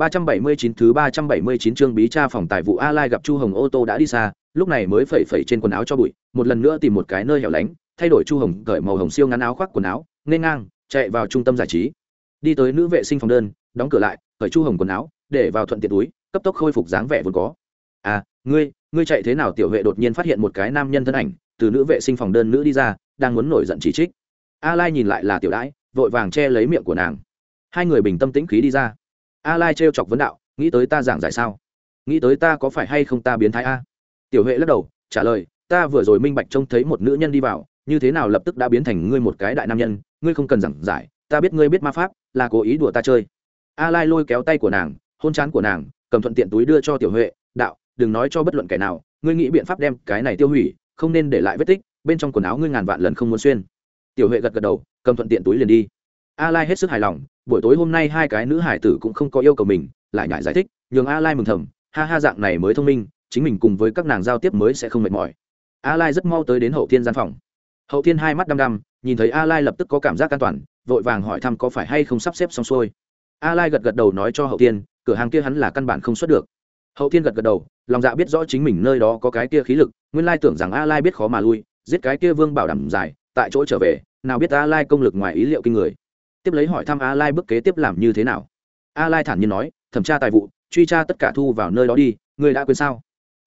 379 thứ 379 chương bí tra phòng tài vụ A Lai gặp Chu Hồng ô tô đã đi xa, lúc này mới phẩy phẩy trên quần áo cho bụi, một lần nữa tìm một cái nơi hẻo lánh, thay đổi Chu Hồng cởi màu hồng siêu ngắn áo khoác quần áo, nên ngang, chạy vào trung tâm giải trí. Đi tới nữ vệ sinh phòng đơn, đóng cửa lại, cởi Chu Hồng quần áo, để vào thuận tiện túi, cấp tốc khôi phục dáng vẻ vốn có. À, ngươi, ngươi chạy thế nào tiểu vệ đột nhiên phát hiện một cái nam nhân thân ảnh, từ nữ vệ sinh phòng đơn nữ đi ra, đang muốn nổi giận chỉ trích. A Lai nhìn lại là tiểu đãi, vội vàng che lấy miệng của nàng. Hai người bình tâm tĩnh khí đi ra a lai trêu chọc vấn đạo, nghĩ tới ta giảng giải sao? Nghĩ tới ta có phải hay không ta biến thái a? Tiểu huệ lắc đầu, trả lời, ta vừa rồi minh bạch trông thấy một nữ nhân đi vào, như thế nào lập tức đã biến thành ngươi một cái đại nam nhân, ngươi không cần giảng giải, ta biết ngươi biết ma pháp, là cố ý đùa ta chơi. A lai lôi kéo tay của nàng, hôn chán của nàng, cầm thuận tiện túi đưa cho tiểu huệ, đạo, đừng nói cho bất luận kẻ nào, ngươi nghĩ biện pháp đem cái này tiêu hủy, không nên để lại vết tích, bên trong quần áo ngươi ngàn vạn lần không muốn xuyên. Tiểu huệ gật gật đầu, cầm thuận tiện túi liền đi. A lai hết sức hài lòng buổi tối hôm nay hai cái nữ hải tử cũng không có yêu cầu mình, lại ngại giải thích, nhường a lai mừng thầm, ha ha dạng này mới thông minh, chính mình cùng với các nàng giao tiếp mới sẽ không mệt mỏi. A lai rất mau tới đến hậu thiên gian phòng. Hậu thiên hai mắt đăm đăm, nhìn thấy a lai lập tức có cảm giác an toàn, vội vàng hỏi thăm có phải hay không sắp xếp xong xuôi. A lai gật gật đầu nói cho hậu thiên, cửa hàng kia hắn là căn bản không xuất được. Hậu thiên gật gật đầu, lòng dạ biết rõ chính mình nơi đó có cái kia khí lực, nguyên lai tưởng rằng a lai biết khó mà lui, giết cái kia vương bảo đảm dài tại chỗ trở về, nào biết a lai công lực ngoài ý liệu kinh người tiếp lấy hỏi thăm a lai bước kế tiếp làm như thế nào. A lai thản nhiên nói, thẩm tra tài vụ, truy tra tất cả thu vào nơi đó đi người đã quên sao?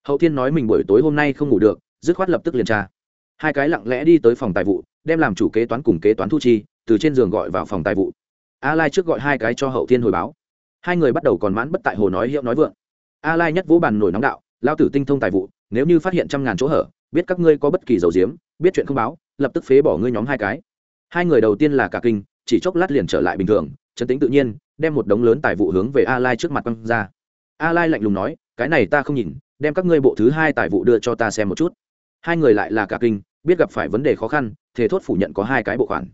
Hậu thiên nói mình buổi tối hôm nay không ngủ được, dứt khoát lập tức liền tra. Hai cái lặng lẽ đi tới phòng tài vụ, đem làm chủ kế toán cùng kế toán thu chi, từ trên giường gọi vào phòng tài vụ. A lai trước gọi hai cái cho hậu thiên hồi báo. Hai người bắt đầu còn mãn bất tại hồ nói hiệu nói vượng. A lai nhất vũ bàn nổi nóng đạo lao tử tinh thông tài vụ, nếu như phát hiện trăm ngàn chỗ hở, biết các ngươi có bất kỳ dầu diếm, biết chuyện không báo, lập tức phế bỏ ngươi nhóm hai cái. Hai người đầu tiên là cả kinh chỉ chốc lát liền trở lại bình thường chấn tính tự nhiên đem một đống lớn tài vụ hướng về a lai trước mặt quăng ra. A lai lạnh lùng nói cái này ta không nhìn đem các ngươi bộ thứ hai tài vụ đưa cho ta xem một chút. Hai người lại là cả kinh biết gặp phải vấn đề khó khăn thế thốt phủ nhận có hai cái bộ khoản.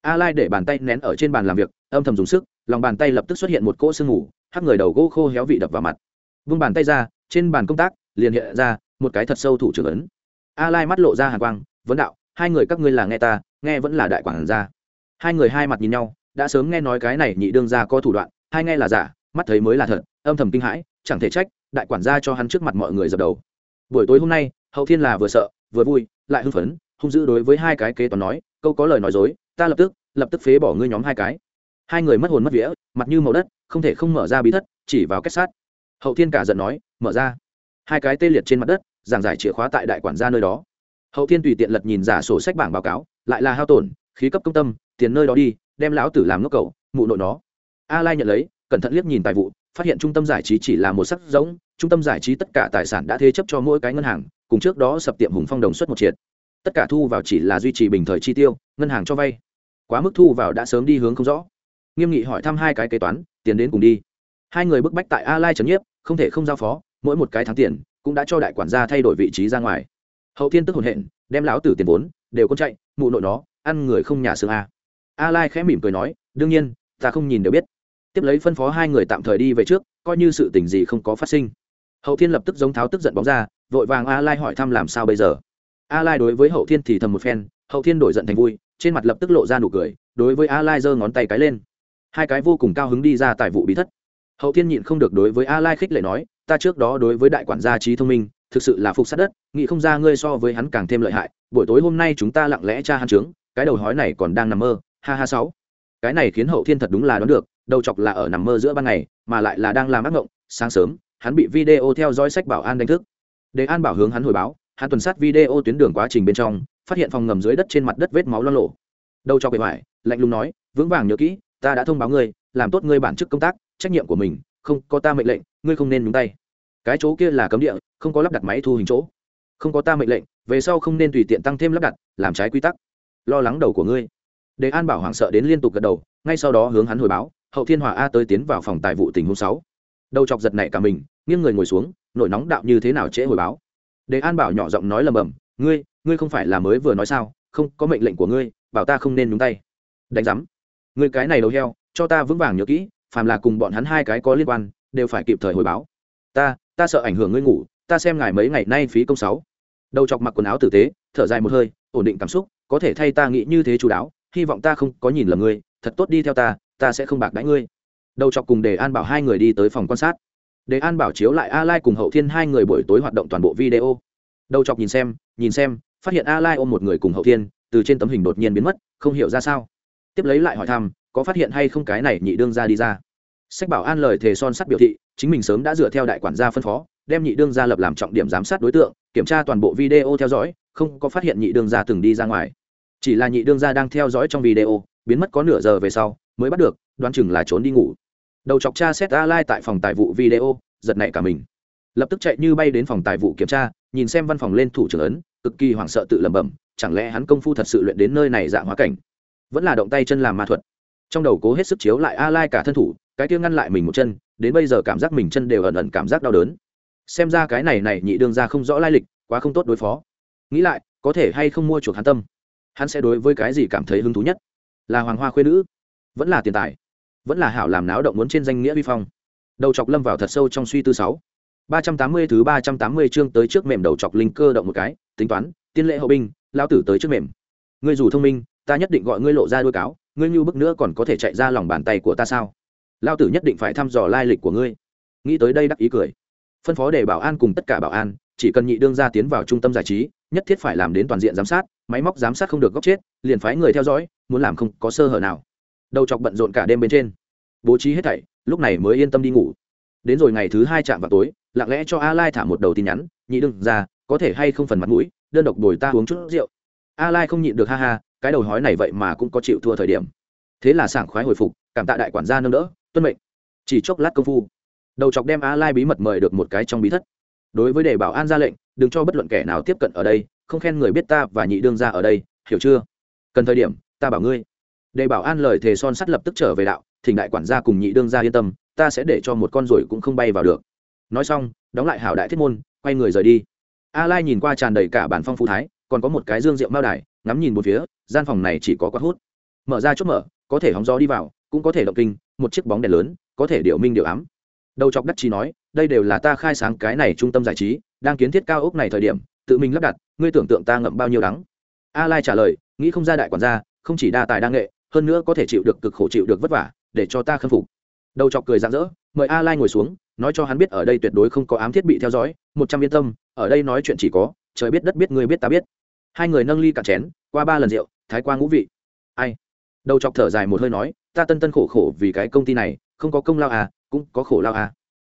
A lai để bàn tay nén ở trên bàn làm việc âm thầm dùng sức lòng bàn tay lập tức xuất hiện một cỗ sương ngủ, hắc người đầu gỗ khô héo vị đập vào mặt. Vung bàn tay ra trên bàn công tác liền hiện ra một cái thật sâu thủ trưởng ấn. A lai mắt lộ ra hàng quang vấn đạo hai người các ngươi là nghe ta nghe vẫn là đại quản gia hai người hai mặt nhìn nhau, đã sớm nghe nói cái này nhị đương ra có thủ đoạn, hai nghe là giả, mắt thấy mới là thật, âm thầm kinh hãi, chẳng thể trách, đại quản gia cho hắn trước mặt mọi người dập đầu. Buổi tối hôm nay, hậu thiên là vừa sợ, vừa vui, lại hưng phấn, hung dữ đối với hai cái kế toán nói, câu có lời nói dối, ta lập tức lập tức phế bỏ ngươi nhóm hai cái. Hai người mất hồn mất vía, mặt như màu đất, không thể không mở ra bí thất, chỉ vào kết sát. Hậu thiên cả giận nói, mở ra. Hai cái tê liệt trên mặt đất, giảng giải chìa khóa tại đại quản gia nơi đó. Hậu thiên tùy tiện lật nhìn giả sổ sách bảng báo cáo, lại là hao tổn, khí cấp công tâm tiền nơi đó đi, đem lão tử làm ngốc cậu, mụ nội nó. A lai nhận lấy, cẩn thận liếc nhìn tài vụ, phát hiện trung tâm giải trí chỉ là một sắc giống trung tâm giải trí tất cả tài sản đã thế chấp cho mỗi cái ngân hàng, cùng trước đó sập tiệm hùng phong đồng suất một triệt. Tất cả thu vào chỉ là duy trì bình thời chi tiêu, ngân hàng cho vay. Quá mức thu vào đã sớm đi hướng không rõ. Nghiêm nghị hỏi thăm hai cái kế toán, tiền đến cùng đi. Hai người bức bách tại a lai trấn nhiếp, không thể không giao phó, mỗi một cái tháng tiền cũng đã cho đại quản gia thay đổi vị trí ra ngoài. Hậu thiên tức hồn hện, đem lão tử tiền vốn, đều con chạy, mụ nội nó, ăn người không nhà xương a a lai khẽ mỉm cười nói, đương nhiên, ta không nhìn đều biết. Tiếp lấy phân phó hai người tạm thời đi về trước, coi như sự tình gì không có phát sinh. Hậu thiên lập tức giống tháo tức giận bóng ra, vội vàng a lai hỏi thăm làm sao bây giờ. A lai đối với hậu thiên thì thầm một phen, hậu thiên đổi giận thành vui, trên mặt lập tức lộ ra nụ cười, đối với a lai giơ ngón tay cái lên. Hai cái vô cùng cao hứng đi ra tại vụ bí thất. Hậu thiên nhịn không được đối với a lai khích lệ nói, ta trước đó đối với đại quản gia trí thông minh, thực sự là phục sát đất, nghĩ không ra ngươi so với hắn càng thêm lợi hại, buổi tối hôm nay chúng ta lặng lẽ tra hắn trướng, cái đầu hói này còn đang nằm mơ ha ha sáu. Cái này khiến hậu thiên thật đúng là đoán được, đầu chọc là ở nằm mơ giữa ban ngày, mà lại là đang làm ác mộng. Sáng sớm, hắn bị video theo dõi sách bảo an đánh thức. Để an bảo hướng hắn hồi báo, hắn tuần sát video tuyến đường quá trình bên trong, phát hiện phòng ngầm dưới đất trên mặt đất vết máu lo lộ đầu chọc bề ngoài, lạnh lùng nói, vững vàng nhớ kỹ, ta đã thông báo ngươi, làm tốt ngươi bản chức công tác, trách nhiệm của mình, không có ta mệnh lệnh, ngươi không nên nhúng tay. Cái chỗ kia là cấm địa, không có lắp đặt máy thu hình chỗ. Không có ta mệnh lệnh, về sau không nên tùy tiện tăng thêm lắp đặt, làm trái quy tắc. Lo lắng đầu của ngươi đề an bảo hoảng sợ đến liên tục gật đầu, ngay sau đó hướng hắn hồi báo, hậu thiên hòa a tới tiến vào phòng tài vụ tình huống sáu. Đầu chọc giật nảy cả mình, nghiêng người ngồi xuống nổi nóng đạo như thế nào trễ hồi báo. Đề an bảo nhỏ giọng nói lầm bầm, ngươi ngươi không phải là mới vừa nói sao, không, có mệnh lệnh của ngươi, bảo ta không nên nhúng tay. Đánh giám, ngươi cái này đầu heo, cho ta vững vàng nhớ kỹ, phàm là cùng bọn hắn hai cái có liên quan, đều phải kịp thời hồi báo. Ta ta sợ ảnh hưởng ngươi ngủ, ta xem ngài mấy ngày nay phí công sáu. Đầu chọc mặc quần áo tử tế, thở dài một hơi, ổn định cảm xúc, có thể thay ta nghĩ như thế chú đáo hy vọng ta không có nhìn lầm ngươi, thật tốt đi theo ta ta sẽ không bạc đãi ngươi. Đầu chọc cùng đề an bảo hai người đi tới phòng quan sát. Đề an bảo chiếu lại a lai cùng hậu thiên hai người buổi tối hoạt động toàn bộ video. Đầu chọc nhìn xem nhìn xem, phát hiện a lai ôm một người cùng hậu thiên, từ trên tấm hình đột nhiên biến mất, không hiểu ra sao. Tiếp lấy lại hỏi thăm, có phát hiện hay không cái này nhị đương ra đi ra. Sách bảo an lời thề son sắt biểu thị, chính mình sớm đã dựa theo đại quản gia phân phó, đem nhị đương gia lập làm trọng điểm giám sát đối tượng, kiểm tra toàn bộ video theo dõi, không có phát hiện nhị đương gia từng đi ra ngoài chỉ là nhị đương gia đang theo dõi trong video, biến mất có nửa giờ về sau, mới bắt được, đoán chừng là trốn đi ngủ. Đầu chọc cha xét a lai tại phòng tài vụ video, giật nảy cả mình. Lập tức chạy như bay đến phòng tài vụ kiểm tra, nhìn xem văn phòng lên thủ trưởng ấn, cực kỳ hoảng sợ tự lẩm bẩm, chẳng lẽ hắn công phu thật sự luyện đến nơi này dạng hóa cảnh? Vẫn là động tay chân làm ma thuật. Trong đầu cố hết sức chiếu lại a lai cả thân thủ, cái kia ngăn lại mình một chân, đến bây giờ cảm giác mình chân đều ẩn ẩn cảm giác đau đớn. Xem ra cái này này nhị đương ra không rõ lai lịch, quá không tốt đối phó. Nghĩ lại, có thể hay không mua chuộc hắn tâm hắn sẽ đối với cái gì cảm thấy hứng thú nhất? Là hoàng hoa khuyên nữ? Vẫn là tiền tài? Vẫn là hảo làm náo động muốn trên danh nghĩa vi phong? Đầu chọc lâm vào thật sâu trong suy tư sáu. Ba trăm tám mươi thứ ba trăm tám mươi chương tới trước mềm đầu chọc linh cơ động một cái, tính toán, tiên lệ hậu binh lao tử tới trước mềm. Ngươi dù thông minh, ta nhất định gọi ngươi lộ ra đuôi cáo, ngươi như bức nữa còn có thể chạy ra lòng bàn tay của ta sao? Lao tử nhất định phải thăm dò lai lịch của ngươi. Nghĩ tới đây đắc ý cười. Phân phó để bảo an cùng tất cả bảo an, chỉ cần nhị đương ra tiến vào trung tâm giải trí nhất thiết phải làm đến toàn diện giám sát, máy móc giám sát không được góc chết, liền phái người theo dõi, muốn làm không có sơ hở nào. Đầu chọc bận rộn cả đêm bên trên. Bố trí hết thảy, lúc này mới yên tâm đi ngủ. Đến rồi ngày thứ hai chạm vào tối, lặng lẽ cho a lai thả một đầu tin nhắn, nhị đương ra, có thể hay không phần mặt mũi, đơn độc bồi ta uống chút rượu. A lai không nhịn được ha ha, cái đầu hói này vậy mà cũng có chịu thua thời điểm. Thế là sảng khoái hồi phục, cảm tạ đại quản gia nâng đỡ, tuân mệnh. Chỉ chốc lát công phu, đầu chọc đem a lai bí mật mời được một cái trong bí thất đối với đề bảo an ra lệnh, đừng cho bất luận kẻ nào tiếp cận ở đây, không khen người biết ta và nhị đương ra ở đây, hiểu chưa? Cần thời điểm, ta bảo ngươi. Đề bảo an lời thề son sắt lập tức trở về đạo, thỉnh đại quản gia cùng nhị đương ra yên tâm, ta sẽ để cho một con ruồi cũng không bay vào được. Nói xong, đóng lại hảo đại thiết môn, quay người rời đi. A lai nhìn qua tràn đầy cả bản phong phú thái, còn có một cái dương rượu mao đài, ngắm nhìn một phía, gian phòng này chỉ có quạt hút. Mở ra chốt mở, có thể hóng gió đi vào, cũng có thể động kinh, một chiếc bóng đèn lớn, có thể điệu minh điệu ám. Đầu chọc đắc chí nói đây đều là ta khai sáng cái này trung tâm giải trí, đang kiến thiết cao ốc này thời điểm, tự mình lắp đặt, ngươi tưởng tượng ta ngậm bao nhiêu đắng. A lai trả lời, nghĩ không ra đại quản gia, không chỉ đa tài đa nghệ, hơn nữa có thể chịu được cực khổ chịu được vất vả, để cho ta khâm phục. Đầu chọc cười rạng rỡ, mời a lai ngồi xuống, nói cho hắn biết ở đây tuyệt đối không có ám thiết bị theo dõi, một trăm yên tâm, ở đây nói chuyện chỉ có, trời biết đất biết người biết ta biết. Hai người nâng ly cả chén, qua ba lần rượu, thái qua ngũ vị. Ai? Đầu chọc thở dài một hơi nói, ta tân tân khổ khổ vì cái công ty này, không có công lao à cũng có khổ lao à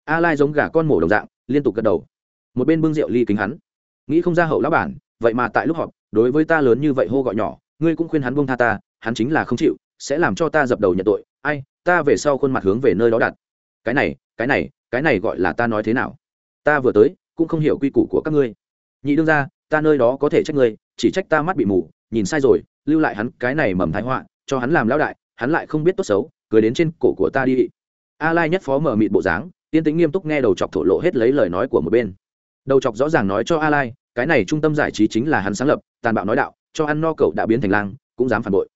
a lai giống gà con mổ đồng dạng, liên tục gật đầu. Một bên bưng rượu ly kính hắn. Nghĩ không ra hậu lão bản, vậy mà tại lúc họp, đối với ta lớn như vậy hô gọi nhỏ, ngươi cũng khuyên hắn buông tha ta, hắn chính là không chịu, sẽ làm cho ta dập đầu nhận tội. Ai, ta về sau khuôn mặt hướng về nơi đó đặt. Cái này cái này cái này gọi là ta nói thế nào? Ta vừa tới, cũng không hiểu quy củ của các ngươi. Nhị đương ra ta nơi đó có thể trách ngươi, chỉ trách ta mắt bị mù, nhìn sai rồi, lưu lại hắn cái này mầm thái họa, cho hắn làm lão đại, hắn lại không biết tốt xấu, cười đến trên cổ của ta đi. A lai nhất phó mở mịt bộ dáng tiên tính nghiêm túc nghe đầu chọc thổ lộ hết lấy lời nói của một bên. Đầu chọc rõ ràng nói cho a lai cái này trung tâm giải trí chính là hắn sáng lập, tàn bạo nói đạo, cho ăn no cậu đã biến thành lang, cũng dám phản bội.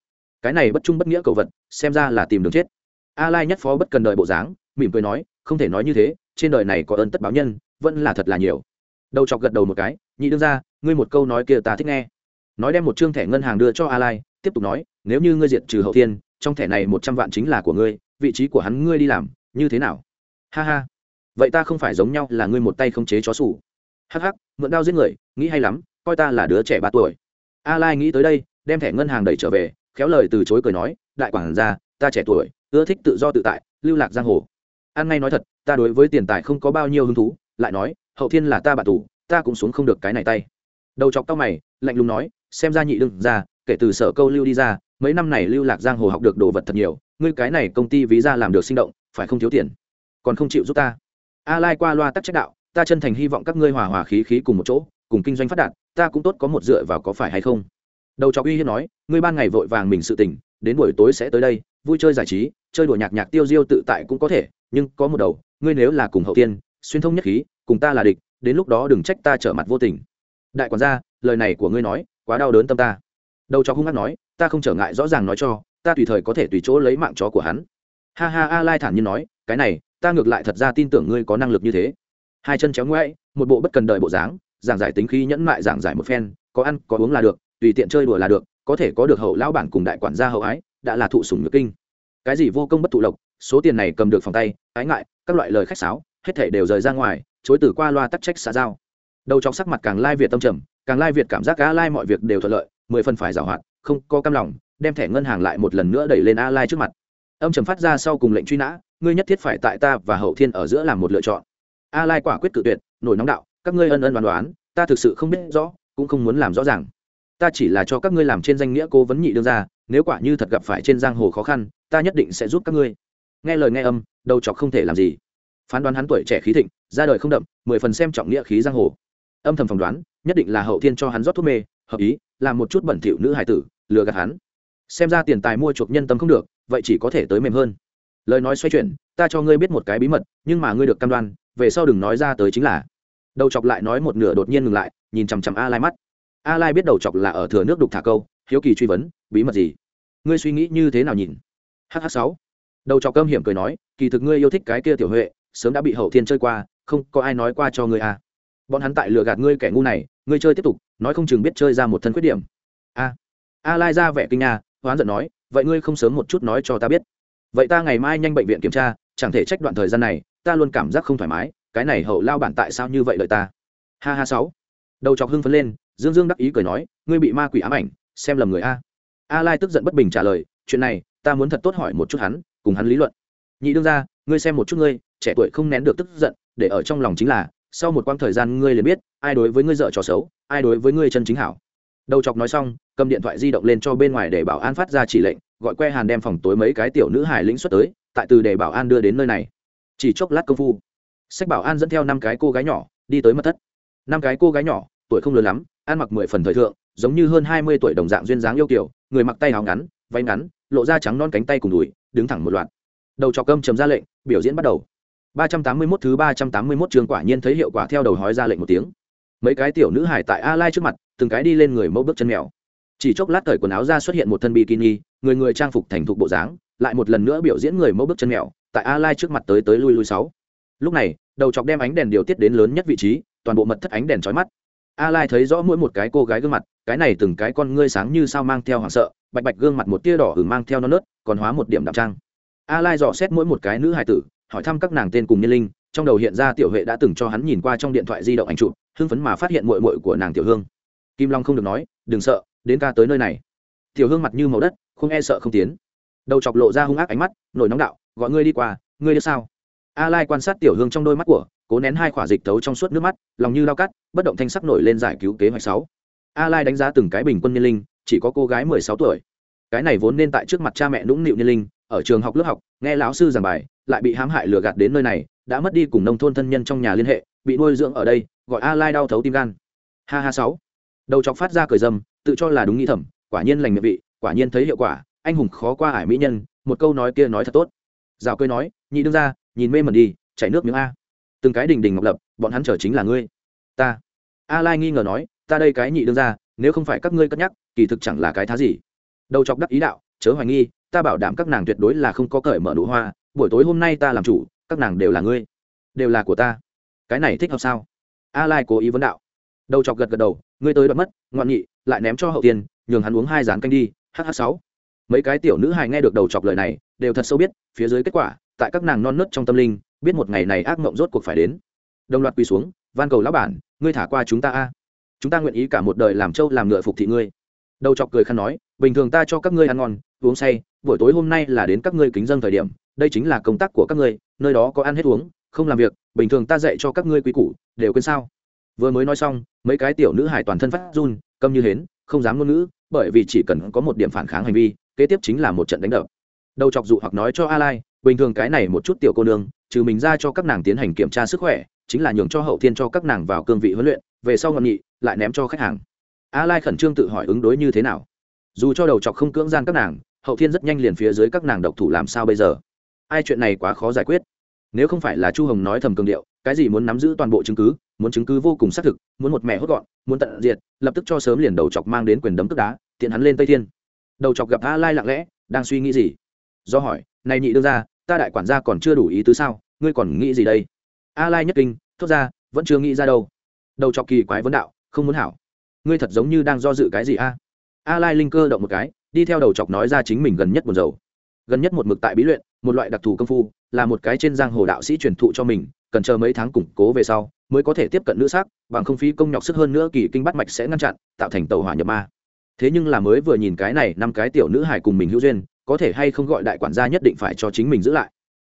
Cái này bất trung bất nghĩa cầu vật, xem ra là tìm đường chết. A lai nhất phó bất cần đợi bộ dáng, mỉm cười nói, không thể nói như thế, trên đời này có ơn tất báo nhân, vẫn là thật là nhiều. Đầu chọc gật đầu một cái, nhị đương ra ngươi một câu nói kia ta thích nghe. Nói đem một chương thẻ ngân hàng đưa cho a lai tiếp tục nói, nếu như ngươi diệt trừ hậu thiên, trong thẻ này một trăm vạn chính là của ngươi, vị trí của hắn ngươi đi làm, như thế nào? Ha ha. Vậy ta không phải giống nhau là ngươi một tay không chế chó sủ. Hắc hắc, mượn đao giết người, nghĩ hay lắm, coi ta là đứa trẻ ba tuổi. A lai nghĩ tới đây, đem thẻ ngân hàng đẩy trở về, khéo lời từ chối cười nói, đại quản gia, ta trẻ tuổi, ưa thích tự do tự tại, lưu lạc giang hồ. An ngay nói thật, ta đối với tiền tài không có bao nhiêu hứng thú, lại nói, hậu thiên là ta bạn tù, ta cũng xuống không được cái này tay. Đầu chọc tao mày, lạnh lùng nói, xem ra nhị đừng ra kể từ sở câu lưu đi ra, mấy năm này lưu lạc giang hồ học được đồ vật thật nhiều, ngươi cái này công ty ví ra làm được sinh động, phải không thiếu tiền? Còn không chịu giúp ta. A lai qua loa tắc trách đạo, ta chân thành hy vọng các ngươi hòa hòa khí khí cùng một chỗ, cùng kinh doanh phát đạt, ta cũng tốt có một dựa vào có phải hay không? Đầu chọc uy hiếp nói, ngươi ban ngày vội vàng mình sự tỉnh đến buổi tối sẽ tới đây, vui chơi giải trí, chơi đùa nhạc nhạc tiêu diêu tự tại cũng có thể, nhưng có một đầu, ngươi nếu là cùng hậu tiên, xuyên thông nhất khí, cùng ta là địch, đến lúc đó đừng trách ta trở mặt vô tình. Đại quản gia, lời này của ngươi nói, quá đau đớn tâm ta. Đầu chó hung hăng nói, ta không trở ngại rõ ràng nói cho, ta tùy thời có thể tùy chỗ lấy mạng chó của hắn ha ha a lai thản nhiên nói, cái này, ta ngược lại thật ra tin tưởng ngươi có năng lực như thế. Hai chân chéo ngoẽ một bộ bất cần đợi bộ dáng, giảng giải tính khí nhẫn mại giảng giải một phen, có ăn, có uống là được, tùy tiện chơi đùa là được, có thể có được hậu lão bản cùng đại quản gia hậu ái, đã là thụ sủng nhược kinh. Cái gì vô công bất thụ lộc, số tiền này cầm được phòng tay, ái ngại, các loại lời khách sáo, hết thể đều rời ra ngoài, chối từ qua loa tắc trách xã giao. Đầu trong sắc mặt càng lai việt tâm trầm, càng lai việt cảm giác a lai mọi việc đều thuận lợi, mười phần phải giảo hoạt, không có cam lòng, đem thẻ ngân hàng lại một lần nữa đẩy lên a lai trước mặt âm trầm phát ra sau cùng lệnh truy nã, ngươi nhất thiết phải tại ta và hậu thiên ở giữa làm một lựa chọn. A lai quả quyết cự tuyệt, nổi nóng đạo, các ngươi ân ân đoán đoán, ta thực sự không biết rõ, cũng không muốn làm rõ ràng. Ta chỉ là cho các ngươi làm trên danh nghĩa cố vấn nhị đương ra nếu quả như thật gặp phải trên giang hồ khó khăn, ta nhất định sẽ giúp các ngươi. Nghe lời nghe âm, đầu chọc không thể làm gì. Phán đoán hắn tuổi trẻ khí thịnh, ra đời không đậm, mười phần xem trọng nghĩa khí giang hồ. Âm thầm phỏng đoán, nhất định là hậu thiên cho hắn rót thuốc mê, hợp ý, làm một chút bẩn thỉu nữ hải tử, lừa gạt hắn. Xem ra tiền tài mua chuộc nhân tâm không được vậy chỉ có thể tới mềm hơn. Lời nói xoay chuyển, ta cho ngươi biết một cái bí mật, nhưng mà ngươi được cam đoan, về sau đừng nói ra tới chính là. Đầu chọc lại nói một nửa đột nhiên ngừng lại, nhìn chằm chằm a lai mắt. A lai biết đầu chọc là ở thừa nước đục thả câu, hiếu kỳ truy vấn, bí mật gì? Ngươi suy nghĩ như thế nào nhìn? Hh sáu. Đầu chọc cơm hiểm cười nói, kỳ thực ngươi yêu thích cái kia tiểu huệ, sớm đã bị hậu thiên chơi qua, không có ai nói qua cho ngươi à. Bọn hắn tại lừa gạt ngươi kẻ ngu này, ngươi chơi tiếp tục, nói không chừng biết chơi ra một thân khuyết điểm. A. A lai ra vẻ kinh nha hoán giận nói vậy ngươi không sớm một chút nói cho ta biết. Vậy ta ngày mai nhanh bệnh viện kiểm tra, chẳng thể trách đoạn thời gian này, ta luôn cảm giác không thoải mái, cái này hậu lao bản tại sao như vậy lợi ta? Ha ha sáu. Đầu chọc hưng phấn lên, dương dương đắc ý cười nói, ngươi bị ma quỷ ám ảnh, xem lầm người a. A lai tức giận bất bình trả lời, chuyện này, ta muốn thật tốt hỏi một chút hắn, cùng hắn lý luận. Nhị đương ra ngươi xem một chút ngươi, trẻ tuổi không nén được tức giận, để ở trong lòng chính là, sau một quãng thời gian ngươi liền biết, ai đối với ngươi dợ trò xấu, ai đối với ngươi chân chính hảo đầu chọc nói xong, cầm điện thoại di động lên cho bên ngoài để bảo an phát ra chỉ lệnh, gọi que hàn đem phòng tối mấy cái tiểu nữ hải lĩnh xuất tới, tại từ để bảo an đưa đến nơi này. Chỉ chốc lát công phu, sách bảo an dẫn theo năm cái cô gái nhỏ, đi tới mật thất. Năm cái cô gái nhỏ, tuổi không lớn lắm, ăn mặc mười phần thời thượng, giống như hơn hai mươi tuổi đồng dạng duyên dáng yêu kiểu người mặc tay áo ngắn, váy ngắn, lộ ra trắng non cánh tay cùng đùi, đứng thẳng một loạt. Đầu trọc cơm chấm ra lệnh, biểu diễn bắt đầu. Ba trăm tám mươi 381 thứ ba trăm tám mươi 381 trường quả nhiên thấy hiệu quả theo đầu hói ra lệnh một tiếng mấy cái tiểu nữ hải tại a lai trước mặt, từng cái đi lên người mẫu bước chân mèo. Chỉ chốc lát thời quần áo ra xuất hiện một thân bikini, người người trang phục thành thục bộ dáng, lại một lần nữa biểu diễn người mẫu bước chân mèo, tại a lai trước mặt tới tới lui lui sáu. Lúc này, đầu chọc đem ánh đèn điều tiết đến lớn nhất vị trí, toàn bộ mật thất ánh đèn chói mắt. A lai thấy rõ mỗi một cái cô gái gương mặt, cái này từng cái con ngươi sáng như sao mang theo hoảng sợ, bạch bạch gương mặt một tia đỏ hử mang theo non nớt, còn hóa một điểm đạm trang. A lai dò xét mỗi một cái nữ hài tử, hỏi thăm các nàng tên cùng niên linh, trong đầu hiện ra tiểu huệ đã từng cho hắn nhìn qua trong điện thoại di động ảnh chụp hưng phấn mà phát hiện muội muội của nàng tiểu hương. Kim long không được nói, đừng sợ, đến ca tới nơi này. Tiểu hương mặt như màu đất, không e sợ không tiến. Đầu chọc lộ ra hung ác ánh mắt, nổi nóng đạo, gọi ngươi đi qua, ngươi đi sao? A lai quan sát tiểu hương trong đôi mắt của, cố nén hai khỏa dịch thấu trong suốt nước mắt, lòng như lao cắt, bất động thanh sắc nổi lên giải cứu kế hoạch sáu. A lai đánh giá từng cái bình quân niên linh, chỉ có cô gái 16 tuổi. Cái này vốn nên tại trước mặt cha mẹ nũng nịu niên linh, ở trường học lớp học, nghe lão sư giảng bài, lại bị hãm hại lừa gạt đến nơi này, đã mất đi cùng nông thôn thân nhân trong nhà liên hệ bị nuôi dưỡng ở đây, gọi a lai đau thấu tim gan. Ha ha sáu. Đầu chọc phát ra cười dâm, tự cho là đúng nghĩ thầm, quả nhiên lành miệng vị, quả nhiên thấy hiệu quả, anh hùng khó qua ải mỹ nhân, một câu nói kia nói thật tốt. Rào cười nói, nhị đương ra nhìn mê mẩn đi, chảy nước miếng a. Từng cái đình đình ngọc lập, bọn hắn chờ chính là ngươi. Ta. A lai nghi ngờ nói, ta đây cái nhị đương ra nếu không phải các ngươi cất nhắc, kỳ thực chẳng là cái thá gì. Đầu chọc đắc ý đạo, chớ hoài nghi, ta bảo đảm các nàng tuyệt đối là không có cởi mở nụ hoa, buổi tối hôm nay ta làm chủ, các nàng đều là ngươi, đều là của ta cái này thích hợp sao? A lai cố ý vấn đạo. Đầu chọc gật gật đầu ngươi tới đoạt mất ngoạn nghị, lại ném cho hậu tiền nhường hắn uống hai dán canh đi hh sáu. Mấy cái tiểu nữ hài nghe được đầu chọc lời này đều thật sâu biết phía dưới kết quả tại các nàng non nớt trong tâm linh biết một ngày này ác mộng rốt cuộc phải đến. Đồng loạt quỳ xuống van cầu lão bản ngươi thả qua chúng ta a. Chúng ta nguyện ý cả một đời làm trâu làm ngựa phục thị ngươi. Đầu chọc cười khăn nói bình thường ta cho các ngươi ăn ngon uống say buổi tối hôm nay là đến các ngươi kính dân thời điểm đây chính là công tác của các ngươi nơi đó có ăn hết uống không làm việc, bình thường ta dạy cho các ngươi quý củ, đều quên sao? Vừa mới nói xong, mấy cái tiểu nữ hải toàn thân phát run, câm như hến, không dám ngôn ngữ, bởi vì chỉ cần có một điểm phản kháng hành vi, kế tiếp chính là một trận đánh đập. Đầu chọc dụ hoặc nói cho a lai, bình thường cái này một chút tiểu cô nương, trừ mình ra cho các nàng tiến hành kiểm tra sức khỏe, chính là nhường cho hậu thiên cho các nàng vào cương vị huấn luyện, về sau ngọn nghị, lại ném cho khách hàng. A lai khẩn trương tự hỏi ứng đối như thế nào. Dù cho đầu chọc không cưỡng gian các nàng, hậu thiên rất nhanh liền phía dưới các nàng độc thủ làm sao bây giờ? Ai chuyện này quá khó giải quyết nếu không phải là chu hồng nói thầm cường điệu, cái gì muốn nắm giữ toàn bộ chứng cứ, muốn chứng cứ vô cùng xác thực, muốn một mẹ hốt gọn, muốn tận diệt, lập tức cho sớm liền đầu chọc mang đến quyền đấm tức đá, tiện hắn lên tây thiên. Đầu chọc gặp a lai lặng lẽ, đang suy nghĩ gì? Do hỏi, này nhị đương ra ta đại quản gia còn chưa đủ ý tứ sao? Ngươi còn nghĩ gì đây? A lai nhất kinh thốt ra, vẫn chưa nghĩ ra đâu. Đầu chọc kỳ quái vấn đạo, không muốn hảo. Ngươi thật giống như đang do dự cái gì a? A lai linh cơ động một cái, đi theo đầu chọc nói ra chính mình gần nhất buồn rầu gần nhất một mực tại bí luyện, một loại đặc thù công phu, là một cái trên giang hồ đạo sĩ truyền thụ cho mình, cần chờ mấy tháng củng cố về sau, mới có thể tiếp cận nữ sắc, bằng không phí công nhọc sức hơn nữa kỳ kinh bắt mạch sẽ ngăn chặn, tạo thành tàu hỏa nhập ma. Thế nhưng là mới vừa nhìn cái này năm cái tiểu nữ hải cùng mình hữu duyên, có thể hay không gọi đại quản gia nhất định phải cho chính mình giữ lại.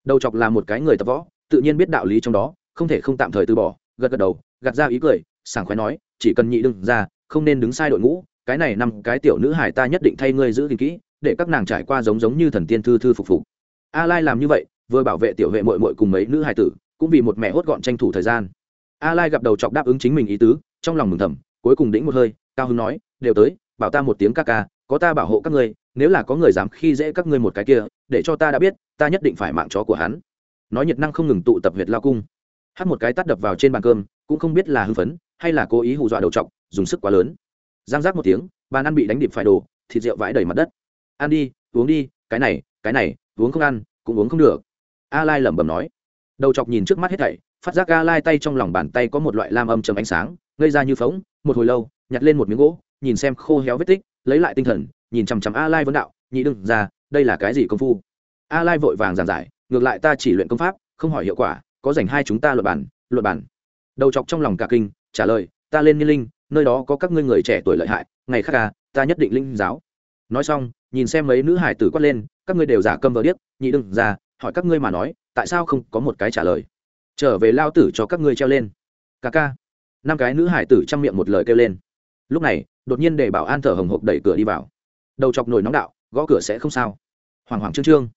Đầu chọc là một cái người tập võ, tự nhiên biết đạo lý trong đó, không thể không tạm thời từ bỏ, gật gật đầu, gạt ra ý cười, sảng khoái nói, chỉ cần nhị đừng ra, không nên đứng sai đội ngũ, cái này năm cái tiểu nữ hải ta nhất định thay ngươi giữ gìn kỹ để các nàng trải qua giống giống như thần tiên thư thư phục phục. A lai làm như vậy, vừa bảo vệ tiểu vệ mội mội cùng mấy nữ hài tử, cũng vì một mẹ hốt gọn tranh thủ thời gian. A lai gặp đầu chọc đáp ứng chính mình ý tứ, trong lòng mừng thầm, cuối cùng đĩnh một hơi, cao hưng nói, đều tới, bảo ta một tiếng ca ca, có ta bảo hộ các ngươi, nếu là có người dám khi dễ các ngươi một cái kia, để cho ta đã biết, ta nhất định phải mạng chó của hắn. Nói nhiệt năng không ngừng tụ tập huyệt lao cung. Hát một cái tắt đập vào trên bàn cơm, cũng không biết là hưng phấn, hay là cố ý hù dọa đầu trọc dùng sức quá lớn. Giang giác một tiếng, bàn ăn bị đánh điệp phải đồ thịt rượu vãi đầy mặt đất ăn đi, uống đi, cái này cái này, uống không ăn, cũng uống không được. A lai lẩm bẩm nói. Đầu chọc nhìn trước mắt hết thảy, phát giác a lai tay trong lòng bàn tay có một loại lam âm trầm ánh sáng gây ra như phóng một hồi lâu, nhặt lên một miếng gỗ, nhìn xem khô héo vết tích, lấy lại tinh thần, nhìn chằm chằm a lai vấn đạo, nhị đừng ra, đây là cái gì công phu? A lai vội vàng giảng giải, ngược lại ta chỉ luyện công pháp, không hỏi hiệu quả, có dành hai chúng ta luận bản luận bản đầu chọc trong lòng cả kinh, trả lời, ta lên niên linh, nơi đó có các ngươi người trẻ tuổi lợi hại, ngày khác ca ta nhất định linh giáo nói xong, nhìn xem mấy nữ hải tử quát lên, các ngươi đều giả câm vờ điếc, nhị đừng ra hỏi các ngươi mà nói, tại sao không có một cái trả lời? Trở về lao tử cho các ngươi treo lên. Ca ca. Năm cái nữ hải tử chăm miệng một lời kêu lên. Lúc này, đột nhiên để bảo an thở hồng hộc đẩy cửa đi vào. Đầu chọc nổi nóng đạo, gõ cửa sẽ không sao. Hoàng hoàng trương trương.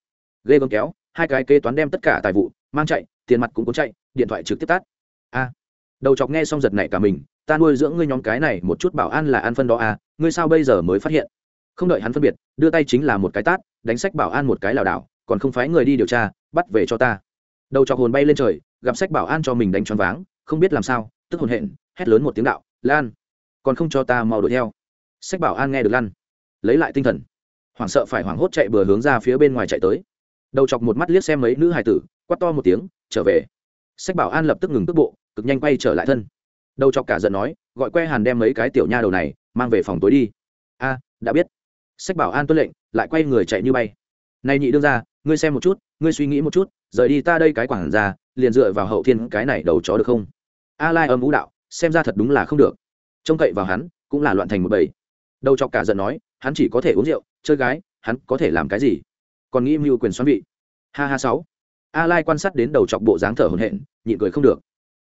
Ghê gớm kéo, hai cái kế toán đem tất cả tài vụ, mang chạy, tiền mặt cũng có chạy, điện thoại trực tiếp tắt. A. Đầu chọc nghe xong giật này cả mình, ta nuôi dưỡng ngươi nhóm cái này, một chút bảo an là an phân đó à ngươi sao bây giờ mới phát hiện? Không đợi hắn phân biệt, đưa tay chính là một cái tát, đánh sách bảo an một cái lảo đảo, còn không phái người đi điều tra, bắt về cho ta. Đầu chọc hồn bay lên trời, gặp sách bảo an cho mình đánh choáng váng, không biết làm sao, tức hồn hện, hét lớn một tiếng đạo, lan, còn không cho ta mau đuổi theo. Sách bảo an nghe được lăn lấy lại tinh thần. Hoảng sợ phải hoảng hốt chạy bừa hướng ra phía bên ngoài chạy tới. Đầu chọc một mắt liếc xem mấy nữ hài tử, quát to một tiếng, trở về. Sách bảo an lập tức ngừng tức bộ, cực nhanh quay trở lại thân. Đầu chọc cả giận nói, gọi que hàn đem mấy cái tiểu nha đầu này mang về phòng tối đi. A, đã biết sách bảo an tuân lệnh, lại quay người chạy như bay. Này nhị đương ra ngươi xem một chút, ngươi suy nghĩ một chút, rời đi ta đây cái quản ra liền dựa vào hậu thiên cái này đầu chó được không? A lai âm vũ đạo, xem ra thật đúng là không được. Trông cậy vào hắn, cũng là loạn thành một bầy. Đầu chọc cả giận nói, hắn chỉ có thể uống rượu, chơi gái, hắn có thể làm cái gì? Còn nghĩ mưu quyền xoắn vị. Ha ha sáu. A lai quan sát đến đầu chọc bộ dáng thở hổn hển, nhịn cười không được.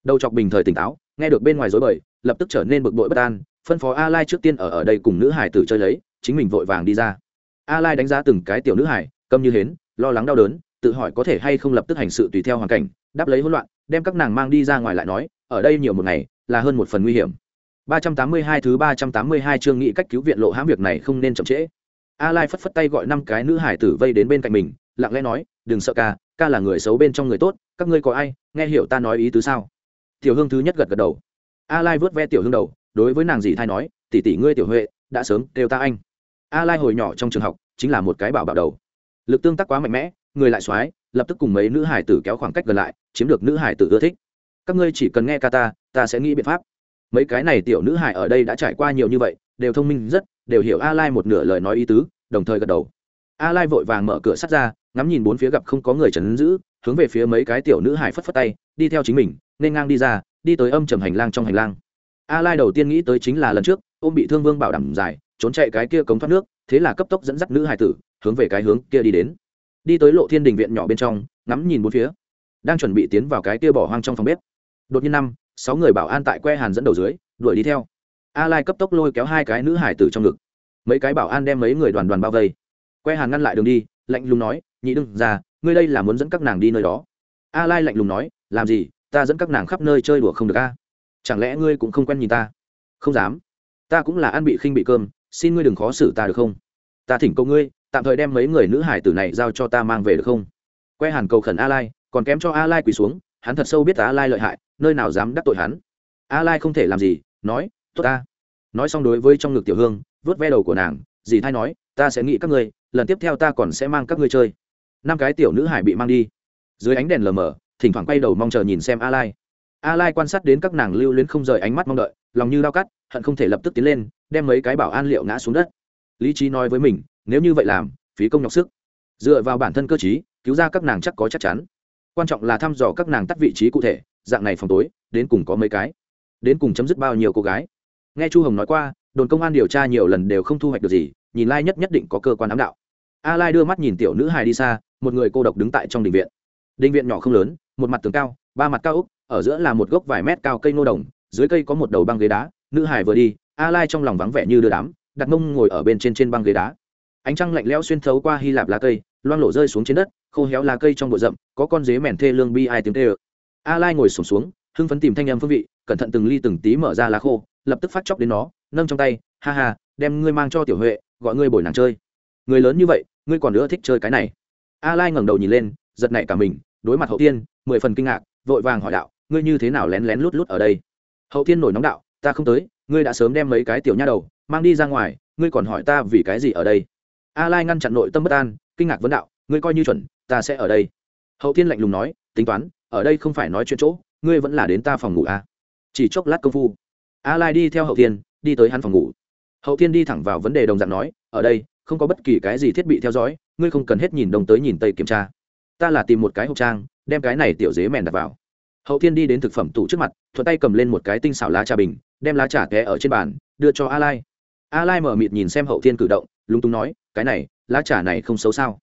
Đầu chọc bình thời tỉnh táo, nghe được bên ngoài rối bời, lập tức trở nên bực bội bất an, phân phó a lai trước tiên ở ở đây cùng nữ hải tử chơi lấy chính mình vội vàng đi ra. A lai đánh giá từng cái tiểu nữ hải câm như hến, lo lắng đau đớn, tự hỏi có thể hay không lập tức hành sự tùy theo hoàn cảnh, đáp lấy hỗn loạn, đem các nàng mang đi ra ngoài lại nói, ở đây nhiều một ngày, là hơn một phần nguy hiểm. 382 thứ 382 chương nghị cách cứu viện lộ hãm việc này không nên chậm trễ. A lai phất phất tay gọi năm cái nữ hải tử vây đến bên cạnh mình, lặng lẽ nói, đừng sợ ca ca là người xấu bên trong người tốt, các ngươi có ai, nghe hiểu ta nói ý tứ sao? Tiểu hương thứ nhất gật gật đầu. A lai vớt ve tiểu hương đầu, đối với nàng dì thay nói, tỷ tỷ ngươi tiểu huệ, đã sớm kêu ta anh a lai hồi nhỏ trong trường học, chính là một cái bảo bảo đầu. Lực tương tác quá mạnh mẽ, người lại soái lập tức cùng mấy nữ hải tử kéo khoảng cách gần lại, chiếm được nữ hải tử ưa thích. Các ngươi chỉ cần nghe ca ta ta sẽ nghĩ biện pháp. Mấy cái này tiểu nữ hải ở đây đã trải qua nhiều như vậy, đều thông minh rất, đều hiểu a lai một nửa lời nói ý tứ, đồng thời gật đầu. A lai vội vàng mở cửa sắt ra, ngắm nhìn bốn phía gặp không có người trấn giữ, hướng về phía mấy cái tiểu nữ hải phất phất tay, đi theo chính mình, nên ngang đi ra, đi tới âm trầm hành lang trong hành lang. A lai đầu tiên nghĩ tới chính là lần trước, ôm bị thương vương bảo đảm dài trốn chạy cái kia cống thoát nước, thế là cấp tốc dẫn dắt nữ hải tử, hướng về cái hướng kia đi đến. Đi tới lộ thiên đình viện nhỏ bên trong, ngắm nhìn bốn phía. Đang chuẩn bị tiến vào cái kia bỏ hoang trong phòng bếp. Đột nhiên năm, sáu người bảo an tại que hàn dẫn đầu dưới, đuổi đi theo. A lai cấp tốc lôi kéo hai cái nữ hải tử trong ngực. Mấy cái bảo an đem mấy người đoàn đoàn bao vây. Que hàn ngăn lại đường đi, lạnh lùng nói, nhị đừng ra ngươi đây là muốn dẫn các nàng đi nơi đó. A lai lạnh lùng nói, làm gì, ta dẫn các nàng khắp nơi chơi đùa không được a. Chẳng lẽ ngươi cũng không quen nhìn ta? Không dám. Ta cũng là ăn bị khinh bị cơm xin ngươi đừng khó xử ta được không? Ta thỉnh cầu ngươi, tạm thời đem mấy người nữ hải tử này giao cho ta mang về được không? Que hàn cầu khẩn a lai, còn kém cho a lai quỳ xuống, hắn thật sâu biết a lai lợi hại, nơi nào dám đắc tội hắn. A lai không thể làm gì, nói, tốt ta. Nói xong đối với trong ngực tiểu hương vớt ve đầu của nàng, dì thay nói, ta sẽ nghĩ các ngươi, lần tiếp theo ta còn sẽ mang các ngươi chơi. Năm cái tiểu nữ hải bị mang đi. Dưới ánh đèn lờ mờ, thỉnh thoảng quay đầu mong chờ nhìn xem a lai. A lai quan sát đến các nàng lưu luyến không rời ánh mắt mong đợi, lòng như lao cắt hận không thể lập tức tiến lên, đem mấy cái bảo an liệu ngã xuống đất. Lý trí nói với mình, nếu như vậy làm, phí công nhọc sức. Dựa vào bản thân cơ chí cứu ra các nàng chắc có chắc chắn. Quan trọng là thăm dò các nàng tắt vị trí cụ thể, dạng này phòng tối, đến cùng có mấy cái? Đến cùng chấm dứt bao nhiêu cô gái? Nghe chu hồng nói qua, đồn công an điều tra nhiều lần đều không thu hoạch được gì, nhìn lai nhất nhất định có cơ quan ám đạo. A lai đưa mắt nhìn tiểu nữ hài đi xa, một người cô độc đứng tại trong đình viện. Đình viện nhỏ không lớn, một mặt tường cao, ba mặt cao úc, ở giữa là một gốc vài mét cao cây nô đồng, dưới cây có một đầu băng ghế đá nữ hải vừa đi a lai trong lòng vắng vẻ như đưa đám đặt mông ngồi ở bên trên trên băng ghế đá. Ánh trăng lạnh lẽo xuyên thấu qua hy lạp lá cây loang lổ rơi xuống trên đất khô héo lá cây trong bụi rậm có con dế mèn thê lương bi ai tiếng tê ơ. A lai ngồi sụp xuống, xuống hưng phấn tìm thanh âm phương vị cẩn thận từng ly từng tí mở ra lá khô lập tức phát chóc đến nó nâng trong tay ha ha đem ngươi mang cho tiểu huệ gọi ngươi bồi nàng chơi. Người lớn như vậy ngươi còn nữa thích chơi cái này. A lai ngẩng đầu nhìn lên giật nảy cả mình đối mặt hậu tiên mười phần kinh ngạc vội vàng hỏi đạo ngươi như thế nào lén lén lút lút ở đây? Hậu tiên nổi nóng đạo ta không tới, ngươi đã sớm đem mấy cái tiểu nha đầu mang đi ra ngoài, ngươi còn hỏi ta vì cái gì ở đây? A lai ngăn chặn nội tâm bất an, kinh ngạc vấn đạo, ngươi coi như chuẩn, ta sẽ ở đây. Hậu thiên lạnh lùng nói, tính toán, ở đây không phải nói chuyện chỗ, ngươi vẫn là đến ta phòng ngủ a à? chỉ chốc lát công phu, a lai đi theo hậu thiên, đi tới hắn phòng ngủ. Hậu thiên đi thẳng vào vấn đề đồng dạng nói, ở đây, không có bất kỳ cái gì thiết bị theo dõi, ngươi không cần hết nhìn đông tới nhìn tây kiểm tra. Ta là tìm một cái hộp trang, đem cái này tiểu dế mèn đặt vào. Hậu thiên đi đến thực phẩm tủ trước mặt, thuận tay cầm lên một cái tinh xảo lá trà bình đem lá trà té ở trên bàn đưa cho a lai a lai mở mịt nhìn xem hậu thiên cử động lúng túng nói cái này lá trà này không xấu sao?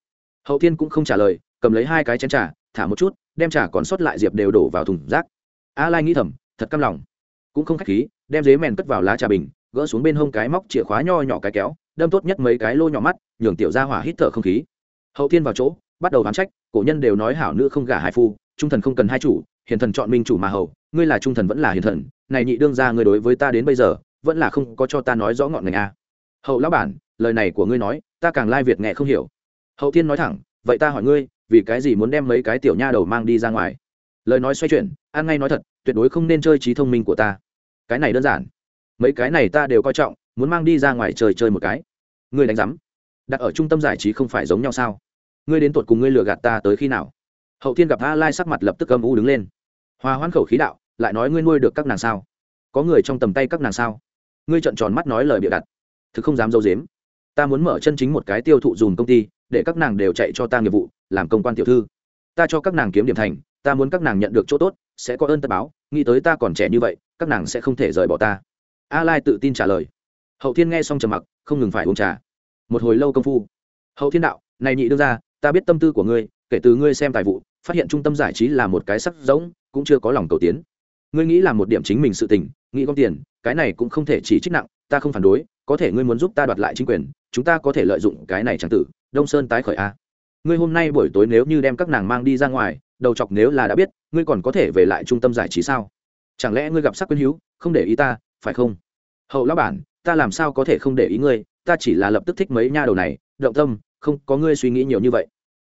Hậu thiên cũng không trả lời cầm lấy hai cái chén trà thả một chút đem trà còn sót lại diệp đều đổ vào thùng rác. A lai nghĩ thầm thật căm lòng. Cũng không khách khí đem dế mèn cất vào lá trà bình gỡ xuống bên hông cái móc chìa khóa nho nhỏ cái kéo đâm tốt nhất mấy cái lô nhỏ mắt nhường tiểu ra hỏa hít thở không khí. Hậu thiên vào chỗ bắt đầu đoán trách cổ nhân đều nói hảo nữ không gả hai phu trung thần không cần hai chủ hiền thần chọn minh chủ mà hầu, ngươi là trung thần vẫn là hiền thần này nhị đương ra ngươi đối với ta đến bây giờ, vẫn là không có cho ta nói rõ ngọn ngành a hậu lão bản, lời này của ngươi nói, ta càng lai việt nghe không hiểu. Hậu thiên nói thẳng, vậy ta hỏi ngươi, vì cái gì muốn đem mấy cái tiểu nha đầu mang đi ra ngoài? Lời nói xoay chuyển an ngay nói thật, tuyệt đối không nên chơi trí thông minh của ta. Cái này đơn giản. Mấy cái này ta đều coi trọng, muốn mang đi ra ngoài chơi chơi một cái. Ngươi đánh giám. Đặt ở trung tâm giải trí không phải giống nhau sao? Ngươi đến tột cùng ngươi lừa gạt ta tới khi nào? Hậu thiên gặp a lai sắc mặt lập tức âm u đứng lên. Hòa hoãn khẩu khí đạo lại nói ngươi nuôi được các nàng sao? Có người trong tầm tay các nàng sao? Ngươi trợn tròn mắt nói lời bịa đặt. Thực không dám dâu dếm. Ta muốn mở chân chính một cái tiêu thụ dùm công ty, để các nàng đều chạy cho ta nghiệp vụ, làm công quan tiểu thư. Ta cho các nàng kiếm điểm thành, ta muốn các nàng nhận được chỗ tốt, sẽ có ơn tất báo, nghĩ tới ta còn trẻ như vậy, các nàng sẽ không thể rời bỏ ta. A lai tự tin trả lời. Hậu thiên nghe xong trầm mặc, không ngừng phải uống trà. Một hồi lâu công phu. Hậu thiên đạo, này nhị đương ra ta biết tâm tư của ngươi, kể từ ngươi xem tài vụ, phát hiện trung tâm giải trí là một cái sắc rỗng, cũng chưa có lòng cầu tiến ngươi nghĩ làm một điểm chính mình sự tình, nghĩ gom tiền, cái này cũng không thể chỉ trích nặng, ta không phản đối, có thể ngươi muốn giúp ta đoạt lại chính quyền, chúng ta có thể lợi dụng cái này chẳng tử, đông sơn tái khởi a. Ngươi hôm nay buổi tối nếu như đem các nàng mang đi ra ngoài, đầu chọc nếu là đã biết, ngươi còn có thể về lại trung tâm giải trí sao? Chẳng lẽ ngươi gặp sắc quyến hữu không để ý ta, phải không? Hậu lão bản, ta làm sao có thể không để ý ngươi, ta chỉ là lập tức thích mấy nha đầu này, động tâm, không có ngươi suy nghĩ nhiều như vậy.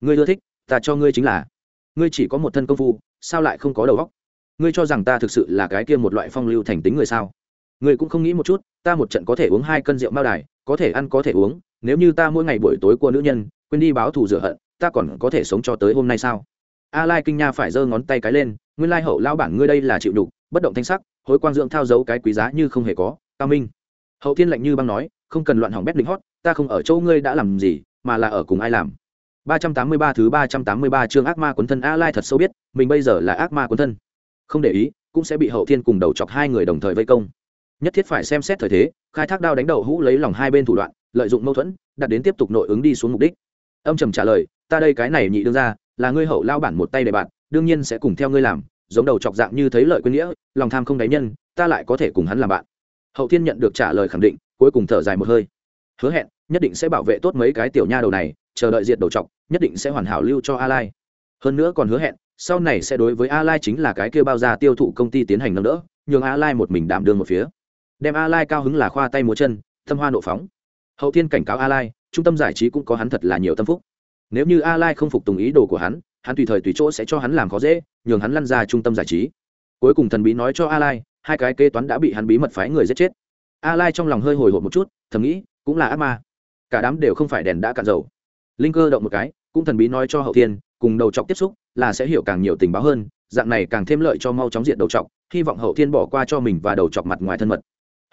Ngươi ưa thích, ta cho ngươi chính là. Ngươi chỉ có một thân công phu, sao lại không có đầu óc? Ngươi cho rằng ta thực sự là cái kia một loại phong lưu thành tính người sao? Ngươi cũng không nghĩ một chút ta một trận có thể uống hai cân rượu mao đài có thể ăn có thể uống nếu như ta mỗi ngày buổi tối của nữ nhân quên đi báo thù rửa hận ta còn có thể sống cho tới hôm nay sao? A lai kinh nha phải giơ ngón tay cái lên nguyên lai hậu lao bản ngươi đây là chịu đục bất động thanh sắc hối quang dưỡng thao giấu cái quý giá như không hề có cao minh. Hậu thiên lạnh như băng nói không cần loạn hỏng bét lính hót ta không ở chỗ ngươi đã làm gì mà là ở cùng ai làm. 383 thứ 383 chương ác ma cuốn thân A Lai thật sâu biết, mình bây giờ là ác ma cuốn thân. Không để ý, cũng sẽ bị Hậu Thiên cùng đầu chọc hai người đồng thời vây công. Nhất thiết phải xem xét thời thế, khai thác đao đánh đầu hũ lấy lòng hai bên thủ đoạn, lợi dụng mâu thuẫn, đặt đến tiếp tục nội ứng đi xuống mục đích. Âm trầm trả lời, ta đây cái này nhị đương ra, là ngươi hậu lao bản một tay để bạn, đương nhiên sẽ cùng theo ngươi làm, giống đầu chọc dạng như thấy lợi quên nghĩa, lòng tham không đáy nhân, ta lại có thể cùng hắn làm bạn. Hậu Thiên nhận được trả lời khẳng định, cuối cùng thở dài một hơi. Hứa hẹn, nhất định sẽ bảo vệ tốt mấy cái tiểu nha đầu này, chờ đợi diệt đầu chọc, nhất định sẽ hoàn hảo lưu cho a lai hơn nữa còn hứa hẹn sau này sẽ đối với a lai chính là cái kia bao ra tiêu thụ công ty tiến hành nâng đỡ, nhường a lai một mình đảm đương một phía. Đem a lai cao hứng là khoa tay múa chân tâm hoa nộ phóng. Hậu thiên cảnh cáo a lai, trung tâm giải trí cũng có hắn thật là nhiều tâm phúc. Nếu như a lai không phục tùng ý đồ của hắn hắn tùy thời tùy chỗ sẽ cho hắn làm khó dễ, nhường hắn lăn ra trung tâm giải trí. Cuối cùng thần bí nói cho a lai, hai cái kế toán đã bị hắn bí mật phái người giết chết. A lai trong lòng hơi hồi hộp một chút, thầm nghĩ, cũng là ác ma. Cả đám đều không phải đèn đã cạn dầu. Linh cơ động một cái, cũng thần bí nói cho hậu thiên cùng đầu chọc tiếp xúc là sẽ hiểu càng nhiều tình báo hơn, dạng này càng thêm lợi cho mau chóng diện đầu chọc, hy vọng hậu thiên bỏ qua cho mình và đầu chọc mặt ngoài thân mật.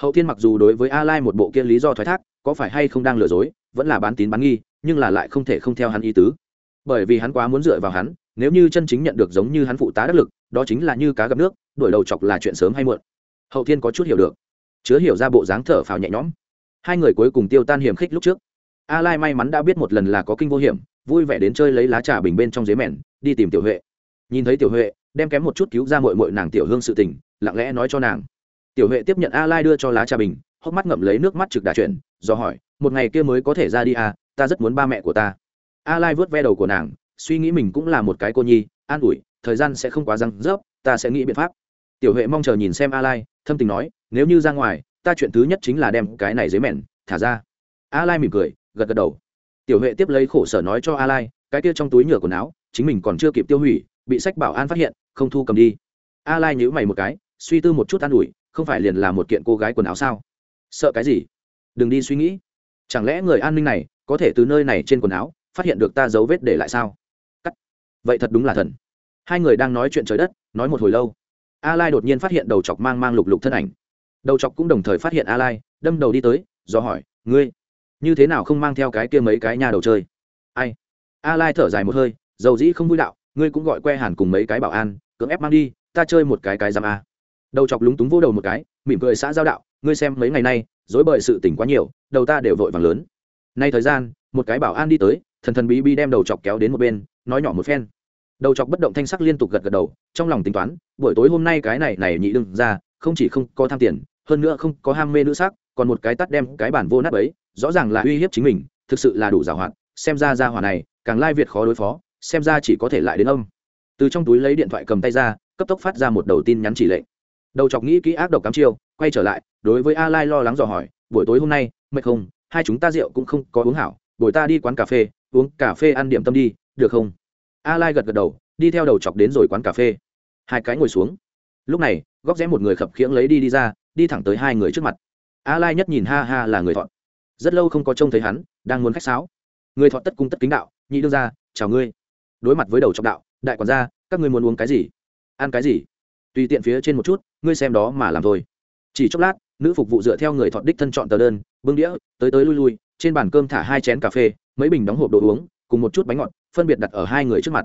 Hậu thiên mặc dù đối với a lai một bộ kia lý do thoái thác, có phải hay không đang lừa dối, vẫn là bán tín bán nghi, nhưng là lại không thể không theo hắn ý tứ. Bởi vì hắn quá muốn dựa vào hắn, nếu như chân chính nhận được giống như hắn phụ tá đắc lực, đó chính là như cá gặp nước đổi đầu chọc là chuyện sớm hay muộn. Hậu thiên có chút hiểu được, chứa hiểu ra bộ dáng thở phào nhẹ nhõm. Hai người cuối cùng tiêu tan hiểm khích lúc trước. A lai may mắn đã biết một lần là có kinh vô hiểm vui vẻ đến chơi lấy lá trà bình bên trong dế mèn, đi tìm tiểu huệ. Nhìn thấy tiểu huệ, đem kém một chút cứu ra mội mội nàng tiểu hương sự tình, lặng lẽ nói cho nàng. Tiểu huệ tiếp nhận a lai đưa cho lá trà bình, hốc mắt ngậm lấy nước mắt trực đà chuyển, do hỏi, một ngày kia mới có thể ra đi à ta rất muốn ba mẹ của ta. A lai vớt ve đầu của nàng, suy nghĩ mình cũng là một cái cô nhi, an ủi, thời gian sẽ không quá răng rớp, ta sẽ nghĩ biện pháp. Tiểu huệ mong chờ nhìn xem a lai, thâm tình nói, nếu như ra ngoài, ta chuyện thứ nhất chính là đem cái này dưới mẹn thả ra. A lai mỉm cười, gật gật đầu tiểu huệ tiếp lấy khổ sở nói cho a lai, cái kia trong túi nhựa quần áo, chính mình còn chưa kịp tiêu hủy, bị sách bảo an phát hiện, không thu cầm đi. A lai nhíu mày một cái, suy tư một chút an ủi, không phải liền là một kiện cô gái quần áo sao? Sợ cái gì? Đừng đi suy nghĩ. Chẳng lẽ người an ninh này có thể từ nơi này trên quần áo phát hiện được ta dấu vết để lại sao? Cắt. Vậy thật đúng là thần. Hai người đang nói chuyện trời đất, nói một hồi lâu. A lai đột nhiên phát hiện đầu chọc mang mang lục lục thân ảnh. Đầu chọc cũng đồng thời phát hiện a lai, đâm đầu đi tới, do hỏi, ngươi như thế nào không mang theo cái kia mấy cái nhà đầu chơi? Ai? A lai thở dài một hơi, dầu dĩ không vui đạo, ngươi cũng gọi que hàn cùng mấy cái bảo an, cưỡng ép mang đi, ta chơi một cái cái giam a. Đầu chọc lúng túng vô đầu một cái, mỉm cười xã giao đạo, ngươi xem mấy ngày nay, dối bời sự tỉnh quá nhiều, đầu ta đều vội vàng lớn. Nay thời gian, một cái bảo an đi tới, thần thần bí bí đem đầu chọc kéo đến một bên, nói nhỏ một phen. Đầu chọc bất động thanh sắc liên tục gật gật đầu, trong lòng tính toán, buổi tối hôm nay cái này này nhị đừng ra, không chỉ không có tham tiền, hơn nữa không có ham mê nữ sắc còn một cái tắt đem cái bản vô nát ấy, rõ ràng là uy hiếp chính mình, thực sự là đủ giàu hoạt xem ra ra hỏa này, càng lai việt khó đối phó, xem ra chỉ có thể lại đến ông từ trong túi lấy điện thoại cầm tay ra, cấp tốc phát ra một đầu tin nhắn chỉ lệnh. Đầu chọc nghĩ kỹ ác độc cắm chiêu, quay trở lại, đối với a lai lo lắng dò hỏi, buổi tối hôm nay, mệt không? Hai chúng ta rượu cũng không có uống hảo, buổi ta đi quán cà phê, uống cà phê ăn điểm tâm đi, được không? A lai gật gật đầu, đi theo đầu chọc đến rồi quán cà phê. Hai cái ngồi xuống. Lúc này, góc rẽ một người khập khiễng lấy đi đi ra, đi thẳng tới hai người trước mặt a lai nhất nhìn ha ha là người thọ. Rất lâu không có trông thấy hắn, đang muốn khách sáo. Người thọ tất cung tất kính đạo, nhị đương ra chào ngươi. Đối mặt với đầu trọng đạo, đại quản gia, các ngươi muốn uống cái gì? Ăn cái gì? Tùy tiện phía trên một chút, ngươi xem đó mà làm thôi. Chỉ chốc lát, nữ phục vụ dựa theo người thọ đích thân chọn tờ đơn, bưng đĩa, tới tới lui lui, trên bàn cơm thả hai chén cà phê, mấy bình đóng hộp đồ uống, cùng một chút bánh ngọt, phân biệt đặt ở hai người trước mặt.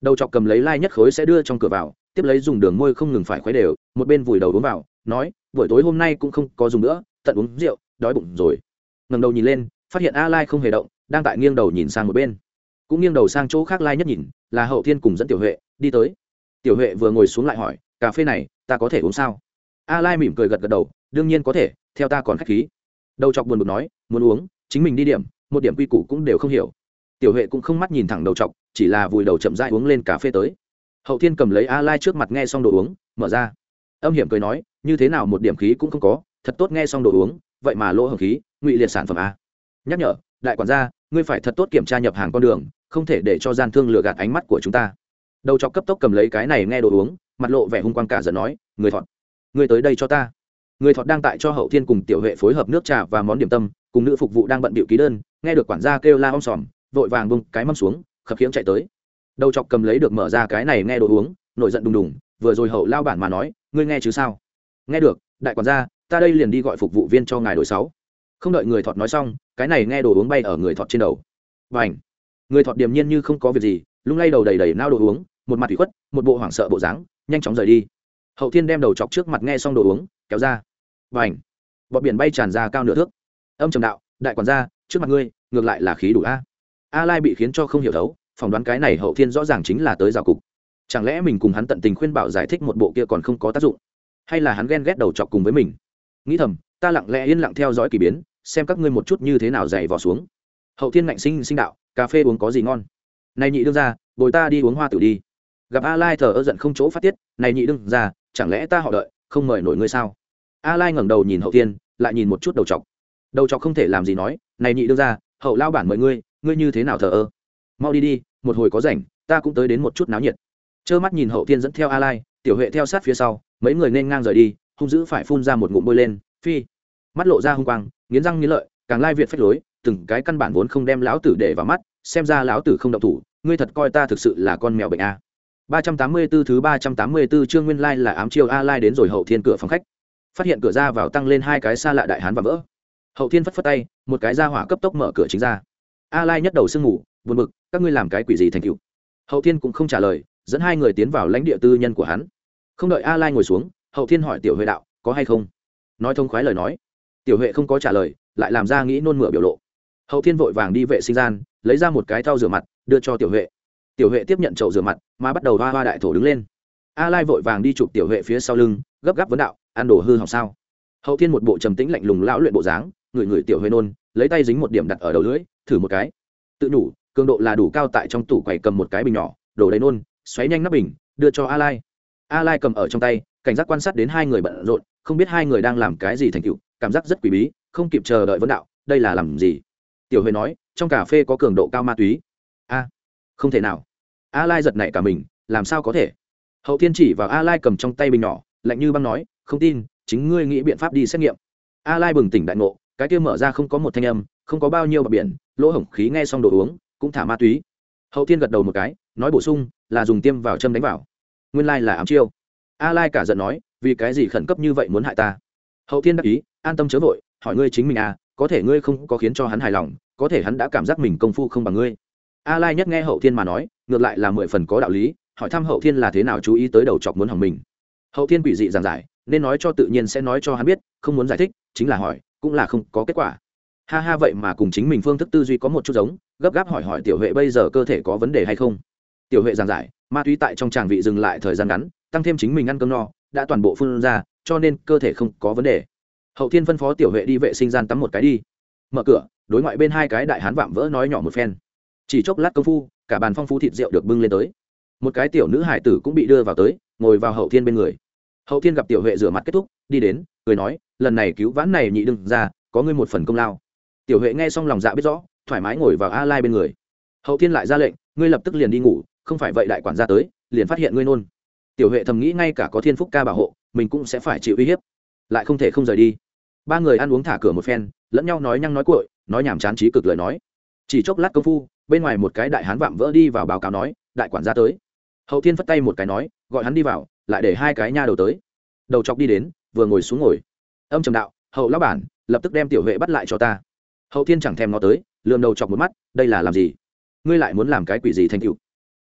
Đầu chọc cầm lấy lai nhất khối sẽ đưa trong cửa vào, tiếp lấy dùng đường môi không ngừng phải khuấy đều, một bên vùi đầu uống vào, nói, buổi tối hôm nay cũng không có dùng nữa tận uống rượu, đói bụng rồi. Ngầm đầu nhìn lên, phát hiện a lai không hề động, đang tại nghiêng đầu nhìn sang một bên. Cũng nghiêng đầu sang chỗ khác lai nhất nhìn, là hậu thiên cùng dẫn tiểu huệ, đi tới. Tiểu huệ vừa ngồi xuống lại hỏi, cà phê này, ta có thể uống sao? A lai mỉm cười gật gật đầu, đương nhiên có thể, theo ta còn khách khí. Đầu chọc buồn bực nói, muốn uống, chính mình đi điểm, một điểm quy củ cũng đều không hiểu. Tiểu huệ cũng không mắt nhìn thẳng đầu chọc, chỉ là vùi đầu chậm rãi uống lên cà phê tới. Hậu thiên cầm lấy a lai trước mặt nghe xong đồ uống, mở ra. Âm hiểm cười nói, như thế nào một điểm khí cũng không có thật tốt nghe xong đồ uống, vậy mà lỗ hồng khí, ngụy liệt sản phẩm a. Nhắc nhở, đại quản gia, ngươi phải thật tốt kiểm tra nhập hàng con đường, không thể để cho gian thương lừa gạt ánh mắt của chúng ta. Đầu chọc cấp tốc cầm lấy cái này nghe đồ uống, mặt lộ vẻ hung quang cả giận nói, người thọt. Ngươi tới đây cho ta. Người thọt đang tại cho hậu thiên cùng tiểu huệ phối hợp nước trà và món điểm tâm, cùng nữ phục vụ đang bận bịu ký đơn, nghe được quản gia kêu la om sòm, vội vàng bung cái mâm xuống, khập khiễng chạy tới. Đầu chọc cầm lấy được mở ra cái này nghe đồ uống, nổi giận đùng đùng, vừa rồi hậu lao bản mà nói, ngươi nghe chứ sao? Nghe được, đại quản gia ta đây liền đi gọi phục vụ viên cho ngài đổi sáu. Không đợi người thọt nói xong, cái này nghe đồ uống bay ở người thọt trên đầu. Và ảnh người thọt điềm nhiên như không có việc gì, lung lay đầu đầy đầy nao đồ uống, một mặt thủy khuất, một bộ hoảng sợ bộ dáng, nhanh chóng rời đi. Hậu thiên đem đầu chọc trước mặt nghe xong đồ uống, kéo ra. Và ảnh bọt biển bay tràn ra cao nửa thước. Âm trầm đạo, đại quản gia, trước mặt ngươi, ngược lại là khí đủ a. A lai bị khiến cho không hiểu thấu, phỏng đoán cái này hậu thiên rõ ràng chính là tới rào cục. Chẳng lẽ mình cùng hắn tận tình khuyên bảo giải thích một bộ kia còn không có tác dụng? Hay là hắn ghen ghét đầu chọc cùng với mình? Nghĩ thầm, ta lặng lẽ yên lặng theo dõi k ỳ biến, xem các ngươi một chút như thế nào dày vò xuống. Hậu thiên ngạnh sinh sinh đạo, cà phê uống có gì ngon? Này nhị đương ra bồi ta đi uống hoa tử đi. Gặp a lai thờ ơ giận không chỗ phát tiết, này nhị đương ra chẳng lẽ ta họ đợi, không mời nổi ngươi sao? A lai ngẩng đầu nhìn hậu thiên, lại nhìn một chút đầu chọc. Đầu chọc không thể làm gì nói, này nhị đương ra hậu lao bản mời ngươi ngươi như thế nào thờ ơ? Mau đi đi, một hồi có rảnh, ta cũng tới đến một chút náo nhiệt. Trơ mắt nhìn hậu thiên dẫn theo a lai tiểu huệ theo sát phía sau, mấy người nên ngang rời đi hung dữ phải phun ra một ngụm bôi lên, phi. Mắt lộ ra hung quang, nghiến răng nghiến lợi, càng lai việt phách lối, từng cái căn bản vốn không đem lão tử để vào mắt, xem ra lão tử không động thủ, ngươi thật coi ta thực sự là con mèo bệnh a. Ba trăm tám mươi 384 thứ ba trăm tám mươi 384 chương nguyên lai là ám chiêu a lai đến rồi hậu thiên cửa phòng khách. Phát hiện cửa ra vào tăng lên hai cái xa lạ đại hán và vỡ. Hậu thiên phất phất tay, một cái ra hỏa cấp tốc mở cửa chính ra. A lai nhất đầu sương ngủ, buồn bực, các ngươi làm cái quỷ gì thành cựu hậu thiên cũng không trả lời, dẫn hai người tiến vào lãnh địa tư nhân của hắn. Không đợi a lai ngồi xuống hậu thiên hỏi tiểu huệ đạo, có hay không? Nói thông khoái lời nói. Tiểu huệ không có trả lời, lại làm ra nghĩ nôn mửa biểu lộ. Hậu thiên vội vàng đi vệ sinh gian, lấy ra một cái thau rửa mặt, đưa cho tiểu huệ. Tiểu huệ tiếp nhận chậu rửa mặt, mà bắt đầu hoa hoa đại thổ đứng lên. A lai vội vàng đi chụp tiểu huệ phía sau lưng, gấp gáp vấn đạo, ăn đồ hư hỏng sao? Hậu thiên một bộ trầm tĩnh lạnh lùng lão luyện bộ dáng người người tiểu huệ nôn, lấy tay dính một điểm đặt ở đầu lưỡi, thử một cái. Tự nhủ, cường độ là đủ cao tại trong tủ quầy cầm một cái bình nhỏ đổ đầy nôn, xoáy nhanh nắp bình, đưa cho a lai. A lai cầm ở trong tay cảnh giác quan sát đến hai người bận rộn, không biết hai người đang làm cái gì thành cựu cảm giác rất quý bí, không kịp chờ đợi vấn đạo, đây là làm gì? Tiểu huệ nói, trong cà phê có cường độ cao ma túy. A, không thể nào. A lai giật nảy cả mình, làm sao có thể? Hậu thiên chỉ vào a lai cầm trong tay bình nhỏ, lạnh như băng nói, không tin, chính ngươi nghĩ biện pháp đi xét nghiệm. A lai bừng tỉnh đại ngộ, cái kia mở ra không có một thanh âm, không có bao nhiêu bờ biển, lỗ hổng khí nghe xong đồ uống, cũng thả ma túy. Hậu thiên gật đầu một cái, nói bổ sung, là dùng tiêm vào châm đánh vào. Nguyên lai là ám chiêu a lai cả giận nói, vì cái gì khẩn cấp như vậy muốn hại ta? Hậu thiên đắc ý, an tâm chớ vội, hỏi ngươi chính mình à có thể ngươi không có khiến cho hắn hài lòng, có thể hắn đã cảm giác mình công phu không bằng ngươi. A lai nhất nghe hậu thiên mà nói, ngược lại là mười phần có đạo lý, hỏi thăm hậu thiên là thế nào chú ý tới đầu chọc muốn hỏng mình. Hậu thiên quỷ dị giảng giải, nên nói cho tự nhiên sẽ nói cho hắn biết, không muốn giải thích, chính là hỏi, cũng là không có kết quả. Ha ha vậy mà cùng chính mình phương thức tư duy có một chút giống, gấp gáp hỏi hỏi tiểu huệ bây giờ cơ thể có vấn đề hay không? Tiểu huệ giảng giải, ma túy tại trong tràng vị dừng lại thời gian ngắn tăng thêm chính mình ăn cơm no, đã toàn bộ phun ra, cho nên cơ thể không có vấn đề. Hậu thiên phân phó tiểu huệ đi vệ sinh gian tắm một cái đi. Mở cửa, đối ngoại bên hai cái đại hán vạm vỡ nói nhỏ một phen. Chỉ chốc lát công phu, cả bàn phong phú thịt rượu được bưng lên tới. Một cái tiểu nữ hải tử cũng bị đưa vào tới, ngồi vào hậu thiên bên người. Hậu thiên gặp tiểu huệ rửa mặt kết thúc, đi đến, cười nói, lần này cứu vãn này nhị đừng ra có ngươi một phần công lao. Tiểu huệ nghe xong lòng dạ biết rõ, thoải mái ngồi vào a lai bên người. Hậu thiên lại ra lệnh, ngươi lập tức liền đi ngủ, không phải vậy đại quản gia tới, liền phát hiện ngươi nôn tiểu huệ thầm nghĩ ngay cả có thiên phúc ca bảo hộ, mình cũng sẽ phải chịu uy hiếp. Lại không thể không rời đi. Ba người ăn uống thả cửa một phen, lẫn nhau nói nhăng nói cuội, nói nhảm chán trí cực lời nói. Chỉ chốc lát công phu, bên ngoài một cái đại hán vạm vỡ đi vào báo cáo nói, đại quản gia tới. Hậu thiên phất tay một cái nói, gọi hắn đi vào, lại để hai cái nha đầu tới. Đầu chọc đi đến, vừa ngồi xuống ngồi. Âm trầm đạo, hậu lão bản, lập tức đem tiểu huệ bắt lại cho ta. Hậu thiên chẳng thèm nó tới, lườm đầu chọc một mắt, đây là làm gì? Ngươi lại muốn làm cái quỷ gì thành cựu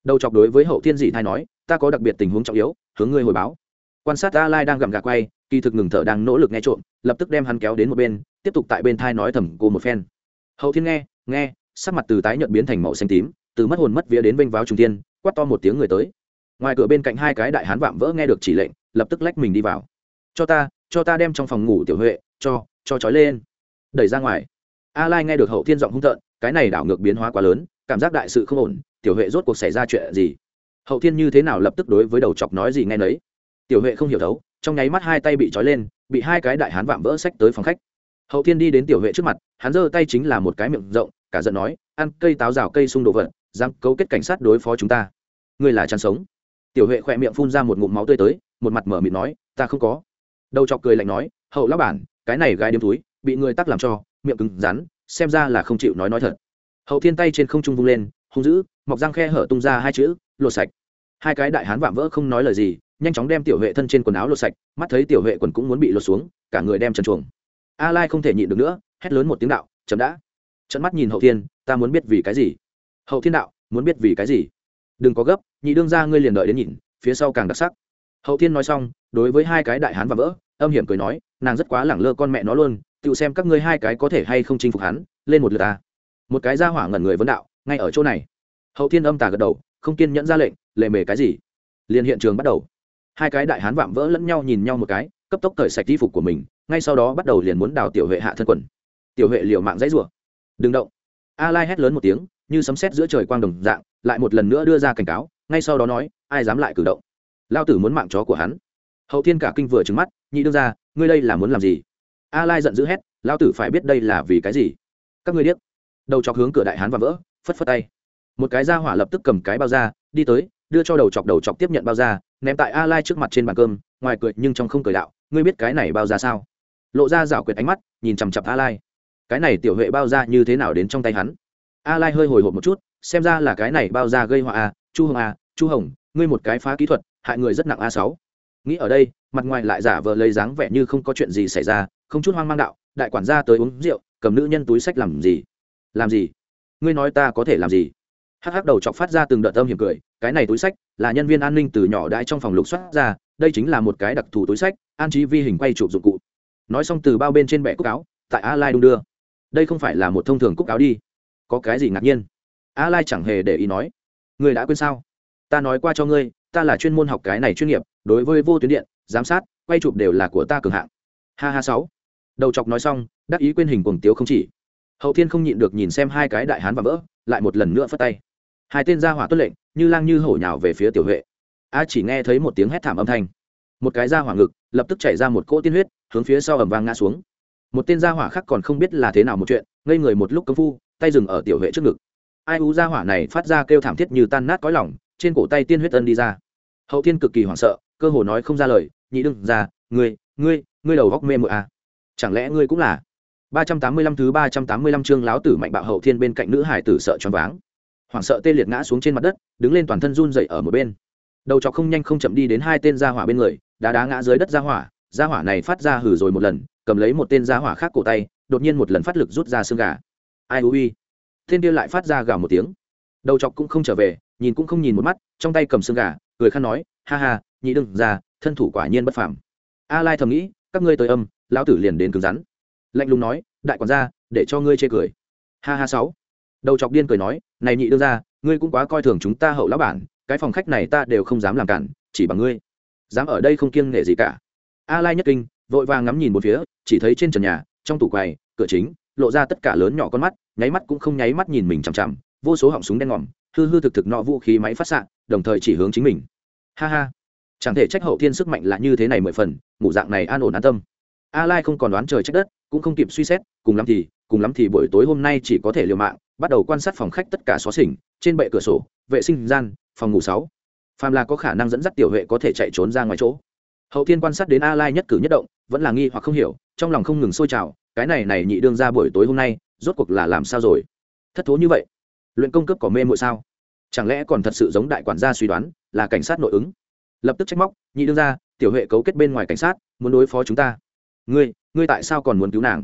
đầu chọc đối với hậu thiên dị thai nói ta có đặc biệt tình huống trọng yếu hướng ngươi hồi báo. Quan sát a lai đang gặm gà quay kỳ thực ngừng thở đang nỗ lực nghe trộm lập tức đem hắn kéo đến một bên tiếp tục tại bên thai nói thầm cô một phen. Hậu thiên nghe nghe sắc mặt từ tái nhợt biến thành màu xanh tím từ mất hồn mất vía đến vênh váo trung thiên, quát to một tiếng người tới. Ngoài cửa bên cạnh hai cái đại hán vạm vỡ nghe được chỉ lệnh lập tức lách mình đi vào. Cho ta cho ta đem trong phòng ngủ tiểu huệ cho cho trói lên. Đẩy ra ngoài. A lai nghe được hậu thiên giọng hung tợn cái này đảo ngược biến hóa quá lớn cảm giác đại sự không ổn tiểu huệ rốt cuộc xảy ra chuyện gì? Hậu thiên như thế nào lập tức đối với đầu chọc nói gì nghe nấy. Tiểu huệ không hiểu thấu, trong nháy mắt hai tay bị trói lên, bị hai cái đại hán vạm vỡ sách tới phòng khách. Hậu thiên đi đến tiểu huệ trước mặt, hắn giơ tay chính là một cái miệng rộng, cả giận nói, ăn cây táo rào cây xung đồ vật, dám cấu kết cảnh sát đối phó chúng ta. Ngươi là chăn sống. Tiểu huệ khỏe miệng phun ra một ngụm máu tươi tới, một mặt mở mịt nói, ta không có. Đầu chọc cười lạnh nói, hậu lão bản, cái này gai đêm túi, bị người tắc làm cho, miệng cứng rắn, xem ra là không chịu nói nói thật. Hậu thiên tay trên không trung vung lên, hung dữ, mọc răng khe hở tung ra hai chữ lột sạch. Hai cái đại hán vạm vỡ không nói lời gì, nhanh chóng đem tiểu huệ thân trên quần áo lột sạch, mắt thấy tiểu huệ quần cũng muốn bị lột xuống, cả người đem trần chuồng. A lai không thể nhịn được nữa, hét lớn một tiếng đạo, chậm đã. Trận mắt nhìn hậu thiên, ta muốn biết vì cái gì? Hậu thiên đạo, muốn biết vì cái gì? Đừng có gấp, nhị đương ra ngươi liền đợi đến nhìn phía sau càng đặc sắc. Hậu thiên nói xong, đối với hai cái đại hán và vỡ, âm hiểm cười nói, nàng rất quá lẳng lơ con mẹ nó luôn, tự xem các ngươi hai cái có thể hay không chinh phục hắn, lên một lượt ta. Một cái ra hỏa ngẩn người vấn đạo, ngay ở chỗ này. Hậu thiên âm tà gật đầu không kiên nhẫn ra lệnh, lệ mề cái gì? Liền hiện trường bắt đầu. Hai cái đại hán vạm vỡ lẫn nhau nhìn nhau một cái, cấp tốc cởi sạch y phục của mình, ngay sau đó bắt đầu liền muốn đào tiểu huệ hạ thân quần. Tiểu huệ liều mạng dãy rủa. Đừng động. A lai hét lớn một tiếng, như sấm sét giữa trời quang đồng dạng, lại một lần nữa đưa ra cảnh cáo, ngay sau đó nói, ai dám lại cử động? Lao tử muốn mạng chó của hắn. Hậu thiên cả kinh vừa trứng mắt, nhị đưa ra ngươi đây là muốn làm gì? A lai giận dữ hét, lao tử phải biết đây là vì cái gì? Các ngươi điếc. Đầu chọc hướng cửa đại hán và vỡ, phất phất tay một cái ra hỏa lập tức cầm cái bao da, đi tới đưa cho đầu chọc đầu chọc tiếp nhận bao da, ném tại a lai trước mặt trên bàn cơm ngoài cười nhưng trong không cười đạo ngươi biết cái này bao da sao? Lộ ra rảo quyệt ánh mắt nhìn chằm chặp a lai. Cái này tiểu huệ bao da như thế nào đến trong tay hắn? A lai hơi hồi hộp một chút xem ra là cái này bao da gây họa a chu hồng a chu hồng ngươi một cái phá kỹ thuật hại người rất nặng a sáu. Nghĩ ở đây mặt ngoài lại giả vờ lấy dáng vẻ như không có chuyện gì xảy ra không chút hoang mang đạo đại quản gia tới uống rượu cầm nữ nhân túi sách làm gì? Làm gì? Ngươi nói ta có thể làm gì? Hắc hắc đầu chọc phát ra từng đợt âm hiểm cười, cái này túi sách là nhân viên an ninh từ nhỏ đãi trong phòng lục soát ra, đây chính là một cái đặc thù túi sách, an trí vi hình quay chụp dụng cụ. Nói xong từ bao bên trên bệ cúc áo, tại a lai đung đưa. Đây không phải là một thông thường cúc áo đi. Có cái gì ngạc nhiên? A lai chẳng hề để ý nói. Người đã quên sao? Ta nói qua cho ngươi, ta là chuyên môn học cái này chuyên nghiệp, đối với vô tuyến điện, giám sát, quay chụp đều là của ta cường hạng. Ha ha sáu. Đầu chọc nói xong, đắc ý quên hình cuồng tiếu không chỉ hậu thiên không nhịn được nhìn xem hai cái đại hán và vỡ, lại một lần nữa phất tay. Hai tên gia hỏa tuất lệnh, như lang như hổ nhào về phía tiểu huệ. A chỉ nghe thấy một tiếng hét thảm âm thanh. Một cái gia hỏa ngực, lập tức chảy ra một cỗ tiên huyết, hướng phía sau ẩm vang ngã xuống. Một tên gia hỏa khác còn không biết là thế nào một chuyện, ngây người một lúc công phu, tay dừng ở tiểu huệ trước ngực. Ai ú gia hỏa này phát ra kêu thảm thiết như tan nát cõi lỏng trên cổ tay tiên huyết ân đi ra. Hậu thiên cực kỳ hoảng sợ, cơ hồ nói không ra lời, nhị đừng ra ngươi ngươi ngươi đầu góc mê mội à. chẳng lẽ ngươi cũng là ba trăm tám mươi lăm thứ ba trăm tám mươi lăm chương Lão tử mạnh bạo hậu thiên bên cạnh nữ hải tử sợ choáng váng. Hoảng sợ tê liệt ngã xuống trên mặt đất, đứng lên toàn thân run rẩy ở một bên. Đầu chọc không nhanh không chậm đi đến hai tên gia hỏa bên người, đá đá ngã dưới đất gia hỏa gia hỏa này phát ra hử rồi một lần, cầm lấy một tên gia hỏa khác cổ tay, đột nhiên một lần phát lực rút ra xương gà. Ai ui tên kia lại phát ra gào một tiếng. Đầu chọc cũng không trở về, nhìn cũng không nhìn một mắt, trong tay cầm xương gà, cười khan nói, ha ha, nhị đừng ra, thân thủ quả nhiên bất phàm. A lai thầm nghĩ, các ngươi tới âm, lão tử liền đến cứng rắn lạnh lùng nói, đại quản gia, để cho ngươi chê cười. Ha ha sáu. Đầu chọc điên cười nói, này nhị đương ra ngươi cũng quá coi thường chúng ta hậu lão bản, cái phòng khách này ta đều không dám làm cản, chỉ bằng ngươi. Dám ở đây không kiêng nể gì cả. A lai nhất kinh, vội vàng ngắm nhìn một phía, chỉ thấy trên trần nhà, trong tủ quầy, cửa chính, lộ ra tất cả lớn nhỏ con mắt, nháy mắt cũng không nháy mắt nhìn mình chằm chằm, vô số họng súng đen ngòm, hư hư thực thực nọ vũ khí máy phát xạ, đồng thời chỉ hướng chính mình. Ha ha. Chẳng thể trách hậu thiên sức mạnh là như thế này mười phần, ngủ dạng này an ổn an tâm. A lai không còn đoán trời trách đất cũng không kịp suy xét, cùng lắm thì, cùng lắm thì buổi tối hôm nay chỉ có thể liều mạng, bắt đầu quan sát phòng khách tất cả xóa xỉnh, trên bệ cửa sổ, vệ sinh gian, phòng ngủ sáu. Phàm là có khả năng dẫn dắt tiểu huệ có thể chạy trốn ra ngoài chỗ. Hậu thiên quan sát đến a lai nhất cử nhất động, vẫn là nghi hoặc không hiểu, trong lòng không ngừng sôi trào, cái này này nhị đương ra buổi tối hôm nay, rốt cuộc là làm sao rồi? Thất thố như vậy, luyện công cấp có mê muội sao? Chẳng lẽ còn thật sự giống đại quản gia suy đoán, là cảnh sát nội ứng? Lập tức trách móc, nhị đương ra, tiểu huệ cấu kết bên ngoài cảnh sát, muốn đối phó chúng ta. Ngươi ngươi tại sao còn muốn cứu nàng?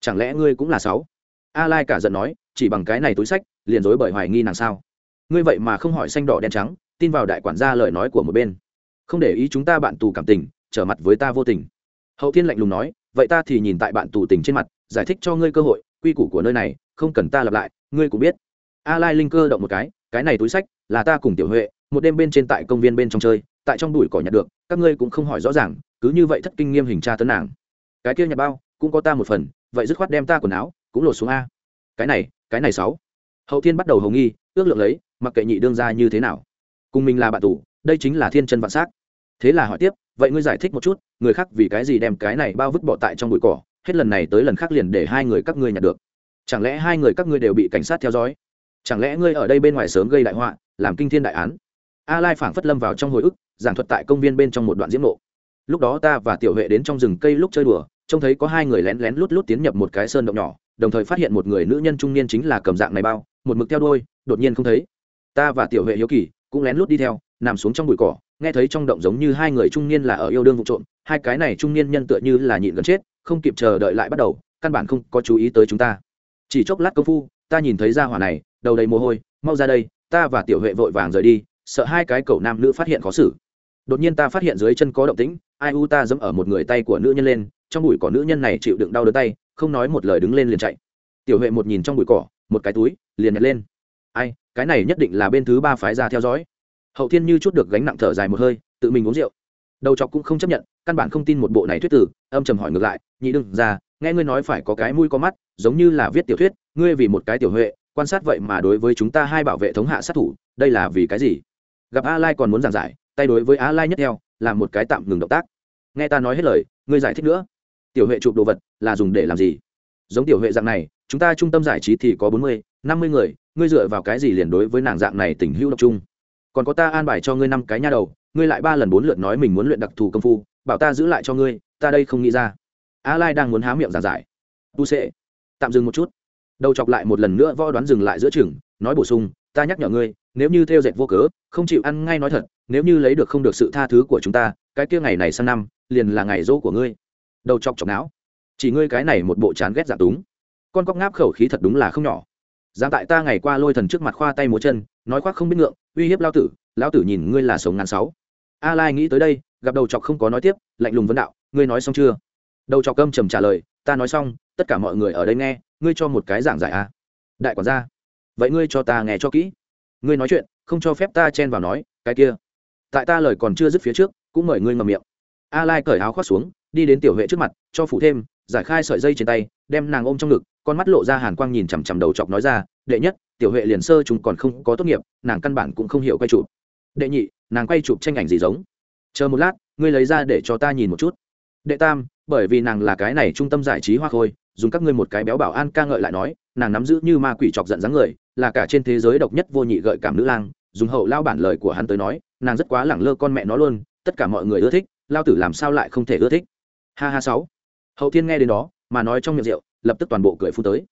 Chẳng lẽ ngươi cũng là sáu? A lai cả giận nói, chỉ bằng cái này túi sách, liền dối bởi hoài nghi nàng sao? Ngươi vậy mà không hỏi xanh đỏ đen trắng, tin vào đại quản gia lời nói của một bên. Không để ý chúng ta bạn tù cảm tình, trở mặt với ta vô tình. Hậu thiên lạnh lùng nói, vậy ta thì nhìn tại bạn tù tình trên mặt, giải thích cho ngươi cơ hội, quy củ của nơi này, không cần ta lặp lại, ngươi cũng biết. A lai linh cơ động một cái cái này túi sách là ta cùng tiểu huệ, một đêm bên trên tại công viên bên trong chơi, tại trong đùi cỏ nhặt được, các ngươi cũng không hỏi rõ ràng, cứ như vậy thất kinh nghiêm hình tra tấn nàng cái kia nhặt bao cũng có ta một phần, vậy dứt khoát đem ta quần áo cũng lột xuống a. Cái này cái này sáu. Hậu thiên bắt đầu hồng nghi, ước lượng lấy, mặc kệ nhị đương ra như thế nào. Cùng mình là bạn tù, đây chính là thiên chân vạn s á c thế là hỏi tiếp, vậy ngươi giải thích một chút, người khác vì cái gì đem cái này bao vứt bỏ tại trong bụi cỏ, hết lần này tới lần khác liền để hai người các ngươi nhặt được. Chẳng lẽ hai người các ngươi đều bị cảnh sát theo dõi? Chẳng lẽ ngươi ở đây bên ngoài sớm gây đại họa, làm kinh thiên đại án? A lai phảng phất lâm vào trong hồi ức, giảng thuật tại công viên bên trong một đoạn diễm nộ lúc đó ta và tiểu huệ đến trong rừng cây lúc chơi đùa, trông thấy có hai người lén lén lút lút tiến nhập một cái sơn động nhỏ, đồng thời phát hiện một người nữ nhân trung niên chính là cầm dạng này bao, một mực theo đôi đột nhiên không thấy. Ta và tiểu huệ hiếu kỳ, cũng lén lút đi theo, nằm xuống trong bụi cỏ, nghe thấy trong động giống như hai người trung niên là ở yêu đương vụ trộm, hai cái này trung niên nhân tựa như là nhịn gần chết, không kịp chờ đợi lại bắt đầu, căn bản không có chú ý tới chúng ta. Chỉ chốc lát công phu, ta nhìn thấy ra hỏa này, đầu đầy mồ hôi, mau ra đây, ta và tiểu huệ vội vàng rời đi, sợ hai cái cậu nam nữ phát hiện khó xử. Đột nhiên ta phát hiện dưới chân có động tĩnh ai u ta dẫm ở một người tay của nữ nhân lên, trong bụi cỏ nữ nhân này chịu đựng đau đớn tay, không nói một lời đứng lên liền chạy. Tiểu huệ một nhìn trong bụi cỏ, một cái túi, liền nhặt lên. Ai, cái này nhất định là bên thứ ba phái ra theo dõi. Hậu thiên như chút được gánh nặng thở dài một hơi, tự mình uống rượu. Đầu chọc cũng không chấp nhận, căn bản không tin một bộ này thuyết tử, âm trầm hỏi ngược lại, nhị đừng ra nghe ngươi nói phải có cái mũi có mắt, giống như là viết tiểu thuyết, ngươi vì một cái tiểu huệ, quan sát vậy mà đối với chúng ta hai bảo vệ thống hạ sát thủ, đây là vì cái gì? Gặp a lai còn muốn giảng giải, tay đối với a lai nhất theo làm một cái tạm ngừng động tác. Nghe ta nói hết lời, ngươi giải thích nữa. Tiểu huệ chụp đồ vật, là dùng để làm gì? Giống tiểu huệ dạng này, chúng ta trung tâm giải trí thì có bốn mươi, năm mươi người, ngươi dựa vào cái gì liền đối với nàng dạng này tình hữu độc trung còn có ta an bài cho ngươi năm cái nha đầu, ngươi lại ba lần bốn lượt nói mình muốn luyện đặc thù công phu, bảo ta giữ lại cho ngươi, ta đây không nghĩ ra. A lai đang muốn há miệng giảng giải. Tu sệ, tạm dừng một chút. Đầu chọc lại một lần nữa, võ đoán dừng lại giữa chừng, nói bổ sung, ta nhắc nhở ngươi nếu như theo dệt vô cớ, không chịu ăn ngay nói thật, nếu như lấy được không được sự tha thứ của chúng ta, cái kia ngày này sang năm, liền là ngày dỗ của ngươi. Đầu chọc chọc não. Chỉ ngươi cái này một bộ chán ghét dạng túng. Con cóc ngáp khẩu khí thật đúng là không nhỏ. Dám tại ta ngày qua lôi thần trước mặt khoa tay múa chân, nói khoác không biết ngượng, uy hiếp lao tử lao tử nhìn ngươi là sống ngàn sáu. A lai nghĩ tới đây, gặp đầu chọc không có nói tiếp, lạnh lùng vấn đạo, ngươi nói xong chưa? Đầu chọc cơm trầm trả lời, ta nói xong, tất cả mọi người ở đây nghe, ngươi cho một cái giảng giải a đại quản gia, vậy ngươi cho ta nghe cho kỹ ngươi nói chuyện, không cho phép ta chen vào nói, cái kia. Tại ta lời còn chưa dứt phía trước, cũng mời ngươi ngậm miệng. A lai cởi áo khoác xuống, đi đến tiểu huệ trước mặt, cho phụ thêm, giải khai sợi dây trên tay, đem nàng ôm trong ngực, con mắt lộ ra hàn quang nhìn chằm chằm đầu chọc nói ra, đệ nhất, tiểu huệ liền sơ chúng còn không có tốt nghiệp, nàng căn bản cũng không hiểu quay chụp. Đệ nhị, nàng quay chụp tranh ảnh gì giống? Chờ một lát, ngươi lấy ra để cho ta nhìn một chút. Đệ tam, bởi vì nàng là cái này trung tâm giải trí hoa khôi, dùng các ngươi một cái béo bảo an ca ngợi lại nói, nàng nắm giữ như ma quỷ chọc giận dáng người là cả trên thế giới độc nhất vô nhị gợi cảm nữ lang, dùng hậu lao bản lời của hắn tới nói, nàng rất quá lẳng lơ con mẹ nó luôn, tất cả mọi người ưa thích, lao tử làm sao lại không thể ưa thích? Ha ha sáu. Hậu thiên nghe đến đó, mà nói trong miệng rượu, lập tức toàn bộ cười phu tới.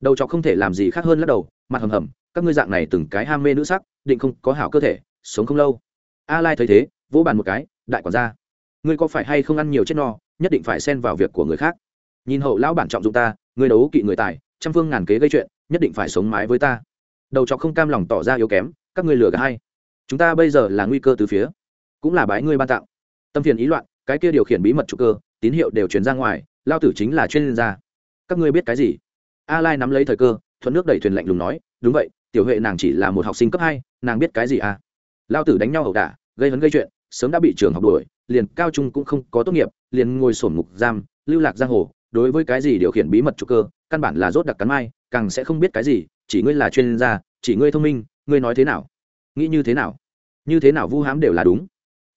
Đầu chọc không thể làm gì khác hơn lắc đầu, mặt hầm hầm, các ngươi dạng này từng cái ham mê nữ sắc, định không có hảo cơ thể, sống không lâu. A lai thấy thế, vỗ bàn một cái, đại quản gia, ngươi có phải hay không ăn nhiều chết no, nhất định phải xen vào việc của người khác. Nhìn hậu lão bản trọng dụng ta, ngươi đấu kỵ người tài, trăm phương ngàn kế gây chuyện, nhất định phải sống mái với ta đầu chọc không cam lòng tỏ ra yếu kém, các ngươi lừa gạt hay. Chúng ta bây giờ là nguy cơ từ phía, cũng là bái ngươi ban tặng. Tâm phiền ý loạn, cái kia điều khiển bí mật trụ cơ, tín hiệu đều truyền ra ngoài, lao tử chính là chuyên gia. Các ngươi biết cái gì? A lai nắm lấy thời cơ, thuận nước đẩy thuyền lạnh lùng nói, đúng vậy, tiểu huệ nàng chỉ là một học sinh cấp hai, nàng biết cái gì à? Lao tử đánh nhau ẩu đả, gây hấn gây chuyện, sớm đã bị trường học đuổi, liền cao trung cũng không có tốt nghiệp, liền ngồi sổn ngục giam, lưu lạc giang hồ, đối với cái gì điều khiển bí mật trụ cơ, căn bản là rốt đặc cắn mai, càng sẽ không biết cái gì chỉ ngươi là chuyên gia, chỉ ngươi thông minh, ngươi nói thế nào? Nghĩ như thế nào? Như thế nào vu hám đều là đúng.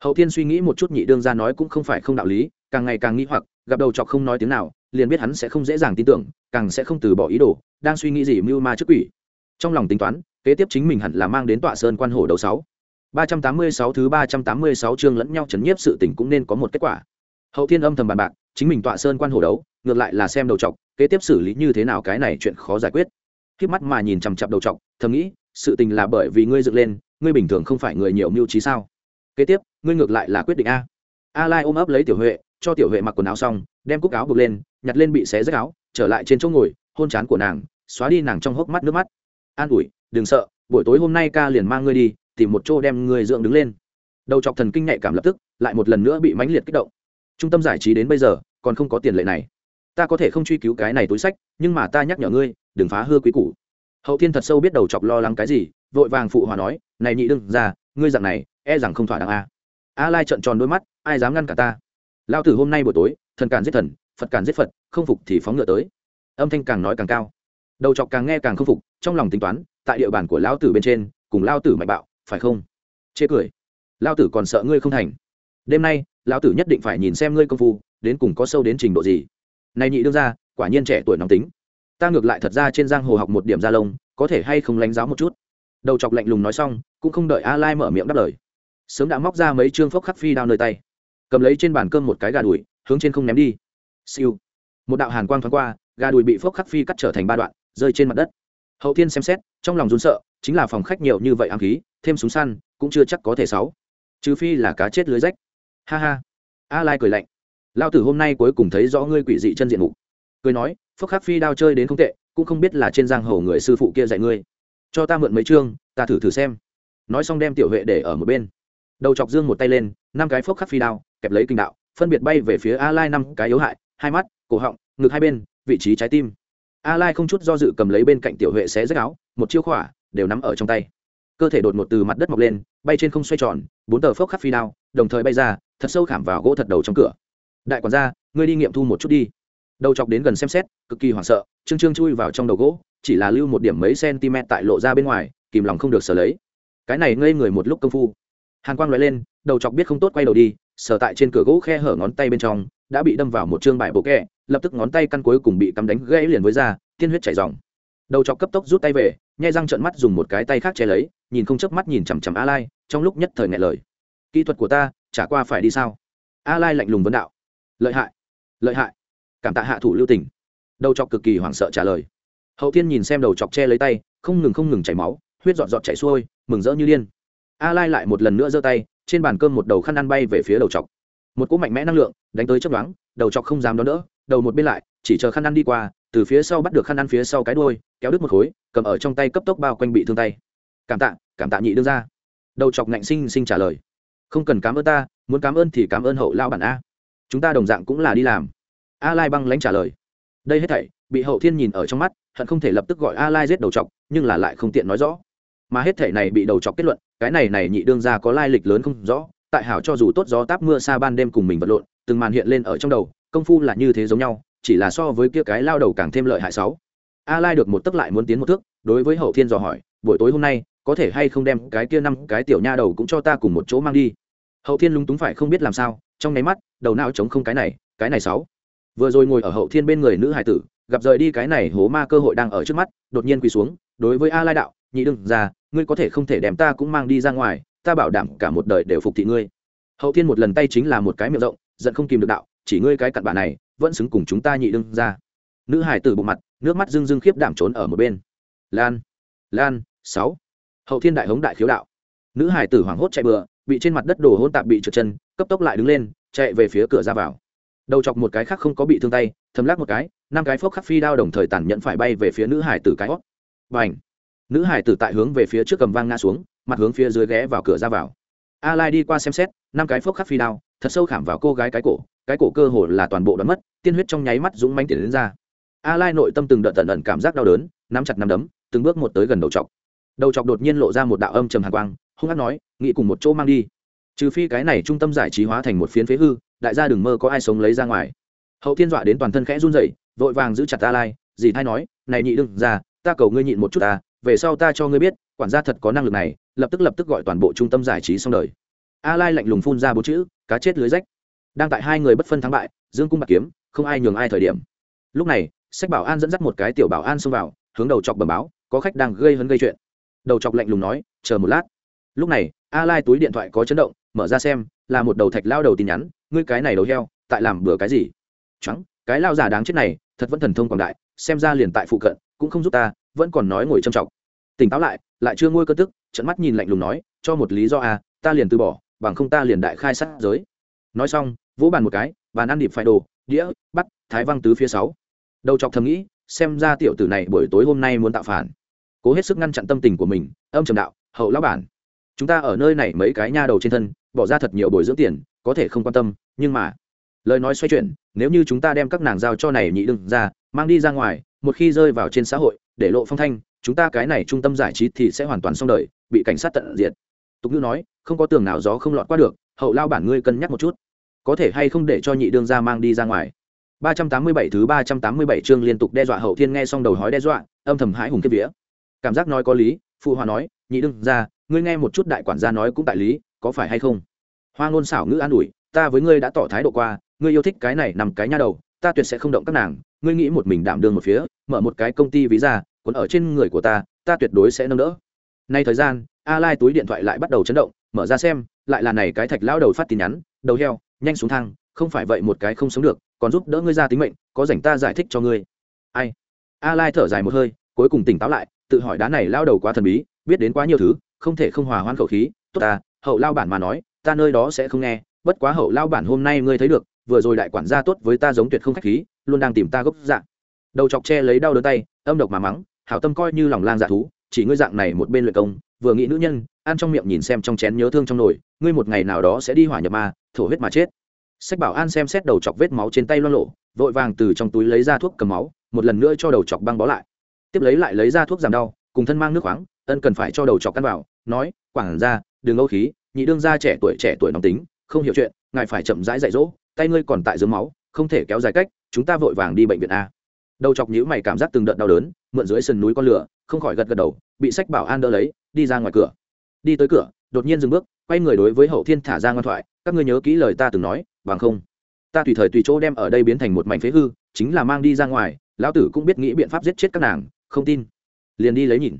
Hậu thiên suy nghĩ một chút nhị đương ra nói cũng không phải không đạo lý, càng ngày càng nghĩ hoặc, gặp đầu chọc không nói tiếng nào, liền biết hắn sẽ không dễ dàng tin tưởng, càng sẽ không từ bỏ ý đồ, đang suy nghĩ gì mưu ma trước quỷ. Trong lòng tính toán, kế tiếp chính mình hẳn là mang đến tọa sơn quan hồ đầu sáu. ba trăm tám mươi sáu thứ ba trăm tám mươi sáu chương lẫn nhau chấn nhiếp sự tình cũng nên có một kết quả. Hậu thiên âm thầm bàn bạc, chính mình tọa sơn quan hồ đấu, ngược lại là xem đầu chọc, kế tiếp xử lý như thế nào cái này chuyện khó giải quyết khiếp mắt mà nhìn chằm chặp đầu chọc, thầm nghĩ, sự tình là bởi vì ngươi dựng lên, ngươi bình thường không phải người nhiều mưu trí sao? Kế tiếp, ngươi ngược lại là quyết định a. A lai ôm ấp lấy tiểu huệ, cho tiểu huệ mặc quần áo xong, đem cúc áo buộc lên, nhặt lên bị xé rách áo, trở lại trên chỗ ngồi, hôn chán của nàng, xóa đi nàng trong hốc mắt nước mắt. An ủi, đừng sợ, buổi tối hôm nay ca liền mang ngươi đi, tìm một chỗ đem ngươi dưỡng đứng lên. Đầu chọc thần kinh nhạy cảm lập tức, lại một lần nữa bị mãnh liệt kích động. Trung tâm giải trí đến bây giờ, còn không có tiền lệ này. Ta có thể không truy cứu cái này túi sách, nhưng mà ta nhắc nhở ngươi đừng phá hư quý củ. Hậu thiên thật sâu biết đầu chọc lo lắng cái gì, vội vàng phụ hòa nói, này nhị đương ra ngươi dạng này e rằng không thỏa đáng a. A lai trợn tròn đôi mắt, ai dám ngăn cả ta? Lao tử hôm nay buổi tối, thần càn giết thần, phật càn giết phật, không phục thì phóng ngựa tới. Âm thanh càng nói càng cao. Đầu chọc càng nghe càng không phục, trong lòng tính toán, tại địa bàn của lao tử bên trên, cùng lao tử mạnh bạo, phải không? Chê cười. Lao tử còn sợ ngươi không thành. Đêm nay lao tử nhất định phải nhìn xem ngươi công phu, đến cùng có sâu đến trình độ gì. Này nhị đương ra quả nhiên trẻ tuổi nóng tính ta ngược lại thật ra trên giang hồ học một điểm da lông, có thể hay không lánh giáo một chút? Đầu chọc lạnh lùng nói xong, cũng không đợi a lai mở miệng đáp lời. Sớm đã móc ra mấy chương phốc khắc phi đao nơi tay. Cầm lấy trên bàn cơm một cái gà đùi, hướng trên không ném đi. Siêu. Một đạo hàn quang thoáng qua, gà đùi bị phốc khắc phi cắt trở thành ba đoạn, rơi trên mặt đất. Hậu thiên xem xét, trong lòng run sợ, chính là phòng khách nhiều như vậy ám khí, thêm súng săn, cũng chưa chắc có thể sáu. Trừ phi là cá chết lưới rách. Ha ha. A lai cười lạnh. Lao tử hôm nay cuối cùng thấy rõ ngươi quỷ dị chân diện mục. Cười nói phốc khắc phi đao chơi đến không tệ, cũng không biết là trên giang hồ người sư phụ kia dạy ngươi. Cho ta mượn mấy chương, ta thử thử xem. Nói xong đem tiểu huệ để ở một bên. Đầu chọc dương một tay lên, năm cái phốc khắc phi đao, kẹp lấy kinh đạo, phân biệt bay về phía a lai năm cái yếu hại, hai mắt, cổ họng, ngực hai bên, vị trí trái tim. A lai không chút do dự cầm lấy bên cạnh tiểu huệ xé rách áo, một chiêu khỏa, đều nắm ở trong tay. Cơ thể đột ngột từ mặt đất mọc lên, bay trên không xoay tròn, bốn tờ phốc khắc phi đao, đồng thời bay ra, thật sâu khảm vào gỗ thật đầu trong cửa. Đại quản gia, ngươi đi nghiệm thu một chút đi đầu chọc đến gần xem xét, cực kỳ hoảng sợ, trương trương chui vào trong đầu gỗ, chỉ là lưu một điểm mấy cm tại lộ ra bên ngoài, kìm lòng không được sở lấy. Cái này ngây người một lúc công phu. Hàn quang nói lên, đầu chọc biết không tốt quay đầu đi sở tại trên cửa gỗ khe hở ngón tay bên trong, đã bị đâm vào một chương bài bộ kẹ, lập tức ngón tay căn cuối cùng bị cắm đánh gãy liền với da, tiên huyết chảy dòng đầu chọc cấp tốc rút tay về, nhai răng trợn mắt dùng một cái tay khác che lấy, nhìn không chớp mắt nhìn chằm chằm a lai, trong lúc nhất thời ngại lời. Kỹ thuật của ta, chả qua phải đi sao? A lai lạnh lùng vấn đạo. Lợi hại. Lợi hại cảm tạ hạ thủ lưu tình. Đầu chọc cực kỳ hoảng sợ trả lời. Hậu thiên nhìn xem đầu chọc che lấy tay, không ngừng không ngừng chảy máu, huyết giọt giọt chảy xuôi, mừng rỡ như điên. A lai lại một lần nữa giơ tay, trên bàn cơm một đầu khăn ăn bay về phía đầu chọc. Một cỗ mạnh mẽ năng lượng đánh tới chấp đoán đầu chọc không dám đón đỡ, đầu một bên lại, chỉ chờ khăn ăn đi qua, từ phía sau bắt được khăn ăn phía sau cái đuôi, kéo đứt một khối, cầm ở trong tay cấp tốc bao quanh bị thương tay. Cảm tạ cảm tạ nhị đương ra đầu chọc ngạnh sinh sinh trả lời. Không cần cảm ơn ta, muốn cảm ơn thì cảm ơn hậu lao bản a. Chúng ta đồng dạng cũng là đi làm a lai băng lãnh trả lời. Đây hết thảy, bị hậu thiên nhìn ở trong mắt, hận không thể lập tức gọi a lai giết đầu chọc, nhưng là lại không tiện nói rõ. Mà hết thảy này bị đầu chọc kết luận, cái này này nhị đương ra có lai lịch lớn không rõ, tại hảo cho dù tốt gió táp mưa xa ban đêm cùng mình vật lộn, từng màn hiện lên ở trong đầu, công phu là như thế giống nhau, chỉ là so với kia cái lao đầu càng thêm lợi hại sáu. A lai được một tức lại muốn tiến một thước, đối với hậu thiên dò hỏi, buổi tối hôm nay, có thể hay không đem cái kia năm cái tiểu nha đầu cũng cho ta cùng một chỗ mang đi? Hậu thiên lúng túng phải không biết làm sao, trong nháy mắt, đầu não chống không cái này cái này sáu vừa rồi ngồi ở hậu thiên bên người nữ hải tử, gặp rời đi cái này hố ma cơ hội đang ở trước mắt, đột nhiên quỳ xuống, đối với a lai đạo, nhị đừng ra ngươi có thể không thể đem ta cũng mang đi ra ngoài, ta bảo đảm cả một đời đều phục thị ngươi. Hậu thiên một lần tay chính là một cái miệng rộng, giận không kìm được đạo, chỉ ngươi cái cặn bà này, vẫn xứng cùng chúng ta nhị đương ra nữ hải tử bộ mặt, nước mắt rưng rưng khiếp đảm trốn ở một bên. Lan lan, sáu. Hậu thiên đại hống đại khiếu đạo. Nữ hải tử hoảng hốt chạy bừa, bị trên mặt đất đổ hôn tạp bị trượt chân, cấp tốc lại đứng lên, chạy về phía cửa ra vào đầu chọc một cái khác không có bị thương tay thấm lắc một cái, năm cái phốc khắc phi đao đồng thời tàn nhẫn phải bay về phía nữ hải tử cái hót. Và h nữ hải tử tại hướng về phía trước cầm vang ngã xuống, mặt hướng phía dưới ghé vào cửa ra vào. A lai đi qua xem xét, năm cái phốc khắc phi đao, thật sâu khảm vào cô gái cái cổ cái cổ cơ hồ là toàn bộ đoán mất, tiên huyết trong nháy mắt dũng manh tiền đến ra. A lai nội tâm từng đợt tận ẩn cảm giác đau đớn, nắm chặt nắm đấm, từng bước một tới gần đầu chọc. Đầu chọc đột nhiên lộ ra một đạo âm trầm hàn quang, hung hát nói, nghĩ cùng một chỗ mang đi. Trừ phi cái này trung tâm giải trí hóa thành một phiến phế hư đại gia đừng mơ có ai sống lấy ra ngoài. Hậu thiên dọa đến toàn thân khẽ run rẩy, vội vàng giữ chặt a lai, dì thay nói, này nhị đừng ra ta cầu ngươi nhịn một chút ta, về sau ta cho ngươi biết, quản gia thật có năng lực này, lập tức lập tức gọi toàn bộ trung tâm giải trí xong đời. A lai lạnh lùng phun ra bốn chữ, cá chết lưới rách. Đang tại hai người bất phân thắng bại, dương cung bạc kiếm, không ai nhường ai thời điểm. Lúc này, sách bảo an dẫn dắt một cái tiểu bảo an xông vào, hướng đầu chọc bẩm báo, có khách đang gây hấn gây chuyện. Đầu chọc lạnh lùng nói, chờ một lát. Lúc này, a lai túi điện thoại có chấn động, mở ra xem là một đầu thạch lao đầu tin nhắn, ngươi cái này đầu heo, tại làm bừa cái gì? Trắng cái lao giả đáng chết này, thật vẫn thần thông quảng đại, xem ra liền tại phụ cận, cũng không giúp ta, vẫn còn nói ngồi trầm trọng tỉnh táo lại lại chưa ngôi cơ tức trận mắt nhìn lạnh lùng nói, cho một lý do à? ta liền từ bỏ, bằng không ta liền đại khai sát giới. Nói xong, vỗ bàn một cái, bàn ăn điệp phải đồ, đĩa bắt thái văng tứ phía sáu. Đầu chọc thầm nghĩ, xem ra tiểu tử này buổi tối hôm nay muốn tạo phản. Cố hết sức ngăn chặn tâm tình của mình, âm trầm đạo, hậu lão bản, chúng ta ở nơi này mấy cái nha đầu trên thân bỏ ra thật nhiều bồi dưỡng tiền, có thể không quan tâm, nhưng mà, lời nói xoay chuyển, nếu như chúng ta đem các nàng giao cho này nhị đừng ra mang đi ra ngoài, một khi rơi vào trên xã hội, để lộ phong thanh, chúng ta cái này trung tâm giải trí thì sẽ hoàn toàn xong đời, bị cảnh sát tận diệt. Tục ngữ nói, không có tường nào gió không lọt qua được, hậu lao bản ngươi cân nhắc một chút. Có thể hay không để cho nhị đương ra mang đi ra ngoài? 387 thứ 387 chương liên tục đe dọa hậu thiên nghe xong đầu hói đe dọa, âm thầm hãi hùng kiếp vía. Cảm giác nói có lý, phụ hòa nói, nhị đương ra ngươi nghe một chút đại quản gia nói cũng tại lý có phải hay không? Hoa ngôn xảo ngữ an ủi, ta với ngươi đã tỏ thái độ qua, ngươi yêu thích cái này nằm cái nha đầu, ta tuyệt sẽ không động các nàng, ngươi nghĩ một mình đảm đương một phía, mở một cái công ty ví ra còn ở trên người của ta ta tuyệt đối sẽ nâng đỡ. Nay thời gian, a lai túi điện thoại lại bắt đầu chấn động, mở ra xem, lại là này cái thạch lao đầu phát tin nhắn, đầu heo, nhanh xuống thang, không phải vậy một cái không sống được, còn giúp đỡ ngươi ra tính mệnh, có rảnh ta giải thích cho ngươi. Ai? A lai thở dài một hơi, cuối cùng tỉnh táo lại, tự hỏi đá này lao đầu quá thần bí, biết đến quá nhiều thứ, không thể không hòa hoan khẩu khí, tốt ta hậu lao bản mà nói, ta nơi đó sẽ không nghe, bất quá hậu lao bản hôm nay ngươi thấy được, vừa rồi đại quản gia tốt với ta giống tuyệt không khách khí, luôn đang tìm ta gốc dạng đầu chọc tre lấy đau đớn tay, âm độc mà mắng, hảo tâm coi như lòng lang dạ thú, chỉ ngươi dạng này một bên luyện công, vừa nghĩ nữ nhân, ăn trong miệng nhìn xem trong chén nhớ thương trong nồi, ngươi một ngày nào đó sẽ đi hỏa nhập ma, thổ huyết mà chết. Sách bảo an xem xét đầu chọc vết máu trên tay loang lộ, vội vàng từ trong túi lấy ra thuốc cầm máu, một lần nữa cho đầu chọc băng bó lại. Tiếp lấy lại lấy ra thuốc giảm đau, cùng thân mang nước khoáng, ân cần phải cho đầu chọc căn vào, nói quảng ra đường âu khí nhị đương gia trẻ tuổi trẻ tuổi nóng tính, không hiểu chuyện, ngài phải chậm rãi dạy dỗ, tay ngươi còn tại dưới máu, không thể kéo dài cách, chúng ta vội vàng đi bệnh viện a. Đầu chọc nhữ mày cảm giác từng đợt đau đớn, mượn dưới sườn núi con lửa, không khỏi gật gật đầu, bị sách bảo an đỡ lấy, đi ra ngoài cửa. Đi tới cửa, đột nhiên dừng bước, quay người đối với hậu thiên thả ra ngoan thoại, các ngươi nhớ kỹ lời ta từng nói, bằng không, ta tùy thời tùy chỗ đem ở đây biến thành một mảnh phế hư, chính là mang đi ra ngoài, lão tử cũng biết nghĩ biện pháp giết chết các nàng, không tin. Liền đi lấy nhìn.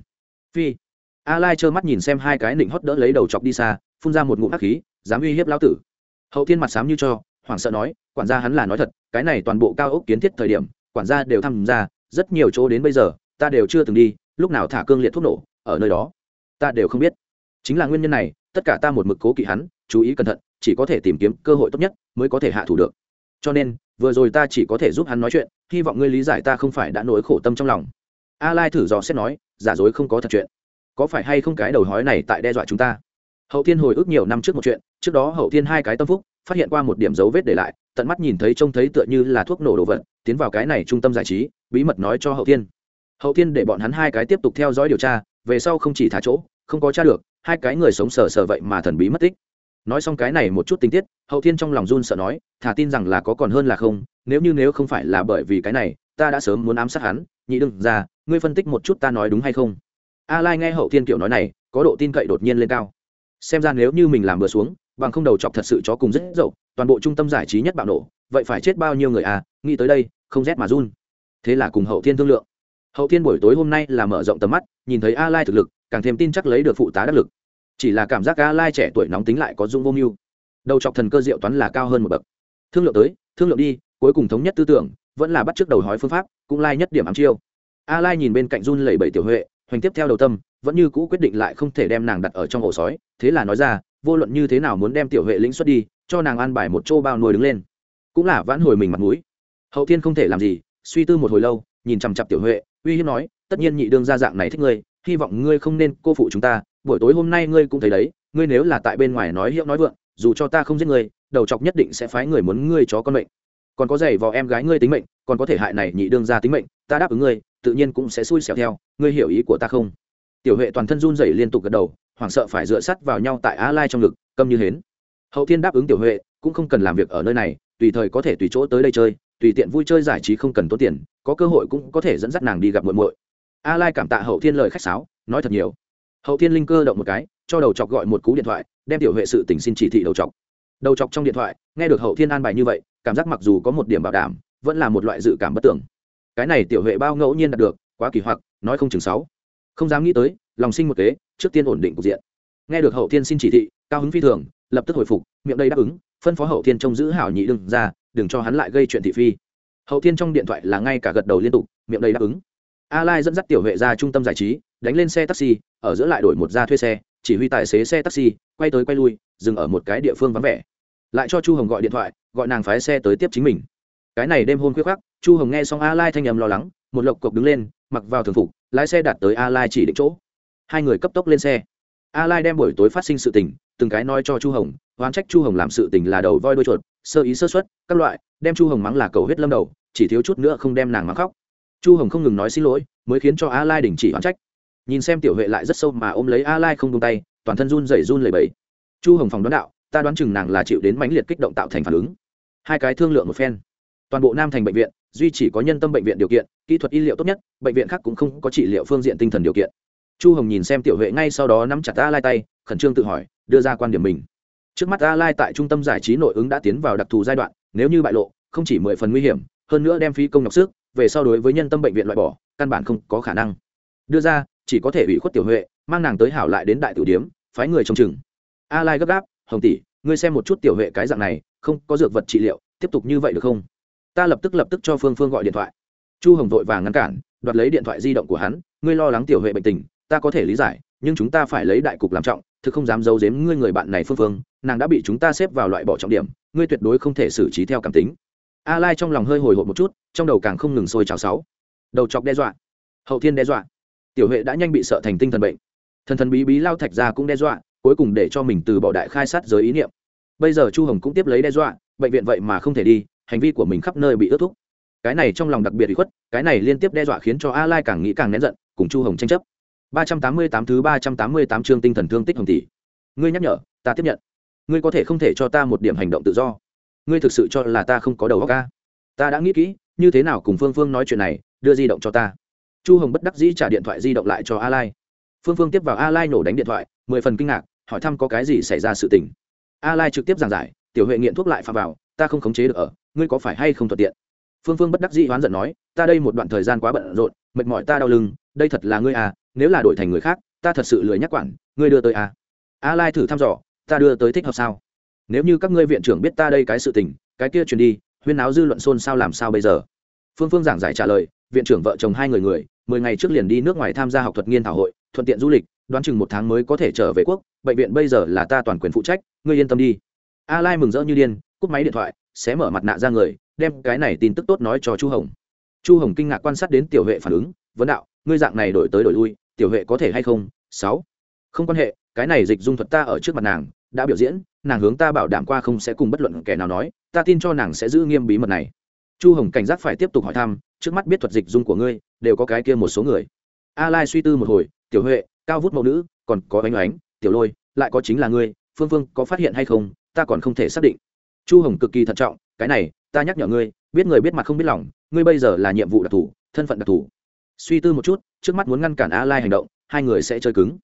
Phi. A lai trơ mắt nhìn xem hai cái nịnh hót đỡ lấy đầu chọc đi xa phun ra một ngụm hắc khí, dám uy hiếp lão tử. Hậu thiên mặt sám như cho, hoảng sợ nói, quản gia hắn là nói thật, cái này toàn bộ cao ốc kiến thiết thời điểm, quản gia đều tham gia, rất nhiều chỗ đến bây giờ, ta đều chưa từng đi, lúc nào thả cương liệt thuốc nổ, ở nơi đó, ta đều không biết. Chính là nguyên nhân này, tất cả ta một mực cố kỵ hắn, chú ý cẩn thận, chỉ có thể tìm kiếm cơ hội tốt nhất, mới có thể hạ thủ được. Cho nên, vừa rồi ta chỉ có thể giúp hắn nói chuyện, hy vọng ngươi lý giải ta không phải đã nỗi khổ tâm trong lòng. A lai thử dò xét nói, giả dối không có thật chuyện. Có phải hay không cái đầu hói này tại đe dọa chúng ta? Hậu thiên hồi ức nhiều năm trước một chuyện, trước đó hậu thiên hai cái tâm phúc, phát hiện qua một điểm dấu vết để lại, tận mắt nhìn thấy trông thấy tựa như là thuốc nổ đồ vật, tiến vào cái này trung tâm giải trí, bí mật nói cho hậu thiên. Hậu thiên để bọn hắn hai cái tiếp tục theo dõi điều tra, về sau không chỉ thả chỗ, không có t r a được, hai cái người sống sờ sờ vậy mà thần bí mất tích. Nói xong cái này một chút tình tiết, hậu thiên trong lòng run sợ nói, thả tin rằng là có còn hơn là không, nếu như nếu không phải là bởi vì cái này, ta đã sớm muốn ám sát hắn, nhị đừng ra, ngươi phân tích một chút ta nói đúng hay không? A lai nghe hậu thiên kiểu nói này, có độ tin cậy đột nhiên lên cao xem ra nếu như mình làm bừa xuống, bằng không đầu chọc thật sự chó cùng rất dậu, toàn bộ trung tâm giải trí nhất bạo nổ, vậy phải chết bao nhiêu người à? Nghĩ tới đây, không rét mà run. Thế là cùng hậu thiên thương lượng. Hậu thiên buổi tối hôm nay là mở rộng tầm mắt, nhìn thấy a lai thực lực, càng thêm tin chắc lấy được phụ tá đắc lực. Chỉ là cảm giác a lai trẻ tuổi nóng tính lại có dung vô mưu. Đầu chọc thần cơ diệu toán là cao hơn một bậc. Thương lượng tới, thương lượng đi, cuối cùng thống nhất tư tưởng, vẫn là bắt trước đầu hói phương pháp, cũng lai nhất điểm ám chiêu. A lai nhìn bên cạnh run lẩy bẩy tiểu huệ hoành tiếp theo đầu tâm, vẫn như cũ quyết định lại không thể đem nàng đặt ở trong ổ sói, thế là nói ra, vô luận như thế nào muốn đem tiểu huệ lĩnh xuất đi, cho nàng ăn bài một chỗ bao nuôi đứng lên. Cũng là vãn hồi mình mặt mũi. Hậu thiên không thể làm gì, suy tư một hồi lâu, nhìn chằm chặp tiểu huệ, uy hiếp nói, tất nhiên nhị đương ra dạng này thích ngươi, hy vọng ngươi không nên cô phụ chúng ta, buổi tối hôm nay ngươi cũng thấy đấy, ngươi nếu là tại bên ngoài nói hiệu nói vượng, dù cho ta không giết ngươi, đầu chọc nhất định sẽ phái người muốn ngươi chó con mệnh. Còn có giày vò em gái ngươi tính mệnh, còn có thể hại này nhị đương ra tính mệnh, ta đáp ứng ngươi tự nhiên cũng sẽ xui xẻo theo, ngươi hiểu ý của ta không? Tiểu huệ toàn thân run rẩy liên tục gật đầu, hoảng sợ phải dựa sắt vào nhau tại a lai trong ngực, câm như hến. Hậu thiên đáp ứng tiểu huệ, cũng không cần làm việc ở nơi này, tùy thời có thể tùy chỗ tới đây chơi, tùy tiện vui chơi giải trí không cần tốn tiền, có cơ hội cũng có thể dẫn dắt nàng đi gặp muội muội. A lai cảm tạ hậu thiên lời khách sáo, nói thật nhiều. Hậu thiên linh cơ động một cái, cho đầu chọc gọi một cú điện thoại, đem tiểu huệ sự tình xin chỉ thị đầu chọc. Đầu chọc trong điện thoại, nghe được hậu thiên an bài như vậy, cảm giác mặc dù có một điểm bảo đảm, vẫn là một loại dự cảm bất tưởng cái này tiểu huệ bao ngẫu nhiên đạt được, quá kỳ hoặc, nói không chừng sáu. Không dám nghĩ tới, lòng sinh một kế, trước tiên ổn định cục diện. Nghe được hậu thiên xin chỉ thị, cao hứng phi thường, lập tức hồi phục, miệng đây đáp ứng, phân phó hậu thiên trông giữ hảo nhị đừng ra, đừng cho hắn lại gây chuyện thị phi. Hậu thiên trong điện thoại là ngay cả gật đầu liên tục, miệng đầy đáp ứng. A lai dẫn dắt tiểu huệ ra trung tâm giải trí, đánh lên xe taxi, ở giữa lại đổi một ra thuê xe, chỉ huy tài xế xe taxi, quay tới quay lui, dừng ở một cái địa phương vắng vẻ. Lại cho chu hồng gọi điện thoại, gọi nàng phái xe tới tiếp chính mình cái này đêm hôm khuya khắc chu hồng nghe xong a lai thanh âm lo lắng, một lộc cộc đứng lên, mặc vào thường phục, lái xe đạt tới a lai chỉ định chỗ. Hai người cấp tốc lên xe. A lai đem buổi tối phát sinh sự tình, từng cái nói cho chu hồng, oán trách chu hồng làm sự tình là đầu voi đuôi chuột, sơ ý sơ xuất các loại, đem chu hồng mắng là cầu huyết lâm đầu, chỉ thiếu chút nữa không đem nàng mắng khóc. Chu hồng không ngừng nói xin lỗi, mới khiến cho a lai đình chỉ oán trách. Nhìn xem tiểu huệ lại rất sâu mà ôm lấy a lai không tung tay, toàn thân run rẩy run lẩy bẩy. Chu hồng phòng đoán đạo, ta đoán chừng nàng là chịu đến mãnh liệt kích động tạo thành phản ứng. Hai cái thương lượng một phen toàn bộ nam thành bệnh viện duy chỉ có nhân tâm bệnh viện điều kiện, kỹ thuật y liệu tốt nhất, bệnh viện khác cũng không có trị liệu phương diện tinh thần điều kiện. Chu hồng nhìn xem tiểu huệ ngay sau đó nắm chặt a lai tay, khẩn trương tự hỏi, đưa ra quan điểm mình. Trước mắt a lai tại trung tâm giải trí nội ứng đã tiến vào đặc thù giai đoạn, nếu như bại lộ, không chỉ mười phần nguy hiểm, hơn nữa đem phí công nhọc sức, về so đối với nhân tâm bệnh viện loại bỏ, căn bản không có khả năng. Đưa ra, chỉ có thể ủy khuất tiểu huệ, mang nàng tới hảo lại đến đại tử điếm, phái người trông chừng. A lai gấp gáp, hồng tỷ, ngươi xem một chút tiểu huệ cái dạng này, không có dược vật trị liệu, tiếp tục như vậy được không? Ta lập tức lập tức cho phương phương gọi điện thoại. Chu hồng vội vàng ngăn cản, đoạt lấy điện thoại di động của hắn, ngươi lo lắng tiểu huệ bệnh tình, ta có thể lý giải, nhưng chúng ta phải lấy đại cục làm trọng, thực không dám giấu giếm ngươi người bạn này phương phương, nàng đã bị chúng ta xếp vào loại bỏ trọng điểm, ngươi tuyệt đối không thể xử trí theo cảm tính. A lai trong lòng hơi hồi hộp một chút, trong đầu càng không ngừng sôi trào sáu. Đầu chọc đe dọa. Hậu thiên đe dọa. Tiểu huệ đã nhanh bị sợ thành tinh thần bệnh. Thần thần bí bí lao thạch ra cũng đe dọa, cuối cùng để cho mình từ bỏ đại khai sát giới ý niệm. Bây giờ chu hồng cũng tiếp lấy đe dọa, bệnh viện vậy mà không thể đi hành vi của mình khắp nơi bị ước thúc. Cái này trong lòng đặc biệt bị khuất, cái này liên tiếp đe dọa khiến cho a lai càng nghĩ càng nén giận, cùng chu hồng tranh chấp. 388 thứ 388 chương tinh thần thương tích hồng tỷ. Ngươi nhắc nhở, ta tiếp nhận. Ngươi có thể không thể cho ta một điểm hành động tự do. Ngươi thực sự cho là ta không có đầu óc ca ta đã nghĩ kỹ, như thế nào cùng phương phương nói chuyện này, đưa di động cho ta. Chu hồng bất đắc dĩ trả điện thoại di động lại cho a lai. Phương phương tiếp vào a lai nổ đánh điện thoại, mười phần kinh ngạc, hỏi thăm có cái gì xảy ra sự tình. A lai trực tiếp giảng giải, tiểu huệ nghiện thuốc lại phạm vào ta không khống chế được ở, ngươi có phải hay không thuận tiện? Phương phương bất đắc dĩ hoán giận nói, ta đây một đoạn thời gian quá bận rộn, mệt mỏi ta đau lưng, đây thật là ngươi à nếu là đổi thành người khác, ta thật sự lười nhắc quản, ngươi đưa tới à. A lai thử thăm dò, ta đưa tới thích hợp sao? Nếu như các ngươi viện trưởng biết ta đây cái sự tình, cái kia truyền đi, huyên áo dư luận xôn xao làm sao bây giờ? Phương phương giảng giải trả lời, viện trưởng vợ chồng hai người người, mười ngày trước liền đi nước ngoài tham gia học thuật nghiên thảo hội, thuận tiện du lịch, đoán chừng một tháng mới có thể trở về quốc, bệnh viện bây giờ là ta toàn quyền phụ trách, ngươi yên tâm đi. A lai mừng rỡ như điên cúp máy điện thoại, xé mở mặt nạ ra người, đem cái này tin tức tốt nói cho chu hồng. Chu hồng kinh ngạc quan sát đến tiểu huệ phản ứng, vấn đạo, ngươi dạng này đổi tới đổi lui, tiểu huệ có thể hay không? Sáu, không quan hệ, cái này dịch dung thuật ta ở trước mặt nàng, đã biểu diễn, nàng hướng ta bảo đảm qua không sẽ cùng bất luận kẻ nào nói, ta tin cho nàng sẽ giữ nghiêm bí mật này. Chu hồng cảnh giác phải tiếp tục hỏi thăm, trước mắt biết thuật dịch dung của ngươi, đều có cái kia một số người. A lai suy tư một hồi, tiểu huệ, cao vút mẫu nữ, còn có ánh ánh, tiểu lôi, lại có chính là ngươi, phương phương có phát hiện hay không? Ta còn không thể xác định chu hồng cực kỳ thận trọng, cái này, ta nhắc nhở ngươi, biết người biết mặt không biết lòng, ngươi bây giờ là nhiệm vụ đặc thù, thân phận đặc thù. Suy tư một chút, trước mắt muốn ngăn cản a lai hành động, hai người sẽ chơi cứng.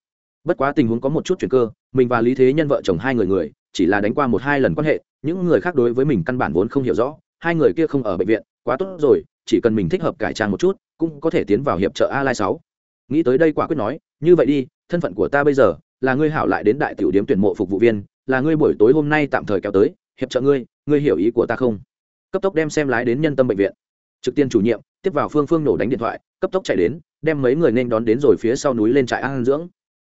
Bất quá tình huống có một chút chuyển cơ, mình và lý thế nhân vợ chồng hai người người, chỉ là đánh qua một hai lần quan hệ, những người khác đối với mình căn bản vốn không hiểu rõ, hai người kia không ở bệnh viện, quá tốt rồi, chỉ cần mình thích hợp cải trang một chút, cũng có thể tiến vào hiệp trợ a lai sáu. Nghĩ tới đây quả quyết nói, như vậy đi, thân phận của ta bây giờ, là ngươi hảo lại đến đại tiểu điếm tuyển mộ phục vụ viên, là ngươi buổi tối hôm nay tạm thời kéo tới hiệp trợ ngươi ngươi hiểu ý của ta không? Cấp tốc đem xem lái đến nhân tâm bệnh viện. Trực tiên chủ nhiệm, tiếp vào phương phương nổ đánh điện thoại, cấp tốc chạy đến, đem mấy người nên đón đến rồi phía sau núi lên trại an dưỡng.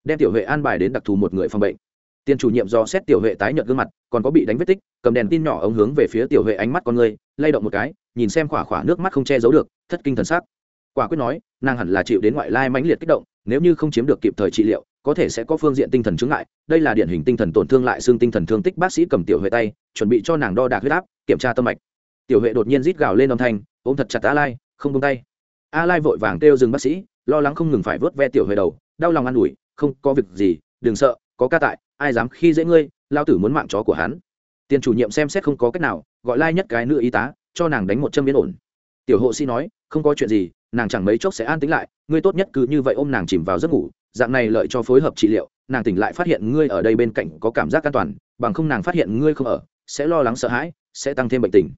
Đem tiểu huệ an bài đến đặc thù một người phòng bệnh. Tiền chủ nhiệm do xét tiểu huệ tái nhợt gương mặt, còn có bị đánh vết tích, cầm đèn tin nhỏ ống hướng về phía tiểu huệ ánh mắt con người, lay động một cái, nhìn xem khỏa khỏa nước mắt không che giấu được, thất kinh thần sắc. Quả quyết nói, nàng hẳn là chịu đến ngoại lai mãnh liệt kích động, nếu như không chiếm được kịp thời trị liệu có thể sẽ có phương diện tinh thần chứng lại đây là điển hình tinh thần tổn thương lại xương tinh thần thương tích bác sĩ cầm tiểu huệ tay, chuẩn bị cho nàng đo đạc huyết áp, kiểm tra tâm mạch. Tiểu huệ đột nhiên rít gào lên âm thanh, ôm thật chặt a lai không tung tay. A lai vội vàng kêu dừng bác sĩ, lo lắng không ngừng phải vớt ve tiểu huệ đầu, đau lòng an ủi, không, có việc gì, đừng sợ, có ca tại, ai dám khi dễ ngươi, lao tử muốn mạng chó của hắn. Tiền chủ nhiệm xem xét không có cách nào, gọi lai nhất cái nữ y tá, cho nàng đánh một châm biến ổn. Tiểu hộ sĩ nói, không có chuyện gì, nàng chẳng mấy chốc sẽ an tính lại, ngươi tốt nhất cứ như vậy ôm nàng chìm vào giấc ngủ dạng này lợi cho phối hợp trị liệu, nàng tỉnh lại phát hiện ngươi ở đây bên cạnh có cảm giác an toàn, bằng không nàng phát hiện ngươi không ở, sẽ lo lắng sợ hãi, sẽ tăng thêm bệnh tình.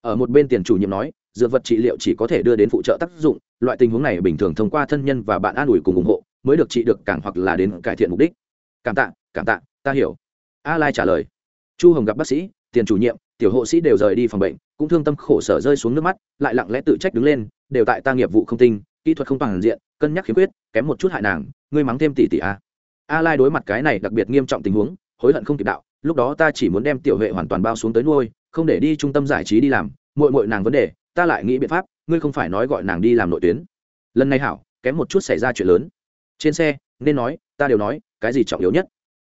Ở một bên tiền chủ nhiệm nói, dược vật trị liệu chỉ có thể đưa đến phụ trợ tác dụng, loại tình huống này bình thường thông qua thân nhân và bạn an ủi cùng ủng hộ, mới được trị được càng hoặc là đến cải thiện mục đích. Cảm tạ cảm tạ, ta hiểu. A lai trả lời. Chu hồng gặp bác sĩ, tiền chủ nhiệm, tiểu hộ sĩ đều rời đi phòng bệnh, cũng thương tâm khổ sở rơi xuống nước mắt, lại lặng lẽ tự trách đứng lên, đều tại ta nghiệp vụ không tinh, kỹ thuật không toàn diện cân nhắc khiếm khuyết, kém một chút hại nàng, ngươi mắng thêm tỷ tỷ a a lai đối mặt cái này đặc biệt nghiêm trọng tình huống, hối hận không kịp đạo, lúc đó ta chỉ muốn đem tiểu huệ hoàn toàn bao xuống tới nuôi, không để đi trung tâm giải trí đi làm, muội muội nàng vấn đề, ta lại nghĩ biện pháp, ngươi không phải nói gọi nàng đi làm nội tuyến. Lần này hảo, kém một chút xảy ra chuyện lớn. Trên xe, nên nói, ta đều nói, cái gì trọng yếu nhất?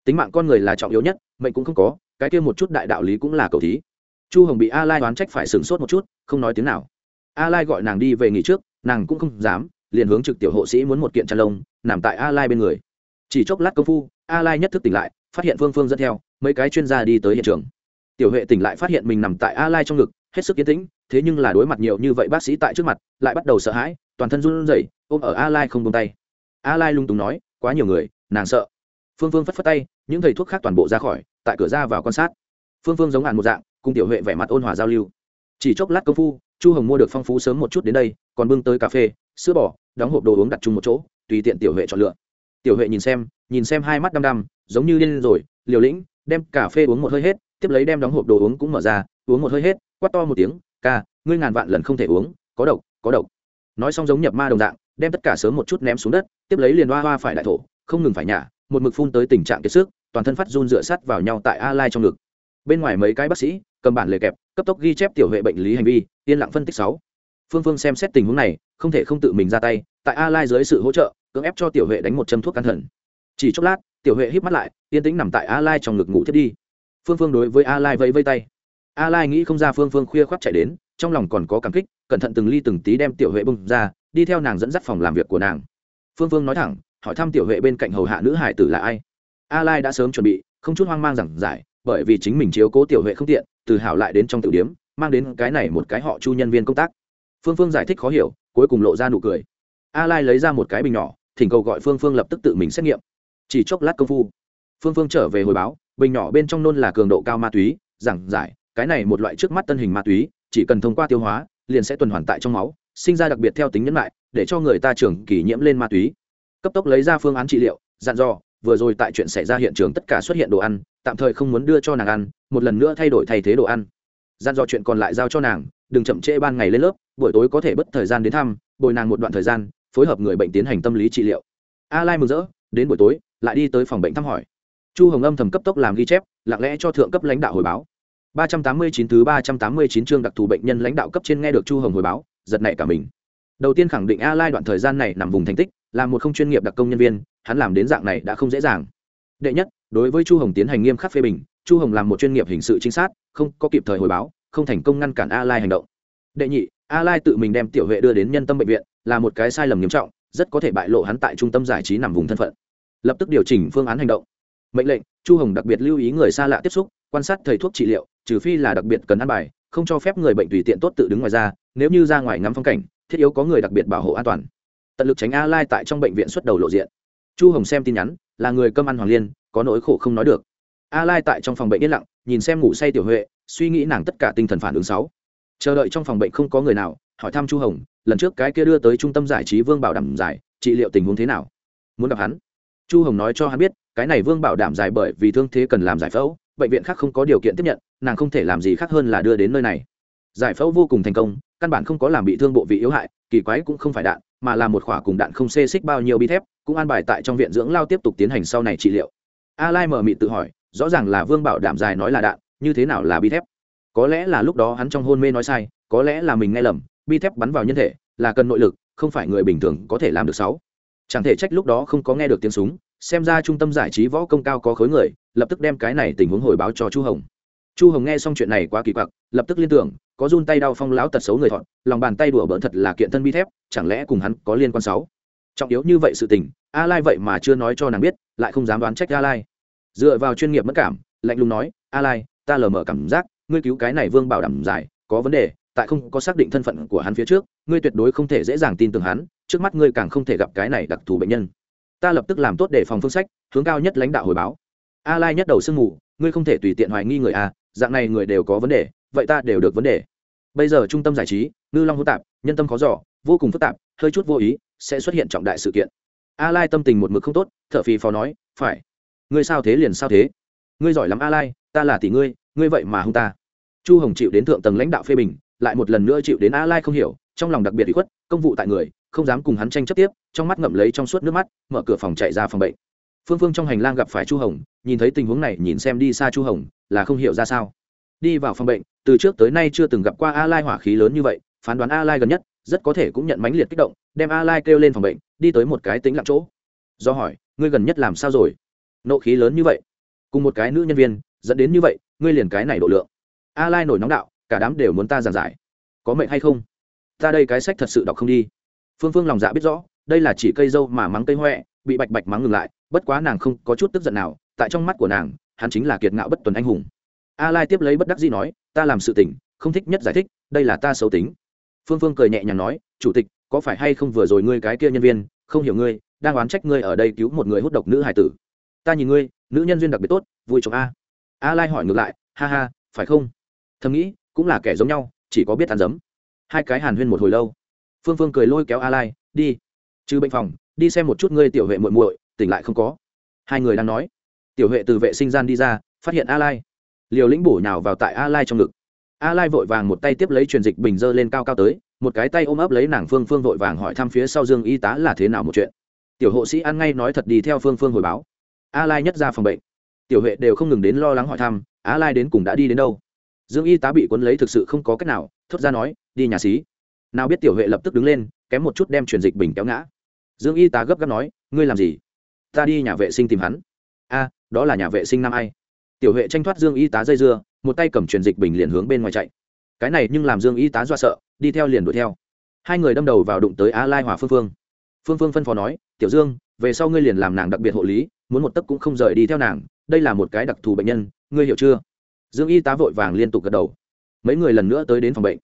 Tính mạng con người là trọng yếu nhất, mệnh cũng không có, cái kia một chút đại đạo lý cũng là cầu thí. Chu hồng bị a lai đoán trách phải sửng sốt một chút, không nói tiếng nào. A lai gọi nàng đi về nghỉ trước, nàng cũng không dám liền hướng trực tiểu hộ sĩ muốn một kiện chăn lông, nằm tại a lai bên người. Chỉ chốc lát công phu, a lai nhất thức tỉnh lại, phát hiện phương phương dẫn theo, mấy cái chuyên gia đi tới hiện trường. Tiểu huệ tỉnh lại phát hiện mình nằm tại a lai trong ngực, hết sức yên tĩnh, thế nhưng là đối mặt nhiều như vậy bác sĩ tại trước mặt, lại bắt đầu sợ hãi, toàn thân run rẩy, ôm ở a lai không buông tay. A lai lung túng nói, quá nhiều người, nàng sợ. Phương phương phất phất tay, những thầy thuốc khác toàn bộ ra khỏi, tại cửa ra vào quan sát. Phương phương giống hẳn một dạng, cùng tiểu huệ vẻ mặt ôn hòa giao lưu. Chỉ chốc lát công phu, chu hồng mua được phong phú sớm một chút đến đây, còn bưng tới cà phê, sữa bò đóng hộp đồ uống đặt chung một chỗ, tùy tiện tiểu huệ chọn lựa. Tiểu huệ nhìn xem nhìn xem hai mắt đăm đăm, giống như điên rồi, liều lĩnh, đem cà phê uống một hơi hết, tiếp lấy đem đóng hộp đồ uống cũng mở ra, uống một hơi hết, quát to một tiếng, ca, ngươi ngàn vạn lần không thể uống, có độc có độc. Nói xong giống nhập ma đồng dạng, đem tất cả sớm một chút ném xuống đất, tiếp lấy liền hoa hoa phải đại thổ, không ngừng phải nhả, một mực phun tới tình trạng kiệt sức, toàn thân phát run dựa sắt vào nhau tại a lai trong ngực. Bên ngoài mấy cái bác sĩ, cầm bản lề kẹp, cấp tốc ghi chép tiểu huệ bệnh lý hành vi, yên lặng phân tích sáu phương phương xem xét tình huống này, không thể không tự mình ra tay, tại a lai dưới sự hỗ trợ, cưỡng ép cho tiểu huệ đánh một châm thuốc căn thần. Chỉ chốc lát, tiểu huệ híp mắt lại, yên tĩnh nằm tại a lai trong ngực ngủ thiết đi. Phương phương đối với a lai vẫy vây tay. A lai nghĩ không ra phương phương khuya khoác chạy đến, trong lòng còn có cảm kích, cẩn thận từng ly từng tí đem tiểu huệ bung ra, đi theo nàng dẫn dắt phòng làm việc của nàng. Phương phương nói thẳng, hỏi thăm tiểu huệ bên cạnh hầu hạ nữ hải tử là ai. A lai đã sớm chuẩn bị, không chút hoang mang giảng giải, bởi vì chính mình chiếu cố tiểu huệ không tiện, từ hảo lại đến trong tiểu điếm mang đến cái này một cái họ chu nhân viên công tác phương phương giải thích khó hiểu, cuối cùng lộ ra nụ cười. A lai lấy ra một cái bình nhỏ, thỉnh cầu gọi phương phương lập tức tự mình xét nghiệm. Chỉ chốc lát công phu, phương phương trở về hồi báo, bình nhỏ bên trong nôn là cường độ cao ma túy, giảng giải, cái này một loại trước mắt tân hình ma túy, chỉ cần thông qua tiêu hóa, liền sẽ tuần hoàn tại trong máu, sinh ra đặc biệt theo tính nhẫn lại, để cho người ta trưởng kỳ nhiễm lên ma túy. Cấp tốc lấy ra phương án trị liệu, dặn dò, vừa rồi tại chuyện xảy ra hiện trường tất cả xuất hiện đồ ăn, tạm thời không muốn đưa cho nàng ăn, một lần nữa thay đổi thay thế đồ ăn. Dặn dò chuyện còn lại giao cho nàng đừng chậm trễ ban ngày lên lớp buổi tối có thể bất thời gian đến thăm bồi nàng một đoạn thời gian phối hợp người bệnh tiến hành tâm lý trị liệu a lai mừng rỡ đến buổi tối lại đi tới phòng bệnh thăm hỏi chu hồng âm thầm cấp tốc làm ghi chép lặng lẽ cho thượng cấp lãnh đạo hồi báo 389 thứ 389 chương đặc thù bệnh nhân lãnh đạo cấp trên nghe được Chu Hồng hồi báo, giật nảy cả mình. Đầu tiên khẳng định A Lai đoạn thời gian này nằm vùng thành tích, là một không chuyên nghiệp đặc công nhân viên, hắn làm đến dạng này đã không dễ dàng. Đệ nhất, đối với Chu Hồng tiến hành nghiêm khắc phê bình, Chu Hồng làm một chuyên nghiệp hình sự trinh sát, không có kịp thời hồi báo, không thành công ngăn cản A Lai hành động. Đệ nhị, A Lai tự mình đem tiểu Huệ đưa đến nhân tâm bệnh viện, là một cái sai lầm nghiêm trọng, rất có thể bại lộ hắn tại trung tâm giải trí nằm vùng thân phận. Lập tức điều chỉnh phương án hành động. Mệnh lệnh, Chu Hồng đặc biệt lưu ý người xa lạ tiếp xúc, quan sát thầy thuốc trị liệu, trừ phi là đặc biệt cần ăn bài không cho phép người bệnh tùy tiện tốt tự đứng ngoài ra nếu như ra ngoài ngắm phong cảnh thiết yếu có người đặc biệt bảo hộ an toàn tận lực tránh a lai tại trong bệnh viện xuất đầu lộ diện chu hồng xem tin nhắn là người cơm ăn hoàng liên có nỗi khổ không nói được a lai tại trong phòng bệnh yên lặng nhìn xem ngủ say tiểu huệ suy nghĩ nàng tất cả tinh thần phản ứng sáu. Chờ đợi trong phòng bệnh không có người nào, hỏi thăm chu hồng, lần trước cái kia đưa tới trung tâm giải trí vương bảo đảm giải, trị liệu tình huống thế nào? Muốn gặp hắn? Chu hồng nói cho hắn biết, cái này vương bảo đảm giải bởi vì thương thế cần làm giải phẫu, bệnh viện khác không có điều kiện tiếp nhận, nàng không thể làm gì khác hơn là đưa đến nơi này. Giải phẫu vô cùng thành công, căn bản không có làm bị thương bộ vị yếu hại, kỳ quái cũng không phải đạn, mà là một khỏa cùng đạn không xê xích bao nhiêu bi thép, cũng an bài tại trong viện dưỡng lao tiếp tục tiến hành sau này trị liệu. A lai mờ mị tự hỏi, rõ ràng là vương bảo đảm dài nói là đạn như thế nào là bi thép? Có lẽ là lúc đó hắn trong hôn mê nói sai, có lẽ là mình nghe lầm, bi thép bắn vào nhân thể, là cần nội lực, không phải người bình thường có thể làm được sáu. Chẳng thể trách lúc đó không có nghe được tiếng súng, xem ra trung tâm giải trí võ công cao có khối người, lập tức đem cái này tình huống hồi báo cho chu hồng. Chu hồng nghe xong chuyện này quá kỳ quặc, lập tức liên tưởng, có run tay đau phong lão tật xấu người thọn, lòng bàn tay đùa bỡn thật là kiện thân bi thép, chẳng lẽ cùng hắn có liên quan sáu? Trọng yếu như vậy sự tình, a lai vậy mà chưa nói cho nàng biết, lại không dám đoán trách a lai. Dựa vào chuyên nghiệp mất cảm, lạnh lùng nói, a lai ta lờ mờ cảm giác, ngươi cứu cái này vương bảo đảm giải, có vấn đề, tại không có xác định thân phận của hắn phía trước, ngươi tuyệt đối không thể dễ dàng tin tưởng hắn, trước mắt ngươi càng không thể gặp cái này đặc thù bệnh nhân. Ta lập tức làm tốt để phòng phương sách, hướng cao nhất lãnh đạo hồi báo. A lai nhất đầu sương mù, ngươi không thể tùy tiện hoài nghi người a dạng này người đều có vấn đề, vậy ta đều được vấn đề. Bây giờ trung tâm giải trí, ngư long hỗn tạp, nhân tâm khó giỏ vô cùng phức tạp, hơi chút vô ý, sẽ xuất hiện trọng đại sự kiện. A lai tâm tình một mực không tốt thợ phì phò nói, phải. Ngươi sao thế liền sao thế? Ngươi giỏi lắm a lai ta là tỷ ngươi ngươi vậy mà hung ta. Chu hồng chịu đến thượng tầng lãnh đạo phê bình, lại một lần nữa chịu đến a lai không hiểu, trong lòng đặc biệt bị khuất, công vụ tại người, không dám cùng hắn tranh chấp tiếp, trong mắt ngậm lấy trong suốt nước mắt, mở cửa phòng chạy ra phòng bệnh. Phương phương trong hành lang gặp phải chu hồng, nhìn thấy tình huống này, nhìn xem đi xa chu hồng, là không hiểu ra sao. Đi vào phòng bệnh, từ trước tới nay chưa từng gặp qua a lai hỏa khí lớn như vậy, phán đoán a lai gần nhất, rất có thể cũng nhận mãnh liệt kích động, đem a lai kêu lên phòng bệnh, đi tới một cái tính lặng chỗ. Do hỏi, ngươi gần nhất làm sao rồi? Nộ khí lớn như vậy. Cùng một cái nữ nhân viên dẫn đến như vậy, ngươi liền cái này độ lượng. A lai nổi nóng đạo, cả đám đều muốn ta giảng giải. Có mệnh hay không? Ta đây cái sách thật sự đọc không đi. Phương phương lòng dạ biết rõ, đây là chỉ cây dâu mà mắng cây huệ bị bạch bạch mắng ngừng lại, bất quá nàng không có chút tức giận nào, tại trong mắt của nàng, hắn chính là kiệt ngạo bất tuần anh hùng. A lai tiếp lấy bất đắc dĩ nói, ta làm sự tình, không thích nhất giải thích, đây là ta xấu tính. Phương phương cười nhẹ nhàng nói, chủ tịch, có phải hay không vừa rồi ngươi cái kia nhân viên, không hiểu ngươi, đang oán trách ngươi ở đây cứu một người hút độc nữ hải tử. Ta nhìn ngươi, nữ nhân duyên đặc biệt tốt, vui chồng a a lai hỏi ngược lại, ha ha, phải không? Thầm nghĩ, cũng là kẻ giống nhau, chỉ có biết ăn dấm. Hai cái hàn huyên một hồi lâu. Phương phương cười lôi kéo a lai, đi. Chứ bệnh phòng, đi xem một chút ngươi tiểu huệ muội muội, tỉnh lại không có. Hai người đang nói. Tiểu huệ từ vệ sinh gian đi ra, phát hiện a lai. Liều lĩnh bổ nhào vào tại a lai trong ngực. A lai vội vàng một tay tiếp lấy truyền dịch bình dơ lên cao cao tới, một cái tay ôm ấp lấy nàng phương phương vội vàng hỏi thăm phía sau dương y tá là thế nào một chuyện. Tiểu hộ sĩ ăn ngay nói thật đi theo phương phương hồi báo. A lai nhất ra phòng bệnh tiểu huệ đều không ngừng đến lo lắng hỏi thăm, Á lai đến cùng đã đi đến đâu? Dương y tá bị cuốn lấy thực sự không có cách nào, thốt ra nói, đi nhà xí. Nào biết tiểu huệ lập tức đứng lên, kém một chút đem truyền dịch bình kéo ngã. Dương y tá gấp gáp nói, ngươi làm gì? Ta đi nhà vệ sinh tìm hắn. A, đó là nhà vệ sinh năm ai? Tiểu huệ tranh thoát dương y tá dây dưa, một tay cầm truyền dịch bình liền hướng bên ngoài chạy. Cái này nhưng làm dương y tá do sợ, đi theo liền đuổi theo. Hai người đâm đầu vào đụng tới a lai hòa phương phương. Phương phương phân phó nói, tiểu dương, về sau ngươi liền làm nàng đặc biệt hộ lý, muốn một tấc cũng không rời đi theo nàng đây là một cái đặc thù bệnh nhân, ngươi hiểu chưa? Dương y tá vội vàng liên tục gật đầu. Mấy người lần nữa tới đến phòng bệnh.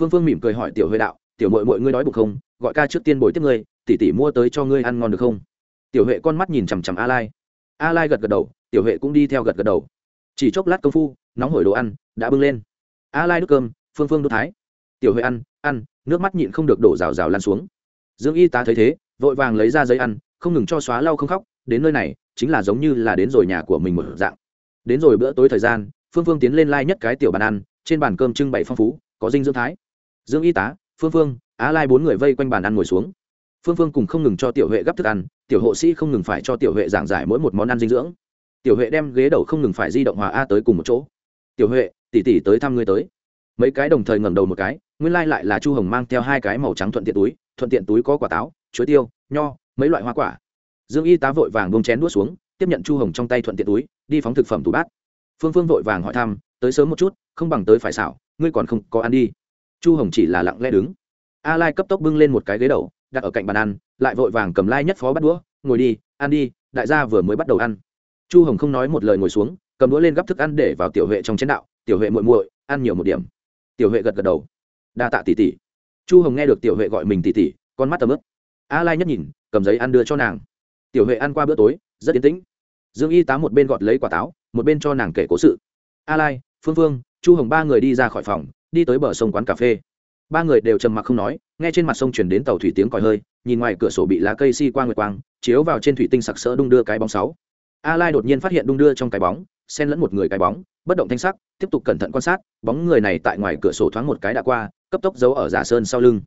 Phương phương mỉm cười hỏi tiểu huệ đạo, tiểu mội mội ngươi đói bụng không? Gọi ca trước tiên bồi tiếp ngươi tỉ tỉ mua tới cho ngươi ăn ngon được không? Tiểu huệ con mắt nhìn chằm chằm a lai. A lai gật gật đầu, tiểu huệ cũng đi theo gật gật đầu. Chỉ chốc lát công phu, nóng hổi đồ ăn đã bưng lên. A lai đút cơm, phương phương đút thái. Tiểu huệ ăn ăn, nước mắt nhịn không được đổ rào rào lan xuống. Dương y tá thấy thế, vội vàng lấy ra giấy ăn, không ngừng cho xóa lau không khóc, đến nơi này chính là giống như là đến rồi nhà của mình một dạng. Đến rồi bữa tối thời gian, phương phương tiến lên lai nhất cái tiểu bàn ăn, trên bàn cơm trưng bày phong phú, có dinh dưỡng thái. Dương y tá, phương phương, á lai bốn người vây quanh bàn ăn ngồi xuống. Phương phương cùng không ngừng cho tiểu huệ gấp thức ăn, tiểu hộ sĩ không ngừng phải cho tiểu huệ giảng giải mỗi một món ăn dinh dưỡng. Tiểu huệ đem ghế đầu không ngừng phải di động hòa a tới cùng một chỗ. Tiểu huệ, tỷ tỷ tới thăm ngươi tới. Mấy cái đồng thời ngẩng đầu một cái, nguyên lai lại là chu hồng mang theo hai cái màu trắng thuận tiện túi, thuận tiện túi có quả táo, chuối tiêu, nho, mấy loại hoa quả dương y tá vội vàng bông chén đuốt xuống, tiếp nhận chu hồng trong tay thuận tiện túi, đi phóng thực phẩm tủ bát. Phương phương vội vàng hỏi thăm, tới sớm một chút, không bằng tới phải xảo, ngươi còn không có ăn đi. Chu hồng chỉ là lặng lẽ đứng. A lai cấp tốc bưng lên một cái ghế đầu, đặt ở cạnh bàn ăn, lại vội vàng cầm lai nhất phó bắt đũa, ngồi đi, ăn đi, đại gia vừa mới bắt đầu ăn. Chu hồng không nói một lời ngồi xuống, cầm đũa lên gắp thức ăn để vào tiểu huệ trong chén đạo, tiểu huệ muội muội, ăn nhiều một điểm. Tiểu huệ gật gật đầu. Đa tạ tỷ tỷ. Chu hồng nghe được tiểu huệ gọi mình tỷ tỷ, con mắt tầm ướp a lai nhất nhìn, cầm giấy ăn đưa cho nàng tiểu huệ ăn qua bữa tối, rất yên tĩnh. Dương y tá một bên gọt lấy quả táo, một bên cho nàng kể cố sự. A lai, phương phương, chu hồng ba người đi ra khỏi phòng, đi tới bờ sông quán cà phê. Ba người đều trầm mặc không nói, nghe trên mặt sông chuyển đến tàu thủy tiếng còi hơi, nhìn ngoài cửa sổ bị lá cây si qua nguyệt quang, chiếu vào trên thủy tinh sặc sỡ đung đưa cái bóng sáu. A lai đột nhiên phát hiện đung đưa trong cái bóng, xen lẫn một người cái bóng, bất động thanh sắc, tiếp tục cẩn thận quan sát, bóng người này tại ngoài cửa sổ thoáng một cái đã qua, cấp tốc giấu ở giả sơn sau lưng.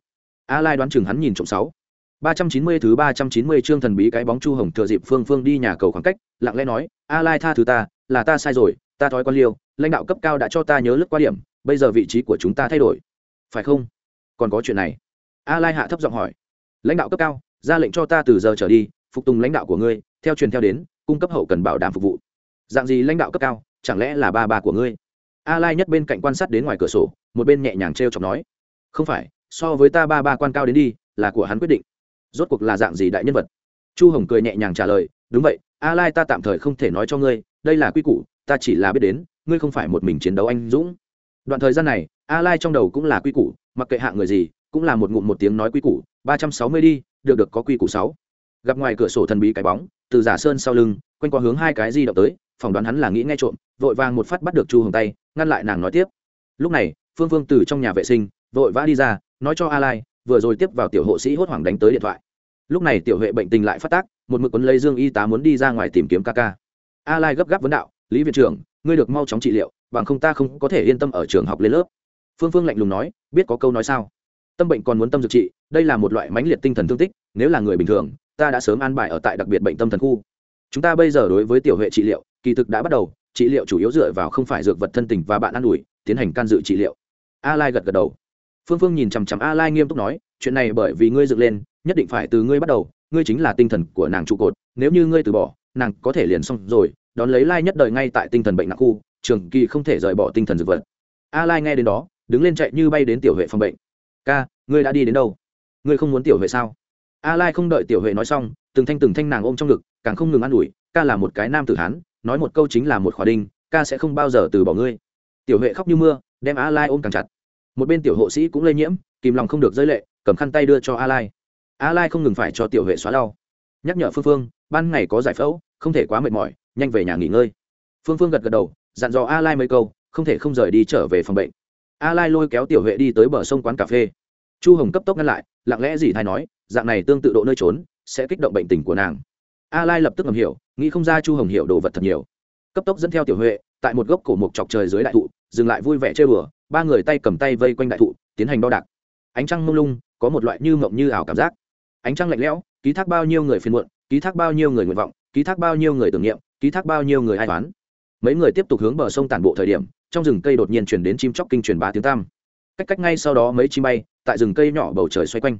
A lai đoán chừng hắn nhìn trộm sáu ba trăm chín mươi thứ ba trăm chín mươi chương thần bí cái bóng chu hồng thừa dịp phương phương đi nhà cầu khoảng cách, lặng lẽ nói, a lai tha thứ ta, là ta sai rồi, ta thói quan liêu, lãnh đạo cấp cao đã cho ta nhớ lướt qua điểm, bây giờ vị trí của chúng ta thay đổi. Phải không? Còn có chuyện này? A lai hạ thấp giọng hỏi. Lãnh đạo cấp cao, ra lệnh cho ta từ giờ trở đi, phục tùng lãnh đạo của ngươi, theo truyền theo đến, cung cấp hậu cần bảo đảm phục vụ. Dạng gì lãnh đạo cấp cao, chẳng lẽ là ba bà của ngươi? A lai nhất bên cạnh quan sát đến ngoài cửa sổ, một bên nhẹ nhàng trêu chọc nói. Không phải, so với ta ba ba quan cao đến đi, là của hắn quyết định rốt cuộc là dạng gì đại nhân vật? Chu hồng cười nhẹ nhàng trả lời, đúng vậy, a lai ta tạm thời không thể nói cho ngươi, đây là quy củ, ta chỉ là biết đến, ngươi không phải một mình chiến đấu anh dũng. Đoạn thời gian này, a lai trong đầu cũng là quy củ, mặc kệ hạ người gì, cũng là một ngụm một tiếng nói quy củ, ba trăm sáu mươi đi, được được, có quy củ sáu. Gặp ngoài cửa sổ thần bí cái bóng, từ giả sơn sau lưng, quanh qua hướng hai cái di động tới, phỏng đoán hắn là nghĩ nghe trộm, vội vàng một phát bắt được chu hồng tay, ngăn lại nàng nói tiếp. Lúc này, phương phương từ trong nhà vệ sinh, vội vã đi ra, nói cho a lai, vừa rồi tiếp vào tiểu hộ sĩ hốt hoảng đánh tới điện thoại lúc này tiểu huệ bệnh tình lại phát tác, một mực quấn lấy dương y tá muốn đi ra ngoài tìm kiếm ca ca. A lai gấp gáp vấn đạo, lý viện trưởng, ngươi được mau chóng trị liệu, bằng không ta không có thể yên tâm ở trường học lên lớp. Phương phương lạnh lùng nói, biết có câu nói sao? Tâm bệnh còn muốn tâm dược trị, đây là một loại mãnh liệt tinh thần thương tích, nếu là người bình thường, ta đã sớm an bài ở tại đặc biệt bệnh tâm thần khu. Chúng ta bây giờ đối với tiểu huệ trị liệu, kỳ thực đã bắt đầu, trị liệu chủ yếu dựa vào không phải dược vật thân tình và bạn an ủi, tiến hành can dự trị liệu. A lai gật gật đầu. Phương phương nhìn chằm chằm a lai nghiêm túc nói, chuyện này bởi vì ngươi dựng lên nhất định phải từ ngươi bắt đầu, ngươi chính là tinh thần của nàng trụ cột, nếu như ngươi từ bỏ, nàng có thể liền xong rồi, đón lấy lai nhất đời ngay tại tinh thần bệnh nặng khu, trường kỳ không thể rời bỏ tinh thần dược vật. A lai nghe đến đó, đứng lên chạy như bay đến tiểu huệ phòng bệnh. Ca, ngươi đã đi đến đâu? Ngươi không muốn tiểu huệ sao? A lai không đợi tiểu huệ nói xong, từng thanh từng thanh nàng ôm trong ngực, càng không ngừng an ủi, ca là một cái nam tử hán, nói một câu chính là một khỏa đinh, ca sẽ không bao giờ từ bỏ ngươi. Tiểu huệ khóc như mưa, đem a lai ôm càng chặt. Một bên tiểu hộ sĩ cũng lây nhiễm, kìm lòng không được rơi lệ, cầm khăn tay đưa cho a lai a lai không ngừng phải cho tiểu huệ xóa lau nhắc nhở phương phương, ban ngày có giải phẫu, không thể quá mệt mỏi, nhanh về nhà nghỉ ngơi. Phương phương gật gật đầu, dặn dò a lai mấy câu, không thể không rời đi trở về phòng bệnh. A lai lôi kéo tiểu huệ đi tới bờ sông quán cà phê. Chu hồng cấp tốc ngăn lại, lặng lẽ gì thay nói, dạng này tương tự độ nơi trốn, sẽ kích động bệnh tình của nàng. A lai lập tức ngầm hiểu, nghĩ không ra chu hồng hiểu đồ vật thật nhiều. Cấp tốc dẫn theo tiểu huệ, tại một gốc cổ mộc chọc trời dưới đại thụ, dừng lại vui vẻ chơi bừa, ba người tay cầm tay vây quanh đại thụ, tiến hành đo đạc. Ánh trăng mông lung, có một loại như mộng như ảo cảm giác ánh trăng lạnh lẽo, ký thác bao nhiêu người phiền muộn, ký thác bao nhiêu người nguyện vọng, ký thác bao nhiêu người tưởng niệm, ký thác bao nhiêu người ai toán mấy người tiếp tục hướng bờ sông tản bộ thời điểm, trong rừng cây đột nhiên chuyển đến chim chóc kinh truyền bá tiếng tam cách cách ngay sau đó mấy chim bay, tại rừng cây nhỏ bầu trời xoay quanh.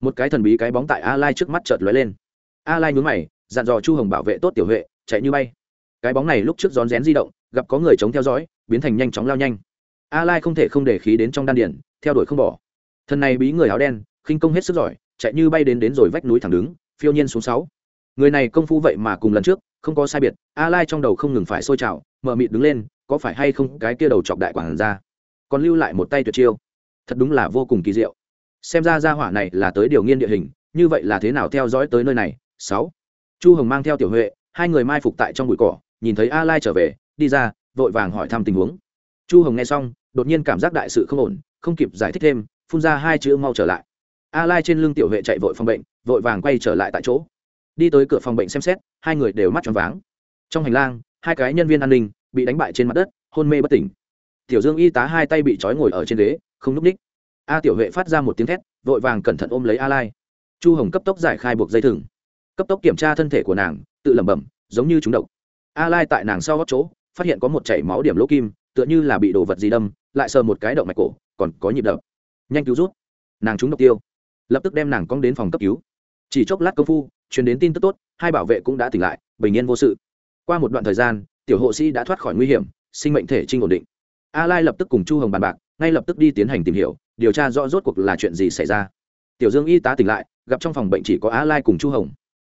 Một cái thần bí cái bóng tại a lai trước mắt chợt lóe lên. A lai nhún mày, dặn dò chu hồng bảo vệ tốt tiểu huệ, chạy như bay. Cái bóng này lúc trước rón rén di động, gặp có người chống theo dõi, biến thành nhanh chóng lao nhanh. A lai không thể không để khí đến trong đan điển theo đuổi không bỏ. Thần này bí người áo đen, khinh công hết sức giỏi chạy như bay đến đến rồi vách núi thẳng đứng, phiêu nhiên xuống sáu. Người này công phu vậy mà cùng lần trước, không có sai biệt a lai trong đầu không ngừng phải sôi trào, mở mịt đứng lên, có phải hay không cái kia đầu chọc đại quản ra còn lưu lại một tay tuyệt chiêu. Thật đúng là vô cùng kỳ diệu. Xem ra ra hỏa này là tới điều nghiên địa hình, như vậy là thế nào theo dõi tới nơi này? Sáu. Chu hồng mang theo tiểu huệ, hai người mai phục tại trong bụi cỏ, nhìn thấy a lai trở về, đi ra, vội vàng hỏi thăm tình huống. Chu hồng nghe xong, đột nhiên cảm giác đại sự không ổn, không kịp giải thích thêm, phun ra hai chữ mau trở lại a lai trên lưng tiểu huệ chạy vội phòng bệnh, vội vàng quay trở lại tại chỗ. Đi tới cửa phòng bệnh xem xét, hai người đều mắt tròn váng. Trong hành lang, hai cái nhân viên an ninh bị đánh bại trên mặt đất, hôn mê bất tỉnh. Tiểu dương y tá hai tay bị trói ngồi ở trên ghế, không núp ních. A tiểu huệ phát ra một tiếng thét, vội vàng cẩn thận ôm lấy a lai. Chu hồng cấp tốc giải khai buộc dây thừng. Cấp tốc kiểm tra thân thể của nàng, tự lẩm bẩm, giống như chúng độc. A lai tại nàng sau gót chỗ, phát hiện có một chảy máu điểm lỗ kim, tựa như là bị đồ vật gì đâm, lại sờ một cái động mạch cổ, còn có nhịp đập. Nhanh cứu rút nàng trúng độc tiêu lập tức đem nàng cong đến phòng cấp cứu. Chỉ chốc lát công phu, truyền đến tin tức tốt, hai bảo vệ cũng đã tỉnh lại, bình yên vô sự. Qua một đoạn thời gian, tiểu hộ sĩ đã thoát khỏi nguy hiểm, sinh mệnh thể trinh ổn định. A lai lập tức cùng chu hồng bàn bạc, ngay lập tức đi tiến hành tìm hiểu, điều tra rõ rốt cuộc là chuyện gì xảy ra. Tiểu dương y tá tỉnh lại, gặp trong phòng bệnh chỉ có a lai cùng chu hồng.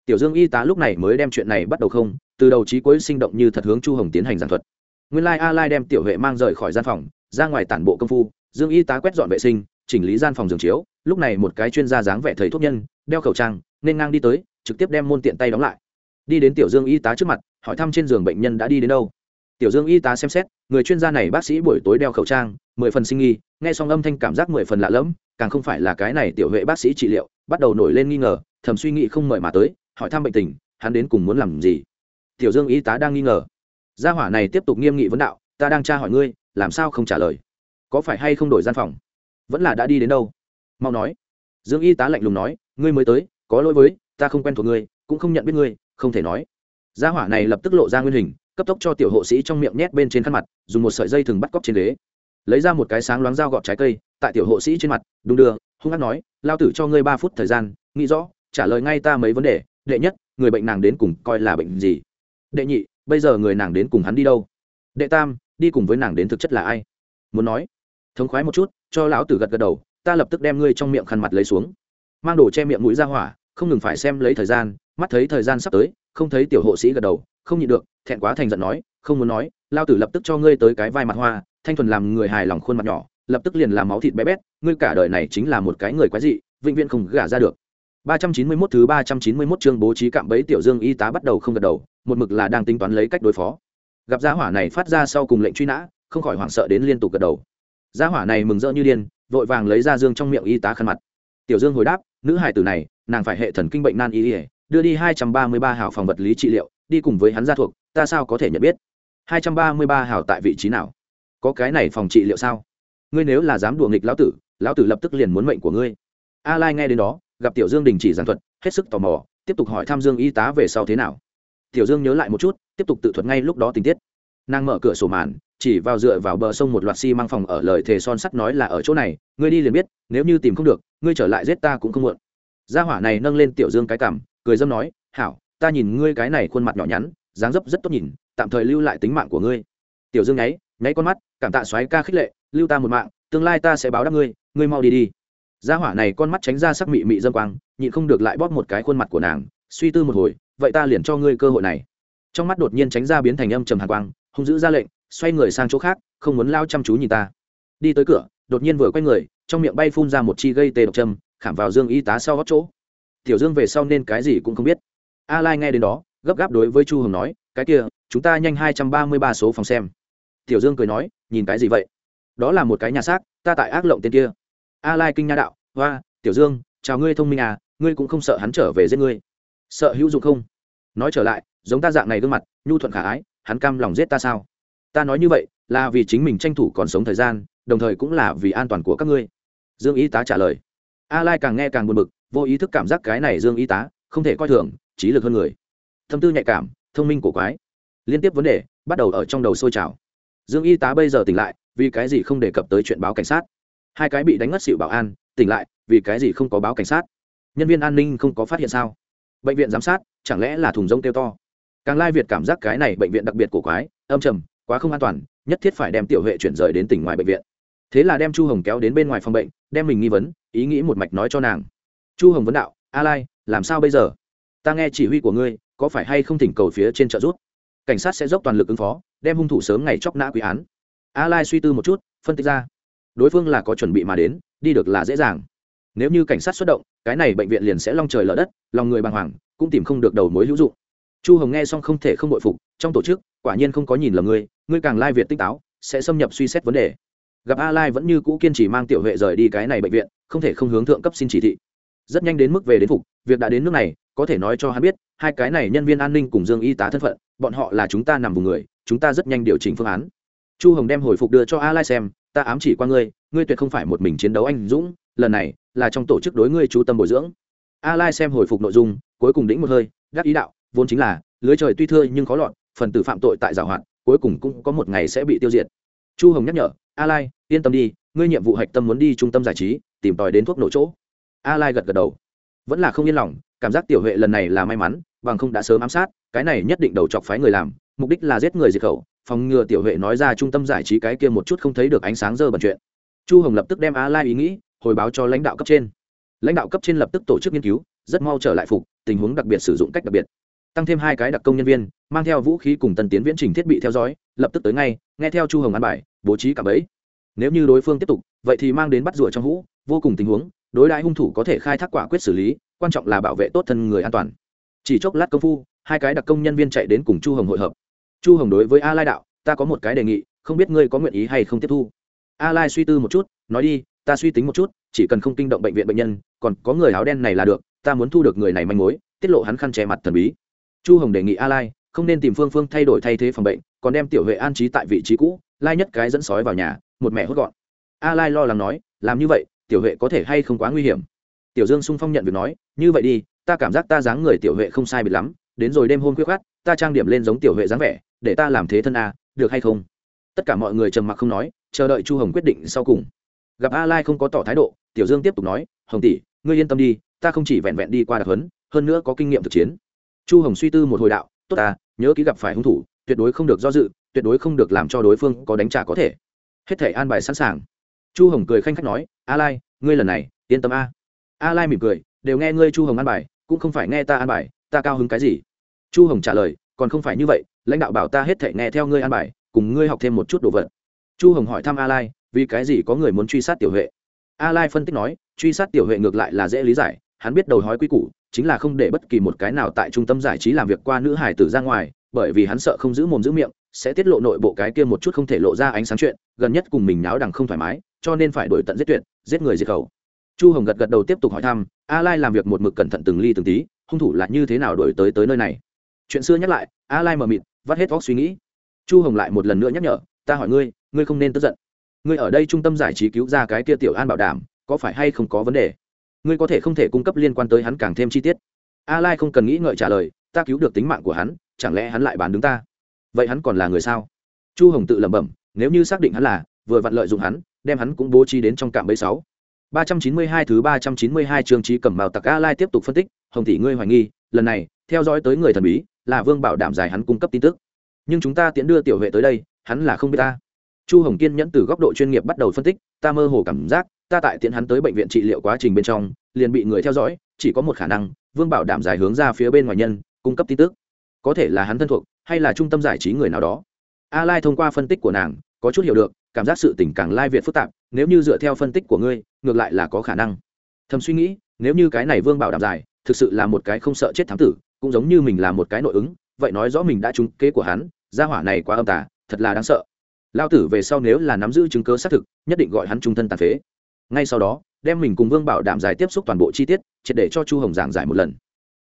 Tiểu dương y tá lúc này mới đem chuyện này bắt đầu không, từ đầu chí cuối sinh động như thật hướng chu hồng tiến hành giảng thuật. Nguyên lai a lai đem tiểu huệ mang rời khỏi gian phòng, ra ngoài tản bộ công phu, dương y tá quét dọn vệ sinh chỉnh lý gian phòng giường chiếu, lúc này một cái chuyên gia dáng vẻ thầy thuốc nhân, đeo khẩu trang, nên ngang đi tới, trực tiếp đem môn tiện tay đóng lại. Đi đến tiểu dương y tá trước mặt, hỏi thăm trên giường bệnh nhân đã đi đến đâu. Tiểu dương y tá xem xét, người chuyên gia này bác sĩ buổi tối đeo khẩu trang, mười phần sinh nghi, nghe xong âm thanh cảm giác mười phần lạ lẫm, càng không phải là cái này tiểu huệ bác sĩ trị liệu, bắt đầu nổi lên nghi ngờ, thầm suy nghĩ không mời mà tới, hỏi thăm bệnh tình, hắn đến cùng muốn làm gì. Tiểu dương y tá đang nghi ngờ. Gia hỏa này tiếp tục nghiêm nghị vấn đạo, ta đang tra hỏi ngươi, làm sao không trả lời? Có phải hay không đổi gian phòng? Vẫn là đã đi đến đâu? Mau nói. Dương y tá lạnh lùng nói, ngươi mới tới, có lỗi với, ta không quen thuộc ngươi, cũng không nhận biết ngươi, không thể nói. Gia hỏa này lập tức lộ ra nguyên hình, cấp tốc cho tiểu hộ sĩ trong miệng nhét bên trên khăn mặt, dùng một sợi dây thừng bắt cóc trên ghế. Lấy ra một cái sáng loáng dao gọt trái cây, tại tiểu hộ sĩ trên mặt, đung đưa, hung hát nói, lao tử cho ngươi ba phút thời gian, nghĩ rõ, trả lời ngay ta mấy vấn đề, đệ nhất, người bệnh nàng đến cùng coi là bệnh gì? Đệ nhị, bây giờ người nàng đến cùng hắn đi đâu? Đệ tam, đi cùng với nàng đến thực chất là ai? Muốn nói, thống khoái một chút cho lão tử gật gật đầu, ta lập tức đem ngươi trong miệng khăn mặt lấy xuống. Mang đồ che miệng mũi ra hỏa, không ngừng phải xem lấy thời gian, mắt thấy thời gian sắp tới, không thấy tiểu hộ sĩ gật đầu, không nhịn được, thẹn quá thành giận nói, không muốn nói lao tử lập tức cho ngươi tới cái vai mặt hoa, thanh thuần làm người hài lòng khuôn mặt nhỏ, lập tức liền làm máu thịt bé bét, ngươi cả đời này chính là một cái người quái dị, vĩnh viễn không gả ra được. 391 thứ 391 chương bố trí cạm bẫy tiểu dương y tá bắt đầu không gật đầu, một mực là đang tính toán lấy cách đối phó. Gặp gia hỏa này phát ra sau cùng lệnh truy nã, không khỏi hoảng sợ đến liên tục gật đầu gia hỏa này mừng rỡ như điên, vội vàng lấy ra dương trong miệng y tá khăn mặt. Tiểu dương hồi đáp, nữ hải tử này, nàng phải hệ thần kinh bệnh nan y ỉa đưa đi 233 hảo phòng vật lý trị liệu, đi cùng với hắn gia thuộc, ta sao có thể nhận biết? 233 hảo tại vị trí nào? Có cái này phòng trị liệu sao? Ngươi nếu là dám đùa nghịch lão tử lão tử lập tức liền muốn mệnh của ngươi. A lai nghe đến đó, gặp tiểu dương đình chỉ giảng thuật, hết sức tò mò, tiếp tục hỏi tham dương y tá về sau thế nào. Tiểu dương nhớ lại một chút, tiếp tục tự thuật ngay lúc đó tình tiết nàng mở cửa sổ màn, chỉ vào dựa vào bờ sông một loạt xi、si、măng phòng ở lời thề son sắt nói là ở chỗ này, ngươi đi liền biết, nếu như tìm không được, ngươi trở lại giết ta cũng không muộn. Gia hỏa này nâng lên tiểu dương cái cảm cười dâm nói, hảo, ta nhìn ngươi cái này khuôn mặt nhỏ nhắn, dáng dấp rất tốt nhìn, tạm thời lưu lại tính mạng của ngươi. Tiểu dương nháy nháy con mắt, cảm tạ xoáy ca khích lệ, lưu ta một mạng, tương lai ta sẽ báo đáp ngươi ngươi mau đi đi. Gia hỏa này con mắt tránh ra sắc mị mị dâm quang, nhịn không được lại bóp một cái khuôn mặt của nàng, suy tư một hồi, vậy ta liền cho ngươi cơ hội này. Trong mắt đột nhiên tránh ra biến thành âm trầm hàn quang hung dữ ra lệnh, xoay người sang chỗ khác, không muốn lao chăm chú nhìn ta. Đi tới cửa, đột nhiên vừa quay người, trong miệng bay phun ra một chi gây tê độc châm, khảm vào dương y tá sau gót chỗ. Tiểu dương về sau nên cái gì cũng không biết. A lai nghe đến đó, gấp gáp đối với chu hồng nói, cái kia, chúng ta nhanh hai trăm ba mươi ba số phòng xem. Tiểu dương cười nói, nhìn cái gì vậy? Đó là một cái nhà xác, ta tại ác lộng tên kia. A lai kinh nha đạo hoa tiểu dương, chào ngươi thông minh à ngươi cũng không sợ hắn trở về giết ngươi. Sợ hữu dụng không? Nói trở lại, giống ta dạng này gương mặt, nhu thuận khả ái hắn cam lòng giết ta sao? Ta nói như vậy là vì chính mình tranh thủ còn sống thời gian, đồng thời cũng là vì an toàn của các ngươi. Dương y tá trả lời. A lai càng nghe càng buồn bực, vô ý thức cảm giác cái này dương y tá không thể coi thường, trí lực hơn người. Tâm tư nhạy cảm, thông minh của quái. Liên tiếp vấn đề bắt đầu ở trong đầu sôi trào. Dương y tá bây giờ tỉnh lại, vì cái gì không đề cập tới chuyện báo cảnh sát? Hai cái bị đánh ngất xịu bảo an, tỉnh lại, vì cái gì không có báo cảnh sát? Nhân viên an ninh không có phát hiện sao? Bệnh viện giám sát, chẳng lẽ là thùng rông kêu to? Càng lai việt cảm giác cái này bệnh viện đặc biệt của quái âm trầm quá không an toàn nhất thiết phải đem tiểu huệ chuyển rời đến tỉnh ngoài bệnh viện. Thế là đem chu hồng kéo đến bên ngoài phòng bệnh đem mình nghi vấn ý nghĩ một mạch nói cho nàng. Chu hồng vấn đạo a lai làm sao bây giờ? Ta nghe chỉ huy của ngươi có phải hay không thỉnh cầu phía trên trợ giúp, cảnh sát sẽ dốc toàn lực ứng phó đem hung thủ sớm ngày chóc nã quý án. A lai suy tư một chút phân tích ra. Đối phương là có chuẩn bị mà đến đi được là dễ dàng. Nếu như cảnh sát xuất động cái này bệnh viện liền sẽ long trời lở đất lòng người bàng hoàng cũng tìm không được đầu mối hữu dụng chu hồng nghe xong không thể không bội phục, trong tổ chức, quả nhiên không có nhìn lầm ngươi ngươi càng lai việt tinh táo, sẽ xâm nhập suy xét vấn đề. Gặp a lai vẫn như cũ kiên trì mang tiểu huệ rời đi cái này bệnh viện, không thể không hướng thượng cấp xin chỉ thị. Rất nhanh đến mức về đến phục, việc đã đến nước này, có thể nói cho hắn biết, hai cái này nhân viên an ninh cùng dương y tá thân phận, bọn họ là chúng ta nằm vùng người, chúng ta rất nhanh điều chỉnh phương án. Chu hồng đem hồi phục đưa cho a lai xem, ta ám chỉ qua ngươi ngươi tuyệt không phải một mình chiến đấu anh dũng, lần này là trong tổ chức đối ngươi chú tâm bồi dưỡng. A lai xem hồi phục nội dung, cuối cùng đĩnh một hơi, gác ý đạo vốn chính là, lưới trời tuy thưa nhưng khó lọt, phần tử phạm tội tại giảo hoạt, cuối cùng cũng có một ngày sẽ bị tiêu diệt. Chu hồng nhắc nhở, a lai, yên tâm đi, ngươi nhiệm vụ hạch tâm muốn đi trung tâm giải trí, tìm tòi đến thuốc nổ chỗ. A lai gật gật đầu. Vẫn là không yên lòng, cảm giác tiểu huệ lần này là may mắn, bằng không đã sớm ám sát, cái này nhất định đầu chọc phái người làm, mục đích là giết người diệt khẩu, phòng ngừa tiểu huệ nói ra trung tâm giải trí cái kia một chút không thấy được ánh sáng dơ bẩn chuyện. Chu hồng lập tức đem a lai ý nghĩ, hồi báo cho lãnh đạo cấp trên. Lãnh đạo cấp trên lập tức tổ chức nghiên cứu, rất mau trở lại phục, tình huống đặc biệt sử dụng cách đặc biệt tăng thêm hai cái đặc công nhân viên, mang theo vũ khí cùng tân tiến viễn trình thiết bị theo dõi, lập tức tới ngay, nghe theo chu hồng an bài, bố trí cả bẫy. Nếu như đối phương tiếp tục, vậy thì mang đến bắt rùa trong hũ, vô cùng tình huống, đối đãi hung thủ có thể khai thác quả quyết xử lý, quan trọng là bảo vệ tốt thân người an toàn. Chỉ chốc lát công phu, hai cái đặc công nhân viên chạy đến cùng chu hồng hội hợp. Chu hồng đối với a lai đạo, ta có một cái đề nghị, không biết ngươi có nguyện ý hay không tiếp thu? A lai suy tư một chút, nói đi, ta suy tính một chút, chỉ cần không kinh động bệnh viện bệnh nhân, còn có người áo đen này là được, ta muốn thu được người này manh mối. Tiết lộ hắn khăn che mặt thần bí chu hồng đề nghị a lai không nên tìm phương phương thay đổi thay thế phòng bệnh, còn đem tiểu huệ an trí tại vị trí cũ, lai nhất cái dẫn sói vào nhà, một mẹ hốt gọn. A lai lo lắng nói, làm như vậy, tiểu huệ có thể hay không quá nguy hiểm? Tiểu dương sung phong nhận việc nói, như vậy đi, ta cảm giác ta dáng người tiểu huệ không sai biệt lắm, đến rồi đêm hôm khuya khát ta trang điểm lên giống tiểu huệ dáng vẻ, để ta làm thế thân a, được hay không? Tất cả mọi người trầm mặc không nói, chờ đợi chu hồng quyết định sau cùng. Gặp a lai không có tỏ thái độ, tiểu dương tiếp tục nói, hồng tỷ, ngươi yên tâm đi, ta không chỉ vẹn vẹn đi qua đặc huấn, hơn nữa có kinh nghiệm thực chiến chu hồng suy tư một hồi đạo, tốt ta, nhớ ký gặp phải hung thủ, tuyệt đối không được do dự, tuyệt đối không được làm cho đối phương có đánh trả có thể. Hết thể an bài sẵn sàng. Chu hồng cười khanh khách nói, a lai, ngươi lần này, yên tâm a. A lai mỉm cười, đều nghe ngươi chu hồng an bài, cũng không phải nghe ta an bài, ta cao hứng cái gì? Chu hồng trả lời, còn không phải như vậy, lãnh đạo bảo ta hết thể nghe theo ngươi an bài, cùng ngươi học thêm một chút đồ vật. Chu hồng hỏi thăm a lai, vì cái gì có người muốn truy sát tiểu huệ? A lai phân tích nói, truy sát tiểu huệ ngược lại là dễ lý giải hắn biết đầu hói quy củ, chính là không để bất kỳ một cái nào tại trung tâm giải trí làm việc qua nữ hải tử ra ngoài, bởi vì hắn sợ không giữ mồm giữ miệng, sẽ tiết lộ nội bộ cái kia một chút không thể lộ ra ánh sáng chuyện, gần nhất cùng mình náo đằng không thoải mái, cho nên phải đổi tận giết tuyệt, giết người diệt khẩu. Chu hồng gật gật đầu tiếp tục hỏi thăm, a lai làm việc một mực cẩn thận từng ly từng tí, hung thủ là như thế nào đổi tới tới nơi này? Chuyện xưa nhắc lại, a lai mờ mịt, vắt hết óc suy nghĩ. Chu hồng lại một lần nữa nhắc nhở, ta hỏi ngươi ngươi không nên tức giận. Ngươi ở đây trung tâm giải trí cứu ra cái kia tiểu an bảo đảm, có phải hay không có vấn đề? Ngươi có thể không thể cung cấp liên quan tới hắn càng thêm chi tiết. A lai không cần nghĩ ngợi trả lời, ta cứu được tính mạng của hắn, chẳng lẽ hắn lại bán đứng ta? Vậy hắn còn là người sao? Chu hồng tự lẩm bẩm, nếu như xác định hắn là, vừa vặn lợi dụng hắn, đem hắn cũng bố trí đến trong cạm bẫy sáu. Ba trăm chín mươi hai thứ ba trăm chín mươi hai chương trí cầm màu tặc a lai tiếp tục phân tích, hồng tỷ ngươi hoài nghi, lần này, theo dõi tới người thần bí, là vương bảo đảm giải hắn cung cấp tin tức. Nhưng chúng ta tiễn đưa tiểu huệ tới đây, hắn là không biết ta. Chu hồng kiên nhẫn từ góc độ chuyên nghiệp bắt đầu phân tích, ta mơ hồ cảm giác ta tại tiễn hắn tới bệnh viện trị liệu quá trình bên trong, liền bị người theo dõi, chỉ có một khả năng, vương bảo đảm giải hướng ra phía bên ngoài nhân, cung cấp tin tức. Có thể là hắn thân thuộc, hay là trung tâm giải trí người nào đó. A lai thông qua phân tích của nàng, có chút hiểu được, cảm giác sự tình càng lai việt phức tạp, nếu như dựa theo phân tích của ngươi, ngược lại là có khả năng. Thầm suy nghĩ, nếu như cái này vương bảo đảm giải, thực sự là một cái không sợ chết thám tử, cũng giống như mình là một cái nội ứng, vậy nói rõ mình đã trúng kế của hắn, gia hỏa này quá âm tà, thật là đáng sợ. Lao tử về sau nếu là nắm giữ chứng cớ xác thực, nhất định gọi hắn trung thân tàn phế ngay sau đó, đem mình cùng vương bảo đảm giải tiếp xúc toàn bộ chi tiết, triệt để cho chu hồng giảng giải một lần.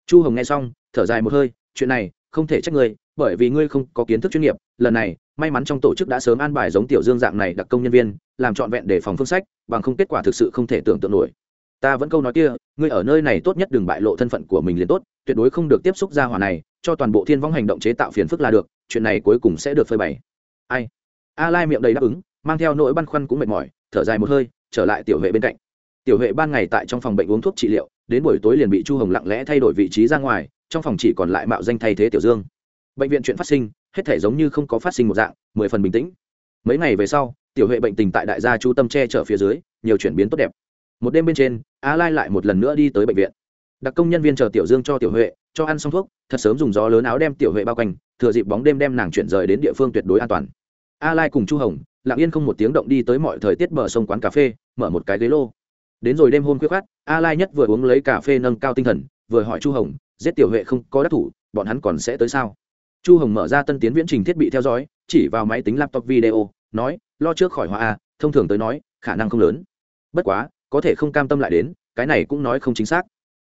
Chu hồng nghe xong, thở dài một hơi, chuyện này, không thể trách ngươi, bởi vì ngươi không có kiến thức chuyên nghiệp, lần này, may mắn trong tổ chức đã sớm an bài giống tiểu dương dạng này đặc công nhân viên, làm trọn vẹn để phòng phương sách, bằng không kết quả thực sự không thể tưởng tượng nổi. Ta vẫn câu nói kia, ngươi ở nơi này tốt nhất đừng bại lộ thân phận của mình liền tốt, tuyệt đối không được tiếp xúc ra hỏa này, cho toàn bộ thiên vong hành động chế tạo phiền phức là được, chuyện này cuối cùng sẽ được phơi bày. Ai? A lai miệng đầy đáp ứng, mang theo nỗi băn khoăn cũng mệt mỏi, thở dài một hơi trở lại tiểu huệ bên cạnh. Tiểu huệ ban ngày tại trong phòng bệnh uống thuốc trị liệu, đến buổi tối liền bị chu hồng lặng lẽ thay đổi vị trí ra ngoài, trong phòng chỉ còn lại mạo danh thay thế tiểu dương. Bệnh viện chuyện phát sinh, hết thể giống như không có phát sinh một dạng, mười phần bình tĩnh. Mấy ngày về sau, tiểu huệ bệnh tình tại đại gia chu tâm che chở phía dưới, nhiều chuyển biến tốt đẹp. Một đêm bên trên, a lai lại một lần nữa đi tới bệnh viện. Đặc công nhân viên chờ tiểu dương cho tiểu huệ, cho ăn xong thuốc, thật sớm dùng gió lớn áo đem tiểu huệ bao quanh, thừa dịp bóng đêm đem nàng chuyển rời đến địa phương tuyệt đối an toàn. A lai cùng chu hồng lặng yên không một tiếng động đi tới mọi thời tiết bờ sông quán cà phê, mở một cái ghế lô. Đến rồi đêm hôm khuya khoát, a lai nhất vừa uống lấy cà phê nâng cao tinh thần, vừa hỏi chu hồng, giết tiểu huệ không có đắc thủ, bọn hắn còn sẽ tới sao? Chu hồng mở ra tân tiến viễn trình thiết bị theo dõi, chỉ vào máy tính laptop video, nói, lo trước khỏi hoa a, thông thường tới nói, khả năng không lớn. Bất quá, có thể không cam tâm lại đến, cái này cũng nói không chính xác.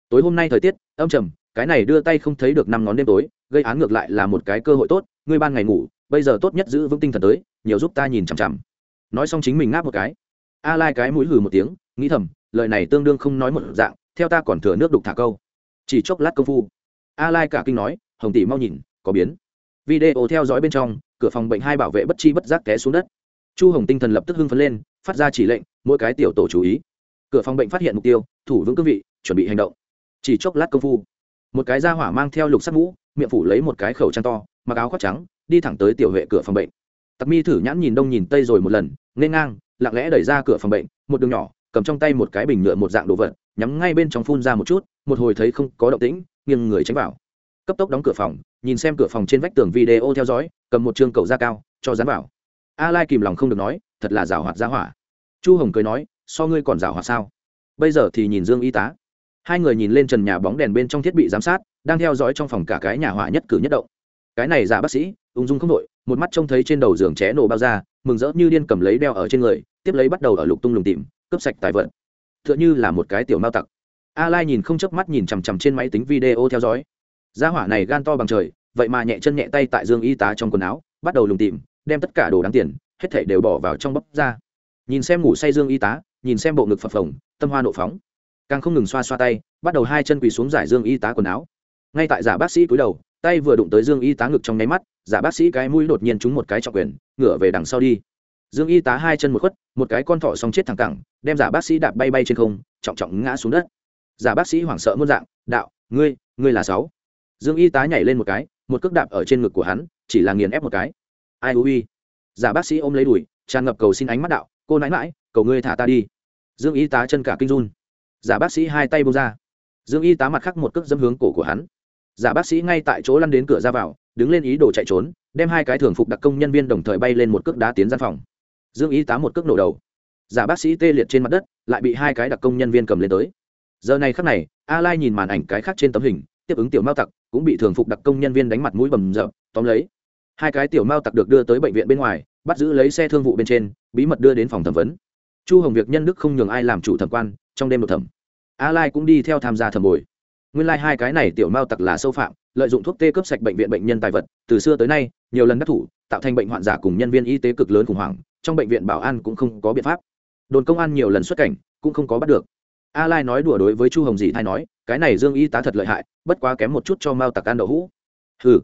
Tối hôm nay thời tiết, âm trầm, cái này đưa tay không thấy được năm ngón đêm tối, gây án ngược lại là một cái cơ hội tốt, ngươi ban ngày ngủ bây giờ tốt nhất giữ vững tinh thần tới, nhiều giúp ta nhìn chằm chằm. Nói xong chính mình ngáp một cái. A lai cái mũi hừ một tiếng, nghĩ thầm, lời này tương đương không nói một dạng, theo ta còn thừa nước đục thả câu. Chỉ chốc lát công phu a lai cả kinh nói, hồng tỷ mau nhìn, có biến. Video theo dõi bên trong, cửa phòng bệnh hai bảo vệ bất chi bất giác té xuống đất. Chu hồng tinh thần lập tức hưng phấn lên, phát ra chỉ lệnh, mỗi cái tiểu tổ chú ý. Cửa phòng bệnh phát hiện mục tiêu, thủ vững cương vị, chuẩn bị hành động. Chỉ chốc lát công phu, một cái da hỏa mang theo lục sắt mũ, miệng phủ lấy một cái khẩu trang to, mặc áo khoác trắng đi thẳng tới tiểu huệ cửa phòng bệnh. Tặc mi thử nhãn nhìn đông nhìn tây rồi một lần nên ngang, lặng lẽ đẩy ra cửa phòng bệnh, một đường nhỏ, cầm trong tay một cái bình nhựa một dạng đồ vật, nhắm ngay bên trong phun ra một chút, một hồi thấy không có động tĩnh, nghiêng người tránh vào. Cấp tốc đóng cửa phòng, nhìn xem cửa phòng trên vách tường video theo dõi, cầm một chương cầu da cao, cho dán vào. A lai kìm lòng không được nói, thật là rào hoạt ra hỏa. Chu hồng cười nói, so ngươi còn rào hoạt sao? Bây giờ thì nhìn dương y tá. Hai người nhìn lên trần nhà bóng đèn bên trong thiết bị giám sát, đang theo dõi trong phòng cả cái nhà hỏa nhất cử nhất động. Cái này giả bác sĩ ung dung không đội một mắt trông thấy trên đầu giường ché nổ bao ra mừng rỡ như điên cầm lấy đeo ở trên người tiếp lấy bắt đầu ở lục tung lùng tìm cướp sạch tài vật, t h ư ợ n h ư là một cái tiểu mao tặc. A lai nhìn không chớp mắt nhìn chằm chằm trên máy tính video theo dõi. Gia hỏa này gan to bằng trời vậy mà nhẹ chân nhẹ tay tại dương y tá trong quần áo bắt đầu lùng tìm đem tất cả đồ đáng tiền hết thảy đều bỏ vào trong bóc ra nhìn xem ngủ say dương y tá nhìn xem bộ ngực phập phồng tâm hoa nộ phóng. Càng không ngừng xoa xoa tay bắt đầu hai chân quỳ xuống giải dương y tá quần áo. Ngay tại giả bác sĩ cúi đầu tay vừa đụng tới dương y tá ngực trong nháy mắt, giả bác sĩ cái mũi đột nhiên trúng một cái trọng quyền, ngửa về đằng sau đi. Dương y tá hai chân một khuất, một cái con thỏ xong chết thẳng cẳng, đem giả bác sĩ đạp bay bay trên không, trọng trọng ngã xuống đất. Giả bác sĩ hoảng sợ muôn dạng, đạo, ngươi ngươi là sáu. Dương y tá nhảy lên một cái, một cước đạp ở trên ngực của hắn, chỉ là nghiền ép một cái. Ai ui giả bác sĩ ôm lấy đùi, tràn ngập cầu xin ánh mắt đạo, cô nãi mãi cầu ngươi thả ta đi. Dương y tá chân cả kinh run. Giả bác sĩ hai tay bông ra. Dương y tá mặt khắc một cước dâm hướng cổ của hắn giả bác sĩ ngay tại chỗ lăn đến cửa ra vào, đứng lên ý đồ chạy trốn, đem hai cái thường phục đặc công nhân viên đồng thời bay lên một cước đá tiến gian phòng. Dương y tá một cước nổ đầu. Giả bác sĩ tê liệt trên mặt đất, lại bị hai cái đặc công nhân viên cầm lên tới. Giờ này khắc này, a lai nhìn màn ảnh cái khác trên tấm hình, tiếp ứng tiểu mao tặc, cũng bị thường phục đặc công nhân viên đánh mặt mũi bầm rợp tóm lấy. Hai cái tiểu mao tặc được đưa tới bệnh viện bên ngoài, bắt giữ lấy xe thương vụ bên trên, bí mật đưa đến phòng thẩm vấn. Chu hồng việc nhân đức không nhường ai làm chủ thẩm quan, trong đêm đột thẩm. A lai cũng đi theo tham gia thẩm bồi nguyên lai hai cái này tiểu mao tặc là sâu phạm, lợi dụng thuốc tê cướp sạch bệnh viện bệnh nhân tài vật, từ xưa tới nay, nhiều lần đắc thủ, tạo thành bệnh hoạn giả cùng nhân viên y tế cực lớn khủng hoảng, trong bệnh viện bảo an cũng không có biện pháp. Đồn công an nhiều lần xuất cảnh, cũng không có bắt được. A lai nói đùa đối với chu hồng dì thay nói, cái này dương y tá thật lợi hại, bất quá kém một chút cho mao tặc ăn đậu hũ. Ừ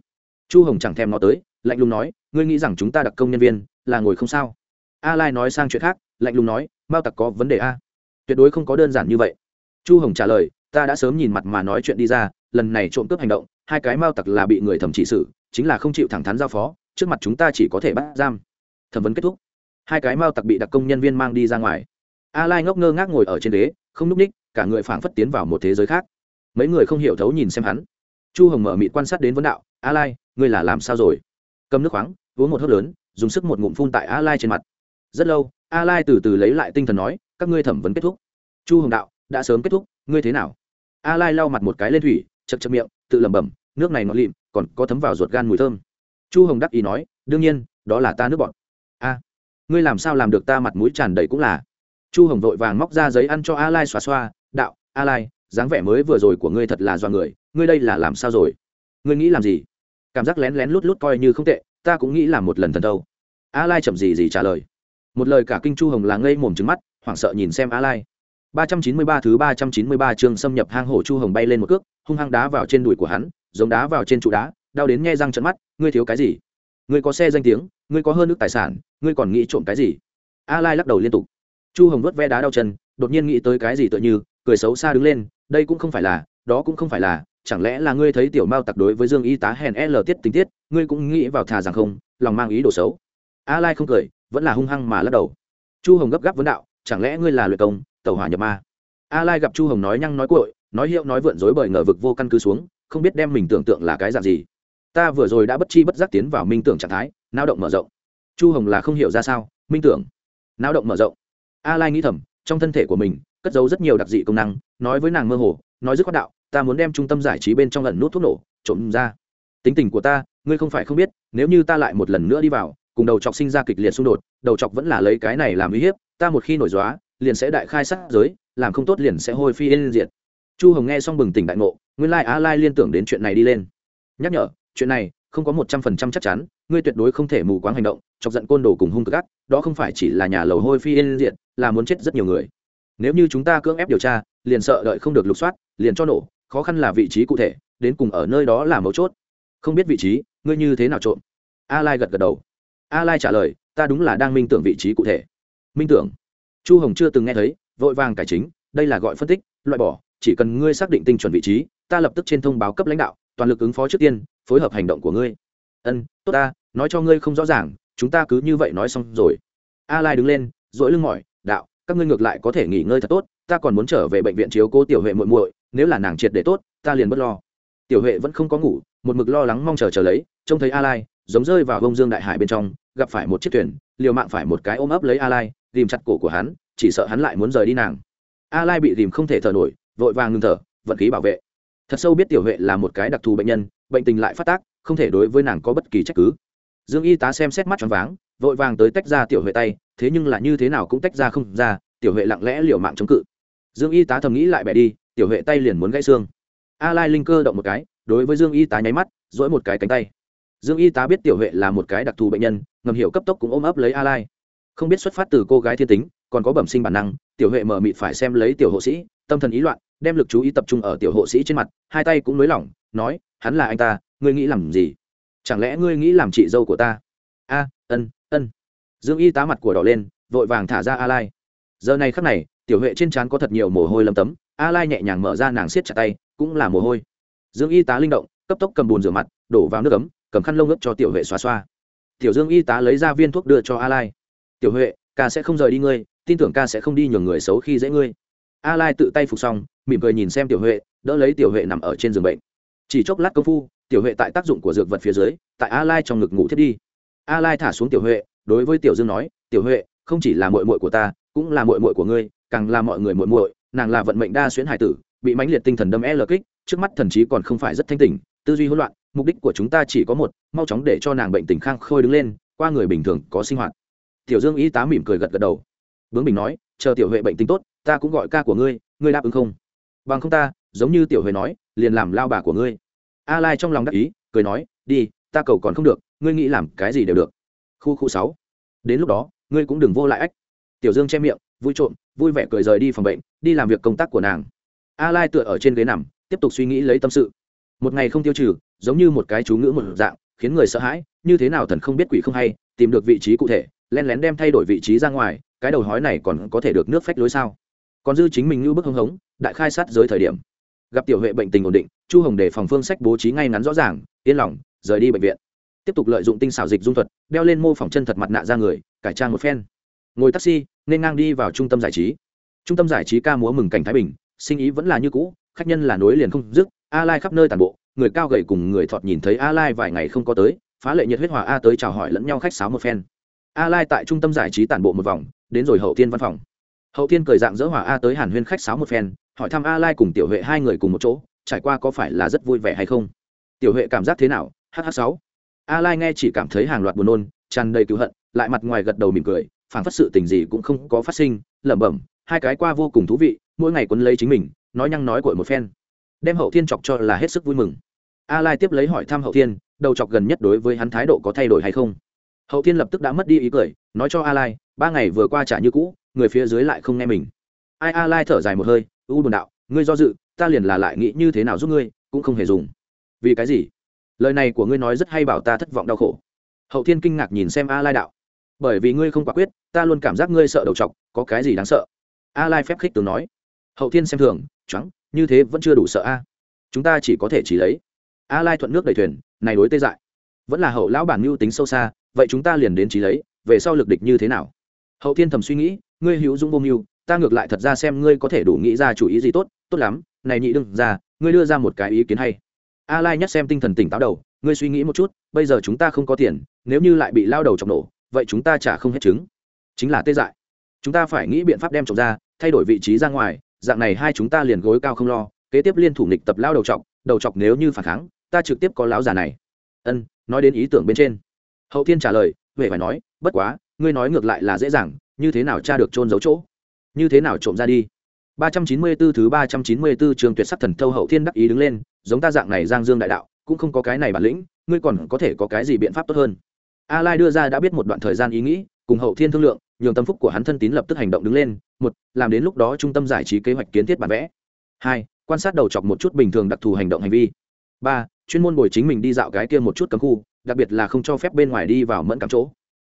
chu hồng chẳng thèm nó tới, lạnh lùng nói, ngươi nghĩ rằng chúng ta đặc công nhân viên, là ngồi không sao. A lai nói sang chuyện khác, lạnh lùng nói, mao tặc có vấn đề a. Tuyệt đối không có đơn giản như vậy. Chu hồng trả lời ta đã sớm nhìn mặt mà nói chuyện đi ra, lần này trộm cướp hành động, hai cái mao tặc là bị người thẩm trị xử chính là không chịu thẳng thắn giao phó, trước mặt chúng ta chỉ có thể bắt giam. Thẩm vấn kết thúc. Hai cái mao tặc bị đặc công nhân viên mang đi ra ngoài. A lai ngốc ngơ ngác ngồi ở trên đế không n ú c ních, cả người phảng phất tiến vào một thế giới khác. Mấy người không hiểu thấu nhìn xem hắn. Chu hồng mở mịt quan sát đến vấn đạo, a lai, ngươi là làm sao rồi? Cầm nước khoáng, uống một hớp lớn, dùng sức một ngụm phun tại a lai trên mặt. Rất lâu, a lai từ từ lấy lại tinh thần nói, các ngươi thẩm vấn kết thúc. Chu hồng đạo, đã sớm kết thúc, ngươi thế nào? A lai lau mặt một cái lên thủy chật chật miệng, tự lẩm bẩm, nước này nó lịm, còn có thấm vào ruột gan mùi thơm. Chu hồng đắc ý nói, đương nhiên, đó là ta nước bọt. A, ngươi làm sao làm được ta mặt mũi tràn đầy cũng là. Chu hồng vội vàng móc ra giấy ăn cho a lai xoa xoa, đạo, a lai, dáng vẻ mới vừa rồi của ngươi thật là do người, ngươi đây là làm sao rồi? Ngươi nghĩ làm gì? Cảm giác lén lén lút lút coi như không tệ, ta cũng nghĩ làm một lần thần đâu a lai chậm gì gì trả lời. Một lời cả kinh chu hồng là ngây mồm trứng mắt, hoảng sợ nhìn xem a lai. 393 thứ 393 chương xâm nhập hang hổ chu hồng bay lên một cước, hung hăng đá vào trên đùi của hắn, giống đá vào trên trụ đá, đau đến nghe răng trợn mắt, ngươi thiếu cái gì? Ngươi có xe danh tiếng, ngươi có hơn nước tài sản, ngươi còn nghĩ trộm cái gì? A Lai lắc đầu liên tục. Chu Hồng vuốt ve đá đau chân, đột nhiên nghĩ tới cái gì tựa như, cười xấu xa đứng lên, đây cũng không phải là, đó cũng không phải là, chẳng lẽ là ngươi thấy tiểu Mao tặc đối với Dương Y tá hèn L tiết tình tiết, ngươi cũng nghĩ vào thà rằng không, lòng mang ý đồ xấu. A Lai không cười, vẫn là hung hăng mà lắc đầu. Chu Hồng gấp gáp vấn đạo, chẳng lẽ ngươi là luyện công, tẩu hỏa nhập ma? a lai gặp chu hồng nói nhăng nói cội nói hiệu nói vượn dối bởi ngờ vực vô căn cứ xuống, không biết đem mình tưởng tượng là cái dạng gì. Ta vừa rồi đã bất chi bất giác tiến vào minh tưởng trạng thái, nao động mở rộng. Chu hồng là không hiểu ra sao, minh tưởng, nao động mở rộng. A lai nghĩ thầm, trong thân thể của mình, cất giấu rất nhiều đặc dị công năng, nói với nàng mơ hồ, nói dứt khoát đạo, ta muốn đem trung tâm giải trí bên trong lần nút thuốc nổ, trộm ra. Tính tình của ta, ngươi không phải không biết, nếu như ta lại một lần nữa đi vào, cùng đầu chọc sinh ra kịch liệt xung đột, đầu chọc vẫn là lấy cái này làm uy hiếp, ta một khi nổi dóa liền sẽ đại khai sát giới, làm không tốt liền sẽ hôi phi yên diệt. Chu hồng nghe xong bừng tỉnh đại ngộ, nguyên lai á lai liên tưởng đến chuyện này đi lên. Nhắc nhở, chuyện này không có một trăm phần trăm chắc chắn, ngươi tuyệt đối không thể mù quáng hành động, chọc giận côn đồ cùng hung cực ác, đó không phải chỉ là nhà lầu hôi phi yên diệt, là muốn chết rất nhiều người. Nếu như chúng ta cưỡng ép điều tra, liền sợ đợi không được lục soát, liền cho nổ, khó khăn là vị trí cụ thể, đến cùng ở nơi đó là mấu chốt. Không biết vị trí, ngươi như thế nào trộm? A lai gật gật đầu. A lai trả lời, ta đúng là đang minh tưởng vị trí cụ thể. Minh tưởng? Chu hồng chưa từng nghe thấy, vội vàng cải chính, đây là gọi phân tích, loại bỏ, chỉ cần ngươi xác định tinh chuẩn vị trí, ta lập tức trên thông báo cấp lãnh đạo, toàn lực ứng phó trước tiên, phối hợp hành động của ngươi. Ân, tốt ta, nói cho ngươi không rõ ràng, chúng ta cứ như vậy nói xong rồi. A lai đứng lên dỗi lưng mỏi, đạo, các ngươi ngược lại có thể nghỉ ngơi thật tốt, ta còn muốn trở về bệnh viện chiếu cố tiểu huệ muội muội, nếu là nàng triệt để tốt, ta liền bất lo. Tiểu huệ vẫn không có ngủ, một mực lo lắng mong chờ chờ lấy, trông thấy a lai, giống rơi vào bông dương đại hải bên trong, gặp phải một chiếc thuyền, liều mạng phải một cái ôm ấp lấy a lai tìm chặt cổ của hắn, chỉ sợ hắn lại muốn rời đi nàng. A lai bị tìm không thể thở nổi, vội vàng ngừng thở, vận khí bảo vệ. Thật sâu biết tiểu huệ là một cái đặc thù bệnh nhân, bệnh tình lại phát tác, không thể đối với nàng có bất kỳ trách cứ. Dương y tá xem xét mắt choáng váng, vội vàng tới tách ra tiểu huệ tay, thế nhưng là như thế nào cũng tách ra không ra, tiểu huệ lặng lẽ liều mạng chống cự. Dương y tá thầm nghĩ lại bẻ đi, tiểu huệ tay liền muốn gãy xương. A lai linh cơ động một cái, đối với dương y tá nháy mắt dỗi một cái cánh tay. Dương y tá biết tiểu huệ là một cái đặc thù bệnh nhân, ngầm hiểu cấp tốc cũng ôm ấp lấy a lai không biết xuất phát từ cô gái thiên tính, còn có bẩm sinh bản năng, tiểu huệ mở mịt phải xem lấy tiểu hộ sĩ, tâm thần ý loạn, đem lực chú ý tập trung ở tiểu hộ sĩ trên mặt, hai tay cũng nới lỏng, nói, hắn là anh ta, ngươi nghĩ làm gì? Chẳng lẽ ngươi nghĩ làm chị dâu của ta? A, ân ân. Dương y tá mặt của đỏ lên, vội vàng thả ra a lai. Giờ này khắc này, tiểu huệ trên trán có thật nhiều mồ hôi lâm tấm, a lai nhẹ nhàng mở ra nàng siết chặt tay, cũng là mồ hôi. Dương y tá linh động, cấp tốc cầm bùn rửa mặt, đổ vào nước ấm, cầm khăn lông ướp cho tiểu huệ xoa xoa. Tiểu dương y tá lấy ra viên thuốc đưa cho a lai tiểu huệ, ca sẽ không rời đi ngươi, tin tưởng ca sẽ không đi nhường người xấu khi dễ ngươi. A lai tự tay phục xong, mỉm cười nhìn xem tiểu huệ, đỡ lấy tiểu huệ nằm ở trên giường bệnh. Chỉ chốc lát công phu, tiểu huệ tại tác dụng của dược vật phía dưới, tại a lai trong ngực ngủ thiết đi. A lai thả xuống tiểu huệ, đối với tiểu dương nói, tiểu huệ, không chỉ là muội muội của ta, cũng là muội muội của ngươi, càng là mọi người muội muội, nàng là vận mệnh đa xuyến hải tử, bị mãnh liệt tinh thần đâm l kích, trước mắt thần trí còn không phải rất thanh tỉnh, tư duy hỗn loạn, mục đích của chúng ta chỉ có một, mau chóng để cho nàng bệnh tình khang khôi đứng lên, qua người bình thường có sinh hoạt tiểu dương y tá mỉm cười gật gật đầu. Bướng bình nói, chờ tiểu huệ bệnh tính tốt, ta cũng gọi ca của ngươi ngươi đáp ứng không? Bằng không ta, giống như tiểu huệ nói, liền làm lao bà của ngươi. A lai trong lòng đắc ý, cười nói, đi, ta cầu còn không được, ngươi nghĩ làm cái gì đều được. Khu khu sáu. Đến lúc đó, ngươi cũng đừng vô lại ách. Tiểu dương che miệng, vui trộm, vui vẻ cười rời đi phòng bệnh, đi làm việc công tác của nàng. A lai tựa ở trên ghế nằm, tiếp tục suy nghĩ lấy tâm sự. Một ngày không tiêu trừ, giống như một cái chú ngữ một dạng, khiến người sợ hãi, như thế nào thần không biết quỷ không hay, tìm được vị trí cụ thể len lén đem thay đổi vị trí ra ngoài, cái đầu hói này còn có thể được nước phách lối sao? Còn dư chính mình như bức hưng hống, đại khai sát giới thời điểm. Gặp tiểu huệ bệnh tình ổn định, chu hồng để phòng phương sách bố trí ngay ngắn rõ ràng, yên lòng, rời đi bệnh viện. Tiếp tục lợi dụng tinh xảo dịch dung thuật, đeo lên mô phỏng chân thật mặt nạ ra người, cải trang một phen. Ngồi taxi, nên ngang đi vào trung tâm giải trí. Trung tâm giải trí ca múa mừng cảnh thái bình, sinh ý vẫn là như cũ, khách nhân là nối liền không dứt a lai khắp nơi tàn bộ, người cao gầy cùng người thọt nhìn thấy a lai vài ngày không có tới, phá lệ nhiệt huyết hòa a tới chào hỏi lẫn nhau khách sáo một phen a lai tại trung tâm giải trí tản bộ một vòng, đến rồi hậu thiên văn phòng. Hậu Thiên cười dạng dỡ hòa a tới hàn huyên khách sáo một phen, hỏi thăm a lai cùng tiểu huệ hai người cùng một chỗ, trải qua có phải là rất vui vẻ hay không? Tiểu huệ cảm giác thế nào? Hh sáu. A lai nghe chỉ cảm thấy hàng loạt buồn nôn, tràn đầy cứu hận, lại mặt ngoài gật đầu mỉm cười, phảng phất sự tình gì cũng không có phát sinh, lẩm bẩm, hai cái qua vô cùng thú vị, mỗi ngày quấn lấy chính mình, nói nhăng nói cội một phen. Đem hậu thiên chọc cho là hết sức vui mừng. A lai tiếp lấy hỏi thăm hậu thiên, đầu chọc gần nhất đối với hắn thái độ có thay đổi hay không? Hậu thiên lập tức đã mất đi ý cười, nói cho a lai, ba ngày vừa qua trả như cũ, người phía dưới lại không nghe mình. Ai a lai thở dài một hơi, u buồn đạo, ngươi do dự, ta liền là lại nghĩ như thế nào giúp ngươi, cũng không hề dùng. Vì cái gì? Lời này của ngươi nói rất hay bảo ta thất vọng đau khổ. Hậu thiên kinh ngạc nhìn xem a lai đạo, bởi vì ngươi không quả quyết, ta luôn cảm giác ngươi sợ đầu chọc, có cái gì đáng sợ? A lai phép khích tướng nói. Hậu thiên xem thường trắng như thế vẫn chưa đủ sợ a. Chúng ta chỉ có thể chỉ lấy. A lai thuận nước đầy thuyền, này đối tê dại. Vẫn là hậu lão bản mưu tính sâu xa vậy chúng ta liền đến trí lấy, về sau lực địch như thế nào? Hậu thiên thầm suy nghĩ, ngươi hữu dũng vô mưu, ta ngược lại thật ra xem ngươi có thể đủ nghĩ ra chủ ý gì tốt tốt lắm, này nhị đừng ra, ngươi đưa ra một cái ý kiến hay. A lai nhắc xem tinh thần tỉnh táo đầu, ngươi suy nghĩ một chút, bây giờ chúng ta không có tiền, nếu như lại bị lao đầu chọc nổ, vậy chúng ta chả không hết chứng. Chính là tê dại. Chúng ta phải nghĩ biện pháp đem chọc ra, thay đổi vị trí ra ngoài, dạng này hai chúng ta liền gối cao không lo, kế tiếp liên thủ nghịch tập lao đầu chọc đầu chọc nếu như phản kháng, ta trực tiếp có láo già này. Ân, nói đến ý tưởng bên trên hậu thiên trả lời huệ phải nói, bất quá, ngươi nói ngược lại là dễ dàng, như thế nào cha được trôn giấu chỗ? Như thế nào trộm ra đi? 394 thứ 394 trường tuyệt sắc thần thâu hậu thiên đắc ý đứng lên, giống ta dạng này giang dương đại đạo, cũng không có cái này bản lĩnh, ngươi còn có thể có cái gì biện pháp tốt hơn? A lai đưa ra đã biết một đoạn thời gian ý nghĩ, cùng hậu thiên thương lượng, nhường tâm phúc của hắn thân tín lập tức hành động đứng lên, một, làm đến lúc đó trung tâm giải trí kế hoạch kiến thiết bản vẽ. Hai, quan sát đầu chọc một chút bình thường đặc thù hành động hành vi. Ba, chuyên môn bồi chính mình đi dạo cái kia một chút cấm khu đặc biệt là không cho phép bên ngoài đi vào mẫn cảm chỗ.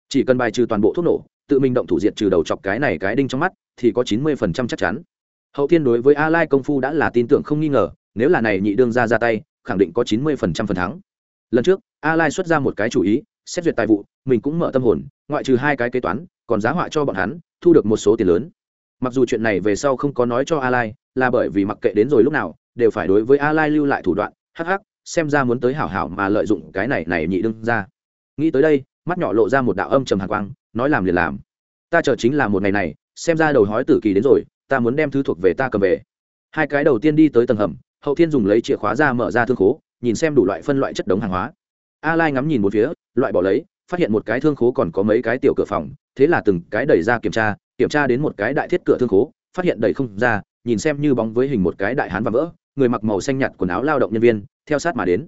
Chỉ cần bài trừ toàn bộ thuốc nổ, tự mình động thủ diệt trừ đầu chọc cái này cái đinh trong mắt, thì có chín mươi phần trăm chắc chắn. Hậu thiên đối với a lai công phu đã là tin tưởng không nghi ngờ, nếu là này nhị đương ra ra tay, khẳng định có chín mươi phần trăm phần thắng. Lần trước a lai xuất ra một cái chủ ý, xét duyệt tài vụ, mình cũng mở tâm hồn, ngoại trừ hai cái kế toán, còn giá họa cho bọn hắn, thu được một số tiền lớn. Mặc dù chuyện này về sau không có nói cho a lai là bởi vì mặc kệ đến rồi lúc nào, đều phải đối với a lai lưu lại thủ đoạn, hắc hắc xem ra muốn tới hảo hảo mà lợi dụng cái này này nhị đương ra. Nghĩ tới đây, mắt nhỏ lộ ra một đạo âm trầm hàn quang, nói làm liền làm. Ta chờ chính là một ngày này, xem ra đầu hói tử kỳ đến rồi, ta muốn đem thứ thuộc về ta cầm về. Hai cái đầu tiên đi tới tầng hầm, hậu thiên dùng lấy chìa khóa ra mở ra thương khố, nhìn xem đủ loại phân loại chất đống hàng hóa. A lai ngắm nhìn một phía, loại bỏ lấy, phát hiện một cái thương khố còn có mấy cái tiểu cửa phòng, thế là từng cái đẩy ra kiểm tra kiểm tra đến một cái đại thiết cửa thương khố, phát hiện đẩy không ra, nhìn xem như bóng với hình một cái đại hán và vỡ, người mặc màu xanh nhạt quần áo lao động nhân viên theo sát mà đến.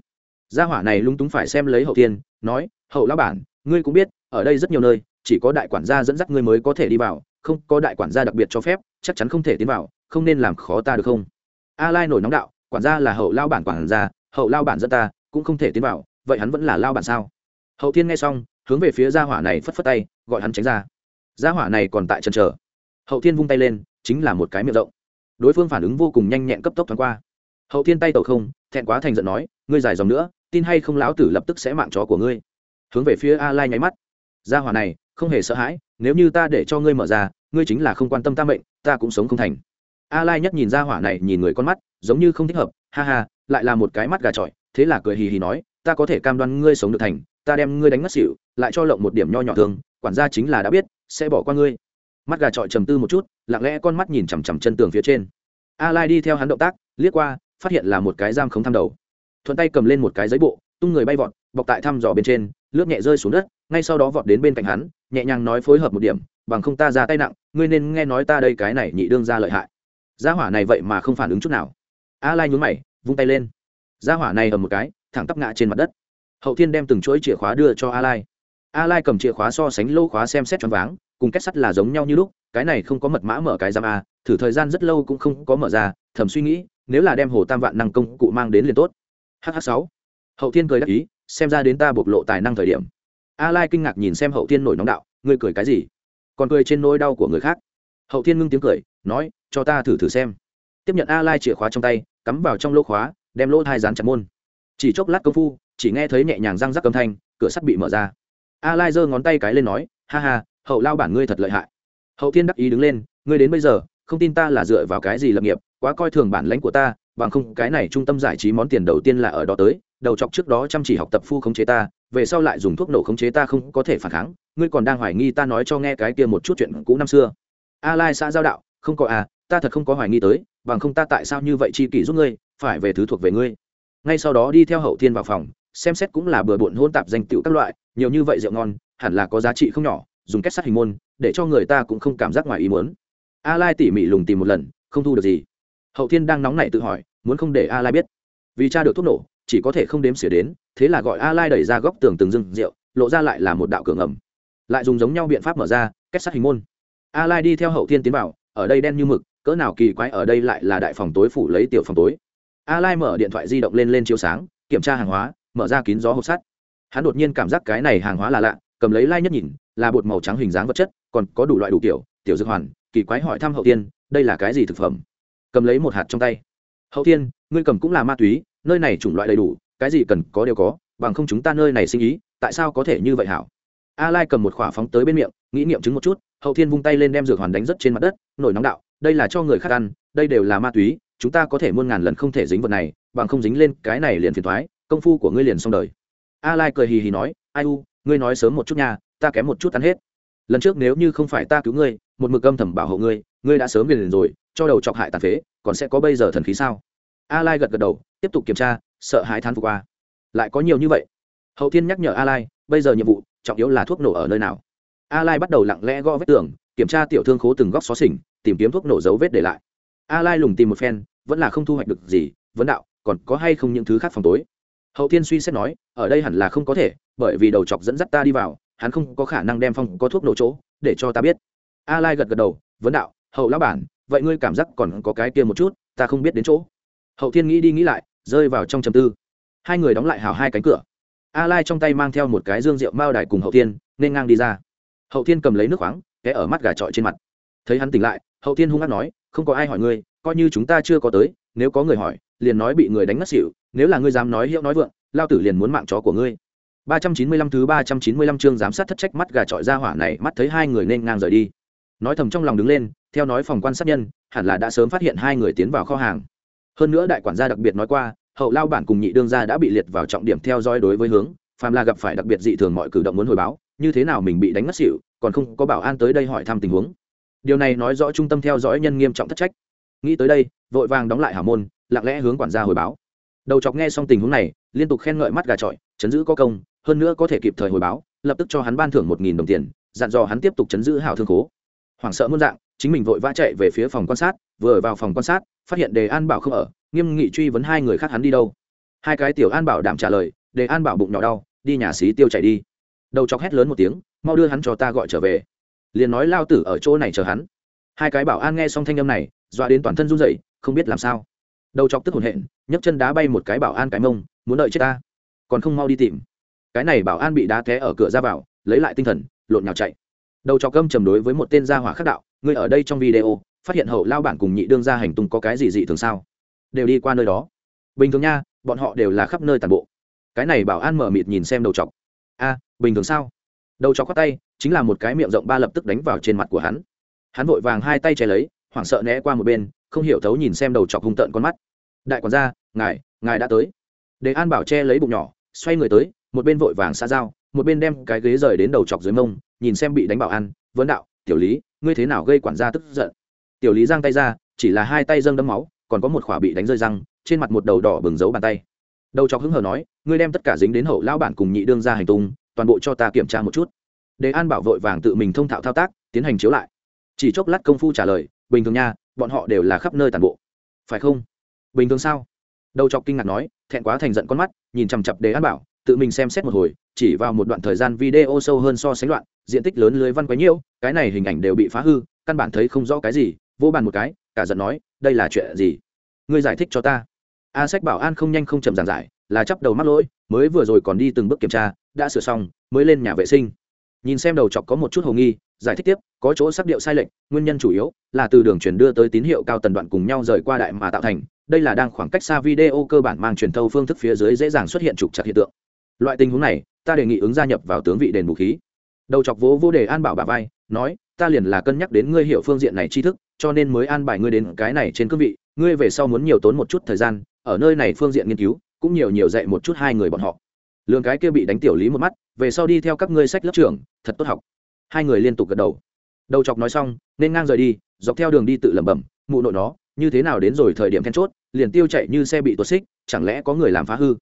Gia hỏa này lung túng phải xem lấy hậu thiên, nói, hậu lão bản, ngươi cũng biết, ở đây rất nhiều nơi, chỉ có đại quản gia dẫn dắt ngươi mới có thể đi vào, không có đại quản gia đặc biệt cho phép, chắc chắn không thể tiến vào, không nên làm khó ta được không? A lai nổi nóng đạo, quản gia là hậu lao bản quản gia, hậu lao bản dẫn ta, cũng không thể tiến vào, vậy hắn vẫn là lao bản sao? Hậu thiên nghe xong, hướng về phía gia hỏa này phất phất tay, gọi hắn tránh ra. Gia hỏa này còn tại chân chờ. Hậu thiên vung tay lên, chính là một cái miệng rộng. Đối phương phản ứng vô cùng nhanh nhẹn cấp tốc thoáng qua. Hậu thiên tay tẩu không thẹn quá thành giận nói, ngươi dài dòng nữa, tin hay không lão tử lập tức sẽ mạng chó của ngươi. Hướng về phía a lai nháy mắt. Gia hỏa này, không hề sợ hãi, nếu như ta để cho ngươi mở ra, ngươi chính là không quan tâm ta mệnh, ta cũng sống không thành. A lai nhất nhìn gia hỏa này, nhìn người con mắt, giống như không thích hợp, ha ha, lại là một cái mắt gà trọi, thế là cười hì hì nói, ta có thể cam đoan ngươi sống được thành, ta đem ngươi đánh mất xỉu, lại cho lộng một điểm nho nhỏ thường quản gia chính là đã biết, sẽ bỏ qua ngươi. Mắt gà trọi trầm tư một chút, lặng lẽ con mắt nhìn chằm chằm chân tường phía trên. A lai đi theo hắn động tác, liếc qua phát hiện là một cái giam không thăm đầu. Thuận tay cầm lên một cái giấy bộ, tung người bay vọt, bọc tại thăm dò bên trên, lướt nhẹ rơi xuống đất, ngay sau đó vọt đến bên cạnh hắn, nhẹ nhàng nói phối hợp một điểm, bằng không ta ra tay nặng, ngươi nên nghe nói ta đây cái này nhị đương ra lợi hại. Gia hỏa này vậy mà không phản ứng chút nào. A lai nhún mày, vung tay lên. Gia hỏa này ở một cái, thẳng tắp ngã trên mặt đất. Hậu thiên đem từng chuỗi chìa khóa đưa cho a lai. A lai cầm chìa khóa so sánh lô khóa xem xét choáng váng, cùng kết sắt là giống nhau như lúc, cái này không có mật mã mở cái giam a, thử thời gian rất lâu cũng không có mở ra, thầm suy nghĩ nếu là đem hồ tam vạn năng công cụ mang đến liền tốt. Hh sáu. Hậu thiên cười đắc ý, xem ra đến ta bộc lộ tài năng thời điểm. A lai kinh ngạc nhìn xem hậu thiên nổi nóng đạo, ngươi cười cái gì? Còn cười trên nỗi đau của người khác. Hậu thiên ngưng tiếng cười, nói, cho ta thử thử xem. Tiếp nhận a lai chìa khóa trong tay, cắm vào trong lỗ khóa, đem lỗ thai dán chặt môn. Chỉ chốc lát công phu, chỉ nghe thấy nhẹ nhàng răng rắc âm thanh, cửa sắt bị mở ra. A lai giơ ngón tay cái lên nói, ha ha, hậu lao bản ngươi thật lợi hại. Hậu thiên đắc ý đứng lên, ngươi đến bây giờ, không tin ta là dựa vào cái gì lập nghiệp quá coi thường bản lãnh của ta, bằng không cái này trung tâm giải trí món tiền đầu tiên là ở đó tới, đầu chọc trước đó chăm chỉ học tập phu khống chế ta, về sau lại dùng thuốc nổ khống chế ta không có thể phản kháng, ngươi còn đang hoài nghi ta nói cho nghe cái kia một chút chuyện cũ năm xưa. A lai xã giao đạo, không có à ta thật không có hoài nghi tới, bằng không ta tại sao như vậy chi kỷ giúp ngươi, phải về thứ thuộc về ngươi. Ngay sau đó đi theo hậu thiên vào phòng, xem xét cũng là bừa bộn hôn tạp danh tựu các loại, nhiều như vậy rượu ngon, hẳn là có giá trị không nhỏ, dùng kết sắt hình môn, để cho người ta cũng không cảm giác ngoài ý muốn. A lai tỉ mỉ lùng tìm một lần, không thu được gì hậu thiên đang nóng nảy tự hỏi, muốn không để a lai biết. Vì cha được thuốc nổ, chỉ có thể không đếm xỉa đến, thế là gọi a lai đẩy ra góc tường từng rừng rượu, lộ ra lại là một đạo cửa ngầm. Lại dùng giống nhau biện pháp mở ra, kết sắt hình môn. A lai đi theo hậu thiên tiến vào, ở đây đen như mực, cỡ nào kỳ quái ở đây lại là đại phòng tối phủ lấy tiểu phòng tối. A lai mở điện thoại di động lên lên chiếu sáng, kiểm tra hàng hóa, mở ra kín gió hộp sắt. Hắn đột nhiên cảm giác cái này hàng hóa là lạ, cầm lấy lai nhất nhìn, là bột màu trắng hình dáng vật chất, còn có đủ loại đủ kiểu, tiểu dược hoàn, kỳ quái hỏi thăm hậu tiên đây là cái gì thực phẩm? Cầm lấy một hạt trong tay. Hậu thiên, ngươi cầm cũng là ma túy, nơi này chủng loại đầy đủ, cái gì cần có đều có, bằng không chúng ta nơi này sinh ý, tại sao có thể như vậy hảo? A lai cầm một khỏa phóng tới bên miệng, nghĩ nghiệm chứng một chút, hậu thiên vung tay lên đem dược hoàn đánh rất trên mặt đất, nổi nóng đạo, đây là cho người khác ăn, đây đều là ma túy, chúng ta có thể muôn ngàn lần không thể dính vật này, bằng không dính lên cái này liền phiền thoái công phu của ngươi liền xong đời. A lai cười hì hì nói, ai u, ngươi nói sớm một chút nha, ta kém một chút ăn hết. Lần trước nếu như không phải ta cứu ngươi, một mực âm thầm bảo hộ ngươi ngươi đã sớm liền rồi, cho đầu chọc hại tàn phế, còn sẽ có bây giờ thần khí sao? A lai gật gật đầu, tiếp tục kiểm tra, sợ hãi thán phục qua. Lại có nhiều như vậy. Hậu thiên nhắc nhở a lai, bây giờ nhiệm vụ, trọng yếu là thuốc nổ ở nơi nào. A lai bắt đầu lặng lẽ gõ vết tường, kiểm tra tiểu thương khố từng góc xó xỉnh, tìm kiếm thuốc nổ dấu vết để lại. A lai lùng tìm một phen, vẫn là không thu hoạch được gì, vấn đạo, còn có hay không những thứ khác phòng tối? Hậu thiên suy xét nói, ở đây hẳn là không có thể, bởi vì đầu chọc dẫn dắt ta đi vào, hắn không có khả năng đem phong có thuốc nổ chỗ, để cho ta biết. A lai gật gật đầu, vấn đạo hậu lão bản, vậy ngươi cảm giác còn có cái kia một chút, ta không biết đến chỗ. Hậu thiên nghĩ đi nghĩ lại, rơi vào trong trầm tư. Hai người đóng lại hào hai cánh cửa. A lai trong tay mang theo một cái dương rượu mao đài cùng hậu thiên, nên ngang đi ra. Hậu thiên cầm lấy nước khoáng té ở mắt gà trọi trên mặt. Thấy hắn tỉnh lại, hậu thiên hung hát nói, không có ai hỏi ngươi, coi như chúng ta chưa có tới, nếu có người hỏi, liền nói bị người đánh ngất xỉu, nếu là ngươi dám nói hiệu nói vượng, lao tử liền muốn mạng chó của ngươi. Ba trăm chín mươi lăm thứ ba trăm chín mươi lăm chương giám sát thất trách mắt gà trọi ra hỏa này, mắt thấy hai người nên ngang rời đi. Nói thầm trong lòng đứng lên theo nói phòng quan sát nhân, hẳn là đã sớm phát hiện hai người tiến vào kho hàng. Hơn nữa đại quản gia đặc biệt nói qua, hậu lao bản cùng nhị đương gia đã bị liệt vào trọng điểm theo dõi đối với hướng, phàm là gặp phải đặc biệt dị thường mọi cử động muốn hồi báo, như thế nào mình bị đánh ngất xỉu, còn không có bảo an tới đây hỏi thăm tình huống. Điều này nói rõ trung tâm theo dõi nhân nghiêm trọng thất trách. Nghĩ tới đây, vội vàng đóng lại hảo môn, lặng lẽ hướng quản gia hồi báo. Đầu chọc nghe xong tình huống này, liên tục khen ngợi mắt gà trọi, chấn giữ có công, hơn nữa có thể kịp thời hồi báo, lập tức cho hắn ban thưởng một nghìn đồng tiền, dặn dò hắn tiếp tục chấn giữ hảo thương cố hoảng sợ muôn dạng chính mình vội vã chạy về phía phòng quan sát, vừa vào phòng quan sát, phát hiện đề an bảo không ở, nghiêm nghị truy vấn hai người khác hắn đi đâu. Hai cái tiểu an bảo đảm trả lời, đề an bảo bụng nhỏ đau, đi nhà xí tiêu chạy đi. Đầu chọc hét lớn một tiếng, mau đưa hắn cho ta gọi trở về. Liền nói lao tử ở chỗ này chờ hắn. Hai cái bảo an nghe xong thanh âm này, dọa đến toàn thân run rẩy, không biết làm sao. Đầu chọc tức hồn hện nhấc chân đá bay một cái bảo an cái mông, muốn đợi chết ta. Còn không mau đi tìm. Cái này bảo an bị đá té ở cửa ra vào, lấy lại tinh thần, lộn nhào chạy. Đầu chọc câm chầm đối với một tên gia hỏa khắc đạo người ở đây trong video, phát hiện hậu lao bản cùng nhị đương ra hành tung có cái gì dị thường sao? Đều đi qua nơi đó. Bình thường nha, bọn họ đều là khắp nơi tàn bộ. Cái này bảo an mở mịt nhìn xem đầu chọc. A, bình thường sao? Đầu chọc khoác tay, chính là một cái miệng rộng ba lập tức đánh vào trên mặt của hắn. Hắn vội vàng hai tay che lấy, hoảng sợ né qua một bên, không hiểu thấu nhìn xem đầu chọc hung tợn con mắt. Đại quản gia, ngài ngài đã tới. Để an bảo che lấy bụng nhỏ, xoay người tới, một bên vội vàng xa dao một bên đem cái ghế rời đến đầu chọc dưới mông, nhìn xem bị đánh bảo an vấn đạo, tiểu lý ngươi thế nào gây quản gia tức giận? Tiểu lý giang tay ra, chỉ là hai tay dâng đấm máu, còn có một khỏa bị đánh rơi răng, trên mặt một đầu đỏ bừng giấu bàn tay. Đầu chọc hứng hờ nói, ngươi đem tất cả dính đến hậu lão bản cùng nhị đương ra hành tung, toàn bộ cho ta kiểm tra một chút. Đề an bảo vội vàng tự mình thông thạo thao tác, tiến hành chiếu lại. Chỉ chốc lát công phu trả lời, bình thường nha, bọn họ đều là khắp nơi tàn bộ. Phải không? Bình thường sao? Đầu chọc kinh ngạc nói, thẹn quá thành giận con mắt, nhìn chằm chặp đề an bảo tự mình xem xét một hồi, chỉ vào một đoạn thời gian video sâu hơn so sánh loạn diện tích lớn lưới văn quấy nhiễu, cái này hình ảnh đều bị phá hư, căn bản thấy không rõ cái gì, vô bàn một cái, cả giận nói, đây là chuyện gì? Ngươi giải thích cho ta. A sách bảo an không nhanh không chậm giảng giải, là chấp đầu mắc lỗi, mới vừa rồi còn đi từng bước kiểm tra, đã sửa xong, mới lên nhà vệ sinh. Nhìn xem đầu chọc có một chút hồ nghi, giải thích tiếp, có chỗ sắc điệu sai lệch, nguyên nhân chủ yếu là từ đường truyền đưa tới tín hiệu cao tần đoạn cùng nhau rời qua đại mà tạo thành, đây là đang khoảng cách xa video cơ bản mang truyền thâu phương thức phía dưới dễ dàng xuất hiện trục chặt hiện tượng loại tình huống này ta đề nghị ứng gia nhập vào tướng vị đền vũ khí. Đầu chọc vỗ vô đề an bảo bà vai nói ta liền là cân nhắc đến ngươi hiểu phương diện này tri thức cho nên mới an bài ngươi đến cái này trên cương vị ngươi về sau muốn nhiều tốn một chút thời gian ở nơi này phương diện nghiên cứu cũng nhiều nhiều dạy một chút hai người bọn họ. Lương cái kia bị đánh tiểu lý một mắt về sau đi theo các ngươi sách lớp trưởng, thật tốt học. Hai người liên tục gật đầu. Đầu chọc nói xong nên ngang rời đi dọc theo đường đi tự lẩm bẩm mụ nội nó như thế nào đến rồi thời điểm then chốt liền tiêu chạy như xe bị tuột xích chẳng lẽ có người làm phá hư?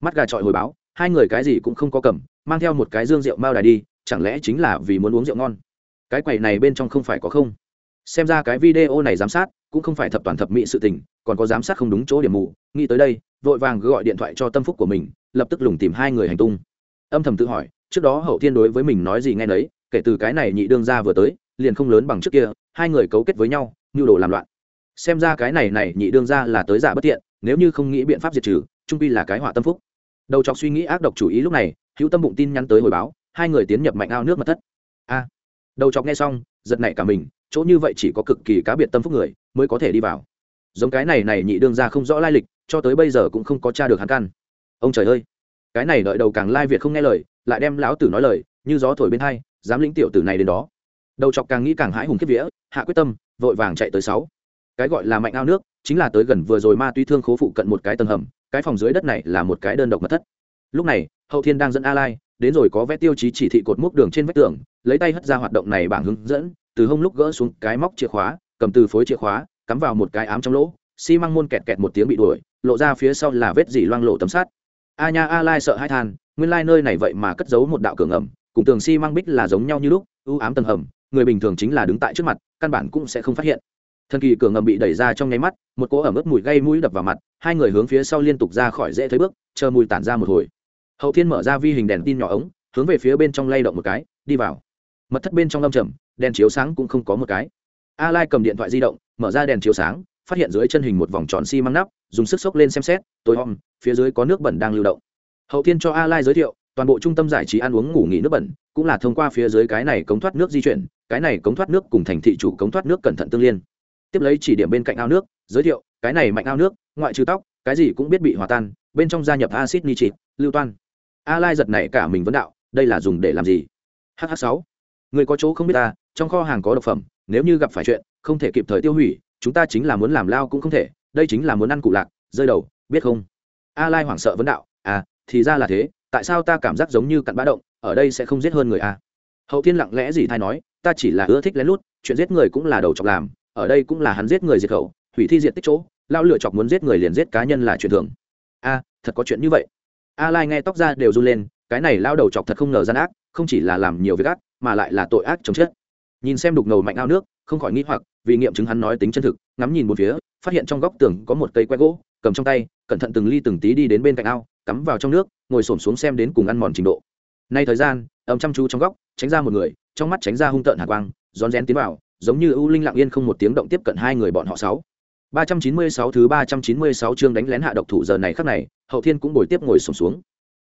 Mắt gà trọi hồi báo hai người cái gì cũng không có cầm mang theo một cái dương rượu mao đài đi chẳng lẽ chính là vì muốn uống rượu ngon? Cái quầy này bên trong không phải có không? Xem ra cái video này giám sát cũng không phải thập toàn thập mỹ sự tình còn có giám sát không đúng chỗ điểm mù. Nghĩ tới đây vội vàng gọi điện thoại cho tâm phúc của mình lập tức lùng tìm hai người hành tung. Âm thầm tự hỏi trước đó hậu thiên đối với mình nói gì nghe đấy, kể từ cái này nhị đương ra vừa tới liền không lớn bằng trước kia hai người cấu kết với nhau nhu đồ làm loạn. Xem ra cái này này nhị đương ra là tới giả bất tiện nếu như không nghĩ biện pháp diệt trừ trung pi là cái họa tâm phúc đầu chọc suy nghĩ ác độc chủ ý lúc này, hữu tâm bụng tin nhắn tới hồi báo, hai người tiến nhập mạnh ao nước mật thất. A. Đầu chọc nghe xong, giật nảy cả mình, chỗ như vậy chỉ có cực kỳ cá biệt tâm phúc người mới có thể đi vào. Giống cái này này nhị đương ra không rõ lai lịch, cho tới bây giờ cũng không có t r a được hắn căn. Ông trời ơi! Cái này đợi đầu càng lai việt không nghe lời, lại đem lão tử nói lời, như gió thổi bên hai, dám lĩnh tiểu tử này đến đó. Đầu chọc càng nghĩ càng hãi hùng kiếp vía, hạ quyết tâm, vội vàng chạy tới sáu cái gọi là mạnh ao nước, chính là tới gần vừa rồi ma túy thương khố phụ cận một cái tầng hầm, cái phòng dưới đất này là một cái đơn độc mật thất. Lúc này, hậu thiên đang dẫn a lai, đến rồi có vẽ tiêu chí chỉ thị cột mốc đường trên vách tường, lấy tay hất ra hoạt động này bảng hướng dẫn, từ hông lúc gỡ xuống cái móc chìa khóa, cầm từ phối chìa khóa, cắm vào một cái ám trong lỗ, xi măng môn kẹt kẹt một tiếng bị đuổi, lộ ra phía sau là vết dỉ loang lộ tấm sắt. A nha a lai sợ hai than, nguyên lai nơi này vậy mà cất giấu một đạo cửa ngầm cùng tường xi măng bích là giống nhau như lúc ưu ám tầng hầm, người bình thường chính là đứng tại trước mặt, căn bản cũng sẽ không phát hiện thần kỳ cửa ngầm bị đẩy ra trong nháy mắt, một cỗ ẩm ướt mùi gây mũi đập vào mặt, hai người hướng phía sau liên tục ra khỏi dễ thấy bước, chờ mùi tản ra một hồi. Hậu thiên mở ra vi hình đèn tin nhỏ ống, hướng về phía bên trong lay động một cái, đi vào. Mật thất bên trong lâm trầm, đèn chiếu sáng cũng không có một cái. A lai cầm điện thoại di động, mở ra đèn chiếu sáng, phát hiện dưới chân hình một vòng tròn xi măng nắp, dùng sức xốc lên xem xét, tối om, phía dưới có nước bẩn đang lưu động. Hậu thiên cho a lai giới thiệu, toàn bộ trung tâm giải trí ăn uống ngủ nghỉ nước bẩn, cũng là thông qua phía dưới cái này cống thoát nước di chuyển, cái này cống thoát nước cùng thành thị chủ cống thoát nước cẩn thận tương liên tiếp lấy chỉ điểm bên cạnh ao nước, giới thiệu, cái này mạnh ao nước, ngoại trừ tóc, cái gì cũng biết bị hòa tan, bên trong gia nhập acid nitric, lưu toan. A lai giật này cả mình vấn đạo, đây là dùng để làm gì? Hh sáu. Người có chỗ không biết ta, trong kho hàng có độc phẩm, nếu như gặp phải chuyện, không thể kịp thời tiêu hủy, chúng ta chính là muốn làm lao cũng không thể, đây chính là muốn ăn cụ lạc, rơi đầu, biết không? A lai hoảng sợ vấn đạo à thì ra là thế, tại sao ta cảm giác giống như cặn bã động, ở đây sẽ không giết hơn người a hậu thiên lặng lẽ gì thay nói, ta chỉ là ưa thích lén lút, chuyện giết người cũng là đầu chọc làm ở đây cũng là hắn giết người diệt khẩu, hủy thi diệt tích chỗ lao lựa chọc muốn giết người liền giết cá nhân là chuyện thường. A, thật có chuyện như vậy. A lai nghe tóc ra đều run lên, cái này lao đầu chọc thật không ngờ gian ác, không chỉ là làm nhiều việc ác, mà lại là tội ác chống chết. Nhìn xem đục ngầu mạnh ao nước, không khỏi nghĩ hoặc, vì nghiệm chứng hắn nói tính chân thực, ngắm nhìn một phía, phát hiện trong góc tường có một cây que gỗ, cầm trong tay, cẩn thận từng ly từng tí đi đến bên cạnh ao, cắm vào trong nước, ngồi xổm xuống xem đến cùng ăn mòn trình độ. Nay thời gian ấm chăm chú trong góc, tránh ra một người, trong mắt tránh ra hung tợn hạ quang, rón rén tiến vào giống như ưu linh lặng yên không một tiếng động tiếp cận hai người bọn họ sáu. ba trăm chín mươi sáu thứ ba trăm chín mươi sáu chương đánh lén hạ độc thủ giờ này khắc này, hậu thiên cũng bồi tiếp ngồi xổm xuống.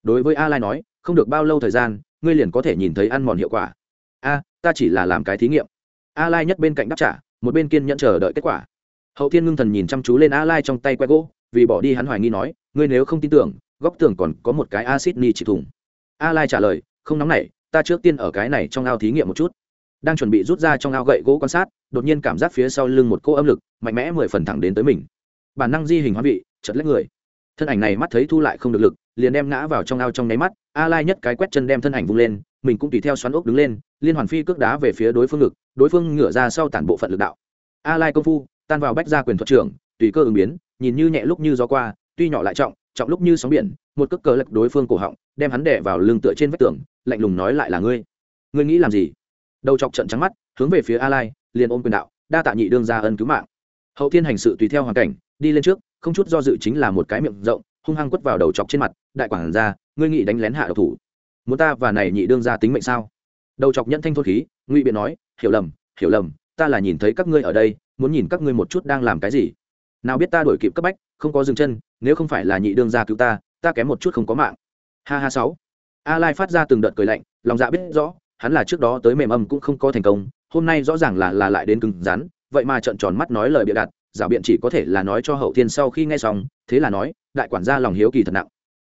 Đối với a lai nói, không được bao lâu thời gian, ngươi liền có thể nhìn thấy ăn mòn hiệu quả. A, ta chỉ là làm cái thí nghiệm. A lai nhất bên cạnh đáp trả, một bên kiên nhẫn chờ đợi kết quả. Hậu thiên ngưng thần nhìn chăm chú lên a lai trong tay que gỗ, vì bỏ đi hắn hoài nghi nói, ngươi nếu không tin tưởng, góc tường còn có một cái axit ni chỉ thùng. A lai trả lời, không nóng nảy, ta trước tiên ở cái này trong ao thí nghiệm một chút đang chuẩn bị rút ra trong ao gậy gỗ quan sát, đột nhiên cảm giác phía sau lưng một cô âm lực mạnh mẽ mười phần thẳng đến tới mình. Bản năng di hình hóa vị chật lấy người. Thân ảnh này mắt thấy thu lại không được lực, liền đem ngã vào trong ao trong nháy mắt, a lai nhất cái quét chân đem thân ảnh vung lên, mình cũng tùy theo xoắn ốc đứng lên, liên hoàn phi cước đá về phía đối phương ngực, đối phương ngửa ra sau tản bộ phận lực đạo. A lai công phu, tan vào bách ra quyền thuật trưởng, tùy cơ ứng biến, nhìn như nhẹ lúc như gió qua, tuy nhỏ lại trọng trọng lúc như sóng biển, một cước cờ lật đối phương cổ họng, đem hắn đè vào lưng tựa trên vách tường, lạnh lùng nói lại là ngươi. Ngươi nghĩ làm gì? Đầu chọc trận trắng mắt, hướng về phía a lai liền ôm quyền đạo, đa tạ nhị đương ra ân cứu mạng. Hậu thiên hành sự tùy theo hoàn cảnh, đi lên trước, không chút do dự chính là một cái miệng rộng, hung hăng quất vào đầu chọc trên mặt, đại quản gia, ngươi nghĩ đánh lén hạ độc thủ. Muốn ta và này nhị đương ra tính mệnh sao? Đầu chọc nhận thanh thốt khí, ngụy biện nói, hiểu lầm hiểu lầm, ta là nhìn thấy các ngươi ở đây, muốn nhìn các ngươi một chút đang làm cái gì. Nào biết ta đổi kịp cấp bách, không có dừng chân, nếu không phải là nhị đương gia cứu ta ta kém một chút không có mạng. Ha ha sáu. A lai phát ra từng đợt cười lạnh, lòng dạ biết rõ hắn là trước đó tới mềm âm cũng không có thành công, hôm nay rõ ràng là là lại đến cứng rắn, vậy mà trợn tròn mắt nói lời bịa đặt, giả biện chỉ có thể là nói cho hậu thiên sau khi nghe xong, thế là nói, đại quản gia lòng hiếu kỳ thật nặng.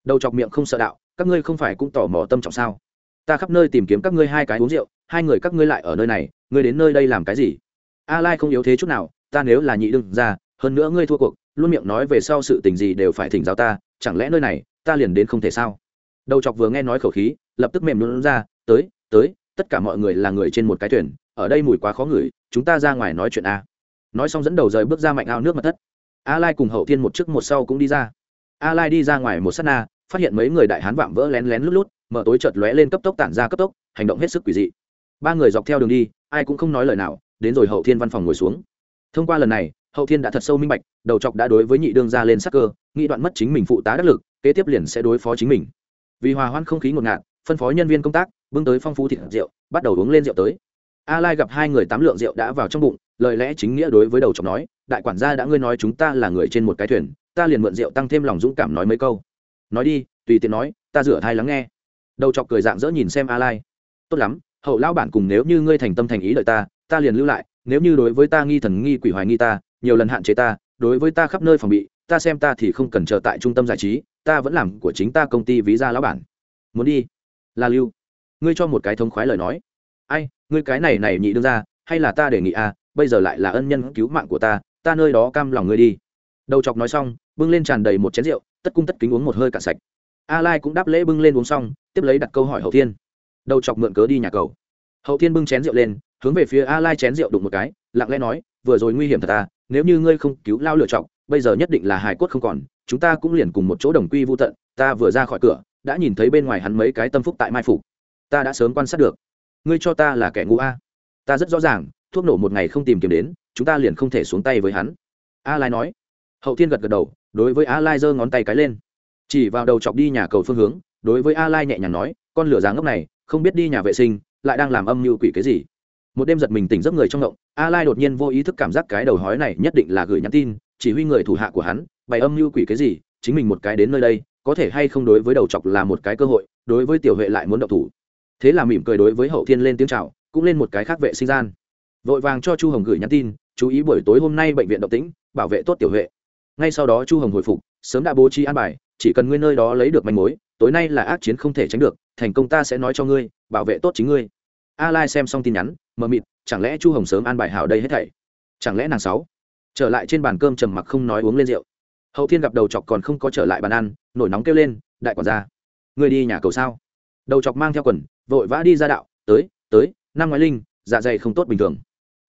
Đầu chọc miệng không sợ đạo, các ngươi không phải cũng tỏ mò tâm trọng sao? Ta khắp nơi tìm kiếm các ngươi hai cái uống rượu, hai người các ngươi lại ở nơi này, ngươi đến nơi đây làm cái gì? A lai không yếu thế chút nào, ta nếu là nhị đương ra hơn nữa ngươi thua cuộc, luôn miệng nói về sau sự tình gì đều phải thỉnh giáo ta, chẳng lẽ nơi này, ta liền đến không thể sao? Đầu chọc vừa nghe nói khẩu khí, lập tức mềm luôn ra, tới tới, tất cả mọi người là người trên một cái thuyền, ở đây mùi quá khó ngửi, chúng ta ra ngoài nói chuyện a. Nói xong dẫn đầu rời bước ra mạnh ao nước mặt thất. A lai cùng hậu thiên một trước một sau cũng đi ra. A lai đi ra ngoài một sát na, phát hiện mấy người đại hán vạm vỡ lén lén lút lút, mở tối chợt lóe lên cấp tốc tản ra cấp tốc, hành động hết sức quỷ dị. Ba người dọc theo đường đi, ai cũng không nói lời nào, đến rồi hậu thiên văn phòng ngồi xuống. Thông qua lần này, hậu thiên đã thật sâu minh bạch, đầu chọc đã đối với nhị đương gia lên sắc cơ, nghĩ đoạn mất chính mình phụ tá đắc lực, kế tiếp liền sẽ đối phó chính mình. Vì hòa hoãn không khí ngột ngạt, phân phó nhân viên công tác bưng tới phong phú thịt rượu, bắt đầu uống lên rượu tới. A lai gặp hai người tám lượng rượu đã vào trong bụng, lời lẽ chính nghĩa đối với đầu chọc nói, đại quản gia đã ngươi nói chúng ta là người trên một cái thuyền, ta liền mượn rượu tăng thêm lòng dũng cảm nói mấy câu. Nói đi, tùy tiện nói, ta rửa thai lắng nghe. Đầu chọc cười dạng dỡ nhìn xem a lai. Tốt lắm, hậu lão bản cùng nếu như ngươi thành tâm thành ý đợi ta ta liền lưu lại, nếu như đối với ta nghi thần nghi quỷ hoài nghi ta, nhiều lần hạn chế ta, đối với ta khắp nơi phòng bị, ta xem ta thì không cần chờ tại trung tâm giải trí, ta vẫn làm của chính ta công ty ví ra lão bản. Muốn đi? Là lưu ngươi cho một cái thống khoái lời nói. Ai ngươi cái này này nhị đương ra hay là ta đề nghị à bây giờ lại là ân nhân cứu mạng của ta ta nơi đó cam lòng ngươi đi. Đầu chọc nói xong bưng lên tràn đầy một chén rượu tất cung tất kính uống một hơi cạn sạch. A lai cũng đáp lễ bưng lên uống xong tiếp lấy đặt câu hỏi hậu thiên. Đầu chọc mượn cớ đi nhà cầu. Hậu thiên bưng chén rượu lên hướng về phía a lai chén rượu đụng một cái lặng lẽ nói vừa rồi nguy hiểm thật ta à, nếu như ngươi không cứu lao lựa chọc bây giờ nhất định là hài cốt không còn chúng ta cũng liền cùng một chỗ đồng quy vô tận ta vừa ra khỏi cửa đã nhìn thấy bên ngoài hắn mấy cái tâm phúc tại mai phục ta đã sớm quan sát được. Ngươi cho ta là kẻ ngu a. Ta rất rõ ràng, thuốc nổ một ngày không tìm kiếm đến, chúng ta liền không thể xuống tay với hắn. A lai nói. Hậu thiên gật gật đầu, đối với a lai giơ ngón tay cái lên. Chỉ vào đầu chọc đi nhà cầu phương hướng, đối với a lai nhẹ nhàng nói, con lửa dáng ngốc này, không biết đi nhà vệ sinh, lại đang làm âm mưu quỷ cái gì? Một đêm giật mình tỉnh giấc người trong ngộng a lai đột nhiên vô ý thức cảm giác cái đầu hói này nhất định là gửi nhắn tin, chỉ huy người thủ hạ của hắn, bày âm mưu quỷ cái gì, chính mình một cái đến nơi đây, có thể hay không đối với đầu chọc là một cái cơ hội, đối với tiểu huệ lại muốn động thủ thế là mỉm cười đối với hậu thiên lên tiếng chào, cũng lên một cái khác vệ sinh gian. Vội vàng cho chu hồng gửi nhắn tin, chú ý buổi tối hôm nay bệnh viện động tĩnh, bảo vệ tốt tiểu huệ ngay sau đó chu hồng hồi phục, sớm đã bố trí an bài, chỉ cần ngươi nơi đó lấy được manh mối, tối nay là ác chiến không thể tránh được, thành công ta sẽ nói cho ngươi, bảo vệ tốt chính ngươi. A lai xem xong tin nhắn, mờ mịt, chẳng lẽ chu hồng sớm an bài hảo đây hết thảy? Chẳng lẽ nàng sáu trở lại trên bàn cơm trầm mặc không nói uống lên rượu? Hậu thiên gặp đầu chọc còn không có trở lại bàn ăn, nổi nóng kêu lên, đại quản gia, ngươi đi nhà cầu sao? Đầu chọc mang theo quần vội vã đi ra đạo, tới tới, năm ngoái linh dạ dày không tốt bình thường.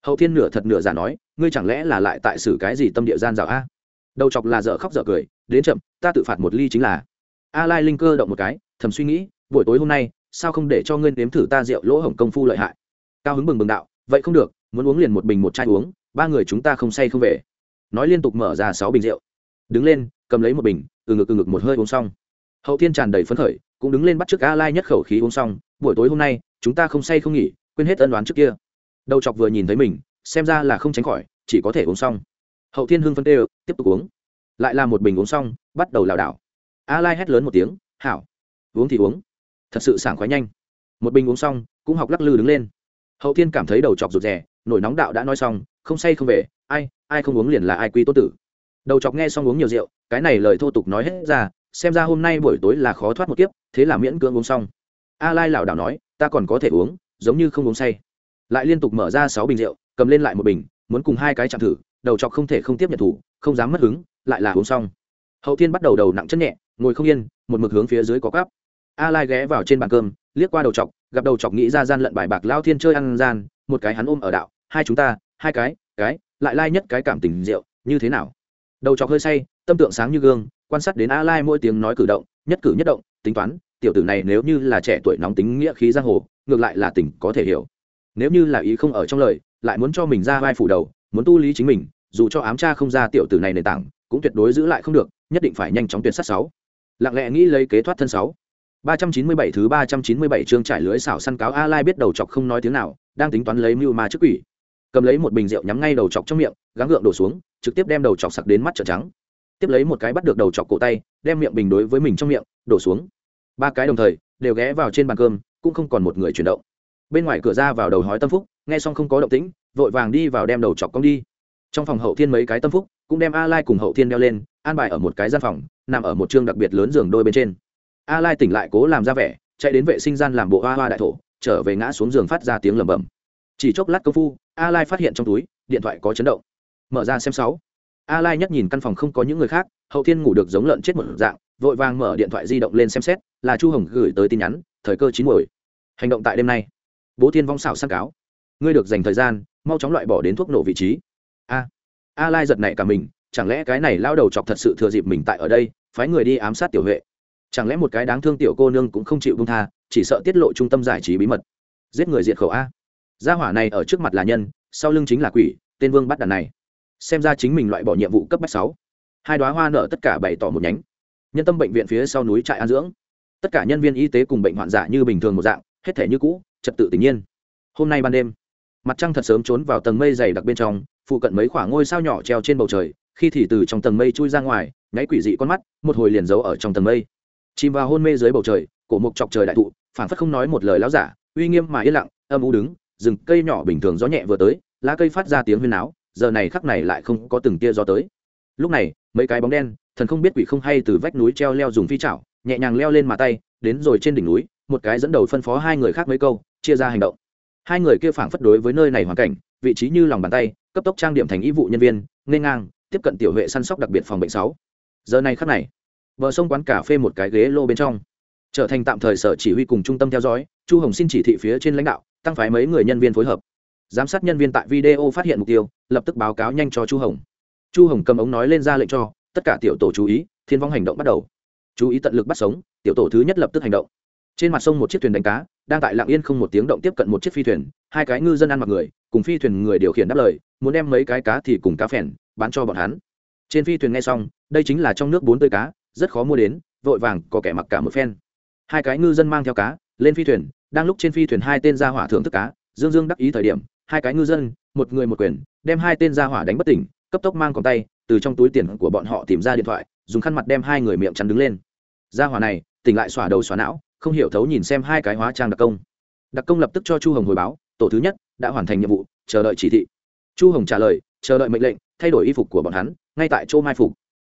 Hậu thiên nửa thật nửa giả nói, ngươi chẳng lẽ là lại tại xử cái gì tâm địa gian dạo a? Đầu chọc là dở khóc dở cười, đến chậm, ta tự phạt một ly chính là. A lai linh cơ động một cái, thầm suy nghĩ, buổi tối hôm nay, sao không để cho ngươi nếm thử ta rượu lỗ hổng công phu lợi hại? Cao hứng bừng bừng đạo, vậy không được, muốn uống liền một bình một chai uống, ba người chúng ta không say không về. Nói liên tục mở ra sáu bình rượu. Đứng lên, cầm lấy một bình, từ ngực từ ngực một hơi uống xong hậu thiên tràn đầy phấn khởi, cũng đứng lên bắt trước a lai nhất khẩu khí uống xong, buổi tối hôm nay, chúng ta không say không nghỉ, quên hết ân đoán trước kia. Đầu chọc vừa nhìn thấy mình, xem ra là không tránh khỏi, chỉ có thể uống xong. Hậu thiên hưng phân tê tiếp tục uống. Lại là một bình uống xong, bắt đầu lảo đảo. A lai hét lớn một tiếng, hảo, uống thì uống. Thật sự sảng khoái nhanh. Một bình uống xong, cũng học lắc lư đứng lên. Hậu thiên cảm thấy đầu chọc rụt rè, nổi nóng đạo đã nói xong, không say không về, ai ai không uống liền là ai quy tốt tử. Đầu chọc nghe xong uống nhiều rượu, cái này lời thô tục nói hết ra xem ra hôm nay buổi tối là khó thoát một kiếp, thế là miễn cưỡng uống xong. A lai lảo đảo nói, ta còn có thể uống, giống như không uống say. Lại liên tục mở ra sáu bình rượu, cầm lên lại một bình, muốn cùng hai cái chạm thử, đầu chọc không thể không tiếp nhận thủ, không dám mất hứng, lại là uống xong. Hậu thiên bắt đầu đầu nặng chân nhẹ, ngồi không yên, một mực hướng phía dưới có cắp. A lai ghé vào trên bàn cơm, liếc qua đầu chọc, gặp đầu chọc nghĩ ra gian lận bài bạc lao thiên chơi ăn gian, một cái hắn ôm ở đạo, hai chúng ta, hai cái cái, lại lai nhất cái cảm tình rượu, như thế nào? Đầu chọc hơi say, tâm tượng sáng như gương quan sát đến a lai mỗi tiếng nói cử động, nhất cử nhất động, tính toán, tiểu tử này nếu như là trẻ tuổi nóng tính nghĩa khí giang hồ, ngược lại là tình có thể hiểu. Nếu như là ý không ở trong lời, lại muốn cho mình ra vai phủ đầu, muốn tu lý chính mình, dù cho ám cha không ra tiểu tử này nền tảng, cũng tuyệt đối giữ lại không được, nhất định phải nhanh chóng tuyệt sát sáu. Lặng lẽ nghĩ lấy kế thoát thân sáu. ba trăm chín mươi bảy thứ ba trăm chín mươi bảy chương trải lưới xảo săn cáo a lai biết đầu chọc không nói tiếng nào, đang tính toán lấy mưu ma trước quỷ. Cầm lấy một bình rượu nhắm ngay đầu chọc trong miệng, gắng gượng đổ xuống, trực tiếp đem đầu chọc sặc đến mắt trợn trắng tiếp lấy một cái bắt được đầu chọc cổ tay, đem miệng bình đối với mình trong miệng, đổ xuống. Ba cái đồng thời, đều ghé vào trên bàn cơm, cũng không còn một người chuyển động. Bên ngoài cửa ra vào đầu hói tâm phúc, nghe xong không có động tĩnh, vội vàng đi vào đem đầu chọc cong đi. Trong phòng hậu thiên mấy cái tâm phúc, cũng đem a lai cùng hậu thiên đeo lên, an bài ở một cái gian phòng, nằm ở một chương đặc biệt lớn giường đôi bên trên. A lai tỉnh lại cố làm ra vẻ, chạy đến vệ sinh gian làm bộ hoa hoa đại thổ, trở về ngã xuống giường phát ra tiếng lầm bầm. chỉ chốc lát công phu, a lai phát hiện trong túi, điện thoại có chấn động. Mở ra xem sáu a lai nhất nhìn căn phòng không có những người khác, hậu thiên ngủ được giống lợn chết một dạng, vội vàng mở điện thoại di động lên xem xét, là chu hồng gửi tới tin nhắn, thời cơ chín muồi. Hành động tại đêm nay. Bố thiên vong xảo sang cáo. Ngươi được dành thời gian, mau chóng loại bỏ đến thuốc nổ vị trí. A a lai giật nảy cả mình, chẳng lẽ cái này lao đầu chọc thật sự thừa dịp mình tại ở đây, phái người đi ám sát tiểu huệ? Chẳng lẽ một cái đáng thương tiểu cô nương cũng không chịu buông tha, chỉ sợ tiết lộ trung tâm giải trí bí mật? Giết người diệt khẩu a. Gia hỏa này ở trước mặt là nhân, sau lưng chính là quỷ, tên vương bắt đàn này xem ra chính mình loại bỏ nhiệm vụ cấp bách sáu. Hai đoá hoa nở tất cả bày tỏ một nhánh. Nhân tâm bệnh viện phía sau núi trại an dưỡng. Tất cả nhân viên y tế cùng bệnh hoạn giả như bình thường một dạng, hết thể như cũ, trật tự tự nhiên. Hôm nay ban đêm, mặt trăng thật sớm trốn vào tầng mây dày đặc bên trong, phụ cận mấy khoảng ngôi sao nhỏ treo trên bầu trời, khi thì từ trong tầng mây chui ra ngoài, nháy quỷ dị con mắt, một hồi liền giấu ở trong tầng mây. Chìm vào hôn mê dưới bầu trời, cổ mục chọc trời đại thụ phản phất không nói một lời láo giả, uy nghiêm mà yên lặng, âm u đứng, rừng cây nhỏ bình thường gió nhẹ vừa tới, lá cây phát ra tiếng huyên áo giờ này khắc này lại không có từng tia gió tới. Lúc này, mấy cái bóng đen, thần không biết quỷ không hay từ vách núi treo leo dùng phi chảo, nhẹ nhàng leo lên mà tay, đến rồi trên đỉnh núi, một cái dẫn đầu phân phó hai người khác mấy câu, chia ra hành động. Hai người kia phảng phất đối với nơi này hoàn cảnh, vị trí như lòng bàn tay, cấp tốc trang điểm thành y vụ nhân viên nên ngang, tiếp cận tiểu vệ săn sóc đặc biệt phòng bệnh sáu. Giờ này khắc này, bờ sông quán cà phê một cái ghế lô bên trong. Trở thành tạm thời sở chỉ huy cùng trung tâm theo dõi, chu hồng xin chỉ thị phía trên lãnh đạo, tăng phái mấy người nhân viên phối hợp giám sát nhân viên tại video phát hiện mục tiêu, lập tức báo cáo nhanh cho chu hồng. Chu hồng cầm ống nói lên ra lệnh cho, tất cả tiểu tổ chú ý, thiên vong hành động bắt đầu. Chú ý tận lực bắt sống, tiểu tổ thứ nhất lập tức hành động. Trên mặt sông một chiếc thuyền đánh cá, đang tại lạng yên không một tiếng động tiếp cận một chiếc phi thuyền, hai cái ngư dân ăn mặc người, cùng phi thuyền người điều khiển đáp lời, muốn đem mấy cái cá thì cùng cá phèn, bán cho bọn hắn. Trên phi thuyền nghe xong, đây chính là trong nước bốn tươi cá, rất khó mua đến, vội vàng có kẻ mặc cả một phen. Hai cái ngư dân mang theo cá, lên phi thuyền, đang lúc trên phi thuyền hai tên ra hỏa thưởng thức cá, dương dương đắc ý thời điểm hai cái ngư dân, một người một quyền, đem hai tên ra hỏa đánh bất tỉnh, cấp tốc mang còn tay, từ trong túi tiền của bọn họ tìm ra điện thoại, dùng khăn mặt đem hai người miệng chắn đứng lên. Gia hỏa này, tỉnh lại xỏa đầu xóa não, không hiểu thấu nhìn xem hai cái hóa trang đặc công. Đặc công lập tức cho chu hồng hồi báo, tổ thứ nhất, đã hoàn thành nhiệm vụ, chờ đợi chỉ thị. Chu hồng trả lời, chờ đợi mệnh lệnh, thay đổi y phục của bọn hắn, ngay tại chỗ mai phục.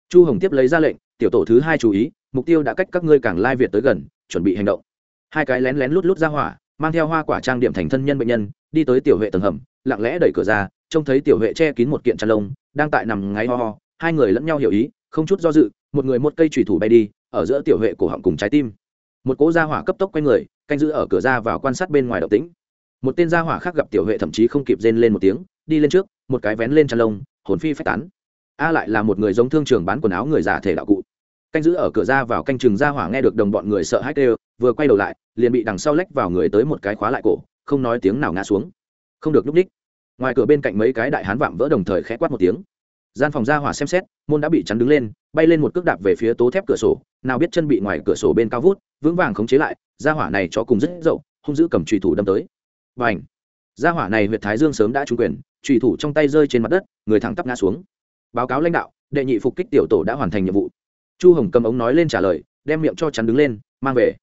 Chu hồng tiếp lấy ra lệnh, tiểu tổ thứ hai chú ý, mục tiêu đã cách các ngươi càng lai việt tới gần, chuẩn bị hành động. Hai cái lén lén lút lút ra hỏa, mang theo hoa quả trang điểm thành thân nhân bệnh nhân đi tới tiểu huệ tầng hầm, lặng lẽ đẩy cửa ra, trông thấy tiểu huệ che kín một kiện chăn lông, đang tại nằm ngáy ho ho. Hai người lẫn nhau hiểu ý, không chút do dự, một người một cây thủy thủ bay đi, ở giữa tiểu huệ cổ họng cùng trái tim. Một cỗ gia hỏa cấp tốc quay người, canh giữ ở cửa ra vào quan sát bên ngoài động tĩnh. Một tên gia hỏa khác gặp tiểu huệ thậm chí không kịp rên lên một tiếng, đi lên trước, một cái vén lên chăn lông, hồn phi phách tán. A lại là một người giống thương trường bán quần áo người giả thể đạo cụ. Canh giữ ở cửa ra vào canh chừng gia hỏa nghe được đồng bọn người sợ hãi đều vừa quay đầu lại, liền bị đằng sau lách vào người tới một cái khóa lại cổ không nói tiếng nào ngã xuống. Không được lúc ních ngoài cửa bên cạnh mấy cái đại hán vạm vỡ đồng thời khẽ quát một tiếng. Gian phòng gia hỏa xem xét, môn đã bị chắn đứng lên, bay lên một cước đạp về phía tố thép cửa sổ, nào biết chân bị ngoài cửa sổ bên cao vút, vững vàng khống chế lại gia hỏa này cho cùng rất dậu, hung giữ cầm trùy thủ đâm tới. Và ảnh gia hỏa này huyện thái dương sớm đã trúng quyền, trùy thủ trong tay rơi trên mặt đất, người thẳng tắp ngã xuống. Báo cáo lãnh đạo, đệ nhị phục kích tiểu tổ đã hoàn thành nhiệm vụ. Chu hồng cầm ống nói lên trả lời, đem miệng cho chắn đứng lên, mang về.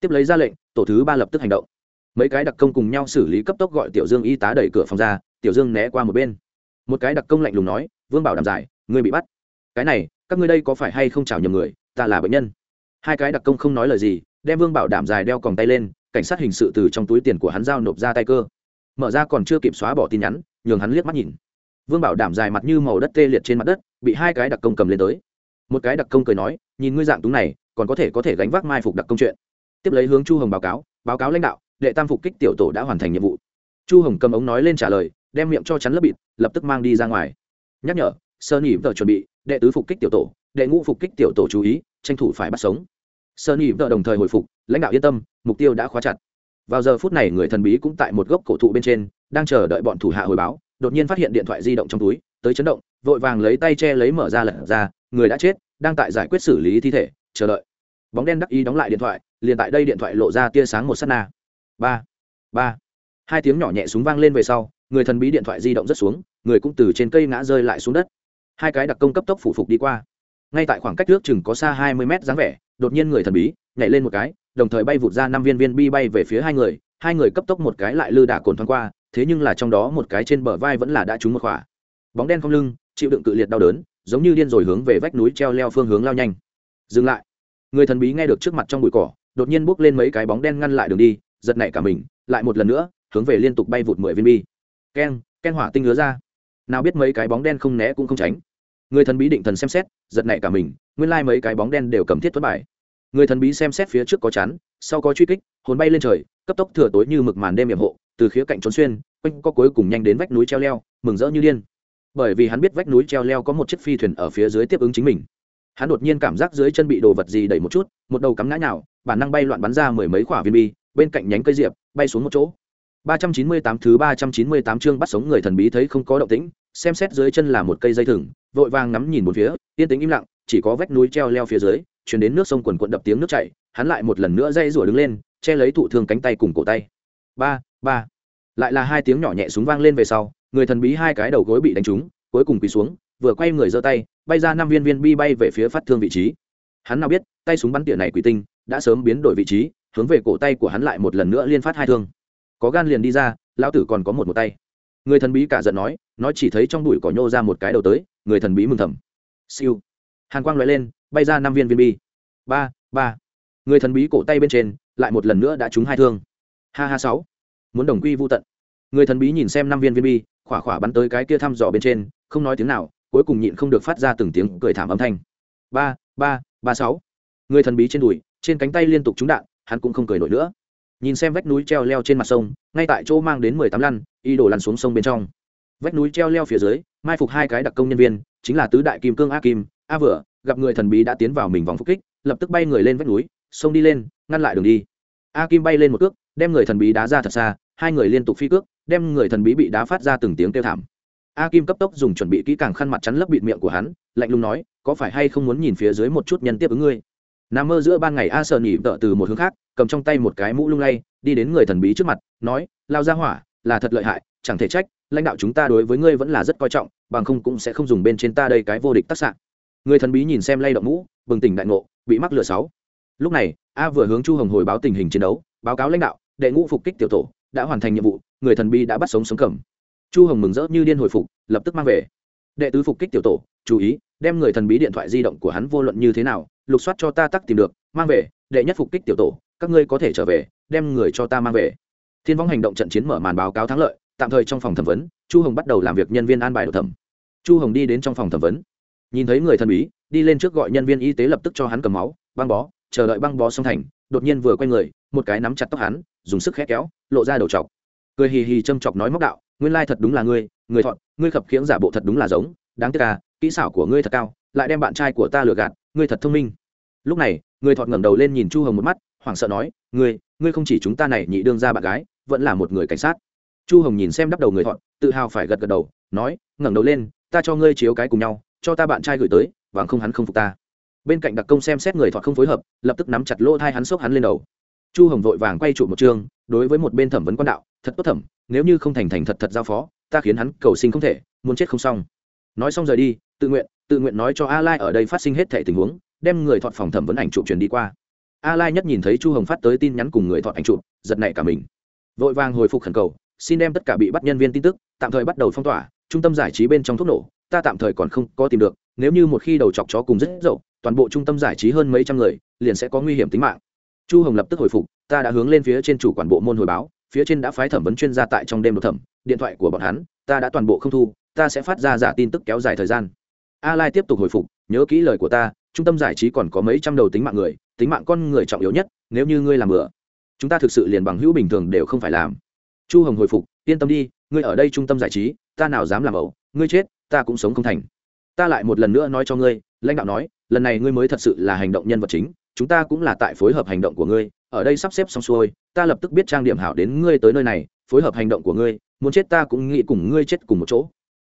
Tiếp lấy ra lệnh, tổ thứ ba lập tức hành động mấy cái đặc công cùng nhau xử lý cấp tốc gọi tiểu dương y tá đẩy cửa phòng ra, tiểu dương né qua một bên. Một cái đặc công lạnh lùng nói, vương bảo đảm giải, ngươi bị bắt. Cái này, các ngươi đây có phải hay không chào nhầm người, ta là bệnh nhân. Hai cái đặc công không nói lời gì, đem vương bảo đảm dài đeo còng tay lên, cảnh sát hình sự từ trong túi tiền của hắn giao nộp ra tay cơ. Mở ra còn chưa kịp xóa bỏ tin nhắn, nhường hắn liếc mắt nhìn. Vương bảo đảm dài mặt như màu đất tê liệt trên mặt đất, bị hai cái đặc công cầm lên tới. Một cái đặc công cười nói, nhìn ngươi dạng túng này, còn có thể có thể gánh vác mai phục đặc công chuyện. Tiếp lấy hướng chu hồng báo cáo báo cáo lãnh đạo đệ tam phục kích tiểu tổ đã hoàn thành nhiệm vụ. Chu hồng cầm ống nói lên trả lời, đem miệng cho chắn lớp bịt, lập tức mang đi ra ngoài. Nhắc nhở sơ nhị vợ chuẩn bị, đệ tứ phục kích tiểu tổ, đệ ngũ phục kích tiểu tổ chú ý, tranh thủ phải bắt sống. Sơ nhị vợ đồng thời hồi phục, lãnh đạo yên tâm, mục tiêu đã khóa chặt. Vào giờ phút này người thần bí cũng tại một gốc cổ thụ bên trên, đang chờ đợi bọn thủ hạ hồi báo, đột nhiên phát hiện điện thoại di động trong túi, tới chấn động, vội vàng lấy tay che lấy mở ra lật ra, người đã chết, đang tại giải quyết xử lý thi thể, chờ đợi. Bóng đen đắc ý đóng lại điện thoại, liền tại đây điện thoại lộ ra tia sáng một s á t na ba ba. Hai tiếng nhỏ nhẹ súng vang lên về sau, người thần bí điện thoại di động rất xuống, người cũng từ trên cây ngã rơi lại xuống đất. Hai cái đặc công cấp tốc phủ phục đi qua. Ngay tại khoảng cách nước chừng có xa hai mươi mét dáng vẻ, đột nhiên người thần bí nhảy lên một cái, đồng thời bay vụt ra năm viên viên bi bay về phía hai người. Hai người cấp tốc một cái lại lư đả cồn thoáng qua, thế nhưng là trong đó một cái trên bờ vai vẫn là đã trúng một khỏa. Bóng đen không lưng, chịu đựng cự liệt đau đớn, giống như điên rồi hướng về vách núi treo leo phương hướng lao nhanh. Dừng lại. Người thần bí nghe được trước mặt trong bụi cỏ, đột nhiên bước lên mấy cái bóng đen ngăn lại đường đi giật nảy cả mình, lại một lần nữa, hướng về liên tục bay vụt mười viên bi. Keng keng hỏa tinh ngứa ra. Nào biết mấy cái bóng đen không né cũng không tránh. Người thần bí định thần xem xét, giật nảy cả mình, nguyên lai、like、mấy cái bóng đen đều cầm thiết thuất bài. Người thần bí xem xét phía trước có chắn, sau có truy kích, hồn bay lên trời, cấp tốc thừa tối như mực màn đêm hiểm hộ, từ khía cạnh trốn xuyên, quanh có cuối cùng nhanh đến vách núi treo leo, mừng rỡ như điên. Bởi vì hắn biết vách núi treo leo có một chiếc phi thuyền ở phía dưới tiếp ứng chính mình. Hắn đột nhiên cảm giác dưới chân bị đồ vật gì đẩy một chút, một đầu cắm ngã nhào, bản năng bay loạn bắn ra mười mấy quả viên bi bên cạnh nhánh cây diệp bay xuống một chỗ 398 thứ 398 chương bắt sống người thần bí thấy không có động tĩnh, xem xét dưới chân là một cây dây thừng, vội vàng ngắm nhìn một phía, yên tĩnh im lặng, chỉ có vách núi treo leo phía dưới, truyền đến nước sông quần quần đập tiếng nước chảy, hắn lại một lần nữa dây rủa đứng lên, che lấy thụ thương cánh tay cùng cổ tay. Ba, ba. Lại là hai tiếng nhỏ nhẹ súng vang lên về sau, người thần bí hai cái đầu gối bị đánh trúng, cuối cùng quỳ xuống, vừa quay người giơ tay, bay ra năm viên viên bi bay về phía phát thương vị trí. Hắn nào biết, tay súng bắn tỉa này quỷ tinh, đã sớm biến đổi vị trí, hướng về cổ tay của hắn lại một lần nữa liên phát hai thương. Có gan liền đi ra, lão tử còn có một một tay. Người thần bí cả giận nói nói chỉ thấy trong bụi cỏ nhô ra một cái đầu tới, người thần bí mừng thầm. Siêu. Hàn quang loại lên, bay ra năm viên viên bi. Ba ba. Người thần bí cổ tay bên trên, lại một lần nữa đã trúng hai thương. Ha ha sáu. Muốn đồng quy vô tận. Người thần bí nhìn xem năm viên viên bi, khỏa khỏa bắn tới cái kia thăm dò bên trên, không nói tiếng nào, cuối cùng nhịn không được phát ra từng tiếng cười thảm âm thanh. Ba ba ba sáu. Người thần bí trên đùi, trên cánh tay liên tục trúng đạn hắn cũng không cười nổi nữa. Nhìn xem vách núi treo leo trên mặt sông, ngay tại chỗ mang đến mười tám lăn, y đổ lăn xuống sông bên trong. Vách núi treo leo phía dưới, mai phục hai cái đặc công nhân viên, chính là tứ đại kim cương a kim, a vừa, gặp người thần bí đã tiến vào mình vòng phục kích, lập tức bay người lên vách núi, sông đi lên, ngăn lại đường đi. A kim bay lên một cước, đem người thần bí đá ra thật xa, hai người liên tục phi cước, đem người thần bí bị đá phát ra từng tiếng kêu thảm. A kim cấp tốc dùng chuẩn bị kỹ càng khăn mặt chắn lấp bịt miệng của hắn, lạnh lùng nói, có phải hay không muốn nhìn phía dưới một chút nhân tiếp ứng ngươi? Nằm mơ giữa ban ngày a sợ nhỉ tợ từ một hướng khác, cầm trong tay một cái mũ lung lay, đi đến người thần bí trước mặt, nói, lao ra hỏa, là thật lợi hại, chẳng thể trách, lãnh đạo chúng ta đối với ngươi vẫn là rất coi trọng, bằng không cũng sẽ không dùng bên trên ta đây cái vô địch tác xạ. Người thần bí nhìn xem lay động mũ, bừng tỉnh đại ngộ, bị mắc lừa sáu. Lúc này, a vừa hướng chu hồng hồi báo tình hình chiến đấu, báo cáo lãnh đạo, đệ ngũ phục kích tiểu tổ, đã hoàn thành nhiệm vụ, người thần bí đã bắt sống sống cầm. Chu hồng mừng rỡ như điên hồi phục, lập tức mang về. Đệ tứ phục kích tiểu tổ, chú ý đem người thần bí điện thoại di động của hắn vô luận như thế nào, lục soát cho ta tắc tìm được, mang về, đệ nhất phục kích tiểu tổ, các ngươi có thể trở về, đem người cho ta mang về. Thiên vong hành động trận chiến mở màn báo cáo thắng lợi, tạm thời trong phòng thẩm vấn, chu hồng bắt đầu làm việc nhân viên an bài đ thẩm. Chu hồng đi đến trong phòng thẩm vấn. Nhìn thấy người thần bí, đi lên trước gọi nhân viên y tế lập tức cho hắn cầm máu, băng bó, chờ đợi băng bó xong thành, đột nhiên vừa quay người, một cái nắm chặt tóc hắn, dùng sức khét kéo, lộ ra đầu chọc. Cười hì hì châm chọc nói móc đạo, nguyên lai thật đúng là ngươi, người thọn ngươi khập khiễng giả bộ thật đúng là giống, đáng tiếc à kỹ xảo của ngươi thật cao, lại đem bạn trai của ta lừa gạt, ngươi thật thông minh. Lúc này, người thọt ngẩng đầu lên nhìn chu hồng một mắt, hoảng sợ nói, ngươi ngươi không chỉ chúng ta này nhị đương ra bạn gái, vẫn là một người cảnh sát. Chu hồng nhìn xem đắp đầu người thọt, tự hào phải gật gật đầu, nói, ngẩng đầu lên, ta cho ngươi chiếu cái cùng nhau, cho ta bạn trai gửi tới và không hắn không phục ta. Bên cạnh đặc công xem xét người thọt không phối hợp, lập tức nắm chặt lỗ thai hắn xốc hắn lên đầu. Chu hồng vội vàng quay trụ một chương đối với một bên thẩm vấn quan đạo, thật tốt thẩm, nếu như không thành thành thật thật giao phó, ta khiến hắn cầu sinh không thể, muốn chết không xong. Nói xong rời đi tự nguyện tự nguyện nói cho a lai ở đây phát sinh hết thể tình huống, đem người thọt phòng thẩm vấn ảnh chụp truyền đi qua. A lai nhất nhìn thấy chu hồng phát tới tin nhắn cùng người thọt ảnh chụp, giật nảy cả mình. Vội vàng hồi phục khẩn cầu, xin đem tất cả bị bắt nhân viên tin tức, tạm thời bắt đầu phong tỏa, trung tâm giải trí bên trong thuốc nổ, ta tạm thời còn không có tìm được, nếu như một khi đầu chọc chó cùng rất dậu, toàn bộ trung tâm giải trí hơn mấy trăm người, liền sẽ có nguy hiểm tính mạng. Chu hồng lập tức hồi phục, ta đã hướng lên phía trên chủ quản bộ môn hồi báo, phía trên đã phái thẩm vấn chuyên gia tại trong đêm đột thẩm, điện thoại của bọn hắn, ta đã toàn bộ không thu, ta sẽ phát ra giả tin tức kéo dài thời gian a lai tiếp tục hồi phục, nhớ kỹ lời của ta, trung tâm giải trí còn có mấy trăm đầu tính mạng người, tính mạng con người trọng yếu nhất, nếu như ngươi làm bừa, chúng ta thực sự liền bằng hữu bình thường đều không phải làm. Chu hồng hồi phục, yên tâm đi, ngươi ở đây trung tâm giải trí, ta nào dám làm ẩu, ngươi chết, ta cũng sống không thành. Ta lại một lần nữa nói cho ngươi, lãnh đạo nói, lần này ngươi mới thật sự là hành động nhân vật chính, chúng ta cũng là tại phối hợp hành động của ngươi, ở đây sắp xếp xong xuôi, ta lập tức biết trang điểm hảo đến ngươi tới nơi này, phối hợp hành động của ngươi, muốn chết ta cũng nghĩ cùng ngươi chết cùng một chỗ.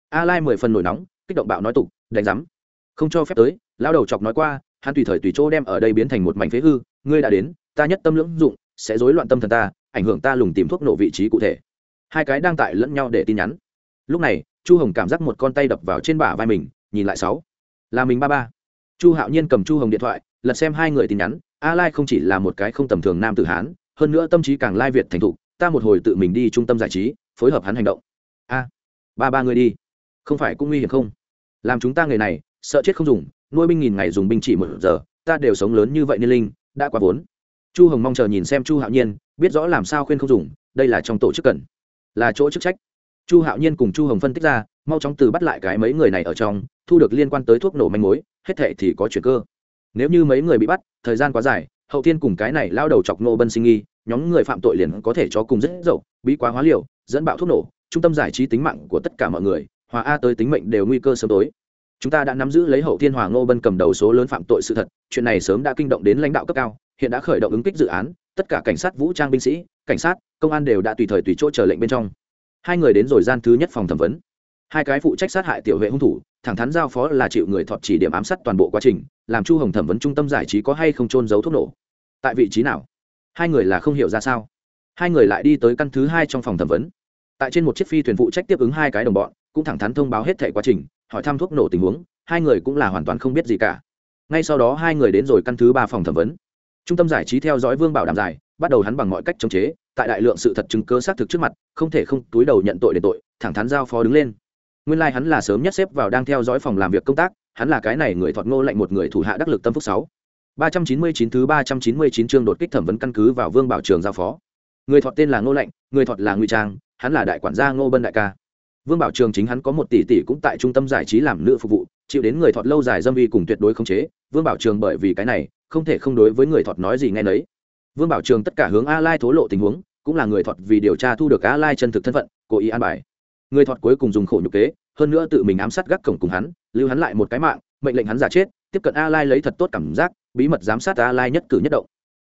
A lai mười phần nổi nóng, kích động bạo nói tục đánh giám. Không cho phép tới lao đầu chọc nói qua, hắn tùy thời tùy chỗ đem ở đây biến thành một mảnh phế hư, ngươi đã đến, ta nhất tâm lưỡng dụng, sẽ rối loạn tâm thần ta, ảnh hưởng ta lùng tìm thuốc nổ vị trí cụ thể. Hai cái đang tại lẫn nhau để tin nhắn. Lúc này, chu hồng cảm giác một con tay đập vào trên bả vai mình, nhìn lại sáu. Là mình ba ba. Chu hạo nhiên cầm chu hồng điện thoại, lật xem hai người tin nhắn. A lai không chỉ là một cái không tầm thường nam tử hán, hơn nữa tâm trí càng lai việt thành thục, ta một hồi tự mình đi trung tâm giải trí, phối hợp hắn hành động. A, ba ba người đi. Không phải cũng nguy hiểm không? Làm chúng ta người này, sợ chết không dùng, nuôi binh nghìn ngày dùng binh chỉ một giờ, ta đều sống lớn như vậy nên linh, đã quá vốn. Chu hồng mong chờ nhìn xem chu hạo nhiên, biết rõ làm sao khuyên không dùng, đây là trong tổ chức cần, là chỗ chức trách. Chu hạo nhiên cùng chu hồng phân tích ra, mau chóng từ bắt lại cái mấy người này ở trong, thu được liên quan tới thuốc nổ manh mối, hết thệ thì có chuyện cơ. Nếu như mấy người bị bắt, thời gian quá dài, hậu thiên cùng cái này lao đầu chọc nô bân sinh nghi, nhóm người phạm tội liền có thể cho cùng rất dậu, bí quá hóa liều, dẫn bạo thuốc nổ, trung tâm giải trí tính mạng của tất cả mọi người hòa a tới tính mệnh đều nguy cơ sớm tối. Chúng ta đã nắm giữ lấy hậu thiên hoàng ngô bân cầm đầu số lớn phạm tội sự thật, chuyện này sớm đã kinh động đến lãnh đạo cấp cao, hiện đã khởi động ứng kích dự án, tất cả cảnh sát vũ trang binh sĩ, cảnh sát, công an đều đã tùy thời tùy chỗ chờ lệnh bên trong. Hai người đến rồi gian thứ nhất phòng thẩm vấn. Hai cái phụ trách sát hại tiểu vệ hung thủ, thẳng thắn giao phó là chịu người thọt chỉ điểm ám sát toàn bộ quá trình, làm chu hồng thẩm vấn trung tâm giải trí có hay không trôn giấu thuốc nổ. Tại vị trí nào? Hai người là không hiểu ra sao. Hai người lại đi tới căn thứ hai trong phòng thẩm vấn. Tại trên một chiếc phi thuyền phụ trách tiếp ứng hai cái đồng bọn cũng thẳng thắn thông báo hết thẻ quá trình, hỏi thăm thuốc nổ tình huống, hai người cũng là hoàn toàn không biết gì cả. Ngay sau đó hai người đến rồi căn thứ ba phòng thẩm vấn. Trung tâm giải trí theo dõi vương bảo đảm giải, bắt đầu hắn bằng mọi cách chống chế, tại đại lượng sự thật chứng cơ xác thực trước mặt, không thể không túi đầu nhận tội để tội, thẳng thắn giao phó đứng lên. Nguyên lai、like、hắn là sớm nhất xếp vào đang theo dõi phòng làm việc công tác, hắn là cái này người thọt ngô lạnh một người thủ hạ đắc lực tâm phúc sáu. Ba trăm chín mươi chín thứ ba trăm chín mươi chín chương đột kích thẩm vấn căn cứ vào vương bảo trường giao phó. Người thọt tên là ngô lạnh, người thọt là ngụy trang, hắn là đại quản gia ngô bân đại ca vương bảo trường chính hắn có một tỷ tỷ cũng tại trung tâm giải trí làm nữ phục vụ, chịu đến người thọt lâu dài dâm vi cùng tuyệt đối khống chế. Vương bảo trường bởi vì cái này, không thể không đối với người thọt nói gì nghe nấy. Vương bảo trường tất cả hướng a lai thố lộ tình huống, cũng là người thọt vì điều tra thu được a lai chân thực thân phận, cố ý an bài. Người thọt cuối cùng dùng khổ nhục kế, hơn nữa tự mình ám sát gác cổng cùng hắn, lưu hắn lại một cái mạng, mệnh lệnh hắn giả chết, tiếp cận a lai lấy thật tốt cảm giác, bí mật giám sát a lai nhất cử nhất động.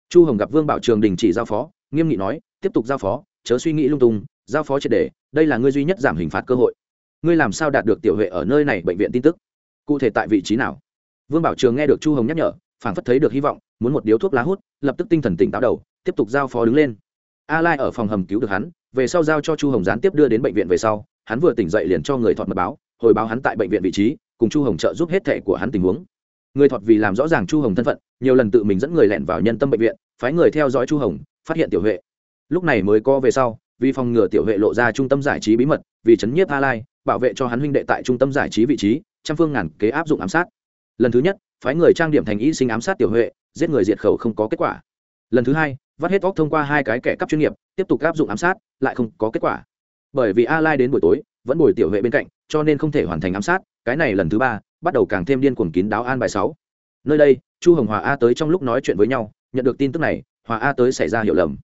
Chu hồng gặp vương bảo trường đình chỉ giao phó, nghiêm nghị nói, tiếp tục giao phó, chớ suy nghĩ lung tung giao phó triệt đề, đây là ngươi duy nhất giảm hình phạt cơ hội. Ngươi làm sao đạt được tiểu huệ ở nơi này bệnh viện tin tức? Cụ thể tại vị trí nào? Vương bảo trường nghe được chu hồng nhắc nhở, phảng phất thấy được hy vọng, muốn một điếu thuốc lá hút, lập tức tinh thần tỉnh táo đầu, tiếp tục giao phó đứng lên. A lai ở phòng hầm cứu được hắn, về sau giao cho chu hồng gián tiếp đưa đến bệnh viện về sau, hắn vừa tỉnh dậy liền cho người thọt mật báo, hồi báo hắn tại bệnh viện vị trí, cùng chu hồng trợ giúp hết thệ của hắn tình huống. Người thọt vì làm rõ ràng chu hồng thân phận, nhiều lần tự mình dẫn người lẻn vào nhân tâm bệnh viện, phái người theo dõi chu hồng, phát hiện tiểu huệ. Lúc này mới có về sau vì phòng ngừa tiểu huệ lộ ra trung tâm giải trí bí mật, vì chấn nhiếp a lai bảo vệ cho hắn huynh đệ tại trung tâm giải trí vị trí, trăm phương ngàn kế áp dụng ám sát. Lần thứ nhất, phái người trang điểm thành y sinh ám sát tiểu huệ giết người diệt khẩu không có kết quả. Lần thứ hai, vắt hết óc thông qua hai cái kẻ cấp chuyên nghiệp, tiếp tục áp dụng ám sát, lại không có kết quả. Bởi vì a lai đến buổi tối, vẫn bồi tiểu huệ bên cạnh, cho nên không thể hoàn thành ám sát, cái này lần thứ ba, bắt đầu càng thêm điên cuồng kín đáo an bài sáu. Nơi đây, chu hồng hòa a tới trong lúc nói chuyện với nhau, nhận được tin tức này, hòa a tới xảy ra hiểu lầm.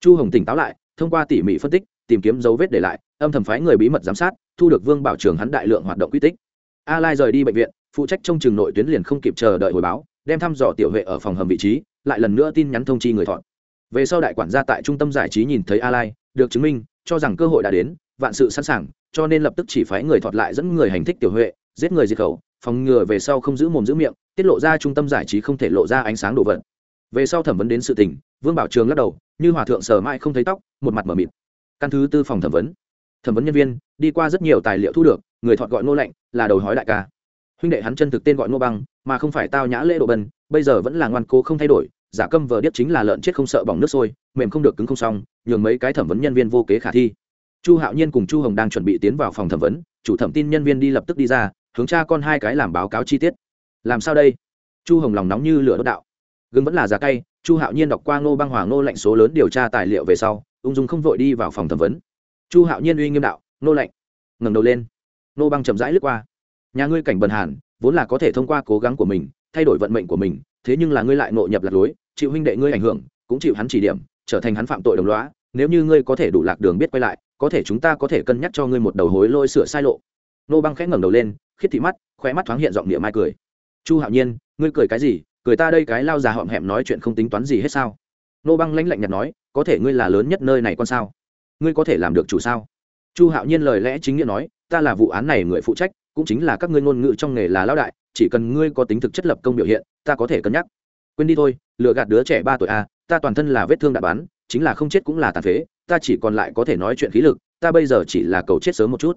Chu hồng tỉnh táo lại thông qua tỉ mỉ phân tích, tìm kiếm dấu vết để lại, âm thầm phái người bí mật giám sát, thu được vương bảo trường hắn đại lượng hoạt động quy tích. A lai rời đi bệnh viện, phụ trách trong trường nội tuyến liền không kịp chờ đợi hồi báo, đem thăm dò tiểu huệ ở phòng hầm vị trí, lại lần nữa tin nhắn thông chi người thọn về sau đại quản gia tại trung tâm giải trí nhìn thấy a lai, được chứng minh, cho rằng cơ hội đã đến, vạn sự sẵn sàng, cho nên lập tức chỉ phái người thọt lại dẫn người hành thích tiểu huệ, giết người diệt khẩu, phòng ngừa về sau không giữ mồm giữ miệng, tiết lộ ra trung tâm giải trí không thể lộ ra ánh sáng đồ vật. Về sau thẩm vấn đến sự tình vương bảo trường lắc đầu, như hòa thượng sờ mãi không thấy tóc, một mặt m ở mịt. Căn thứ tư phòng thẩm vấn. Thẩm vấn nhân viên, đi qua rất nhiều tài liệu thu được, người thọt gọi nô lạnh là đầu hói đại ca. Huynh đệ hắn chân thực tên gọi nô băng, mà không phải tao nhã lễ độ bần, bây giờ vẫn là ngoan cố không thay đổi, giả câm vờ điếc chính là lợn chết không sợ bỏng nước sôi, mềm không được cứng không xong, nhường mấy cái thẩm vấn nhân viên vô kế khả thi. Chu hạo nhiên cùng chu hồng đang chuẩn bị tiến vào phòng thẩm vấn, chủ thẩm tin nhân viên đi lập tức đi ra, hướng cha con hai cái làm báo cáo chi tiết. Làm sao đây? Chu hồng lòng nóng như lửa đốt đạo. Gừng vẫn là giá cay chu hạo nhiên đọc qua ngô băng hoàng ngô lệnh số lớn điều tra tài liệu về sau, ung dung không vội đi vào phòng thẩm vấn. Chu hạo nhiên uy nghiêm đạo nô lệnh. Ngẩng đầu lên. Nô băng chậm rãi lướt qua. Nhà ngươi cảnh bần hàn, vốn là có thể thông qua cố gắng của mình, thay đổi vận mệnh của mình, thế nhưng là ngươi lại nội nhập lạc lối, chịu huynh đệ ngươi ảnh hưởng, cũng chịu hắn chỉ điểm, trở thành hắn phạm tội đồng loá nếu như ngươi có thể đủ lạc đường biết quay lại, có thể chúng ta có thể cân nhắc cho ngươi một đầu hối lôi sửa sai lộ. Nô băng khẽ ngẩng đầu lên khiết thị mắt, khóe mắt thoáng hiện giọng địa mai cười. Chu hạo nhiên, ngươi cười cái gì? Cười ta đây cái lao già họm hẹm nói chuyện không tính toán gì hết sao? Nô băng lãnh lạnh nhạt nói, có thể ngươi là lớn nhất nơi này con sao? Ngươi có thể làm được chủ sao? Chu hạo nhiên lời lẽ chính nghĩa nói, ta là vụ án này người phụ trách, cũng chính là các ngươi ngôn ngữ trong nghề là lao đại, chỉ cần ngươi có tính thực chất lập công biểu hiện, ta có thể cân nhắc. Quên đi thôi, lừa gạt đứa trẻ ba tuổi a ta toàn thân là vết thương đạn bắn, chính là không chết cũng là tàn phế, ta chỉ còn lại có thể nói chuyện khí lực, ta bây giờ chỉ là cầu chết sớm một chút.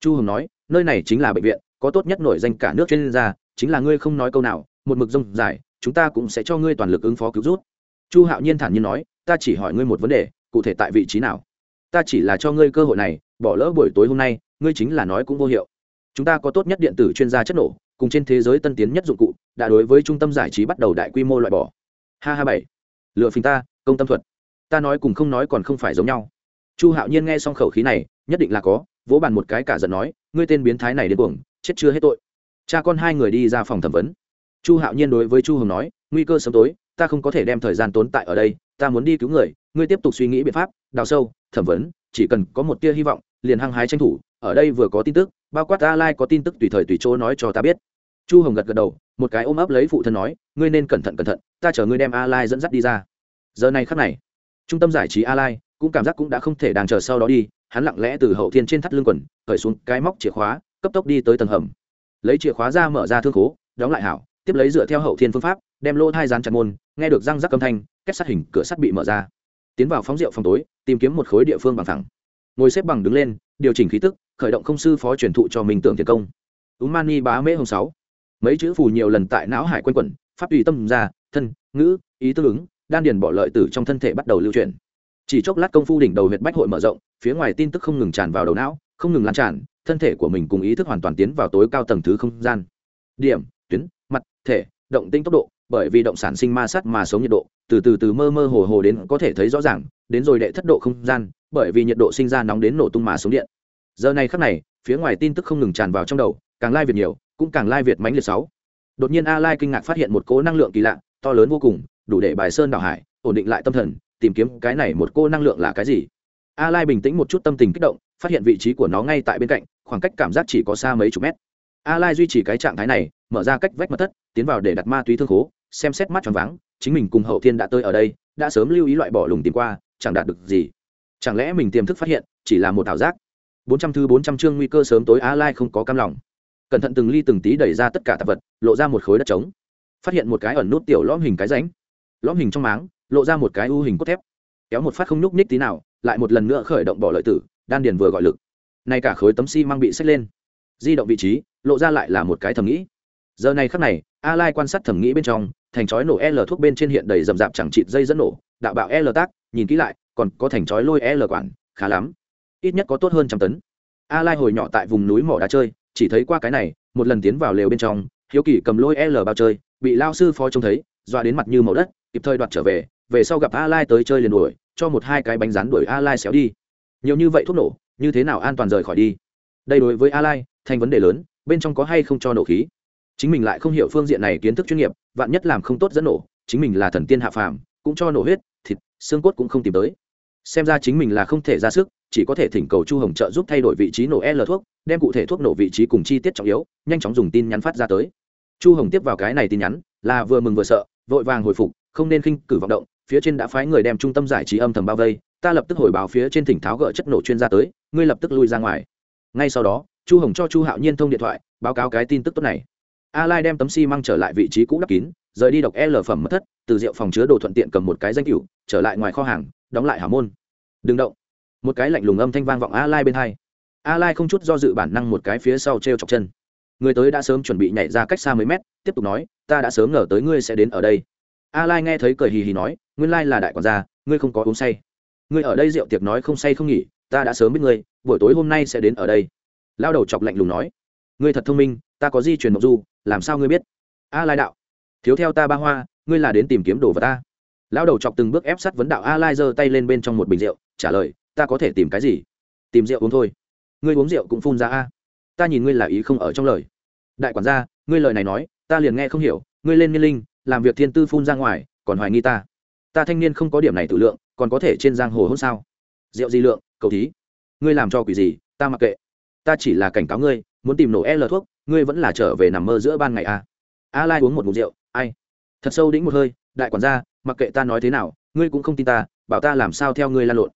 Chu hồng nói, nơi này chính là bệnh viện, có tốt nhất nổi danh cả nước chuyên gia, chính là ngươi không nói câu nào một mực rông dài, chúng ta cũng sẽ cho ngươi toàn lực ứng phó cứu rút. Chu hạo nhiên thản nhiên nói, ta chỉ hỏi ngươi một vấn đề, cụ thể tại vị trí nào? Ta chỉ là cho ngươi cơ hội này, bỏ lỡ buổi tối hôm nay, ngươi chính là nói cũng vô hiệu. Chúng ta có tốt nhất điện tử chuyên gia chất nổ, cùng trên thế giới tân tiến nhất dụng cụ, đã đối với trung tâm giải trí bắt đầu đại quy mô loại bỏ. Ha ha bảy. Lựa phình ta, công tâm thuật. Ta nói cùng không nói còn không phải giống nhau. Chu hạo nhiên nghe xong khẩu khí này, nhất định là có, vỗ bàn một cái cả giận nói, ngươi tên biến thái này đến cuồng, chết chưa hết tội. Cha con hai người đi ra phòng thẩm vấn chu hạo nhiên đối với chu hồng nói, nguy cơ sớm tối, ta không có thể đem thời gian tốn tại ở đây, ta muốn đi cứu người, ngươi tiếp tục suy nghĩ biện pháp, đào sâu, thẩm vấn, chỉ cần có một tia hy vọng, liền hăng hái tranh thủ, ở đây vừa có tin tức, bao quát a lai có tin tức tùy thời tùy chỗ nói cho ta biết. Chu hồng gật gật đầu, một cái ôm ấp lấy phụ thân nói, ngươi nên cẩn thận cẩn thận, ta chờ ngươi đem a lai dẫn dắt đi ra. Giờ này khắc này, trung tâm giải trí a lai cũng cảm giác cũng đã không thể đang chờ sau đó đi, hắn lặng lẽ từ hậu thiên trên thắt lưng quần khởi xuống cái móc chìa khóa, cấp tốc đi tới tầng hầm. Lấy chìa khóa ra mở ra thương khố, đóng lại hảo tiếp lấy dựa theo hậu thiên phương pháp, đem lô thai rán chặt môn, nghe được răng rắc âm thanh, kết sát hình cửa sắt bị mở ra. Tiến vào phóng rượu phòng tối, tìm kiếm một khối địa phương bằng thẳng. Ngồi xếp bằng đứng lên, điều chỉnh khí tức, khởi động không sư phó truyền thụ cho mình tưởng thiệt công. Ú mani bá mễ hồng sáu. Mấy chữ phù nhiều lần tại não hải quanh quẩn, pháp tùy tâm ra, thân, ngữ, ý tương ứng, đan điền bỏ lợi tử trong thân thể bắt đầu lưu truyền chỉ chốc lát công phu đỉnh đầu huyệt bách hội mở rộng, phía ngoài tin tức không ngừng tràn vào đầu não, không ngừng lan tràn, thân thể của mình cùng ý thức hoàn toàn tiến vào tối cao tầng thứ không gian. Điểm, tuyến mặt, thể, động tinh tốc độ, bởi vì động sản sinh ma sát mà sống nhiệt độ, từ từ từ mơ mơ hồ hồ đến có thể thấy rõ ràng, đến rồi đệ thất độ không gian, bởi vì nhiệt độ sinh ra nóng đến nổ tung mà sống điện. Giờ này khắc này, phía ngoài tin tức không ngừng tràn vào trong đầu, càng lai việt nhiều, cũng càng lai việt mãnh liệt sáu. Đột nhiên a lai kinh ngạc phát hiện một cỗ năng lượng kỳ lạ, to lớn vô cùng, đủ để bài sơn đảo hải, ổn định lại tâm thần, tìm kiếm cái này một cô năng lượng là cái gì? A lai bình tĩnh một chút tâm tình kích động, phát hiện vị trí của nó ngay tại bên cạnh, khoảng cách cảm giác chỉ có xa mấy chục mét a lai duy trì cái trạng thái này, mở ra cách vách mật thất, tiến vào để đặt ma túy thương khố, xem xét mắt tròn váng, chính mình cùng hậu thiên đã tới ở đây, đã sớm lưu ý loại bỏ lùng tìm qua, chẳng đạt được gì. Chẳng lẽ mình tiềm thức phát hiện, chỉ là một ảo giác? Bốn trăm thư bốn trăm chương nguy cơ sớm tối a lai không có cam lòng. Cẩn thận từng ly từng tí đẩy ra tất cả tạp vật, lộ ra một khối đất trống. Phát hiện một cái ẩn nút tiểu lõm hình cái ránh lõm hình trong máng, lộ ra một cái u hình cốt thép. Kéo một phát không nhúc nhích tí nào, lại một lần nữa khởi động bỏ lợi tử, đan điền vừa gọi lực. Nay cả khối tấm xi mang bị xách lên. Di động vị trí lộ ra lại là một cái thầm nghĩ. Giờ này khắc này, a lai quan sát thầm nghĩ bên trong, thành chói nổ l thuốc bên trên hiện đầy rậm rạp chẳng chịt dây dẫn nổ, đạo bạo l tác, nhìn kỹ lại, còn có thành chói lôi l quản, khá lắm. Ít nhất có tốt hơn trăm tấn. A lai hồi nhỏ tại vùng núi mỏ đá chơi, chỉ thấy qua cái này, một lần tiến vào lều bên trong, hiếu kỳ cầm lôi l bao chơi, bị lao sư phó trông thấy, dọa đến mặt như màu đất, kịp thời đoạt trở về về sau gặp a lai tới chơi liền đuổi, cho một hai cái bánh rán đuổi a lai xéo đi. Nhiều như vậy thuốc nổ, như thế nào an toàn rời khỏi đi? Đây đối với a lai, thành vấn đề lớn bên trong có hay không cho nổ khí? Chính mình lại không hiểu phương diện này kiến thức chuyên nghiệp, vạn nhất làm không tốt dẫn nổ, chính mình là thần tiên hạ phàm, cũng cho nổ huyết, thịt, xương cốt cũng không tìm tới. Xem ra chính mình là không thể ra sức, chỉ có thể thỉnh cầu chu hồng trợ giúp thay đổi vị trí nổ l thuốc, đem cụ thể thuốc nổ vị trí cùng chi tiết trọng yếu, nhanh chóng dùng tin nhắn phát ra tới. Chu hồng tiếp vào cái này tin nhắn, là vừa mừng vừa sợ, vội vàng hồi phục, không nên khinh cử vọng động, phía trên đã phái người đem trung tâm giải trí âm thầm bao vây, ta lập tức hồi báo phía trên thỉnh tháo gỡ chất nổ chuyên gia tới, ngươi lập tức lui ra ngoài. Ngay sau đó chu hồng cho chu hạo nhiên thông điện thoại, báo cáo cái tin tức tốt này. A lai đem tấm xi măng trở lại vị trí cũ đắp kín, rời đi đọc l phẩm mất thất, từ rượu phòng chứa đồ thuận tiện cầm một cái danh cửu trở lại ngoài kho hàng, đóng lại hảo môn. Đừng động. Một cái lạnh lùng âm thanh vang vọng a lai bên hai. A lai không chút do dự bản năng một cái phía sau t chọc chân. Người tới đã sớm chuẩn bị nhảy ra cách xa mấy mét, tiếp tục nói, ta đã sớm ngờ tới ngươi sẽ đến ở đây. A lai nghe thấy cười hì hì nói, nguyên lai là đại quản gia, ngươi không có uống say. Ngươi ở đây rượu tiệc nói không say không nghỉ, ta đã sớm biết ngươi, buổi tối hôm nay sẽ đến ở đây lao đầu chọc lạnh lùng nói, ngươi thật thông minh, ta có di truyền mộc du, làm sao ngươi biết? A lai đạo, thiếu theo ta ba hoa, ngươi là đến tìm kiếm đồ vật ta. Lão đầu chọc từng bước ép sát vấn đạo a lai giơ tay lên bên trong một bình rượu, trả lời, ta có thể tìm cái gì? Tìm rượu uống thôi. Ngươi uống rượu cũng phun ra a. Ta nhìn ngươi là ý không ở trong lời. Đại quản gia, ngươi lời này nói, ta liền nghe không hiểu, ngươi lên niên linh, làm việc thiên tư phun ra ngoài, còn hoài nghi ta. Ta thanh niên không có điểm này tự lượng, còn có thể trên giang hồ hôn sao? Rượu di lượng, cầu thí. Ngươi làm cho quỷ gì, ta mặc kệ ta chỉ là cảnh cáo ngươi, muốn tìm nổ l thuốc, ngươi vẫn là trở về nằm mơ giữa ban ngày a a lai uống một mục rượu, ai? Thật sâu đĩnh một hơi, đại quản gia, mặc kệ ta nói thế nào, ngươi cũng không tin ta, bảo ta làm sao theo ngươi lan lộn.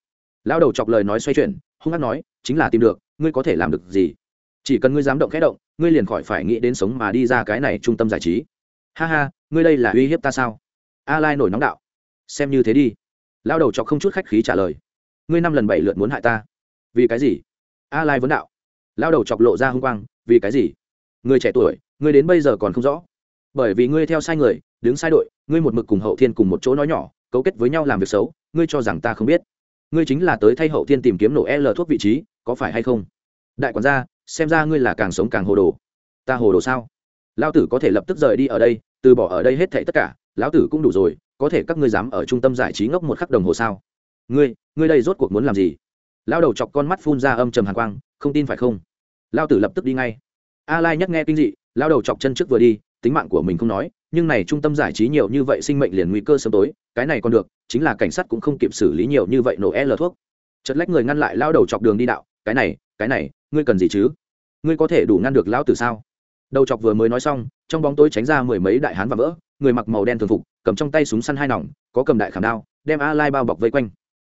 Lão đầu chọc lời nói xoay chuyển, hung hát nói, chính là tìm được, ngươi có thể làm được gì? Chỉ cần ngươi dám động khẽ động, ngươi liền khỏi phải nghĩ đến sống mà đi ra cái này trung tâm giải trí. Ha ha, ngươi đây là uy hiếp ta sao? A lai nổi nóng đạo. Xem như thế đi. Lao đầu chọc không chút khách khí trả lời. Ngươi năm lần bảy lượt muốn hại ta. Vì cái gì? A lai vấn đạo lao đầu chọc lộ ra hung quang, vì cái gì? Người trẻ tuổi, ngươi đến bây giờ còn không rõ. Bởi vì ngươi theo sai người, đứng sai đội, ngươi một mực cùng hậu thiên cùng một chỗ nói nhỏ, cấu kết với nhau làm việc xấu, ngươi cho rằng ta không biết. Ngươi chính là tới thay hậu thiên tìm kiếm nổ l thuốc vị trí, có phải hay không? Đại quản gia, xem ra ngươi là càng sống càng hồ đồ. Ta hồ đồ sao? Lão tử có thể lập tức rời đi ở đây, từ bỏ ở đây hết thảy tất cả, lão tử cũng đủ rồi, có thể các ngươi dám ở trung tâm giải trí ngốc một khắc đồng hồ sao? Ngươi ngươi đây rốt cuộc muốn làm gì? Lao đầu chọc con mắt phun ra âm trầm hàn quang, không tin phải không? Lao tử lập tức đi ngay. A lai nhắc nghe kinh dị, lao đầu chọc chân trước vừa đi, tính mạng của mình không nói, nhưng này trung tâm giải trí nhiều như vậy sinh mệnh liền nguy cơ sớm tối, cái này còn được, chính là cảnh sát cũng không kịp xử lý nhiều như vậy nổ l thuốc. Chật lách người ngăn lại lao đầu chọc đường đi đạo, cái này cái này, ngươi cần gì chứ? Ngươi có thể đủ ngăn được lão tử sao? Đầu chọc vừa mới nói xong, trong bóng tối tránh ra mười mấy đại hán và vỡ, người mặc màu đen thường phục, cầm trong tay súng săn hai nòng, có cầm đại khảm đao, đem a lai bao bọc vây quanh.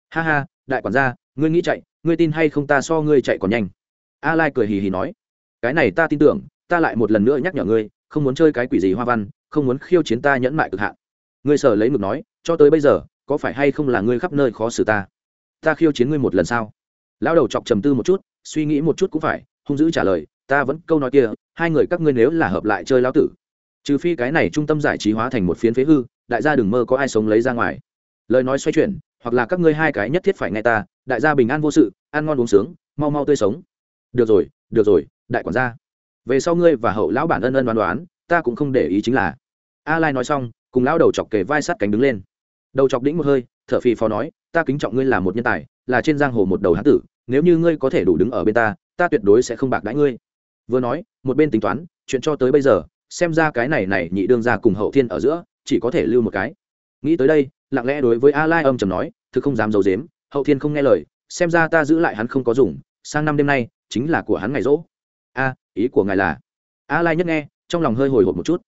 Ha ha, đại quản gia, ngươi nghĩ chạy, ngươi tin hay không ta so ngươi chạy còn nhanh? A lai cười hì hì nói, cái này ta tin tưởng, ta lại một lần nữa nhắc nhở ngươi, không muốn chơi cái quỷ gì hoa văn, không muốn khiêu chiến ta nhẫn mại cực hạn. Ngươi sở lấy ngực nói, cho tới bây giờ, có phải hay không là ngươi khắp nơi khó xử ta? Ta khiêu chiến ngươi một lần sao? Lão đầu chọc trầm tư một chút, suy nghĩ một chút cũng phải, hung dữ trả lời, ta vẫn câu nói kia, hai người các ngươi nếu là hợp lại chơi lão tử. Trừ phi cái này trung tâm giải trí hóa thành một phiến phế hư, đại gia đừng mơ có ai sống lấy ra ngoài. Lời nói xoay chuyển, hoặc là các ngươi hai cái nhất thiết phải nghe ta, đại gia bình an vô sự, ăn ngon uống sướng, mau mau tươi sống được rồi được rồi, đại quản gia. Về sau ngươi và hậu lão bản ân ân đoán đoán ta cũng không để ý chính là. A lai nói xong, cùng lão đầu chọc kề vai sát cánh đứng lên. Đầu chọc đĩnh một hơi, thở phì phò nói, ta kính trọng ngươi là một nhân tài, là trên giang hồ một đầu hán tử, nếu như ngươi có thể đủ đứng ở bên ta ta tuyệt đối sẽ không bạc đãi ngươi. Vừa nói, một bên tính toán, chuyện cho tới bây giờ, xem ra cái này này nhị đương ra cùng hậu thiên ở giữa, chỉ có thể lưu một cái. Nghĩ tới đây, lặng lẽ đối với a lai âm trầm nói, thực không dám giấu dếm hậu thiên không nghe lời, xem ra ta giữ lại hắn không có dùng, sang năm đêm nay chính là của hắn ngày rỗ. A, ý của ngài là? A lai nhất nghe, trong lòng hơi hồi hộp một chút.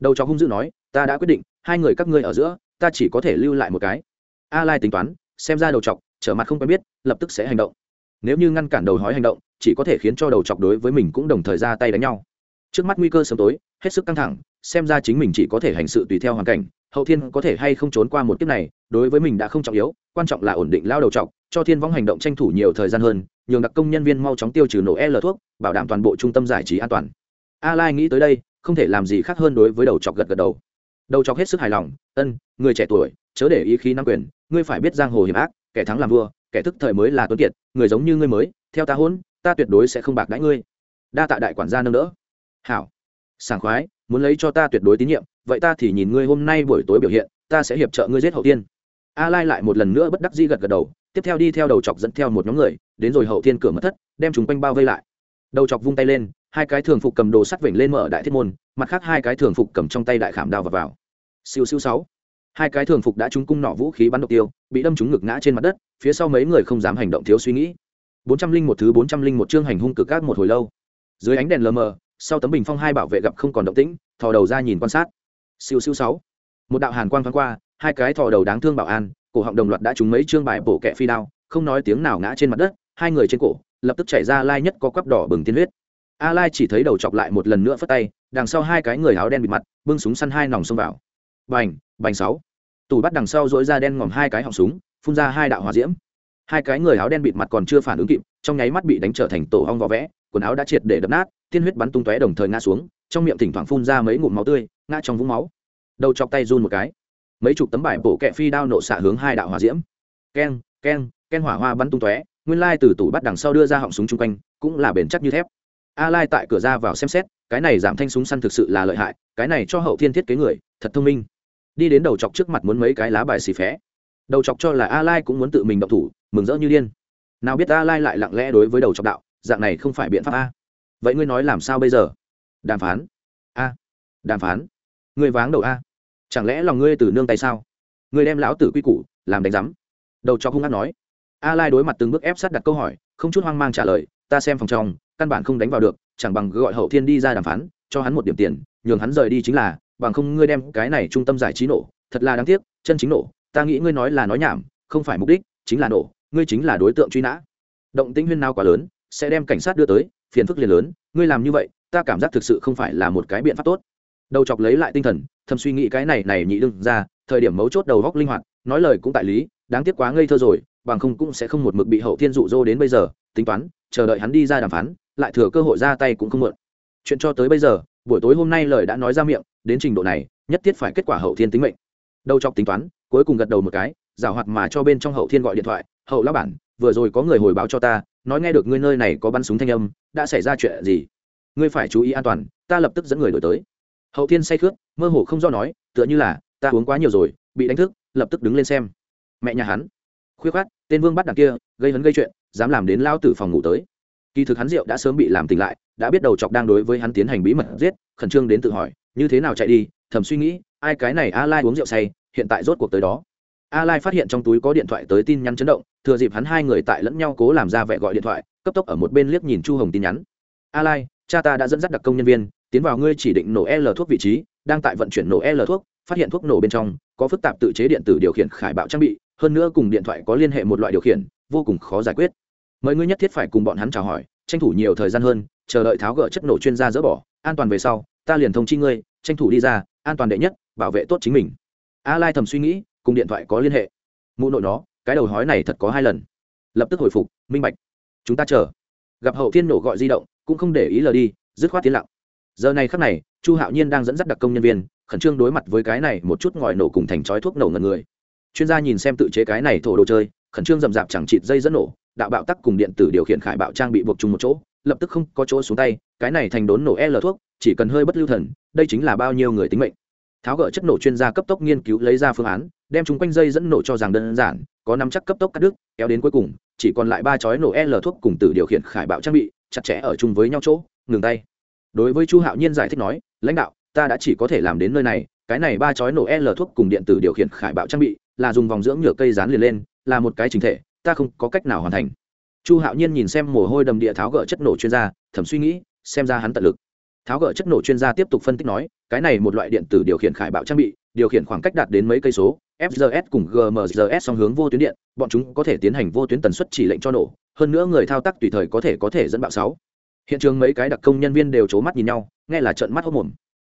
Đầu chó hung dữ nói, ta đã quyết định, hai người các ngươi ở giữa, ta chỉ có thể lưu lại một cái. A lai tính toán, xem ra đầu chọc, trở mặt không quen biết, lập tức sẽ hành động. Nếu như ngăn cản đầu hói hành động, chỉ có thể khiến cho đầu chọc đối với mình cũng đồng thời ra tay đánh nhau. Trước mắt nguy cơ sớm tối, hết sức căng thẳng, xem ra chính mình chỉ có thể hành sự tùy theo hoàn cảnh hậu thiên có thể hay không trốn qua một kiếp này, đối với mình đã không trọng yếu, quan trọng là ổn định lao đầu trọc, cho thiên võng hành động tranh thủ nhiều thời gian hơn, nhường đặc công nhân viên mau chóng tiêu trừ nổ l thuốc, bảo đảm toàn bộ trung tâm giải trí an toàn. A lai nghĩ tới đây, không thể làm gì khác hơn đối với đầu chọc gật gật đầu. Đầu chọc hết sức hài lòng, ân, người trẻ tuổi, chớ để ý khí nắm quyền, ngươi phải biết giang hồ hiểm ác, kẻ thắng làm vua, kẻ thức thời mới là tuấn kiệt, người giống như ngươi mới, theo ta hôn, ta tuyệt đối sẽ không bạc đãi ngươi. Đa tạ đại quản gia nâng đỡ. Hảo, sảng khoái muốn lấy cho ta tuyệt đối tín nhiệm, vậy ta thì nhìn ngươi hôm nay buổi tối biểu hiện, ta sẽ hiệp trợ ngươi giết hậu tiên a lai lại một lần nữa bất đắc dĩ gật gật đầu, tiếp theo đi theo đầu chọc dẫn theo một nhóm người, đến rồi hậu thiên cửa mất thất, đem chúng quanh bao vây lại. Đầu chọc vung tay lên, hai cái thường phục cầm đồ sắt vểnh lên mở đại thiết môn, mặt khác hai cái thường phục cầm trong tay đại khảm đao vào vào. Siêu siêu sáu. Hai cái thường phục đã trúng cung nỏ vũ khí bắn độc tiêu, bị đâm trúng ngực ngã trên mặt đất, phía sau mấy người không dám hành động thiếu suy nghĩ. Bốn trăm linh một thứ bốn trăm linh một chương hành hung cực các một hồi lâu. Dưới ánh đèn lờ mờ sau tấm bình phong hai bảo vệ gặp không còn động tĩnh, thò đầu ra nhìn quan sát. Siêu siêu sáu. Một đạo hàn quang thoáng qua, hai cái thò đầu đáng thương bảo an, cổ họng đồng loạt đã trúng mấy chương bài bổ kẹ phi đao, không nói tiếng nào ngã trên mặt đất, hai người trên cổ, lập tức chảy ra lai nhất có quắp đỏ bừng tiên huyết. A lai chỉ thấy đầu chọc lại một lần nữa phất tay, đằng sau hai cái người áo đen bịt mặt, bưng súng săn hai nòng xông vào. Bành bành sáu. Tủ bắt đằng sau dỗi ra đen ngòm hai cái họng súng, phun ra hai đạo hỏa diễm. Hai cái người áo đen bịt mặt còn chưa phản ứng kịp, trong nháy mắt bị đánh trở thành tổ hong vỏ vẽ, quần áo đã triệt để đập nát tiên huyết bắn tung tóe đồng thời ngã xuống, trong miệng thỉnh thoảng phun ra mấy ngụm máu tươi, ngã trong vũng máu. Đầu chọc tay run một cái. Mấy chục tấm bài bổ kẹ phi đao nộ xạ hướng hai đạo hỏa diễm. Keng keng ken hỏa hoa bắn tung tóe, nguyên lai từ tủ bắt đằng sau đưa ra họng súng chung quanh, cũng là bền chắc như thép. A lai tại cửa ra vào xem xét, cái này giảm thanh súng săn thực sự là lợi hại, cái này cho hậu thiên thiết kế người, thật thông minh. Đi đến đầu chọc trước mặt muốn mấy cái lá bài xì phé. Đầu chọc cho là a lai cũng muốn tự mình động thủ, mừng rỡ như điên. Nào biết a lai lại lặng lẽ đối với đầu chọc đạo, dạng này không phải biện pháp a vậy ngươi nói làm sao bây giờ? Đàm phán. A. Đàm phán. Ngươi váng đầu a. Chẳng lẽ lòng ngươi từ nương tay sao? Ngươi đem lão tử quy củ làm đánh giám đầu cho hung hát nói. A lai đối mặt từng bước ép sát đặt câu hỏi, không chút hoang mang trả lời, ta xem phòng trong, căn bản không đánh vào được, chẳng bằng gọi hậu thiên đi ra đàm phán, cho hắn một điểm tiền, nhường hắn rời đi chính là, bằng không ngươi đem cái này trung tâm giải trí nổ, thật là đáng tiếc, chân chính nổ. Ta nghĩ ngươi nói là nói nhảm, không phải mục đích, chính là nổ, ngươi chính là đối tượng truy nã. Động tĩnh huyên nào quá lớn, sẽ đem cảnh sát đưa tới phiền phức liền lớn, ngươi làm như vậy, ta cảm giác thực sự không phải là một cái biện pháp tốt. Đầu chọc lấy lại tinh thần, thầm suy nghĩ cái này này nhị đương ra, thời điểm mấu chốt đầu góc linh hoạt, nói lời cũng tại lý, đáng tiếc quá ngây thơ rồi, bằng không cũng sẽ không một mực bị hậu thiên dụ dỗ đến bây giờ, tính toán, chờ đợi hắn đi ra đàm phán, lại thừa cơ hội ra tay cũng không mượn chuyện cho tới bây giờ, buổi tối hôm nay lời đã nói ra miệng, đến trình độ này, nhất thiết phải kết quả hậu thiên tính mệnh. Đầu chọc tính toán, cuối cùng gật đầu một cái, giảo hoạt mà cho bên trong hậu thiên gọi điện thoại, hậu lão bản, vừa rồi có người hồi báo cho ta, nói nghe được ngươi nơi này có bắn súng thanh âm đã xảy ra chuyện gì? Ngươi phải chú ý an toàn, ta lập tức dẫn người đổi tới. Hậu thiên say khướt mơ hồ không do nói, tựa như là, ta uống quá nhiều rồi, bị đánh thức, lập tức đứng lên xem. Mẹ nhà hắn, khuyết khát tên vương bắt đằng kia, gây hấn gây chuyện, dám làm đến lao tử phòng ngủ tới. Kỳ thực hắn rượu đã sớm bị làm tỉnh lại, đã biết đầu chọc đang đối với hắn tiến hành bí mật giết, khẩn trương đến tự hỏi, như thế nào chạy đi, thầm suy nghĩ, ai cái này a lai uống rượu say, hiện tại rốt cuộc tới đó. A lai phát hiện trong túi có điện thoại tới tin nhắn chấn động, thừa dịp hắn hai người tại lẫn nhau cố làm ra vẻ gọi điện thoại cấp tốc ở một bên liếc nhìn chu hồng tin nhắn. A lai, cha ta đã dẫn dắt đặc công nhân viên, tiến vào ngươi chỉ định nổ l thuốc vị trí, đang tại vận chuyển nổ l thuốc, phát hiện thuốc nổ bên trong có phức tạp tự chế điện tử điều khiển khải bạo trang bị, hơn nữa cùng điện thoại có liên hệ một loại điều khiển, vô cùng khó giải quyết. Mời ngươi nhất thiết phải cùng bọn hắn chào hỏi, tranh thủ nhiều thời gian hơn, chờ đợi tháo gỡ chất nổ chuyên gia dỡ bỏ, an toàn về sau, ta liền thông chi ngươi, tranh thủ đi ra, an toàn đệ nhất, bảo vệ tốt chính mình. A lai thầm suy nghĩ, cùng điện thoại có liên hệ. Mụ nội nó, cái đầu hói này thật có hai lần. Lập tức hồi phục, minh bạch chúng ta chờ. Gặp hậu thiên nổ gọi di động, cũng không để ý lờ đi, dứt khoát tiến lặng. Giờ này khắc này, chu hạo nhiên đang dẫn dắt đặc công nhân viên, khẩn trương đối mặt với cái này một chút ngòi nổ cùng thành chói thuốc nổ ngần người. Chuyên gia nhìn xem tự chế cái này thổ đồ chơi, khẩn trương rầm rạp chẳng chịt dây dẫn nổ, đạo bạo tắc cùng điện tử điều khiển khải bạo trang bị buộc chung một chỗ, lập tức không có chỗ xuống tay, cái này thành đốn nổ l thuốc, chỉ cần hơi bất lưu thần, đây chính là bao nhiêu người tính mệnh tháo gỡ chất nổ chuyên gia cấp tốc nghiên cứu lấy ra phương án, đem chúng quanh dây dẫn nổ cho rằng đơn giản, có nắm chắc cấp tốc cắt đứt, kéo đến cuối cùng, chỉ còn lại ba chói nổ l thuốc cùng tử điều khiển khải bạo trang bị, chặt chẽ ở chung với nhau chỗ, ngừng tay. Đối với chu hạo nhiên giải thích nói, lãnh đạo, ta đã chỉ có thể làm đến nơi này, cái này ba chói nổ l thuốc cùng điện tử điều khiển khải bạo trang bị, là dùng vòng dưỡng nhựa cây dán liền lên, là một cái chính thể, ta không có cách nào hoàn thành. Chu hạo nhiên nhìn xem mồ hôi đầm địa tháo gỡ chất nổ chuyên gia thẩm suy nghĩ, xem ra hắn tận lực tháo gỡ chất nổ chuyên gia tiếp tục phân tích nói, cái này một loại điện tử điều khiển khải bạo trang bị, điều khiển khoảng cách đạt đến mấy cây số fgs cùng gmgs song hướng vô tuyến điện, bọn chúng có thể tiến hành vô tuyến tần suất chỉ lệnh cho nổ, hơn nữa người thao tác tùy thời có thể có thể dẫn bạo sáu. Hiện trường mấy cái đặc công nhân viên đều c mắt nhìn nhau, nghe là trận mắt hốc mồm.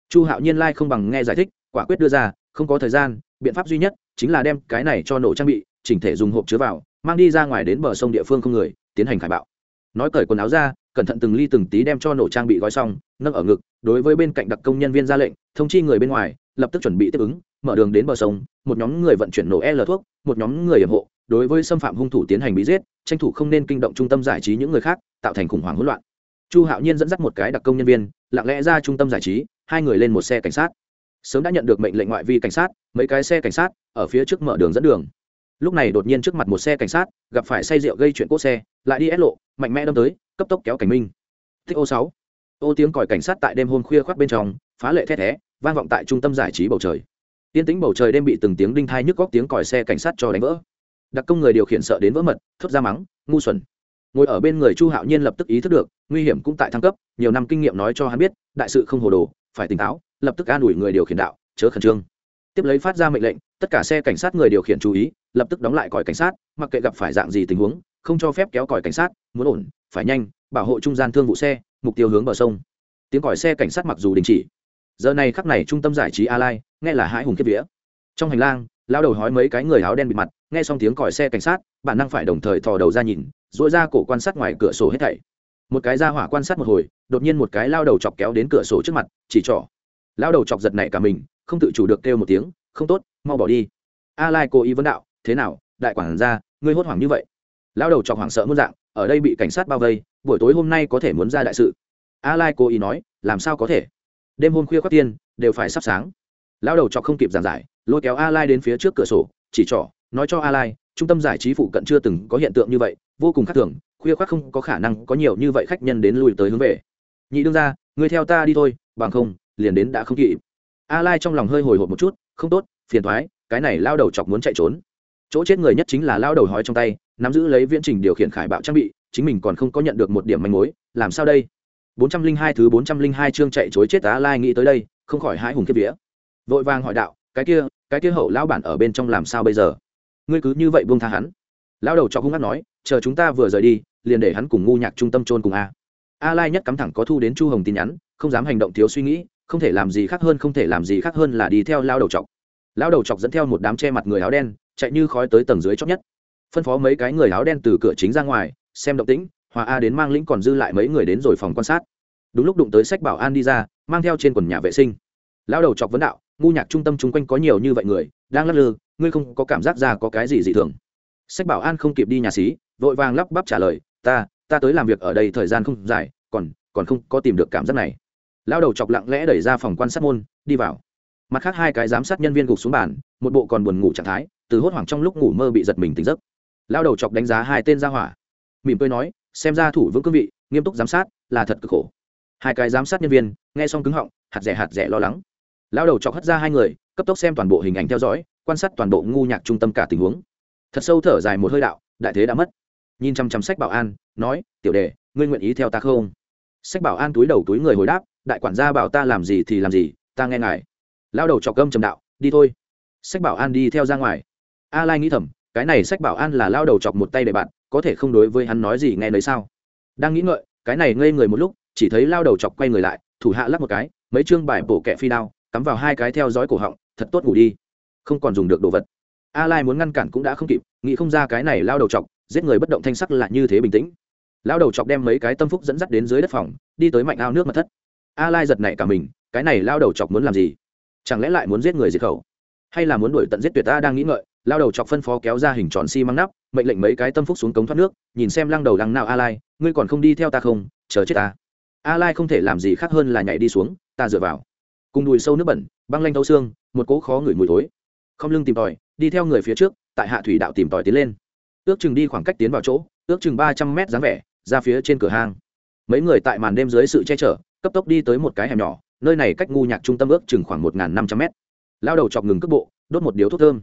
Chu hạo nhiên lai、like、không bằng nghe giải thích, quả quyết đưa ra, không có thời gian, biện pháp duy nhất chính là đem cái này cho nổ trang bị, chỉnh thể dùng hộp chứa vào, mang đi ra ngoài đến bờ sông địa phương không người, tiến hành khải bạo. Nói cởi quần áo ra cẩn thận từng ly từng tí đem cho nổ trang bị gói xong, nâng ở ngực, đối với bên cạnh đặc công nhân viên ra lệnh, thông chi người bên ngoài, lập tức chuẩn bị tiếp ứng, mở đường đến bờ sông, một nhóm người vận chuyển nổ l thuốc, một nhóm người hiểm hộ, đối với xâm phạm hung thủ tiến hành bị giết, tranh thủ không nên kinh động trung tâm giải trí những người khác, tạo thành khủng hoảng hỗn loạn. Chu hạo nhiên dẫn dắt một cái đặc công nhân viên, lặng lẽ ra trung tâm giải trí, hai người lên một xe cảnh sát. Sớm đã nhận được mệnh lệnh ngoại vi cảnh sát, mấy cái xe cảnh sát ở phía trước mở đường dẫn đường lúc này đột nhiên trước mặt một xe cảnh sát, gặp phải say rượu gây chuyện cốt xe, lại đi ép lộ, mạnh mẽ đâm tới, cấp tốc kéo cảnh minh. Thích ô sáu. Ô tiếng còi cảnh sát tại đêm hôm khuya khoác bên trong, phá lệ thét thé, vang vọng tại trung tâm giải trí bầu trời. Tiên tính bầu trời đêm bị từng tiếng đinh thai nhức góc tiếng còi xe cảnh sát cho đánh vỡ. Đặc công người điều khiển sợ đến vỡ mật, thốt ra mắng, ngu xuẩn. Ngồi ở bên người chu hạo nhiên lập tức ý thức được, nguy hiểm cũng tại thăng cấp, nhiều năm kinh nghiệm nói cho hắn biết, đại sự không hồ đồ, phải tỉnh táo, lập tức an ủi người điều khiển đạo, chớ khẩn trương tiếp lấy phát ra mệnh lệnh, tất cả xe cảnh sát người điều khiển chú ý, lập tức đóng lại còi cảnh sát, mặc kệ gặp phải dạng gì tình huống, không cho phép kéo còi cảnh sát, muốn ổn, phải nhanh, bảo hộ trung gian thương vụ xe, mục tiêu hướng bờ sông. Tiếng còi xe cảnh sát mặc dù đình chỉ. Giờ này khắc này trung tâm giải trí a lai nghe là hãi hùng kiếp vía. Trong hành lang, lao đầu hói mấy cái người áo đen bịt mặt, nghe xong tiếng còi xe cảnh sát, bản năng phải đồng thời thò đầu ra nhìn dội ra cổ quan sát ngoài cửa sổ hết thảy. Một cái ra hỏa quan sát một hồi, đột nhiên một cái lao đầu chọc kéo đến cửa sổ trước mặt, chỉ trỏ lao đầu chọc giật này cả mình, không tự chủ được kêu một tiếng, không tốt, mau bỏ đi. A lai cố ý vấn đạo, thế nào, đại quản gia, ngươi hốt hoảng như vậy? Lao đầu chọc hoảng sợ muốn dạng, ở đây bị cảnh sát bao vây, buổi tối hôm nay có thể muốn ra đại sự. A lai cố ý nói, làm sao có thể? Đêm hôm khuya khoác tiên, đều phải sắp sáng. Lao đầu chọc không kịp giảng giải, lôi kéo a lai đến phía trước cửa sổ, chỉ trỏ, nói cho a lai, trung tâm giải trí phụ cận chưa từng có hiện tượng như vậy, vô cùng khác thường, khuya khoác không có khả năng có nhiều như vậy khách nhân đến lùi tới hướng về. Nhị đương ra người theo ta đi thôi, bằng không liền đến đã không kịp. A lai trong lòng hơi hồi hộp một chút, không tốt, phiền thoái, cái này lao đầu chọc muốn chạy trốn. Chỗ chết người nhất chính là lao đầu hói trong tay, nắm giữ lấy viễn trình điều khiển khải bạo trang bị, chính mình còn không có nhận được một điểm manh mối, làm sao đây? 402 thứ 402 chương chạy chối chết a lai nghĩ tới đây, không khỏi hãi hùng kiếp vía. Vội vàng hỏi đạo, cái kia cái kia hậu lão bản ở bên trong làm sao bây giờ? Ngươi cứ như vậy buông tha hắn. Lão đầu cho hung hát nói, chờ chúng ta vừa rời đi, liền để hắn cùng ngu nhạc trung tâm trôn cùng a. A lai nhất cắm thẳng có thu đến chu hồng tin nhắn, không dám hành động thiếu suy nghĩ không thể làm gì khác hơn không thể làm gì khác hơn là đi theo lao đầu chọc. Lao đầu chọc dẫn theo một đám che mặt người áo đen, chạy như khói tới tầng dưới chót nhất. Phân phó mấy cái người áo đen từ cửa chính ra ngoài, xem động tĩnh, hòa a đến mang lĩnh còn dư lại mấy người đến rồi phòng quan sát. Đúng lúc đụng tới sách bảo an đi ra, mang theo trên quần nhà vệ sinh. Lao đầu chọc vấn đạo, ngu nhạc trung tâm chung quanh có nhiều như vậy người, đang lắc lư, ngươi không có cảm giác ra có cái gì dị thường? Sách bảo an không kịp đi nhà xí, vội vàng lắp bắp trả lời, ta ta tới làm việc ở đây thời gian không dài, còn còn không có tìm được cảm giác này lao đầu chọc lặng lẽ đẩy ra phòng quan sát môn, đi vào. Mặt khác hai cái giám sát nhân viên gục xuống bàn, một bộ còn buồn ngủ trạng thái, từ hốt hoảng trong lúc ngủ mơ bị giật mình tỉnh giấc. Lao đầu chọc đánh giá hai tên ra hỏa. Mỉm cười nói, xem ra thủ vững cương vị, nghiêm túc giám sát là thật cực khổ. Hai cái giám sát nhân viên, nghe xong cứng họng, hạt rẻ hạt rẻ lo lắng. Lao đầu chọc hất ra hai người, cấp tốc xem toàn bộ hình ảnh theo dõi, quan sát toàn bộ ngu nhạc trung tâm cả tình huống. Thật sâu thở dài một hơi đạo, đại thế đã mất. Nhìn chăm chăm sách bảo an, nói, tiểu đề ngươi nguyện ý theo ta không? Sách bảo an túi đầu túi người hồi đáp đại quản gia bảo ta làm gì thì làm gì, ta nghe ngài. Lao đầu chọc gâm trầm đạo, đi thôi. Sách bảo an đi theo ra ngoài. A lai nghĩ thầm, cái này sách bảo an là lao đầu chọc một tay để bạn, có thể không đối với hắn nói gì nghe nấy sao? Đang nghĩ ngợi, cái này ngây người một lúc, chỉ thấy lao đầu chọc quay người lại, thủ hạ lắp một cái, mấy chương bài bổ kẹ phi đao, cắm vào hai cái theo dõi cổ họng, thật tốt ngủ đi. Không còn dùng được đồ vật. A lai muốn ngăn cản cũng đã không kịp, nghĩ không ra cái này lao đầu chọc, giết người bất động thanh sắc là như thế bình tĩnh. Lao đầu chọc đem mấy cái tâm phúc dẫn dắt đến dưới đất phòng, đi tới mạnh ao nước mật thất a lai giật nảy cả mình, cái này lao đầu chọc muốn làm gì? Chẳng lẽ lại muốn giết người diệt khẩu? Hay là muốn đuổi tận giết tuyệt ta đang nghĩ ngợi, lao đầu chọc phân phó kéo ra hình tròn xi măng nắp, mệnh lệnh mấy cái tâm phúc xuống cống thoát nước, nhìn xem lăng đầu lăng nào a lai, ngươi còn không đi theo ta không, chờ chết ta. A lai không thể làm gì khác hơn là nhảy đi xuống, ta dựa vào. Cùng đùi sâu nước bẩn, băng lanh thâu xương, một cỗ khó ngửi mùi thối. Không lưng tìm tòi, đi theo người phía trước, tại hạ thủy đạo tìm tòi tiến lên. Ước chừng đi khoảng cách tiến vào chỗ, ước chừng ba trăm mét dáng vẻ, ra phía trên cửa hang. Mấy người tại màn đêm dưới sự che chở cấp tốc đi tới một cái hẻm nhỏ, nơi này cách ngu nhạc trung tâm ước chừng khoảng một năm trăm mét. Lao đầu chọc ngừng cước bộ, đốt một điếu thuốc thơm.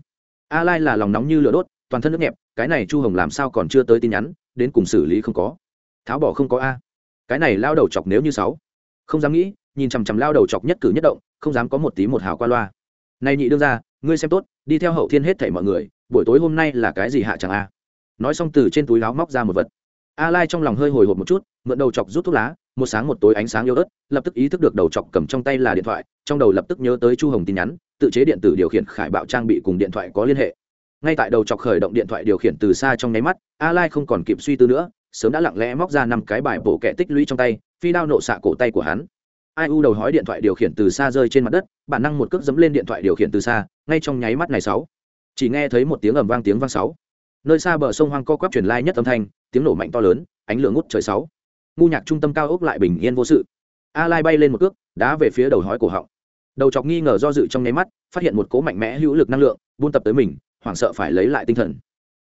A lai là lòng nóng như lửa đốt, toàn thân nước nhẹp, cái này chu hồng làm sao còn chưa tới tin nhắn, đến cùng xử lý không có. Tháo bỏ không có a. Cái này lao đầu chọc nếu như sáu. Không dám nghĩ, nhìn chằm chằm lao đầu chọc nhất cử nhất động, không dám có một tí một hào qua loa. Này nhị đương ra ngươi xem tốt, đi theo hậu thiên hết thảy mọi người, buổi tối hôm nay là cái gì hạ chẳng a? Nói xong từ trên túi láo móc ra một vật. A lai trong lòng hơi hồi hộp một chút, mượn đầu chọc rút thuốc lá một sáng một tối ánh sáng yếu ớt, lập tức ý thức được đầu chọc cầm trong tay là điện thoại, trong đầu lập tức nhớ tới chu hồng tin nhắn, tự chế điện tử điều khiển khải bạo trang bị cùng điện thoại có liên hệ. Ngay tại đầu chọc khởi động điện thoại điều khiển từ xa trong nháy mắt a lai không còn kịp suy tư nữa, sớm đã lặng lẽ móc ra năm cái bài bổ kẹ tích lũy trong tay, phi đao nộ xạ cổ tay của hắn. Ai u đầu hói điện thoại điều khiển từ xa rơi trên mặt đất, bản năng một cước dẫm lên điện thoại điều khiển từ xa, ngay trong nháy mắt này sáu. Chỉ nghe thấy một tiếng ầm vang tiếng vang sáu. Nơi xa bờ sông hoang co quắp truyền lai nhất âm thanh, tiếng nổ mạnh to lớn, ánh lửa ngút trời sáu ngu nhạc trung tâm cao ốc lại bình yên vô sự. A lai bay lên một cước, đá về phía đầu hói cổ họng. Đầu chọc nghi ngờ do dự trong nháy mắt, phát hiện một cỗ mạnh mẽ hữu lực năng lượng, buôn tập tới mình, hoảng sợ phải lấy lại tinh thần.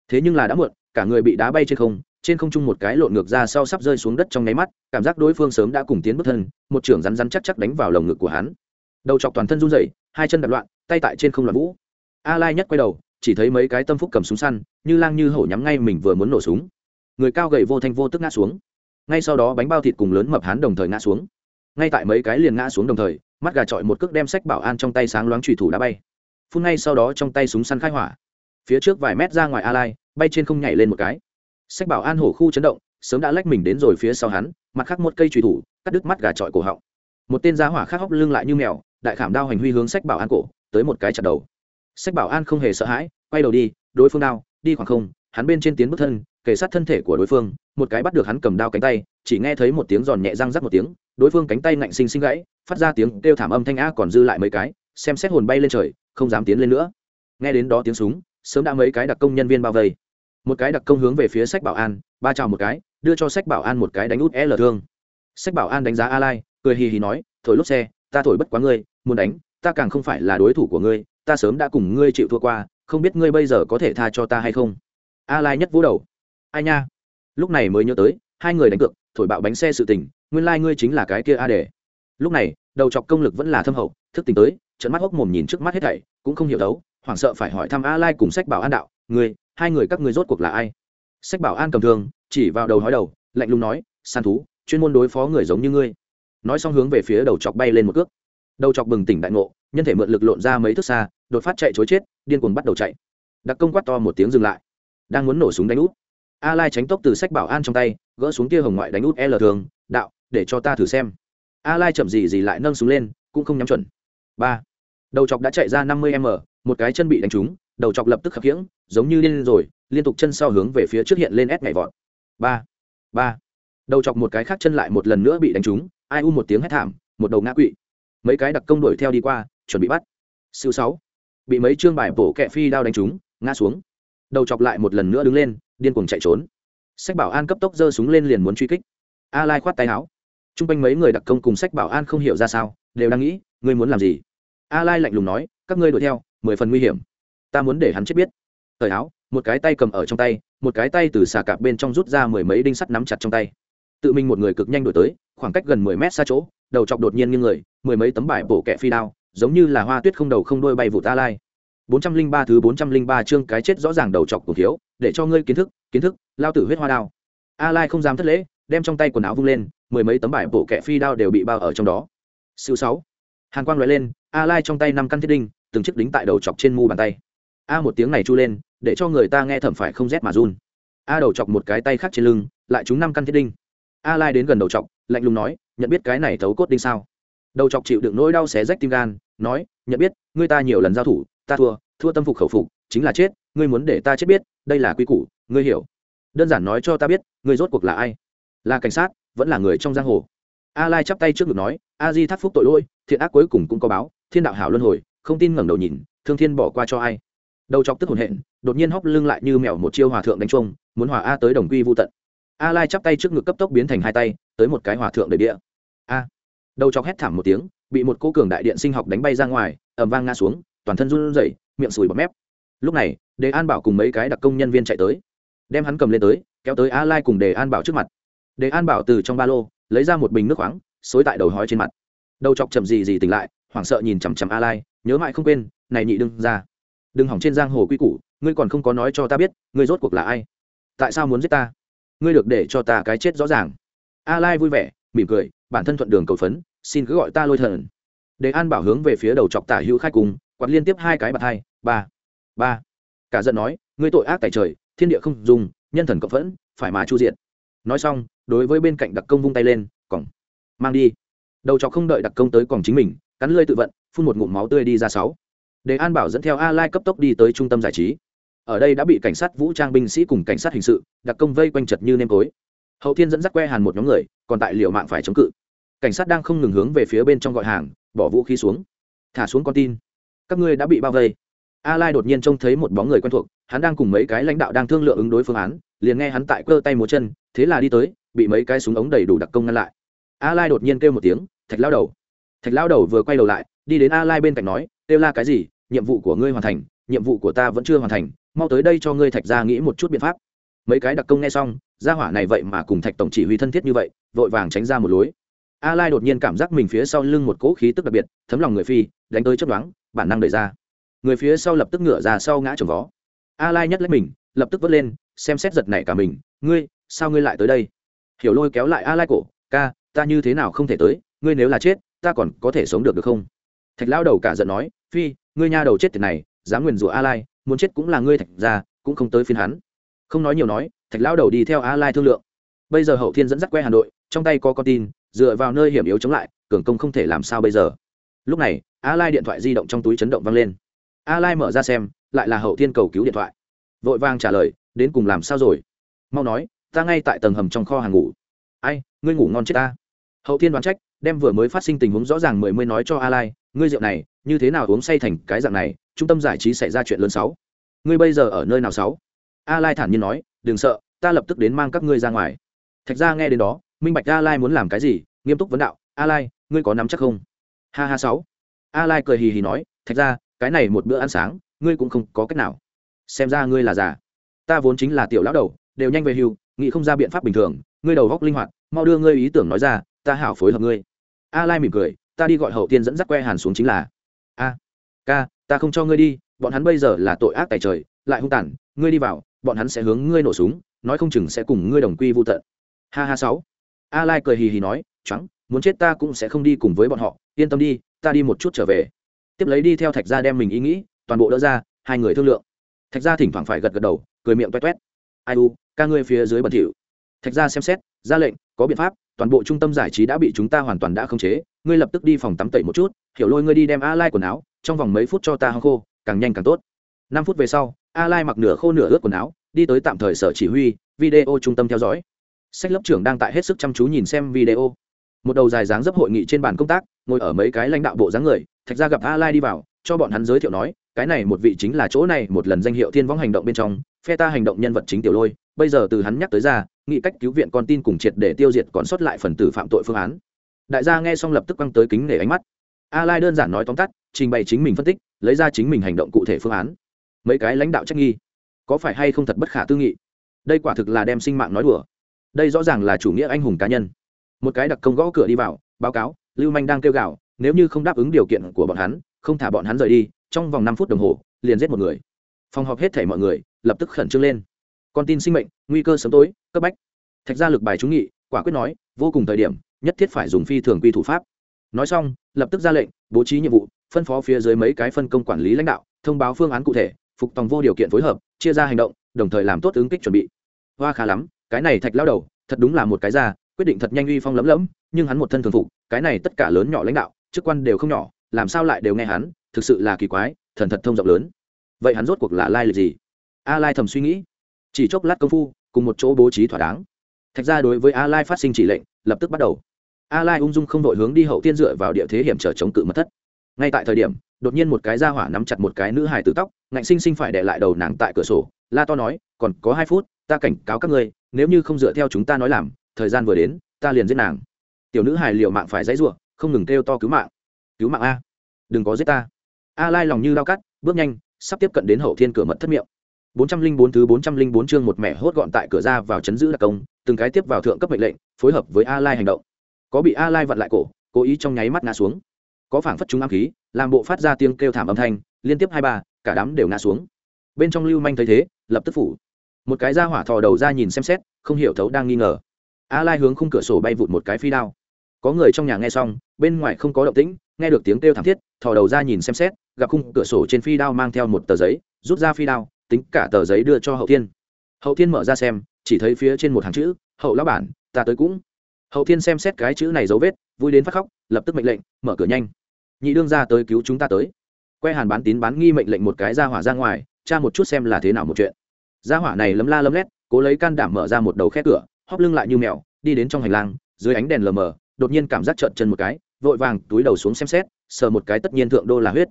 Thế nhưng là đã muộn, cả người bị đá bay trên không trên không trung một cái lộn ngược ra sau sắp rơi xuống đất trong nháy mắt, cảm giác đối phương sớm đã cùng tiến bước thân, một trưởng rắn rắn chắc chắc đánh vào lồng ngực của hắn. Đầu chọc toàn thân run rẩy, hai chân đập loạn, tay tại trên không loạn vũ. A lai nhất quay đầu, chỉ thấy mấy cái tâm phúc cầm súng săn, như lang như hổ nhắm ngay mình vừa muốn nổ súng. Người cao gầy vô thanh vô tức ngã xuống ngay sau đó bánh bao thịt cùng lớn mập hán đồng thời ngã xuống. Ngay tại mấy cái liền ngã xuống đồng thời, mắt gà trọi một cước đem sách bảo an trong tay sáng loáng trùy thủ đá bay. Phun ngay sau đó trong tay súng săn khai hỏa. Phía trước vài mét ra ngoài a lai, bay trên không nhảy lên một cái. Sách bảo an hổ khu chấn động, sớm đã lách mình đến rồi phía sau hắn, mặt khác một cây trùy thủ, cắt đứt mắt gà trọi cổ họng. Một tên giá hỏa khác hóc lưng lại như mèo, đại khảm đao hành huy hướng sách bảo an cổ, tới một cái chặt đầu. Sách bảo an không hề sợ hãi, quay đầu đi, đối phương đao, đi khoảng không, hắn bên trên tiến bước thân kề sát thân thể của đối phương, một cái bắt được hắn cầm đao cánh tay, chỉ nghe thấy một tiếng giòn nhẹ răng rắc một tiếng, đối phương cánh tay ngạnh sinh sinh gãy, phát ra tiếng kêu thảm âm thanh a còn dư lại mấy cái, xem xét hồn bay lên trời, không dám tiến lên nữa. Nghe đến đó tiếng súng, sớm đã mấy cái đặc công nhân viên bao vây. Một cái đặc công hướng về phía sách bảo an, ba chào một cái, đưa cho sách bảo an một cái đánh út l thương. Sách bảo an đánh giá a lai cười hì hì nói, thổi lốp xe, ta thổi bất quá ngươi, muốn đánh, ta càng không phải là đối thủ của ngươi, ta sớm đã cùng ngươi chịu thua qua, không biết ngươi bây giờ có thể tha cho ta hay không? A lai nhất vũ đầu ai nha? Lúc này mới nhớ tới, hai người đánh cược, thổi bạo bánh xe sự tình, nguyên lai ngươi chính là cái kia a để lúc này, đầu chọc công lực vẫn là thâm hậu, thức tỉnh tới trận mắt hốc mồm nhìn trước mắt hết thảy, cũng không hiểu đấu, hoảng sợ phải hỏi thăm a lai cùng sách bảo an đạo, ngươi, hai người các ngươi rốt cuộc là ai? Sách bảo an cầm thương, chỉ vào đầu hói đầu, lạnh lùng nói, săn thú, chuyên môn đối phó người giống như ngươi. Nói xong hướng về phía đầu chọc bay lên một cước. Đầu chọc bừng tỉnh đại ngộ, nhân thể mượn lực lộn ra mấy thước xa, đột phát chạy chối chết, điên cuồng bắt đầu chạy. Đặc công quát to một tiếng dừng lại. Đang muốn nổ súng đánh út a lai tránh tốc từ sách bảo an trong tay, gỡ xuống kia hồng ngoại đánh út l thường, đạo, để cho ta thử xem. A lai chậm gì gì lại nâng xuống lên, cũng không nhắm chuẩn. Ba. Đầu chọc đã chạy ra 50 m, một cái chân bị đánh trúng, đầu chọc lập tức khập khiễng, giống như điên rồi, liên tục chân sau hướng về phía trước hiện lên ép nhảy vọt. Ba. Ba. Đầu chọc một cái khác chân lại một lần nữa bị đánh trúng, ai u một tiếng hét thảm, một đầu ngã quỵ. Mấy cái đặc công đuổi theo đi qua, chuẩn bị bắt. Siêu sáu. Bị mấy trương bài bổ kẹ phi đao đánh trúng, ngã xuống. Đầu chọc lại một lần nữa đứng lên điên cuồng chạy trốn. Sách bảo an cấp tốc giơ súng lên liền muốn truy kích. A lai khoát tay áo. T r u n g quanh mấy người đặc công cùng sách bảo an không hiểu ra sao, đều đang nghĩ, ngươi muốn làm gì? A lai lạnh lùng nói, các ngươi đuổi theo, mười phần nguy hiểm. Ta muốn để hắn chết biết. Thời áo, một cái tay cầm ở trong tay, một cái tay từ xà cạp bên trong rút ra mười mấy đinh sắt nắm chặt trong tay. Tự mình một người cực nhanh đổi tới, khoảng cách gần mười mét xa chỗ, đầu chọc đột nhiên như người, mười mấy tấm bài bổ kẹ phi đao, giống như là hoa tuyết không đầu không đôi bay vụ ta lai. 403 thứ 403 chương cái chết rõ ràng đầu chọc của thiếu, để cho ngươi kiến thức, kiến thức, lao tử huyết hoa đao. A Lai không dám thất lễ, đem trong tay quần áo vung lên, mười mấy tấm bài bộ kệ phi đao đều bị bao ở trong đó. Siêu 6. Hàn quang lóe lên, A Lai trong tay năm căn thiết đinh, từng chiếc đính tại đầu chọc trên mu bàn tay. A một tiếng này chu lên, để cho người ta nghe thầm phải không rét mà run. A đầu chọc một cái tay khác trên lưng, lại trúng năm căn thiết đinh. A Lai đến gần đầu chọc, lạnh lùng nói, nhận biết cái này thấu cốt đinh sao? Đầu chọc chịu đựng nỗi đau xé rách tim gan, nói, nhận biết, ngươi ta nhiều lần giao thủ, ta thua, thua tâm phục khẩu phục chính là chết ngươi muốn để ta chết biết đây là quy củ ngươi hiểu. Đơn giản nói cho ta biết ngươi rốt cuộc là ai? Là cảnh sát vẫn là người trong giang hồ. A lai chắp tay trước ngực nói a di thắt phúc tội lỗi thiện ác cuối cùng cũng có báo thiên đạo hảo luân hồi không tin ngẩng đầu nhìn thương thiên bỏ qua cho ai? Đầu chọc tức hồn hện đột nhiên hóc lưng lại như mèo một chiêu hòa thượng đánh trông muốn hòa a tới đồng quy vô tận. A lai chắp tay trước ngực cấp tốc biến thành hai tay tới một cái hòa thượng đầy địa a. Đầu chọc hét thảm một tiếng bị một cô cường đại điện sinh học đánh bay ra ngoài ầm vang ngã xuống toàn thân run rẩy, miệng sùi bọt mép. Lúc này, đề an bảo cùng mấy cái đặc công nhân viên chạy tới. Đem hắn cầm lên tới, kéo tới a lai cùng đề an bảo trước mặt. Đề an bảo từ trong ba lô, lấy ra một bình nước khoáng, xối tại đầu hói trên mặt. Đầu chọc chậm gì gì tỉnh lại, hoảng sợ nhìn chằm chằm a lai, nhớ mãi không quên, này nhị đừng ra. Đừng hỏng trên giang hồ quy củ, ngươi còn không có nói cho ta biết, ngươi rốt cuộc là ai? Tại sao muốn giết ta? Ngươi được để cho ta cái chết rõ ràng. A lai vui vẻ, mỉm cười, bản thân thuận đường cầu phấn, xin cứ gọi ta lôi thần. Đề an bảo hướng về phía đầu chọc tả hữu khai cùng quạt liên tiếp hai cái bạt hai, ba ba. Cả giận nói, ngươi tội ác tại trời, thiên địa không dùng, nhân thần cộng phẫn, phải mà chu diện nói xong, đối với bên cạnh đặc công vung tay lên, còng. Mang đi. Đầu chó không đợi đặc công tới còng chính mình, cắn lơi tự vận, phun một ngụm máu tươi đi ra sáu. Để an bảo dẫn theo a lai cấp tốc đi tới trung tâm giải trí. Ở đây đã bị cảnh sát vũ trang binh sĩ cùng cảnh sát hình sự, đặc công vây quanh chật như nêm tối. Hậu thiên dẫn dắt que hàn một nhóm người, còn tại liệu mạng phải chống cự. Cảnh sát đang không ngừng hướng về phía bên trong gọi hàng, bỏ vũ khí xuống. Thả xuống con tin các ngươi đã bị bao vây. A lai đột nhiên trông thấy một bóng người quen thuộc, hắn đang cùng mấy cái lãnh đạo đang thương lượng ứng đối phương án, liền nghe hắn tại cơ tay múa chân, thế là đi tới, bị mấy cái súng ống đầy đủ đặc công ngăn lại. A lai đột nhiên kêu một tiếng, thạch lao đầu. Thạch lao đầu vừa quay đầu lại, đi đến a lai bên cạnh nói, kêu la cái gì? Nhiệm vụ của ngươi hoàn thành, nhiệm vụ của ta vẫn chưa hoàn thành, mau tới đây cho ngươi thạch ra nghĩ một chút biện pháp. Mấy cái đặc công nghe xong, gia hỏa này vậy mà cùng thạch tổng chỉ huy thân thiết như vậy, vội vàng tránh ra một lối a lai đột nhiên cảm giác mình phía sau lưng một cỗ khí tức đặc biệt, thấm lòng người phi, đánh tới chấp đoán bản năng đẩy ra. Người phía sau lập tức ngửa ra sau ngã trồng vó. A lai nhất lấy mình, lập tức vớt lên, xem xét giật nảy cả mình, ngươi, sao ngươi lại tới đây? Hiểu lôi kéo lại a lai cổ, ca, ta như thế nào không thể tới? Ngươi nếu là chết, ta còn có thể sống được được không? Thạch lao đầu cả giận nói, phi, ngươi nha đầu chết tiệt này, dám nguyền rủa a lai, muốn chết cũng là ngươi thạch ra, cũng không tới phiên hắn. Không nói nhiều nói, thạch lao đầu đi theo a lai thương lượng. Bây giờ hậu thiên dẫn dắt que hà nội, trong tay có con tin dựa vào nơi hiểm yếu chống lại, cường công không thể làm sao bây giờ. Lúc này, a lai điện thoại di động trong túi chấn động vang lên. A lai mở ra xem, lại là hậu thiên cầu cứu điện thoại. Vội vàng trả lời, đến cùng làm sao rồi? Mau nói, ta ngay tại tầng hầm trong kho hàng ngủ. Ai, ngươi ngủ ngon chết ta. Hậu thiên đoán trách, đem vừa mới phát sinh tình huống rõ ràng mười mươi nói cho a lai, ngươi rượu này, như thế nào uống say thành cái dạng này, trung tâm giải trí xảy ra chuyện lớn sáu. Ngươi bây giờ ở nơi nào sáu? A lai thản nhiên nói, đừng sợ, ta lập tức đến mang các ngươi ra ngoài. Thạch ra nghe đến đó minh bạch a lai muốn làm cái gì, nghiêm túc vấn đạo, a lai, ngươi có nắm chắc không? Ha ha sáu. A lai cười hì hì nói, thạch ra, cái này một bữa ăn sáng, ngươi cũng không có cách nào. Xem ra ngươi là già. Ta vốn chính là tiểu lão đầu, đều nhanh về hưu, nghĩ không ra biện pháp bình thường, ngươi đầu góc linh hoạt, mau đưa ngươi ý tưởng nói ra, ta hảo phối hợp ngươi. A lai mỉm cười, ta đi gọi hậu tiên dẫn dắt que hàn xuống chính là. A, ca, ta không cho ngươi đi, bọn hắn bây giờ là tội ác tại trời, lại hung tàn, ngươi đi vào, bọn hắn sẽ hướng ngươi nổ súng, nói không chừng sẽ cùng ngươi đồng quy vô tận. Ha ha sáu a lai cười hì hì nói, trắng, muốn chết ta cũng sẽ không đi cùng với bọn họ, yên tâm đi, ta đi một chút trở về. Tiếp lấy đi theo thạch gia đem mình ý nghĩ, toàn bộ đỡ ra, hai người thương lượng. Thạch gia thỉnh thoảng phải gật gật đầu, cười miệng toét toét. Ai u, ca ngươi phía dưới bẩn thỉu. Thạch gia xem xét, ra lệnh, có biện pháp, toàn bộ trung tâm giải trí đã bị chúng ta hoàn toàn đã khống chế, ngươi lập tức đi phòng tắm tẩy một chút, hiểu lôi ngươi đi đem a lai quần áo, trong vòng mấy phút cho ta hăng khô, càng nhanh càng tốt. Năm phút về sau, a lai mặc nửa khô nửa ướt quần áo, đi tới tạm thời sở chỉ huy video trung tâm theo dõi sách lớp trưởng đang tại hết sức chăm chú nhìn xem video. Một đầu dài dáng dấp hội nghị trên bàn công tác, ngồi ở mấy cái lãnh đạo bộ dáng người, thạch ra gặp a lai đi vào, cho bọn hắn giới thiệu nói, cái này một vị chính là chỗ này một lần danh hiệu thiên võng hành động bên trong, phe ta hành động nhân vật chính tiểu lôi, bây giờ từ hắn nhắc tới ra nghị cách cứu viện con tin cùng triệt để tiêu diệt còn sót lại phần tử phạm tội phương án. Đại gia nghe xong lập tức quăng tới kính để ánh mắt. A lai đơn giản nói tóm tắt, trình bày chính mình phân tích, lấy ra chính mình hành động cụ thể phương án. Mấy cái lãnh đạo trách nghi. Có phải hay không thật bất khả tư nghị? Đây quả thực là đem sinh mạng nói đùa đây rõ ràng là chủ nghĩa anh hùng cá nhân. Một cái đặc công gõ cửa đi vào, báo cáo, lưu manh đang kêu gào, nếu như không đáp ứng điều kiện của bọn hắn, không thả bọn hắn rời đi, trong vòng năm phút đồng hồ, liền giết một người. Phòng họp hết thể mọi người, lập tức khẩn trương lên. Con tin sinh mệnh, nguy cơ sớm tối, cấp bách. Thạch gia lực bài trúng nghị, quả quyết nói, vô cùng thời điểm, nhất thiết phải dùng phi thường quy thủ pháp. Nói xong, lập tức ra lệnh, bố trí nhiệm vụ, phân phó phía dưới mấy cái phân công quản lý lãnh đạo, thông báo phương án cụ thể, phục tòng vô điều kiện phối hợp, chia ra hành động, đồng thời làm tốt ứng kích chuẩn bị. Hoa khá lắm cái này thạch lao đầu, thật đúng là một cái ra quyết định thật nhanh uy phong lấm lấm nhưng hắn một thân thường phục, cái này tất cả lớn nhỏ lãnh đạo, chức quan đều không nhỏ, làm sao lại đều nghe hắn, thực sự là kỳ quái, thần thật thông rộng lớn. Vậy hắn rốt cuộc là lai lịch gì? A lai thầm suy nghĩ. Chỉ chốc lát công phu, cùng một chỗ bố trí thỏa đáng. Thạch ra đối với a lai phát sinh chỉ lệnh, lập tức bắt đầu. A lai ung dung không đội hướng đi hậu tiên dựa vào địa thế hiểm trở chống cự mất thất. Ngay tại thời điểm, đột nhiên một cái ra hỏa nắm chặt một cái nữ hài tử tóc, ngạnh sinh sinh phải để lại đầu nàng tại cửa sổ. La to nói, còn có hai phút, ta cảnh cáo các ngươi nếu như không dựa theo chúng ta nói làm, thời gian vừa đến, ta liền giết nàng. Tiểu nữ hài liệu mạng phải dãy rủa, không ngừng kêu to cứu mạng. Cứu mạng a. Đừng có giết ta. A lai lòng như lao cắt, bước nhanh, sắp tiếp cận đến hậu thiên cửa mật thất miệng. 404 thứ 404 chương một mẹ hốt gọn tại cửa ra vào chấn giữ đặc công, từng cái tiếp vào thượng cấp mệnh lệnh, phối hợp với a lai hành động. Có bị a lai vặn lại cổ, cố ý trong nháy mắt ngã xuống. Có phảng phất chúng ám khí, làm bộ phát ra tiếng kêu thảm âm thanh, liên tiếp hai ba, cả đám đều ngã xuống. Bên trong lưu manh thấy thế, lập tức phủ một cái ra hỏa thò đầu ra nhìn xem xét, không hiểu thấu đang nghi ngờ. A lai hướng khung cửa sổ bay vụt một cái phi đao. Có người trong nhà nghe xong, bên ngoài không có động tĩnh, nghe được tiếng kêu thảm thiết, thò đầu ra nhìn xem xét, gặp khung cửa sổ trên phi đao mang theo một tờ giấy, rút ra phi đao, tính cả tờ giấy đưa cho hậu thiên. Hậu thiên mở ra xem, chỉ thấy phía trên một hàng chữ, hậu lão bản, ta tới cũng. Hậu thiên xem xét cái chữ này dấu vết, vui đến phát khóc, lập tức mệnh lệnh, mở cửa nhanh. Nhị đương ra tới cứu chúng ta tới. Que hàn bán tín bán nghi mệnh lệnh một cái ra hỏa ra ngoài cha một chút xem là thế nào một chuyện gia hỏa này lấm la lấm lét, cố lấy can đảm mở ra một đầu khe cửa, hóp lưng lại như mèo, đi đến trong hành lang, dưới ánh đèn lờ mờ, đột nhiên cảm giác trợn chân một cái, vội vàng túi đầu xuống xem xét, sờ một cái tất nhiên thượng đô là huyết.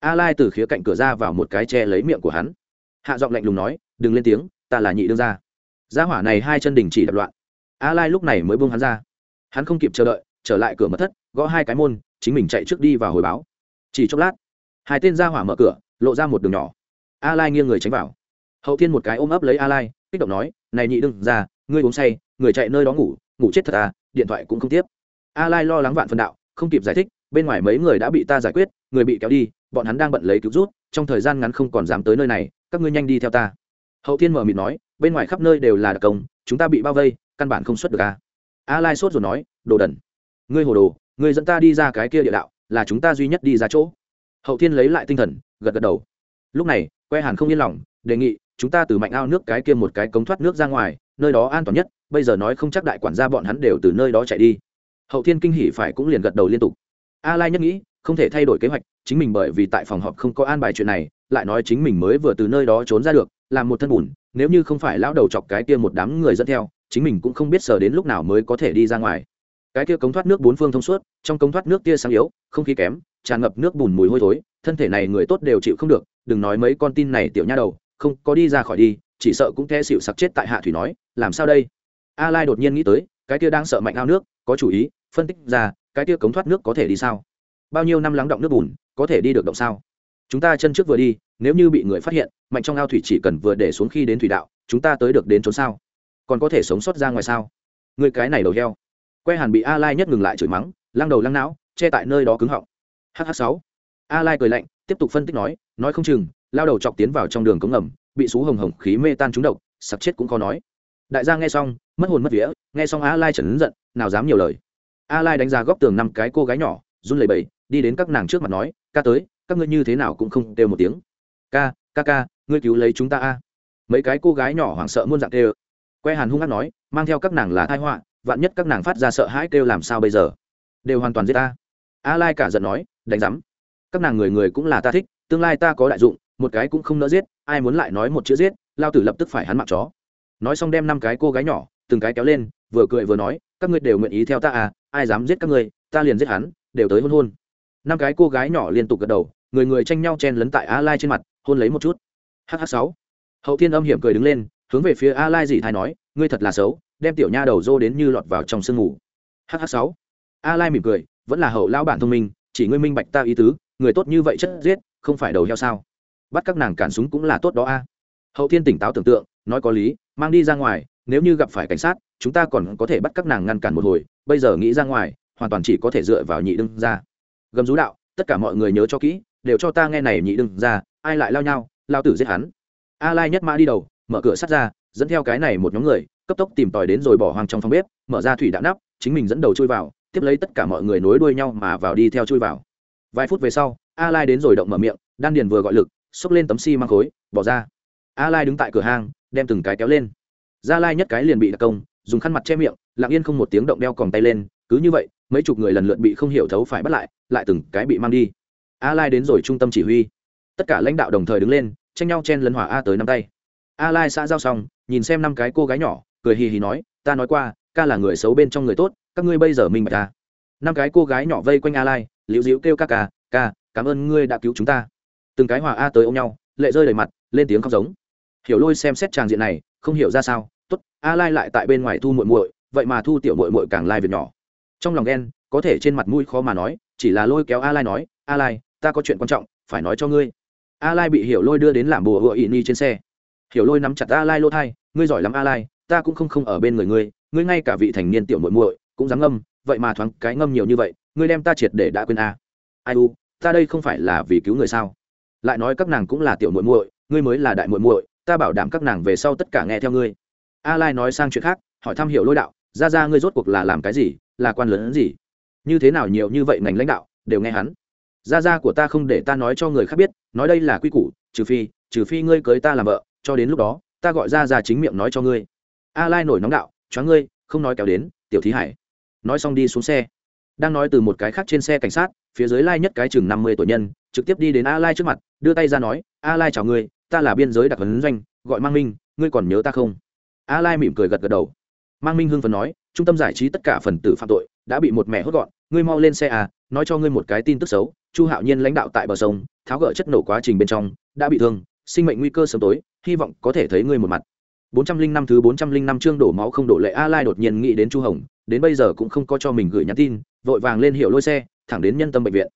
A lai từ khía cạnh cửa ra vào một cái che lấy miệng của hắn. Hạ giọng lạnh lùng nói, đừng lên tiếng, ta là nhị đương gia. Gia hỏa này hai chân đình chỉ đập loạn. A lai lúc này mới buông hắn ra. Hắn không kịp chờ đợi, trở lại cửa mật thất, gõ hai cái môn, chính mình chạy trước đi vào hồi báo. Chỉ chốc lát, hai tên gia hỏa mở cửa, lộ ra một đường nhỏ. A lai nghiêng người tránh vào hậu thiên một cái ôm ấp lấy a lai kích động nói này nhị đừng, ra ngươi uống say người chạy nơi đó ngủ ngủ chết thật à điện thoại cũng không tiếp. A lai lo lắng vạn phần đạo không kịp giải thích bên ngoài mấy người đã bị ta giải quyết người bị kéo đi bọn hắn đang bận lấy cứu rút trong thời gian ngắn không còn dám tới nơi này các ngươi nhanh đi theo ta. Hậu thiên mở mịt nói bên ngoài khắp nơi đều là đặc công chúng ta bị bao vây căn bản không xuất được à. a a lai sốt rồi nói đồ đần ngươi hồ đồ ngươi dẫn ta đi ra cái kia địa đạo là chúng ta duy nhất đi ra chỗ. Hậu thiên lấy lại tinh thần gật gật đầu. Lúc này que hàn không yên lòng đề nghị chúng ta từ mạnh ao nước cái kia một cái cống thoát nước ra ngoài, nơi đó an toàn nhất, bây giờ nói không chắc đại quản gia bọn hắn đều từ nơi đó chạy đi. Hậu thiên kinh hỉ phải cũng liền gật đầu liên tục. A lai nhất nghĩ, không thể thay đổi kế hoạch, chính mình bởi vì tại phòng họp không có an bài chuyện này, lại nói chính mình mới vừa từ nơi đó trốn ra được, làm một thân bùn, nếu như không phải lão đầu chọc cái kia một đám người dẫn theo, chính mình cũng không biết sờ đến lúc nào mới có thể đi ra ngoài. Cái kia cống thoát nước bốn phương thông suốt, trong cống thoát nước tia sáng yếu, không khí kém, tràn ngập nước bùn mùi hôi thối, thân thể này người tốt đều chịu không được, đừng nói mấy con tin này tiểu nha đầu không có đi ra khỏi đi, chỉ sợ cũng the xịu sặc chết tại hạ thủy nói, làm sao đây? A lai đột nhiên nghĩ tới, cái kia đang sợ mạnh ao nước, có chủ ý, phân tích ra, cái kia cống thoát nước có thể đi sao? Bao nhiêu năm lắng động nước bùn, có thể đi được động sao? Chúng ta chân trước vừa đi, nếu như bị người phát hiện, mạnh trong ao thủy chỉ cần vừa để xuống khi đến thủy đạo, chúng ta tới được đến trốn sao? Còn có thể sống sót ra ngoài sao? Người cái này đầu heo. Que hàn bị a lai nhất ngừng lại chửi mắng, lăng đầu lăng não, che tại nơi đó cứng họng. Hh sáu. A lai cười lạnh, tiếp tục phân tích nói nói không chừng lao đầu chọc tiến vào trong đường cống ngầm, bị xú hồng hồng khí mê tan trúng độc, sặc chết cũng khó nói. Đại gia nghe xong, mất hồn mất vía, nghe xong a lai trần giận, nào dám nhiều lời. A lai đánh ra góc tường năm cái cô gái nhỏ, run lẩy bẩy, đi đến các nàng trước mặt nói, ca tới, các ngươi như thế nào cũng không kêu một tiếng. Ca ca ca, ngươi cứu lấy chúng ta a. Mấy cái cô gái nhỏ hoảng sợ muôn dạng kêu. Que hàn hung hát nói, mang theo các nàng là thai họa, vạn nhất các nàng phát ra sợ hãi kêu làm sao bây giờ? Đều hoàn toàn giết ta. A lai cả giận nói, đánh rắm các nàng người người cũng là ta thích, tương lai ta có đại dụng một cái cũng không nỡ giết, ai muốn lại nói một chữ giết, lao tử lập tức phải hắn mạng chó. Nói xong đem năm cái cô gái nhỏ, từng cái kéo lên, vừa cười vừa nói, các ngươi đều nguyện ý theo ta à ai dám giết các ngươi, ta liền giết hắn, đều tới hôn hôn. Năm cái cô gái nhỏ liên tục gật đầu, người người tranh nhau chen lấn tại a lai trên mặt, hôn lấy một chút. Hh sáu. Hậu thiên âm hiểm cười đứng lên, hướng về phía a lai dị thái nói, ngươi thật là xấu, đem tiểu nha đầu dô đến như lọt vào trong sương ngủ. Hh sáu. A lai mỉm cười, vẫn là hậu lão bản thông minh, chỉ ngươi minh bạch ta ý tứ, người tốt như vậy chất giết, không phải đầu heo sao? Bắt các nàng cản súng cũng là tốt đó a. Hậu thiên tỉnh táo tưởng tượng, nói có lý, mang đi ra ngoài, nếu như gặp phải cảnh sát, chúng ta còn có thể bắt các nàng ngăn cản một hồi, bây giờ nghĩ ra ngoài, hoàn toàn chỉ có thể dựa vào nhị đương ra gầm rú đạo, tất cả mọi người nhớ cho kỹ, đều cho ta nghe này nhị đương ra ai lại lao nhau, lao tử giết hắn. A lai nhất mã đi đầu, mở cửa sắt ra, dẫn theo cái này một nhóm người, cấp tốc tìm tòi đến rồi bỏ hoang trong phòng bếp, mở ra thủy đạn nắp, chính mình dẫn đầu chui vào, tiếp lấy tất cả mọi người nối đuôi nhau mà vào đi theo chui vào. Vài phút về sau, a lai đến rồi động mở miệng, đan điền vừa gọi lực xốc lên tấm xi si mang khối bỏ ra. A lai đứng tại cửa hàng, đem từng cái kéo lên. Gia lai nhất cái liền bị đặc công dùng khăn mặt che miệng lặng yên không một tiếng động đeo còng tay lên cứ như vậy mấy chục người lần lượt bị không hiểu thấu phải bắt lại lại từng cái bị mang đi. A lai đến rồi trung tâm chỉ huy. Tất cả lãnh đạo đồng thời đứng lên tranh nhau chen lấn hỏa a tới năm tay. A lai xã giao xong nhìn xem năm cái cô gái nhỏ cười hì hì nói ta nói qua ca là người xấu bên trong người tốt các ngươi bây giờ minh bạch ta. Năm cái cô gái nhỏ vây quanh a lai liễu diễu kêu ca ca ca cảm ơn ngươi đã cứu chúng ta từng cái hòa a tới ôm nhau, lệ rơi đầy mặt, lên tiếng khóc giống. Hiểu lôi xem xét tràng diện này, không hiểu ra sao, tốt, a lai lại tại bên ngoài thu muội muội, vậy mà thu tiểu muội muội càng lai việc nhỏ. Trong lòng ghen, có thể trên mặt mũi khó mà nói, chỉ là lôi kéo a lai nói, a lai, ta có chuyện quan trọng, phải nói cho ngươi. A lai bị hiểu lôi đưa đến làm bùa hựa ỵ ni trên xe. Hiểu lôi nắm chặt a lai lô thai, ngươi giỏi lắm a lai, ta cũng không không ở bên người ngươi ngươi ngay cả vị thành niên tiểu muội muội cũng dám ngâm, vậy mà thoáng cái ngâm nhiều như vậy, ngươi đem ta triệt để đã quên a. Ai u, ta đây không phải là vì cứu người sao? Lại nói các nàng cũng là tiểu muội muội, ngươi mới là đại muội muội, ta bảo đảm các nàng về sau tất cả nghe theo ngươi. A lai nói sang chuyện khác, hỏi thăm hiểu lôi đạo, ra ra, ngươi rốt cuộc là làm cái gì, là quan lớn gì? Như thế nào nhiều như vậy ngành lãnh đạo, đều nghe hắn? Ra ra của ta không để ta nói cho người khác biết, nói đây là quy củ, trừ phi trừ phi ngươi cưới ta làm vợ, cho đến lúc đó, ta gọi ra ra chính miệng nói cho ngươi. A lai nổi nóng đạo, choáng ngươi, không nói kéo đến, tiểu thí hải. Nói xong đi xuống xe đang nói từ một cái khác trên xe cảnh sát phía dưới lai nhất cái chừng năm mươi tuổi nhân trực tiếp đi đến a lai trước mặt đưa tay ra nói a lai chào ngươi ta là biên giới đặc huấn doanh gọi mang minh ngươi còn nhớ ta không? A lai mỉm cười gật gật đầu. Mang minh hưng phần nói trung tâm giải trí tất cả phần tử phạm tội đã bị một mẹ hốt gọn ngươi mau lên xe à nói cho ngươi một cái tin tức xấu chu hạo nhiên lãnh đạo tại bờ sông tháo gỡ chất nổ quá trình bên trong đã bị thương sinh mệnh nguy cơ sớm tối hy vọng có thể thấy ngươi một mặt. 405 thứ 405 chương đổ máu không đổ lệ A Lai đột nhiên nghĩ đến Chu Hồng, đến bây giờ cũng không có cho mình gửi nhắn tin, vội vàng lên hiệu lôi xe, thẳng đến nhân tâm bệnh viện.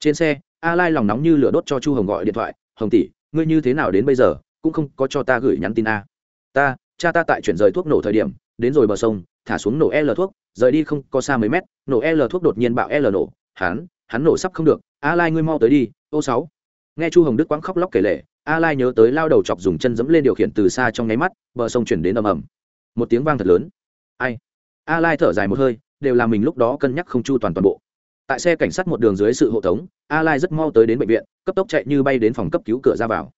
Trên xe, A Lai lòng nóng như lửa đốt cho Chu Hồng gọi điện thoại, "Hồng tỷ, ngươi như thế nào đến bây giờ, cũng không có cho ta gửi nhắn tin a?" "Ta, cha ta tại chuyển rời thuốc nổ thời điểm, đến rồi bờ sông, thả xuống nổ L thuốc, rời đi không có xa mấy mét, nổ L thuốc đột nhiên bạo L nổ, hắn, hắn nổ sắp không được, A Lai ngươi mau tới đi." Ô sáu. Nghe Chu Hồng Đức quãng khóc lóc kể lể, a lai nhớ tới lao đầu chọc dùng chân dẫm lên điều khiển từ xa trong nháy mắt bờ sông chuyển đến ầm ầm một tiếng vang thật lớn ai a lai thở dài một hơi đều là mình lúc đó cân nhắc không chu toàn toàn bộ. Tại xe cảnh sát một đường dưới sự hộ tống, a lai rất mau tới đến bệnh viện, cấp tốc chạy như bay đến phòng cấp cứu cửa ra vào.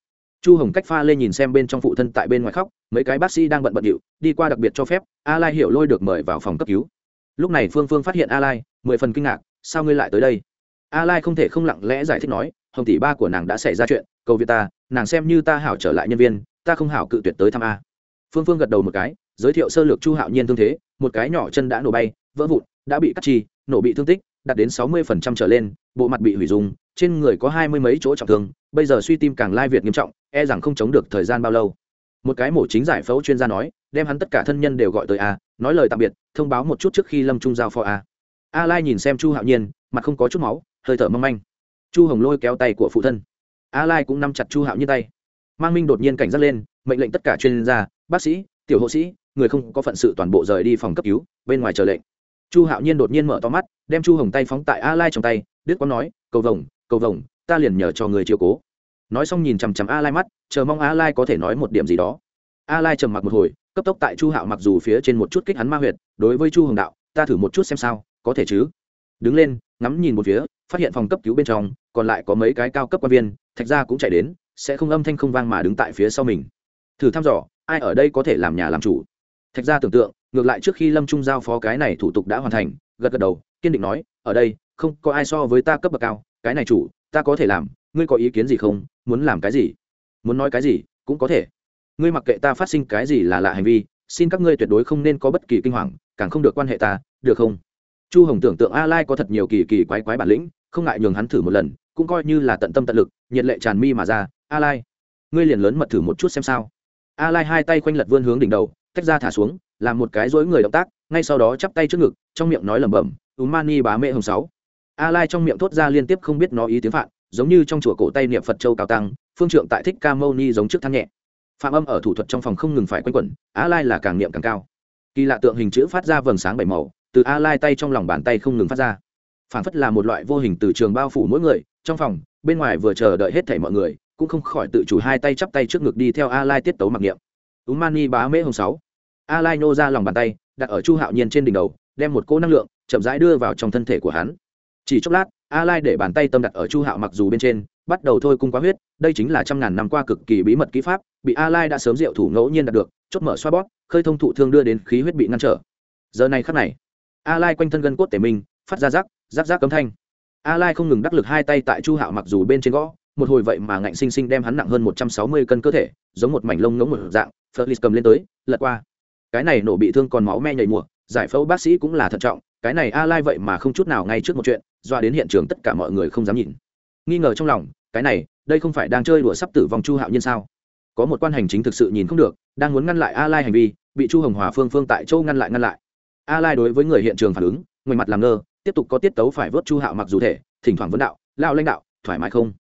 Chu hồng cách pha lên nhìn xem bên trong phụ thân tại bên ngoài khóc, mấy cái bác sĩ đang bận bận điệu, đi qua đặc biệt cho phép, a lai hiểu lôi được mời vào phòng cấp cứu. Lúc này phương phương phát hiện a lai, mười phần kinh ngạc, sao ngươi lại tới đây? A lai không thể không lặng lẽ giải thích nói, hồng tỷ ba của nàng đã xảy ra chuyện, cầu việt ta, nàng xem như ta hảo trở lại nhân viên, ta không hảo cự tuyệt tới thăm a. Phương phương gật đầu một cái, giới thiệu sơ lược chu hạo nhiên thương thế, một cái nhỏ chân đã nổ bay vỡ vụn, đã bị cắt chi, nổ bị thương tích, đạt đến sáu mươi trở lên, bộ mặt bị hủy dùng trên người có hai mươi mấy chỗ trọng thương, bây giờ suy tim càng lai việt nghiêm trọng e rằng không chống được thời gian bao lâu. Một cái mổ chính giải phẫu chuyên gia nói, đem hắn tất cả thân nhân đều gọi tới a, nói lời tạm biệt, thông báo một chút trước khi lâm trung giao phó a. A lai nhìn xem chu hạo nhiên, mặt không có chút máu, hơi thở mong manh. Chu hồng lôi kéo tay của phụ thân. A lai cũng nắm chặt chu hạo nhiên tay. Mang minh đột nhiên cảnh giác lên, mệnh lệnh tất cả chuyên gia, bác sĩ, tiểu hộ sĩ, người không có phận sự toàn bộ rời đi phòng cấp cứu, bên ngoài chờ lệnh chu hạo nhiên đột nhiên mở to mắt, đem chu hồng tay phóng tại a lai trong tay Đứt quang nói, cầu vồng cầu vồng, ta liền nhờ cho người chiều cố. Nói xong nhìn chằm chằm a lai mắt, chờ mong a lai có thể nói một điểm gì đó. A lai trầm mặc một hồi, cấp tốc tại chu hạo mặc dù phía trên một chút kích hắn ma huyệt, đối với chu hồng đạo, ta thử một chút xem sao, có thể chứ? Đứng lên, ngắm nhìn một phía, phát hiện phòng cấp cứu bên trong, còn lại có mấy cái cao cấp quan viên, thạch gia cũng chạy đến, sẽ không âm thanh không vang mà đứng tại phía sau mình. Thử thăm dò, ai ở đây có thể làm nhà làm chủ? Thạch gia tưởng tượng ngược lại trước khi lâm trung giao phó cái này thủ tục đã hoàn thành, gật gật đầu, kiên định nói, ở đây, không có ai so với ta cấp bậc cao, cái này chủ, ta có thể làm, ngươi có ý kiến gì không, muốn làm cái gì? Muốn nói cái gì, cũng có thể. Ngươi mặc kệ ta phát sinh cái gì là lạ hành vi, xin các ngươi tuyệt đối không nên có bất kỳ kinh hoàng, càng không được quan hệ ta, được không? Chu hồng tưởng tượng a lai có thật nhiều kỳ kỳ quái quái bản lĩnh, không ngại nhường hắn thử một lần, cũng coi như là tận tâm tận lực, nhiệt lệ tràn mi mà ra, a lai, ngươi liền lớn mật thử một chút xem sao. A lai hai tay quanh lật vươn hướng đỉnh đầu, tách ra thả xuống làm một cái rối người động tác, ngay sau đó chắp tay trước ngực, trong miệng nói lẩm bẩm, umani bá mẹ hồng sáu. A lai trong miệng thốt ra liên tiếp không biết nói ý tiếng phạn, giống như trong chùa cổ tay niệm phật châu cao tăng, phương trượng tại thích ca mâu ni giống trước thang nhẹ. Phạm âm ở thủ thuật trong phòng không ngừng phải quanh quẩn, a lai là càng niệm càng cao. Kỳ lạ tượng hình chữ phát ra vầng sáng bảy màu, từ a lai tay trong lòng bàn tay không ngừng phát ra. Phản phất là một loại vô hình từ trường bao phủ mỗi người, trong phòng, bên ngoài vừa chờ đợi hết thảy mọi người, cũng không khỏi tự chủ hai tay chắp tay trước ngực đi theo a lai tiết tấu mặc niệm. Umani mani bá mễ hồng sáu a lai nô ra lòng bàn tay, đặt ở chu hạo nhiên trên đỉnh đầu, đem một cỗ năng lượng chậm rãi đưa vào trong thân thể của hắn. Chỉ chốc lát a lai để bàn tay tâm đặt ở chu hạo mặc dù bên trên, bắt đầu thôi cung quá huyết, đây chính là trăm ngàn năm qua cực kỳ bí mật kỹ pháp, bị a lai đã sớm diệu thủ ngẫu nhiên đạt được, chốt mở xoa bóp, khơi thông thụ thương đưa đến khí huyết bị ngăn trở. Giờ này khắc này a lai quanh thân gân cốt tể minh, phát ra rắc rắc rắc cấm thanh. A lai không ngừng đắc lực hai tay tại chu hạo mặc dù bên trên gõ, một hồi vậy mà ngạnh sinh sinh đem hắn nặng hơn 160 cân cơ thể, giống một mảnh lông ngỗng một dạng, Phật cầm lên tới, lật qua cái này nổ bị thương còn máu me nhảy mùa, giải phẫu bác sĩ cũng là thận trọng, cái này a lai vậy mà không chút nào ngay trước một chuyện, doa đến hiện trường tất cả mọi người không dám nhìn. Nghi ngờ trong lòng, cái này, đây không phải đang chơi đùa sắp tử vong chu hạo nhiên sao? Có một quan hành chính thực sự nhìn không được, đang muốn ngăn lại a lai hành vi, bị chu hồng hòa phương phương tại châu ngăn lại ngăn lại. A lai đối với người hiện trường phản ứng ngoài mặt làm ngơ, tiếp tục có tiết tấu phải vớt chu hạo mặc dù thể, thỉnh thoảng vấn đạo, lao lãnh đạo, thoải mái không?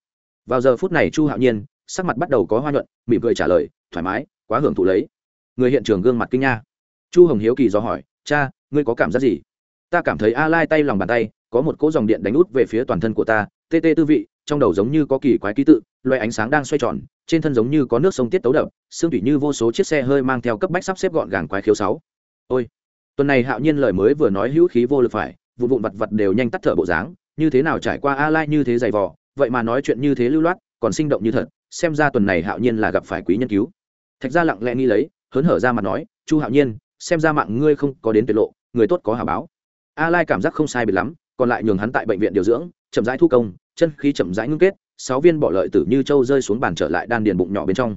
Vào giờ phút này chu hạo nhiên, sắc mặt bắt đầu có hoa nhuận, mỉm cười trả lời, thoải mái, quá hưởng thụ lấy người hiện trường gương mặt kinh nha. Chu hồng hiếu kỳ do hỏi, cha, ngươi có cảm giác gì? Ta cảm thấy a lai tay lòng bàn tay, có một cỗ dòng điện đánh út về phía toàn thân của ta, tê tê tư vị, trong đầu giống như có kỳ quái ký tự loại ánh sáng đang xoay tròn, trên thân giống như có nước sông tiết tấu đậm xương thủy như vô số chiếc xe hơi mang theo cấp bách sắp xếp gọn gàng quái khiếu sáu. Ôi, tuần này hạo nhiên lời mới vừa nói hữu khí vô lực phải, vụn vụn vặt vặt đều nhanh tắt thở bộ dáng, như thế nào trải qua a lai như thế dày vò, vậy mà nói chuyện như thế lưu loát, còn sinh động như thật, xem ra tuần này hạo nhiên là gặp phải quý nhân cứu. Thạch gia lặng lẽ nghi lấy hớn hở ra mặt nói, chu hạo nhiên, xem ra mạng ngươi không có đến tuyệt lộ, người tốt có hà báo. A lai cảm giác không sai biệt lắm, còn lại nhường hắn tại bệnh viện điều dưỡng, chậm rãi thu công, chân khí chậm rãi ngưng kết, sáu viên bỏ lợi tử như châu rơi xuống bàn trở lại đan điền bụng nhỏ bên trong.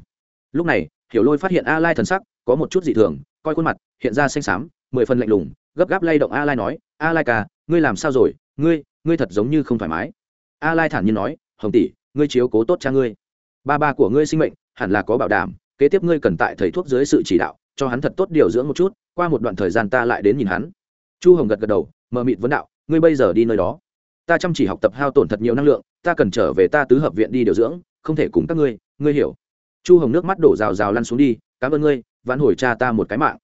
Lúc này, hiểu lôi phát hiện a lai thần sắc có một chút dị thường, coi khuôn mặt, hiện ra xanh xám, mười phần lạnh lùng, gấp gáp lay động a lai nói, a lai ca, ngươi làm sao rồi? Ngươi ngươi thật giống như không thoải mái. A lai thản nhiên nói, hồng tỷ, ngươi chiếu cố tốt cha ngươi. Ba ba của ngươi sinh mệnh, hẳn là có bảo đảm kế tiếp ngươi cần tại thầy thuốc dưới sự chỉ đạo, cho hắn thật tốt điều dưỡng một chút, qua một đoạn thời gian ta lại đến nhìn hắn. Chu hồng gật gật đầu mờ mịt vấn đạo, ngươi bây giờ đi nơi đó. Ta chăm chỉ học tập hao tổn thật nhiều năng lượng, ta cần trở về ta tứ hợp viện đi điều dưỡng, không thể cùng các ngươi ngươi hiểu. Chu hồng nước mắt đổ rào rào lăn xuống đi, cảm ơn ngươi, vãn hồi cha ta một cái mạng.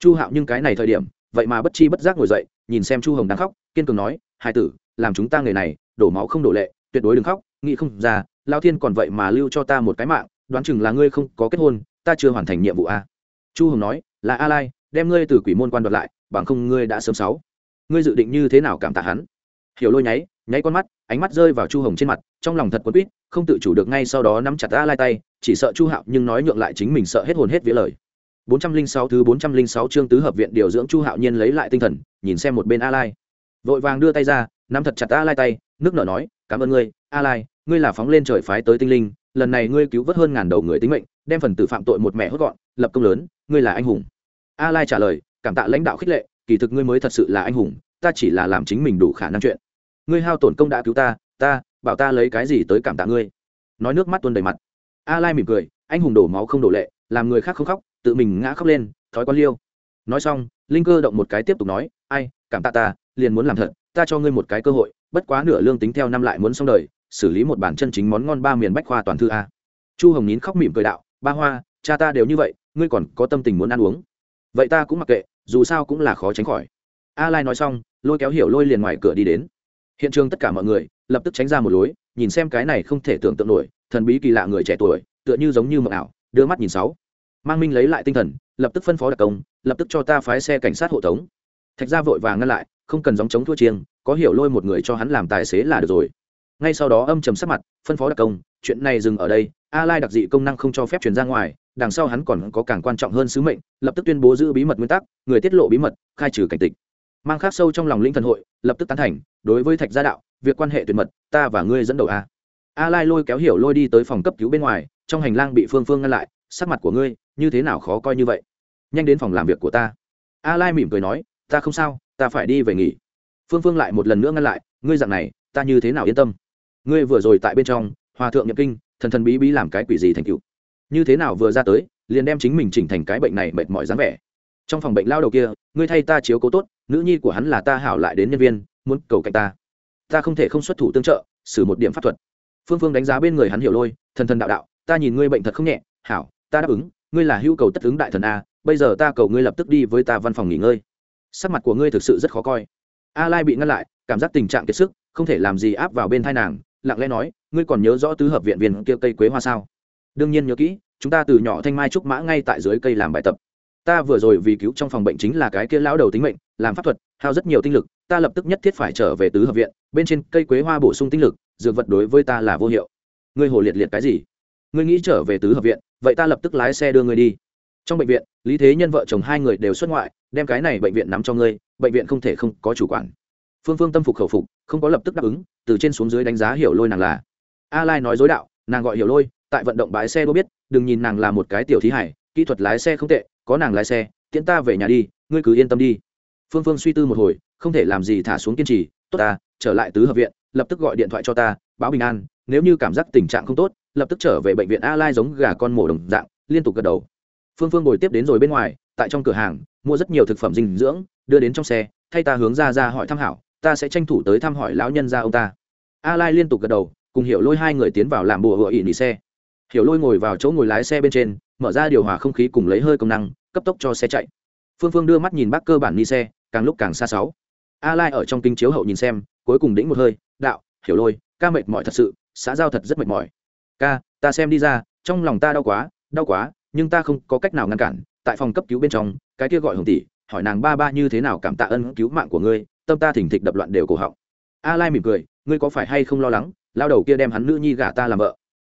Chu hạo nhưng cái này thời điểm, vậy mà bất chi bất giác ngồi dậy, nhìn xem chu hồng đang khóc, kiên cường nói hai tử, làm chúng ta người này, đổ máu không đổ lệ, tuyệt đối đừng khóc, nghĩ không ra, lao thiên còn vậy mà lưu cho ta một cái mạng đoán chừng là ngươi không có kết hôn, ta chưa hoàn thành nhiệm vụ a chu hồng nói, là a lai, đem ngươi từ quỷ môn quan đoạt lại, bằng không ngươi đã sớm sáu. Ngươi dự định như thế nào cảm tạ hắn? Hiểu lôi nháy nháy con mắt, ánh mắt rơi vào chu hồng trên mặt, trong lòng thật quấn quýt, không tự chủ được ngay sau đó nắm chặt a lai tay, chỉ sợ chu hạo nhưng nói nhượng lại chính mình sợ hết hồn hết vía lời. 406 thứ 406 chương tứ hợp viện điều dưỡng chu hạo nhiên lấy lại tinh thần, nhìn xem một bên a lai. Vội vàng đưa tay ra, nắm thật chặt a lai tay, nước nở nói, cảm ơn ngươi, a lai, ngươi là phóng lên trời phái tới tinh linh lần này ngươi cứu vớt hơn ngàn đầu người tính mệnh, đem phần tử phạm tội một mẹ hốt gọn, lập công lớn, ngươi là anh hùng. A lai trả lời, cảm tạ lãnh đạo khích lệ, kỳ thực ngươi mới thật sự là anh hùng, ta chỉ là làm chính mình đủ khả năng chuyện. Ngươi hao tổn công đã cứu ta ta, bảo ta lấy cái gì tới cảm tạ ngươi? Nói nước mắt tuôn đầy mặt. A lai mỉm cười, anh hùng đổ máu không đổ lệ, làm người khác không khóc, tự mình ngã khóc lên, thói quan liêu. Nói xong, linh cơ động một cái tiếp tục nói, ai, cảm tạ ta, liền muốn làm thật, ta cho ngươi một cái cơ hội, bất quá nửa lương tính theo năm lại muốn xong đời xử lý một bản chân chính món ngon ba miền bách khoa toàn thư a. Chu hồng nín khóc mỉm cười đạo, ba hoa, cha ta đều như vậy, ngươi còn có tâm tình muốn ăn uống? Vậy ta cũng mặc kệ, dù sao cũng là khó tránh khỏi. A lai nói xong, lôi kéo hiểu lôi liền ngoài cửa đi đến. Hiện trường tất cả mọi người lập tức tránh ra một lối, nhìn xem cái này không thể tưởng tượng nổi, thần bí kỳ lạ người trẻ tuổi, tựa như giống như mộng ảo, đưa mắt nhìn sáu. Mang minh lấy lại tinh thần, lập tức phân phó đặc công, lập tức cho ta phái xe cảnh sát hộ tống. Thạch ra vội vàng ngăn lại, không cần dòng chống thua chiêng, có hiểu lôi một người cho hắn làm tài xế là được rồi ngay sau đó âm trầm sắc mặt, phân phó đặc công, chuyện này dừng ở đây, a lai đặc dị công năng không cho phép chuyển ra ngoài, đằng sau hắn còn có càng quan trọng hơn sứ mệnh, lập tức tuyên bố giữ bí mật nguyên tắc, người tiết lộ bí mật, khai trừ cảnh tịch. Mang khắc sâu trong lòng linh thần hội, lập tức tán thành, đối với thạch gia đạo, việc quan hệ tuyệt mật, ta và ngươi dẫn đầu a. A lai lôi kéo hiểu lôi đi tới phòng cấp cứu bên ngoài, trong hành lang bị phương phương ngăn lại, sắc mặt của ngươi, như thế nào khó coi như vậy? Nhanh đến phòng làm việc của ta. A lai mỉm cười nói, ta không sao, ta phải đi về nghỉ. Phương phương lại một lần nữa ngăn lại, ngươi dặn này, ta như thế nào yên tâm? Ngươi vừa rồi tại bên trong, hòa thượng nhập kinh, thần thần bí bí làm cái quỷ gì thành cựu như thế nào vừa ra tới, liền đem chính mình chỉnh thành cái bệnh này mệt mỏi dáng vẻ? Trong phòng bệnh lao đầu kia, ngươi thay ta chiếu cố tốt, nữ nhi của hắn là ta hảo lại đến nhân viên, muốn cầu cạnh ta. Ta không thể không xuất thủ tương trợ, xử một điểm pháp thuật. Phương phương đánh giá bên người hắn hiểu lôi, thần thần đạo đạo, ta nhìn ngươi bệnh thật không nhẹ, hảo, ta đáp ứng, ngươi là hữu cầu tất ứng đại thần a, bây giờ ta cầu ngươi lập tức đi với ta văn phòng nghỉ ngơi. Sắc mặt của ngươi thực sự rất khó coi. A lai bị ngăn lại, cảm giác tình trạng kiệt sức, không thể làm gì áp vào bên thai nàng lặng lẽ nói, ngươi còn nhớ rõ tứ hợp viện viên kia cây quế hoa sao? Đương nhiên nhớ kỹ, chúng ta từ nhỏ thanh mai trúc mã ngay tại dưới cây làm bài tập. Ta vừa rồi vì cứu trong phòng bệnh chính là cái kia lão đầu tính mệnh, làm pháp thuật, hao rất nhiều tinh lực, ta lập tức nhất thiết phải trở về tứ hợp viện, bên trên cây quế hoa bổ sung tinh lực, dược vật đối với ta là vô hiệu. Ngươi hồ liệt liệt cái gì? Ngươi nghĩ trở về tứ hợp viện, vậy ta lập tức lái xe đưa ngươi đi. Trong bệnh viện, lý thế nhân vợ chồng hai người đều xuất ngoại, đem cái này bệnh viện nắm cho ngươi, bệnh viện không thể không có chủ quản phương phương tâm phục khẩu phục, không có lập tức đáp ứng, từ trên xuống dưới đánh giá hiểu lôi nàng là. A lai nói dối đạo, nàng gọi hiểu lôi, tại vận động bãi xe đô biết, đừng nhìn nàng là một cái tiểu thí hải, kỹ thuật lái xe không tệ, có nàng lái xe, tiễn ta về nhà đi, ngươi cứ yên tâm đi. Phương phương suy tư một hồi, không thể làm gì thả xuống kiên trì, tốt ta, trở lại tứ hợp viện, lập tức gọi điện thoại cho ta, báo bình an, nếu như cảm giác tình trạng không tốt, lập tức trở về bệnh viện a lai giống gà con mổ đồng dạng, liên tục gật đầu. Phương phương ngồi tiếp đến rồi bên ngoài, tại trong cửa hàng, mua rất nhiều thực phẩm dinh dưỡng, đưa đến trong xe, thay ta hướng ra ra hỏi thăm hảo ta sẽ tranh thủ tới thăm hỏi lão nhân ra ông ta. A lai liên tục gật đầu, cùng hiểu lôi hai người tiến vào làm bùa hựa ỉ nỉ xe. Hiểu lôi ngồi vào chỗ ngồi lái xe bên trên, mở ra điều hòa không khí cùng lấy hơi công năng, cấp tốc cho xe chạy. Phương phương đưa mắt nhìn bác cơ bản ni xe, càng lúc càng xa sáu. A lai ở trong kinh chiếu hậu nhìn xem, cuối cùng đĩnh một hơi, đạo, hiểu lôi, ca mệt mỏi thật sự, xã giao thật rất mệt mỏi. Ca, ta xem đi ra, trong lòng ta đau quá đau quá, nhưng ta không có cách nào ngăn cản, tại phòng cấp cứu bên trong, cái kia gọi hồng tỷ, hỏi nàng ba ba như thế nào cảm tạ ân cứu mạng của ngươi tâm ta thỉnh thịch đập loạn đều cổ họng. A lai mỉm cười, ngươi có phải hay không lo lắng, lao đầu kia đem hắn nữ nhi gả ta làm vợ?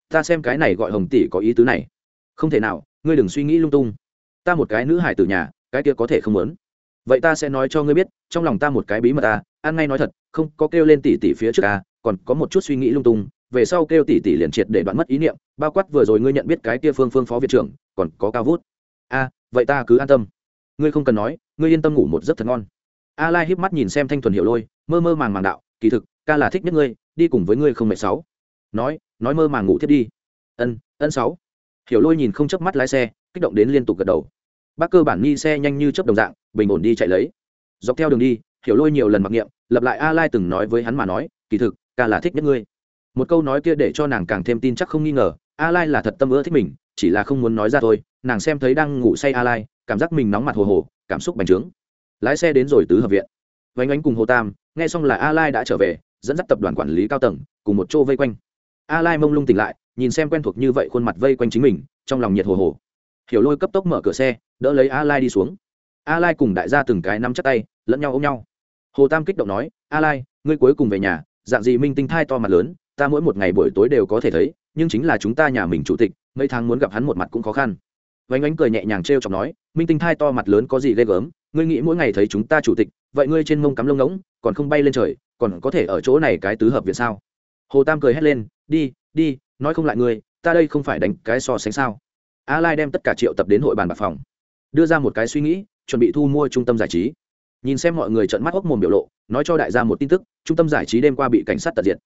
Ta xem cái này gọi hồng tỷ có ý tứ này. Không thể nào, ngươi đừng suy nghĩ lung tung. Ta một cái nữ hải từ nhà, cái kia có thể không muốn. Vậy ta sẽ nói cho ngươi biết, trong lòng ta một cái bí mật ta ăn ngay nói thật, không có kêu lên tỷ tỷ phía trước ta còn có một chút suy nghĩ lung tung, về sau kêu tỷ tỷ liền triệt để đoạn mất ý niệm, bao quát vừa rồi ngươi nhận biết cái kia phương phương phó viện trưởng, còn có cao vút. A, vậy ta cứ an tâm. Ngươi không cần nói, ngươi yên tâm ngủ một giấc thật ngon a lai híp mắt nhìn xem thanh thuần hiểu lôi, mơ mơ màng màng đạo, kỳ thực, ca là thích nhất ngươi, đi cùng với ngươi không mệt sáu. Nói nói mơ màng ngủ thiết đi. Ân ân sáu. Hiểu lôi nhìn không chớp mắt lái xe, kích động đến liên tục gật đầu. Bác cơ bản nghi xe nhanh như chớp đồng dạng, bình ổn đi chạy lấy. Dọc theo đường đi, hiểu lôi nhiều lần mặc niệm, lặp lại a lai từng nói với hắn mà nói, kỳ thực, ca là thích nhất ngươi. Một câu nói kia để cho nàng càng thêm tin chắc không nghi ngờ, a lai là thật tâm ưa thích mình, chỉ là không muốn nói ra thôi, nàng xem thấy đang ngủ say a lai, cảm giác mình nóng mặt hồ hồ, cảm xúc bành trướng lái xe đến rồi tứ hợp viện. Vánh ánh cùng hồ tam, nghe xong là a lai đã trở về, dẫn dắt tập đoàn quản lý cao tầng, cùng một chỗ vây quanh. A lai mông lung tỉnh lại, nhìn xem quen thuộc như vậy khuôn mặt vây quanh chính mình, trong lòng nhiệt hồ hồ. Hiểu lôi cấp tốc mở cửa xe, đỡ lấy a lai đi xuống. A lai cùng đại gia từng cái nắm chắc tay, lẫn nhau ôm nhau. Hồ tam kích động nói, a lai, ngươi cuối cùng về nhà, dạng gì minh tinh thai to mặt lớn, ta mỗi một ngày buổi tối đều có thể thấy, nhưng chính là chúng ta nhà mình chủ tịch, mấy tháng muốn gặp hắn một mặt cũng khó khăn vánh ánh cười nhẹ nhàng trêu chọc nói, minh tinh thai to mặt lớn có gì ghê gớm? Ngươi nghĩ mỗi ngày thấy chúng ta chủ tịch, vậy ngươi trên mông cắm lông ngỗng, còn không bay lên trời, còn có thể ở chỗ này cái tứ hợp viện sao? Hồ tam cười hét lên, đi đi, nói không lại ngươi, ta đây không phải đánh cái so sánh sao? A lai đem tất cả triệu tập đến hội bàn bạc phòng, đưa ra một cái suy nghĩ, chuẩn bị thu mua trung tâm giải trí. Nhìn xem mọi người trợn mắt hốc mồm biểu lộ, nói cho đại gia một tin tức, trung tâm giải trí đêm qua bị cảnh sát tật diệt.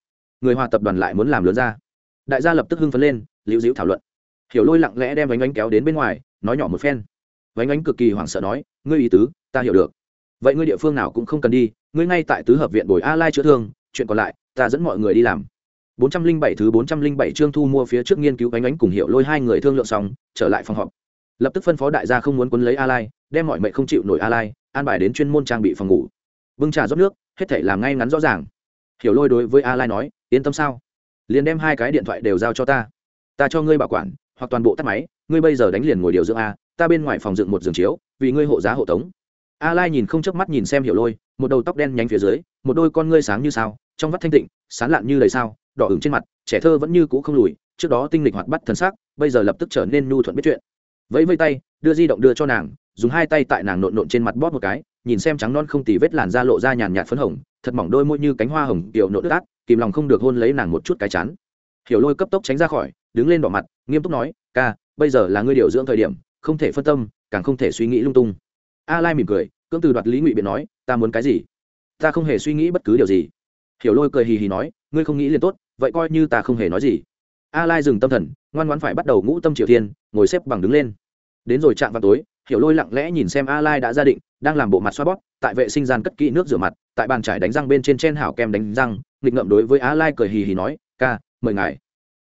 Người hòa tập đoàn lại muốn làm lớn ra. Đại gia lập tức hưng phấn lên, liễu diễu thảo luận hiểu lôi lặng lẽ đem vánh ánh kéo đến bên ngoài, nói nhỏ một phen. Vánh ánh cực kỳ hoảng sợ nói, ngươi ý tứ, ta hiểu được. Vậy ngươi địa phương nào cũng không cần đi, ngươi ngay tại tứ hợp viện bồi a lai chữa thương, chuyện còn lại, ta dẫn mọi người đi làm. 407 thứ 407 chương thu mua phía trước nghiên cứu vánh ánh cùng hiểu lôi hai người thương lượng xong, trở lại phòng họp. Lập tức phân phó đại gia không muốn quấn lấy a lai, đem mọi mệnh không chịu nổi a lai, an bài đến chuyên môn trang bị phòng ngủ. Bưng trà rót nước, hết thể làm ngay ngắn rõ ràng. Hiểu lôi đối với a lai nói, yên tâm sao? Liền đem hai cái điện thoại đều giao cho ta. Ta cho ngươi bảo quản hoặc toàn bộ tắt máy, ngươi bây giờ đánh liền ngồi điều dưỡng a, ta bên ngoài phòng dựng một giường chiếu, vì ngươi hộ giá hộ tống. A lai nhìn không chớp mắt nhìn xem hiểu lôi, một đầu tóc đen nhánh phía dưới, một đôi con ngươi sáng như sao, trong vắt thanh tịnh, sán lạn như đầy sao, đỏ ửng trên mặt, trẻ thơ vẫn như cũ không lùi, trước đó tinh lịch hoạt bắt thần sắc, bây giờ lập tức trở nên nhu thuận biết chuyện. Vẫy vây tay, đưa di động đưa cho nàng, dùng hai tay tại nàng nộn nộn trên mặt bóp một cái, nhìn xem trắng non không tì vết làn da lộ ra nhàn nhạt phấn hồng, thật mỏng đôi môi như cánh hoa hồng kiểu nộn ướt át, kìm lòng không được hôn lấy nàng một chút cái chán. Hiểu lôi cấp tốc tránh ra khỏi đứng lên đỏ mặt, nghiêm túc nói, ca, bây giờ là ngươi điều dưỡng thời điểm, không thể phân tâm, càng không thể suy nghĩ lung tung. A lai mỉm cười, cưỡng từ đoạt lý ngụy biện nói, ta muốn cái gì? Ta không hề suy nghĩ bất cứ điều gì. Hiểu lôi cười hì hì nói, ngươi không nghĩ liền tốt, vậy coi như ta không hề nói gì. A lai dừng tâm thần, ngoan ngoãn phải bắt đầu ngũ tâm triều thiên, ngồi xếp bằng đứng lên. Đến rồi chạm vào tối, hiểu lôi lặng lẽ nhìn xem a lai đã gia định, đang làm bộ mặt xoa bóp, tại vệ sinh gian cất kỹ nước rửa mặt, tại bàn trải đánh răng bên trên chen hảo kem đánh răng, nghịch ngậm đối với a lai cười hì hì nói, ca, mời ngài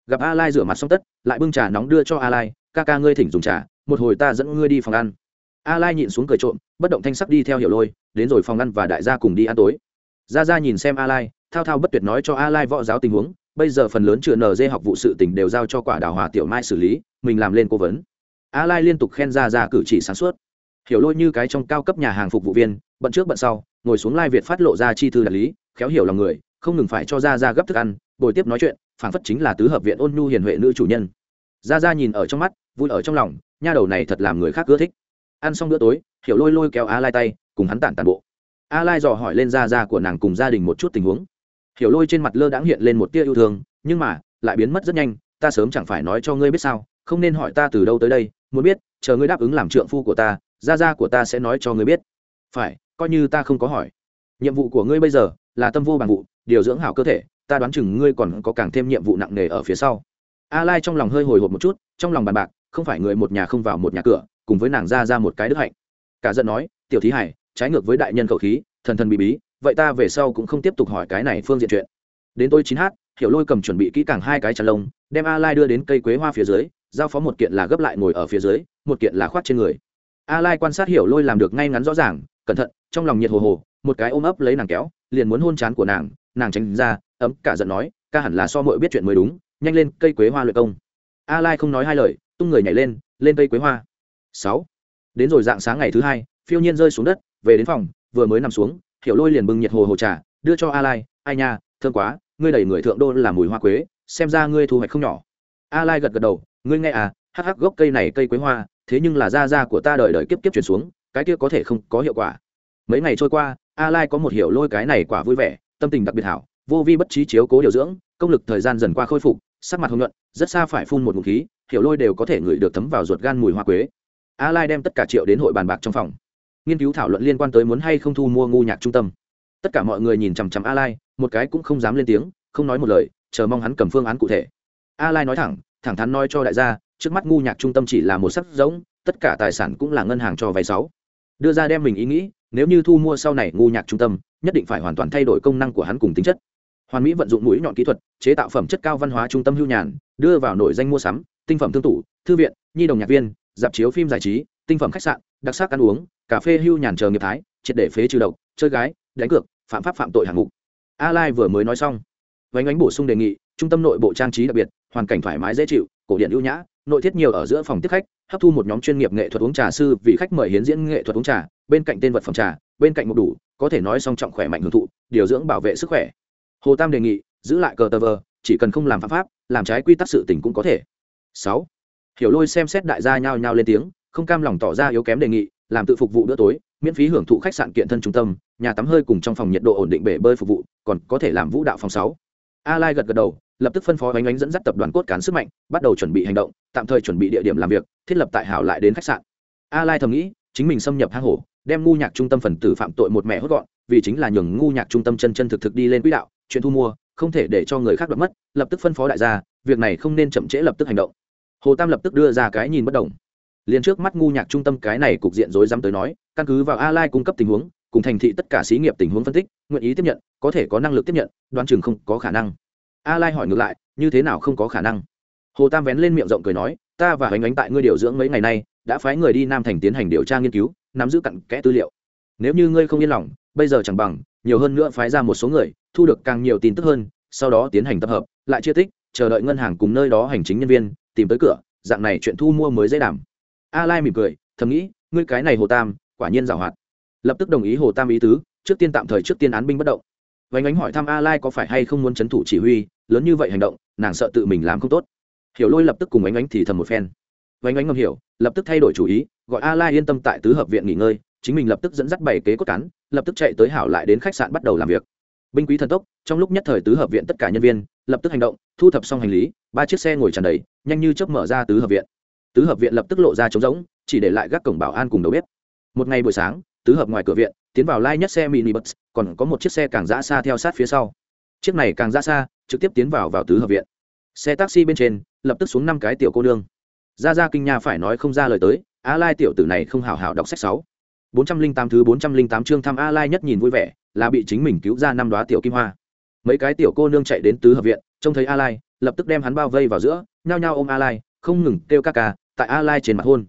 gặp a lai rửa mặt xong tất, lại bưng trà nóng đưa cho a lai, ca ca ngươi thỉnh dùng trà, một hồi ta dẫn ngươi đi phòng ăn. A lai nhịn xuống cười trộm, bất động thanh sắc đi theo hiểu lôi, đến rồi phòng ăn và đại gia cùng đi ăn tối. Ra ra nhìn xem a lai, thao thao bất tuyệt nói cho a lai võ giáo tình huống, bây giờ phần lớn chưa dê học vụ sự tình đều giao cho quả đào hòa tiểu mai xử lý, mình làm lên cố vấn. A lai liên tục khen ra ra cử chỉ sáng suốt. Hiểu lôi như cái trong cao cấp nhà hàng phục vụ viên, bận trước bận sau, ngồi xuống lai việt phát lộ ra chi thư đạt lý, khéo hiểu lòng người, không ngừng phải cho ra ra gấp thức ăn, bồi tiếp nói chuyện phảng phất chính là tứ hợp viện ôn nhu hiền huệ nữ chủ nhân. Ra ra nhìn ở trong mắt, vui ở trong lòng, nha đầu này thật làm người khác ưa thích. Ăn xong bữa tối, hiểu lôi lôi kéo a lai tay, cùng hắn tản tàn bộ. A lai dò hỏi lên ra ra của nàng cùng gia đình một chút tình huống. Hiểu lôi trên mặt lơ đãng hiện lên một tia yêu thương, nhưng mà, lại biến mất rất nhanh, ta sớm chẳng phải nói cho ngươi biết sao, không nên hỏi ta từ đâu tới đây, muốn biết, chờ ngươi đáp ứng làm trượng phu của ta, gia gia của ta sẽ nói cho ngươi biết. Phải, coi như ta không có hỏi. Nhiệm vụ của ngươi bây giờ là tâm vô bằng vụ, điều dưỡng hảo cơ thể ta đoán chừng ngươi còn có càng thêm nhiệm vụ nặng nề ở phía sau. A lai trong lòng hơi hồi hộp một chút, trong lòng bàn bạc, không phải người một nhà không vào một nhà cửa, cùng với nàng ra ra một cái đức hạnh. Cả giận nói, tiểu thí hải, trái ngược với đại nhân khẩu khí, thần thần bí bí, vậy ta về sau cũng không tiếp tục hỏi cái này phương diện chuyện. Đến tôi chín h hiểu lôi cầm chuẩn bị kỹ càng hai cái chăn lông, đem a lai đưa đến cây quế hoa phía dưới, giao phó một kiện là gấp lại ngồi ở phía dưới, một kiện là khoát trên người. A lai quan sát hiểu lôi làm được ngay ngắn rõ ràng, cẩn thận, trong lòng nhiệt hồ hồ, một cái ôm ấp lấy nàng kéo, liền muốn hôn chán của nàng nàng tránh ra ấm cả giận nói, ca hẳn là so mội biết chuyện mới đúng, nhanh lên, cây quế hoa luyện công. A lai không nói hai lời, tung người nhảy lên lên cây quế hoa. Sáu. Đến rồi dạng sáng ngày thứ hai, phiêu nhiên rơi xuống đất, về đến phòng, vừa mới nằm xuống, hiểu lôi liền bưng nhiệt hồ hồ trà, đưa cho a lai, ai nha thương quá, ngươi đẩy người thượng đô là mùi hoa quế, xem ra ngươi thu hoạch không nhỏ. A lai gật gật đầu, ngươi nghe à hắc hắc gốc cây này cây quế hoa, thế nhưng là da da của ta đợi đợi kiếp kiếp chuyển xuống, cái kia có thể không có hiệu quả. Mấy ngày trôi qua, a lai có một hiểu lôi cái này quả vui vẻ, tâm tình đặc biệt hảo vô vi bất trí chiếu cố điều dưỡng, công lực thời gian dần qua khôi phục, sắc mặt hồng nhuận, rất xa phải phun một ngụm khí, hiểu lôi đều có thể ngửi được thấm vào ruột gan mùi hoa quế. A lai đem tất cả triệu đến hội bàn bạc trong phòng. Nghiên cứu thảo luận liên quan tới muốn hay không thu mua ngu nhạc trung tâm. Tất cả mọi người nhìn chằm chằm a lai, một cái cũng không dám lên tiếng, không nói một lời, chờ mong hắn cầm phương án cụ thể. A lai nói thẳng thẳng thắn nói cho đại gia, trước mắt ngu nhạc trung tâm chỉ là một sắc giống, tất cả tài sản cũng là ngân hàng cho vay sáu. Đưa ra đem mình ý nghĩ, nếu như thu mua sau này ngu nhạc trung tâm, nhất định phải hoàn toàn thay đổi công năng của hắn cùng tính chất hoàn mỹ vận dụng mũi nhọn kỹ thuật, chế tạo phẩm chất cao văn hóa trung tâm hưu nhàn, đưa vào nội danh mua sắm, tinh phẩm thương tủ, thư viện, nhi đồng nhạc viên, dạp chiếu phim giải trí, tinh phẩm khách sạn, đặc sắc ăn uống, cà phê hưu nhàn chờ nghiệp thái, triệt để phế trừ độc, chơi gái, đánh cược, phạm pháp phạm tội hạng mục. A lai vừa mới nói xong, vánh ánh bổ sung đề nghị, trung tâm nội bộ trang trí đặc biệt, hoàn cảnh thoải mái dễ chịu, cổ điện ưu nhã, nội thiết nhiều ở giữa phòng tiếp khách, hấp thu một nhóm chuyên nghiệp nghệ thuật uống trà sư vị khách mời hiến diễn nghệ thuật uống trà, bên cạnh tên vật phẩm trà, bên cạnh một đủ, có thể nói song trọng khỏe mạnh hưởng thụ, điều dưỡng bảo vệ sức khỏe hồ tam đề nghị, giữ lại cờ tờ vờ, chỉ cần không làm phạm pháp, làm trái quy tắc sự tình cũng có thể. Sáu. Hiểu lôi xem xét đại gia nhao nhao lên tiếng, không cam lòng tỏ ra yếu kém đề nghị, làm tự phục vụ bữa tối, miễn phí hưởng thụ khách sạn kiện thân trung tâm, nhà tắm hơi cùng trong phòng nhiệt độ ổn định bể bơi phục vụ, còn có thể làm vũ đạo phòng sáu. A lai gật gật đầu, lập tức phân phó bánh ánh dẫn dắt tập đoàn cốt cán sức mạnh, bắt đầu chuẩn bị hành động, tạm thời chuẩn bị địa điểm làm việc, thiết lập tại hảo lại đến khách sạn. A lai thầm nghĩ, chính mình xâm nhập hang hổ, đem ngu nhạc trung tâm phần tử phạm tội một mẹ hốt gọn, vì chính là nhường ngu nhạc trung tâm chân chân thực thực đi lên quỹ đạo chuyện thu mua, không thể để cho người khác đoạt mất, lập tức phân phó đại gia, việc này không nên chậm trễ lập tức hành động. Hồ tam lập tức đưa ra cái nhìn bất đồng. Liền trước mắt ngu nhạc trung tâm cái này cục diện rối rắm tới nói, căn cứ vào a lai cung cấp tình huống, cùng thành thị tất cả xí nghiệp tình huống phân tích, nguyện ý tiếp nhận, có thể có năng lực tiếp nhận, đoán chừng không có khả năng. A lai hỏi ngược lại, như thế nào không có khả năng? Hồ tam vén lên miệng rộng cười nói, ta và hoành ánh tại ngươi điều dưỡng mấy ngày nay, đã phái người đi nam thành tiến hành điều tra nghiên cứu, nắm giữ cặn kẽ tư liệu nếu như ngươi không yên lòng, bây giờ chẳng bằng, nhiều hơn nữa phái ra một số người, thu được càng nhiều tin tức hơn, sau đó tiến hành tập hợp, lại chia tích, chờ đợi ngân hàng cùng nơi đó hành chính nhân viên, tìm tới cửa, dạng này chuyện thu mua mới dễ đảm. A lai mỉm cười, thầm nghĩ, ngươi cái này hồ tam, quả nhiên giảo hoạt. Lập tức đồng ý hồ tam ý tứ, trước tiên tạm thời trước tiên án binh bất động. Vánh ánh hỏi thăm a lai có phải hay không muốn chấn thủ chỉ huy, lớn như vậy hành động, nàng sợ tự mình làm không tốt. Hiểu lôi lập tức cùng ánh ánh thì thầm một phen. Vánh ánh ngầm hiểu, lập tức thay đổi chủ ý, gọi a lai yên tâm tại tứ hợp viện nghỉ ngơi chính mình lập tức dẫn dắt bảy kế cốt cán, lập tức chạy tới hảo lại đến khách sạn bắt đầu làm việc. Binh quý thần tốc, trong lúc nhất thời tứ hợp viện tất cả nhân viên, lập tức hành động, thu thập xong hành lý, ba chiếc xe ngồi tràn đầy, nhanh như chớp mở ra tứ hợp viện. Tứ hợp viện lập tức lộ ra trống rỗng, chỉ để lại gác cổng bảo an cùng đầu bếp. Một ngày buổi sáng, tứ hợp ngoài cửa viện, tiến vào lai nhất xe mini bus còn có một chiếc xe càng ra xa theo sát phía sau. Chiếc này càng ra xa, trực tiếp tiến vào vào tứ hợp viện. Xe taxi bên trên, lập tức xuống năm cái tiểu cô nương. Ra ra kinh nha phải nói không ra lời tới a lai tiểu tử này không hào hào đọc sách sáu bốn trăm linh tám thứ bốn trăm linh tám chương thăm a lai nhất nhìn vui vẻ là bị chính mình cứu ra năm đoá tiểu kim hoa. Mấy cái tiểu cô nương chạy đến tứ hợp viện trông thấy a lai lập tức đem hắn bao vây vào giữa nhao nhao ôm a lai không ngừng kêu ca ca tại a lai trên mặt hôn.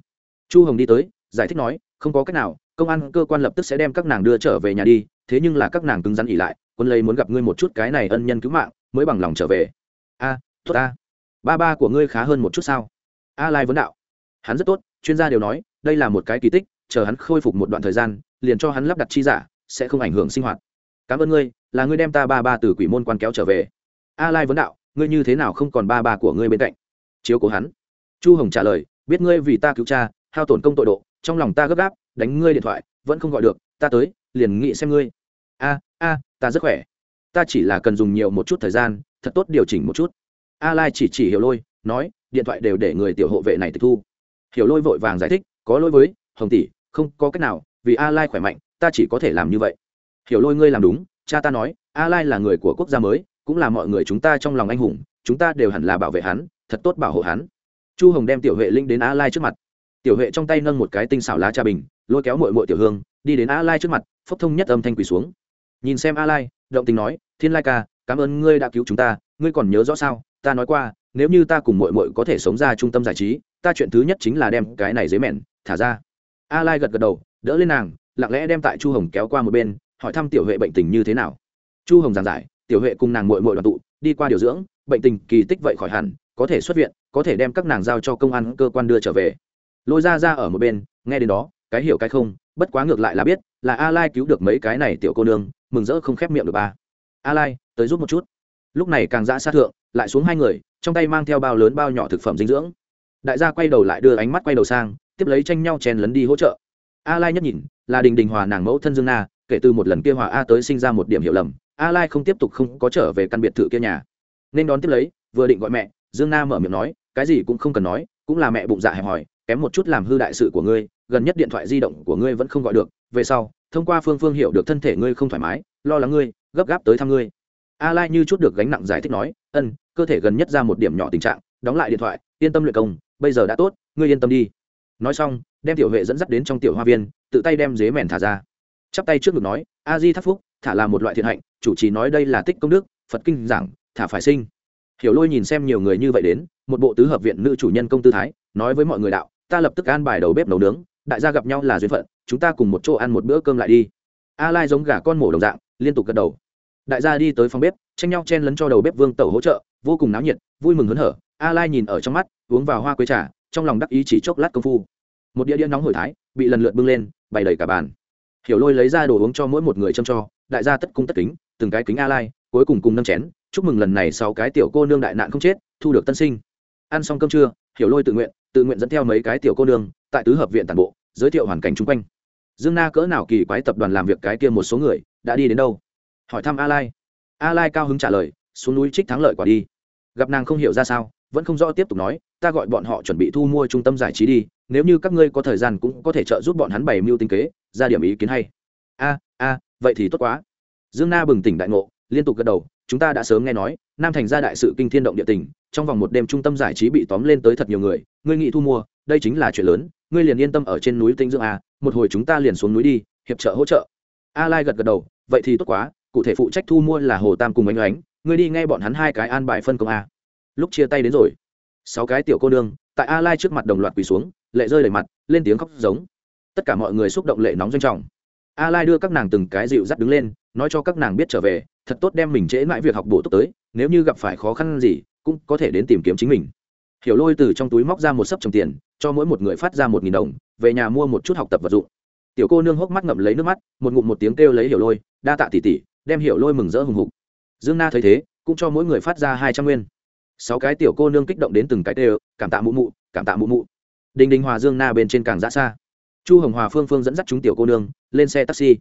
Chu hồng đi tới giải thích nói không có cách nào công an cơ quan lập tức sẽ đem các nàng đưa trở về nhà đi thế nhưng là các nàng cứng rắn ỉ lại quân lấy muốn gặp ngươi một chút cái này ân nhân cứu mạng mới bằng lòng trở về. A à, tốt a ba ba của ngươi khá hơn một chút sao? A lai vấn đạo. Hắn rất tốt chuyên gia đều nói đây là một cái kỳ tích chờ hắn khôi phục một đoạn thời gian, liền cho hắn lắp đặt chi giả, sẽ không ảnh hưởng sinh hoạt. Cảm ơn ngươi, là ngươi đem ta ba ba từ quỷ môn quan kéo trở về. A lai vấn đạo, ngươi như thế nào không còn ba ba của ngươi bên cạnh? Chiếu cố hắn. Chu hồng trả lời, biết ngươi vì ta cứu cha, hao tổn công tội độ, trong lòng ta gấp gáp, đánh ngươi điện thoại, vẫn không gọi được, ta tới, liền nghĩ xem ngươi. A a, ta rất khỏe. Ta chỉ là cần dùng nhiều một chút thời gian, thật tốt điều chỉnh một chút. A lai chỉ chỉ hiểu lôi, nói, điện thoại đều để người tiểu hộ vệ này tịch thu. Hiểu lôi vội vàng giải thích, có lỗi với hồng tỷ, không có cách nào, vì a lai khỏe mạnh, ta chỉ có thể làm như vậy. Hiểu lôi, ngươi làm đúng, cha ta nói, a lai là người của quốc gia mới, cũng là mọi người chúng ta trong lòng anh hùng, chúng ta đều hẳn là bảo vệ hắn, thật tốt bảo hộ hắn. Chu hồng đem tiểu huệ linh đến a lai trước mặt. Tiểu huệ trong tay nâng một cái tinh xảo lá trà bình, lôi kéo mội mội tiểu hương, đi đến a lai trước mặt, phốc thông nhất âm thanh quỳ xuống. Nhìn xem a lai, động tình nói, thiên lai ca, cảm ơn ngươi đã cứu chúng ta, ngươi còn nhớ rõ sao? Ta nói qua, nếu như ta cùng mội mội có thể sống ra trung tâm giải trí, ta chuyện thứ nhất chính là đem cái này dế mẹn thả ra a lai gật gật đầu, đỡ lên nàng, lặng lẽ đem tại chu hồng kéo qua một bên, hỏi thăm tiểu huệ bệnh tình như thế nào. Chu hồng giảng giải, tiểu huệ cùng nàng mội mội đoàn tụ, đi qua điều dưỡng, bệnh tình kỳ tích vậy khỏi hẳn, có thể xuất viện, có thể đem các nàng giao cho công an cơ quan đưa trở về. Lôi ra ra ở một bên, nghe đến đó, cái hiểu cái không, bất quá ngược lại là biết, là a lai cứu được mấy cái này tiểu cô nương, mừng rỡ không khép miệng được ba. A lai, tới giúp một chút. Lúc này càng dã sát thượng, lại xuống hai người, trong tay mang theo bao lớn bao nhỏ thực phẩm dinh dưỡng. Đại gia quay đầu lại đưa ánh mắt quay đầu sang tiếp lấy tranh nhau chen lấn đi hỗ trợ. A lai nhất nhìn, là đình đình hòa nàng mẫu thân dương na, kể từ một lần kia hòa a tới sinh ra một điểm hiểu lầm, a lai không tiếp tục không có trở về căn biệt thự kia nhà. Nên đón tiếp lấy, vừa định gọi mẹ, dương na mở miệng nói, cái gì cũng không cần nói, cũng là mẹ bụng dạ hẹp hòi, kém một chút làm hư đại sự của ngươi, gần nhất điện thoại di động của ngươi vẫn không gọi được, về sau, thông qua phương phương hiểu được thân thể ngươi không thoải mái, lo lắng ngươi, gấp gáp tới thăm ngươi. A lai như chút được gánh nặng giải thích nói, ân, cơ thể gần nhất ra một điểm nhỏ tình trạng, đóng lại điện thoại, yên tâm luyện công, bây giờ đã tốt, ngươi yên tâm đi nói xong, đem tiểu huệ dẫn dắt đến trong tiểu hoa viên, tự tay đem dế mèn thả ra. Chắp tay trước ngực nói, a di thắc phúc, thả là một loại thiện hạnh, chủ trì nói đây là tích công đức, phật kinh giảng, thả phải sinh. Hiểu lôi nhìn xem nhiều người như vậy đến, một bộ tứ hợp viện nữ chủ nhân công tư thái, nói với mọi người đạo, ta lập tức an bài đầu bếp nấu nướng, đại gia gặp nhau là duyên phận, chúng ta cùng một chỗ ăn một bữa cơm lại đi. A lai giống gà con mổ đồng dạng, liên tục gật đầu. Đại gia đi tới phòng bếp, tranh nhau chen lấn cho đầu bếp vương tẩu hỗ trợ, vô cùng náo nhiệt, vui mừng hớn hở. A lai nhìn ở trong mắt, uống vào hoa quế trà, trong lòng đắc ý chỉ chốc lát công phu một đĩa đĩa nóng hổi thái, bị lần lượt bưng lên, bày đầy cả bàn. Hiểu lôi lấy ra đồ uống cho mỗi một người châm cho, đại gia tất cung tất kính, từng cái kính a lai cuối cùng cùng nâng chén, chúc mừng lần này sau cái tiểu cô nương đại nạn không chết, thu được tân sinh. Ăn xong cơm trưa, hiểu lôi tự nguyện tự nguyện dẫn theo mấy cái tiểu cô nương, tại tứ hợp viện tàn bộ, giới thiệu hoàn cảnh chung quanh. Dương na cỡ nào kỳ quái tập đoàn làm việc cái kia một số người, đã đi đến đâu? Hỏi thăm a lai a lai cao hứng trả lời, xuống núi trích thắng lợi quả đi. Gặp nàng không hiểu ra sao, vẫn không rõ tiếp tục nói, ta gọi bọn họ chuẩn bị thu mua trung tâm giải trí đi nếu như các ngươi có thời gian cũng có thể trợ giúp bọn hắn bày mưu tinh kế ra điểm ý kiến hay. A a vậy thì tốt quá. Dương na bừng tỉnh đại ngộ liên tục gật đầu chúng ta đã sớm nghe nói nam thành ra đại sự kinh thiên động địa tình trong vòng một đêm trung tâm giải trí bị tóm lên tới thật nhiều người ngươi nghĩ thu mua đây chính là chuyện lớn ngươi liền yên tâm ở trên núi tinh dương a một hồi chúng ta liền xuống núi đi hiệp trợ hỗ trợ. A lai gật gật đầu vậy thì tốt quá cụ thể phụ trách thu mua là hồ tam cùng anh Ánh, ngươi đi nghe bọn hắn hai cái an bài phân công a. Lúc chia tay đến rồi sáu cái tiểu cô nương tại a lai trước mặt đồng loạt quỳ xuống lệ rơi đầy mặt, lên tiếng khóc giống. Tất cả mọi người xúc động lệ nóng doanh trọng. A lai đưa các nàng từng cái dịu dắt đứng lên, nói cho các nàng biết trở về, thật tốt đem mình trễ mãi việc học bổ túc tới, nếu như gặp phải khó khăn gì, cũng có thể đến tìm kiếm chính mình. Hiểu lôi từ trong túi móc ra một sấp trồng tiền, cho mỗi một người phát ra một nghìn đồng, về nhà mua một chút học tập vật dụng. Tiểu cô nương hốc mắt ngậm lấy nước mắt, một ngụm một tiếng kêu lấy hiểu lôi, đa tạ tỷ tỷ, đem hiểu lôi mừng rỡ hùng hục. Dương na thấy thế, cũng cho mỗi người phát ra hai trăm nguyên. Sáu cái tiểu cô nương kích động đến từng cái tê cảm tạ mụ mụ, cảm tạ mụ mụ đình đình hòa dương na bên trên càng ra xa. Chu hồng hòa phương phương dẫn dắt chúng tiểu cô nương lên xe taxi.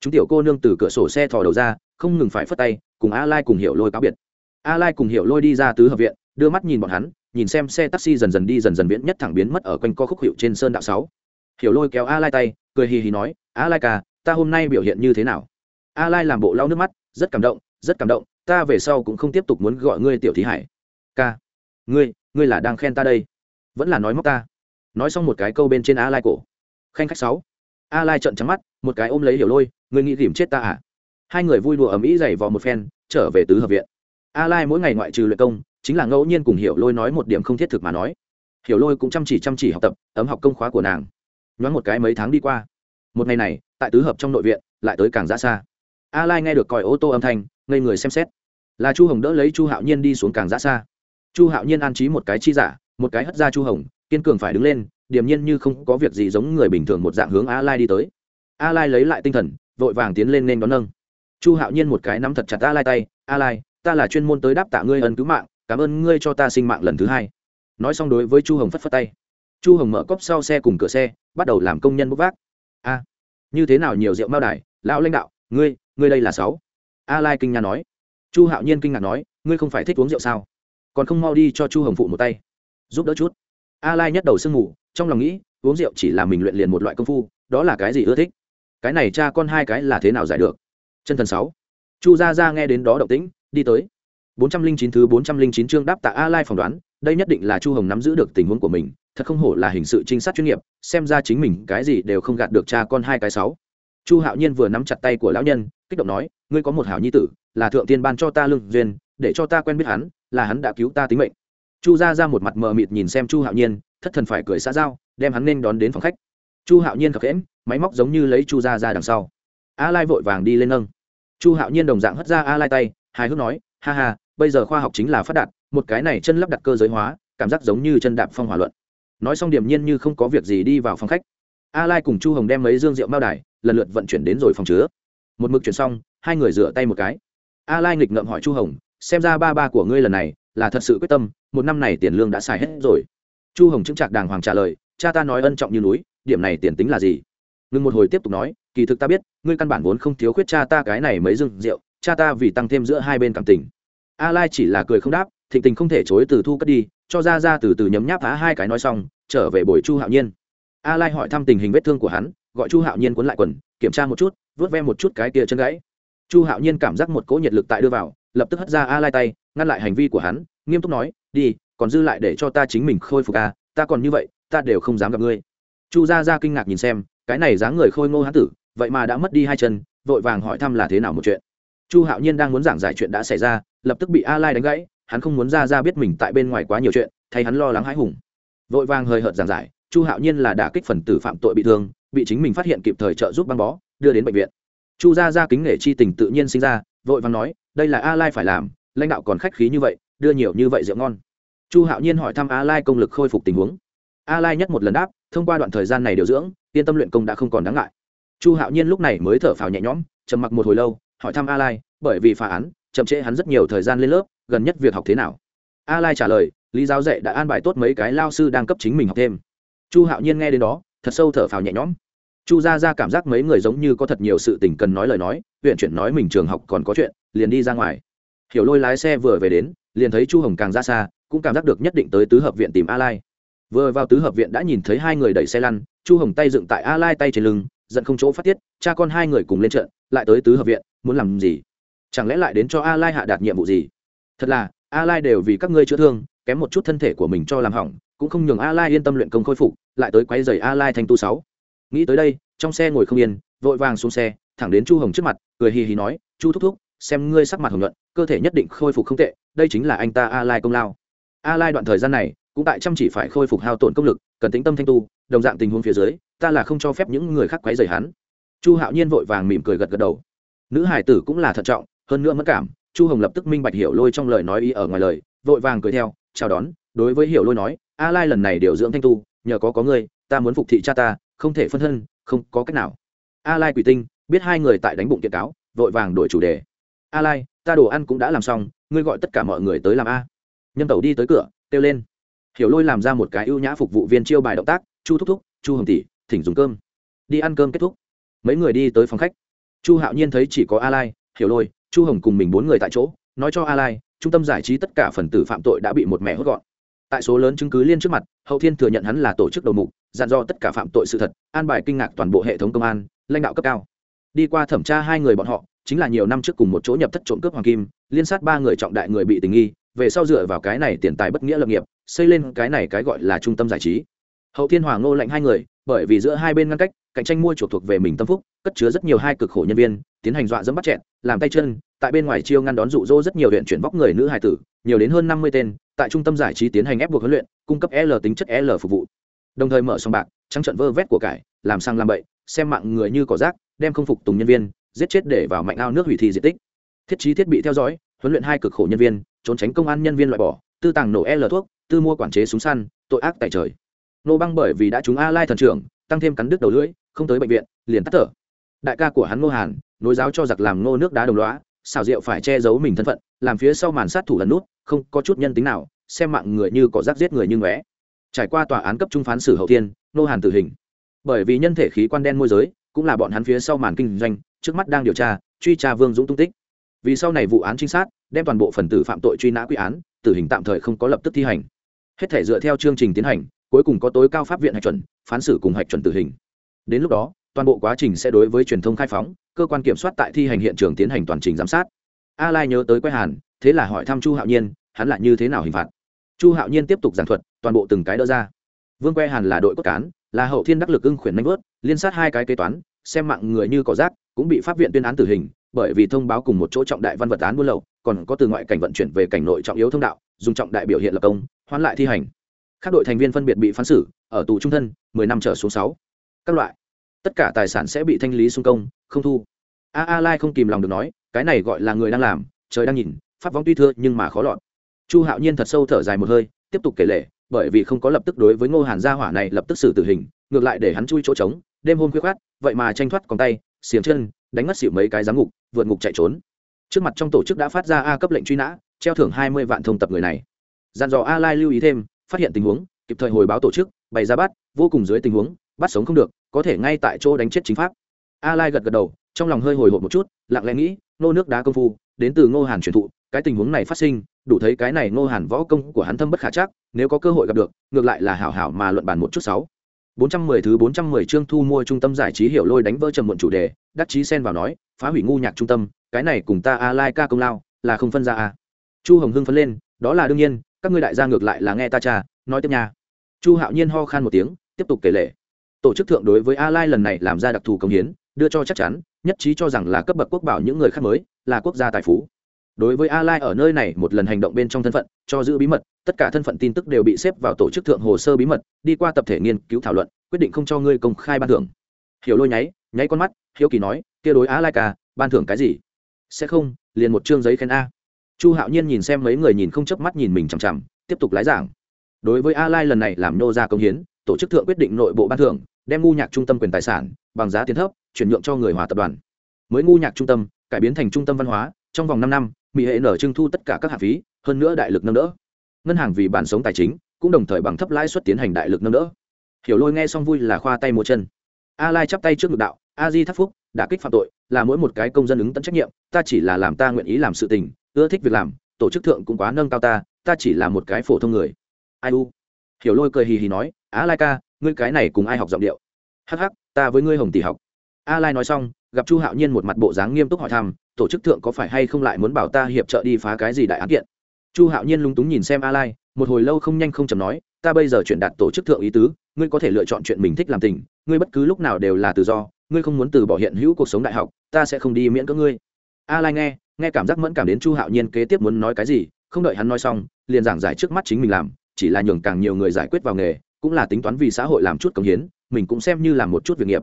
Chúng tiểu cô nương từ cửa sổ xe thò đầu ra, không ngừng phải phất tay, cùng a lai cùng hiểu lôi cáo biệt. A lai cùng hiểu lôi đi ra tứ hợp viện, đưa mắt nhìn bọn hắn, nhìn xem xe taxi dần dần đi, dần dần viễn nhất thẳng biến mất ở quanh co khúc hiệu trên sơn đạo sáu. Hiểu lôi kéo a lai tay, cười hì hì nói, a lai ca, ta hôm nay biểu hiện như thế nào? A lai làm bộ lau nước mắt, rất cảm động, rất cảm động, ta về sau cũng không tiếp tục muốn gọi ngươi tiểu thí hải. Ca, ngươi ngươi là đang khen ta đây. Vẫn là nói móc ta nói xong một cái câu bên trên a lai cổ. Khanh khách sáu. A lai trận trắng mắt, một cái ôm lấy hiểu lôi người nghĩ tìm chết ta à? Hai người vui đùa ầm ĩ giày vò một phen, trở về tứ hợp viện. A lai mỗi ngày ngoại trừ luyện công, chính là ngẫu nhiên cùng hiểu lôi nói một điểm không thiết thực mà nói. Hiểu lôi cũng chăm chỉ chăm chỉ học tập, ấm học công khóa của nàng. Nhoáng một cái mấy tháng đi qua. Một ngày này, tại tứ hợp trong nội viện, lại tới càng ra xa. A lai nghe được còi ô tô âm thanh, ngây người xem xét. Là chu hồng đỡ lấy chu hạo nhiên đi xuống càng ra xa. Chu hạo nhiên an trí một cái chi giả, một cái hất ra chu hồng kiên cường phải đứng lên, điềm nhiên như không có việc gì giống người bình thường một dạng hướng a lai đi tới. A lai lấy lại tinh thần, vội vàng tiến lên nên đón nâng. Chu hạo nhiên một cái nắm thật chặt a lai tay, a lai, ta là chuyên môn tới đáp tạ ngươi ân cứu mạng, cảm ơn ngươi cho ta sinh mạng lần thứ hai. Nói xong đối với chu hồng phất phất tay. Chu hồng mở cốc sau xe cùng cửa xe, bắt đầu làm công nhân bốc vác. A, như thế nào nhiều rượu mao đài, lão lãnh đạo, ngươi ngươi đây là sáu. A lai kinh ngạc nói. Chu hạo nhiên kinh ngạc nói, ngươi không phải thích uống rượu sao? Còn không mau đi cho chu hồng phụ một tay. Giúp đỡ chút a lai nhất đầu sương ngủ trong lòng nghĩ, uống rượu chỉ là mình luyện liền một loại công phu, đó là cái gì ưa thích? Cái này cha con hai cái là thế nào giải được? Chân thần sáu. Chu gia gia nghe đến đó động tĩnh, đi tới. bốn trăm linh chín thứ bốn trăm linh chín chương đáp tạ a lai phỏng đoán, đây nhất định là chu hồng nắm giữ được tình huống của mình, thật không hổ là hình sự trinh sát chuyên nghiệp, xem ra chính mình cái gì đều không gạt được cha con hai cái sáu. Chu hạo nhiên vừa nắm chặt tay của lão nhân, kích động nói, ngươi có một hảo nhi tử, là thượng tiên ban cho ta lương duyên, để cho ta quen biết hắn, là hắn đã cứu ta tính mệnh chu ra ra một mặt mờ mịt nhìn xem chu hạo nhiên, thất thần phải cười xã giao, đem hắn nên đón đến phòng khách. Chu hạo nhiên khập khẽm máy móc giống như lấy chu ra ra đằng sau. A lai vội vàng đi lên nâng. Chu hạo nhiên đồng dạng hất ra a lai tay, hài hước nói, ha ha, bây giờ khoa học chính là phát đạt, một cái này chân lắp đặt cơ giới hóa, cảm giác giống như chân đạp phong hỏa luận. Nói xong điểm nhiên như không có việc gì đi vào phòng khách. A lai cùng chu hồng đem mấy dương rượu bao đài, lần lượt vận chuyển đến rồi phòng chứa. Một mực chuyển xong, hai người rửa tay một cái. A lai nghịch ngợm hỏi chu hồng, xem ra ba ba của ngươi lần này là thật sự quyết tâm, một năm này tiền lương đã xài hết rồi. Chu hồng chứng trạc đàng hoàng trả lời, cha ta nói ân trọng như núi, điểm này tiền tính là gì? Ngừng một hồi tiếp tục nói, kỳ thực ta biết, ngươi căn bản vốn không thiếu khuyết cha ta cái này mấy rừng rượu, cha ta vì tăng thêm giữa hai bên cảm tình. A lai chỉ là cười không đáp, thịnh tình không thể chối từ thu cất đi, cho ra ra từ từ nhấm nháp phá hai cái nói xong, trở về bồi chu hạo nhiên. A lai hỏi thăm tình hình vết thương của hắn, gọi chu hạo nhiên cuốn lại quần, kiểm tra một chút vớt ve một chút cái kia chân gãy. Chu hạo nhiên cảm giác một cỗ nhiệt lực tại đưa vào, lập tức hất ra a lai tay ngăn lại hành vi của hắn, nghiêm túc nói, đi, còn dư lại để cho ta chính mình khôi phục à ta còn như vậy, ta đều không dám gặp ngươi. Chu gia gia kinh ngạc nhìn xem, cái này dáng người khôi ngô hán tử, vậy mà đã mất đi hai chân, vội vàng hỏi thăm là thế nào một chuyện. Chu hạo nhiên đang muốn giảng giải chuyện đã xảy ra, lập tức bị a lai đánh gãy, hắn không muốn ra ra biết mình tại bên ngoài quá nhiều chuyện, thay hắn lo lắng hãi hùng. Vội vàng hơi hợt giảng giải, chu hạo nhiên là đả kích phần tử phạm tội bị thương, bị chính mình phát hiện kịp thời trợ giúp băng bó, đưa đến bệnh viện. Chu gia gia kính nể chi tình tự nhiên sinh ra, vội vàng nói, đây là a lai phải làm lãnh đạo còn khách khí như vậy, đưa nhiều như vậy rượu ngon. Chu hạo nhiên hỏi thăm a lai công lực khôi phục tình huống. A lai nhất một lần đáp, thông qua đoạn thời gian này điều dưỡng, yên tâm luyện công đã không còn đáng ngại. Chu hạo nhiên lúc này mới thở phào nhẹ nhõm, trầm mặc một hồi lâu, hỏi thăm a lai, bởi vì phá án, chậm trễ hắn rất nhiều thời gian lên lớp, gần nhất việc học thế nào? A lai trả lời, lý giáo dạy đã an bài tốt mấy cái lao sư đang cấp chính mình học thêm. Chu hạo nhiên nghe đến đó, thật sâu thở phào nhẹ nhõm. Chu ra ra cảm giác mấy người giống như có thật nhiều sự tình cần nói lời nói, huyện chuyển nói mình trường học còn có chuyện, liền đi ra ngoài hiểu lôi lái xe vừa về đến, liền thấy chu hồng càng ra xa, cũng cảm giác được nhất định tới tứ hợp viện tìm a lai. Vừa vào tứ hợp viện đã nhìn thấy hai người đẩy xe lăn, chu hồng tay dựng tại a lai tay trên lưng, giận không chỗ phát tiết, cha con hai người cùng lên trận, lại tới tứ hợp viện, muốn làm gì? Chẳng lẽ lại đến cho a lai hạ đạt nhiệm vụ gì? Thật là, a lai đều vì các ngươi chữa thương, kém một chút thân thể của mình cho làm hỏng, cũng không nhường a lai yên tâm luyện công khôi phục, lại tới quay giày a lai thành tu sáu. Nghĩ tới đây, trong xe ngồi không yên, vội vàng xuống xe, thẳng đến chu hồng trước mặt, cười hì hì nói, chu thúc thúc, xem ngươi sắc mặt hồng nhuận cơ thể nhất định khôi phục không tệ, đây chính là anh ta a lai công lao. A lai đoạn thời gian này cũng tại chăm chỉ phải khôi phục hao tổn công lực, cần tĩnh tâm thanh tu, đồng dạng tình huống phía dưới, ta là không cho phép những người khác quấy rầy hắn. Chu hạo nhiên vội vàng mỉm cười gật gật đầu. Nữ hải tử cũng là thận trọng, hơn nữa mất cảm, chu hồng lập tức minh bạch hiểu lôi trong lời nói ý ở ngoài lời, vội vàng cười theo, chào đón, đối với hiểu lôi nói, a lai lần này điều dưỡng thanh tu, nhờ có có ngươi, ta muốn phục thị cha ta, không thể phân thân, không có cách nào. A lai quỷ tinh, biết hai người tại đánh bụng kiện cáo, vội vàng đổi chủ đề. A lai ta đồ ăn cũng đã làm xong, ngươi gọi tất cả mọi người tới làm a. Nhân tẩu đi tới cửa, kêu lên. Hiểu lôi làm ra một cái ưu nhã phục vụ viên chiêu bài động tác, chu thúc thúc, chu hồng tỷ, thỉnh dùng cơm. Đi ăn cơm kết thúc. Mấy người đi tới phòng khách. Chu hạo nhiên thấy chỉ có a lai, hiểu lôi, chu hồng cùng mình bốn người tại chỗ, nói cho a lai, trung tâm giải trí tất cả phần tử phạm tội đã bị một mẹ hốt gọn. Tại số lớn chứng cứ liên trước mặt, hậu thiên thừa nhận hắn là tổ chức đầu mục, dặn do tất cả phạm tội sự thật, an bài kinh ngạc toàn bộ hệ thống công an, lãnh đạo cấp cao. Đi qua thẩm tra hai người bọn họ chính là nhiều năm trước cùng một chỗ nhập thất trộm cướp hoàng kim, liên sát ba người trọng đại người bị tình nghi, về sau dựa vào cái này tiền tài bất nghĩa lập nghiệp, xây lên cái này cái gọi là trung tâm giải trí. Hậu thiên hoàng ngô lệnh hai người, bởi vì giữa hai bên ngăn cách, cạnh tranh mua chuộc thuộc về mình tâm phúc, cất chứa rất nhiều hai cực khổ nhân viên, tiến hành dọa dẫm bắt chẹn làm tay chân, tại bên ngoài chiêu ngăn đón dụ rỗ rất nhiều huyện chuyển vóc người nữ hài tử, nhiều đến hơn năm mươi tên, tại trung tâm giải trí tiến hành ép buộc huấn luyện, cung cấp l tính chất l phục vụ. Đồng thời mở sòng bạc, trắng trận vơ vét của cải, làm sang làm bậy, xem mạng người như cỏ rác, đem không phục tùng nhân viên giết chết để vào mạnh ao nước hủy thi diện tích. Thiết trí thiết bị theo dõi, huấn luyện hai cực khổ nhân viên, trốn tránh công an nhân viên loại bỏ, tư tàng nổ l thuốc, tư mua quản chế súng săn, tội ác tại trời. Nô băng bởi vì đã trúng a lai thần trưởng, tăng thêm cắn đứt đầu lưỡi, không tới bệnh viện, liền tắt thở. Đại ca của hắn ngô hàn, nối giáo cho giặc làm ngô nước đá đồng loá xào rượu phải che giấu mình thân phận, làm phía sau màn sát thủ lần nút, không có chút nhân tính nào, xem mạng người như có rác giết người như ngóe. Trải qua tòa án cấp trung phán xử hậu tiên nô hàn tử hình. Bởi vì nhân thể khí quan đen môi giới, cũng là bọn hắn phía sau màn kinh doanh trước mắt đang điều tra, truy tra vương dũng tung tích. Vì sau này vụ án trinh sát, đem toàn bộ phần tử phạm tội truy nã quy án, tử hình tạm thời không có lập tức thi hành. Hết thể dựa theo chương trình tiến hành, cuối cùng có tối cao pháp viện hạch chuẩn, phán xử cùng hạch chuẩn tử hình. Đến lúc đó, toàn bộ quá trình sẽ đối với truyền thông khai phóng, cơ quan kiểm soát tại thi hành hiện trường tiến hành toàn trình giám sát. A lai nhớ tới quay hàn, thế là hỏi thăm chu hạo nhiên, hắn lại như thế nào hình phạt? Chu hạo nhiên tiếp tục giảng thuật, toàn bộ từng cái đỡ ra. Vương que hàn là đội cốt cán, là hậu thiên đắc lực ưng khuyển nanh vớt, liên sát hai cái kế toán, xem mạng người như cỏ rác cũng bị pháp viện tuyên án tử hình, bởi vì thông báo cùng một chỗ trọng đại văn vật án buôn lậu, còn có từ ngoại cảnh vận chuyển về cảnh nội trọng yếu thông đạo, dùng trọng đại biểu hiện lập công hoán lại thi hành. Các đội thành viên phân biệt bị phán xử, ở tù trung thân 10 năm trở xuống 6. các loại. Tất cả tài sản sẽ bị thanh lý xung công, không thu. A a lai không kìm lòng được nói, cái này gọi là người đang làm, trời đang nhìn, pháp vong tuy thưa nhưng mà khó lọt. Chu hạo nhiên thật sâu thở dài một hơi, tiếp tục kể lể, bởi vì không có lập tức đối với ngô hàn gia hỏa này lập tức xử tử hình, ngược lại để hắn chui chỗ trống, đêm hôm khuya khoát vậy mà tranh thoát còn tay xiềng chân, đánh mất xỉu mấy cái giám ngục, vượt ngục chạy trốn. Trước mặt trong tổ chức đã phát ra a cấp lệnh truy nã, treo thưởng hai mươi vạn thông tập người này. Dàn dò a lai lưu ý thêm, phát hiện tình huống, kịp thời hồi báo tổ chức, bày ra bắt, vô cùng dưới tình huống, bắt sống không được, có thể ngay tại chỗ đánh chết chính pháp. A lai gật gật đầu, trong lòng hơi hồi hộp một chút, lặng lẽ nghĩ, nô nước đá công phu, đến từ ngô hàn truyền thụ, cái tình huống này phát sinh, đủ thấy cái này ngô hàn võ công của hắn thâm bất khả chắc, nếu có cơ hội gặp được, ngược lại là hảo hảo mà luận bàn một chút sáu. 410 thứ 410 chương thu mua trung tâm giải trí hiểu lôi đánh vỡ trầm muộn chủ đề, đắc chí xen vào nói, phá hủy ngu nhạc trung tâm, cái này cùng ta A Lai ca công lao, là không phân ra a. Chu Hồng hưng phấn lên, đó là đương nhiên, các ngươi đại gia ngược lại là nghe ta cha, nói tiếp nha. Chu Hạo Nhiên ho khan một tiếng, tiếp tục kể lệ. Tổ chức thượng đối với A Lai lần này làm ra đặc thù công hiến, đưa cho chắc chắn, nhất trí cho rằng là cấp bậc quốc bảo những người khác mới, là quốc gia tài phú. Đối với A Lai ở nơi này một lần hành động bên trong thân phận, cho giữ bí mật, tất cả thân phận tin tức đều bị xếp vào tổ chức thượng hồ sơ bí mật, đi qua tập thể nghiên cứu thảo luận, quyết định không cho ngươi công khai ban thưởng. Hiểu lôi nháy nháy con mắt hiếu kỳ nói kia đối á lai ca ban thưởng cái gì? Sẽ không liền một chương giấy khen a. Chu hạo nhiên nhìn xem mấy người nhìn không chớp mắt nhìn mình chằm chằm tiếp tục lái giảng. Đối với a lai lần này làm nô ra công hiến tổ chức thượng quyết định nội bộ ban thưởng đem ngu nhạc trung tâm quyền tài sản bằng giá tiền thấp chuyển nhượng cho người hòa tập đoàn. Mới ngu nhạc trung tâm cải biến thành trung tâm văn hóa trong vòng năm năm mỹ hệ nở trưng thu tất cả các hạ phí hơn nữa đại lực nâng đỡ ngân hàng vì bản sống tài chính, cũng đồng thời bằng thấp lãi suất tiến hành đại lực nâng đỡ. Hiểu lôi nghe xong vui là khoa tay mua chân. A lai chắp tay trước ngực đạo, a di thắc phúc, đã kích phạm tội, là mỗi một cái công dân ứng tận trách nhiệm, ta chỉ là làm ta nguyện ý làm sự tình, ưa thích việc làm, tổ chức thượng cũng quá nâng cao ta ta chỉ là một cái phổ thông người. Ai u? Hiểu lôi cười hì hì nói, a lai ca, ngươi cái này cùng ai học giọng điệu? Hắc hắc, ta với ngươi hồng tỷ học. A lai nói xong, gặp chu hạo nhiên một mặt bộ dáng nghiêm túc hỏi thăm, tổ chức thượng có phải hay không lại muốn bảo ta hiệp trợ đi phá cái gì đại án kiện? Chu hạo nhiên lúng túng nhìn xem a lai một hồi lâu không nhanh không chầm nói, ta bây giờ chuyển đạt tổ chức thượng ý tứ, ngươi có thể lựa chọn chuyện mình thích làm tình, ngươi bất cứ lúc nào đều là tự do, ngươi không muốn từ bỏ hiện hữu cuộc sống đại học, ta sẽ không đi miễn cưỡng ngươi. A lai nghe nghe cảm giác mẫn cảm đến chu hạo nhiên kế tiếp muốn nói cái gì, không đợi hắn nói xong, liền giảng giải trước mắt chính mình làm, chỉ là nhường càng nhiều người giải quyết vào nghề, cũng là tính toán vì xã hội làm chút công hiến, mình cũng xem như làm một chút việc nghiệp.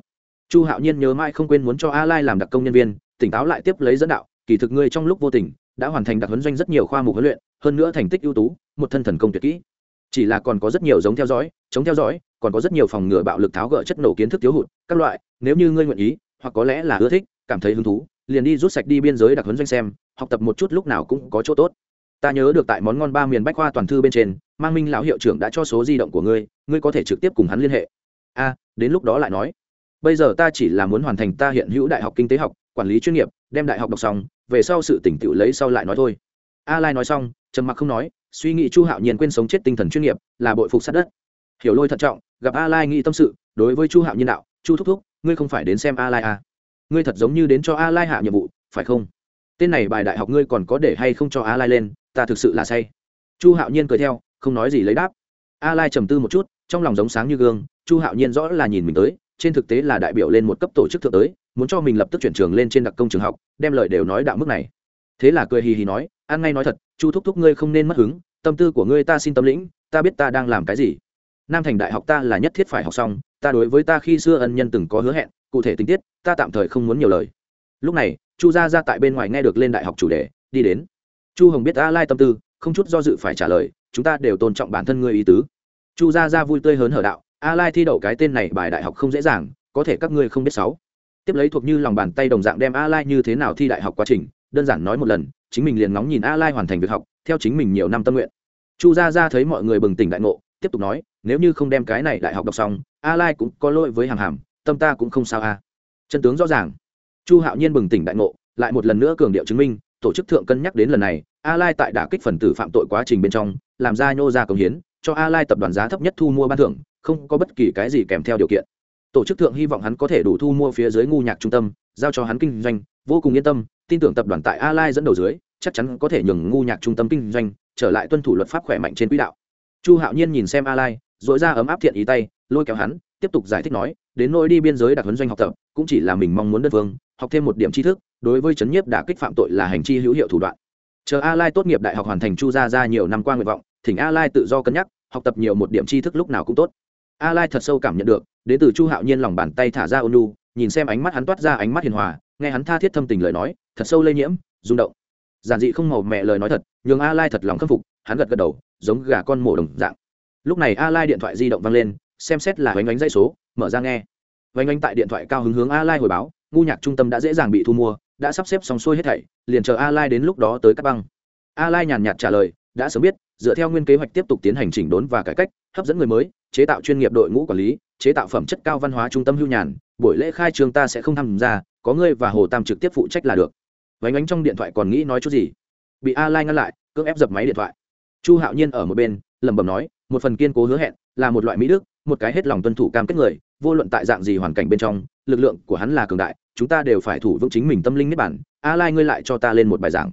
Chu hạo nhiên nhớ mãi không quên muốn cho a lai làm đặc công nhân viên, tỉnh táo lại tiếp lấy dẫn đạo, kỳ thực ngươi trong lúc vô tình đã hoàn thành đặc huấn doanh rất nhiều khoa mục huấn luyện, hơn nữa thành tích ưu tú, một thân thần công tuyệt kỹ. Chỉ là còn có rất nhiều giống theo dõi, chống theo dõi, còn có rất nhiều phòng ngừa bạo lực tháo gỡ chất nổ kiến thức thiếu hụt, các loại, nếu như ngươi nguyện ý, hoặc có lẽ là ưa thích, cảm thấy hứng thú, liền đi rút sạch đi biên giới đặc huấn doanh xem, học tập một chút lúc nào cũng có chỗ tốt. Ta nhớ được tại món ngon ba miền bách khoa toàn thư bên trên, mang minh lão hiệu trưởng đã cho số di động của ngươi ngươi có thể trực tiếp cùng hắn liên hệ. A, đến lúc đó lại nói. Bây giờ ta chỉ là muốn hoàn thành ta hiện hữu đại học kinh tế học, quản lý chuyên nghiệp, đem đại học đọc xong về sau sự tỉnh tựu lấy sau lại nói thôi. A lai nói xong, trầm mặc không nói, suy nghĩ chu hạo nhiên quên sống chết tinh thần chuyên nghiệp, là bội phục sát đất. Hiểu lôi thận trọng, gặp a lai nghĩ tâm sự, đối với chu hạo nhiên đạo, chu thúc thúc, ngươi không phải đến xem a lai à. ngươi thật giống như đến cho a lai hạ nhiệm vụ, phải không? Tên này bài đại học ngươi còn có để hay không cho a lai lên, ta thực sự là say. Chu hạo nhiên cười theo, không nói gì lấy đáp. A lai trầm tư một chút, trong lòng giống sáng như gương, chu hạo nhiên rõ là nhìn mình tới trên thực tế là đại biểu lên một cấp tổ chức thượng tới, muốn cho mình lập tức chuyển trường lên trên đặc công trường học, đem lời đều nói đạo mức này. Thế là cười hì hì nói, ăn ngay nói thật, chu thúc thúc ngươi không nên mất hứng, tâm tư của ngươi ta xin tâm lĩnh, ta biết ta đang làm cái gì. Nam thành đại học ta là nhất thiết phải học xong, ta đối với ta khi xưa ân nhân từng có hứa hẹn, cụ thể tình tiết, ta tạm thời không muốn nhiều lời. Lúc này, chu gia ra tại bên ngoài nghe được lên đại học chủ đề, đi đến. Chu hồng biết a lai tâm tư, không chút do dự phải trả lời, chúng ta đều tôn trọng bản thân ngươi ý tứ. Chu gia ra vui tươi hớn hở đạo a lai thi đậu cái tên này bài đại học không dễ dàng, có thể các ngươi không biết sáu. Tiếp lấy thuộc như lòng bàn tay đồng dạng đem a lai như thế nào thi đại học quá trình, đơn giản nói một lần, chính mình liền ngóng nhìn a lai hoàn thành việc học, theo chính mình nhiều năm tâm nguyện. Chu gia ra thấy mọi người bừng tỉnh đại ngộ, tiếp tục nói, nếu như không đem cái này đại học đọc xong, a lai cũng có lỗi với hàng hàm, tâm ta cũng không sao a chân tướng rõ ràng. Chu hạo nhiên bừng tỉnh đại ngộ, lại một lần nữa cường điệu chứng minh, tổ chức thượng cân nhắc đến lần này, a lai tại đả kích phần tử phạm tội quá trình bên trong, làm ra nhô ra công hiến, cho a lai tập đoàn giá thấp nhất thu mua ban thưởng không có bất kỳ cái gì kèm theo điều kiện. Tổ chức thượng hy vọng hắn có thể đủ thu mua phía dưới ngu nhạc trung tâm, giao cho hắn kinh doanh, vô cùng yên tâm, tin tưởng tập đoàn tại a lai dẫn đầu dưới, chắc chắn có thể nhường ngu nhạc trung tâm kinh doanh, trở lại tuân thủ luật pháp khỏe mạnh trên quỹ đạo. Chu hạo nhiên nhìn xem a lai dội ra ấm áp thiện ý tay, lôi kéo hắn, tiếp tục giải thích nói, đến nỗi đi biên giới đặc huấn doanh học tập, cũng chỉ là mình mong muốn đất vương học thêm một điểm tri thức, đối với chấn nhiếp đã kích phạm tội là hành chi hữu hiệu thủ đoạn. Chờ a lai tốt nghiệp đại học hoàn thành chu gia ra nhiều năm qua nguyện vọng, thỉnh a lai tự do cân nhắc, học tập nhiều một điểm tri thức lúc nào cũng tốt a lai thật sâu cảm nhận được, đến từ chu hạo nhiên lòng bàn tay thả ra ônu nhìn xem ánh mắt hắn toát ra ánh mắt hiền hòa, nghe hắn tha thiết thâm tình lời nói, thật sâu lây nhiễm, rung động. Giản dị không màu mẹ lời nói thật, nhường a lai thật lòng khâm phục, hắn gật gật đầu, giống gà con mổ đồng dạng. Lúc này a lai điện thoại di động vang lên, xem xét là vánh bánh dây số, mở ra nghe. Vánh bánh tại điện thoại cao hứng hướng a lai hồi báo, ngu nhạc trung tâm đã dễ dàng bị thu mua, đã sắp xếp xong xuôi hết thảy, liền chờ a lai đến lúc đó tới cắt băng. A lai nhàn nhạt trả lời, đã sớm biết, dựa theo nguyên kế hoạch tiếp tục tiến hành chỉnh đốn và cải cách, hấp dẫn người mới chế tạo chuyên nghiệp đội ngũ quản lý, chế tạo phẩm chất cao văn hóa trung tâm hưu nhàn, buổi lễ khai trường ta sẽ không tham gia, có ngươi và hồ tam trực tiếp phụ trách là được. Vánh ánh trong điện thoại còn nghĩ nói chút gì? Bị a lai ngăn lại, cưỡng ép dập máy điện thoại. Chu hạo nhiên ở một bên, lẩm bẩm nói, một phần kiên cố hứa hẹn, là một loại mỹ đức, một cái hết lòng tuân thủ cam kết người, vô luận tại dạng gì hoàn cảnh bên trong, lực lượng của hắn là cường đại, chúng ta đều phải thủ vững chính mình tâm linh niết bản a lai ngươi lại cho ta lên một bài giảng.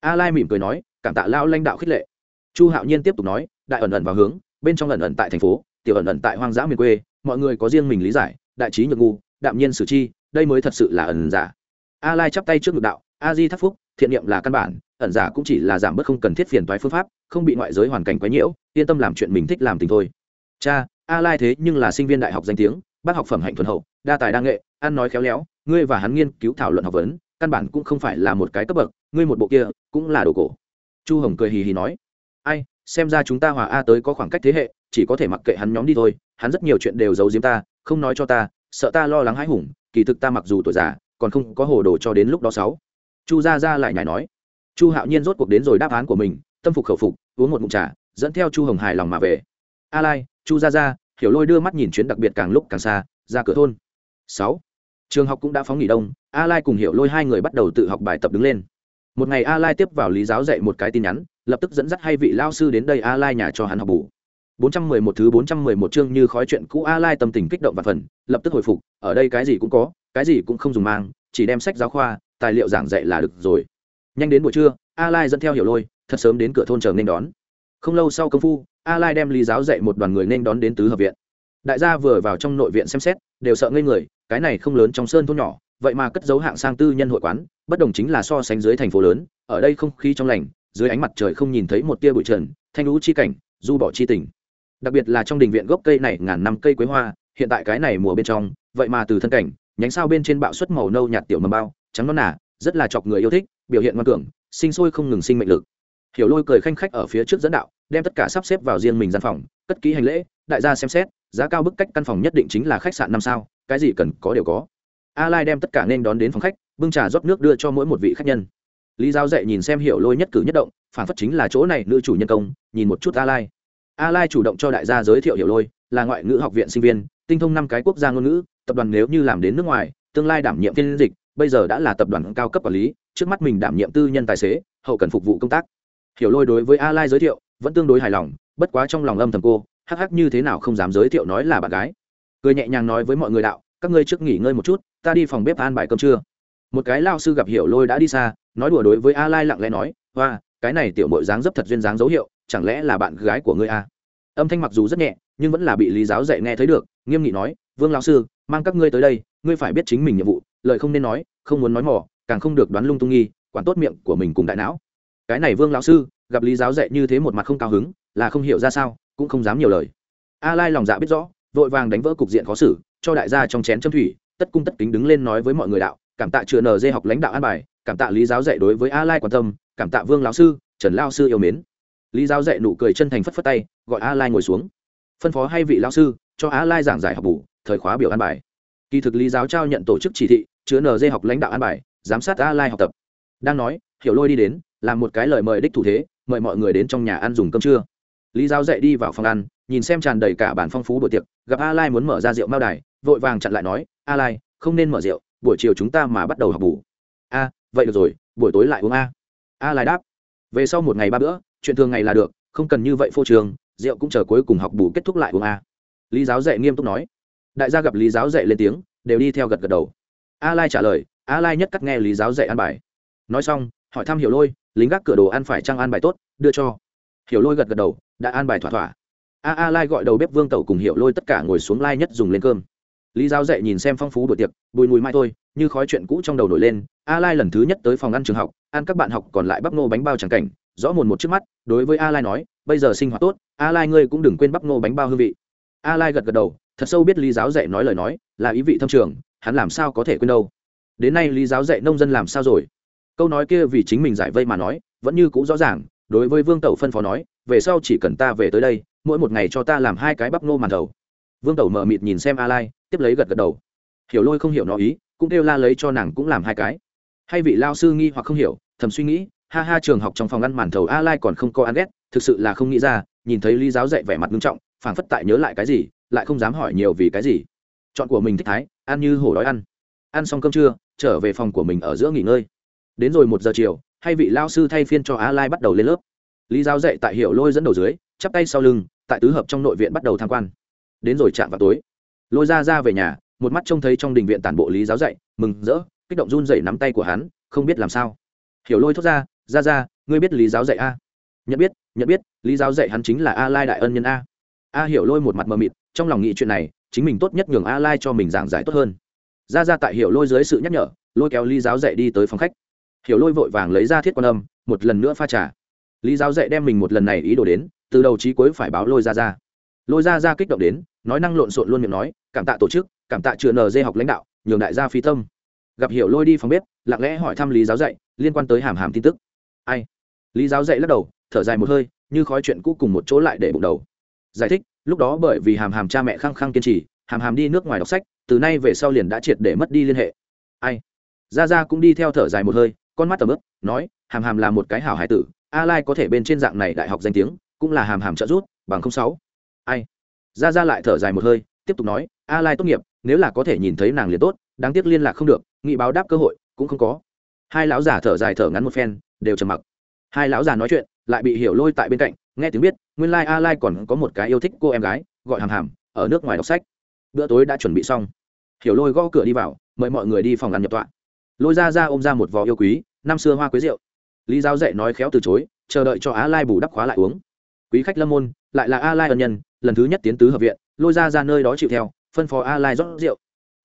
A lai mỉm cười nói, cảm tạ lao lãnh đạo khích lệ. Chu hạo nhiên tiếp tục nói, đại ẩn ẩn vào hướng, bên trong ẩn ẩn tại thành phố tiểu ẩn ẩn tại hoang dã miền quê, mọi người có riêng mình lý giải, đại trí nhược ngu, đạm nhiên sử chi, đây mới thật sự là ẩn giả. A lai chắp tay trước ngực đạo, a di thắc phúc, thiện niệm là căn bản, ẩn giả cũng chỉ là giảm bớt không cần thiết phiền toái phương pháp, không bị ngoại giới hoàn cảnh quấy nhiễu, yên tâm làm chuyện mình thích làm tình thôi. Cha, a lai thế nhưng là sinh viên đại học danh tiếng, bác học phẩm hạnh thuần hậu, đa tài đa nghệ, ăn nói khéo léo, ngươi và hắn nghiên cứu thảo luận học vấn, căn bản cũng không phải là một cái cấp bậc, ngươi một bộ kia cũng là đồ cổ. Chu hồng cười hì hì nói, ai, xem ra chúng ta hòa a tới có khoảng cách thế hệ chỉ có thể mặc kệ hắn nhóm đi thôi, hắn rất nhiều chuyện đều giấu giếm ta, không nói cho ta, sợ ta lo lắng hãi hùng, kỳ thực ta mặc dù tuổi già, còn không có hồ đồ cho đến lúc đó sáu. Chu gia gia lại nhảy nói. Chu hạo nhiên rốt cuộc đến rồi đáp án của mình, tâm phục khẩu phục, uống một ngụm trà, dẫn theo chu hồng hài lòng mà về. A lai, chu gia gia, hiểu lôi đưa mắt nhìn chuyến đặc biệt càng lúc càng xa, ra cửa thôn. Sáu. Trường học cũng đã phóng nghỉ đông, a lai cùng hiểu lôi hai người bắt đầu tự học bài tập đứng lên. Một ngày a lai tiếp vào lý giáo dạy một cái tin nhắn, lập tức dẫn dắt hai vị lao sư đến đây a lai nhà cho hắn học bù. 411 thứ 411 chương như khói chuyện cũ a lai tâm tình kích động và phần, lập tức hồi phục, ở đây cái gì cũng có, cái gì cũng không dùng mang, chỉ đem sách giáo khoa, tài liệu giảng dạy là được rồi. Nhanh đến buổi trưa a lai dẫn theo hiểu lôi, thật sớm đến cửa thôn chờ nên đón. Không lâu sau công phu a lai đem lý giáo dạy một đoàn người nên đón đến tứ hợp viện. Đại gia vừa vào trong nội viện xem xét, đều sợ ngây người, cái này không lớn trong sơn thôn nhỏ, vậy mà cất dấu hạng sang tư nhân hội quán, bất đồng chính là so sánh dưới thành phố lớn, ở đây không khí trong lành, dưới ánh mặt trời không nhìn thấy một tia bụi trần, thanh lũ chi cảnh, du bỏ chi tình đặc biệt là trong đình viện gốc cây này ngàn năm cây quế hoa, hiện tại cái này mùa bên trong, vậy mà từ thân cảnh, nhánh sao bên trên bạo suất màu nâu nhạt tiểu mầm bao, trắng non nà, rất là chọc người yêu thích, biểu hiện ngoan cường, sinh sôi không ngừng sinh mệnh lực. Hiểu lôi cười khanh khách ở phía trước dẫn đạo, đem tất cả sắp xếp vào riêng mình gian phòng, cất ký hành lễ, đại gia xem xét, giá cao bức cách căn phòng nhất định chính là khách sạn năm sao, cái gì cần có đều có. A lai đem tất cả nên đón đến phòng khách, bưng trà rót nước đưa cho mỗi một vị khách nhân. Lý giao dạy nhìn xem hiểu lôi nhất cử nhất động, phản phất chính là chỗ này nữ chủ nhân công, nhìn một chút a lai a lai chủ động cho đại gia giới thiệu hiểu lôi, là ngoại ngữ học viện sinh viên, tinh thông năm cái quốc gia ngôn ngữ, tập đoàn nếu như làm đến nước ngoài, tương lai đảm nhiệm phiên dịch, bây giờ đã là tập đoàn cao cấp quản lý, trước mắt mình đảm nhiệm tư nhân tài xế, hậu cần phục vụ công tác. Hiểu lôi đối với a lai giới thiệu, vẫn tương đối hài lòng, bất quá trong lòng âm thầm cô, hắc hắc như thế nào không dám giới thiệu nói là bạn gái. Cười nhẹ nhàng nói với mọi người đạo, các ngươi trước nghỉ ngơi một chút, ta đi phòng bếp ăn bài cơm trưa. Một cái lao sư gặp hiểu lôi đã đi xa, nói đùa đối với a lai lặng lẽ nói hoa cái này tiểu mội dáng dấp thật duyên dáng dấu hiệu chẳng lẽ là bạn gái của ngươi à? âm thanh mặc dù rất nhẹ, nhưng vẫn là bị lý giáo dạy nghe thấy được, nghiêm nghị nói, vương lão sư, mang các ngươi tới đây, ngươi phải biết chính mình nhiệm vụ, lời không nên nói, không muốn nói mỏ, càng không được đoán lung tung nghi, quản tốt miệng của mình cùng đại não. Cái này vương lão sư, gặp lý giáo dạy như thế một mặt không cao hứng, là không hiểu ra sao, cũng không dám nhiều lời. A lai lòng dạ biết rõ, vội vàng đánh vỡ cục diện khó xử, cho đại gia trong chén châm thủy, tất cung tất kính đứng lên nói với mọi người đạo, cảm tạ chừa nd học lãnh đạo an bài, cảm tạ lý giáo dạy đối với a lai quan tâm, cảm tạ vương lão sư, trần lao sư yêu mến lý giáo dạy nụ cười chân thành phất phất tay, gọi a lai ngồi xuống. Phân phó hai vị lão sư, cho a lai giảng giải học bù, thời khóa biểu an bài. Kỳ thực lý giáo trao nhận tổ chức chỉ thị, chứa nd học lãnh đạo an bài, giám sát a lai học tập. Đang nói, hiểu lôi đi đến, làm một cái lời mời đích thủ thế, mời mọi người đến trong nhà ăn dùng cơm trưa. Lý giáo dạy đi vào phòng ăn, nhìn xem tràn đầy cả bản phong phú buổi tiệc, gặp a lai muốn mở ra rượu mao đài, vội vàng chặn lại nói, a lai, không nên mở rượu, buổi chiều chúng ta mà bắt đầu học bù. A, vậy được rồi, buổi tối lại uống a. A lai đáp. Về sau một ngày ba bữa chuyện thường ngày là được, không cần như vậy phô trường rượu cũng chờ cuối cùng học bù kết thúc lại uống a. Lý giáo dạy nghiêm túc nói. Đại gia gặp lý giáo dạy lên tiếng, đều đi theo gật gật đầu. A lai trả lời a lai nhất cắt nghe lý giáo dạy ăn bài. Nói xong, hỏi thăm hiểu lôi, lính gác cửa đồ ăn phải trăng ăn bài tốt, đưa cho. Hiểu lôi gật gật đầu, đã ăn bài thỏa thỏa. A a lai gọi đầu bếp vương tẩu cùng hiểu lôi tất cả ngồi xuống lai nhất dùng lên cơm. Lý giáo dạy nhìn xem phong phú bữa tiệc, bùi mùi mai thôi, như khói chuyện cũ trong đầu nổi lên. A lai lần thứ nhất tới phòng ăn trường học, ăn các bạn học còn lại bắp nô bánh bao trắng cảnh rõ mồn một trước mắt, đối với a lai nói, bây giờ sinh hoạt tốt, a lai ngươi cũng đừng quên bắp ngô bánh bao hương vị. A lai gật gật đầu, thật sâu biết lý giáo dạy nói lời nói, là ý vị thâm trường, hắn làm sao có thể quên đâu. Đến nay lý giáo dạy nông dân làm sao rồi? Câu nói kia vì chính mình giải vây mà nói, vẫn như cũ rõ ràng, đối với vương tẩu phân phó nói, về sau chỉ cần ta về tới đây, mỗi một ngày cho ta làm hai cái bắp ngô màn đầu vương tẩu mở mịt nhìn xem a lai, tiếp lấy gật gật đầu. Hiểu lôi không hiểu nó ý, cũng kêu la lấy cho nàng cũng làm hai cái. Hay vị lao sư nghi hoặc không hiểu, thầm suy nghĩ ha ha, trường học trong phòng ăn màn thầu a lai còn không có ăn ghét, thực sự là không nghĩ ra, nhìn thấy lý giáo dạy vẻ mặt nghiêm trọng, phảng phất tại nhớ lại cái gì, lại không dám hỏi nhiều vì cái gì. Chọn của mình thích thái, ăn như hổ đói ăn. Ăn xong cơm trưa, trở về phòng của mình ở giữa nghỉ ngơi. Đến rồi một giờ chiều hay vị lao sư thay phiên cho a lai bắt đầu lên lớp. Lý giáo dạy tại hiểu lôi dẫn đầu dưới, chắp tay sau lưng, tại tứ hợp trong nội viện bắt đầu tham quan. Đến rồi chạm vào tối. Lôi ra ra về nhà, một mắt trông thấy trong đình viện tản bộ lý giáo dạy, mừng rỡ, kích động run dậy nắm tay của hắn, không biết làm sao. Hiểu lôi thốt ra ra ra, ngươi biết lý giáo dạy a? Nhận biết nhận biết, lý giáo dạy hắn chính là a lai đại ân nhân a. A hiểu lôi một mặt mờ mịt, trong lòng nghĩ chuyện này, chính mình tốt nhất nhường a lai cho mình giảng giải tốt hơn. Ra ra tại hiểu lôi dưới sự nhắc nhở, lôi kéo lý giáo dạy đi tới phòng khách. Hiểu lôi vội vàng lấy ra thiết quan âm, một lần nữa pha trà. Lý giáo dạy đem mình một lần này ý đồ đến, từ đầu chí cuối phải báo lôi ra ra. Lôi ra ra kích động đến, nói năng lộn xộn luôn miệng nói, cảm tạ tổ chức, cảm tạ chừa nd học lãnh đạo, nhường đại gia phi tâm. Gặp hiểu lôi đi phòng bếp, lặng lẽ hỏi thăm lý giáo dạy, liên quan tới hàm hàm tin tức ai? Lý giáo dạy lắc đầu, thở dài một hơi, như khói chuyện cũ cùng một chỗ lại để bụng đầu. Giải thích, lúc đó bởi vì hàm hàm cha mẹ khăng khăng kiên trì, hàm hàm đi nước ngoài đọc sách, từ nay về sau liền đã triệt để mất đi liên hệ. Ai? Ra ra cũng đi theo thở dài một hơi, con mắt tầm ướp nói, hàm hàm là một cái hảo hải tử, a lai có thể bên trên dạng này đại học danh tiếng, cũng là hàm hàm trợ rút bằng không sáu. Ai? Ra ra lại thở dài một hơi, tiếp tục nói, a lai tốt nghiệp, nếu là có thể nhìn thấy nàng liền tốt, đáng tiếc liên lạc không được, nghị báo đáp cơ hội cũng không có. Hai lão già thở dài thở ngắn một phen đều trầm mặc. Hai lão già nói chuyện, lại bị hiểu lôi tại bên cạnh, nghe tiếng biết, nguyên lai a lai còn có một cái yêu thích cô em gái, gọi hàm hàm, ở nước ngoài đọc sách. Bữa tối đã chuẩn bị xong. Hiểu lôi gõ cửa đi vào, mời mọi người đi phòng ăn nhập tọa. Lôi ra ra ôm ra một vò yêu quý, năm xưa hoa quế rượu. Lý giáo dạy nói khéo từ chối, chờ đợi cho a lai bù đắp khóa lại uống. Quý khách lâm môn, lại là a lai ân nhân, lần thứ nhất tiến tứ hợp viện, lôi ra ra nơi đó chịu theo, phân phó a lai rót rượu.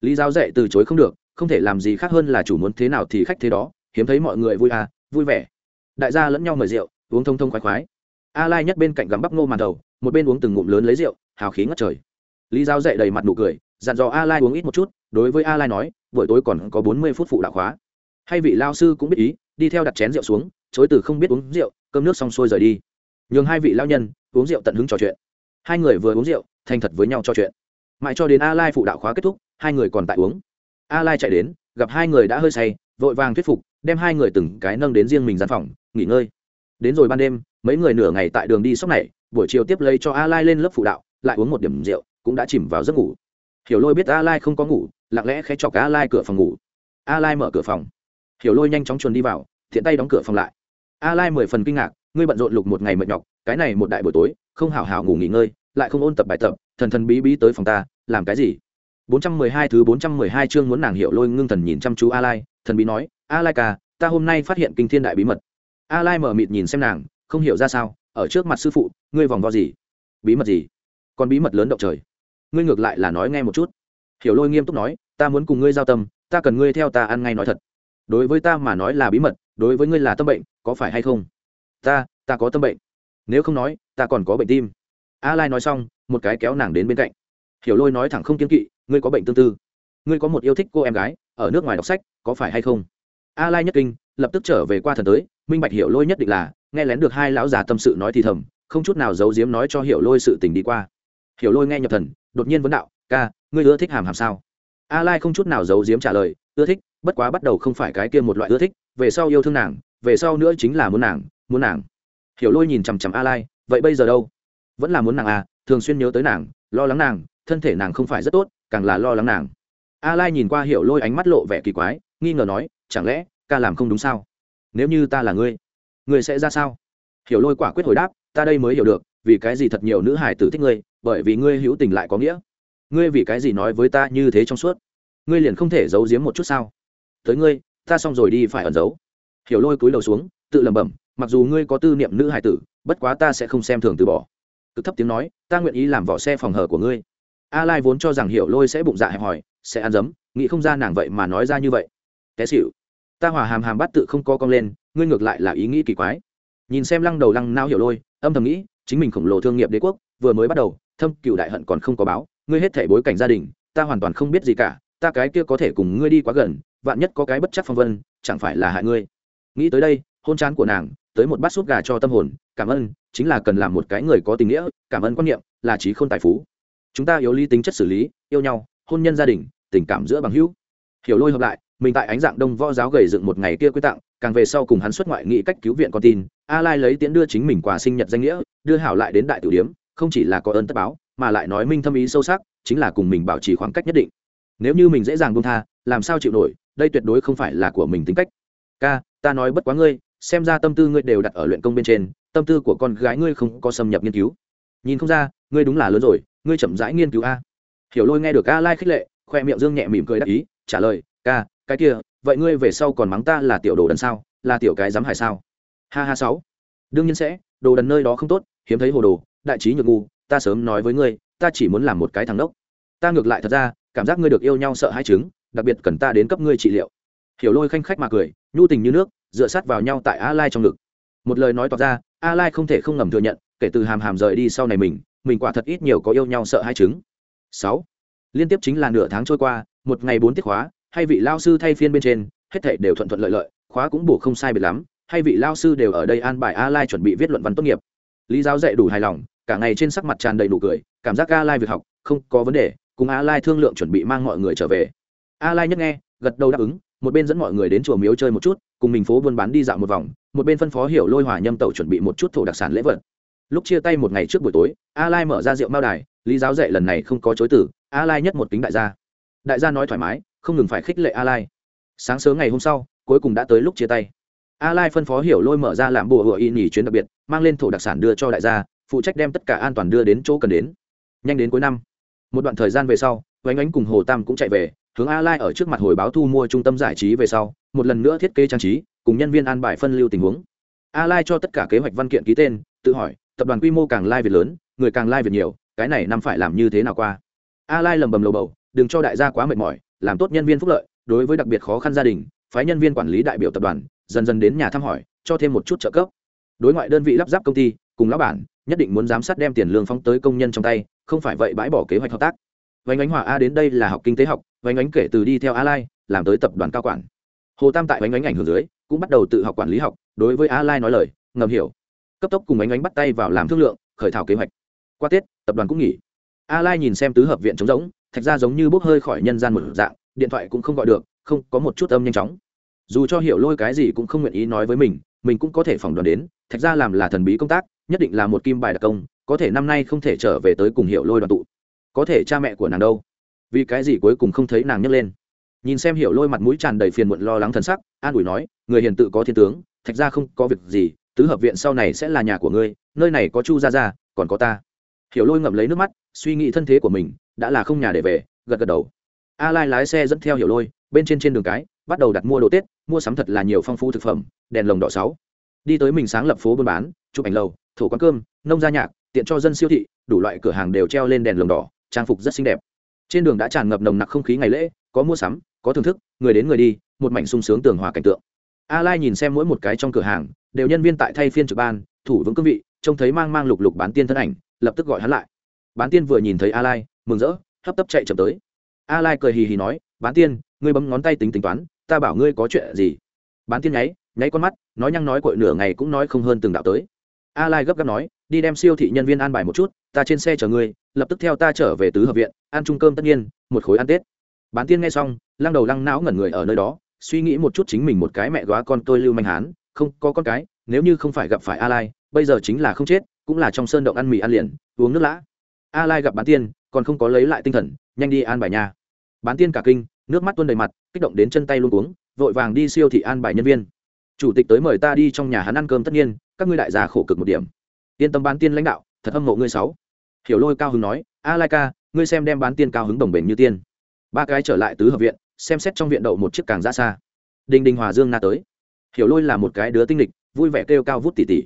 Lý giáo dạy từ chối không được, không thể làm gì khác hơn là chủ muốn thế nào thì khách thế đó, hiếm thấy mọi người vui à vui vẻ. Đại gia lẫn nhau mời rượu, uống thông thông khoái khoái. A lai nhất bên cạnh gắm bắp ngô màn đầu, một bên uống từng ngụm lớn lấy rượu, hào khí ngất trời. Lý giáo dậy đầy mặt nụ cười, dặn dò a lai uống ít một chút, đối với a lai nói, buổi tối còn có 40 phút phụ đạo khóa. Hay vị lao sư cũng biết ý, đi theo đặt chén rượu xuống, chối từ không biết uống rượu, cơm nước xong xuôi rời đi. Nhường hai vị lao nhân, uống rượu tận hứng trò chuyện. Hai người vừa uống rượu, thành thật với nhau trò chuyện. Mãi cho đến a lai phụ đạo khóa kết thúc, hai người còn tại uống. A lai chạy đến, gặp hai người đã hơi say, vội vàng thuyết phục đem hai người từng cái nâng đến riêng mình gian phòng, nghỉ ngơi. Đến rồi ban đêm, mấy người nửa ngày tại đường đi sóc này, buổi chiều tiếp lấy cho a lai lên lớp phụ đạo, lại uống một điểm rượu, cũng đã chìm vào giấc ngủ. Hiểu lôi biết a lai không có ngủ, lặng lẽ khẽ chọc a lai cửa phòng ngủ. A lai mở cửa phòng. Hiểu lôi nhanh chóng chuồn đi vào thiện tay đóng cửa phòng lại. A lai mười phần kinh ngạc, ngươi bận rộn lục một ngày mệt nhọc, cái này một đại buổi tối, không hảo hảo ngủ nghỉ ngơi, lại không ôn tập bài tập, thần thần bí bí tới phòng ta, làm cái gì? 412 thứ 412 chương muốn nàng hiểu lôi ngưng thần nhìn chăm chú a lai, thần bí nói a lai ca, ta hôm nay phát hiện kinh thiên đại bí mật. A lai mở mịt nhìn xem nàng, không hiểu ra sao, ở trước mặt sư phụ, ngươi vòng vo gì? Bí mật gì? Còn bí mật lớn động trời. Ngươi ngược lại là nói nghe một chút. Hiểu lôi nghiêm túc nói, ta muốn cùng ngươi giao tâm, ta cần ngươi theo ta ăn ngay nói thật. Đối với ta mà nói là bí mật, đối với ngươi là tâm bệnh, có phải hay không? Ta ta có tâm bệnh. Nếu không nói, ta còn có bệnh tim. A lai nói xong, một cái kéo nàng đến bên cạnh. Hiểu lôi nói thẳng không kiên kỵ, ngươi có bệnh tương tư. Ngươi có một yêu thích cô em gái, ở nước ngoài đọc sách, có phải hay không? A lai nhất kinh, lập tức trở về qua thần tới, minh bạch hiểu lôi nhất định là, nghe lén được hai lão già tâm sự nói thì thầm, không chút nào giấu giếm nói cho hiểu lôi sự tình đi qua. Hiểu lôi nghe nhập thần, đột nhiên vấn đạo, ca, ngươi ưa thích hàm hàm sao? A lai không chút nào giấu giếm trả lời, ưa thích, bất quá bắt đầu không phải cái kia một loại ưa thích, về sau yêu thương nàng, về sau nữa chính là muốn nàng muốn nàng. Hiểu lôi nhìn chằm chằm a lai, vậy bây giờ đâu? Vẫn là muốn nàng à thường xuyên nhớ tới nàng, lo lắng nàng, thân thể nàng không phải rất tốt, càng là lo lắng nàng. A lai nhìn qua hiểu lôi ánh mắt lộ vẻ kỳ quái nghi ngờ nói, chẳng lẽ ca làm không đúng sao? Nếu như ta là ngươi ngươi sẽ ra sao? Hiểu lôi quả quyết hồi đáp, ta đây mới hiểu được, vì cái gì thật nhiều nữ hải tử thích ngươi, bởi vì ngươi hữu tình lại có nghĩa. Ngươi vì cái gì nói với ta như thế trong suốt? Ngươi liền không thể giấu giếm một chút sao? Tới ngươi, ta xong rồi đi phải ẩn giấu. Hiểu lôi cúi đầu xuống, tự lẩm bẩm, mặc dù ngươi có tư niệm nữ hải tử, bất quá ta sẽ không xem thường từ bỏ. Cực thấp tiếng nói, ta nguyện ý làm vỏ xe phòng hở của ngươi. A lai vốn cho rằng hiểu lôi sẽ bụng dạ hẹp hòi, sẽ ăn dấm, nghĩ không ra nàng vậy mà nói ra như vậy té xỉu. Ta hòa hàm hàm bắt tự không co cong lên, ngươi ngược lại là ý nghĩ kỳ quái. Nhìn xem lăng đầu lăng nao hiểu lôi, âm thầm nghĩ, chính mình khổng lồ thương nghiệp đế quốc, vừa mới bắt đầu, thâm cựu đại hận còn không có báo, ngươi hết thể bối cảnh gia đình, ta hoàn toàn không biết gì cả, ta cái kia có thể cùng ngươi đi quá gần, vạn nhất có cái bất chắc phong vân, chẳng phải là hại ngươi. Nghĩ tới đây, hôn chán của nàng, tới một bát súp gà cho tâm hồn, cảm ơn, chính là cần làm một cái người có tình nghĩa, cảm ơn quan niệm, là trí không tài phú. Chúng ta yếu lý tính chất xử lý, yêu nhau, hôn nhân gia đình, tình cảm giữa bằng hữu. Hiểu lôi hợp lại mình tại ánh dạng đông võ giáo gầy dựng một ngày kia quy tặng, càng về sau cùng hắn xuất ngoại nghị cách cứu viện con tin, a lai lấy tiễn đưa chính mình quà sinh nhật danh nghĩa, đưa hảo lại đến đại tử điếm, không chỉ là có ơn tất báo, mà lại nói minh thâm ý sâu sắc, chính là cùng mình bảo trì khoảng cách nhất định. Nếu như mình dễ dàng buông tha, làm sao chịu nổi, đây tuyệt đối không phải là của mình tính cách. Ca, ta nói bất quá ngươi, xem ra tâm tư ngươi đều đặt ở luyện công bên trên, tâm tư của con gái ngươi không có xâm nhập nghiên cứu. Nhìn không ra, ngươi đúng là lớn rồi, ngươi chậm rãi nghiên cứu a. Hiểu lôi nghe được a lai khích lệ, khoe miệng dương nhẹ mỉm cười đáp ý, trả lời, ca cái kia, vậy ngươi về sau còn mắng ta là tiểu đồ đần sao? Là tiểu cái dám hải sao? Ha ha sáu. Đương nhiên sẽ, đồ đần nơi đó không tốt, hiếm thấy hồ đồ, đại trí nhược ngu, ta sớm nói với ngươi, ta chỉ muốn làm một cái thằng đốc ta ngược lại thật ra, cảm giác ngươi được yêu nhau sợ hai chứng, đặc biệt cần ta đến cấp ngươi trị liệu. Hiểu lôi khanh khách mà cười, nhu tình như nước, dựa sát vào nhau tại a lai trong ngực. Một lời nói tỏ ra a lai không thể không ngầm thừa nhận, kể từ hàm hàm rời đi sau này mình mình quả thật ít nhiều có yêu nhau sợ hai chứng. Sáu. Liên tiếp chính là nửa tháng trôi qua, một ngày bốn tiết khóa hay vị lao sư thay phiên bên trên, hết thảy đều thuận thuận lợi lợi, khóa cũng bổ không sai biệt lắm, hay vị lao sư đều ở đây an bài a lai chuẩn bị viết luận văn tốt nghiệp. Lý giáo dạy đủ hài lòng, cả ngày trên sắc mặt tràn đầy đủ cười, cảm giác a lai việc học không có vấn đề, cùng a lai thương lượng chuẩn bị mang mọi người trở về. A lai nhất nghe, gật đầu đáp ứng, một bên dẫn mọi người đến chùa miếu chơi một chút, cùng mình phố buôn bán đi dạo một vòng, một bên phân phó hiểu lôi hòa nhâm tẩu chuẩn bị một chút thổ đặc sản lễ vật. Lúc chia tay một ngày trước buổi tối a lai mở ra rượu mao đài, lý giáo dạy lần này không có chối tử a lai nhất một kính đại gia. Đại gia nói thoải mái không ngừng phải khích lệ a lai sáng sớm ngày hôm sau, cuối cùng đã tới lúc chia tay. A lai phân phó hiểu lôi mở ra làm bùa hựa y nghỉ chuyến đặc biệt, mang lên thổ đặc sản đưa cho đại gia, phụ trách đem tất cả an toàn đưa đến chỗ cần đến. Nhanh đến cuối năm, một đoạn thời gian về sau oanh ánh cùng hồ tam cũng chạy về, hướng a lai ở trước mặt hồi báo thu mua trung tâm giải trí về sau, một lần nữa thiết kế trang trí, cùng nhân viên an bài phân lưu tình huống. A lai cho tất cả kế hoạch văn kiện ký tên, tự hỏi, tập đoàn quy mô càng lai việt lớn, người càng lai việt nhiều, cái này năm phải làm như thế nào qua? A lai lầm bầm lầu bầu, đừng cho đại gia quá mệt mỏi làm tốt nhân viên phúc lợi, đối với đặc biệt khó khăn gia đình, phái nhân viên quản lý đại biểu tập đoàn, dần dần đến nhà thăm hỏi, cho thêm một chút trợ cấp. Đối ngoại đơn vị lắp ráp công ty, cùng lão bản, nhất định muốn giám sát đem tiền lương phóng tới công nhân trong tay, không phải vậy bãi bỏ kế hoạch hợp tác. Vánh ánh hòa a đến đây là học kinh tế học vánh ánh kể từ đi theo a lai làm tới tập đoàn cao quản. Hồ tam tại vánh ánh ảnh hưởng dưới, cũng bắt đầu tự học quản lý học, đối với a lai nói lời, ngầm hiểu. Cấp tốc cùng ánh ánh bắt tay vào làm thương lượng, khởi thảo kế hoạch. Qua tết, tập đoàn cũng nghỉ. A lai nhìn xem tứ hợp viện trống rỗng thạch ra giống như bốc hơi khỏi nhân gian một dạng, điện thoại cũng không gọi được, không, có một chút âm nhanh chóng. Dù cho hiểu lôi cái gì cũng không nguyện ý nói với mình mình cũng có thể phỏng đoán đến, thạch ra làm là thần bí công tác, nhất định là một kim bài đặc công, có thể năm nay không thể trở về tới cùng hiểu lôi đoàn tụ. Có thể cha mẹ của nàng đâu? Vì cái gì cuối cùng không thấy nàng nhấc lên? Nhìn xem hiểu lôi mặt mũi tràn đầy phiền muộn lo lắng thần sắc, an ủi nói, người hiền tự có thiên tướng, thạch ra không có việc gì, tứ hợp viện sau này sẽ là nhà của ngươi, nơi này có chu gia gia, còn có ta. Hiểu lôi ngậm lấy nước mắt, suy nghĩ thân thế của mình đã là không nhà để về, gật gật đầu. A lai lái xe dẫn theo hiểu lôi, bên trên trên đường cái, bắt đầu đặt mua đồ tết, mua sắm thật là nhiều phong phú thực phẩm, đèn lồng đỏ sáu. Đi tới mình sáng lập phố buôn bán, chụp ảnh lầu, thổ quán cơm, nông gia nhạc, tiện cho dân siêu thị, đủ loại cửa hàng đều treo lên đèn lồng đỏ, trang phục rất xinh đẹp. Trên đường đã tràn ngập nồng nặc không khí ngày lễ, có mua sắm, có thưởng thức, người đến người đi, một mảnh sung sướng tường hòa cảnh tượng. A lai nhìn xem mỗi một cái trong cửa hàng, đều nhân viên tại thay phiên trực ban, thủ vững cương vị, trông thấy mang mang lục lục bán tiên thân ảnh, lập tức gọi hắn lại. Bán tiên vừa nhìn thấy a lai mừng rỡ, hấp tấp chạy chậm tới. A lai cười hì hì nói, bán tiên, ngươi bấm ngón tay tính tính toán, ta bảo ngươi có chuyện gì? Bán tiên nháy nháy con mắt, nói nhăng nói cội nửa ngày cũng nói không hơn từng đạo tới. A lai gấp gáp nói, đi đem siêu thị nhân viên an bài một chút, ta trên xe chở ngươi, lập tức theo ta trở về tứ hợp viện, ăn chung cơm tất nhiên, một khối ăn tết. Bán tiên nghe xong, lăng đầu lăng não ngẩn người ở nơi đó, suy nghĩ một chút chính mình một cái mẹ góa con tôi lưu manh hán, không, có con cái, nếu như không phải gặp phải a lai, bây giờ chính là không chết, cũng là trong sơn động ăn mì ăn liền, uống nước lã a lai gặp bán tiên, còn không có lấy lại tinh thần, nhanh đi an bài nhà. Bán tiên cả kinh, nước mắt tuôn đầy mặt, kích động đến chân tay luôn uống vội vàng đi siêu thị an bài nhân viên. Chủ tịch tới mời ta đi trong nhà hắn ăn cơm tất nhiên, các ngươi đại già khổ cực một điểm. Yên tâm bán tiên lãnh đạo, thật âm mộ ngươi sáu. Hiểu lôi cao hứng nói, a lai ca, ngươi xem đem bán tiên cao hứng đồng bền như tiên. Ba cái trở lại tứ hợp viện, xem xét trong viện đậu một chiếc càng ra xa. Đinh đinh hòa dương na tới. Hiểu lôi là một cái đứa tinh lịch, vui vẻ kêu cao vút tỉ tỉ.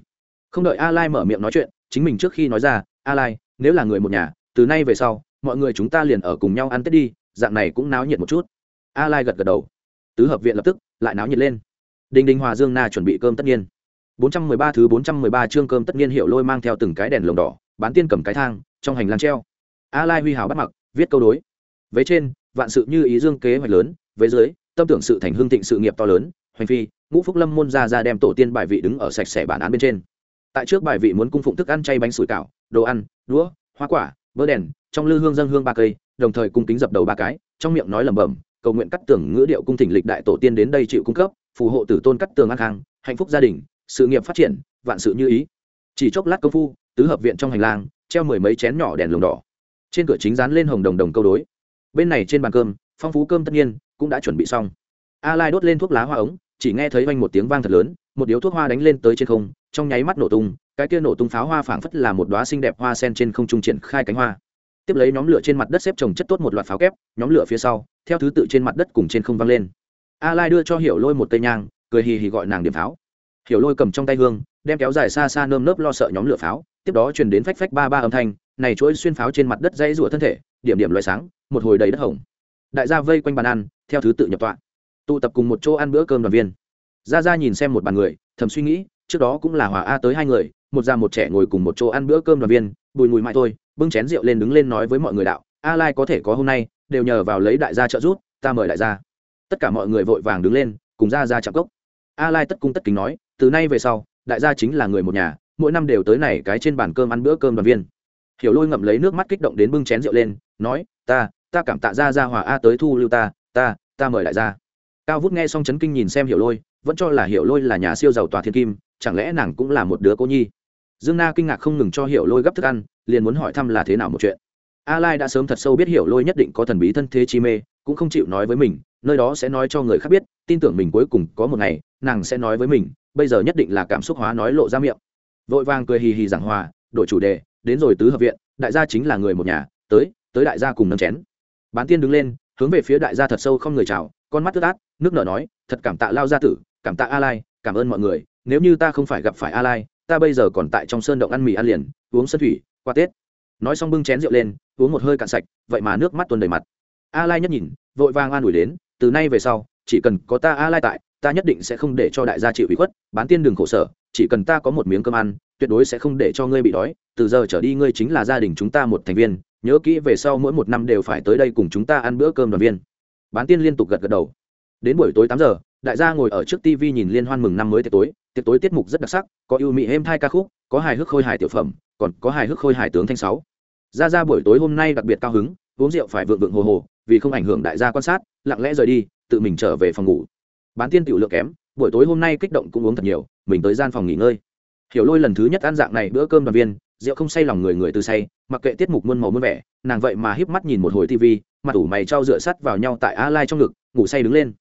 Không đợi a lai mở miệng nói chuyện, chính mình trước khi nói ra, a lai nếu là người một nhà, từ nay về sau, mọi người chúng ta liền ở cùng nhau ăn tết đi, dạng này cũng náo nhiệt một chút. A lai gật gật đầu. Tứ hợp viện lập tức, lại náo nhiệt lên. Đinh đinh hòa dương na chuẩn bị cơm tất nhiên. 413 thứ 413 chương cơm tất nhiên hiệu lôi mang theo từng cái đèn lồng đỏ, bán tiên cầm cái thang, trong hành lang treo. A lai huy hào bắt mặc, viết câu đối. Vế trên, vạn sự như ý dương kế hoạch lớn, vế dưới, tâm tưởng sự thành hương thịnh sự nghiệp to lớn, hoành phi, ngũ phúc lâm môn ra ra đem tổ tiên bài vị đứng ở sạch sẽ bản án bên trên tại trước bài vị muốn cung phụng thức ăn chay bánh sủi cảo, đồ ăn, đũa, hoa quả, bơ đèn, trong lư hương dân hương ba cây, đồng thời cung kính dập đầu ba cái, trong miệng nói lẩm bẩm, cầu nguyện cắt tường ngữ điệu cung thỉnh lịch đại tổ tiên đến đây chịu cung cấp, phù hộ tử tôn cắt tường an khang, hạnh phúc gia đình, sự nghiệp phát triển, vạn sự như ý. Chỉ chốc lát công phu, tứ hợp viện trong hành lang, treo mười mấy chén nhỏ đèn lồng đỏ. Trên cửa chính dán lên hồng đồng đồng câu đối. Bên này trên bàn cơm, phong phú cơm tất nhiên, cũng đã chuẩn bị xong. A lai đốt lên thuốc lá hoa ống, chỉ nghe thấy vang một tiếng vang thật lớn, một điếu thuốc hoa đánh lên tới trên không trong nháy mắt nổ tung, cái kia nổ tung pháo hoa phảng phất là một đóa xinh đẹp hoa sen trên không trung triển khai cánh hoa. Tiếp lấy nhóm lửa trên mặt đất xếp trồng chất tốt một loạt pháo kép, nhóm lửa phía sau, theo thứ tự trên mặt đất cùng trên không văng lên. A lai đưa cho hiểu lôi một cây nhang, cười hì hì gọi nàng điểm pháo. Hiểu lôi cầm trong tay hương, đem kéo dài xa xa nơm nớp lo sợ nhóm lửa pháo, tiếp đó truyền đến phách phách ba ba âm thanh, này chuỗi xuyên pháo trên mặt đất dãy rủa thân thể, điểm điểm loé sáng, một hồi đầy đất hồng. Đại gia vây quanh bàn ăn, theo thứ tự nhập tọa. Tụ tập cùng một chỗ ăn bữa cơm đoàn viên. Ra ra nhìn xem một bàn người, thầm suy nghĩ trước đó cũng là hòa a tới hai người, một già một trẻ ngồi cùng một chỗ ăn bữa cơm đoàn viên, bùi mùi mãi thôi, bưng chén rượu lên đứng lên nói với mọi người đạo, a lai có thể có hôm nay, đều nhờ vào lấy đại gia trợ giúp, ta mời đại gia. Tất cả mọi người vội vàng đứng lên, cùng ra ra chạm cốc. A lai tất cung tất kính nói, từ nay về sau, đại gia chính là người một nhà, mỗi năm đều tới này cái trên bàn cơm ăn bữa cơm đoàn viên. Hiểu lôi ngậm lấy nước mắt kích động đến bưng chén rượu lên, nói, ta ta cảm tạ ra ra hòa a tới thu lưu ta ta ta mời đại gia. Cao vút nghe xong chấn kinh nhìn xem hiểu lôi, vẫn cho là hiểu lôi là nhà siêu giàu tòa thiên kim chẳng lẽ nàng cũng là một đứa cô nhi? Dương na kinh ngạc không ngừng cho hiểu lôi gấp thức ăn, liền muốn hỏi thăm là thế nào một chuyện. A lai đã sớm thật sâu biết hiểu lôi nhất định có thần bí thân thế chi mê, cũng không chịu nói với mình, nơi đó sẽ nói cho người khác biết, tin tưởng mình cuối cùng có một ngày, nàng sẽ nói với mình, bây giờ nhất định là cảm xúc hóa nói lộ ra miệng. Vội vàng cười hì hì giảng hòa, đổi chủ đề, đến rồi tứ hợp viện, đại gia chính là người một nhà, tới tới đại gia cùng nâng chén. Bán tiên đứng lên, hướng về phía đại gia thật sâu không người chào, con mắt tức át, nước nở nói, thật cảm tạ lao gia tử, cảm tạ a lai, cảm ơn mọi người nếu như ta không phải gặp phải a lai, ta bây giờ còn tại trong sơn động ăn mì ăn liền, uống sân thủy, qua tết. Nói xong bưng chén rượu lên, uống một hơi cạn sạch, vậy mà nước mắt tuôn đầy mặt. A lai nhất nhìn, vội vàng an ủi đến, từ nay về sau, chỉ cần có ta a lai tại, ta nhất định sẽ không để cho đại gia chịu ủy khuất, bán tiên đường khổ sở, chỉ cần ta có một miếng cơm ăn, tuyệt đối sẽ không để cho ngươi bị đói, từ giờ trở đi ngươi chính là gia đình chúng ta một thành viên, nhớ kỹ về sau mỗi một năm đều phải tới đây cùng chúng ta ăn bữa cơm đoàn viên. Bán tiên liên tục gật gật đầu. Đến buổi tối tám giờ, đại gia ngồi ở trước tv nhìn liên hoan mừng năm mới tiệc tối tiệc tối tiết mục rất đặc sắc, có ưu mỹ êm thai ca khúc, có hài hước khôi hài tiểu phẩm, còn có hài hước khôi hài tướng thanh sáu. Ra ra buổi tối hôm nay đặc biệt cao hứng, uống rượu phải vượng vượng hồ hồ, vì không ảnh hưởng đại gia quan sát, lặng lẽ rời đi, tự mình trở về phòng ngủ. Bán tiên tiểu lượng kém, buổi tối hôm nay kích động cũng uống thật nhiều, mình tới gian phòng nghỉ ngơi. Hiểu lôi lần thứ nhất ăn dạng này bữa cơm đoàn viên, rượu không say lòng người người từ say, mặc kệ tiết mục muôn màu muôn vẻ, nàng vậy mà híp mắt nhìn một hồi tv mặt ủ mày trao dựa sắt vào nhau tại a lai trong ngực, ngủ say đứng lên.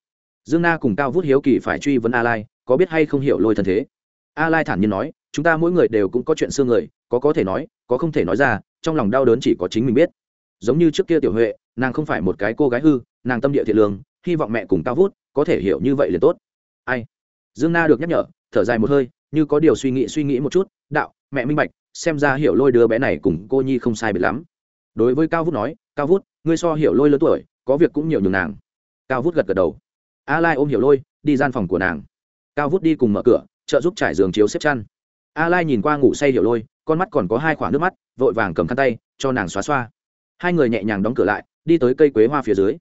Dương na cùng cao vút hiếu kỳ phải truy vấn a lai có biết hay không hiểu lôi thân thế? A lai thản nhiên nói, chúng ta mỗi người đều cũng có chuyện xương người, có có thể nói, có không thể nói ra, trong lòng đau đớn chỉ có chính mình biết. Giống như trước kia tiểu huệ, nàng không phải một cái cô gái hư, nàng tâm địa thiện lương, hy vọng mẹ cùng cao vút, có thể hiểu như vậy liền tốt. Ai? Dương na được nhắc nhở, thở dài một hơi, như có điều suy nghĩ suy nghĩ một chút, đạo, mẹ minh bạch, xem ra hiểu lôi đứa bé này cùng cô nhi không sai biệt lắm. Đối với cao vút nói, cao vút, ngươi so hiểu lôi lớn tuổi, có việc cũng nhiều nhường nàng. Cao vút gật gật đầu. A lai ôm hiểu lôi, đi gian phòng của nàng cao vút đi cùng mở cửa, trợ giúp trải giường chiếu xếp chăn. A lai nhìn qua ngủ say hiểu lôi, con mắt còn có hai khoảng nước mắt, vội vàng cầm khăn tay, cho nàng xóa xoa. Hai người nhẹ nhàng đóng cửa lại, đi tới cây quế hoa phía dưới.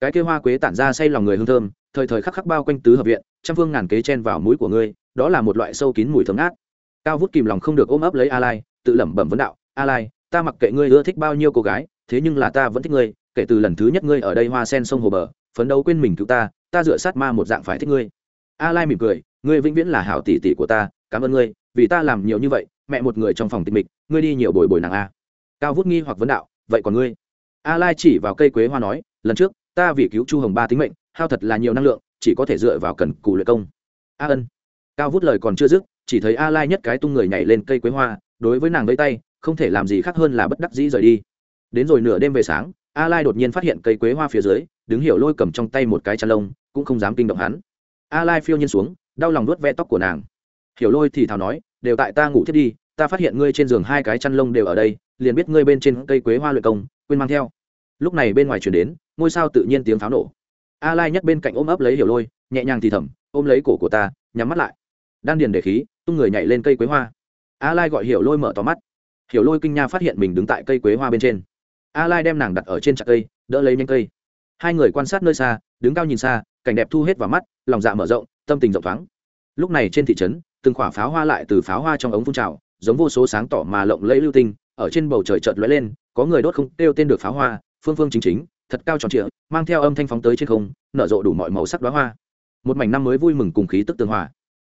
Cái cây hoa quế tản ra say lòng người hương thơm, thời thời khắc khắc bao quanh tứ hợp viện, trăm phương ngàn kế chen vào mũi của ngươi, đó là một loại sâu kín mùi thơm ngát. Cao vút kìm lòng không được ôm ấp lấy a lai, tự lẩm bẩm vấn đạo, a lai, ta mặc kệ ngươi ưa thích bao nhiêu cô gái, thế nhưng là ta vẫn thích ngươi, kể từ lần thứ nhất ngươi ở đây hoa sen sông hồ bờ, phấn đấu quên mình cứu ta ta dựa sát ma một dạng phải thích ngươi a lai mỉm cười, ngươi vĩnh viễn là hảo tỷ tỷ của ta, cảm ơn ngươi, vì ta làm nhiều như vậy, mẹ một người trong phòng tịch mịch, ngươi đi nhiều bồi bồi nàng a. Cao vút nghi hoặc vấn đạo, vậy còn ngươi? A lai chỉ vào cây quế hoa nói, lần trước, ta vì cứu chu hồng ba tính mệnh, hao thật là nhiều năng lượng, chỉ có thể dựa vào cần cù luyện công. A ân. Cao vút lời còn chưa dứt, chỉ thấy a lai nhất cái tung người nhảy lên cây quế hoa, đối với nàng vẫy tay, không thể làm gì khác hơn là bất đắc dĩ rời đi. Đến rồi nửa đêm về sáng, a lai đột nhiên phát hiện cây quế hoa phía dưới, đứng hiểu lôi cầm trong tay một cái chăn lông, cũng không dám kinh động hắn a lai phiêu nhiên xuống, đau lòng nuốt ve tóc của nàng. Hiểu lôi thì thào nói, đều tại ta ngủ thiết đi, ta phát hiện ngươi trên giường hai cái chăn lông đều ở đây, liền biết ngươi bên trên cây quế hoa luyện công, quên mang theo. Lúc này bên ngoài chuyển đến, ngôi sao tự nhiên tiếng pháo nổ. A lai nhất bên cạnh ôm ấp lấy hiểu lôi, nhẹ nhàng thì thầm, ôm lấy cổ của ta, nhắm mắt lại. Đan điền để khí, tung người nhảy lên cây quế hoa. A lai gọi hiểu lôi mở to mắt. Hiểu lôi kinh nha phát hiện mình đứng tại cây quế hoa bên trên. A lai đem nàng đặt ở trên trạc cây, đỡ lấy nhanh cây. Hai người quan sát nơi xa, đứng cao nhìn xa cảnh đẹp thu hết vào mắt, lòng dạ mở rộng, tâm tình rộng thoáng. Lúc này trên thị trấn, từng quả pháo hoa lại từ pháo hoa trong ống phun trào, giống vô số sáng tỏ mà lộng lẫy lưu tinh, ở trên bầu trời chợt lóe lên, có người đốt không kêu tên được pháo hoa, phương phương chính chính, thật cao tròn trịa, mang theo âm thanh phóng tới trên không, nở rộ đủ mọi màu sắc đóa hoa. Một mảnh năm mới vui mừng cùng khí tức tương hòa.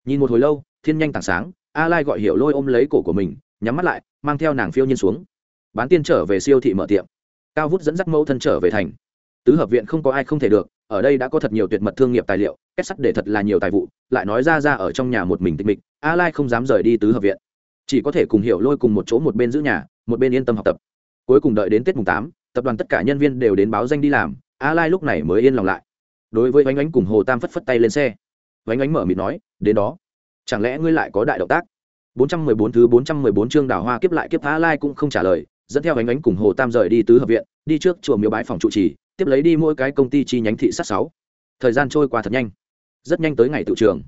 Nhìn một hồi lâu, thiên nhanh tảng sáng, a lai gọi hiểu lôi ôm lấy cổ của mình, nhắm mắt lại, mang theo nàng phiêu nhiên xuống. Bán tiên trở về siêu thị mở tiệm. Cao vút dẫn dắt mẫu thân trở về thành. Tứ hợp viện không có ai không thể được ở đây đã có thật nhiều tuyệt mật thương nghiệp tài liệu, kết sắt để thật là nhiều tài vụ, lại nói ra ra ở trong nhà một mình tịch mịch, a lai không dám rời đi tứ hợp viện. Chỉ có thể cùng hiểu lôi cùng một chỗ một bên giữ nhà, một bên yên tâm học tập. Cuối cùng đợi đến tết mùng tám, tập đoàn tất cả nhân viên đều đến báo danh đi làm, a lai lúc này mới yên lòng lại. Đối với oanh oánh cùng hồ tam phất phất tay lên xe. Oanh oánh mở mịt nói, đến đó. Chẳng lẽ ngươi lại có đại động tác? 414 thứ 414 chương đào hoa kiếp lại kiếp a lai cũng không trả lời, dẫn theo oanh ánh cùng hồ tam rời đi tứ hợp viện, đi trước chùa miếu bái phòng trụ trì tiếp lấy đi mỗi cái công ty chi nhánh thị sát sáu. Thời gian trôi qua thật nhanh. Rất nhanh tới ngày tự trường.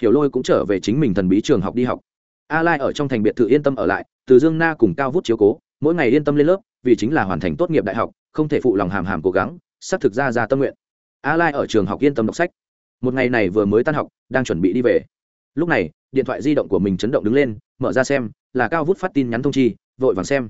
Hiểu lôi cũng trở về chính mình thần bí trường học đi học. A lai ở trong thành biệt thự yên tâm ở lại, từ dương na cùng cao vút chiếu cố, mỗi ngày yên tâm lên lớp, vì chính là hoàn thành tốt nghiệp đại học, không thể phụ lòng hàm hàm cố gắng sắp thực ra ra tâm nguyện. A lai ở trường học yên tâm đọc sách. Một ngày này vừa mới tan học, đang chuẩn bị đi về. Lúc này, điện thoại di động của mình chấn động đứng lên, mở ra xem, là cao vút phát tin nhắn thông chi, vội vàng xem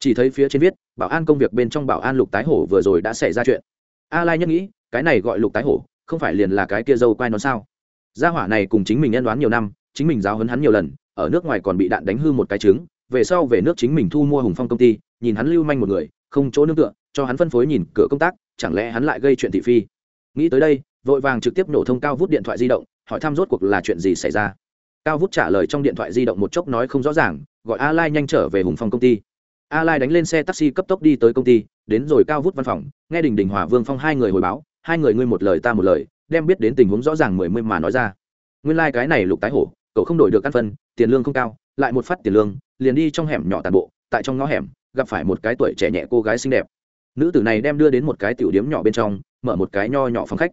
chỉ thấy phía trên viết, bảo an công việc bên trong bảo an lục tái hổ vừa rồi đã xảy ra chuyện. A lai nhất nghĩ, cái này gọi lục tái hổ, không phải liền là cái kia dâu quai nó sao? Gia hỏa này cùng chính mình nhân đoán nhiều năm, chính mình giáo hấn hắn nhiều lần, ở nước ngoài còn bị đạn đánh hư một cái trứng, về sau về nước chính mình thu mua hùng phong công ty, nhìn hắn lưu manh một người, không chỗ nương tựa, cho hắn phân phối nhìn cửa công tác, chẳng lẽ hắn lại gây chuyện thị phi? Nghĩ tới đây, vội vàng trực tiếp nổ thông cao vút điện thoại di động, hỏi thăm rốt cuộc là chuyện gì xảy ra. Cao vút trả lời trong điện thoại di động một chốc nói không rõ ràng, gọi a lai nhanh trở về hùng phong công ty a lai đánh lên xe taxi cấp tốc đi tới công ty, đến rồi cao vút văn phòng, nghe đình đình, hòa vương phong hai người hồi báo, hai người ngươi một lời ta một lời, đem biết đến tình huống rõ ràng mười mươi mà nói ra. Nguyên lai cái này lục tái hổ, cậu không đổi được căn phân, tiền lương không cao, lại một phát tiền lương, liền đi trong hẻm nhỏ tàn bộ, tại trong ngõ hẻm, gặp phải một cái tuổi trẻ nhẹ cô gái xinh đẹp. Nữ tử này đem đưa đến một cái tiểu điếm nhỏ bên trong, mở một cái nho nhỏ phòng khách.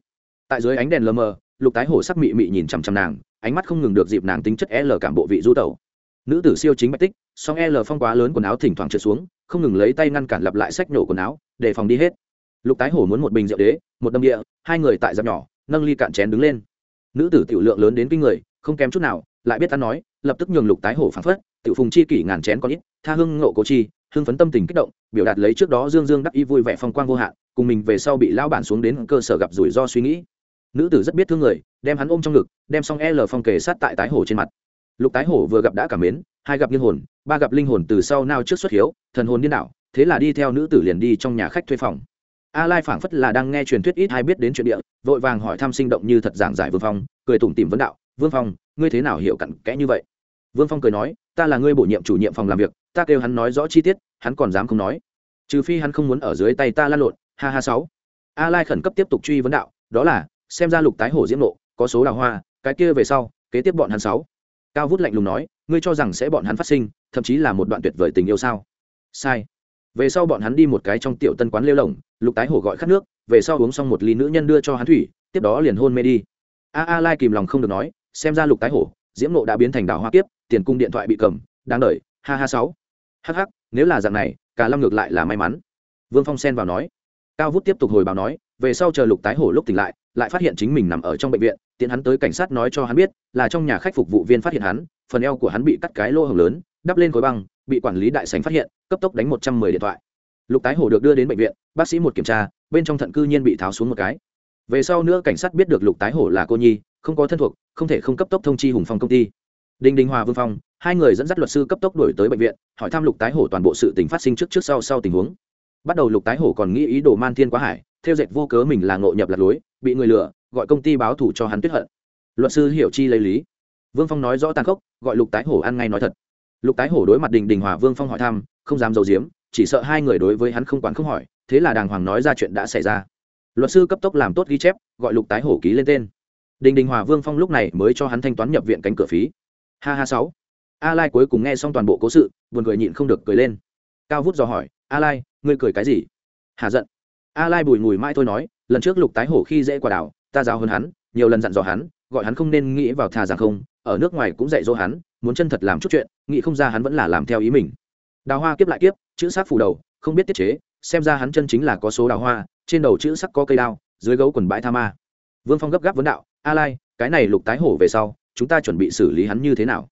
Tại dưới ánh đèn lờ mờ, lục tái hổ sắc mị mị nhìn chằm chằm nàng, ánh mắt không ngừng được dịp nàng tính chất l cảm bộ vị du tẩu nữ tử siêu chính bạch tích, song l phong quá lớn quần áo thỉnh thoảng trượt xuống, không ngừng lấy tay ngăn cản lặp lại sách nổ quần áo, để phòng đi hết. Lục tái hổ muốn một bình rượu đế, một đâm địa, hai người tại giáp nhỏ, nâng ly cạn chén đứng lên. Nữ tử tiểu lượng lớn đến kinh người, không kém chút nào, lại biết ăn nói, lập tức nhường lục tái hổ phán phất, tiểu phùng chi kỷ ngàn chén có ít, tha hưng ngộ cố chi, hưng phấn tâm tình kích động, biểu đạt lấy trước đó dương dương đắc ý vui vẻ phong quang vô hạn, cùng mình về sau bị lao bản xuống đến cơ sở gặp rủi ro suy nghĩ. Nữ tử rất biết thương người, đem hắn ôm trong ngực, đem xong l phong kề sát tại tái hổ trên mặt lục tái hổ vừa gặp đã cảm mến, hai gặp nghiêng hồn, ba gặp linh hồn từ sau nao trước xuất hiếu, thần hồn điên đảo, thế là đi theo nữ tử liền đi trong nhà khách thuê phòng. A lai phảng phất là đang nghe truyền thuyết ít hay biết đến chuyện địa, vội vàng hỏi thăm sinh động như thật giảng giải vương phong, cười tủm tìm vấn đạo, vương phong, ngươi thế nào hiểu cặn kẽ như vậy? Vương phong cười nói, ta là ngươi bổ nhiệm chủ nhiệm phòng làm việc, ta kêu hắn nói rõ chi tiết, hắn còn dám không nói. Trừ phi hắn không muốn ở dưới tay ta lan lộn, ha ha sáu. A lai khẩn cấp tiếp tục truy vấn đạo, đó là, xem ra lục tái hổ diễm nộ, có số đào hoa, cái kia về sau, kế tiếp bọn hắn sáu cao vút lạnh lùng nói, ngươi cho rằng sẽ bọn hắn phát sinh, thậm chí là một đoạn tuyệt vời tình yêu sao? Sai. Về sau bọn hắn đi một cái trong tiểu tân quán lêu lồng, lục tái hổ gọi khát nước, về sau uống xong một ly nữ nhân đưa cho hắn thủy, tiếp đó liền hôn mê đi. A a lai kìm lòng không được nói, xem ra lục tái hổ, diễm nộ đã biến thành đào hoa kiếp, tiền cung điện thoại bị cầm, đáng đợi, ha ha sáu. Hh nếu là dạng này, cả lâm ngược lại là may mắn. Vương phong xen vào nói. Cao vút tiếp tục hồi báo nói, về sau chờ lục tái hổ lúc tỉnh lại lại phát hiện chính mình nằm ở trong bệnh viện tiến hắn tới cảnh sát nói cho hắn biết, là trong nhà khách phục vụ viên phát hiện hắn, phần eo của hắn bị cắt cái lỗ hồng lớn, đắp lên khối băng, bị quản lý đại sành phát hiện, cấp tốc đánh một trăm mười điện thoại. Lục tái hổ được đưa đến bệnh viện, bác sĩ một kiểm tra, bên trong thận cư nhiên bị tháo xuống một cái. Về sau nữa cảnh sát biết được lục tái hổ là cô nhi, không có thân thuộc, không thể không cấp tốc thông chi hùng phong công ty. Đinh đinh hòa vương phong, hai người dẫn dắt luật sư cấp tốc đổi tới bệnh viện, hỏi thăm lục tái hổ toàn bộ sự tình phát sinh trước trước sau sau tình huống. Bắt đầu lục tái hổ còn nghĩ ý đồ man thiên quá hải theo dệt vô cớ mình là ngộ nhập lạc lối, bị người lừa, gọi công ty báo thủ cho hắn tuyết hận. Luật sư hiểu chi lấy lý. Vương phong nói rõ tàn khốc, gọi lục tái hổ ăn ngay nói thật. Lục tái hổ đối mặt đình đình hòa vương phong hỏi thăm, không dám giấu giếm, chỉ sợ hai người đối với hắn không quản không hỏi, thế là đàng hoàng nói ra chuyện đã xảy ra. Luật sư cấp tốc làm tốt ghi chép, gọi lục tái hổ ký lên tên. Đình đình hòa vương phong lúc này mới cho hắn thanh toán nhập viện cánh cửa phí. Ha ha sáu. A lai cuối cùng nghe xong toàn bộ cố sự, buồn cười nhịn không được cười lên. Cao vút dò hỏi, a lai, ngươi cười cái gì? Hà giận a lai bùi ngùi mai thôi nói, lần trước lục tái hổ khi dễ quả đảo, ta giáo hơn hắn, nhiều lần dặn dò hắn, gọi hắn không nên nghĩ vào thà rằng không, ở nước ngoài cũng dạy dỗ hắn, muốn chân thật làm chút chuyện, nghĩ không ra hắn vẫn là làm theo ý mình. Đào hoa kiếp lại kiếp, chữ sắc phủ đầu, không biết tiết chế, xem ra hắn chân chính là có số đào hoa, trên đầu chữ sắc có cây đao, dưới gấu quần bãi tha ma. Vương phong gấp gáp vấn đạo, a lai, cái này lục tái hổ về sau, chúng ta chuẩn bị xử lý hắn như thế nào?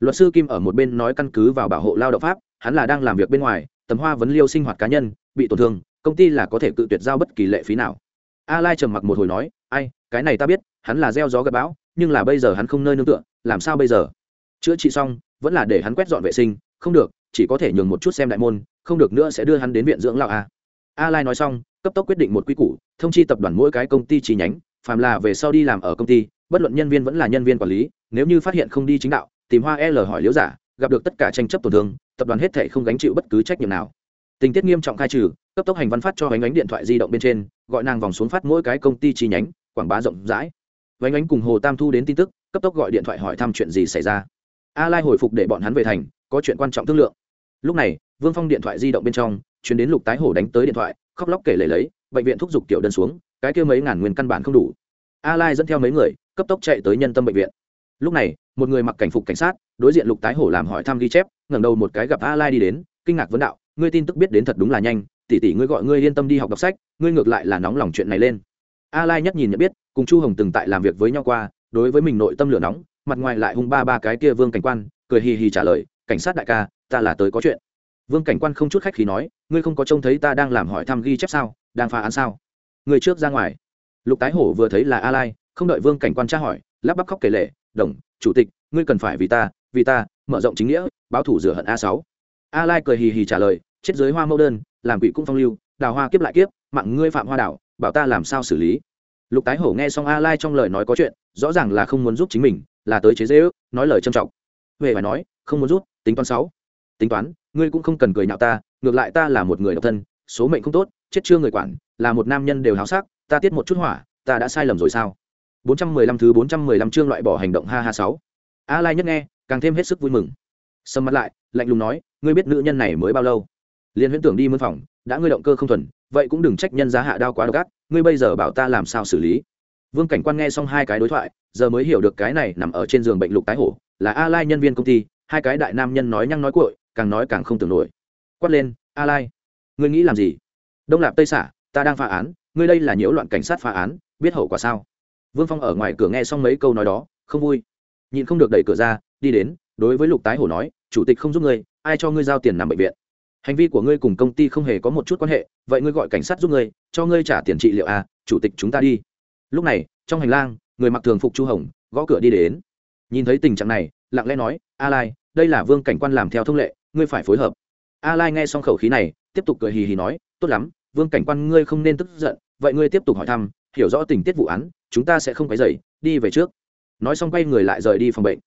Luật sư kim ở một bên nói căn cứ vào bảo hộ lao động pháp, hắn là đang làm việc bên ngoài, tầm hoa vấn liêu sinh hoạt cá nhân, bị tổn thương công ty là có thể cự tuyệt giao bất kỳ lệ phí nào. A lai trầm mặc một hồi nói, ai, cái này ta biết, hắn là gieo gió gặp bão, nhưng là bây giờ hắn không nơi nương tựa, làm sao bây giờ? Chữa trị xong, vẫn là để hắn quét dọn vệ sinh, không được, chỉ có thể nhường một chút xem đại môn, không được nữa sẽ đưa hắn đến viện dưỡng lão a. A lai nói xong, cấp tốc quyết định một quy củ, thông chi tập đoàn mỗi cái công ty chi nhánh, phàm là về sau đi làm ở công ty, bất luận nhân viên vẫn là nhân viên quản lý, nếu như phát hiện không đi chính đạo, tìm hoa l hỏi liễu giả, gặp được tất cả tranh chấp tổn thương, tập đoàn hết thể không gánh chịu bất cứ trách nhiệm nào tình tiết nghiêm trọng khai trừ, cấp tốc hành văn phát cho bánh ánh điện thoại di động bên trên, gọi nàng vòng xuống phát mỗi cái công ty chi nhánh, quảng bá rộng rãi. Bánh ánh cùng hồ tam thu đến tin tức, cấp tốc gọi điện thoại hỏi thăm chuyện gì xảy ra. A lai hồi phục để bọn hắn về thành, có chuyện quan trọng thương lượng. Lúc này, vương phong điện thoại di động bên trong chuyến đến lục tái hổ đánh tới điện thoại, khóc lóc kể lể lấy, bệnh viện thúc giục tiểu đơn xuống, cái kia mấy ngàn nguyên căn bản không đủ. A lai dẫn theo mấy người, cấp tốc chạy tới nhân tâm bệnh viện. Lúc này, một người mặc cảnh phục cảnh sát, đối diện lục tái hổ làm hỏi thăm ghi chép, ngẩng đầu một cái gặp a lai đi đến, kinh ngạc vấn đạo ngươi tin tức biết đến thật đúng là nhanh, tỷ tỷ ngươi gọi ngươi yên tâm đi học đọc sách, ngươi ngược lại là nóng lòng chuyện này lên. A lai nhất nhìn nhận biết, cùng chu hồng từng tại làm việc với nhau qua, đối với mình nội tâm lửa nóng, mặt ngoài lại hung ba ba cái kia vương cảnh quan, cười hì hì trả lời, cảnh sát đại ca, ta là tới có chuyện. Vương cảnh quan không chút khách khí nói, ngươi không có trông thấy ta đang làm hỏi thăm ghi chép sao, đang phá án sao? Người trước ra ngoài. Lục tái hổ vừa thấy là a lai, không đợi vương cảnh quan tra hỏi, lắp bắp khóc kể lệ đồng, chủ tịch, ngươi cần phải vì ta vì ta, mở rộng chính nghĩa, báo thủ rửa hận a sáu a lai cười hì hì trả lời chết giới hoa mẫu đơn làm quỷ cung phong lưu đào hoa kiếp lại kiếp mạng ngươi phạm hoa đảo bảo ta làm sao xử lý? Lục tái hổ nghe xong a lai trong lời nói có chuyện rõ ràng là không muốn giúp chính mình là tới chế dễ ước nói lời trầm trọng. Huệ phải nói không muốn giúp, tính toán sáu. Tính toán ngươi cũng không cần cười nhạo ta ngược lại ta là một người độc thân số mệnh không tốt chết chưa người quản là một nam nhân đều háo sắc ta tiết một chút hỏa ta đã sai lầm rồi sao? 415 thứ 415 chương loại bỏ hành động ha ha sáu. A lai nhất nghe càng thêm hết sức vui mừng. Sầm mặt lại lạnh lùng nói ngươi biết nữ nhân này mới bao lâu? Liền huyễn tưởng đi mân phòng, đã ngươi động cơ không thuần, vậy cũng đừng trách nhân giá hạ đao quá độc ác, ngươi bây giờ bảo ta làm sao xử lý? Vương cảnh quan nghe xong hai cái đối thoại, giờ mới hiểu được cái này nằm ở trên giường bệnh lục tái hổ, là a lai nhân viên công ty, hai cái đại nam nhân nói nhăng nói cuội, càng nói càng không tưởng nổi. Quát lên a lai ngươi nghĩ làm gì? Đông lạp tây xả, ta đang phá án, ngươi đây là nhiễu loạn cảnh sát phá án, biết hậu quả sao? Vương phong ở ngoài cửa nghe xong mấy câu nói đó, không vui. Nhịn không được đẩy cửa ra, đi đến đối với lục tái hổ nói, chủ tịch không giúp ngươi, ai cho ngươi giao tiền nằm bệnh viện? Hành vi của ngươi cùng công ty không hề có một chút quan hệ, vậy ngươi gọi cảnh sát giúp ngươi, cho ngươi trả tiền trị liệu à chủ tịch chúng ta đi. Lúc này, trong hành lang, người mặc thường phục chu hồng, gõ cửa đi đến. Nhìn thấy tình trạng này, lặng lẽ nói, a lai, đây là vương cảnh quan làm theo thông lệ, ngươi phải phối hợp. A lai nghe xong khẩu khí này, tiếp tục cười hì hì nói, tốt lắm, vương cảnh quan ngươi không nên tức giận, vậy ngươi tiếp tục hỏi thăm, hiểu rõ tình tiết vụ án, chúng ta sẽ không cái dậy đi về trước. Nói xong quay người lại rời đi phòng bệnh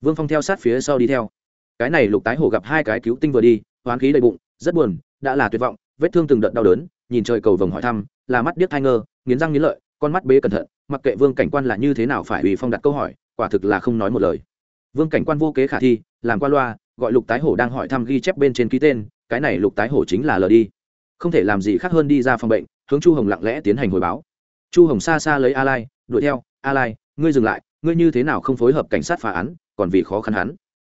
vương phong theo sát phía sau đi theo. Cái này lục tái hổ gặp hai cái cứu tinh vừa đi, hoán khí đầy bụng, rất buồn, đã là tuyệt vọng, vết thương từng đợt đau đớn, nhìn trời cầu vồng hỏi thăm, là mắt điếc thai ngơ, nghiến răng nghiến lợi, con mắt bế cẩn thận, mặc kệ vương cảnh quan là như thế nào phải ủy phong đặt câu hỏi, quả thực là không nói một lời. Vương cảnh quan vô kế khả thi, làm qua loa, gọi lục tái hổ đang hỏi thăm ghi chép bên trên ký tên, cái này lục tái hổ chính là lờ đi không thể làm gì khác hơn đi ra phòng bệnh, hướng chu hồng lặng lẽ tiến hành hồi báo. Chu hồng xa xa lấy a lai, đuổi theo, a lai, ngươi dừng lại, ngươi như thế nào không phối hợp cảnh sát phá án? Còn vì khó khăn hắn.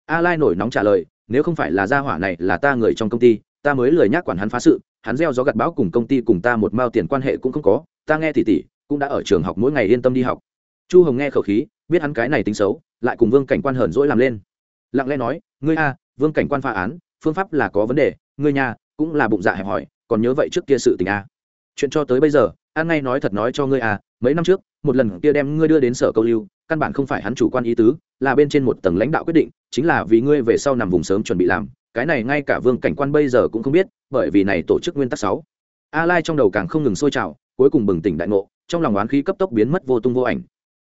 A lai nổi nóng trả lời, nếu không phải là gia hỏa này là ta người trong công ty, ta mới lười nhắc quản hắn phá sự, hắn gieo gió gặt bão cùng công ty cùng ta một mao tiền quan hệ cũng không có, ta nghe tỉ tỉ cũng đã ở trường học mỗi ngày yên tâm đi học. Chu hồng nghe khẩu khí, biết hắn cái này tính xấu, lại cùng vương cảnh quan hờn dỗi làm lên. Lặng lẽ nói, ngươi a, vương cảnh quan phá án, phương pháp là có vấn đề, ngươi nhà cũng là bụng dạ hẹp hỏi còn nhớ vậy trước kia sự tình a. Chuyện cho tới bây giờ, an ngay nói thật nói cho ngươi a mấy năm trước, một lần kia đem ngươi đưa đến sở câu lưu, căn bản không phải hắn chủ quan ý tứ, là bên trên một tầng lãnh đạo quyết định, chính là vì ngươi về sau nằm vùng sớm chuẩn bị làm. Cái này ngay cả vương cảnh quan bây giờ cũng không biết, bởi vì này tổ chức nguyên tắc sáu. A lai trong đầu càng không ngừng sôi trào, cuối cùng bừng tỉnh đại ngộ, trong lòng oán khí cấp tốc biến mất vô tung vô ảnh.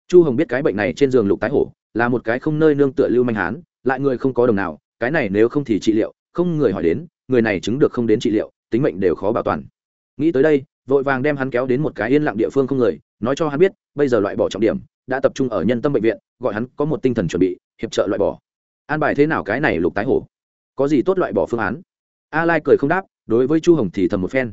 Chu hồng biết cái bệnh này trên giường lục tái hổ, là một cái không nơi nương tựa lưu manh hán, lại người không có đồng nào, cái này nếu không thì trị liệu, không người hỏi đến, người này chứng được không đến trị liệu, tính mệnh đều khó bảo toàn. Nghĩ tới đây vội vàng đem hắn kéo đến một cái yên lặng địa phương không người, nói cho hắn biết, bây giờ loại bỏ trọng điểm, đã tập trung ở nhân tâm bệnh viện, gọi hắn có một tinh thần chuẩn bị, hiệp trợ loại bỏ. An bài thế nào cái này lục tái hổ? Có gì tốt loại bỏ phương án? A lai cười không đáp, đối với chu hồng thì thầm một phen.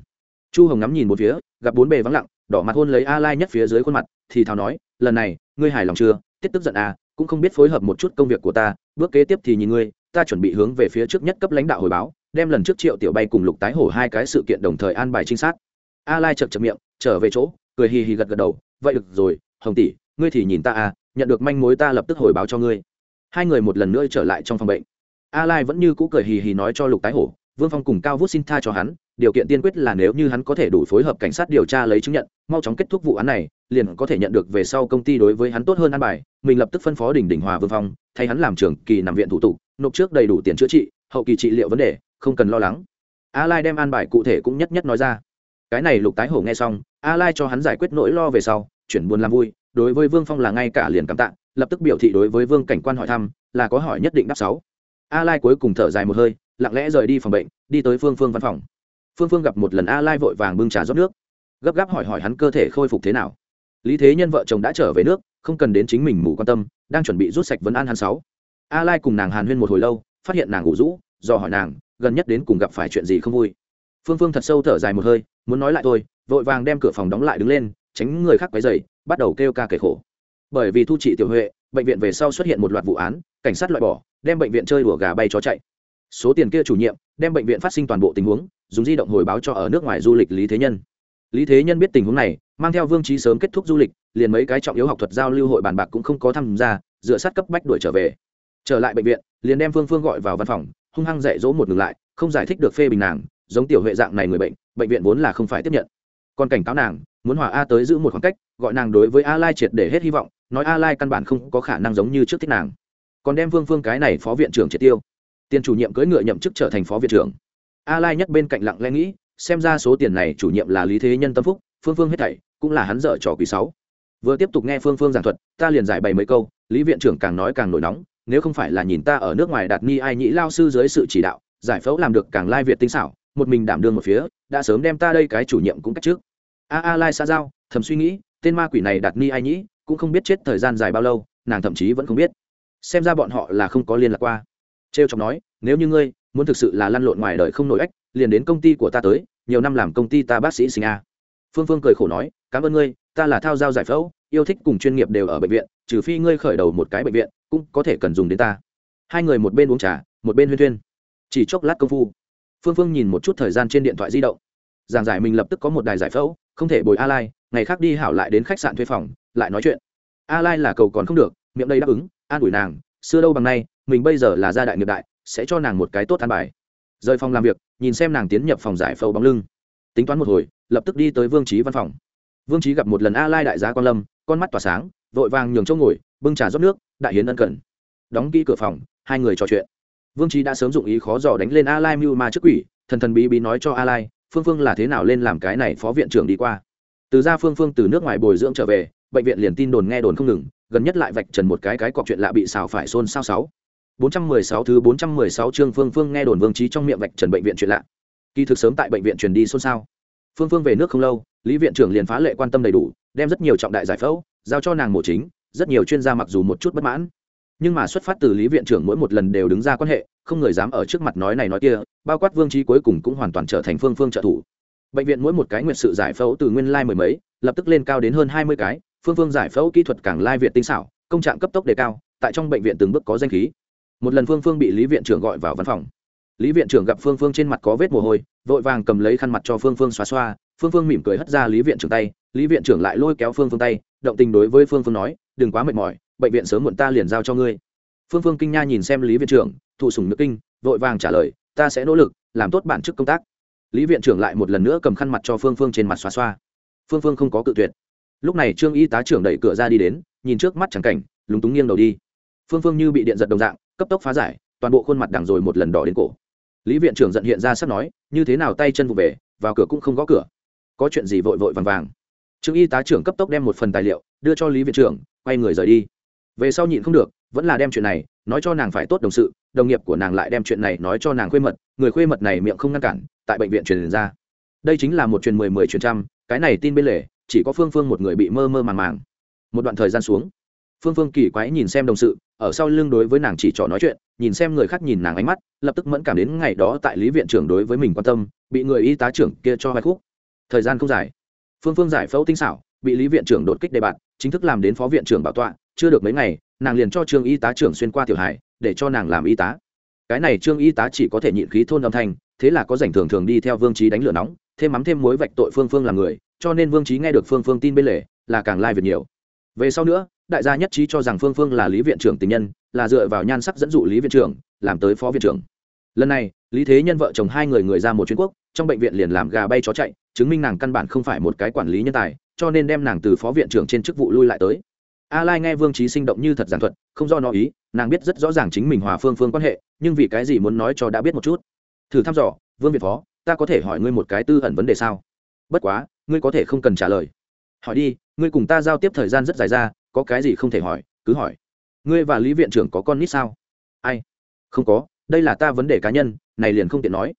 Chu hồng ngắm nhìn một phía, gặp bốn bề vắng lặng, đỏ mặt hôn lấy a lai nhất phía dưới khuôn mặt, thì thào nói, lần này, ngươi hài lòng chưa? Tiết tức giận à cũng không biết phối hợp một chút công việc của ta, bước kế tiếp thì nhìn ngươi, ta chuẩn bị hướng về phía trước nhất cấp lãnh đạo hồi báo, đem lần trước triệu tiểu bay cùng lục tái hổ hai cái sự kiện đồng thời an bài trinh sát a lai chật chật miệng, trở về chỗ, cười hì hì gật gật đầu, vậy được rồi, hồng tỷ, ngươi thì nhìn ta à nhận được manh mối ta lập tức hồi báo cho ngươi. Hai người một lần nữa trở lại trong phòng bệnh. A lai vẫn như cũ cười hì hì nói cho lục tái hổ, vương phong cùng cao vút xin tha cho hắn, điều kiện tiên quyết là nếu như hắn có thể đủ phối hợp cảnh sát điều tra lấy chứng nhận, mau chóng kết thúc vụ án này, liền có thể nhận được về sau công ty đối với hắn tốt hơn an bài, mình lập tức phân phó đỉnh đỉnh hòa vương phong, thay hắn làm trưởng kỳ nằm viện thủ tục, nộp trước đầy đủ tiền chữa trị, hậu kỳ trị liệu vấn đề, không cần lo lắng. A lai đem an bài cụ thể cũng nhất nhất nói ra cái này lục tái hổ nghe xong, a lai cho hắn giải quyết nỗi lo về sau, chuyển buồn làm vui, đối với vương phong là ngay cả liền cảm tạ, lập tức biểu thị đối với vương cảnh quan hỏi thăm, là có hỏi nhất định đáp sáu. A lai cuối cùng thở dài một hơi, lặng lẽ rời đi phòng bệnh, đi tới phương phương văn phòng. Phương phương gặp một lần a lai vội vàng bưng trà rót nước, gấp gáp hỏi hỏi hắn cơ thể khôi phục thế nào. Lý thế nhân vợ chồng đã trở về nước, không cần đến chính mình mù quan tâm, đang chuẩn bị rút sạch vấn an hắn sáu. A lai cùng nàng hàn huyên một hồi lâu, phát hiện nàng ngủ rũ do hỏi nàng, gần nhất đến cùng gặp phải chuyện gì không vui. Phương phương thật sâu thở dài một hơi muốn nói lại thôi, vội vàng đem cửa phòng đóng lại đứng lên, tránh người khác quấy dày bắt đầu kêu ca kể khổ. Bởi vì thu trị tiểu huệ, bệnh viện về sau xuất hiện một loạt vụ án, cảnh sát loại bỏ, đem bệnh viện chơi đùa gà bay chó chạy. Số tiền kia chủ nhiệm, đem bệnh viện phát sinh toàn bộ tình huống, dùng di động hồi báo cho ở nước ngoài du lịch lý thế nhân. Lý thế nhân biết tình huống này, mang theo vương trí sớm kết thúc du lịch, liền mấy cái trọng yếu học thuật giao lưu hội bàn bạc cũng không có tham gia, dựa sát cấp bách đuổi trở về. Trở lại bệnh viện, liền đem phương phương gọi vào văn phòng, hung hăng dạy dỗ một ngừng lại, không giải thích được phê bình nàng giống tiểu huệ dạng này người bệnh bệnh viện vốn là không phải tiếp nhận. Còn cảnh cáo nàng, muốn hòa a tới giữ một khoảng cách, gọi nàng đối với a lai triệt để hết hy vọng, nói a lai căn bản không có khả năng giống như trước thích nàng. Còn đem vương phương cái này phó viện trưởng triệt tiêu. Tiền chủ nhiệm cưỡi ngựa nhậm chức trở thành phó viện trưởng. A lai nhất bên cạnh lặng lẽ nghĩ, xem ra số tiền này chủ nhiệm là lý thế nhân tâm phúc, phương phương hết thảy cũng là hắn dở trò quý sáu vừa tiếp tục nghe phương phương giảng thuật, ta liền giải bày mấy câu, lý viện trưởng càng nói càng nổi nóng, nếu không phải là nhìn ta ở nước ngoài đạt ni ai nhĩ lao sư dưới sự chỉ đạo, giải phẫu làm được càng lai việt tinh xảo một mình đảm đương một phía, đã sớm đem ta đây cái chủ nhiệm cũng cách trước. A a lai xa giao, thầm suy nghĩ, tên ma quỷ này đặt ni ai nhĩ cũng không biết chết thời gian dài bao lâu, nàng thậm chí vẫn không biết. Xem ra bọn họ là không có liên lạc qua. Trêu chọc nói, nếu như ngươi muốn thực sự là lăn lộn ngoài đời không nổi ách, liền đến công ty của ta tới, nhiều năm làm công ty ta bác sĩ sinh a. Phương phương cười khổ nói, cảm ơn ngươi, ta là thao giao giải phẫu, yêu thích cùng chuyên nghiệp đều ở bệnh viện, trừ phi ngươi khởi đầu một cái bệnh viện, cũng có thể cần dùng đến ta. Hai người một bên uống trà, một bên huyên thuyên. Chỉ chốc lát công phu phương phương nhìn một chút thời gian trên điện thoại di động. Giảng giải mình lập tức có một đài giải phẫu, không thể bồi a lai ngày khác đi hảo lại đến khách sạn thuê phòng, lại nói chuyện. A lai là cầu còn không được, miệng đây đáp ứng, an ủi nàng, xưa đâu bằng nay, mình bây giờ là gia đại nghiệp đại, sẽ cho nàng một cái tốt an bài. Rời phòng làm việc, nhìn xem nàng tiến nhập phòng giải phẫu bóng lưng. Tính toán một hồi, lập tức đi tới vương trí văn phòng. Vương trí gặp một lần a lai đại gia quan lâm, con mắt tỏa sáng, vội vàng nhường chỗ ngồi, bưng trà rót nước, đại hiến ân cần. Đóng kỹ cửa phòng, hai người trò chuyện vương trí đã sớm dụng ý khó dò đánh lên a lai mưu ma trước quỷ thần thần bí bí nói cho a lai phương phương là thế nào lên làm cái này phó viện trưởng đi qua từ ra phương phương từ nước ngoài bồi dưỡng trở về bệnh viện liền tin đồn nghe đồn không ngừng gần nhất lại vạch trần một cái cái cọc chuyện lạ bị xào phải xôn xao sáu 416 thứ 416 chương Phương Phương nghe đồn Vương Chí trong miệng vạch trần bệnh viện chuyện lạ. Kỳ thực sớm tại bệnh viện truyền đi xôn xao. Phương Phương về nước không lâu, Lý viện trưởng liền phá lệ quan tâm đầy đủ, đem rất nhiều trọng đại giải phẫu giao cho nàng mổ chính, rất nhiều chuyên gia mặc dù một chút bất mãn, nhưng mà xuất phát từ Lý viện trưởng mỗi một lần đều đứng ra quan hệ, không người dám ở trước mặt nói này nói kia, bao quát Vương Trí cuối cùng cũng hoàn toàn trở thành Phương Phương trợ thủ. Bệnh viện mỗi một cái nguyện sự giải phẫu từ nguyên lai mười mấy, lập tức lên cao đến hơn 20 cái, Phương Phương giải phẫu kỹ thuật càng lai việt tinh xảo, công trạng cấp tốc đề cao, tại trong bệnh viện từng bước có danh khí một lần phương phương bị lý viện trưởng gọi vào văn phòng lý viện trưởng gặp phương phương trên mặt có vết mồ hôi vội vàng cầm lấy khăn mặt cho phương phương xóa xoa phương phương mỉm cười hất ra lý viện trưởng tay lý viện trưởng lại lôi kéo phương phương tay động tình đối với phương phương nói đừng quá mệt mỏi bệnh viện sớm muộn ta liền giao cho ngươi. Phương phương kinh nha nhìn xem lý viện trưởng, thụ sùng nước kinh, vội vàng trả lời, ta sẽ nỗ lực, làm tốt bản chức công tác. Lý viện trưởng lại một lần nữa cầm khăn mặt cho phương phương trên mặt xóa xoa phương phương không có cự tuyệt. Lúc này trương y tá trưởng đẩy cửa ra đi đến, nhìn trước mắt chẳng cảnh, lúng túng nghiêng đầu đi. Phương phương như bị điện giật đồng dạng, cấp tốc phá giải, toàn bộ khuôn mặt đằng rồi một lần đỏ đến cổ. Lý viện trưởng giận hiện ra sắp nói, như thế nào tay chân vụ về, vào cửa cũng không gõ cửa. Có chuyện gì vội vội vàng vàng. Trương y tá trưởng cấp tốc đem một phần tài liệu, đưa cho lý viện trưởng, quay người rời đi về sau nhịn không được, vẫn là đem chuyện này nói cho nàng phải tốt đồng sự, đồng nghiệp của nàng lại đem chuyện này nói cho nàng khuê mật, người khuê mật này miệng không ngăn cản, tại bệnh viện truyền ra. Đây chính là một truyền mười mười truyền trăm, cái này tin bên lề, chỉ có phương phương một người bị mơ mơ màng màng. Một đoạn thời gian xuống, phương phương kỳ quái nhìn xem đồng sự, ở sau lưng đối với nàng chỉ trỏ nói chuyện, nhìn xem người khác nhìn nàng ánh mắt, lập tức mẫn cảm đến ngày đó tại lý viện trưởng đối với mình quan tâm, bị người y tá trưởng kia cho hai khúc. Thời gian không dài, phương phương giải phẫu tinh xảo, bị lý viện trưởng đột kích đề bạt, chính thức làm đến phó viện trưởng bảo tọa chưa được mấy ngày, nàng liền cho trương y tá trưởng xuyên qua tiểu hải để cho nàng làm y tá. Cái này trương y tá chỉ có thể nhịn khí thôn âm thanh, thế là có rảnh thường thường đi theo vương trí đánh lửa nóng, thêm mắm thêm mối vạch tội phương phương là người, cho nên vương trí nghe được phương phương tin bên lề, là càng lai like việc nhiều. Về sau nữa, đại gia nhất trí cho rằng phương phương là lý viện trưởng tình nhân, là dựa vào nhan sắc dẫn dụ lý viện trưởng, làm tới phó viện trưởng. Lần này, lý thế nhân vợ chồng hai người người ra một chuyến quốc, trong bệnh viện liền làm gà bay chó chạy, chứng minh nàng căn bản không phải một cái quản lý nhân tài, cho nên đem nàng từ phó viện trưởng trên chức vụ lui lại tới a lai nghe vương trí sinh động như thật giản thuật, không do nó ý, nàng biết rất rõ ràng chính mình hòa phương phương quan hệ, nhưng vì cái gì muốn nói cho đã biết một chút? Thử thăm dò, vương việt phó, ta có thể hỏi ngươi một cái tư ẩn vấn đề sao? Bất quá, ngươi có thể không cần trả lời. Hỏi đi, ngươi cùng ta giao tiếp thời gian rất dài ra, có cái gì không thể hỏi, cứ hỏi. Ngươi và lý viện trưởng có con nít sao? Ai? Không có, đây là ta vấn đề cá nhân, này liền không tiện nói.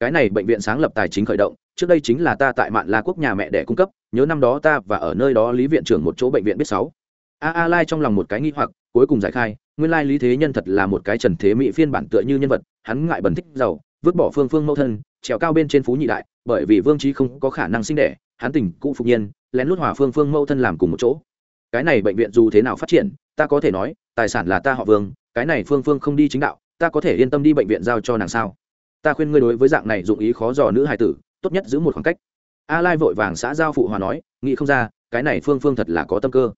Cái này bệnh viện sáng lập tài chính khởi động, trước đây chính là ta tại mạn la quốc nhà mẹ đẻ cung cấp, nhớ năm đó ta và ở nơi đó lý viện trưởng một chỗ bệnh viện biết sáu a a lai trong lòng một cái nghi hoặc, cuối cùng giải khai, nguyên lai lý thế nhân thật là một cái trần thế mỹ phiên bản tựa như nhân vật, hắn ngại bẩn thích giàu, vứt bỏ phương phương mẫu thân, trèo cao bên trên phú nhị đại, bởi vì vương trí không có khả năng sinh đẻ, hắn tình cụ phục nhiên, lén lút hòa phương phương mẫu thân làm cùng một chỗ. Cái này bệnh viện dù thế nào phát triển, ta có thể nói, tài sản là ta họ vương, cái này phương phương không đi chính đạo, ta có thể yên tâm đi bệnh viện giao cho nàng sao? Ta khuyên ngươi đối với dạng này dụng ý khó dò nữ hài tử, tốt nhất giữ một khoảng cách. A lai vội vàng xã giao phụ hòa nói, nghĩ không ra, cái này phương phương thật là có tâm cơ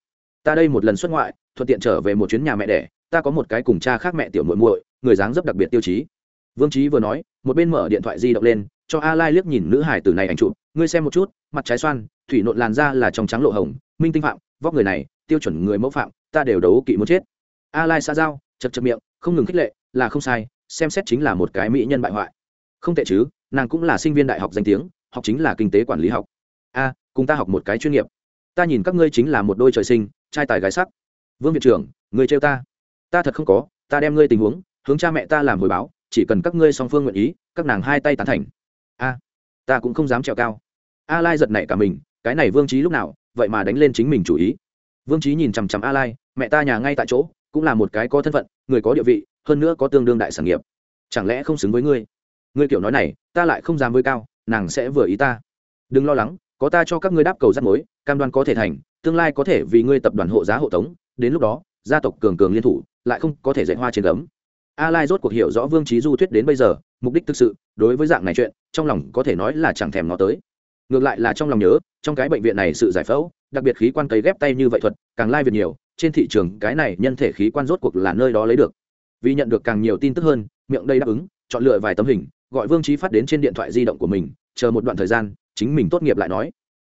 ta đây một lần xuất ngoại, thuận tiện trở về một chuyến nhà mẹ đẻ, ta có một cái cùng cha khác mẹ tiểu muội muội, người dáng dấp đặc biệt tiêu chí. Vương trí vừa nói, một bên mở điện thoại di động lên, cho a lai liếc nhìn nữ hải tử này ảnh chụp, ngươi xem một chút, mặt trái xoan, thủy nộn làn da là trong trắng lộ hồng, minh tinh phạm, vóc người này, tiêu chuẩn người mẫu phạm, ta đều đấu kỵ muốn chết. A lai xa giao, chật chật miệng, không ngừng khích lệ, là không sai, xem xét chính là một cái mỹ nhân bại hoại. Không tệ chứ, nàng cũng là sinh viên đại học danh tiếng, học chính là kinh tế quản lý học. A, cùng ta học một cái chuyên nghiệp. Ta nhìn các ngươi chính là một đôi trời sinh trai tài gái sắc. Vương viện trưởng, người trêu ta. Ta thật không có, ta đem ngươi tình huống, hướng cha mẹ ta làm hồi báo, chỉ cần các ngươi song phương nguyện ý, các nàng hai tay tán thành. A, ta cũng không dám trèo cao. A lai giật nảy cả mình, cái này vương trí lúc nào, vậy mà đánh lên chính mình chủ ý. Vương trí nhìn chằm chằm a lai mẹ ta nhà ngay tại chỗ, cũng là một cái có thân phận, người có địa vị, hơn nữa có tương đương đại sản nghiệp. Chẳng lẽ không xứng với ngươi? Ngươi kiểu nói này, ta lại không dám với cao, nàng sẽ vừa ý ta. Đừng lo lắng có ta cho các ngươi đáp cầu rắc mối, cam đoan có thể thành, tương lai có thể vì ngươi tập đoàn hộ giá hộ tống, đến lúc đó, gia tộc cường cường liên thủ, lại không có thể dạy hoa trên gấm. A lai rốt cuộc hiểu rõ vương trí du thuyết đến bây giờ, mục đích thực sự, đối với dạng này chuyện, trong lòng có thể nói là chẳng thèm nó tới. Ngược lại là trong lòng nhớ, trong cái bệnh viện này sự giải phẫu, đặc biệt khí quan cấy ghép tay như vậy thuật, càng lai việc nhiều, trên thị trường cái này nhân thể khí quan rốt cuộc là nơi đó lấy được. Vì nhận được càng nhiều tin tức hơn, miệng đây đáp ứng, chọn lựa vài tấm hình, gọi vương trí phát đến trên điện thoại di động của mình, chờ một đoạn thời gian chính mình tốt nghiệp lại nói.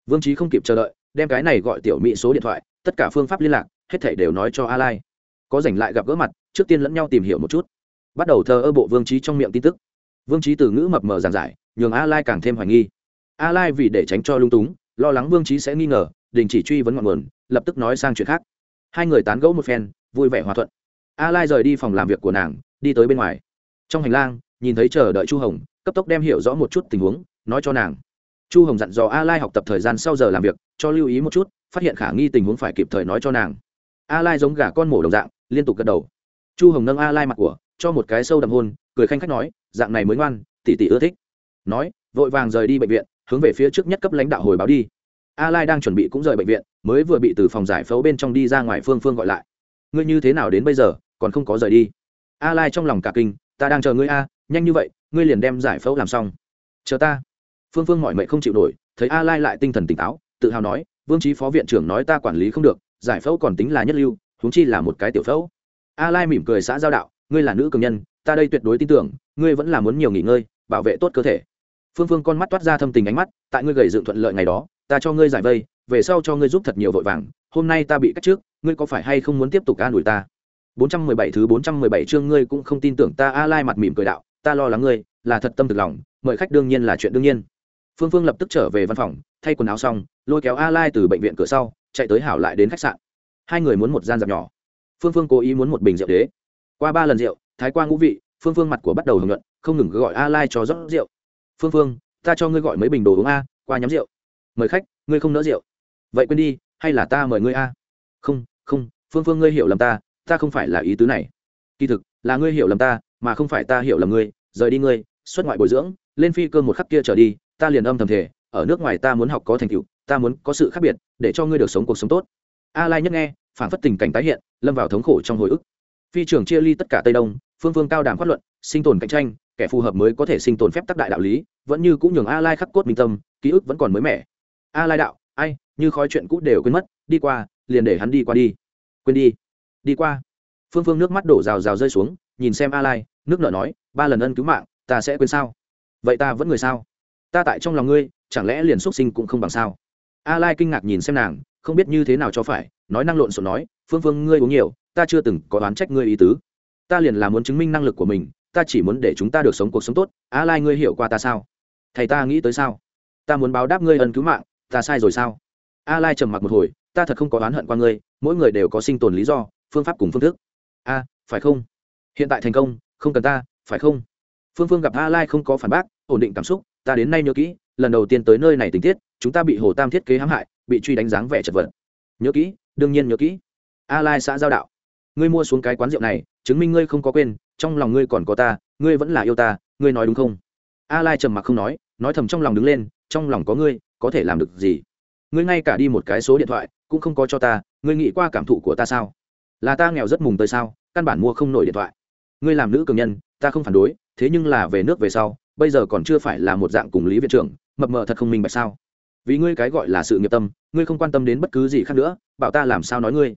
Vương trí không kịp chờ đợi, đem cái này gọi tiểu mỹ số điện thoại, tất cả phương pháp liên lạc, hết thể đều nói cho a lai có rảnh lại gặp gỡ mặt, trước tiên lẫn nhau tìm hiểu một chút. Bắt đầu thờ ơ bộ vương trí trong miệng tin tức. Vương trí từ ngữ mập mờ giảng giải, nhường a lai càng thêm hoài nghi. A lai vì để tránh cho lung túng, lo lắng vương trí sẽ nghi ngờ, đình chỉ truy vấn ngọn nguồn, lập tức nói sang chuyện khác. Hai người tán gẫu một phen, vui vẻ hòa thuận. A lai rời đi phòng làm việc của nàng, đi tới bên ngoài. Trong hành lang, nhìn thấy chờ đợi chu hồng, cấp tốc đem hiểu rõ một chút tình huống, nói cho nàng chu hồng dặn dò a lai học tập thời gian sau giờ làm việc, cho lưu ý một chút, phát hiện khả nghi tình huống phải kịp thời nói cho nàng. A lai giống gà con mổ đồng dạng, liên tục gật đầu. Chu hồng nâng a lai mặt của, cho một cái sâu đậm hôn, cười khanh khách nói, dạng này mới ngoan, tỷ tỷ ưa thích. Nói, vội vàng rời đi bệnh viện, hướng về phía trước nhất cấp lãnh đạo hồi báo đi. A lai đang chuẩn bị cũng rời bệnh viện, mới vừa bị từ phòng giải phẫu bên trong đi ra ngoài phương phương gọi lại. Ngươi như thế nào đến bây giờ, còn không có rời đi? A lai trong lòng cả kinh, ta đang chờ ngươi a, nhanh như vậy, ngươi liền đem giải phẫu làm xong. Chờ ta phương phương mọi mệnh không chịu nổi, thấy a lai lại tinh thần tỉnh táo, tự hào nói, vương trí phó viện trưởng nói ta quản lý không được, giải phẫu còn tính là nhất lưu, huống chi là một cái tiểu phẫu. A lai mỉm cười xã giao đạo, ngươi là nữ cường nhân, ta đây tuyệt đối tin tưởng, ngươi vẫn là muốn nhiều nghỉ ngơi, bảo vệ tốt cơ thể. Phương phương con mắt toát ra thâm tình ánh mắt, tại ngươi gầy dựng thuận lợi ngày đó, ta cho ngươi giải vây, về sau cho ngươi giúp thật nhiều vội vàng, hôm nay ta bị cắt trước, ngươi có phải hay không muốn tiếp tục an ủi ta? 417 thứ 417 chương ngươi cũng không tin tưởng ta, a lai mặt mỉm cười đạo, ta lo lắng ngươi, là thật tâm thực lòng, mời khách đương nhiên là chuyện đương nhiên phương phương lập tức trở về văn phòng, thay quần áo xong, lôi kéo a lai từ bệnh viện cửa sau, chạy tới hảo lại đến khách sạn. Hai người muốn một gian dạp nhỏ. Phương phương cố ý muốn một bình rượu đế. Qua ba lần rượu, thái qua ngũ vị, phương phương mặt của bắt đầu hưởng luận không ngừng gọi a lai cho rót rượu. Phương phương, ta cho ngươi gọi mấy bình đồ uống a, qua nhắm rượu. Mời khách, ngươi không nỡ rượu. Vậy quên đi, hay là ta mời ngươi a? Không không, phương phương ngươi hiểu lầm ta ta không phải là ý tứ này. Kỳ thực, là ngươi hiểu lầm ta, mà không phải ta hiểu lầm ngươi. Rời đi ngươi, xuất ngoại bồi dưỡng, lên phi cơ một khắc kia trở đi ta liền âm thầm thể ở nước ngoài ta muốn học có thành tựu, ta muốn có sự khác biệt, để cho ngươi được sống cuộc sống tốt. A lai nhất nghe phản phất tình cảnh tái hiện, lâm vào thống khổ trong hồi ức. Phi trường chia ly tất cả tây đông, phương phương cao đàm phát luận, sinh tồn cạnh tranh, kẻ phù hợp mới có thể sinh tồn phép tắc đại đạo lý, vẫn như cũng nhường a lai khắc cốt minh tâm, ký ức vẫn còn mới mẻ. A lai đạo, ai, như khói chuyện cũ đều quên mất, đi qua, liền để hắn đi qua đi. Quên đi? Đi qua? Phương phương nước mắt đổ rào rào rơi xuống, nhìn xem a lai, nước nợ nói, ba lần ân cứu mạng, ta sẽ quên sao? Vậy ta vẫn người sao? Ta tại trong lòng ngươi, chẳng lẽ liền xuất sinh cũng không bằng sao? A lai kinh ngạc nhìn xem nàng, không biết như thế nào cho phải, nói năng lộn xộn nói, phương phương ngươi uống nhiều, ta chưa từng có đoán trách ngươi ý tứ. Ta liền là muốn chứng minh năng lực của mình, ta chỉ muốn để chúng ta được sống cuộc sống tốt. A lai, ngươi hiểu qua ta sao? Thầy ta nghĩ tới sao? Ta muốn báo đáp ngươi ân cứu mạng, ta sai rồi sao? A lai trầm mặc một hồi, ta thật không có oán hận qua ngươi, mỗi người đều có sinh tồn lý do, phương pháp cùng phương thức. A, phải không? Hiện tại thành công, không cần ta, phải không? Phương phương gặp a lai không có phản bác, ổn định cảm xúc ta đến nay nhớ kỹ, lần đầu tiên tới nơi này tình tiết, chúng ta bị hồ tam thiết kế hãm hại, bị truy đánh dáng vẻ chật vật. Nhớ kỹ, đương nhiên nhớ kỹ. A lai xã giao đạo. Ngươi mua xuống cái quán rượu này, chứng minh ngươi không có quên, trong lòng ngươi còn có ta, ngươi vẫn là yêu ta, ngươi nói đúng không? A lai trầm mặc không nói nói thầm trong lòng đứng lên, trong lòng có ngươi, có thể làm được gì? Ngươi ngay cả đi một cái số điện thoại, cũng không có cho ta, ngươi nghĩ qua cảm thụ của ta sao? Là ta nghèo rất mùng tới sao, căn bản mua không nổi điện thoại. Ngươi làm nữ cường nhân, ta không phản đối, thế nhưng là về nước về sau bây giờ còn chưa phải là một dạng cùng lý viện trưởng, mập mờ thật không minh bạch sao? Vì ngươi cái gọi là sự nghiệp tâm, ngươi không quan tâm đến bất cứ gì khác nữa, bảo ta làm sao nói ngươi?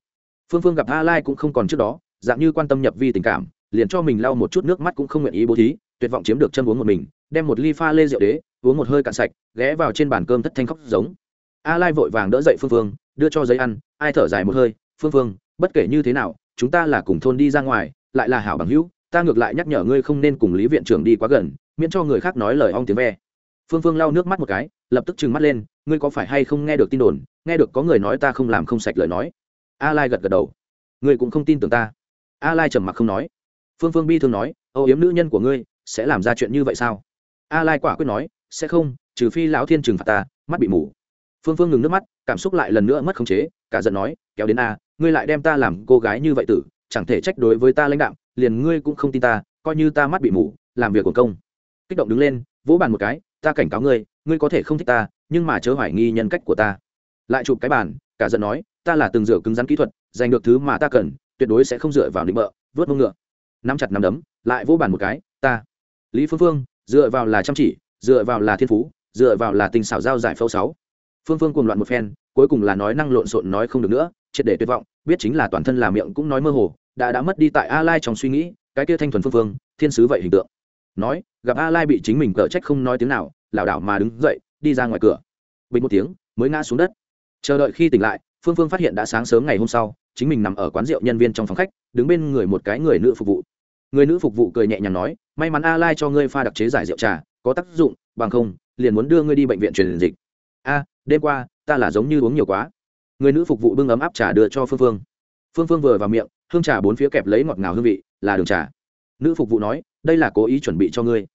Phương phương gặp a lai cũng không còn trước đó, dạng như quan tâm nhập vi tình cảm, liền cho mình lau một chút nước mắt cũng không nguyện ý bố thí, tuyệt vọng chiếm được chân uống một mình, đem một ly pha lê rượu đế, uống một hơi cạn sạch, ghé vào trên bàn cơm thất thanh khóc giống. A lai vội vàng đỡ dậy phương phương, đưa cho giấy ăn, ai thở dài một hơi, phương phương, bất kể như thế nào, chúng ta là cùng thôn đi ra ngoài, lại là hảo bằng hữu, ta ngược lại nhắc nhở ngươi không nên cùng lý viện trưởng đi quá gần miễn cho người khác nói lời ong tiếng ve. Phương phương lau nước mắt một cái, lập tức trừng mắt lên, ngươi có phải hay không nghe được tin đồn, nghe được có người nói ta không làm không sạch lời nói? A lai gật gật đầu. Ngươi cũng không tin tưởng ta. A lai trầm mặc không nói. Phương phương bi thương nói, âu yếm nữ nhân của ngươi sẽ làm ra chuyện như vậy sao? A lai quả quyết nói, sẽ không, trừ phi lão thiên trừng phạt ta, mắt bị mù. Phương phương ngừng nước mắt, cảm xúc lại lần nữa mất khống chế, cả giận nói, kéo đến a, ngươi lại đem ta làm cô gái như vậy tử, chẳng thể trách đối với ta lãnh đạo liền ngươi cũng không tin ta, coi như ta mắt bị mù, làm việc của công kích động đứng lên, vỗ bàn một cái, ta cảnh cáo ngươi ngươi có thể không thích ta, nhưng mà chớ hoài nghi nhân cách của ta. Lại chụp cái bàn, cả giận nói, ta là từng rửa cứng rắn kỹ thuật, giành được thứ mà ta cần, tuyệt đối sẽ không dựa vào định bợ, vớt mông ngựa. Nắm chặt nắm đấm, lại vỗ bàn một cái, ta. Lý phương phương, dựa vào là chăm chỉ, dựa vào là thiên phú, dựa vào là tình xảo giao giải phẫu sáu. Phương phương cuồng loạn một phen, cuối cùng là nói năng lộn xộn nói không được nữa, triệt để tuyệt vọng, biết chính là toàn thân là miệng cũng nói mơ hồ, đã đã mất đi tại a lai trong suy nghĩ, cái kia thanh thuần phương phương, thiên sứ vậy hình tượng nói, gặp a lai bị chính mình cở trách không nói tiếng nào, lảo đảo mà đứng dậy, đi ra ngoài cửa. Bình một tiếng, mới ngã xuống đất. Chờ đợi khi tỉnh lại, phương phương phát hiện đã sáng sớm ngày hôm sau, chính mình nằm ở quán rượu nhân viên trong phòng khách, đứng bên người một cái người nữ phục vụ. Người nữ phục vụ cười nhẹ nhàng nói, may mắn a lai cho ngươi pha đặc chế giải rượu trà, có tác dụng, bằng không, liền muốn đưa ngươi đi bệnh viện truyền dịch. A, đêm qua, ta là giống như uống nhiều quá. Người nữ phục vụ bưng ấm áp trà đưa cho phương phương. Phương phương vừa vào miệng, hương trà bốn phía kẹp lấy ngọt ngào hương vị, là đường trà. Nữ phục vụ nói đây là cố ý chuẩn bị cho ngươi.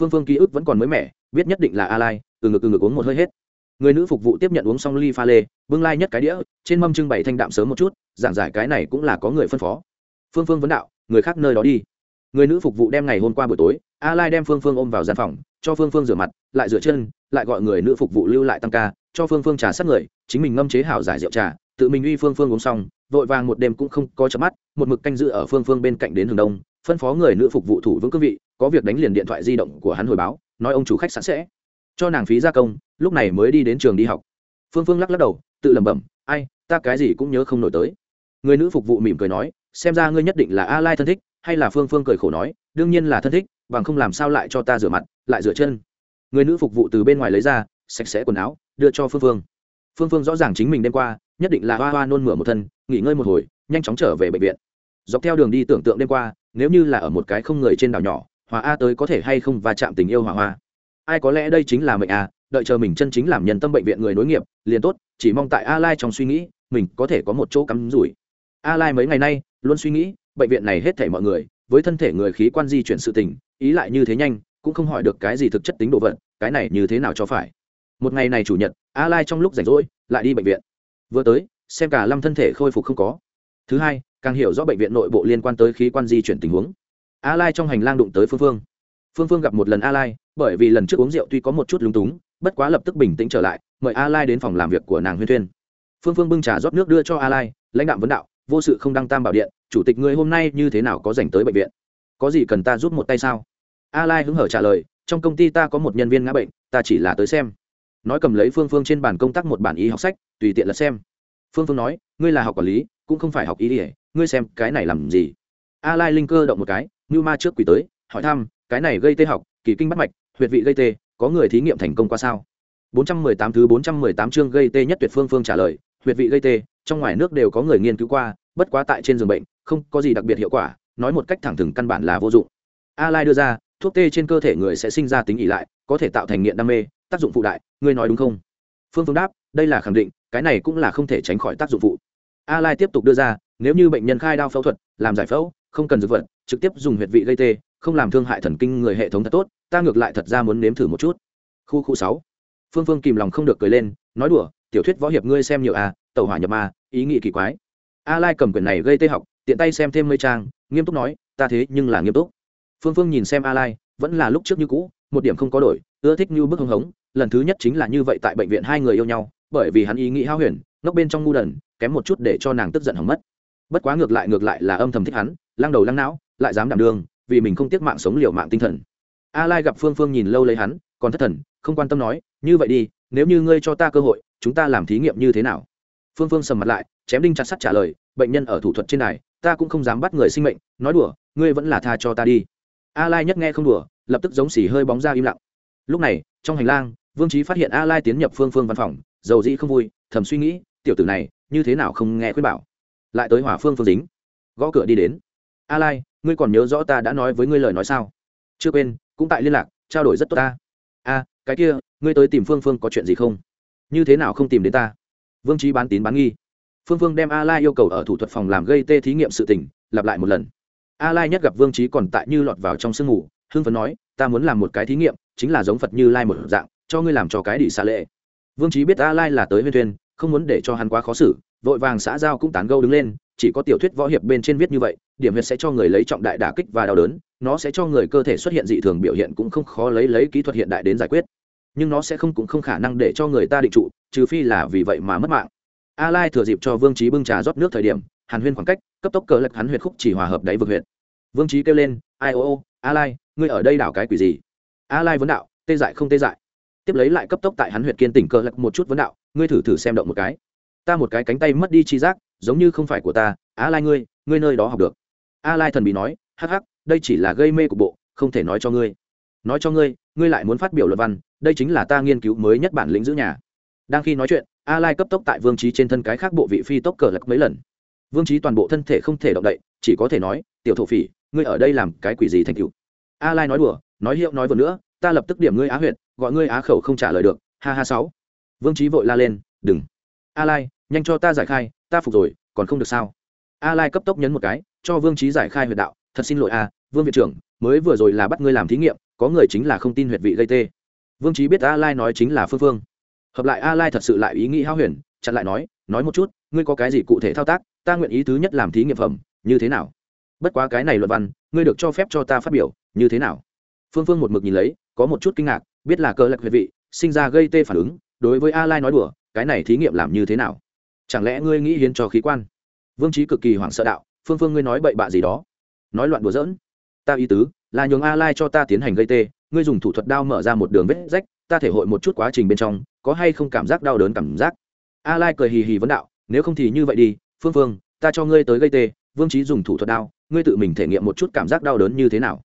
Phương phương ký ức vẫn còn mới mẻ, biết nhất định là a lai từ ngực từ ngực uống một hơi hết. Người nữ phục vụ tiếp nhận uống xong ly pha lê, bưng lai nhất cái đĩa, trên mâm trưng bày thanh đạm sớm một chút, giảng giải cái này cũng là có người phân phó. Phương phương vấn đạo, người khác nơi đó đi. Người nữ phục vụ đem ngày hôm qua buổi tối a lai đem phương phương ôm vào gian phòng, cho phương phương rửa mặt, lại rửa chân, lại gọi người nữ phục vụ lưu lại tăng ca, cho phương phương trà sát người, chính mình ngâm chế hảo giải rượu trà tự mình uy phương phương uống xong, vội vàng một đêm cũng không có chớp mắt, một mực canh giữ ở phương phương bên cạnh đến hướng đông, phân phó người nữ phục vụ thủ vững cương vị, có việc đánh liền điện thoại di động của hắn hồi báo, nói ông chủ khách sẵn sẽ. Cho nàng phí gia công, lúc này mới đi đến trường đi học. Phương phương lắc lắc đầu, tự lẩm bẩm, ai, ta cái gì cũng nhớ không nổi tới. Người nữ phục vụ mỉm cười nói, xem ra ngươi nhất định là a lai thân thích, hay là phương phương cười khổ nói, đương nhiên là thân thích, bằng không làm sao lại cho ta rửa mặt, lại rửa chân. Người nữ phục vụ từ bên ngoài lấy ra, sạch sẽ quần áo, đưa cho phương phương. Phương phương rõ ràng chính mình đêm qua nhất định là hoa hoa nôn mửa một thân, nghỉ ngơi một hồi, nhanh chóng trở về bệnh viện. Dọc theo đường đi tưởng tượng đêm qua, nếu như là ở một cái không người trên đảo nhỏ, hòa a tới có thể hay không va chạm tình yêu hòa hoa? Ai có lẽ đây chính là mệnh a, đợi chờ mình chân chính làm nhân tâm bệnh viện người nối nghiệp, liền tốt, chỉ mong tại a lai trong suy nghĩ, mình có thể có một chỗ cắm rủi. A lai mấy ngày nay luôn suy nghĩ, bệnh viện này hết thể mọi người, với thân thể người khí quan di chuyển sự tình, ý lại như thế nhanh, cũng không hỏi được cái gì thực chất tính độ vận cái này như thế nào cho phải? Một ngày này chủ nhật, a lai trong lúc rảnh rỗi, lại đi bệnh viện vừa tới, xem cả lâm thân thể khôi phục không có. Thứ hai, càng hiểu rõ bệnh viện nội bộ liên quan tới khí quan di chuyển tình huống. A lai trong hành lang đụng tới phương phương. Phương phương gặp một lần a lai bởi vì lần trước uống rượu tuy có một chút lúng túng, bất quá lập tức bình tĩnh trở lại, mời a lai đến phòng làm việc của nàng huyên thuyên. Phương phương bưng trà rót nước đưa cho a lai lãnh đạo vấn đạo, vô sự không đăng tam bảo điện, chủ tịch người hôm nay như thế nào có dành tới bệnh viện? Có gì cần ta giúp một tay sao? A lai hứng hở trả lời, trong công ty ta có một nhân viên ngã bệnh, ta chỉ là tới xem nói cầm lấy phương phương trên bàn công tác một bản y học sách, tùy tiện là xem. Phương phương nói, ngươi là học quản lý, cũng không phải học y ỉa ngươi xem cái này làm gì? A lai linh cơ động một cái như ma trước quỷ tới, hỏi thăm, cái này gây tê học, kỳ kinh bắt mạch, huyệt vị gây tê, có người thí nghiệm thành công qua sao? 418 thứ 418 chương gây tê nhất tuyệt phương phương trả lời, huyệt vị gây tê, trong ngoài nước đều có người nghiên cứu qua, bất quá tại trên giường bệnh, không có gì đặc biệt hiệu quả, nói một cách thẳng thừng căn bản là vô dụng. A lai đưa ra, thuốc tê trên cơ thể người sẽ sinh ra tính ỉ lại, có thể tạo thành nghiện đam mê tác dụng phụ đại, ngươi nói đúng không? Phương phương đáp, đây là khẳng định, cái này cũng là không thể tránh khỏi tác dụng phụ. A lai tiếp tục đưa ra, nếu như bệnh nhân khai đao phẫu thuật, làm giải phẫu, không cần dược vật, trực tiếp dùng huyệt vị gây tê, không làm thương hại thần kinh người hệ thống thật tốt, ta ngược lại thật ra muốn nếm thử một chút. Khu khu sáu. Phương phương kìm lòng không được cười lên, nói đùa, tiểu thuyết võ hiệp ngươi xem nhiều à tàu hỏa nhập ma, ý nghĩ kỳ quái. A lai cầm quyển này gây tê học, tiện tay xem thêm mây trang, nghiêm túc nói, ta thế nhưng là nghiêm túc. Phương phương nhìn xem a lai, vẫn là lúc trước như cũ, một điểm không có đổi, ưa thích như bức hưng hống lần thứ nhất chính là như vậy tại bệnh viện hai người yêu nhau, bởi vì hắn ý nghĩ hao huyền, ngốc bên trong ngu đần, kém một chút để cho nàng tức giận hỏng mất. Bất quá ngược lại ngược lại là âm thầm thích hắn, lăng đầu lăng não, lại dám đảm đương vì mình không tiếc mạng sống liều mạng tinh thần. A lai gặp phương phương nhìn lâu lấy hắn, còn thất thần, không quan tâm nói, như vậy đi, nếu như ngươi cho ta cơ hội, chúng ta làm thí nghiệm như thế nào? Phương phương sầm mặt lại, chém đinh chặt sắt trả lời, bệnh nhân ở thủ thuật trên này, ta cũng không dám bắt người sinh mệnh, nói đùa, ngươi vẫn là tha cho ta đi. A lai nhất nghe không đùa, lập tức giống xỉ hơi bóng ra im lặng. Lúc này, trong hành lang vương trí phát hiện a lai tiến nhập phương phương văn phòng, dầu dĩ không vui, thầm suy nghĩ, tiểu tử này, như thế nào không nghe khuyên bảo. Lại tới hỏa phương phương dính. Gõ cửa đi đến. A lai, ngươi còn nhớ rõ ta đã nói với ngươi lời nói sao? Chưa quên, cũng tại liên lạc, trao đổi rất tốt ta. A, cái kia, ngươi tới tìm phương phương có chuyện gì không? Như thế nào không tìm đến ta? Vương trí bán tín bán nghi. Phương phương đem a lai yêu cầu ở thủ thuật phòng làm gây tê thí nghiệm sự tình, lặp lại một lần. A lai nhất gặp vương trí còn tại như lọt vào trong sương ngủ hưng phấn nói, ta muốn làm một cái thí nghiệm, chính là giống phật như lai một dạng cho ngươi làm cho cái đi xa lệ. Vương trí biết a lai là tới huyên thuyên không muốn để cho hắn quá khó xử, vội vàng xã giao cũng tán gâu đứng lên, chỉ có tiểu thuyết võ hiệp bên trên viết như vậy, điểm huyệt sẽ cho người lấy trọng đại đả kích và đau đớn, nó sẽ cho người cơ thể xuất hiện dị thường biểu hiện cũng không khó lấy lấy kỹ thuật hiện đại đến giải quyết. Nhưng nó sẽ không cũng không khả năng để cho người ta định trụ, trừ phi là vì vậy mà mất mạng. A lai thừa dịp cho vương trí bưng trà rót nước thời điểm, hàn huyên khoảng cách, cấp tốc cờ lệch hắn huyệt khúc chỉ hòa hợp đáy vực huyệt. Vương trí kêu lên, ai, ô ô, a lai, ngươi ở đây đảo cái quỷ gì? A lai vấn đạo, tê dại không tê dại tiếp lấy lại cấp tốc tại hắn huyệt kiên tỉnh cơ lệch một chút vấn đạo, ngươi thử thử xem động một cái. Ta một cái cánh tay mất đi chi giác, giống như không phải của ta a lai ngươi ngươi nơi đó học được. A lai thần bị nói, hắc hắc, đây chỉ là gây mê của bộ, không thể nói cho ngươi. Nói cho ngươi ngươi lại muốn phát biểu luận văn, đây chính là ta nghiên cứu mới nhất bản lĩnh giữ nhà. Đang khi nói chuyện a lai cấp tốc tại vương trí trên thân cái khác bộ vị phi tốc cờ lật mấy lần. Vương trí toàn bộ thân thể không thể động đậy, chỉ có thể nói, tiểu thổ phỉ, ngươi ở đây làm cái quỷ gì thành cựu a lai nói đùa, nói hiệu nói vừa nữa ta lập tức điểm ngươi á huyệt, gọi ngươi á khẩu không trả lời được, ha ha sáu. Vương trí vội la lên, đừng. A lai nhanh cho ta giải khai, ta phục rồi, còn không được sao? A lai cấp tốc nhấn một cái, cho vương trí giải khai huyệt đạo, thật xin lỗi a vương viện trưởng, mới vừa rồi là bắt ngươi làm thí nghiệm, có người chính là không tin huyệt vị gây tê. Vương trí biết a lai nói chính là phương phương. Hợp lại a lai thật sự lại ý nghĩ hao huyền, chặn lại nói nói một chút, ngươi có cái gì cụ thể thao tác, ta nguyện ý thứ nhất làm thí nghiệm phẩm, như thế nào? Bất quá cái này luật văn, ngươi được cho phép cho ta phát biểu, như thế nào? Phương phương một mực nhìn lấy có một chút kinh ngạc, biết là cơ lạc huyệt vị, sinh ra gây tê phản ứng, đối với a lai nói đùa, cái này thí nghiệm làm như thế nào? Chẳng lẽ ngươi nghĩ hiến cho khí quan? Vương trí cực kỳ hoảng sợ đạo, phương phương ngươi nói bậy bạ gì đó? Nói loạn đùa giỡn. Ta ý tứ, là nhường a lai cho ta tiến hành gây tê, ngươi dùng thủ thuật đao mở ra một đường vết rách, ta thể hội một chút quá trình bên trong, có hay không cảm giác đau đớn cảm giác? A lai cười hì hì vấn đạo, nếu không thì như vậy đi, phương phương, ta cho ngươi tới gây tê, vương trí dùng thủ thuật đao, ngươi tự mình thể nghiệm một chút cảm giác đau đớn như thế nào?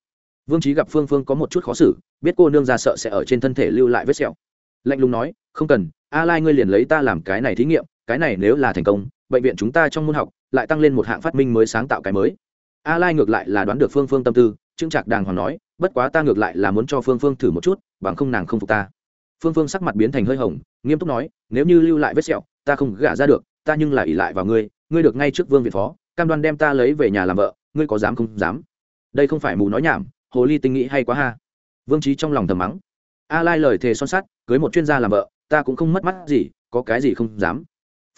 Vương trí gặp phương phương có một chút khó xử, biết cô nương ra sợ sẽ ở trên thân thể lưu lại vết sẹo. Lạnh lùng nói, không cần, a lai ngươi liền lấy ta làm cái này thí nghiệm, cái này nếu là thành công, bệnh viện chúng ta trong môn học lại tăng lên một hạng phát minh mới sáng tạo cái mới. A lai ngược lại là đoán được phương phương tâm tư trưng trạc đàng hoàng nói, bất quá ta ngược lại là muốn cho phương phương thử một chút, bằng không nàng không phục ta. Phương phương sắc mặt biến thành hơi hồng, nghiêm túc nói, nếu như lưu lại vết sẹo, ta không gả ra được, ta nhưng là ỷ lại vào ngươi ngươi được ngay trước vương viện phó, cam đoan đem ta lấy về nhà làm vợ, ngươi có dám không dám? Đây không phải mù nói nhảm hồ ly tinh nghĩ hay quá ha. Vương trí trong lòng thầm mắng. A lai lời thề son sắt, cưới một chuyên gia làm vợ, ta cũng không mất mắt gì, có cái gì không dám.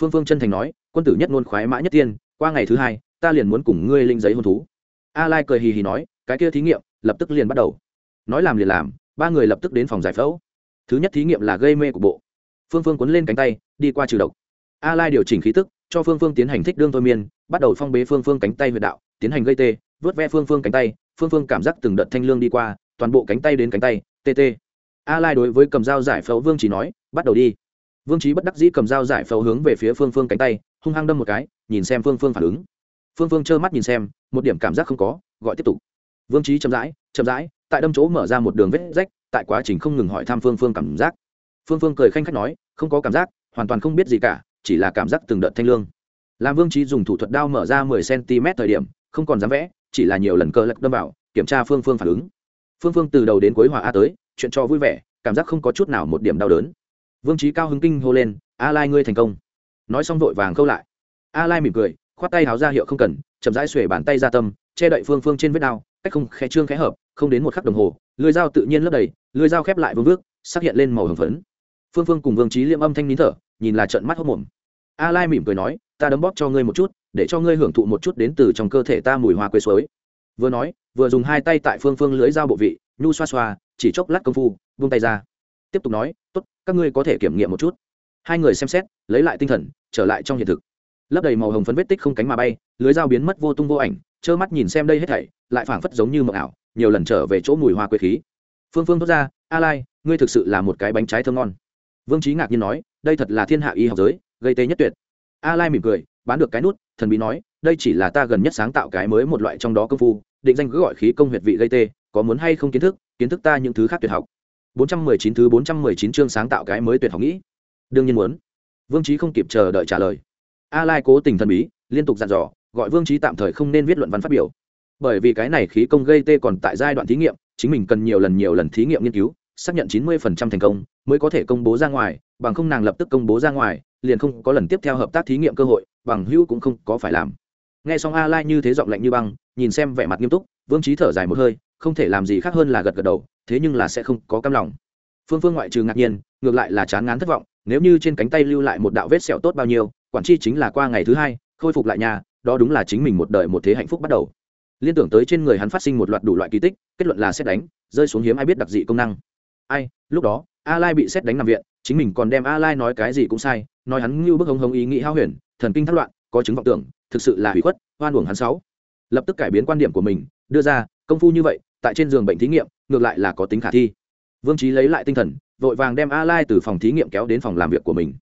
Phương phương chân thành nói, quân tử nhất ngôn khoái mã nhất tiên, qua ngày thứ hai, ta liền muốn cùng ngươi linh giấy hôn thú. A lai cười hì hì nói, cái kia thí nghiệm, lập tức liền bắt đầu. Nói làm liền làm, ba người lập tức đến phòng giải phẫu. Thứ nhất thí nghiệm là gây mê của bộ. Phương phương quấn lên cánh tay, đi qua trừ độc. A lai điều chỉnh khí tức, cho phương phương tiến hành thích đương thôi miên, bắt đầu phong bế phương phương cánh tay huyệt đạo, tiến hành gây tê vớt ve phương phương cánh tay, phương phương cảm giác từng đợt thanh lương đi qua, toàn bộ cánh tay đến cánh tay tt a lai đối với cầm dao giải phẫu vương chỉ nói, bắt đầu đi. Vương trí bất đắc dĩ cầm dao giải phẫu hướng về phía phương phương cánh tay, hung hăng đâm một cái, nhìn xem phương phương phản ứng. Phương phương trơ mắt nhìn xem, một điểm cảm giác không có, gọi tiếp tục. Vương trí chậm rãi chậm rãi, tại đâm chỗ mở ra một đường vết rách, tại quá trình không ngừng hỏi thăm phương phương cảm giác. Phương phương cười khanh khách nói, không có cảm giác, hoàn toàn không biết gì cả, chỉ là cảm giác từng đợt thanh lương. Làm vương trí dùng thủ thuật đao mở ra mười cm thời điểm, không còn dám vẽ chỉ là nhiều lần cơ lật đâm vào, kiểm tra phương phương phản ứng. Phương phương từ đầu đến cuối hòa a tới, chuyện cho vui vẻ, cảm giác không có chút nào một điểm đau đớn. Vương trí cao hứng kinh hô lên, a lai ngươi thành công. Nói xong vội vàng câu lại. A lai mỉm cười, khoát tay háo ra hiệu không cần, chậm rãi xuể bàn tay ra tâm, che đậy phương phương trên vết đao cách không khẽ trương khẽ hợp, không đến một khắc đồng hồ lưới dao tự nhiên lấp đầy lưới dao khép lại vương vước xác hiện lên màu hồng phấn. Phương phương cùng vương trí liệm âm thanh nín thở, nhìn là trận mắt hốc mồm. A lai mỉm cười nói ta đấm bóp cho ngươi một chút, để cho ngươi hưởng thụ một chút đến từ trong cơ thể ta mùi hoa quế suối. Vừa nói, vừa dùng hai tay tại phương phương lưới dao bộ vị, nhu xoa xoa, chỉ chốc lát công phu, vung tay ra. Tiếp tục nói, tốt, các ngươi có thể kiểm nghiệm một chút. Hai người xem xét, lấy lại tinh thần, trở lại trong hiện thực. Lấp đầy màu hồng phấn vết tích không cánh mà bay, lưới dao biến mất vô tung vô ảnh, trơ mắt nhìn xem đây hết thảy, lại phảng phất giống như mộng ảo, nhiều lần trở về chỗ mùi hoa quế khí. Phương phương thốt ra, a lai, ngươi thực sự là một cái bánh trái thơm ngon. Vương trí ngạc nhiên nói, đây thật là thiên hạ y học giới, gây tê nhất tuyệt a lai mỉm cười, bán được cái nút, thần bí nói, đây chỉ là ta gần nhất sáng tạo cái mới một loại trong đó công phu, định danh cứ gọi khí công huyệt vị gây tê, có muốn hay không kiến thức kiến thức ta những thứ khác tuyệt học. 419 thứ 419 chương sáng tạo cái mới tuyệt học nghĩ. Đương nhiên muốn. Vương trí không kịp chờ đợi trả lời. A lai cố tình thần bí, liên tục dặn dò, gọi vương trí tạm thời không nên viết luận văn phát biểu. Bởi vì cái này khí công gây tê còn tại giai đoạn thí nghiệm, chính mình cần nhiều lần nhiều lần thí nghiệm nghiên cứu, xác nhận 90% thành công, mới có thể công bố ra ngoài, bằng không nàng lập tức công bố ra ngoài liền không có lần tiếp theo hợp tác thí nghiệm cơ hội, bằng hữu cũng không có phải làm. Nghe xong a lai như thế giọng lạnh như băng, nhìn xem vẻ mặt nghiêm túc, vương trí thở dài một hơi, không thể làm gì khác hơn là gật gật đầu, thế nhưng là sẽ không có cam lòng. Phương phương ngoại trừ ngạc nhiên, ngược lại là chán ngán thất vọng, nếu như trên cánh tay lưu lại một đạo vết sẹo tốt bao nhiêu, quản chi chính là qua ngày thứ hai, khôi phục lại nhà, đó đúng là chính mình một đời một thế hạnh phúc bắt đầu. Liên tưởng tới trên người hắn phát sinh một loạt đủ loại kỳ tích, kết luận là xét đánh, rơi xuống hiếm ai biết đặc dị công năng. Ai, lúc đó, a lai bị xét đánh nằm viện, chính mình còn đem a lai nói cái gì cũng sai nói hắn như bức hống hống ý nghĩ hao huyền, thần kinh thất loạn, có chứng vọng tưởng, thực sự là hủy khuất hoan uổng hắn sáu. Lập tức cải biến quan điểm của mình, đưa ra, công phu như vậy, tại trên giường bệnh thí nghiệm, ngược lại là có tính khả thi. Vương trí lấy lại tinh thần, vội vàng đem a lai từ phòng thí nghiệm kéo đến phòng làm việc của mình.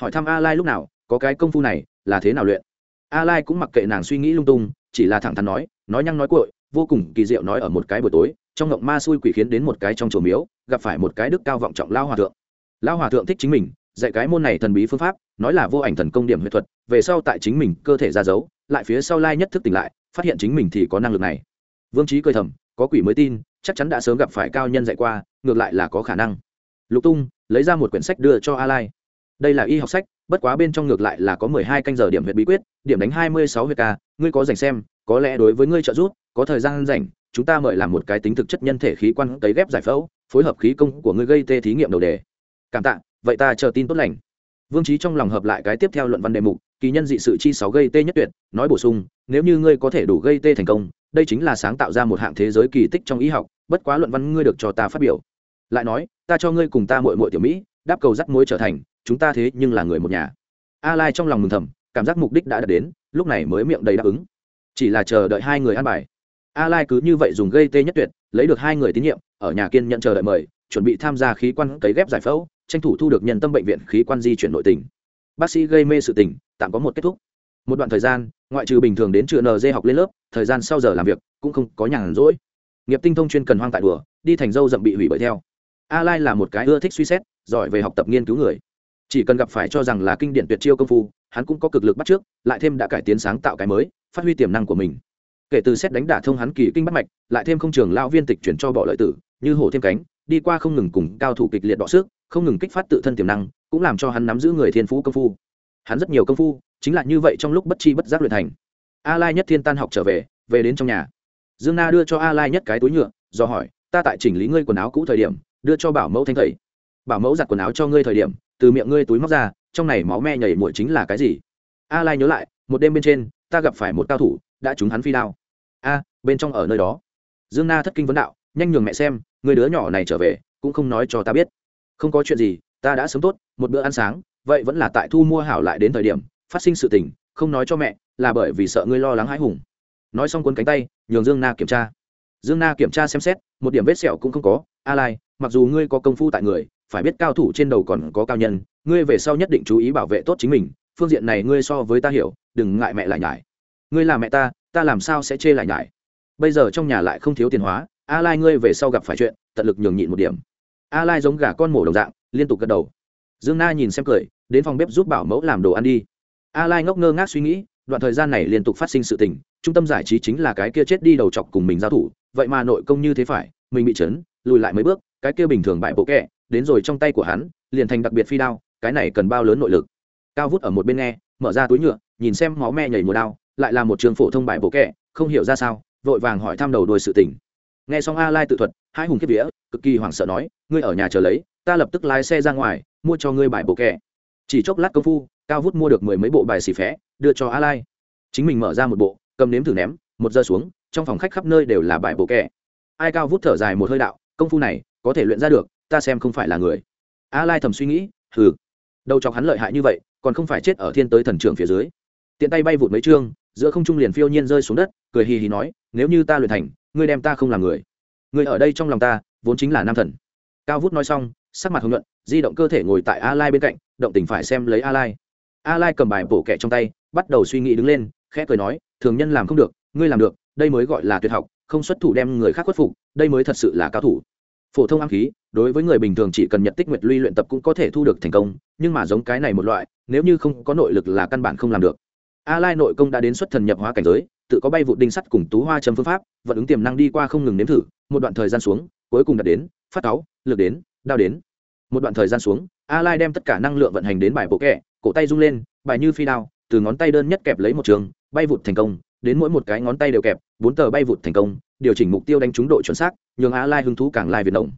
Hỏi thăm a lai lúc nào, có cái công phu này, là thế nào luyện? A lai cũng mặc kệ nàng suy nghĩ lung tung, chỉ là thẳng thắn nói nói nhăng nói cội vô cùng kỳ diệu nói ở một cái buổi tối, trong ngộng ma xui quỷ khiến đến một cái trong chùa miếu, gặp phải một cái đức cao vọng trọng lao hòa thượng. Lao hòa thượng thích chính mình dạy cái môn này thần bí phương pháp, nói là vô ảnh thần công điểm huyết thuật, về sau tại chính mình cơ thể ra giấu lại phía sau lai nhất thức tỉnh lại, phát hiện chính mình thì có năng lực này. Vương trí cười thầm, có quỷ mới tin, chắc chắn đã sớm gặp phải cao nhân dạy qua, ngược lại là có khả năng. Lục tung, lấy ra một quyển sách đưa cho a lai đây là y học sách, bất quá bên trong ngược lại là có mười hai canh giờ điểm huyệt bí quyết, điểm đánh hai mươi sáu huyệt ca, ngươi có dành xem, có lẽ đối với ngươi trợ giúp, có thời gian rảnh, chúng ta mời làm một cái tính thực chất nhân thể khí quan cấy ghép giải phẫu, phối hợp khí công của ngươi gây tê thí nghiệm đầu đề. Cảm tạ vậy ta chờ tin tốt lành. Vương trí trong lòng hợp lại cái tiếp theo luận văn đề mục, kỳ nhân dị sự chi sáu gây tê nhất tuyệt, nói bổ sung, nếu như ngươi có thể đủ gây tê thành công, đây chính là sáng tạo ra một hạng thế giới kỳ tích trong y học, bất quá luận văn ngươi được cho ta phát biểu. Lại nói, ta cho ngươi cùng ta mội mội tiểu mỹ, đáp cầu rắc mối trở thành, chúng ta thế nhưng là người một nhà. A lai trong lòng mừng thầm, cảm giác mục đích đã đạt đến, lúc này mới miệng đầy đáp ứng. Chỉ là chờ đợi hai người ăn bài. A lai cứ như vậy dùng gây tê nhất tuyệt, lấy được hai người tín nhiệm, ở nhà kiên nhận chờ đợi mời, chuẩn bị tham gia khí quan cấy ghép giải phẫu tranh thủ thu được nhân tâm bệnh viện khí quan di chuyển nội tình. Bác sĩ gây mê sự tỉnh tạm có một kết thúc. Một đoạn thời gian, ngoại trừ bình thường đến trường nd học lên lớp, thời gian sau giờ làm việc cũng không có nhàn rỗi. Nghiệp tinh thông chuyên cần hoang tại đùa, đi thành dâu dậm bị hủy bởi theo. A lai là một cái ưa thích suy xét, giỏi về học tập nghiên cứu người. Chỉ cần gặp phải cho rằng là kinh điển tuyệt chiêu công phu, hắn cũng có cực lực bắt trước, lại thêm đã cải tiến sáng tạo cái mới, phát huy tiềm năng của mình. Kể từ xét đánh đả thông hắn kỳ kinh bắt mạch, lại thêm không trường lao viên tịch chuyển cho bỏ lợi tử, như hổ thêm cánh, đi qua không ngừng cùng cao thủ kịch liệt đọ sức không ngừng kích phát tự thân tiềm năng, cũng làm cho hắn nắm giữ người thiên phú công phu. Hắn rất nhiều công phu, chính là như vậy trong lúc bất chi bất giác luyện thành. A lai nhất thiên tan học trở về về đến trong nhà. Dương na đưa cho a lai nhất cái túi nhựa, do hỏi, ta tại chỉnh lý ngươi quần áo cũ thời điểm, đưa cho bảo mẫu thanh thầy bảo mẫu giặt quần áo cho ngươi thời điểm, từ miệng ngươi túi móc ra, trong này máu me nhảy mũi chính là cái gì? A lai nhớ lại, một đêm bên trên, ta gặp phải một cao thủ, đã trúng hắn phi đao. A, bên trong ở nơi đó. Dương na thất kinh vấn đạo, nhanh nhường mẹ xem, người đứa nhỏ này trở về, cũng không nói cho ta biết không có chuyện gì, ta đã sớm tốt, một bữa ăn sáng, vậy vẫn là tại thu mua hảo lại đến thời điểm, phát sinh sự tình, không nói cho mẹ, là bởi vì sợ ngươi lo lắng hãi hùng. Nói xong cuốn cánh tay, nhường dương na kiểm tra. Dương na kiểm tra xem xét, một điểm vết sẹo cũng không có, a lai, mặc dù ngươi có công phu tại người, phải biết cao thủ trên đầu còn có cao nhân, ngươi về sau nhất định chú ý bảo vệ tốt chính mình, phương diện này ngươi so với ta hiểu, đừng ngại mẹ lại nhải. Ngươi là mẹ ta ta làm sao sẽ chê lại nhải? Bây giờ trong nhà lại không thiếu tiền hóa, a lai ngươi về sau gặp phải chuyện, tận lực nhường nhịn một điểm a lai giống gà con mổ đồng dạng, liên tục gật đầu. Dương na nhìn xem cười, đến phòng bếp giúp bảo mẫu làm đồ ăn đi. A lai ngốc ngơ ngác suy nghĩ, đoạn thời gian này liên tục phát sinh sự tình, trung tâm giải trí chính là cái kia chết đi đầu chọc cùng mình giao thủ, vậy mà nội công như thế phải, mình bị chấn, lùi lại mấy bước, cái kia bình thường bại bộ kẹ, đến rồi trong tay của hắn, liền thành đặc biệt phi đao, cái này cần bao lớn nội lực. Cao vút ở một bên nghe, mở ra túi nhựa, nhìn xem máu me nhảy mùa đao lại là một trường phổ thông bại bộ kẹ, không hiểu ra sao, vội vàng hỏi thăm đầu đuôi sự tình. Nghe xong a lai tự thuật, hai hùng kiếp vía, cực kỳ hoảng sợ nói ngươi ở nhà chờ lấy, ta lập tức lái xe ra ngoài, mua cho ngươi bài bộ kẹ. Chỉ chốc lát công phu, cao vút mua được mười mấy bộ bài xì phé, đưa cho a lai. Chính mình mở ra một bộ, cầm nếm thử ném, một giờ xuống, trong phòng khách khắp nơi đều là bài bộ kẹ. Ai cao vút thở dài một hơi đạo, công phu này, có thể luyện ra được, ta xem không phải là người. A lai thầm suy nghĩ, hừ. Đầu chọc hắn lợi hại như vậy, còn không phải chết ở thiên tới thần trường phía dưới. Tiện tay bay vụt mấy chương giữa không trung liền phiêu nhiên rơi xuống đất, cười hì hì nói, nếu như ta luyện thành, ngươi đem ta không làm người. Người ở đây trong lòng ta, vốn chính là nam thần cao vút nói xong, sắc mặt hồng nhuận, di động cơ thể ngồi tại a lai bên cạnh, động tình phải xem lấy a lai. A lai cầm bài bổ kẹ trong tay, bắt đầu suy nghĩ đứng lên, khẽ cười nói, thường nhân làm không được, ngươi làm được, đây mới gọi là tuyệt học, không xuất thủ đem người khác khuất phục, đây mới thật sự là cao thủ. Phổ thông ám khí, đối với người bình thường chỉ cần nhật tích nguyệt luy luyện tập cũng có thể thu được thành công, nhưng mà giống cái này một loại, nếu như không có nội lực là căn bản không làm được. A lai nội công đã đến xuất thần nhập hóa cảnh giới tự có bay vụ đinh sắt cùng tú hoa châm phương pháp, vận ứng tiềm năng đi qua không ngừng nếm thử, một đoạn thời gian xuống, cuối cùng đạt đến, phát cáu, lực đến, đao đến. Một đoạn thời gian xuống, a lai đem tất cả năng lượng vận hành đến bài bộ kẹ, cổ tay rung lên, bài như phi đao, từ ngón tay đơn nhất kẹp lấy một trường, bay vụt thành công, đến mỗi một cái ngón tay đều kẹp, bốn tờ bay vụt thành công, điều chỉnh mục tiêu đánh trúng độ chuẩn xác, nhường a lai hứng thú càng lai việt động.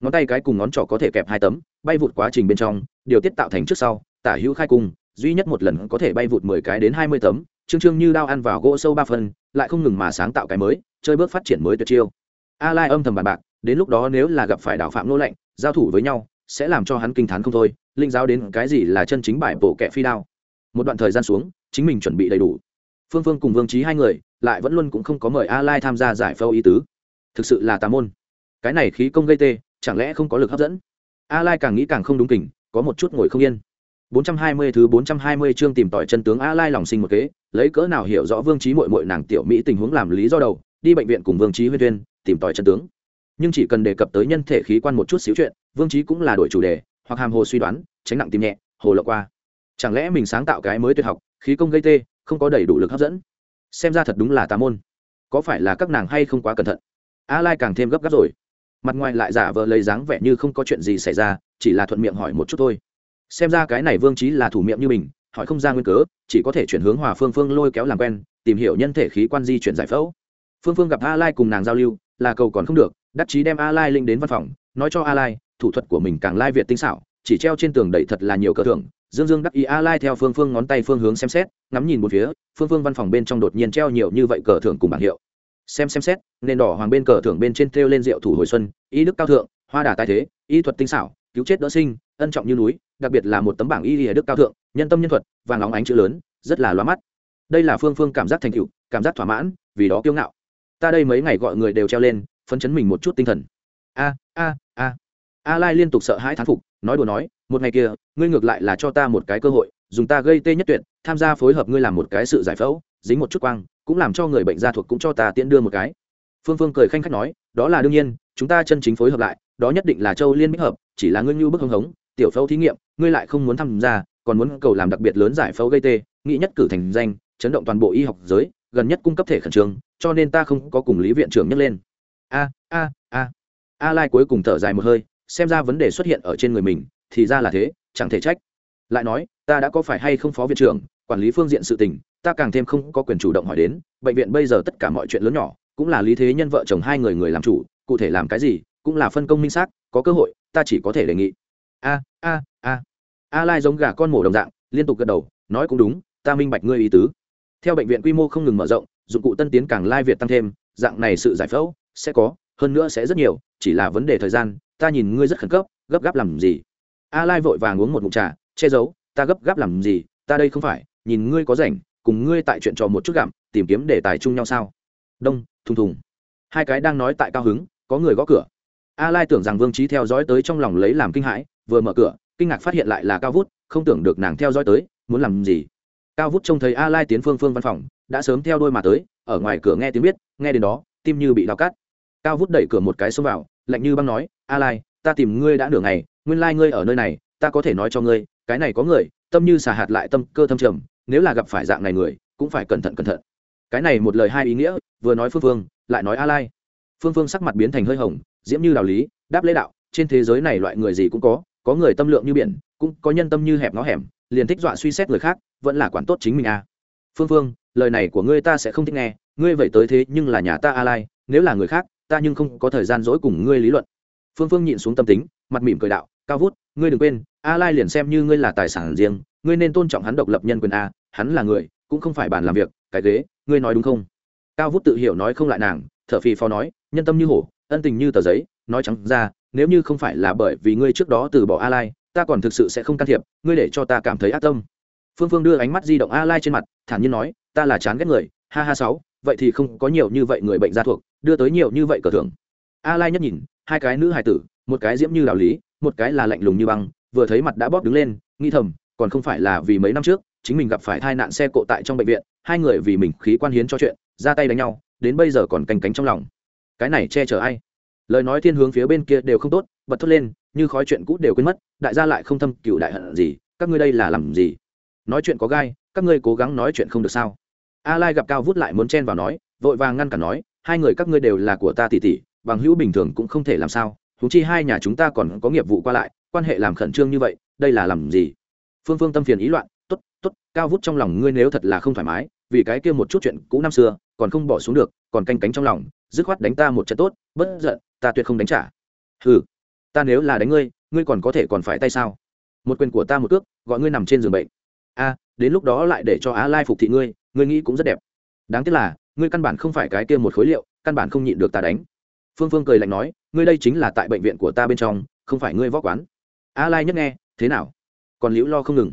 Ngón tay cái cùng ngón trỏ có thể kẹp hai tấm, bay vụt quá trình bên trong, điều tiết tạo thành trước sau, tả hữu khai cung, duy nhất một lần có thể bay vụt mười cái đến hai mươi tấm trương trương như đao ăn vào gỗ sâu ba phân lại không ngừng mà sáng tạo cái mới chơi bước phát triển mới tuyệt chiêu. A lai âm thầm bàn bạc đến lúc đó nếu là gặp phải đảo phạm nô lệnh, giao thủ với nhau sẽ làm cho hắn kinh thán không thôi linh giáo đến cái gì là chân chính bài bổ kẹ phi đao. Một đoạn thời gian xuống chính mình chuẩn bị đầy đủ. Phương phương cùng vương trí hai người lại vẫn luôn cũng không có mời a lai tham gia giải phẫu ý tứ. Thực sự là tà môn. Cái này khí công gây tê chẳng lẽ không có lực hấp dẫn? A lai càng nghĩ càng không đúng kỉnh có một chút ngồi không yên. 420 thứ 420 chương tìm tỏi chân tướng A Lai lòng sinh một kế, lấy cỡ nào hiểu rõ Vương trí muội muội nàng tiểu mỹ tình huống làm lý do đầu, đi bệnh viện cùng Vương trí Huyên Tuyên, tìm tỏi chân tướng. Nhưng chỉ cần đề cập tới nhân thể khí quan một chút xíu chuyện, Vương trí cũng là đổi chủ đề, hoặc hàm hồ suy đoán, tránh nặng tìm nhẹ, hồ lộ qua. Chẳng lẽ mình sáng tạo cái mới tuyệt học, khí công gây tê, không có đầy đủ lực hấp dẫn? Xem ra thật đúng là tà môn. Có phải là các nàng hay không quá cẩn thận? A Lai càng thêm gấp gáp rồi. Mặt ngoài lại giả vờ lấy dáng vẻ như không có chuyện gì xảy ra, chỉ là thuận miệng hỏi một chút thôi xem ra cái này vương trí là thủ miệng như mình hỏi không ra nguyên cớ, chỉ có thể chuyển hướng hòa phương phương lôi kéo làm quen, tìm hiểu nhân thể khí quan di chuyển giải phẫu. Phương phương gặp a lai cùng nàng giao lưu, là cầu còn không được, đắc chí đem a lai linh đến văn phòng, nói cho a lai, thủ thuật của mình càng lai việt tinh xảo, chỉ treo trên tường đẩy thật là nhiều cờ thưởng. Dương dương đắc ý a lai theo phương phương ngón tay phương hướng xem xét, ngắm nhìn một phía, phương phương văn phòng bên trong đột nhiên treo nhiều như vậy cờ thưởng cùng bảng hiệu. Xem xem xét nên đỏ hoàng bên cờ thưởng bên trên treo lên rượu thủ hồi xuân ý đức cao thượng, hoa đà tài thế ý thuật tinh xảo, cứu chết đỡ sinh, ân trọng như núi, đặc biệt là một tấm bảng y lìa đức cao thượng nhân tâm nhân thuật vàng óng ánh chữ lớn, rất là loa mắt. Đây là phương phương cảm giác thành tựu, cảm giác thỏa mãn, vì đó kiêu ngạo. Ta đây mấy ngày gọi người đều treo lên, phấn chấn mình một chút tinh thần. A a a. A lai liên tục sợ hãi thán phục, nói đùa nói, một ngày kia, ngươi ngược lại là cho ta một cái cơ hội, dùng ta gây tê nhất tuyệt, tham gia phối hợp ngươi làm một cái sự giải phẫu, dính một chút quang, cũng làm cho người bệnh gia thuộc cũng cho ta tiễn đưa một cái. Phương phương cười khanh khách nói, đó là đương nhiên, chúng ta chân chính phối hợp lại, đó nhất định là châu liên bích hợp, chỉ là ngươi như bức hưng hống, tiểu phẫu thí nghiệm, ngươi lại không muốn tham gia còn muốn cầu làm đặc biệt lớn giải phẫu gây tê, nghĩ nhất cử thành danh, chấn động toàn bộ y học giới, gần nhất cung cấp thể khẩn trương, cho nên ta không có cùng lý viện trưởng nhắc lên. A a a. A lai cuối cùng thở dài một hơi, xem ra vấn đề xuất hiện ở trên người mình, thì ra là thế, chẳng thể trách. Lại nói, ta đã có phải hay không phó viện trưởng, quản lý phương diện sự tình, ta càng thêm không có quyền chủ động hỏi đến, bệnh viện bây giờ tất cả mọi chuyện lớn nhỏ, cũng là lý thế nhân vợ chồng hai người người làm chủ, cụ thể làm cái gì, cũng là phân công minh xác, có cơ hội, ta chỉ có thể đề nghị. A a a a lai giống gà con mổ đồng dạng, liên tục gật đầu, nói cũng đúng, ta minh bạch ngươi ý tứ. Theo bệnh viện quy mô không ngừng mở rộng, dụng cụ tân tiến càng lai việt tăng thêm, dạng này sự giải phẫu sẽ có, hơn nữa sẽ rất nhiều, chỉ là vấn đề thời gian, ta nhìn ngươi rất khẩn cấp, gấp gáp làm gì? A lai vội vàng uống một ngụm trà, che giấu, ta gấp gáp làm gì? Ta đây không phải, nhìn ngươi có rảnh, cùng ngươi tại chuyện trò một chút gặm, tìm kiếm đề tài chung nhau sao? Đông, thùng thùng. Hai cái đang nói tại cao hứng, có người gõ cửa. A lai tưởng rằng vương trí theo dõi tới trong lòng lấy làm kinh hãi, vừa mở cửa kinh ngạc phát hiện lại là cao vút, không tưởng được nàng theo dõi tới, muốn làm gì? Cao vút trông thấy a lai tiến phương phương văn phòng, đã sớm theo đôi mà tới, ở ngoài cửa nghe tiếng biết, nghe đến đó, tim như bị đau cắt. Cao vút đẩy cửa một cái xông vào, lạnh như băng nói, a lai, ta tìm ngươi đã nửa ngày, nguyên lai like ngươi ở nơi này, ta có thể nói cho ngươi, cái này có người, tâm như xà hạt lại tâm, cơ thâm trầm, nếu là gặp phải dạng này người, cũng phải cẩn thận cẩn thận. Cái này một lời hai ý nghĩa, vừa nói phương phương, lại nói a lai. Phương phương sắc mặt biến thành hơi hồng, diễm như đạo lý, đáp lễ đạo, trên thế giới này loại người gì cũng có có người tâm lượng như biển, cũng có nhân tâm như hẹp ngó hẻm, liền thích dọa suy xét người khác, vẫn là quản tốt chính mình à. phương phương, lời này của ngươi ta sẽ không thích nghe, ngươi vậy tới thế nhưng là nhà ta a lai nếu là người khác, ta nhưng không có thời gian dỗi cùng ngươi lý luận phương phương nhịn xuống tâm tính, mặt mỉm cười đạo, cao vút, ngươi đừng quên a lai liền xem như ngươi là tài sản riêng, ngươi nên tôn trọng hắn độc lập nhân quyền a, hắn là người, cũng không phải bàn làm việc, cái ghế, ngươi nói đúng không cao vút tự hiểu nói không lại nàng, thở phì phò nói, nhân tâm như hổ, ân tình như tờ giấy, nói trắng ra nếu như không phải là bởi vì ngươi trước đó từ bỏ a lai, ta còn thực sự sẽ không can thiệp, ngươi để cho ta cảm thấy ác tâm. Phương phương đưa ánh mắt di động a lai trên mặt, thản nhiên nói, ta là chán ghét người. Ha ha sáu, vậy thì không có nhiều như vậy người bệnh gia thuộc, đưa tới nhiều như vậy cờ thưởng. A lai nhất nhìn, hai cái nữ hài tử, một cái diễm như đạo lý, một cái là lạnh lùng như băng, vừa thấy mặt đã bóp đứng lên nghi thầm, còn không phải là vì mấy năm trước, chính mình gặp phải tai nạn xe cộ tại trong bệnh viện, hai người vì mình khí quan hiến cho chuyện, ra tay đánh nhau, đến bây giờ còn canh cánh trong lòng. Cái này che chở ai? Lời nói thiên hướng phía bên kia đều không tốt, bật thốt lên, như khói chuyện cũ đều quên mất, đại gia lại không thâm cựu đại hận gì, các ngươi đây là làm gì? Nói chuyện có gai, các ngươi cố gắng nói chuyện không được sao? A lai gặp cao vút lại muốn chen vào nói, vội vàng ngăn cản nói, hai người các ngươi đều là của ta tỷ tỷ, bằng hữu bình thường cũng không thể làm sao thú chi hai nhà chúng ta còn có nghiệp vụ qua lại, quan hệ làm khẩn trương như vậy, đây là làm gì? Phương phương tâm phiền ý loạn, tốt tốt, cao vút trong lòng ngươi nếu thật là không thoải mái, vì cái kia một chút chuyện cũ năm xưa, còn không bỏ xuống được, còn canh cánh trong lòng dứt khoát đánh ta một trận tốt bất giận, ta tuyệt không đánh trả. Ừ ta nếu là đánh ngươi ngươi còn có thể còn phải tay sao? Một quyền của ta một cước, gọi ngươi nằm trên giường bệnh. A, đến lúc đó lại để cho á lai phục thị ngươi ngươi nghĩ cũng rất đẹp. Đáng tiếc là, ngươi căn bản không phải cái kia một khối liệu, căn bản không nhịn được ta đánh. Phương phương cười lạnh nói, ngươi đây chính là tại bệnh viện của ta bên trong, không phải ngươi võ quán. A lai nhất nghe, thế nào? Còn liễu lo không ngừng.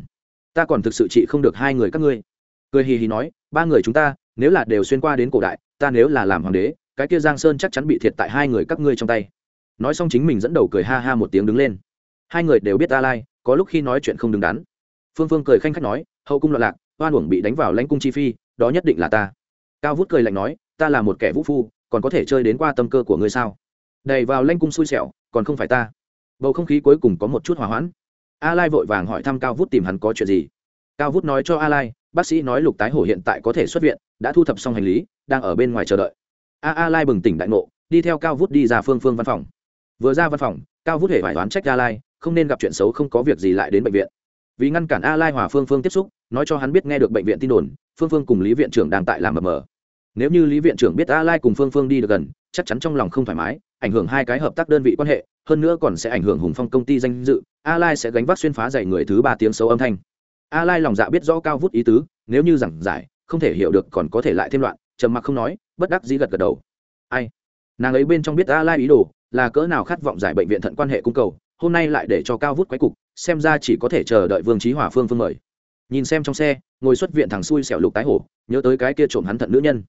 Ta còn thực sự trị không được hai người các ngươi. Cười hì hì nói, ba người chúng ta, nếu là đều xuyên qua đến cổ đại, ta nếu là làm hoàng đế cái kia giang sơn chắc chắn bị thiệt tại hai người các ngươi trong tay. Nói xong chính mình dẫn đầu cười ha ha một tiếng đứng lên. Hai người đều biết a lai, có lúc khi nói chuyện không đứng đắn. Phương phương cười khanh khách nói, hậu cung loạn lạc, oan uổng bị đánh vào lãnh cung chi phi, đó nhất định là ta. Cao vút cười lạnh nói, ta là một kẻ vũ phu, còn có thể chơi đến qua tâm cơ của ngươi sao? Đầy vào lãnh cung xui xẻo, còn không phải ta. Bầu không khí cuối cùng có một chút hòa hoãn. A lai vội vàng hỏi thăm cao vút tìm hắn có chuyện gì. Cao vút nói cho a lai, bác sĩ nói lục tái hổ hiện tại có thể xuất viện, đã thu thập xong hành lý, đang ở bên ngoài chờ đợi a a lai bừng tỉnh đại ngộ, đi theo cao vút đi ra phương phương văn phòng. Vừa ra văn phòng, cao vút hề phải đoán trách a lai, không nên gặp chuyện xấu không có việc gì lại đến bệnh viện. Vì ngăn cản a lai hòa phương phương tiếp xúc, nói cho hắn biết nghe được bệnh viện tin đồn, phương phương cùng lý viện trưởng đang tại làm mờ mờ. Nếu như lý viện trưởng biết a lai cùng phương phương đi được gần, chắc chắn trong lòng không thoải mái, ảnh hưởng hai cái hợp tác đơn vị quan hệ, hơn nữa còn sẽ ảnh hưởng hùng phong công ty danh dự, a lai sẽ gánh vác xuyên phá dạy người thứ ba tiếng xấu âm thanh. A lai lòng dạ biết rõ cao vút ý tứ, nếu như giảng giải, không thể hiểu được còn có thể lại thêm loạn trầm mặc không nói, bất đắc dĩ gật gật đầu. Ai? Nàng ấy bên trong biết a lai ý đồ là cỡ nào khát vọng giải bệnh viện thận quan hệ cung cầu, hôm nay lại để cho cao vút quái cục, xem ra chỉ có thể chờ đợi vương trí hỏa phương phương mời. Nhìn xem trong xe, ngồi xuất viện thằng xui xẻo lục tái hổ, nhớ tới cái kia trộm hắn thận nữ nhân.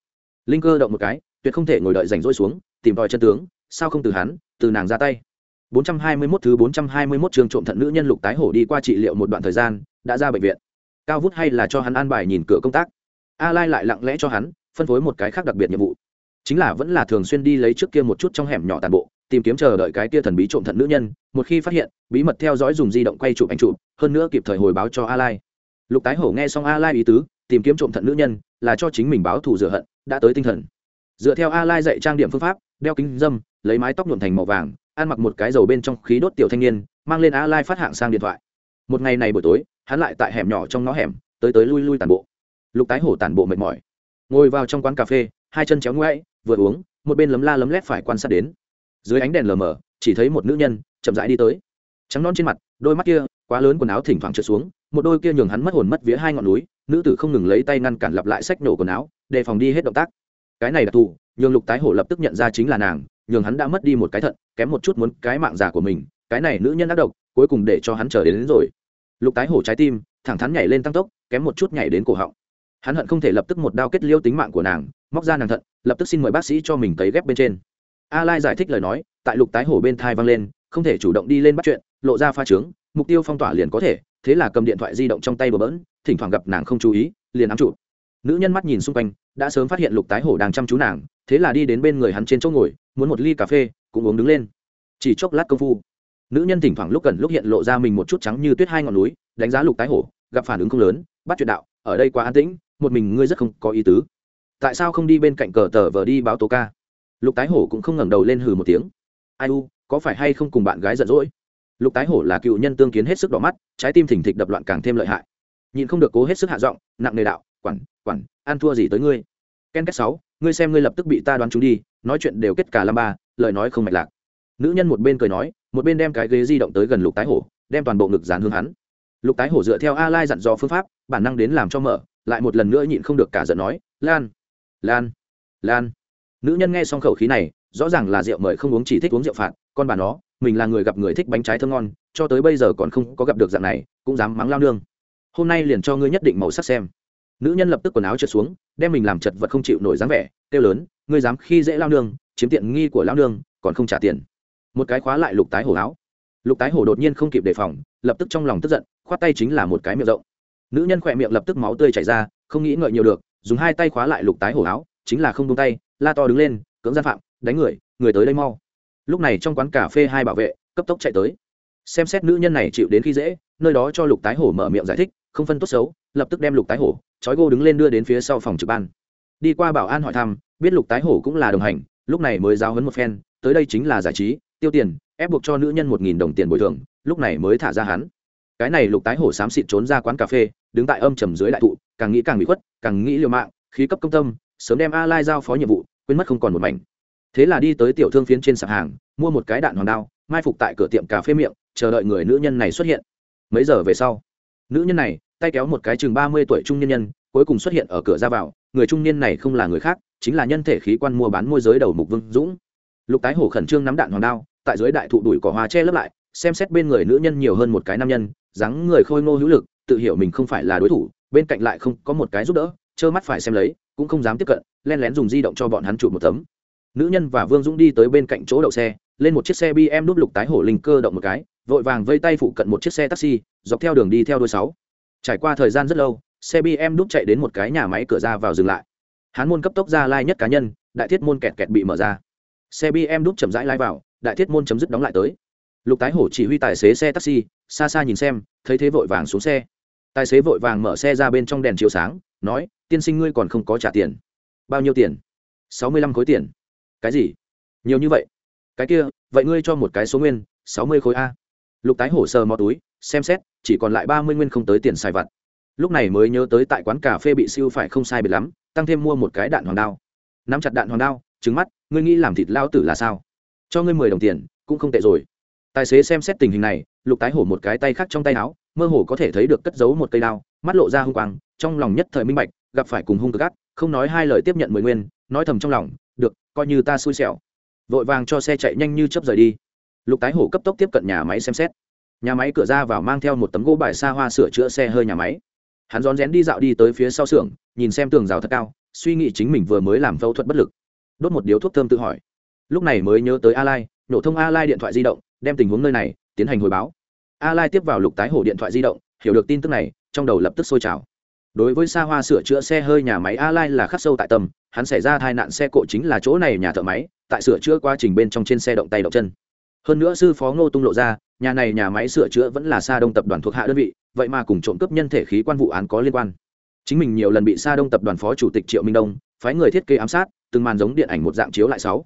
Linh cơ động một cái, tuyệt không thể ngồi đợi rảnh rỗi xuống, tìm tòi chân tướng, sao không từ hắn, từ nàng ra tay. 421 thứ 421 trường trộm thận nữ nhân lục tái hổ đi qua trị liệu một đoạn thời gian, đã ra bệnh viện. Cao vút hay là cho hắn an bài nhìn cửa công tác. A lai lại lặng lẽ cho hắn phân phối một cái khác đặc biệt nhiệm vụ. Chính là vẫn là thường xuyên đi lấy trước kia một chút trong hẻm nhỏ tàn bộ, tìm kiếm chờ đợi cái kia thần bí trộm thận nữ nhân, một khi phát hiện, bí mật theo dõi dùng di động quay chụp ảnh chụp, hơn nữa kịp thời hồi báo cho a lai. Lục tái hổ nghe xong a lai ý tứ, tìm kiếm trộm thận nữ nhân, là cho chính mình báo thù rửa hận, đã tới tinh thần. Dựa theo a lai dạy trang điểm phương pháp, đeo kính dâm, lấy mái tóc nhuộm thành màu vàng, ăn mặc một cái dầu bên trong khí đốt tiểu thanh niên, mang lên a lai phát hạng sang điện thoại. Một ngày này buổi tối, hắn lại tại hẻm nhỏ trong ngõ hẻm, tới tới lui lui tàn bộ. Lục tái hổ tàn bộ mệt mỏi ngồi vào trong quán cà phê hai chân chéo ngoãi vừa uống một bên lấm la lấm lét phải quan sát đến. Dưới ánh đèn lờ mờ chỉ thấy một nữ nhân chậm rãi đi tới. Trắng non trên mặt đôi mắt kia quá lớn quần áo thỉnh thoảng trượt xuống một đôi kia nhường hắn mất hồn mất vía hai ngọn núi nữ tử không ngừng lấy tay ngăn cản lặp lại sách nổ quần áo đề phòng đi hết động tác. Cái này đặc thù nhường lục tái hổ lập tức nhận ra chính là nàng nhường hắn đã mất đi một cái thận kém một chút muốn cái mạng giả của mình cái này nữ nhân ác độc cuối cùng để cho hắn chờ đến, đến rồi. Lục tái hổ trái tim thẳng thắn nhảy lên tăng tốc kém một chút nhảy đến cổ họng hắn hận không thể lập tức một đao kết liêu tính mạng của nàng, móc ra nàng thận, lập tức xin mời bác sĩ cho mình cấy ghép bên trên. A lai giải thích lời nói, tại lục tái hổ bên thai vang lên, không thể chủ động đi lên bắt chuyện, lộ ra pha trướng, mục tiêu phong tỏa liền có thể, thế là cầm điện thoại di động trong tay bờ bỡn, thỉnh thoảng gặp nàng không chú ý, liền ám trụ. Nữ nhân mắt nhìn xung quanh, đã sớm phát hiện lục tái hổ đang chăm chú nàng, thế là đi đến bên người hắn trên chỗ ngồi, muốn một ly cà phê, cũng uống đứng lên. Chỉ chốc lát công phu, nữ nhân thỉnh thoảng lúc gần lúc hiện lộ ra mình một chút trắng như tuyết hai ngọn núi, đánh giá lục tái hổ, gặp phản ứng không lớn, bắt chuyện đạo, ở đây quá an tĩnh một mình ngươi rất không có ý tứ. Tại sao không đi bên cạnh cờ tờ vờ đi báo tố ca? Lục tái hổ cũng không ngẩng đầu lên hừ một tiếng. Ai u, có phải hay không cùng bạn gái giận dỗi? Lục tái hổ là cựu nhân tương kiến hết sức đỏ mắt, trái tim thỉnh thịch đập loạn càng thêm lợi hại. Nhìn không được cố hết sức hạ giọng, nặng nề đạo, quản quản, ăn thua gì tới ngươi? Ken kết sáu, ngươi xem ngươi lập tức bị ta đoán chúng đi, nói chuyện đều kết cả lam ba, lời nói không mạch lạc. Nữ nhân một bên cười nói, một bên đem cái ghế di động tới gần lục tái hổ, đem toàn bộ ngực dán hướng hắn. Lục tái hổ dựa theo a lai dặn dò phương pháp, bản năng đến làm cho mở lại một lần nữa nhịn không được cả giận nói, lan lan lan. Nữ nhân nghe xong khẩu khí này, rõ ràng là rượu mời không uống chỉ thích uống rượu phạt, con bà nó, mình là người gặp người thích bánh trái thơm ngon, cho tới bây giờ còn không có gặp được dạng này, cũng dám mắng lao nương. Hôm nay liền cho ngươi nhất định màu sắc xem. Nữ nhân lập tức quần áo trượt xuống, đem mình làm chật vật không chịu nổi dáng vẻ, kêu lớn, ngươi dám khi dễ lao nương, chiếm tiện nghi của lao nương, còn không trả tiền. Một cái khóa lại lục tái hổ áo. Lục tái hổ đột nhiên không kịp đề phòng, lập tức trong lòng tức giận, khoát tay chính là một cái miệng rộng nữ nhân khỏe miệng lập tức máu tươi chảy ra, không nghĩ ngợi nhiều được, dùng hai tay khóa lại lục tái hổ áo, chính là không tung tay, la to đứng lên, cưỡng gian phạm, đánh người người tới đây mau. Lúc này trong quán cà phê hai bảo vệ, cấp tốc chạy tới. Xem xét nữ nhân này chịu đến khi dễ, nơi đó cho lục tái hổ mở miệng giải thích, không phân tốt xấu, lập tức đem lục tái hổ trói gô đứng lên đưa đến phía sau phòng trực ban. Đi qua bảo an hỏi thăm, biết lục tái hổ cũng là đồng hành, lúc này mới giao hấn một phen, tới đây chính là giải trí, tiêu tiền, ép buộc cho nữ nhân một nghìn đồng tiền bồi thường, lúc này mới thả ra hắn cái này lục tái hổ xám xịt trốn ra quán cà phê, đứng tại âm trầm dưới đại thụ, càng nghĩ càng bị khuất, càng nghĩ liều mạng, khí cấp công tâm, sớm đem a lai giao phó nhiệm vụ, quên mất không còn một mảnh. Thế là đi tới tiểu thương phiến trên sạp hàng, mua một cái đạn hoàng đao, mai phục tại cửa tiệm cà phê miệng, chờ đợi người nữ nhân này xuất hiện. Mấy giờ về sau, nữ nhân này, tay kéo một cái chừng ba mươi tuổi trung nhân nhân, cuối cùng xuất hiện ở cửa ra vào, người trung niên này không là người khác, chính là nhân thể khí quan mua bán môi giới đầu mục vương dũng. Lục tái hổ khẩn trương nắm đạn hoàng đao, tại dưới đại thụ đùi cỏ hoa che lấp lại, xem xét bên người nữ nhân nhiều hơn một cái nam nhân dáng người khôi ngô hữu lực, tự hiểu mình không phải là đối thủ, bên cạnh lại không có một cái giúp đỡ, trơ mắt phải xem lấy, cũng không dám tiếp cận, len lén dùng di động cho bọn hắn chụp một tấm. Nữ nhân và vương dũng đi tới bên cạnh chỗ đậu xe, lên một chiếc xe bm đúp lục tái hổ linh cơ động một cái, vội vàng vây tay phụ cận một chiếc xe taxi, dọc theo đường đi theo đôi sáu. Trải qua thời gian rất lâu, xe bm đúp chạy đến một cái nhà máy cửa ra vào dừng lại. Hán môn cấp tốc ra lai nhất cá nhân, đại thiết môn kẹt kẹt bị mở ra. Xe bm đúp chậm rãi lai vào, đại thiết môn chấm dứt đóng lại tới. Lục tái hổ chỉ huy tài xế xe taxi xa xa nhìn xem, thấy thế vội vàng xuống xe. Tài xế vội vàng mở xe ra bên trong đèn chiếu sáng, nói, tiên sinh ngươi còn không có trả tiền. Bao nhiêu tiền? Sáu mươi lăm khối tiền. Cái gì? Nhiều như vậy. Cái kia, vậy ngươi cho một cái số nguyên, sáu mươi khối a. Lục tái hổ sờ mò túi, xem xét, chỉ còn lại ba mươi nguyên không tới tiền xài vặt. Lúc này mới nhớ tới tại quán cà phê bị siêu phải không sai biệt lắm, tăng thêm mua một cái đạn hoàng đao. Nắm chặt đạn hoàng đao trứng mắt, ngươi nghĩ làm thịt lao tử là sao? Cho ngươi mười đồng tiền, cũng không tệ rồi. Tài xế xem xét tình hình này lục tái hổ một cái tay khác trong tay áo, mơ hồ có thể thấy được cất giấu một cây đao, mắt lộ ra hung quang, trong lòng nhất thời minh bạch, gặp phải cùng hung cực gắt không nói hai lời tiếp nhận mười nguyên, nói thầm trong lòng, được, coi như ta xui xẻo. Vội vàng cho xe chạy nhanh như chớp rời đi. Lục tái hổ cấp tốc tiếp cận nhà máy xem xét. Nhà máy cửa ra vào mang theo một tấm gỗ bài xa hoa sửa chữa xe hơi nhà máy. Hắn rón rén đi dạo đi tới phía sau xưởng, nhìn xem tường rào thật cao, suy nghĩ chính mình vừa mới làm phẫu thuật bất lực. Đốt một điếu thuốc thơm tự hỏi. Lúc này mới nhớ tới a lai, nổ thông a lai điện thoại di động, đem tình huống nơi này tiến hành hồi báo. A lai tiếp vào lục tái hổ điện thoại di động, hiểu được tin tức này, trong đầu lập tức sôi trào. Đối với xa hoa sửa chữa xe hơi nhà máy a lai là khắc sâu tại tâm, hắn xảy ra tai nạn xe cộ chính là chỗ này nhà thợ máy, tại sửa chữa quá trình bên trong trên xe động tay động chân. Hơn nữa sư phó ngô tung lộ ra, nhà này nhà máy sửa chữa vẫn là sa đông tập đoàn thuộc hạ đơn vị, vậy mà cùng trộm cướp nhân thể khí quan vụ án có liên quan. Chính mình nhiều lần bị sa đông tập đoàn phó chủ tịch triệu minh đông, phái người thiết kế ám sát, từng màn giống điện ảnh một dạng chiếu lại sáu.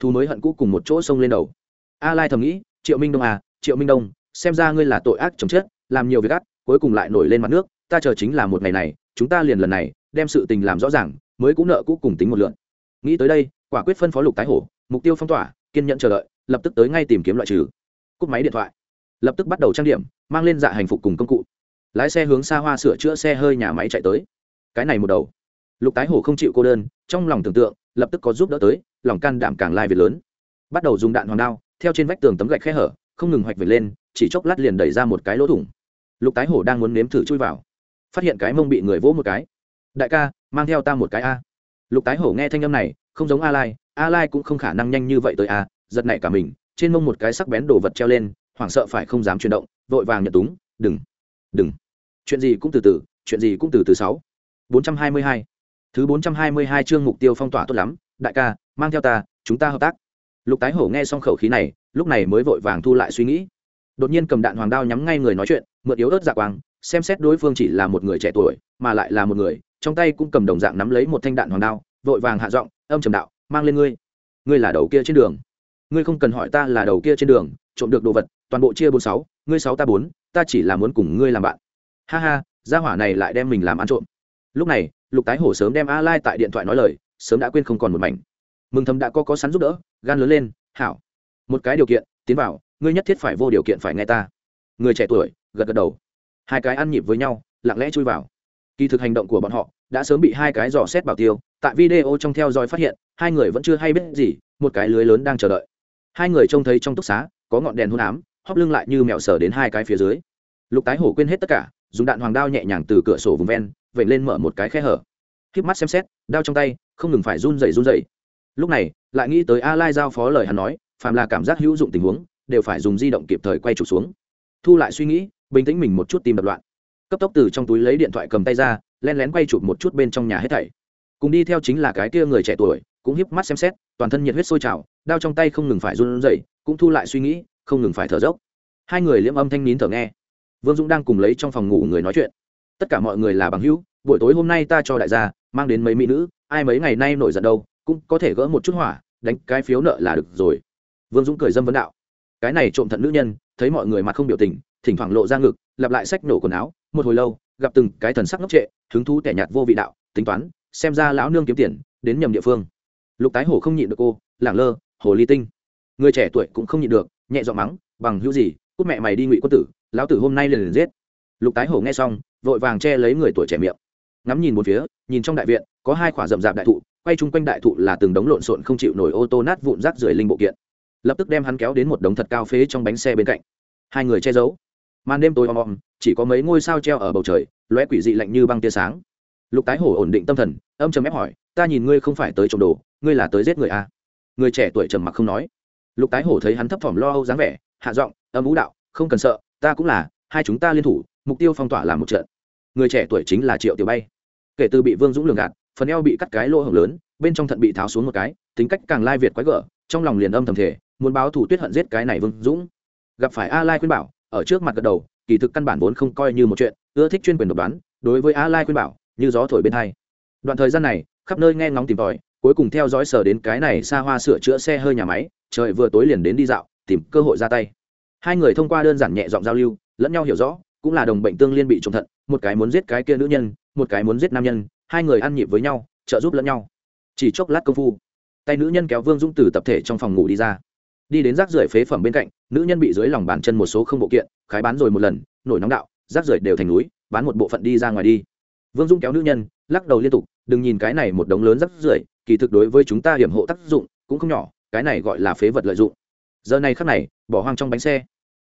Thu mới hận cũ cùng một chỗ xông lên đầu. A lai thầm nghĩ, triệu minh đông à triệu minh đông, xem ra ngươi là tội ác chồng chết, làm nhiều việc ác, cuối cùng lại nổi lên mặt nước, ta chờ chính là một ngày này, chúng ta liền lần này, đem sự tình làm rõ ràng, mới cũng nợ cũ cùng tính một lượn. Nghĩ tới đây, quả quyết phân phó lục tái hổ, mục tiêu phong tỏa, kiên nhẫn chờ đợi, lập tức tới ngay tìm kiếm loại trừ. Cúp máy điện thoại. Lập tức bắt đầu trang điểm, mang lên dạ hành phục cùng công cụ. Lái xe hướng xa hoa sửa chữa xe hơi nhà máy chạy tới. Cái này một đầu. Lục tái hổ không chịu cô đơn, trong lòng tưởng tượng, lập tức có giúp đỡ tới, lòng can đảm càng lai việc lớn. Bắt đầu dùng đạn hoàng đao, theo trên vách tường tấm gạch khe hở không ngừng hoạch về lên, chỉ chốc lát liền đẩy ra một cái lỗ thủng. Lục tái hổ đang muốn nếm thử chui vào. Phát hiện cái mông bị người vỗ một cái. Đại ca, mang theo ta một cái a. Lục tái hổ nghe thanh âm này, không giống a lai a lai cũng không khả năng nhanh như vậy tới a, giật nảy cả mình, trên mông một cái sắc bén đồ vật treo lên, hoảng sợ phải không dám chuyển động, vội vàng nhận túng, đừng đừng. Chuyện gì cũng từ từ, chuyện gì cũng từ từ sáu. Bốn trăm hai mươi hai. Thứ bốn trăm hai mươi hai chương mục tiêu phong tỏa tốt lắm. Đại ca, mang theo ta, chúng ta hợp tác. Lục tái hổ nghe xong khẩu khí này lúc này mới vội vàng thu lại suy nghĩ. Đột nhiên cầm đạn hoàng đao nhắm ngay người nói chuyện, mượn yếu ớt dạ quang, xem xét đối phương chỉ là một người trẻ tuổi, mà lại là một người, trong tay cũng cầm đồng dạng nắm lấy một thanh đạn hoàng đao, vội vàng hạ giọng, âm trầm đạo, mang lên ngươi. Ngươi là đầu kia trên đường. Ngươi không cần hỏi ta là đầu kia trên đường, trộm được đồ vật, toàn bộ chia bốn sáu, ngươi sáu ta bốn, ta chỉ là muốn cùng ngươi làm bạn. Ha ha, gia hỏa này lại đem mình làm ăn trộm. Lúc này, lục tái hổ sớm đem a lai tại điện thoại nói lời, sớm đã quên không còn một mảnh. Mừng thầm đã có có sắn giúp đỡ, gan lớn lên, hảo một cái điều kiện, tiến vào, ngươi nhất thiết phải vô điều kiện phải nghe ta. Người trẻ tuổi, gật gật đầu. Hai cái ăn nhịp với nhau, lặng lẽ chui vào. Kỳ thực hành động của bọn họ, đã sớm bị hai cái dò xét bảo tiêu. Tại video trong theo dõi phát hiện, hai người vẫn chưa hay biết gì, một cái lưới lớn đang chờ đợi. Hai người trông thấy trong túc xá, có ngọn đèn hôn ám, hóp lưng lại như mèo sờ đến hai cái phía dưới. Lục tái hổ quên hết tất cả, dùng đạn hoàng đao nhẹ nhàng từ cửa sổ vùng ven vẩy lên mở một cái khe hở. Khiếp mắt xem xét, đao trong tay, không ngừng phải run rẩy run rẩy. Lúc này, lại nghĩ tới a lai giao phó lời hắn nói phàm là cảm giác hữu dụng tình huống, đều phải dùng di động kịp thời quay chụp xuống. Thu lại suy nghĩ, bình tĩnh mình một chút tìm đập loạn. Cấp tốc từ trong túi lấy điện thoại cầm tay ra len lén quay chụp một chút bên trong nhà hết thảy. Cùng đi theo chính là cái kia người trẻ tuổi, cũng hiếp mắt xem xét, toàn thân nhiệt huyết sôi trào, đao trong tay không ngừng phải run rẩy, cũng thu lại suy nghĩ, không ngừng phải thở dốc. Hai người liễm âm thanh nín thở nghe. Vương dũng đang cùng lấy trong phòng ngủ người nói chuyện. Tất cả mọi người là bằng hữu, buổi tối hôm nay ta cho đại gia, mang đến mấy mỹ nữ, ai mấy ngày nay nổi giận đâu, cũng có thể gỡ một chút hỏa, đánh cái phiếu nợ là được rồi vương dũng cười dâm vấn đạo. Cái này trộm thận nữ nhân, thấy mọi người mặt không biểu tình, thỉnh thoảng lộ ra ngực, lặp lại sách nổ quần áo. Một hồi lâu, gặp từng cái thần sắc ngốc trệ, hứng thú tẻ nhạt vô vị đạo, tính toán, xem ra lão nương kiếm tiền, đến nhầm địa phương. Lục tái hổ không nhịn được cô lảng lơ, hồ ly tinh. Người trẻ tuổi cũng không nhịn được, nhẹ giọng mắng, bằng hữu gì, cút mẹ mày đi ngụy quân tử, lão tử hôm nay liền liền giết. Lục tái hổ nghe xong, vội vàng che lấy người tuổi trẻ miệng. Ngắm nhìn một phía, nhìn trong đại viện, có hai khỏa rậm rạp đại thụ, quay chung quanh đại thụ là từng đống lộn xộn không chịu nổi ô tô nát vụn rác rưởi linh bộ kiện lập tức đem hắn kéo đến một đống thật cao phế trong bánh xe bên cạnh. Hai người che giấu. Màn đêm tối om om, chỉ có mấy ngôi sao treo ở bầu trời, lóe quỷ dị lạnh như băng tia sáng. Lục tái hổ ổn định tâm thần, âm trầm ép hỏi, ta nhìn ngươi không phải tới trộm đồ, ngươi là tới giết người à? người trẻ tuổi trầm mặc không nói. Lục tái hổ thấy hắn thấp thỏm lo âu dáng vẻ, hạ giọng, âm vũ đạo, không cần sợ, ta cũng là, hai chúng ta liên thủ, mục tiêu phong tỏa làm một trận. Người trẻ tuổi chính là triệu tiểu bay. Kể từ bị vương dũng lường gạt, phần eo bị cắt cái lỗ hồng lớn, bên trong thận bị tháo xuống một cái, tính cách càng lai việt quái gở, trong lòng liền âm thầm thể muốn báo thủ tuyết hận giết cái này vương dũng. Gặp phải a lai khuyên bảo, ở trước mặt gật đầu, kỳ thực căn bản vốn không coi như một chuyện, ưa thích chuyên quyền độc đoán, đối với a lai khuyên bảo, như gió thổi bên hai. Đoạn thời gian này, khắp nơi nghe ngóng tìm tòi, cuối cùng theo dõi sở đến cái này xa hoa sửa chữa xe hơi nhà máy, trời vừa tối liền đến đi dạo, tìm cơ hội ra tay. Hai người thông qua đơn giản nhẹ giọng giao lưu, lẫn nhau hiểu rõ, cũng là đồng bệnh tương liên bị trùng thận, một cái muốn giết cái kia nữ nhân, một cái muốn giết nam nhân, hai người ăn nhịp với nhau, trợ giúp lẫn nhau. Chỉ chốc lát công phu, tay nữ nhân kéo vương dũng từ tập thể trong phòng ngủ đi ra đi đến rác rưởi phế phẩm bên cạnh, nữ nhân bị dưới lòng bàn chân một số không bộ kiện, khái bán rồi một lần, nổi nóng đạo, rác rưởi đều thành núi, bán một bộ phận đi ra ngoài đi. Vương Dung kéo nữ nhân, lắc đầu liên tục, đừng nhìn cái này một đống lớn rác rưởi, kỳ thực đối với chúng ta hiểm hộ tác dụng cũng không nhỏ, cái này gọi là phế vật lợi dụng. Giờ này khắc này, bỏ hoang trong bánh xe.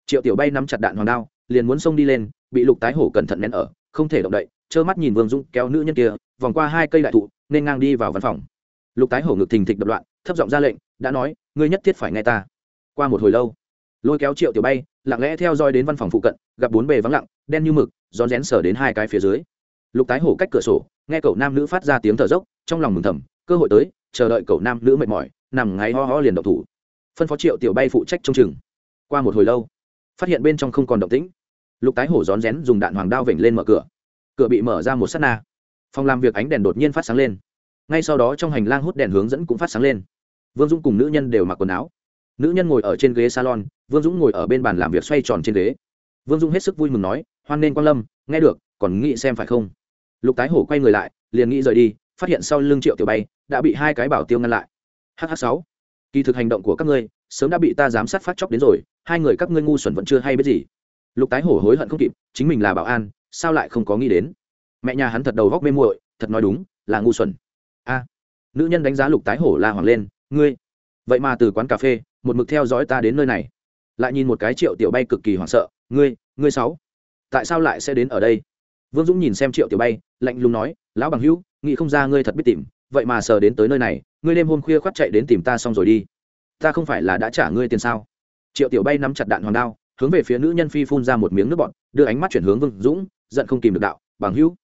Triệu tiểu bay nắm chặt đạn hoàng đao, liền muốn xông đi lên, bị lục tái hổ cẩn thận nén ở, không thể động đậy, trơ mắt nhìn vương Dung kéo nữ nhân kia, vòng qua hai cây đại thụ, nên ngang đi vào văn phòng. Lục tái hổ ngực thình thịch đập loạn, thấp giọng ra lệnh, đã nói, ngươi nhất thiết phải nghe ta qua một hồi lâu, lôi kéo triệu tiểu bay, lặng lẽ theo dõi đến văn phòng phụ cận, gặp bốn bề vắng lặng, đen như mực rón rén sở đến hai cái phía dưới. Lục tái hổ cách cửa sổ, nghe cậu nam nữ phát ra tiếng thở dốc, trong lòng mừng thầm, cơ hội tới, chờ đợi cậu nam nữ mệt mỏi, nằm ngáy ho ho liền độc thủ. Phân phó triệu tiểu bay phụ trách trông chừng. Qua một hồi lâu, phát hiện bên trong không còn động tĩnh. Lục tái hổ rón rén dùng đạn hoàng đao vểnh lên mở cửa. Cửa bị mở ra một s á t na. Phòng làm việc ánh đèn đột nhiên phát sáng lên. Ngay sau đó trong hành lang hút đèn hướng dẫn cũng phát sáng lên. Vương dũng cùng nữ nhân đều mặc quần áo nữ nhân ngồi ở trên ghế salon, vương dũng ngồi ở bên bàn làm việc xoay tròn trên ghế. Vương dũng hết sức vui mừng nói, hoan nên quan lâm, nghe được, còn nghĩ xem phải không? Lục tái hổ quay người lại, liền nghĩ rời đi, phát hiện sau lưng triệu tiểu bay đã bị hai cái bảo tiêu ngăn lại. Hh sáu, kỳ thực hành động của các ngươi, sớm đã bị ta giám sát phát chóc đến rồi, hai người các ngươi ngu xuẩn vẫn chưa hay biết gì. Lục tái hổ hối hận không kịp, chính mình là bảo an, sao lại không có nghĩ đến? Mẹ nhà hắn thật đầu góc mê muội, thật nói đúng, là ngu xuẩn. A, nữ nhân đánh giá lục tái hổ la hoàng lên, ngươi, vậy mà từ quán cà phê một mực theo dõi ta đến nơi này. Lại nhìn một cái triệu tiểu bay cực kỳ hoảng sợ ngươi ngươi sáu tại sao lại sẽ đến ở đây? Vương dũng nhìn xem triệu tiểu bay lạnh lùng nói lão bằng hữu nghĩ không ra ngươi thật biết tìm vậy mà sờ đến tới nơi này ngươi đêm hôm khuya khoác chạy đến tìm ta xong rồi đi. Ta không phải là đã trả ngươi tiền sao? Triệu tiểu bay nắm chặt đạn hoàng đao hướng về phía nữ nhân phi phun ra một miếng nước bọt, đưa ánh mắt chuyển hướng vương dũng giận không kìm được đạo bằng hữu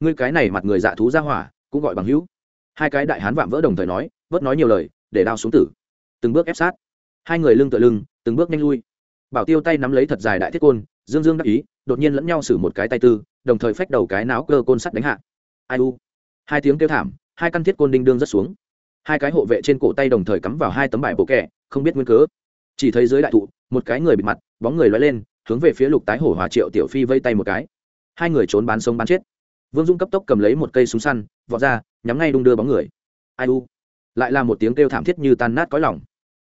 ngươi cái này mặt người dạ thú ra hỏa cũng gọi bằng hữu. Hai cái đại hán vạm vỡ đồng thời nói vớt nói nhiều lời để đao xuống tử. Từng bước ép sát hai người lưng tựa lưng, từng bước nhanh lui. Bảo tiêu tay nắm lấy thật dài đại thiết côn, dương dương đắc ý, đột nhiên lẫn nhau xử một cái tay tư, đồng thời phách đầu cái náo cơ côn sắt đánh hạ. Ai u? Hai tiếng kêu thảm, hai căn thiết côn đinh đương rất xuống. Hai cái hộ vệ trên cổ tay đồng thời cắm vào hai tấm bài bộ kẻ, không biết nguyên cớ. Chỉ thấy dưới đại thụ, một cái người bịt mặt, bóng người loay lên, hướng về phía lục tái hổ hòa triệu tiểu phi vây tay một cái. Hai người trốn bán sống bán chết. Vương dung cấp tốc cầm lấy một cây súng săn, vọt ra, nhắm ngay đung đưa bóng người. Ai u? Lại là một tiếng kêu thảm thiết như tan nát cõi lòng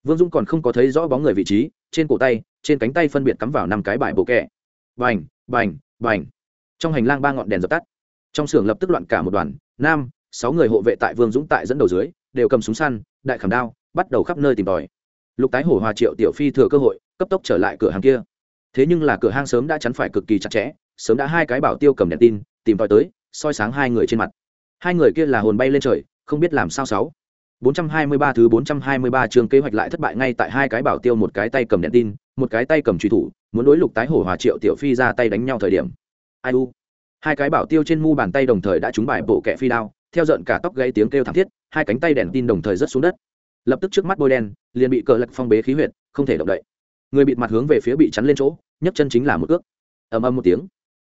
vương dũng còn không có thấy rõ bóng người vị trí, trên cổ tay, trên cánh tay phân biệt cắm vào năm cái bài bộ kẹ. Bành bành bành. Trong hành lang ba ngọn đèn dập tắt. Trong xưởng lập tức loạn cả một đoàn, nam, sáu người hộ vệ tại vương dũng tại dẫn đầu dưới, đều cầm súng săn, đại khảm đao, bắt đầu khắp nơi tìm tòi. Lục tái hổ hòa triệu tiểu phi thừa cơ hội, cấp tốc trở lại cửa hàng kia. Thế nhưng là cửa hàng sớm đã chắn phải cực kỳ chặt chẽ, sớm đã hai cái bảo tiêu cầm đèn tin, tìm tòi tới, soi sáng hai người trên mặt. Hai người kia là hồn bay lên trời, không biết làm sao sáu. 423 thứ 423 trường kế hoạch lại thất bại ngay tại hai cái bảo tiêu một cái tay cầm đèn tin, một cái tay cầm truy thủ, muốn đối lục tái hổ hòa Triệu Tiểu Phi ra tay đánh nhau thời điểm. Ai u. Hai cái bảo tiêu trên mu bàn tay đồng thời đã trúng bài bộ kẹ phi đao, theo giận cả tóc gãy tiếng kêu thảm thiết, hai cánh tay đèn tin đồng thời rớt xuống đất. Lập tức trước mắt bôi đen, liền bị cờ lật phong bế khí huyệt, không thể động đậy. Người bịt mặt hướng về phía bị chắn lên chỗ, nhấc chân chính là một cước. Ầm ầm một tiếng,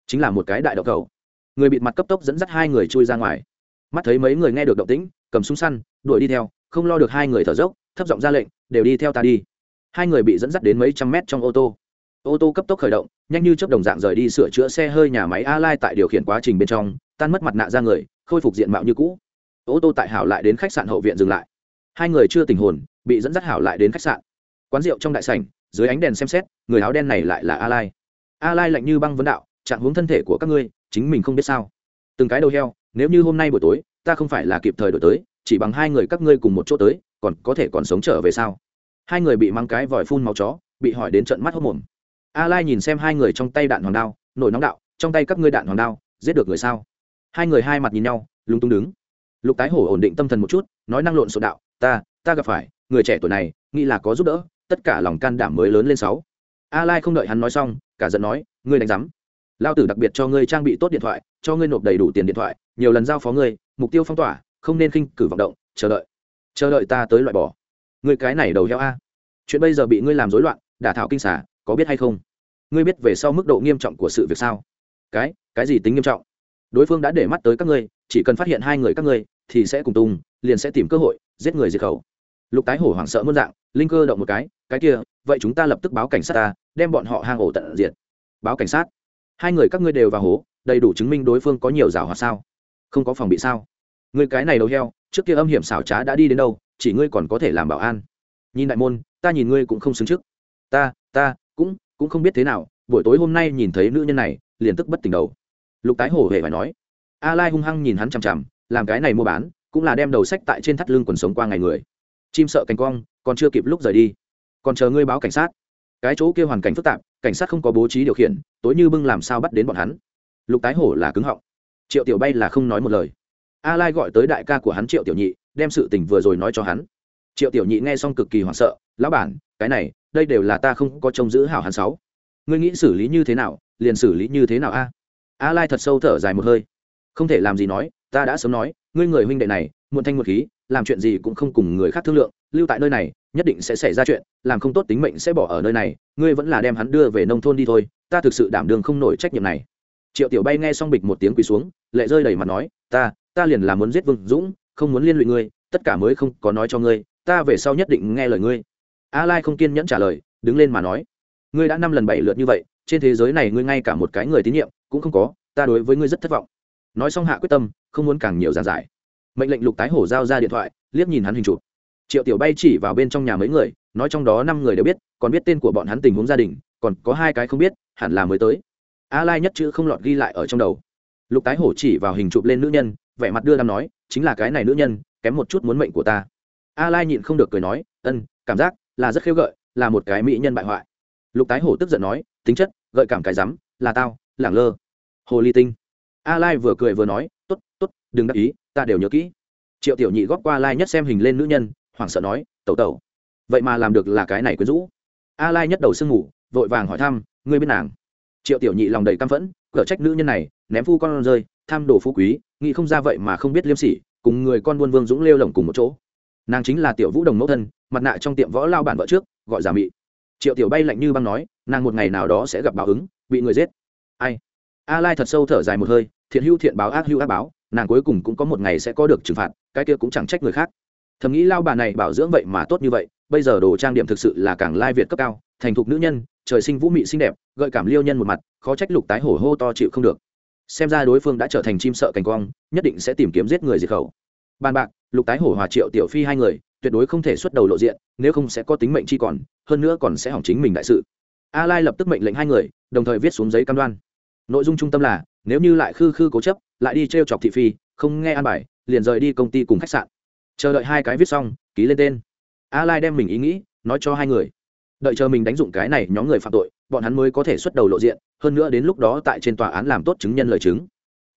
chính là một cái đại động cầu. Người bịt mặt cấp tốc dẫn dắt hai người chui ra ngoài. Mắt thấy mấy người nghe được động tĩnh, cầm súng săn, đuổi đi theo, không lo được hai người thở dốc thấp giọng ra lệnh đều đi theo ta đi. Hai người bị dẫn dắt đến mấy trăm mét trong ô tô. Ô tô cấp tốc khởi động nhanh như chấp đồng dạng rời đi sửa chữa xe hơi nhà máy a lai tại điều khiển quá trình bên trong tan mất mặt nạ ra người khôi phục diện mạo như cũ. Ô tô tại hảo lại đến khách sạn hậu viện dừng lại. Hai người chưa tình hồn bị dẫn dắt hảo lại đến khách sạn. Quán rượu trong đại sảnh dưới ánh đèn xem xét người áo đen này lại là a lai a lai lạnh như băng vấn đạo trạng hướng thân thể của các ngươi chính mình không biết sao. Từng cái đầu heo nếu như hôm nay buổi tối ta không phải là kịp thời đổi tới, chỉ bằng hai người các ngươi cùng một chỗ tới, còn có thể còn sống trở về sao? Hai người bị mang cái vòi phun máu chó, bị hỏi đến trận mắt hốc mồm. A lai nhìn xem hai người trong tay đạn hoàng đao, nổi nóng đạo, trong tay các ngươi đạn hoàng đao, giết được người sao? Hai người hai mặt nhìn nhau, lúng túng đứng. Lục tái hổ ổn định tâm thần một chút, nói năng lộn xộn đạo, ta ta gặp phải, người trẻ tuổi này, nghĩ là có giúp đỡ, tất cả lòng can đảm mới lớn lên sáu. A lai không đợi hắn nói xong, cả giận nói, ngươi đánh giám. Lao tử đặc biệt cho ngươi trang bị tốt điện thoại, cho ngươi nộp đầy đủ tiền điện thoại, nhiều lần giao phó ngươi mục tiêu phong tỏa, không nên khinh cử vọng động, chờ đợi. Chờ đợi ta tới loại bỏ. Người cái này đầu heo a. Chuyện bây giờ bị ngươi làm rối loạn, đả thảo kinh xả có biết hay không? Ngươi biết về sau mức độ nghiêm trọng của sự việc sao? Cái cái gì tính nghiêm trọng? Đối phương đã để mắt tới các ngươi, chỉ cần phát hiện hai người các ngươi, thì sẽ cùng tung liền sẽ tìm cơ hội, giết người diệt khẩu. Lục tái hổ hoảng sợ muôn dạng, linh cơ động một cái cái kia, vậy chúng ta lập tức báo cảnh sát ta, đem bọn họ hang ổ tận diệt. Báo cảnh sát. Hai người các ngươi đều vào hố, đầy đủ chứng minh đối phương có nhiều rào hoạt sao? Không có phòng bị sao? Người cái này đầu heo, trước kia âm hiểm xảo trá đã đi đến đâu, chỉ ngươi còn có thể làm bảo an. Nhìn đại môn, ta nhìn ngươi cũng không xứng trước. Ta ta, cũng cũng không biết thế nào, buổi tối hôm nay nhìn thấy nữ nhân này, liền tức bất tỉnh đầu. Lục tái hổ hề phải nói. A lai hung hăng nhìn hắn chằm chằm, làm cái này mua bán, cũng là đem đầu sách tại trên thắt lưng quần sống qua ngày người. Chim sợ cánh quang, còn chưa kịp lúc rời đi. Còn chờ ngươi báo cảnh sát. Cái chỗ kia hoàn cảnh phức tạp, cảnh sát không có bố trí điều khiển, tối như bưng làm sao bắt đến bọn hắn. Lục tái hổ là cứng họng triệu tiểu bay là không nói một lời. A lai gọi tới đại ca của hắn triệu tiểu nhị, đem sự tình vừa rồi nói cho hắn. Triệu tiểu nhị nghe xong cực kỳ hoảng sợ, lão bản, cái này, đây đều là ta không có trông giữ hảo hắn sáu. Ngươi nghĩ xử lý như thế nào, liền xử lý như thế nào a? A lai thật sâu thở dài một hơi. Không thể làm gì nói, ta đã sớm nói, ngươi người huynh đệ này, muộn thanh một khí, làm chuyện gì cũng không cùng người khác thương lượng, lưu tại nơi này, nhất định sẽ xảy ra chuyện, làm không tốt tính mệnh sẽ bỏ ở nơi này, ngươi vẫn là đem hắn đưa về nông thôn đi thôi, ta thực sự đảm đường không nổi trách nhiệm này triệu tiểu bay nghe xong bịch một tiếng quỳ xuống, lệ rơi đầy mặt nói, ta ta liền là muốn giết vương dũng, không muốn liên lụy ngươi, tất cả mới không có nói cho ngươi, ta về sau nhất định nghe lời ngươi. A lai không kiên nhẫn trả lời, đứng lên mà nói, ngươi đã năm lần bảy lượt như vậy, trên thế giới này ngươi ngay cả một cái người tín nhiệm cũng không có, ta đối với ngươi rất thất vọng. Nói xong hạ quyết tâm, không muốn càng nhiều giàn giải. Mệnh lệnh lục tái hổ giao ra điện thoại, liếc nhìn hắn hình chụp. Triệu tiểu bay chỉ vào bên trong nhà mấy người, nói trong đó năm người đều biết, còn biết tên của bọn hắn tình huống gia đình, còn có hai cái không biết, hẳn là mới tới a lai nhất chữ không lọt ghi lại ở trong đầu. Lục tái hổ chỉ vào hình chụp lên nữ nhân, vẻ mặt đưa đam nói, chính là cái này nữ nhân, kém một chút muốn mệnh của ta. A lai nhịn không được cười nói, ân, cảm giác là rất khiêu gợi, là một cái mỹ nhân bại hoại. Lục tái hổ tức giận nói, tính chất, gợi cảm cái rắm, là tao, lẳng lơ. Hồ ly tinh. A lai vừa cười vừa nói, tốt tốt, đừng đắc ý, ta đều nhớ kỹ. Triệu tiểu nhị góp qua lai nhất xem hình lên nữ nhân, hoảng sợ nói, tẩu tẩu, vậy mà làm được là cái này quyến rũ. A lai nhất đầu sương ngủ, vội vàng hỏi thăm, ngươi biết nàng? Triệu tiểu nhị lòng đầy căm phẫn, cở trách nữ nhân này, ném phu con rơi, tham đồ phú quý, nghĩ không ra vậy mà không biết liêm sỉ, cùng người con buôn vương dũng lêu lồng cùng một chỗ. Nàng chính là tiểu vũ đồng mẫu thân, mặt nạ trong tiệm võ lao bản vợ trước, gọi giả mị. Triệu tiểu bay lạnh như băng nói, nàng một ngày nào đó sẽ gặp báo ứng, bị người giết. Ai? A lai thật sâu thở dài một hơi, thiện hữu thiện báo ác hữu ác báo, nàng cuối cùng cũng có một ngày sẽ có được trừng phạt, cái kia cũng chẳng trách người khác. Thầm nghĩ lao bà này bảo dưỡng vậy mà tốt như vậy, bây giờ đồ trang điểm thực sự là càng lai việt cấp cao, thành thục nữ nhân trời sinh vũ mị xinh đẹp, gợi cảm liêu nhân một mặt, khó trách lục tái hổ hô to chịu không được. Xem ra đối phương đã trở thành chim sợ cành quang, nhất định sẽ tìm kiếm giết người diệt khẩu. Bàn bạc, lục tái hổ hòa triệu tiểu phi hai người, tuyệt đối không thể xuất đầu lộ diện, nếu không sẽ có tính mệnh chi còn, hơn nữa còn sẽ hỏng chính mình đại sự. A lai lập tức mệnh lệnh hai người, đồng thời viết xuống giấy cam đoan. Nội dung trung tâm là, nếu như lại khư khư cố chấp, lại đi trêu chọc thị phi, không nghe an bài, liền rời đi công ty cùng khách sạn. Chờ đợi hai cái viết xong, ký lên tên. A lai đem mình ý nghĩ, nói cho hai người đợi chờ mình đánh dụng cái này nhóm người phạm tội, bọn hắn mới có thể xuất đầu lộ diện, hơn nữa đến lúc đó tại trên tòa án làm tốt chứng nhân lời chứng.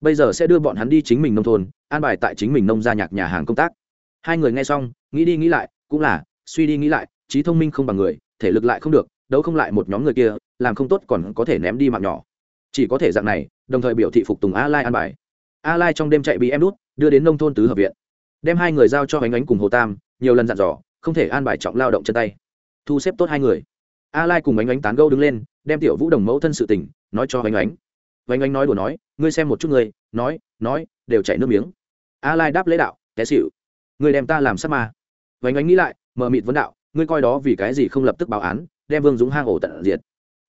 Bây giờ sẽ đưa bọn hắn đi chính mình nông thôn, an bài tại chính mình nông gia nhạc nhà hàng công tác. Hai người nghe xong, nghĩ đi nghĩ lại, cũng là, suy đi nghĩ lại, trí thông minh không bằng người, thể lực lại không được, đấu không lại một nhóm người kia, làm không tốt còn có thể ném đi mạng nhỏ. Chỉ có thể dạng này, đồng thời biểu thị phục tùng a lai an bài. A lai trong đêm chạy bị em đút, đưa đến nông thôn tứ hợp viện. Đem hai người giao cho ánh ánh cùng hồ tam, nhiều lần dặn dò, không thể an bài trọng lao động chân tay thu xếp tốt hai người. A lai cùng ánh ánh tán gâu đứng lên, đem tiểu vũ đồng mẫu thân sự tình nói cho ánh ánh. Ánh ánh nói đùa nói, ngươi xem một chút người nói nói, đều chảy nước miếng. A lai đáp lễ đạo, té xịu ngươi đem ta làm sắc ma. Ánh ánh nghĩ lại mờ mịt vấn đạo, ngươi coi đó vì cái gì không lập tức báo án, đem vương dũng hang ổ tận diệt?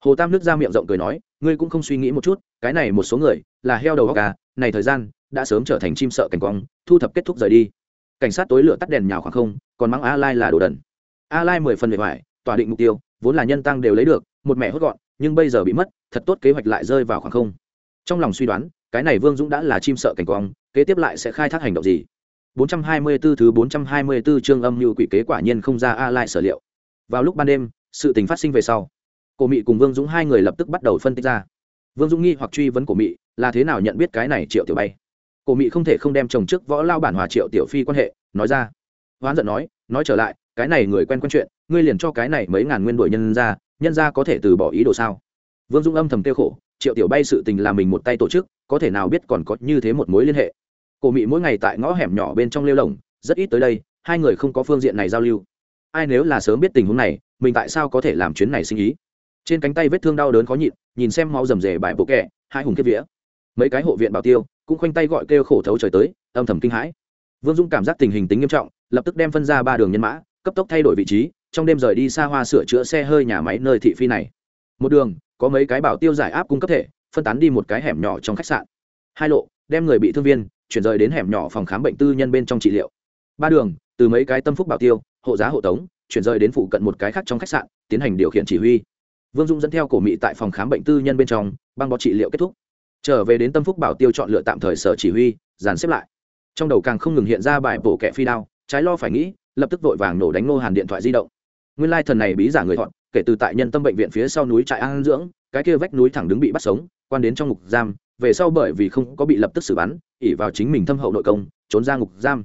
Hồ tam nước ra miệng rộng cười nói, ngươi cũng không suy nghĩ một chút, cái này một số người là heo đầu góc à này thời gian đã sớm trở thành chim sợ cảnh quang, thu thập kết thúc rời đi. Cảnh sát tối lửa tắt đèn nhào khoảng không, còn mắng a lai là đồ đần a lai mười phần bề ngoài tỏa định mục tiêu, vốn là nhân tăng đều lấy được, một mẹ hốt gọn, nhưng bây giờ bị mất, thật tốt kế hoạch lại rơi vào khoảng không. Trong lòng suy đoán, cái này vương dũng đã là chim sợ cảnh quang, kế tiếp lại sẽ khai thác hành động gì? 424 thứ 424 chương âm như quỷ kế quả nhiên không ra a lai sở liệu. Vào lúc ban đêm, sự tình phát sinh về sau, cổ mị cùng vương dũng hai người lập tức bắt đầu phân tích ra. Vương dũng nghi hoặc truy vấn cổ mị, là thế nào nhận biết cái này triệu tiểu bay? Cổ mị không thể không đem chồng trước võ lao bản hòa triệu tiểu phi quan hệ, nói ra. Hoán giận nói nói trở lại cái này người quen quen chuyện, ngươi liền cho cái này mấy ngàn nguyên đội nhân ra nhân ra có thể từ bỏ ý đồ sao? Vương Dung âm thầm tiêu khổ, triệu tiểu bay sự tình là mình một tay tổ chức, có thể nào biết còn có như thế một mối liên hệ? Cổ mị mỗi ngày tại ngõ hẻm nhỏ bên trong lêu lồng, rất ít tới đây, hai người không có phương diện này giao lưu. Ai nếu là sớm biết tình huống này, mình tại sao có thể làm chuyến này sinh ý? Trên cánh tay vết thương đau đớn khó nhịn, nhìn xem máu rầm rề bài bộ kẹ, hai hùng kiếp vía. Mấy cái hộ viện bảo tiêu, cũng khoanh tay gọi kêu khổ thấu trời tới, âm thầm kinh hãi. Vương dung cảm giác tình hình tính nghiêm trọng, lập tức đem phân ra ba đường nhân mã cấp tốc thay đổi vị trí, trong đêm rời đi xa hoa sửa chữa xe hơi nhà máy nơi thị phi này. Một đường, có mấy cái bảo tiêu giải áp cung cấp thể, phân tán đi một cái hẻm nhỏ trong khách sạn. Hai lộ, đem người bị thương viên, chuyển rời đến hẻm nhỏ phòng khám bệnh tư nhân bên trong trị liệu. Ba đường, từ mấy cái tâm phúc bảo tiêu, hộ giá hộ tống, chuyển rời đến phụ cận một cái khác trong khách sạn, tiến hành điều khiển chỉ huy. Vương dung dẫn theo cổ mị tại phòng khám bệnh tư nhân bên trong, băng bó trị liệu kết thúc. Trở về đến tâm phúc bảo tiêu chọn lựa tạm thời sở chỉ huy, dàn xếp lại. Trong đầu càng không ngừng hiện ra bài bổ kẹ phi đao, trái lo phải nghĩ lập tức vội vàng nổ đánh nô hàn điện thoại di động. Nguyên lai thần này bí giả người thọn kể từ tại nhân tâm bệnh viện phía sau núi trại an dưỡng, cái kia vách núi thẳng đứng bị bắt sống, quan đến trong ngục giam, về sau bởi vì không có bị lập tức xử bắn ỉ vào chính mình thâm hậu nội công, trốn ra ngục giam.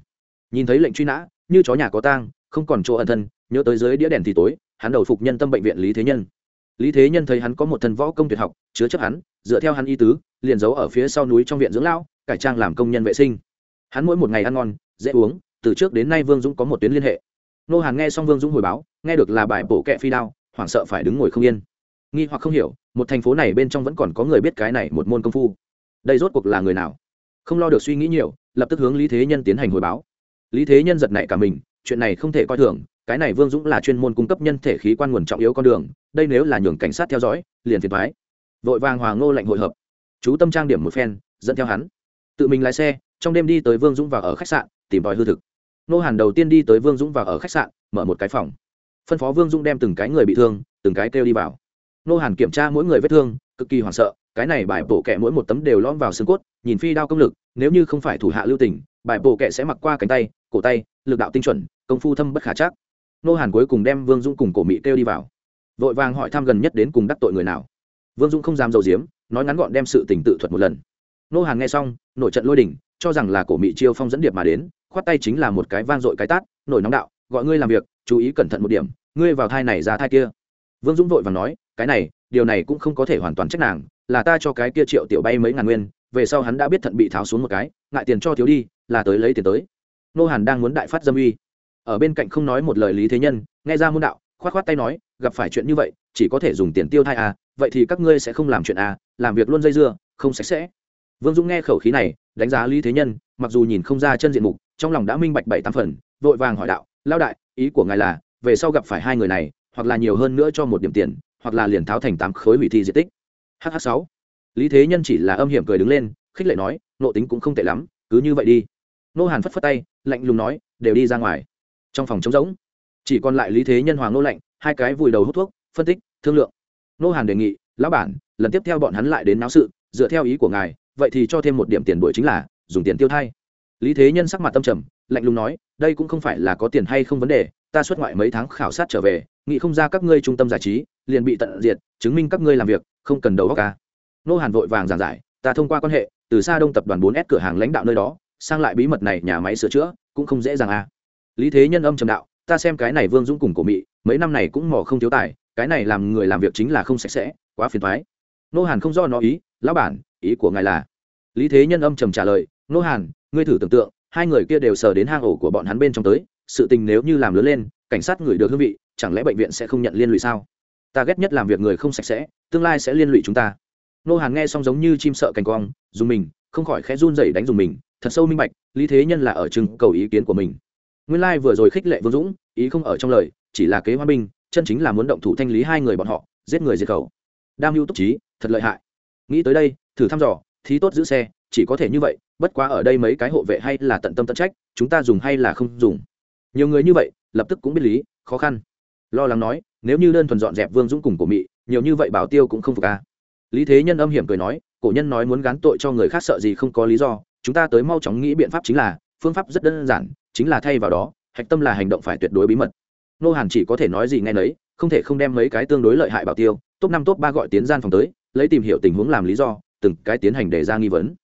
Nhìn thấy lệnh truy nã, như chó nhà có tang, không còn chỗ ẩn thân, nhớ tới dưới đĩa đèn thì tối, hắn đầu phục nhân tâm bệnh viện lý thế nhân. Lý thế nhân thấy hắn có một thần võ công tuyệt học, chứa chấp hắn, dựa theo hắn y tứ, liền giấu ở phía sau núi trong viện dưỡng lão, cải trang làm công nhân vệ sinh. Hắn mỗi một ngày ăn ngon, dễ uống từ trước đến nay vương dũng có một tuyến liên hệ. Nô hàn nghe xong vương dũng hồi báo, nghe được là bài bổ kẹ phi đao, hoảng sợ phải đứng ngồi không yên. Nghi hoặc không hiểu, một thành phố này bên trong vẫn còn có người biết cái này một môn công phu. Đây rốt cuộc là người nào? Không lo được suy nghĩ nhiều, lập tức hướng lý thế nhân tiến hành hồi báo. Lý thế nhân giật nảy cả mình, chuyện này không thể coi thường, cái này vương dũng là chuyên môn cung cấp nhân thể khí quan nguồn trọng yếu con đường, đây nếu là nhường cảnh sát theo dõi, liền phiền thoái vội vàng hòa ngô lạnh hội hợp. Chú tâm trang điểm một phen, dẫn theo hắn. Tự mình lái xe, trong đêm đi tới vương dũng vào ở khách sạn, tìm tòi hư thực nô hàn đầu tiên đi tới vương dũng vào ở khách sạn mở một cái phòng. Phân phó vương dũng đem từng cái người bị thương từng cái kêu đi vào. Nô hàn kiểm tra mỗi người vết thương cực kỳ hoảng sợ cái này bài bổ kẹ mỗi một tấm đều lõm vào xương cốt nhìn phi đao công lực nếu như không phải thủ hạ lưu tình bài bổ kẹ sẽ mặc qua cánh tay cổ tay lực đạo tinh chuẩn công phu thâm bất khả chắc. Nô hàn cuối cùng đem vương dũng cùng cổ mỹ kêu đi vào. Vội vàng hỏi thăm gần nhất đến cùng đắc tội người nào. Vương dũng không dám dầu diếm nói ngắn gọn đem sự tình tự thuật một lần. Nô hàn nghe xong nổi trận lôi đình, cho rằng là cổ mỹ chiêu phong dẫn điệp mà đến khoát tay chính là một cái vang dội cái tát, nổi nóng đạo, gọi ngươi làm việc, chú ý cẩn thận một điểm, ngươi vào thai này ra thai kia. Vương dũng vội và nói, cái này, điều này cũng không có thể hoàn toàn trách nàng, là ta cho cái kia triệu tiểu bay mấy ngàn nguyên, về sau hắn đã biết thận bị tháo xuống một cái, ngại tiền cho thiếu đi, là tới lấy tiền tới. Nô hàn đang muốn đại phát dâm uy. Ở bên cạnh không nói một lời lý thế nhân, nghe ra môn đạo, khoát khoát tay nói, gặp phải chuyện như vậy, chỉ có thể dùng tiền tiêu thai à vậy thì các ngươi sẽ không làm chuyện à làm việc luôn dây dưa, không sạch sẽ. Vương dũng nghe khẩu khí này, đánh giá lý thế nhân, mặc dù nhìn không ra chân diện mục trong lòng đã minh bạch bảy tám phần, vội vàng hỏi đạo lao đại, ý của ngài là, về sau gặp phải hai người này, hoặc là nhiều hơn nữa cho một điểm tiền, hoặc là liền tháo thành tám khối hủy thi diện tích. Hh sáu. Lý thế nhân chỉ là âm hiểm cười đứng lên, khích lệ nói, nộ tính cũng không tệ lắm, cứ như vậy đi. Nô hàn phất phất tay, lạnh lùng nói, đều đi ra ngoài. Trong phòng trống rỗng, chỉ còn lại lý thế nhân hoàng nô lạnh, hai cái vùi đầu hút thuốc, phân tích, thương lượng. Nô hàn đề nghị, lão bản, lần tiếp theo bọn hắn lại đến náo sự, dựa theo ý của ngài, vậy thì cho thêm một điểm tiền đuổi chính là, dùng tiền tiêu thay lý thế nhân sắc mặt tâm trầm, lạnh lùng nói, đây cũng không phải là có tiền hay không vấn đề, ta xuất ngoại mấy tháng khảo sát trở về, nghĩ không ra các ngươi trung tâm giải trí, liền bị tận diệt, chứng minh các ngươi làm việc, không cần đầu óc ca nô hàn vội vàng giảng giải, ta thông qua quan hệ, từ xa đông tập đoàn Bốn s cửa hàng lãnh đạo nơi đó, sang lại bí mật này nhà máy sửa chữa, cũng không dễ dàng à. Lý thế nhân âm trầm đạo, ta xem cái này vương dũng cùng cổ mị, mấy năm này cũng mò không thiếu tài, cái này làm người làm việc chính là không sạch sẽ, quá phiền thoái nô hàn không do nó ý, lão bản, ý của ngài là lý thế nhân âm trầm trả lời, nô hàn ngươi thử tưởng tượng, hai người kia đều sờ đến hang ổ của bọn hắn bên trong tới, sự tình nếu như làm lớn lên, cảnh sát ngửi được hương vị, chẳng lẽ bệnh viện sẽ không nhận liên lụy sao? Ta ghét nhất làm việc người không sạch sẽ, tương lai sẽ liên lụy chúng ta. Nô hàng nghe xong giống như chim sợ cành cong, dùng mình, không khỏi khẽ run rẩy đánh dùng mình, thật sâu minh bạch, lý thế nhân là ở chừng cầu ý kiến của mình. Nguyên lai vừa rồi khích lệ vương dũng, ý không ở trong lời, chỉ là kế hoa binh, chân chính là muốn động thủ thanh lý hai người bọn họ, giết người diệt khẩu. Đam mưu túc trí, thật lợi hại. Nghĩ tới đây, thử thăm dò, thí tốt giữ xe chỉ có thể như vậy, bất quá ở đây mấy cái hộ vệ hay là tận tâm tận trách, chúng ta dùng hay là không dùng. Nhiều người như vậy, lập tức cũng biết lý, khó khăn. Lo lắng nói, nếu như đơn thuần dọn dẹp vương dũng cùng của mị, nhiều như vậy bảo tiêu cũng không phục ca lý thế nhân âm hiểm cười nói, cổ nhân nói muốn gán tội cho người khác sợ gì không có lý do, chúng ta tới mau chóng nghĩ biện pháp chính là, phương pháp rất đơn giản, chính là thay vào đó, hạch tâm là hành động phải tuyệt đối bí mật. Nô hàn chỉ có thể nói gì ngay nấy, không thể không đem mấy cái tương đối lợi hại bảo tiêu, top năm, top ba gọi tiến gian phòng tới, lấy tìm hiểu tình huống làm lý do, từng cái tiến hành đề ra nghi vấn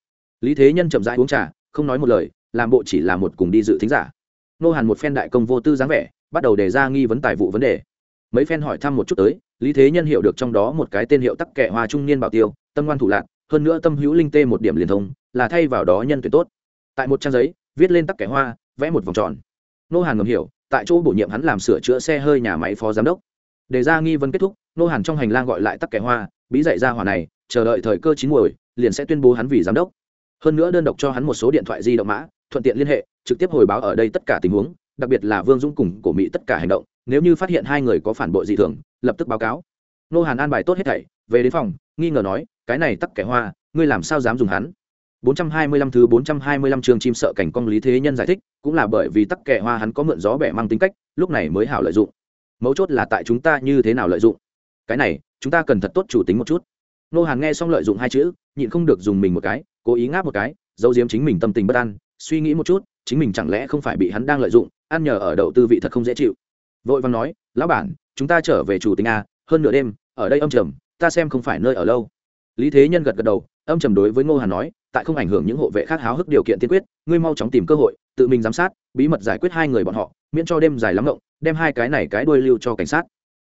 lý thế nhân chậm rãi uống trà, không nói một lời, làm bộ chỉ là một cùng đi dự thính giả. Nô hàn một phen đại công vô tư dáng vẻ, bắt đầu đề ra nghi vấn tài vụ vấn đề. Mấy phen hỏi thăm một chút tới, lý thế nhân hiểu được trong đó một cái tên hiệu tắc kẻ hoa trung niên bảo tiêu, tâm ngoan thủ lạc hơn nữa tâm hữu linh tê một điểm liền thông, là thay vào đó nhân tuyệt tốt. Tại một trang giấy, viết lên tắc kẻ hoa, vẽ một vòng tròn. Nô hàn ngầm hiểu, tại chỗ bổ nhiệm hắn làm sửa chữa xe hơi nhà máy phó giám đốc. Đề ra nghi vấn kết thúc, nô hàn trong hành lang gọi lại tắc kẻ hoa, bí dạy ra hỏa này, chờ đợi thời cơ chín muồi, liền sẽ tuyên bố hắn vì giám đốc hơn nữa đơn độc cho hắn một số điện thoại di động mã thuận tiện liên hệ trực tiếp hồi báo ở đây tất cả tình huống đặc biệt là vương dũng cùng cổ mỹ tất cả hành động nếu như phát hiện hai người có phản bội dị thường lập tức báo cáo nô hàn an bài tốt hết thảy về đến phòng nghi ngờ nói cái này tắc kẻ hoa ngươi làm sao dám dùng hắn 425 thứ 425 chương chim sợ cảnh công lý thế nhân giải thích, cũng là bởi vì tắc kẻ hoa hắn có mượn gió bẻ mang tính cách, lúc này mới hảo lợi dụng. Mấu chốt là tại chúng ta như thế nào lợi dụng. Cái này, chúng ta cần thật tốt chủ tính một chút. Nô Hàn nghe xong lợi dụng hai chữ, nhịn không được dùng mình một cái, cố ý ngáp một cái, giấu giếm chính mình tâm tình bất an, suy nghĩ một chút, chính mình chẳng lẽ không phải bị hắn đang lợi dụng, ăn nhờ ở đậu tư vị thật không dễ chịu. Vội vàng nói, lão bản, chúng ta trở về chủ tính a, hơn nửa đêm, ở đây âm trầm, ta xem không phải nơi ở lâu. Lý Thế Nhân gật gật đầu, âm trầm đối với Ngô Hàn nói, tại không ảnh hưởng những hộ vệ khác háo hức điều kiện tiên quyết ngươi mau chóng tìm cơ hội tự mình giám sát bí mật giải quyết hai người bọn họ miễn cho đêm dài lắm ngộng đem hai cái này cái đuôi lưu cho cảnh sát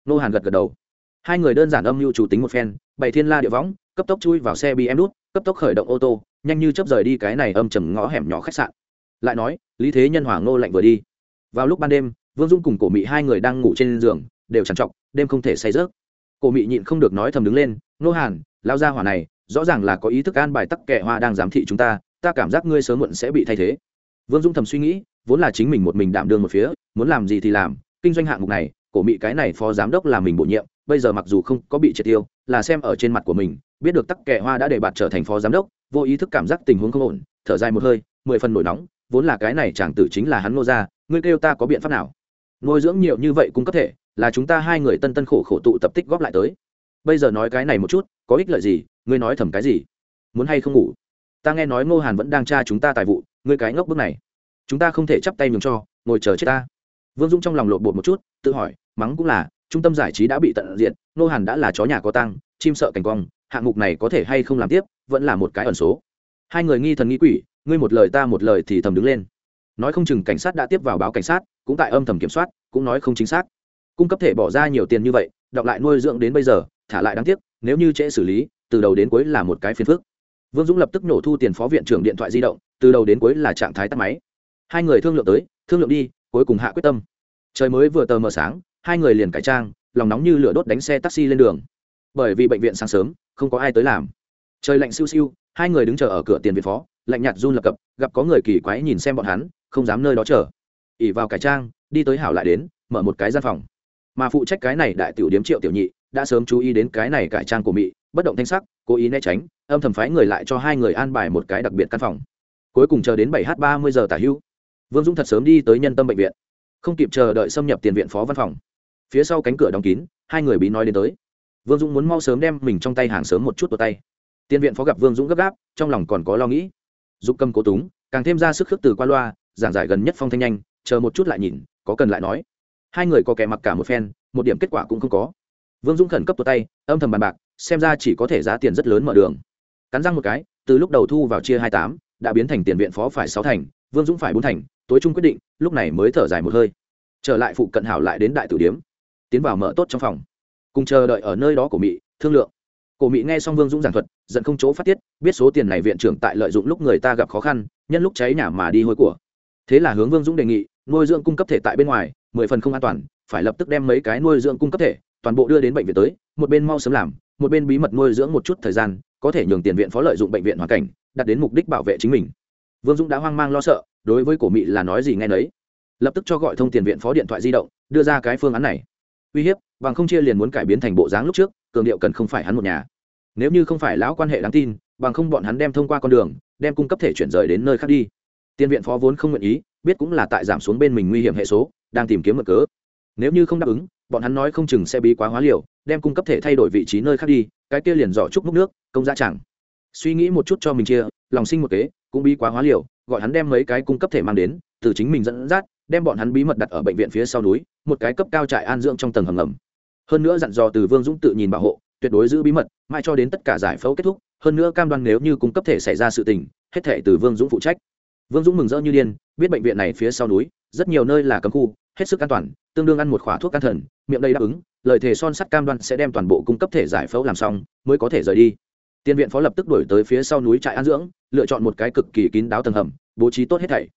nô hàn gật gật đầu hai người đơn giản âm mưu chủ tính một phen, bày thiên la địa võng, cấp tốc chui vào xe bm đút, cấp tốc khởi động ô tô, nhanh như chấp rời đi cái này âm trầm ngõ hẻm nhỏ khách sạn. Lại nói, lý thế nhân hoàng ngô lạnh vừa đi. Vào lúc ban đêm, vương dung cùng cổ mị hai người đang ngủ trên giường, đều trằn trọc, đêm không thể say rớt cổ mị nhịn không được nói thầm đứng lên nô hàn, lao ra hỏa này, rõ ràng là có ý thức an bài tắc kẻ hoa đang giám thị chúng ta ta cảm giác ngươi sớm muộn sẽ bị thay thế. Vương dung thầm suy nghĩ, vốn là chính mình một mình đảm đương một phía, muốn làm gì thì làm, kinh doanh hạng mục này, cổ mị cái này phó giám đốc là mình bổ nhiệm bây giờ mặc dù không có bị triệt tiêu, là xem ở trên mặt của mình, biết được tắc kẻ hoa đã để bạt trở thành phó giám đốc, vô ý thức cảm giác tình huống không ổn, thở dài một hơi, mười phần nổi nóng, vốn là cái này chàng tử chính là hắn nô ra, ngươi kêu ta có biện pháp nào? Nuôi dưỡng nhiều như vậy cũng có thể, là chúng ta hai người tân tân khổ khổ tụ tập tích góp lại tới. Bây giờ nói cái này một chút, có ích lợi gì, ngươi nói thầm cái gì? Muốn hay không ngủ? Ta nghe nói ngô hàn vẫn đang tra chúng ta tài vụ, ngươi cái ngốc bước này. Chúng ta không thể chắp tay nhường cho, ngồi chờ chết ta. Vương dung trong lòng lộn bột một chút, tự hỏi, mắng cũng là trung tâm giải trí đã bị tận diện Nô hàn đã là chó nhà có tăng chim sợ cảnh quang, hạng mục này có thể hay không làm tiếp, vẫn là một cái ẩn số. Hai người nghi thần nghi quỷ, ngươi một lời ta một lời thì thầm đứng lên. Nói không chừng cảnh sát đã tiếp vào báo cảnh sát, cũng tại âm thầm kiểm soát, cũng nói không chính xác. Cung cấp thể bỏ ra nhiều tiền như vậy, đọc lại nuôi dưỡng đến bây giờ, thả lại đáng tiếc, nếu như trễ xử lý, từ đầu đến cuối là một cái phiền phức. Vương dũng lập tức nổ thu tiền phó viện trưởng điện thoại di động, từ đầu đến cuối là trạng thái tắt máy. Hai người thương lượng tới, thương lượng đi, cuối cùng hạ quyết tâm. Trời mới vừa tờ mờ sáng hai người liền cải trang, lòng nóng như lửa đốt đánh xe taxi lên đường. Bởi vì bệnh viện sáng sớm, không có ai tới làm. Trời lạnh siêu siêu, hai người đứng chờ ở cửa tiền viện phó, lạnh nhạt run lập cập, gặp có người kỳ quái nhìn xem bọn hắn, không dám nơi đó chờ. Ỉ vào cải trang, đi tới hảo lại đến, mở một cái gian phòng. Mà phụ trách cái này đại tiểu điếm triệu tiểu nhị, đã sớm chú ý đến cái này cải trang của mị, bất động thanh sắc, cố ý né tránh, âm thầm phái người lại cho hai người an bài một cái đặc biệt căn phòng. Cuối cùng chờ đến bảy h ba mươi giờ tả hữu vương dũng thật sớm đi tới nhân tâm bệnh viện. Không kịp chờ đợi xâm nhập tiền viện phó văn phòng phía sau cánh cửa đóng kín, hai người bị nói đến tới. Vương dũng muốn mau sớm đem mình trong tay hàng sớm một chút vào tay. Tiên viện phó gặp vương dũng gấp gáp, trong lòng còn có lo nghĩ. Giúp cầm cố túng, càng thêm ra sức khước từ qua loa, giảng giải gần nhất phong thanh nhanh, chờ một chút lại nhìn, có cần lại nói. Hai người có kẻ mặc cả một phen, một điểm kết quả cũng không có. Vương dũng khẩn cấp tụt tay, âm thầm bàn bạc, xem ra chỉ có thể giá tiền rất lớn mở đường. Cắn răng một cái, từ lúc đầu thu vào chia hai tám, đã biến thành tiền viện phó phải sáu thành, vương dũng phải bốn thành, tối trung quyết định, lúc này mới thở dài một hơi. Trở lại phụ cận hảo lại đến đại tử điếm tiến vào mở tốt trong phòng. Cùng chờ đợi ở nơi đó của mỹ thương lượng. Cổ mỹ nghe xong vương dũng giảng thuật, giận không chỗ phát tiết, biết số tiền này viện trưởng tại lợi dụng lúc người ta gặp khó khăn, nhân lúc cháy nhà mà đi hôi của. Thế là hướng vương dũng đề nghị, nuôi dưỡng cung cấp thể tại bên ngoài, mười phần không an toàn, phải lập tức đem mấy cái nuôi dưỡng cung cấp thể, toàn bộ đưa đến bệnh viện tới, một bên mau sớm làm, một bên bí mật nuôi dưỡng một chút thời gian, có thể nhường tiền viện phó lợi dụng bệnh viện hoàn cảnh đạt đến mục đích bảo vệ chính mình. Vương dũng đã hoang mang lo sợ, đối với cổ mỹ là nói gì nghe nấy. Lập tức cho gọi thông tiền viện phó điện thoại di động, đưa ra cái phương án này uy hiếp, bằng không chia liền muốn cải biến thành bộ dáng lúc trước, cường điệu cần không phải hắn một nhà. Nếu như không phải lão quan hệ đáng tin, bằng không bọn hắn đem thông qua con đường, đem cung cấp thể chuyển rời đến nơi khác đi. Tiên viện phó vốn không nguyện ý, biết cũng là tại giảm xuống bên mình nguy hiểm hệ số, đang tìm kiếm mực cớ. Nếu như không đáp ứng, bọn hắn nói không chừng sẽ bí quá hóa liều, đem cung cấp thể thay đổi vị trí nơi khác đi, cái kia liền dọ chúc múc nước, công gia chẳng. Suy nghĩ một chút cho mình chia, lòng sinh một kế, cũng bí quá hóa liều, gọi hắn đem mấy cái cung cấp thể mang đến, từ chính mình dẫn dắt đem bọn hắn bí mật đặt ở bệnh viện phía sau núi, một cái cấp cao trại an dưỡng trong tầng hầm ngầm. Hơn nữa dặn dò từ vương dũng tự nhìn bảo hộ, tuyệt đối giữ bí mật mai cho đến tất cả giải phẫu kết thúc, hơn nữa cam đoan nếu như cung cấp thể xảy ra sự tình, hết thể từ vương dũng phụ trách. Vương dũng mừng rỡ như điên, biết bệnh viện này phía sau núi, rất nhiều nơi là cấm khu, hết sức an toàn, tương đương ăn một khóa thuốc can thần, miệng đây đáp ứng, lời thề son sắt cam đoan sẽ đem toàn bộ cung cấp thể giải phẫu làm xong, mới có thể rời đi. Tiên viện phó lập tức đổi tới phía sau núi trại an dưỡng, lựa chọn một cái cực kỳ kín đáo tầng hầm, bố trí tốt hết thảy.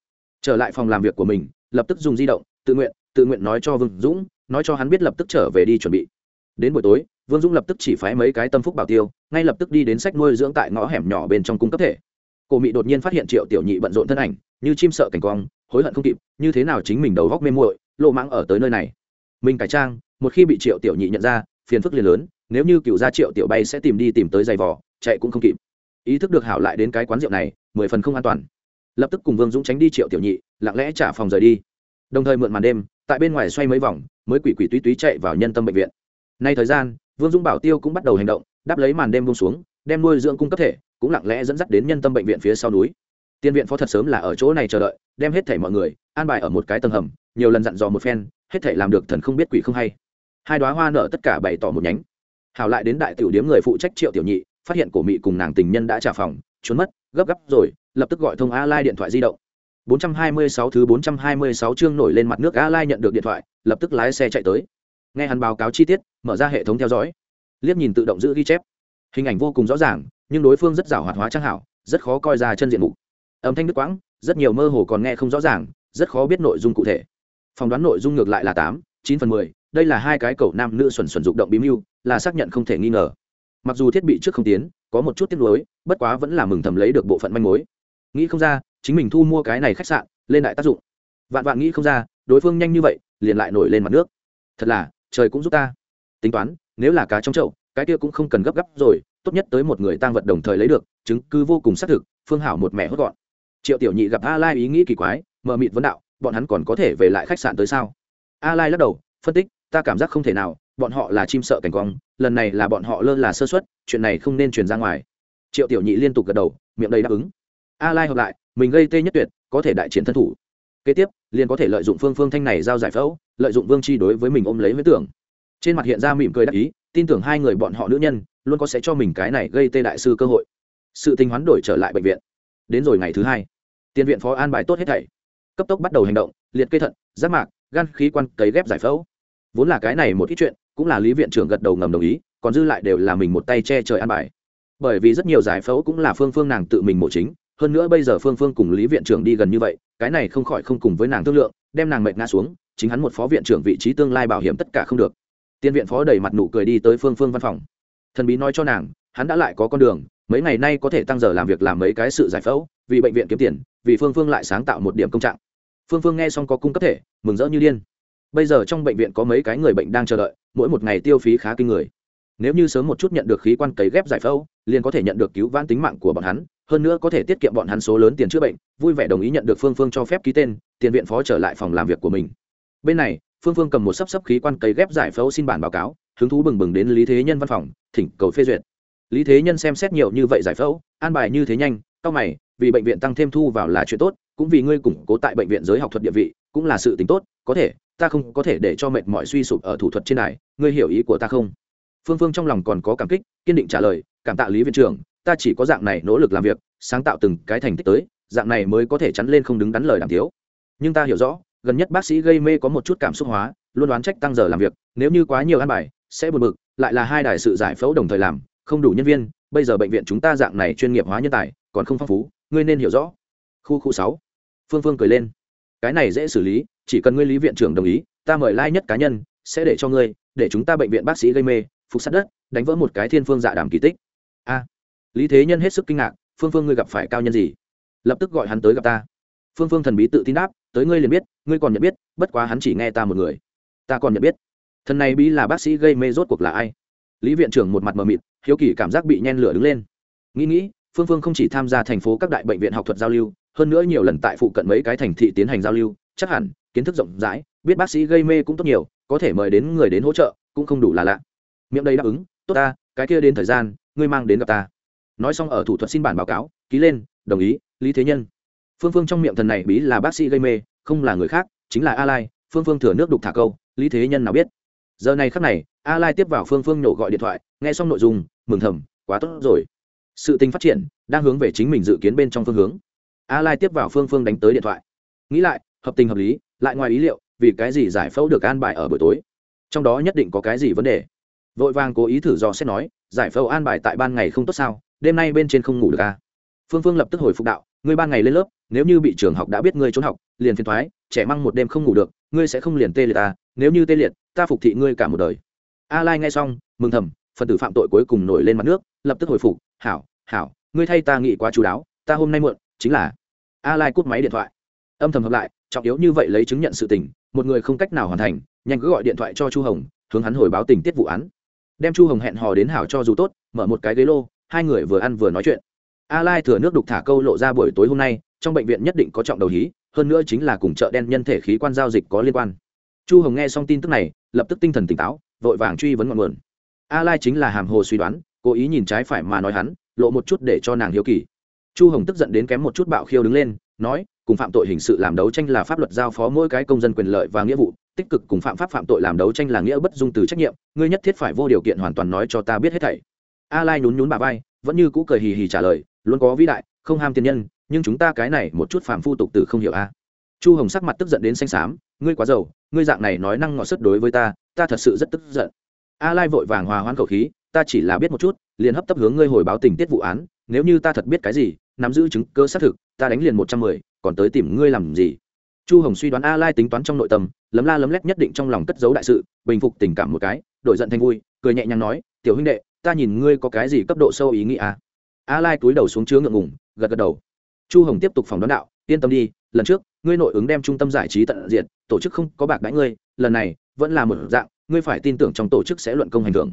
Trở lại phòng làm việc của mình lập tức dùng di động tự nguyện tự nguyện nói cho vương dũng nói cho hắn biết lập tức trở về đi chuẩn bị. Đến buổi tối vương dũng lập tức chỉ phái mấy cái tâm phúc bảo tiêu ngay lập tức đi đến sách nuôi dưỡng tại ngõ hẻm nhỏ bên trong cung cấp thể. Cổ mị đột nhiên phát hiện triệu tiểu nhị bận rộn thân ảnh như chim sợ cảnh quang hối hận không kịp như thế nào chính mình đầu góc mê muội lộ mãng ở tới nơi này. Mình cải trang một khi bị triệu tiểu nhị nhận ra phiền phức liền lớn nếu như cựu gia triệu tiểu bay sẽ tìm đi tìm tới giày vò, chạy cũng không kịp. Ý thức được hảo lại đến cái quán rượu này mười phần không an toàn lập tức cùng vương dũng tránh đi triệu tiểu nhị, lặng lẽ trả phòng rời đi. Đồng thời mượn màn đêm, tại bên ngoài xoay mấy vòng, mới quỷ quỷ túy túy chạy vào nhân tâm bệnh viện. Nay thời gian, vương dũng bảo tiêu cũng bắt đầu hành động, đáp lấy màn đêm bông xuống, đem nuôi dưỡng cung cấp thể, cũng lặng lẽ dẫn dắt đến nhân tâm bệnh viện phía sau núi. Tiên viện phó thật sớm là ở chỗ này chờ đợi, đem hết thảy mọi người an bài ở một cái tầng hầm, nhiều lần dặn dò một phen, hết thảy làm được thần không biết quỷ không hay. Hai đoá hoa nở tất cả bày tỏ một nhánh. Hảo lại đến đại tiểu điếm người phụ trách triệu tiểu nhị, phát hiện cổ mị cùng nàng tình nhân đã trả phòng, trốn mất, gấp gấp rồi lập tức gọi thông a lai điện thoại di động. 426 thứ 426 chương nổi lên mặt nước a lai nhận được điện thoại, lập tức lái xe chạy tới. Nghe hắn báo cáo chi tiết, mở ra hệ thống theo dõi. Liếc nhìn tự động giữ ghi chép. Hình ảnh vô cùng rõ ràng, nhưng đối phương rất giàu hoạt hóa trang hảo, rất khó coi ra chân diện mục. Âm thanh đứt quãng, rất nhiều mơ hồ còn nghe không rõ ràng, rất khó biết nội dung cụ thể. Phỏng đoán nội dung ngược lại là tám, chín phần mười, đây là hai cái cầu nam nữ xuẩn xuẩn dụng động bí mưu, là xác nhận không thể nghi ngờ. Mặc dù thiết bị trước không tiến, có một chút tiếc nuối, bất quá vẫn là mừng thầm lấy được bộ phận manh mối nghĩ không ra, chính mình thu mua cái này khách sạn, lên đại tác dụng. Vạn vạn nghĩ không ra, đối phương nhanh như vậy, liền lại nổi lên mặt nước. Thật là, trời cũng giúp ta. Tính toán, nếu là cá trong chậu, cái kia cũng không cần gấp gáp rồi, tốt nhất tới một người tăng vật đồng thời lấy được, chứng cứ vô cùng xác thực, phương hảo một mẹ hốt gọn. Triệu tiểu nhị gặp a lai ý nghĩ kỳ quái, mờ mịt vấn đạo, bọn hắn còn có thể về lại khách sạn tới sao? A lai lắc đầu, phân tích, ta cảm giác không thể nào, bọn họ là chim sợ cảnh quang, lần này là bọn họ lơ là sơ suất, chuyện này không nên truyền ra ngoài. Triệu tiểu nhị liên tục gật đầu, miệng đầy đáp ứng a lai hợp lại, mình gây tê nhất tuyệt, có thể đại chiến thân thủ. Kế tiếp, liền có thể lợi dụng phương phương thanh này giao giải phẫu, lợi dụng vương chi đối với mình ôm lấy huyết tưởng. Trên mặt hiện ra mỉm cười đắc ý, tin tưởng hai người bọn họ nữ nhân, luôn có sẽ cho mình cái này gây tê đại sư cơ hội. Sự tình hoán đổi trở lại bệnh viện. Đến rồi ngày thứ hai, tiền viện phó an bài tốt hết thảy. Cấp tốc bắt đầu hành động, liệt cây thận, giác mạc, gan, khí quan, cấy ghép giải phẫu. Vốn là cái này một ít chuyện, cũng là lý viện trưởng gật đầu ngầm đồng ý, còn dư lại đều là mình một tay che trời an bài. Bởi vì rất nhiều giải phẫu cũng là phương phương nàng tự mình mổ chính hơn nữa bây giờ phương phương cùng lý viện trưởng đi gần như vậy, cái này không khỏi không cùng với nàng thương lượng, đem nàng mệnh ngã xuống, chính hắn một phó viện trưởng vị trí tương lai bảo hiểm tất cả không được. Tiên viện phó đầy mặt nụ cười đi tới phương phương văn phòng. Thần bí nói cho nàng, hắn đã lại có con đường, mấy ngày nay có thể tăng giờ làm việc làm mấy cái sự giải phẫu, vì bệnh viện kiếm tiền, vì phương phương lại sáng tạo một điểm công trạng. Phương phương nghe xong có cung cấp thể, mừng rỡ như điên. Bây giờ trong bệnh viện có mấy cái người bệnh đang chờ đợi, mỗi một ngày tiêu phí khá kinh người. Nếu như sớm một chút nhận được khí quan cấy ghép giải phẫu, liền có thể nhận được cứu vãn tính mạng của bọn hắn hơn nữa có thể tiết kiệm bọn hắn số lớn tiền chữa bệnh, vui vẻ đồng ý nhận được phương phương cho phép ký tên, tiền viện phó trở lại phòng làm việc của mình. Bên này, phương phương cầm một sấp sấp khí quan cấy ghép giải phẫu xin bản báo cáo, hứng thú bừng bừng đến lý thế nhân văn phòng, thỉnh cầu phê duyệt. Lý thế nhân xem xét nhiều như vậy giải phẫu, an bài như thế nhanh, cao mày, vì bệnh viện tăng thêm thu vào là chuyện tốt, cũng vì ngươi củng cố tại bệnh viện giới học thuật địa vị, cũng là sự tính tốt, có thể, ta không có thể để cho mệt mỏi suy sụp ở thủ thuật trên này, ngươi hiểu ý của ta không? Phương phương trong lòng còn có cảm kích, kiên định trả lời, cảm tạ lý viện trưởng ta chỉ có dạng này nỗ lực làm việc, sáng tạo từng cái thành tích tới, dạng này mới có thể chắn lên không đứng đắn lời đàm thiếu nhưng ta hiểu rõ, gần nhất bác sĩ gây mê có một chút cảm xúc hóa, luôn đoán trách tăng giờ làm việc, nếu như quá nhiều ăn bài, sẽ buồn bực, lại là hai đại sự giải phẫu đồng thời làm, không đủ nhân viên, bây giờ bệnh viện chúng ta dạng này chuyên nghiệp hóa nhân tài, còn không phong phú, ngươi nên hiểu rõ. Khu khu sáu. Phương phương cười lên. Cái này dễ xử lý, chỉ cần ngươi lý viện trưởng đồng ý, ta mời lai nhất cá nhân, sẽ để cho ngươi, để chúng ta bệnh viện bác sĩ gây mê, phục sát đất, đánh vỡ một cái thiên phương dạ đàm kỳ tích. A lý thế nhân hết sức kinh ngạc, phương phương ngươi gặp phải cao nhân gì? Lập tức gọi hắn tới gặp ta. Phương phương thần bí tự tin đáp, tới ngươi liền biết, ngươi còn nhận biết, bất quá hắn chỉ nghe ta một người. Ta còn nhận biết. Thần này bí là bác sĩ gây mê rốt cuộc là ai? Lý viện trưởng một mặt mờ mịt, hiếu kỳ cảm giác bị nhen lửa đứng lên. Nghĩ nghĩ, phương phương không chỉ tham gia thành phố các đại bệnh viện học thuật giao lưu, hơn nữa nhiều lần tại phụ cận mấy cái thành thị tiến hành giao lưu, chắc hẳn, kiến thức rộng rãi, biết bác sĩ gây mê cũng tốt nhiều, có thể mời đến người đến hỗ trợ cũng không đủ là lạ. Miệng đây đáp ứng, tốt ta, cái kia đến thời gian, ngươi mang đến gặp ta nói xong ở thủ thuật xin bản báo cáo, ký lên, đồng ý, lý thế nhân. Phương phương trong miệng thần này bí là bác sĩ gây mê, không là người khác, chính là a lai, phương phương thừa nước đục thả câu, lý thế nhân nào biết? Giờ này khắc này, a lai tiếp vào phương phương nhổ gọi điện thoại, nghe xong nội dung, mừng thầm, quá tốt rồi. Sự tình phát triển, đang hướng về chính mình dự kiến bên trong phương hướng. A lai tiếp vào phương phương đánh tới điện thoại. Nghĩ lại, hợp tình hợp lý, lại ngoài ý liệu, vì cái gì giải phẫu được an bài ở buổi tối? Trong đó nhất định có cái gì vấn đề? Vội vàng cố ý thử do xét nói, giải phẫu an bài tại ban ngày không tốt sao? Đêm nay bên trên không ngủ được à? Phương phương lập tức hồi phục đạo, ngươi ban ngày lên lớp, nếu như bị trường học đã biết ngươi trốn học, liền phiền thoái, trẻ măng một đêm không ngủ được, ngươi sẽ không liền tê liệt à? Nếu như tê liệt, ta phục thị ngươi cả một đời. A lai nghe xong, mừng thầm phần tử phạm tội cuối cùng nổi lên mặt nước, lập tức hồi phục, hảo hảo, ngươi thay ta nghĩ quá chú đáo, ta hôm nay muộn, chính là a lai cút máy điện thoại. Âm thầm hợp lại, trọng yếu như vậy lấy chứng nhận sự tình, một người không cách nào hoàn thành, nhanh cứ gọi điện thoại cho chu hồng, hướng hắn hồi báo tình tiết vụ án. Đem chu hồng hẹn hò đến hảo cho dù tốt, mở một cái ghế lô hai người vừa ăn vừa nói chuyện. A lai thừa nước đục thả câu lộ ra buổi tối hôm nay, trong bệnh viện nhất định có trọng đầu hí, hơn nữa chính là cùng chợ đen nhân thể khí quan giao dịch có liên quan. Chu hồng nghe xong tin tức này, lập tức tinh thần tỉnh táo, vội vàng truy vấn ngọn nguồn. A lai chính là hàm hồ suy đoán, cố ý nhìn trái phải mà nói hắn, lộ một chút để cho nàng hiếu kỳ. Chu hồng tức giận đến kém một chút bạo khiêu đứng lên, nói, cùng phạm tội hình sự làm đấu tranh là pháp luật giao phó mỗi cái công dân quyền lợi và nghĩa vụ, tích cực cùng phạm pháp phạm tội làm đấu tranh là nghĩa bất dung từ trách nhiệm, ngươi nhất thiết phải vô điều kiện hoàn toàn nói cho ta biết hết thảy a lai nhún nhún bà vai, vẫn như cũ cười hì hì trả lời, luôn có vĩ đại, không ham tiền nhân, nhưng chúng ta cái này một chút phàm phu tục tử không hiểu a. Chu hồng sắc mặt tức giận đến xanh xám, ngươi quá giàu, ngươi dạng này nói năng ngọt sức đối với ta ta thật sự rất tức giận. A lai vội vàng hòa hoãn khẩu khí, ta chỉ là biết một chút, liền hấp tấp hướng ngươi hồi báo tình tiết vụ án, nếu như ta thật biết cái gì, nắm giữ chứng cơ xác thực, ta đánh liền một trăm mười, còn tới tìm ngươi làm gì? Chu hồng suy đoán a lai tính toán trong nội tâm, lấm la lấm lét nhất định trong lòng cất giấu đại sự, bình phục tình cảm một cái, đổi giận thành vui, cười nhẹ nhàng nói, tiểu huynh đệ ta nhìn ngươi có cái gì cấp độ sâu ý nghĩa à? a lai túi đầu xuống chứa ngượng ngùng, gật gật đầu. Chu hồng tiếp tục phỏng đoán đạo, yên tâm đi, lần trước, ngươi nội ứng đem trung tâm giải trí tận diện tổ chức không có bạc đãi ngươi, lần này, vẫn là một dạng, ngươi phải tin tưởng trong tổ chức sẽ luận công hành thưởng.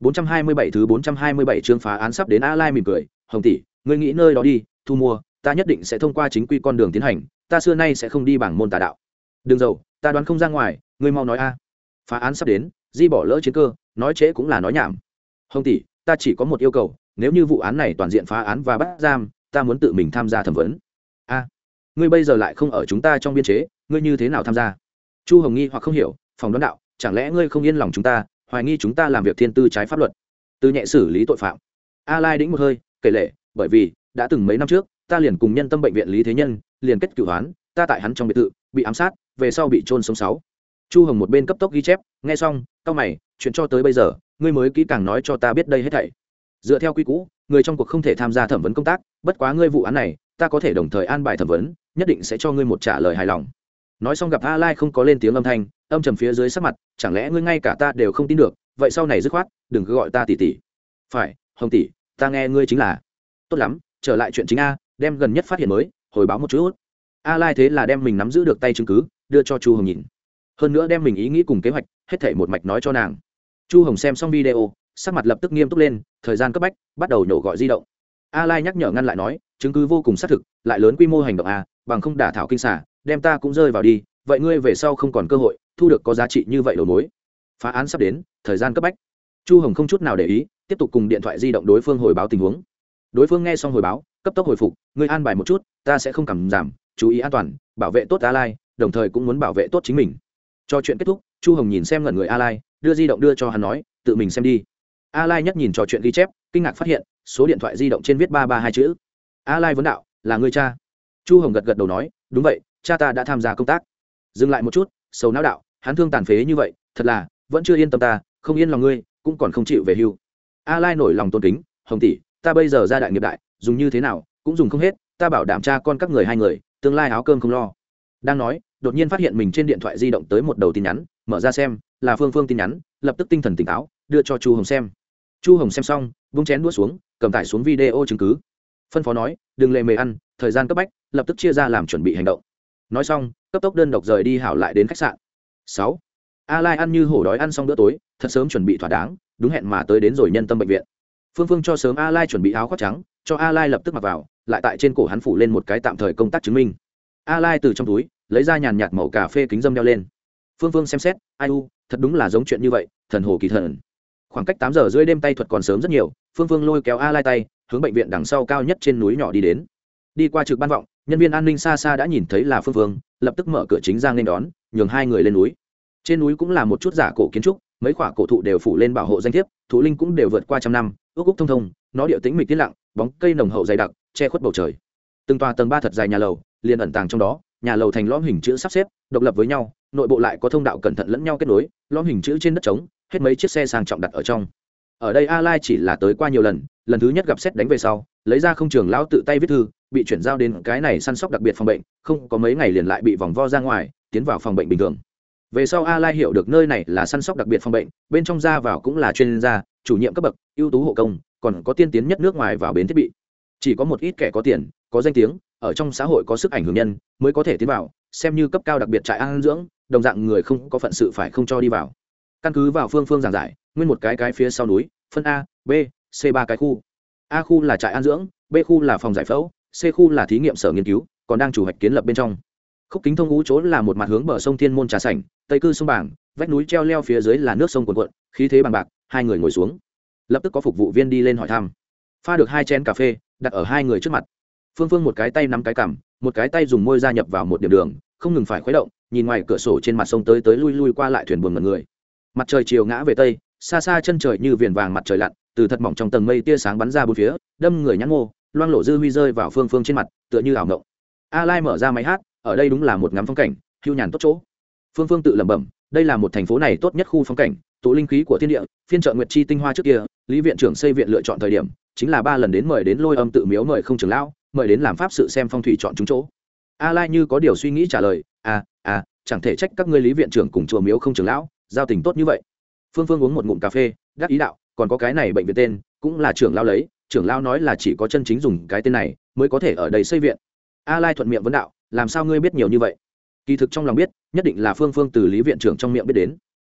427 thứ 427 chương phá án sắp đến a lai mỉm cười, hồng tỷ, ngươi nghĩ nơi đó đi, thu mua, ta nhất định sẽ thông qua chính quy con đường tiến hành, ta xưa nay sẽ không đi bảng môn tà đạo. Đừng giàu, ta đoán không ra ngoài, ngươi mau nói a. Phá án sắp đến, di bỏ lỡ chiến cơ, nói trễ cũng là nói nhảm hồng tỷ, ta chỉ có một yêu cầu, nếu như vụ án này toàn diện phá án và bắt giam, ta muốn tự mình tham gia thẩm vấn. A, ngươi bây giờ lại không ở chúng ta trong biên chế, ngươi như thế nào tham gia? Chu hồng nghi hoặc không hiểu phòng đoán đạo, chẳng lẽ ngươi không yên lòng chúng ta, hoài nghi chúng ta làm việc thiên tư trái pháp luật? Từ nhẹ xử lý tội phạm. A lai đĩnh một hơi, kể lệ, bởi vì, đã từng mấy năm trước, ta liền cùng nhân tâm bệnh viện lý thế nhân, liền kết cửu hoán ta tại hắn trong biệt thự, bị ám sát, về sau bị trôn sống sáu. Chu hồng một bên cấp tốc ghi chép, nghe xong cao mày, chuyện cho tới bây giờ ngươi mới kỹ càng nói cho ta biết đây hết thảy. Dựa theo quy cũ người trong cuộc không thể tham gia thẩm vấn công tác, bất quá ngươi vụ án này, ta có thể đồng thời an bài thẩm vấn, nhất định sẽ cho ngươi một trả lời hài lòng. Nói xong gặp a lai không có lên tiếng âm thanh, âm trầm phía dưới sắc mặt, chẳng lẽ ngươi ngay cả ta đều không tin được, vậy sau này dứt khoát, đừng cứ gọi ta tỷ tỷ. Phải, hồng tỷ, ta nghe ngươi chính là. Tốt lắm, trở lại chuyện chính a, đem gần nhất phát hiện mới, hồi báo một chút a lai thế là đem mình nắm giữ được tay chứng cứ, đưa cho chu hồng nhìn. Hơn nữa đem mình ý nghĩ cùng kế hoạch, hết thảy một mạch nói cho nàng chu hồng xem xong video, sắc mặt lập tức nghiêm túc lên, thời gian cấp bách, bắt đầu nhổ gọi di động. A lai nhắc nhở ngăn lại nói, chứng cứ vô cùng xác thực, lại lớn quy mô hành động a bằng không đả thảo kinh xả, đem ta cũng rơi vào đi, vậy ngươi về sau không còn cơ hội, thu được có giá trị như vậy đầu mối. Phá án sắp đến, thời gian cấp bách. Chu hồng không chút nào để ý, tiếp tục cùng điện thoại di động đối phương hồi báo tình huống. Đối phương nghe xong hồi báo, cấp tốc hồi phục, ngươi an bài một chút, ta sẽ không cảm giảm, chú ý an toàn, bảo vệ tốt a lai, đồng thời cũng muốn bảo vệ tốt chính mình. Cho chuyện kết thúc, chu hồng nhìn xem ngẩn người a lai đưa di động đưa cho hắn nói, tự mình xem đi. A lai nhất nhìn trò chuyện ghi chép, kinh ngạc phát hiện, số điện thoại di động trên viết ba ba hai chữ. A lai vấn đạo, là người cha? Chu hồng gật gật đầu nói, đúng vậy, cha ta đã tham gia công tác. Dừng lại một chút, sầu não đạo, hắn thương tàn phế như vậy, thật là, vẫn chưa yên tâm ta, không yên lòng ngươi, cũng còn không chịu về hưu. A lai nổi lòng tôn kính, hồng tỷ, ta bây giờ ra đại nghiệp đại, dùng như thế nào, cũng dùng không hết, ta bảo đảm cha con các người hai người, tương lai áo cơm không lo. Đang nói, đột nhiên phát hiện mình trên điện thoại di động tới một đầu tin nhắn mở ra xem, là phương phương tin nhắn, lập tức tinh thần tỉnh táo, đưa cho chu hồng xem. Chu hồng xem xong, vung chén đũa xuống, cầm tải xuống video chứng cứ. Phân phó nói, đừng lề mề ăn, thời gian cấp bách, lập tức chia ra làm chuẩn bị hành động. Nói xong, cấp tốc đơn độc rời đi hảo lại đến khách sạn. Sáu. A lai ăn như hổ đói ăn xong bữa tối, thật sớm chuẩn bị thỏa đáng, đúng hẹn mà tới đến rồi nhân tâm bệnh viện. Phương phương cho sớm a lai chuẩn bị áo khoác trắng, cho a lai lập tức mặc vào, lại tại trên cổ hắn phủ lên một cái tạm thời công tác chứng minh. A lai từ trong túi, lấy ra nhàn nhạt màu cà phê kính dâm đeo lên phương phương xem xét, ai u, thật đúng là giống chuyện như vậy, thần hồ kỳ thần. Khoảng cách tám giờ rưỡi đêm tay thuật còn sớm rất nhiều, phương phương lôi kéo a lai tay, hướng bệnh viện đằng sau cao nhất trên núi nhỏ đi đến. Đi qua trực ban vọng, nhân viên an ninh xa xa đã nhìn thấy là phương phương, lập tức mở cửa chính ra nên đón, nhường hai người lên núi. Trên núi cũng là một chút giả cổ kiến trúc, mấy khoả cổ thụ đều phủ lên bảo hộ danh thiếp thụ linh cũng đều vượt qua trăm năm, ước úc thông thông, nó điệu tính mịch tiết lặng, bóng cây nồng hậu dày đặc, che khuất bầu trời. Từng tòa tầng ba thật dài nhà lầu, liền ẩn tàng trong đó, nhà lầu thành lõm hình chữ sắp xếp, độc lập với nhau nội bộ lại có thông đạo cẩn thận lẫn nhau kết nối, lõm hình chữ trên đất trống, hết mấy chiếc xe sang trọng đặt ở trong. Ở đây a lai chỉ là tới qua nhiều lần lần thứ nhất gặp xét đánh về sau, lấy ra không trường lão tự tay viết thư, bị chuyển giao đến cái này săn sóc đặc biệt phòng bệnh, không có mấy ngày liền lại bị vòng vo ra ngoài, tiến vào phòng bệnh bình thường. Về sau a lai hiểu được nơi này là săn sóc đặc biệt phòng bệnh, bên trong ra vào cũng là chuyên gia, chủ nhiệm cấp bậc, ưu tú hộ công, còn có tiên tiến nhất nước ngoài vào bến thiết bị. Chỉ có một ít kẻ có tiền, có danh tiếng, ở trong xã hội có sức ảnh hưởng nhân, mới có thể tiến vào, xem như cấp cao đặc biệt trại an dưỡng đồng dạng người không có phận sự phải không cho đi vào. Căn cứ vào phương phương giảng giải, nguyên một cái cái phía sau núi, phân a, b, c ba cái khu. A khu là trại an dưỡng, b khu là phòng giải phẫu, c khu là thí nghiệm sở nghiên cứu, còn đang chủ hoạch kiến lập bên trong. Khúc kính thông ngũ chỗ là một mặt hướng bờ sông thiên môn trà sảnh, tây cư sông bảng, vách núi treo leo phía dưới là nước sông cuồn cuộn, khí thế bằng bạc, hai người ngồi xuống. Lập tức có phục vụ viên đi lên hỏi thăm. Pha được hai chén cà phê, đặt ở hai người trước mặt. Phương phương một cái tay nắm cái cằm, một cái tay dùng môi gia nhập vào một điểm đường, không ngừng phải khuấy động nhìn ngoài cửa sổ trên mặt sông tới tới lui lui qua lại thuyền buồn mật người. Mặt trời chiều ngã về tây, xa xa chân trời như viền vàng mặt trời lặn, từ thật mỏng trong tầng mây tia sáng bắn ra bốn phía, đâm người nhãn ngô, loang lộ dư huy rơi vào phương phương trên mặt, tựa như ảo ngộng. A lai mở ra máy hát, ở đây đúng là một ngắm phong cảnh, hưu nhàn tốt chỗ. Phương phương tự lẩm bẩm, đây là một thành phố này tốt nhất khu phong cảnh, tụ linh khí của thiên địa, phiên trợ nguyệt chi tinh hoa trước kia, lý viện trưởng xây viện lựa chọn thời điểm, chính là ba lần đến mời đến lôi âm tự miếu mời không trưởng lão, mời đến làm pháp sự xem phong thủy chọn chúng chỗ. A lai như có điều suy nghĩ trả lời à à chẳng thể trách các ngươi lý viện trưởng cùng chùa miếu không trưởng lão, giao tình tốt như vậy. Phương phương uống một ngụm cà phê gác ý đạo, còn có cái này bệnh viện tên, cũng là trưởng lao lấy, trưởng lao nói là chỉ có chân chính dùng cái tên này, mới có thể ở đây xây viện. A lai thuận miệng vấn đạo, làm sao ngươi biết nhiều như vậy? Kỳ thực trong lòng biết, nhất định là phương phương từ lý viện trưởng trong miệng biết đến.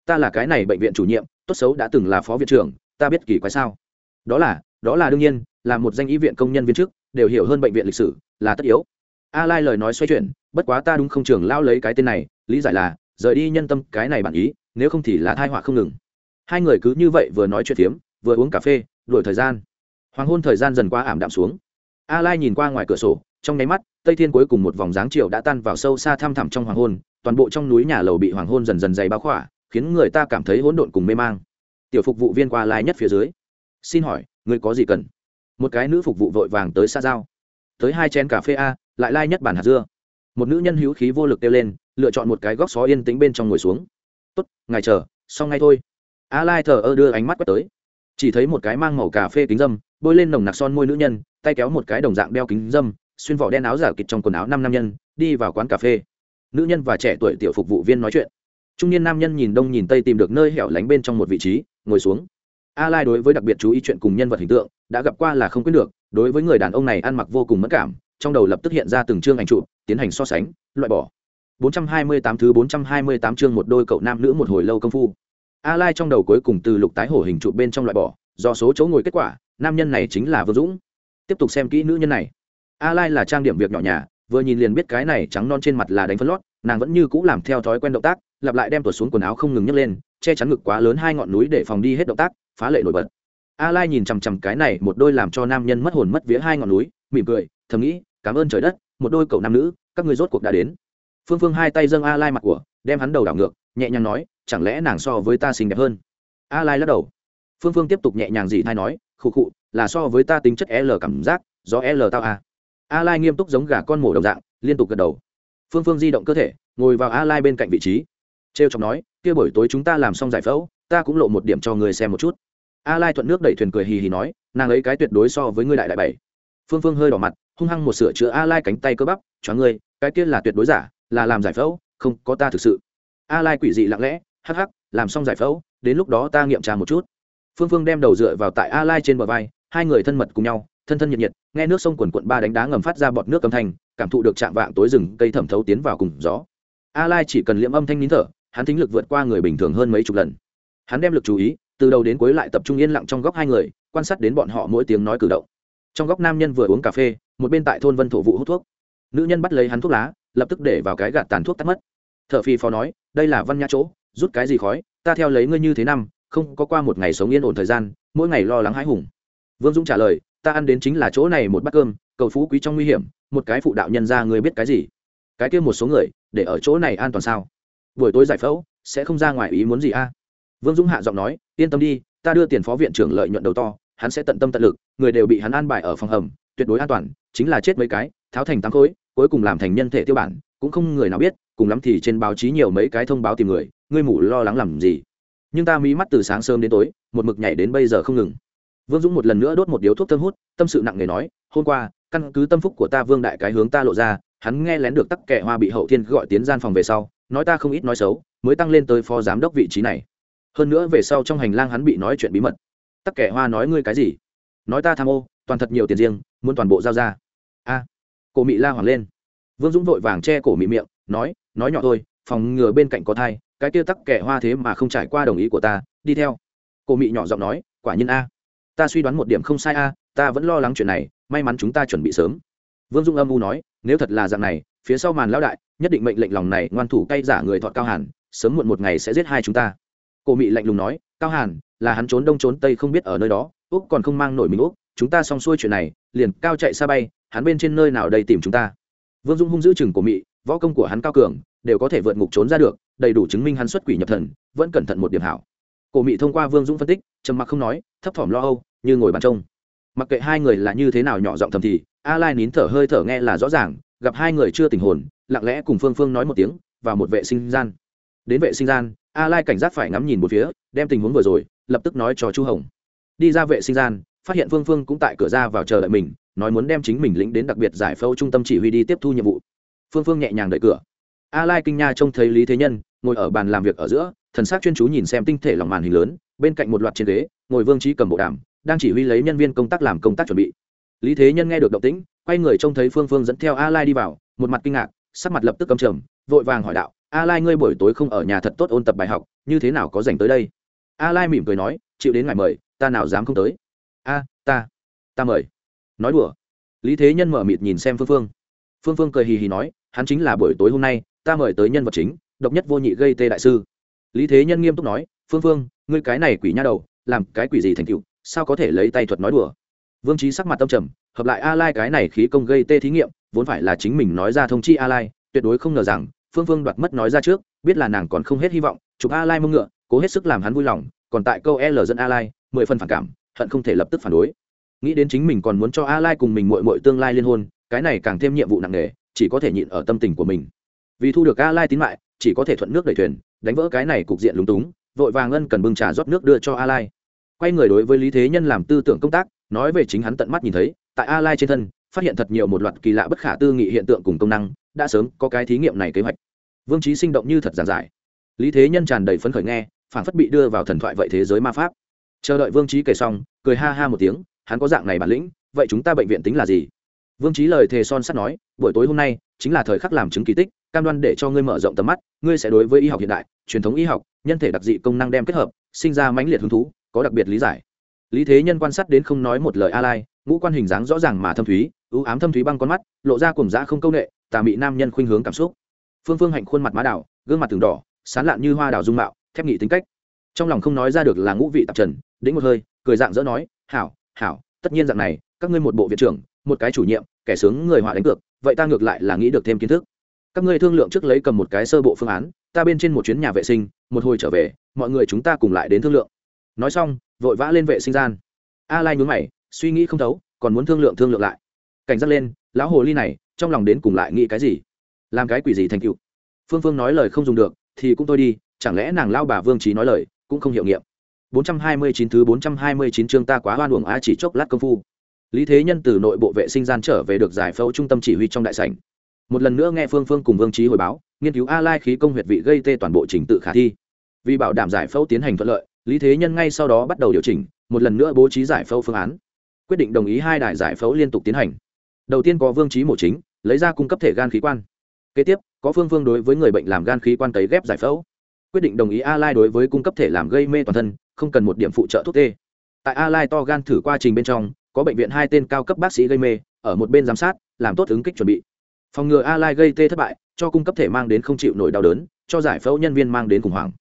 Ta là cái này bệnh viện chủ nhiệm, tốt xấu đã từng là phó viện trưởng, ta biết kỳ quái sao? Đó là đó là đương nhiên, là một danh y viện công nhân viên chức, đều hiểu hơn bệnh viện lịch sử, là tất yếu a lai lời nói xoay chuyển, bất quá ta đúng không trưởng lao lấy cái tên này, lý giải là, rời đi nhân tâm cái này bản ý, nếu không thì là thai họa không ngừng. Hai người cứ như vậy vừa nói chuyện phiếm, vừa uống cà phê, đuổi thời gian. Hoàng hôn thời gian dần qua ảm đạm xuống. A lai nhìn qua ngoài cửa sổ, trong nháy mắt, tây thiên cuối cùng một vòng dáng chiều đã tan vào sâu xa thăm thẳm trong hoàng hôn, toàn bộ trong núi nhà lầu bị hoàng hôn dần dần dày bao khỏa, khiến người ta cảm thấy hỗn độn cùng mê mang. Tiểu phục vụ viên qua lai nhất phía dưới. Xin hỏi, người có gì cần? Một cái nữ phục vụ vội vàng tới xa giao. Tới hai chén cà phê a lại lai nhất bản hạt dưa. Một nữ nhân hữu khí vô lực kêu lên, lựa chọn một cái góc xó yên tĩnh bên trong ngồi xuống. Tốt, ngài chờ, xong ngay thôi. A lai thờ ơ đưa ánh mắt quét tới. Chỉ thấy một cái mang màu cà phê kính dâm, bôi lên nồng nặc son môi nữ nhân, tay kéo một cái đồng dạng đeo kính dâm, xuyên vỏ đen áo giả kịch trong quần áo năm nam nhân, đi vào quán cà phê. Nữ nhân và trẻ tuổi tiểu phục vụ viên nói chuyện. Trung niên nam nhân nhìn đông nhìn tây tìm được nơi hẻo lánh bên trong một vị trí, ngồi xuống. A lai đối với đặc biệt chú ý chuyện cùng nhân vật hình tượng, đã gặp qua là không quyết được, đối với người đàn ông này ăn mặc vô cùng mất cảm trong đầu lập tức hiện ra từng chương ảnh trụ tiến hành so sánh, loại bỏ. 428 thứ 428 chương một đôi cậu nam nữ một hồi lâu công phu. A lai trong đầu cuối cùng từ lục tái hổ hình trụ bên trong loại bỏ, do số chỗ ngồi kết quả, nam nhân này chính là vương dũng. Tiếp tục xem kỹ nữ nhân này. A lai là trang điểm việc nhỏ nhà, vừa nhìn liền biết cái này trắng non trên mặt là đánh phân lót, nàng vẫn như cũ làm theo thói quen động tác, lặp lại đem tuột xuống quần áo không ngừng nhấc lên, che chắn ngực quá lớn hai ngọn núi để phòng đi hết động tác, phá lệ nổi bật. A lai nhìn chằm chằm cái này, một đôi làm cho nam nhân mất hồn mất vía hai ngọn núi, mỉm cười, thầm nghĩ cảm ơn trời đất, một đôi cậu nam nữ, các người rốt cuộc đã đến. Phương phương hai tay dâng a lai mặt của, đem hắn đầu đảo ngược, nhẹ nhàng nói, chẳng lẽ nàng so với ta xinh đẹp hơn? A lai lắc đầu. Phương phương tiếp tục nhẹ nhàng dị thai nói, khụ khụ, là so với ta tính chất l cảm giác, do l tao a. A lai nghiêm túc giống gà con mổ đồng dạng, liên tục gật đầu. Phương phương di động cơ thể, ngồi vào a lai bên cạnh vị trí. Trêu chọc nói, kia buổi tối chúng ta làm xong giải phẫu, ta cũng lộ một điểm cho người xem một chút. A lai thuận nước đẩy thuyền cười hì hì nói, nàng ấy cái tuyệt đối so với ngươi đại đại bảy. Phương phương hơi đỏ mặt hung hăng một sửa chữa a lai cánh tay cơ bắp choáng ngươi, cái kia là tuyệt đối giả, là làm giải phẫu, không có ta thực sự. A lai quỷ dị lặng lẽ, hắc hắc, làm xong giải phẫu, đến lúc đó ta nghiệm tra một chút. Phương phương đem đầu dựa vào tại a lai trên bờ vai, hai người thân mật cùng nhau, thân thân nhiệt nhiệt, nghe nước sông quần quận ba đánh đá ngầm phát ra bọt nước âm thanh, cảm thụ được chạm vạng tối rừng, cây thẩm thấu tiến vào cùng gió. A lai chỉ cần liệm âm thanh nín thở, hắn thính lực vượt qua người bình thường hơn mấy chục lần. Hắn đem lực chú ý, từ đầu đến cuối lại tập trung yên lặng trong góc hai người, quan sát đến bọn họ mỗi tiếng nói cử động trong góc nam nhân vừa uống cà phê, một bên tại thôn vân thổ vụ hút thuốc. Nữ nhân bắt lấy hắn thuốc lá, lập tức để vào cái gạt tàn thuốc tắt mất. T h ở phi phó nói, đây là văn nhã chỗ, rút cái gì khói, ta theo lấy ngươi như thế năm, không có qua một ngày sống yên ổn thời gian, mỗi ngày lo lắng hãi hùng. Vương dũng trả lời, ta ăn đến chính là chỗ này một bát cơm, cầu phú quý trong nguy hiểm, một cái phụ đạo nhân ra ngươi biết cái gì? Cái kia một số người, để ở chỗ này an toàn sao? Buổi tối giải phẫu, sẽ không ra ngoài ý muốn gì a? Vương dũng hạ giọng nói, yên tâm đi, ta đưa tiền phó viện trưởng lợi nhuận đầu to hắn sẽ tận tâm tận lực, người đều bị hắn an bài ở phòng hầm, tuyệt đối an toàn, chính là chết mấy cái, tháo thành tám khối, cuối cùng làm thành nhân thể tiêu bản, cũng không người nào biết, cùng lắm thì trên báo chí nhiều mấy cái thông báo tìm người, ngươi mủ lo lắng làm gì. Nhưng ta mí mắt từ sáng sớm đến tối, một mực nhảy đến bây giờ không ngừng. Vương dũng một lần nữa đốt một điếu thuốc thơm hút, tâm sự nặng nề nói, hôm qua, căn cứ tâm phúc của ta vương đại cái hướng ta lộ ra, hắn nghe lén được tắc kẻ hoa bị hậu thiên gọi tiến gian phòng về sau, nói ta không ít nói xấu, mới tăng lên tới phó giám đốc vị trí này. Hơn nữa về sau trong hành lang hắn bị nói chuyện bí mật tắc kẻ hoa nói ngươi cái gì? Nói ta tham ô toàn thật nhiều tiền riêng muốn toàn bộ giao ra. A cổ mị la hoảng lên. Vương dũng vội vàng che cổ mị miệng nói nói nhỏ thôi phòng ngừa bên cạnh có thai cái kia tắc kẻ hoa thế mà không trải qua đồng ý của ta đi theo. Cổ mị nhỏ giọng nói quả nhiên a. Ta suy đoán một điểm không sai a ta vẫn lo lắng chuyện này may mắn chúng ta chuẩn bị sớm. Vương dung âm u nói nếu thật là dạng này phía sau màn lão đại nhất định mệnh lệnh lòng này ngoan thủ cay giả người thọt cao hẳn, sớm muộn một ngày sẽ giết hai chúng ta cổ mị lạnh lùng nói, cao hàn, là hắn trốn đông trốn tây không biết ở nơi đó, úc còn không mang nổi mình úc, chúng ta xong xuôi chuyện này, liền cao chạy xa bay, hắn bên trên nơi nào đây tìm chúng ta? Vương dung hung giữ chừng của mị, võ công của hắn cao cường, đều có thể vượt ngục trốn ra được, đầy đủ chứng minh hắn xuất quỷ nhập thần, vẫn cẩn thận một điểm hảo. Cổ mị thông qua vương dũng phân tích, trầm mặc không nói, thấp thỏm lo âu, như ngồi bàn trông. Mặc kệ hai người là như thế nào nhỏ giọng thầm thì, a lai nín thở hơi thở nghe là rõ ràng, gặp hai người chưa tình hồn, lặng lẽ cùng phương phương nói một tiếng, vào một vệ sinh gian. Đến vệ sinh gian a lai cảnh giác phải ngắm nhìn một phía, đem tình huống vừa rồi, lập tức nói cho chu hồng. Đi ra vệ sinh gian, phát hiện phương phương cũng tại cửa ra vào chờ đợi mình, nói muốn đem chính mình lĩnh đến đặc biệt giải phẫu trung tâm chỉ huy đi tiếp thu nhiệm vụ. Phương phương nhẹ nhàng đợi cửa. A lai kinh nha trông thấy lý thế nhân, ngồi ở bàn làm việc ở giữa, thần sắc chuyên chú nhìn xem tinh thể lòng màn hình lớn, bên cạnh một loạt trên ghế, ngồi vương trí cầm bộ đàm, đang chỉ huy lấy nhân viên công tác làm công tác chuẩn bị. Lý thế nhân nghe được động tĩnh, quay người trông thấy phương phương dẫn theo a lai đi vào, một mặt kinh ngạc, sắc mặt lập tức cầm trầm, vội vàng hỏi đạo a lai ngươi buổi tối không ở nhà thật tốt ôn tập bài học, như thế nào có dành tới đây? A lai mỉm cười nói, chịu đến ngài mời, ta nào dám không tới? A, ta ta mời. Nói đùa. Lý thế nhân mở mịt nhìn xem phương phương. Phương phương cười hì hì nói, hắn chính là buổi tối hôm nay, ta mời tới nhân vật chính, độc nhất vô nhị gây tê đại sư. Lý thế nhân nghiêm túc nói, phương phương, ngươi cái này quỷ nha đầu, làm cái quỷ gì thành cựu sao có thể lấy tay thuật nói đùa? Vương trí sắc mặt tâm trầm, hợp lại a lai cái này khí công gây tê thí nghiệm, vốn phải là chính mình nói ra thông chi a lai, tuyệt đối không ngờ rằng phương phương đoạt mất nói ra trước, biết là nàng còn không hết hy vọng, chụp a lai mông ngựa, cố hết sức làm hắn vui lòng, còn tại câu l dẫn a lai, mười phần phản cảm, hận không thể lập tức phản đối. Nghĩ đến chính mình còn muốn cho a lai cùng mình mội mội tương lai liên hôn, cái này càng thêm nhiệm vụ nặng nề, chỉ có thể nhịn ở tâm tình của mình. Vì thu được a lai tín mại, chỉ có thể thuận nước đẩy thuyền, đánh vỡ cái này cục diện lúng túng, vội vàng ân cần bưng trà rót nước đưa cho a lai. Quay người đối với lý thế nhân làm tư tưởng công tác, nói về chính hắn tận mắt nhìn thấy, tại a lai trên thân, phát hiện thật nhiều một loạt kỳ lạ bất khả tư nghị hiện tượng cùng công năng đã sớm có cái thí nghiệm này kế hoạch. Vương trí sinh động như thật giản giải. Lý thế nhân tràn đầy phấn khởi nghe phản phất bị đưa vào thần thoại vậy thế giới ma pháp. Chờ đợi vương trí kể xong, cười ha ha một tiếng, hắn có dạng này bản lĩnh, vậy chúng ta bệnh viện tính là gì? Vương trí lời thề son sắt nói, buổi tối hôm nay, chính là thời khắc làm chứng kỳ tích, cam đoan để cho ngươi mở rộng tầm mắt, ngươi sẽ đối với y học hiện đại, truyền thống y học, nhân thể đặc dị công năng đem kết hợp, sinh ra mãnh liệt hứng thú, có đặc biệt lý giải. Lý thế nhân quan sát đến không nói một lời a lai, ngũ quan hình dáng rõ ràng mà thâm thúy ưu ám thâm thúy băng con mắt lộ ra cùng dã không câu nệ, tà mị nam nhân khuynh hướng cảm xúc. Phương phương hạnh khuôn mặt má đào gương mặt từng đỏ sán lạn như hoa đào dung mạo thép nghị tính cách. Trong lòng không nói ra được là ngũ vị tạp trần đĩnh một hơi cười dạng dỡ nói hảo hảo tất nhiên dạng này các ngươi một bộ viện trưởng một cái chủ nhiệm kẻ sướng người họa đánh cược vậy ta ngược lại là nghĩ được thêm kiến thức. Các ngươi thương lượng trước lấy cầm một cái sơ bộ phương án ta bên trên một chuyến nhà vệ sinh một hồi trở về mọi người chúng ta cùng lại đến thương lượng. Nói xong vội vã lên vệ sinh gian. A lai nhún mày suy nghĩ không thấu còn muốn thương lượng thương lượng lại cảnh giác lên, lão hồ ly này, trong lòng đến cùng lại nghĩ cái gì? Làm cái quỷ gì thành cựu phương phương nói lời không dùng được, thì cũng tôi đi, chẳng lẽ nàng lao bà vương trí nói lời, cũng không hiệu nghiệm? 429 thứ 429 chương ta quá hoan uổng a chỉ chốc lát công phu. Lý thế nhân từ nội bộ vệ sinh gian trở về được giải phẫu trung tâm chỉ huy trong đại sảnh. Một lần nữa nghe phương phương cùng vương trí hồi báo, nghiên cứu a lai khí công huyệt vị gây tê toàn bộ trình tự khả thi. Vì bảo đảm giải phẫu tiến hành thuận lợi, lý thế nhân ngay sau đó bắt đầu điều chỉnh, một lần nữa bố trí giải phẫu phương án. Quyết định đồng ý hai đài giải phẫu liên tục tiến hành đầu tiên có vương trí mổ chính, lấy ra cung cấp thể gan khí quan. Kế tiếp, có phương phương đối với người bệnh làm gan khí quan cấy ghép giải phẫu. Quyết định đồng ý a lai đối với cung cấp thể làm gây mê toàn thân, không cần một điểm phụ trợ thuốc tê. Tại a lai to gan thử quá trình bên trong, có bệnh viện hai tên cao cấp bác sĩ gây mê, ở một bên giám sát, làm tốt ứng kích chuẩn bị. Phòng ngừa a lai gây tê thất bại, cho cung cấp thể mang đến không chịu nổi đau đớn, cho giải phẫu nhân viên mang đến khủng hoảng.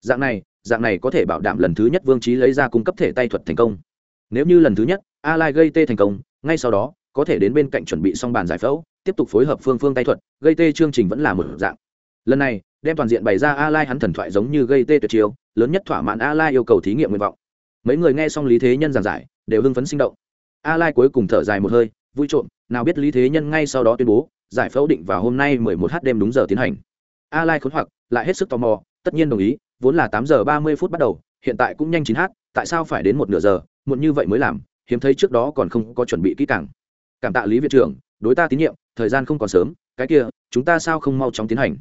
Dạng này dạng này có thể bảo đảm lần thứ nhất vương trí lấy ra cung cấp thể tay thuật thành công. Nếu như lần thứ nhất a lai gây tê thành công, ngay sau đó có thể đến bên cạnh chuẩn bị xong bàn giải phẫu, tiếp tục phối hợp phương phương tay thuật, gây tê chương trình vẫn là một dạng. Lần này, đem toàn diện bày ra a lai hắn thần thoại giống như gây tê tuyệt chiêu, lớn nhất thỏa mãn a lai yêu cầu thí nghiệm nguyện vọng. Mấy người nghe xong lý thế nhân giảng giải, đều hưng phấn sinh động. A lai cuối cùng thở dài một hơi, vui trộm, nào biết lý thế nhân ngay sau đó tuyên bố, giải phẫu định vào hôm nay 11 h đêm đúng giờ tiến hành. A lai khốn hoặc, lại hết sức tò mò, tất nhiên đồng ý, vốn là 8 giờ 30 phút bắt đầu, hiện tại cũng nhanh 9 h tại sao phải đến một nửa giờ, muộn như vậy mới làm, hiếm thấy trước đó còn không có chuẩn bị kỹ càng cảm tạ lý viện trưởng, đối ta tín nhiệm, thời gian không còn sớm, cái kia, chúng ta sao không mau chóng tiến hành?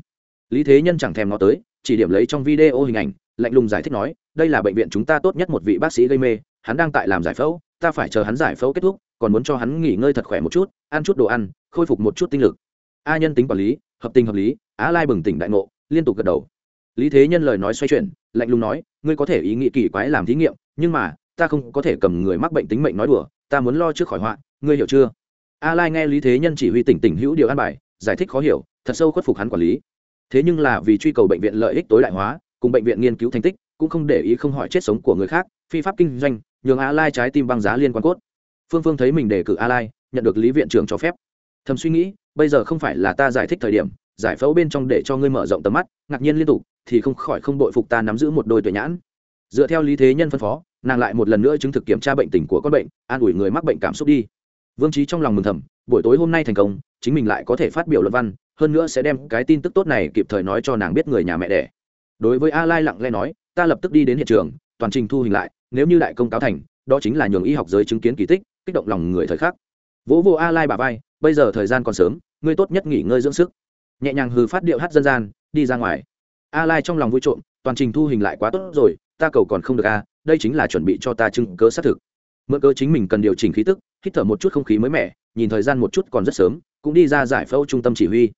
Lý thế nhân chẳng thèm nó tới, chỉ điểm lấy trong video hình ảnh, lạnh lùng giải thích nói, đây là bệnh viện chúng ta tốt nhất một vị bác sĩ gây mê, hắn đang tại làm giải phẫu, ta phải chờ hắn giải phẫu kết thúc, còn muốn cho hắn nghỉ ngơi thật khỏe một chút, ăn chút đồ ăn, khôi phục một chút tinh lực. A nhân tính quản lý, hợp tình hợp lý, á lai bừng tỉnh đại ngộ, liên tục gật đầu. Lý thế nhân lời nói xoay chuyển, lạnh lùng nói, ngươi có thể ý nghĩ kỳ quái làm thí nghiệm, nhưng mà, ta không có thể cầm người mắc bệnh tính mệnh nói đùa, ta muốn lo trước khỏi họa, ngươi hiểu chưa? A lai nghe lý thế nhân chỉ huy tỉnh tỉnh hữu điều an bài, giải thích khó hiểu, thật sâu khuất phục hắn quản lý. Thế nhưng là vì truy cầu bệnh viện lợi ích tối đại hóa, cùng bệnh viện nghiên cứu thành tích, cũng không để ý không hỏi chết sống của người khác, phi pháp kinh doanh, nhường a lai trái tim băng giá liên quan cốt. Phương phương thấy mình đề cử a lai, nhận được lý viện trưởng cho phép. Thầm suy nghĩ, bây giờ không phải là ta giải thích thời điểm, giải phẫu bên trong để cho ngươi mở rộng tầm mắt, ngạc nhiên liên tục, thì không khỏi không đội phục ta nắm giữ một đôi tuệ nhãn. Dựa theo lý thế nhân phân phó, nàng lại một lần nữa chứng thực kiểm tra bệnh tình của con bệnh, an ủi người mắc bệnh cảm xúc đi vương trí trong lòng mừng thầm, buổi tối hôm nay thành công, chính mình lại có thể phát biểu luận văn, hơn nữa sẽ đem cái tin tức tốt này kịp thời nói cho nàng biết người nhà mẹ đẻ. Đối với a lai lặng lẽ nói, ta lập tức đi đến hiện trường, toàn trình thu hình lại, nếu như đại công cáo thành, đó chính là nhường y học giới chứng kiến kỳ tích, kích động lòng người thời khắc. Vỗ vô a lai bà vai, bây giờ thời gian còn sớm, ngươi tốt nhất nghỉ ngơi dưỡng sức. Nhẹ nhàng hừ phát điệu hát dân gian, đi ra ngoài. A lai trong lòng vui trộm, toàn trình thu hình lại quá tốt rồi, ta cầu còn không được a, đây chính là chuẩn bị cho ta chứng cớ xác thực. Mượn cớ chính mình cần điều chỉnh khí tức hít thở một chút không khí mới mẻ, nhìn thời gian một chút còn rất sớm, cũng đi ra giải phẫu trung tâm chỉ huy.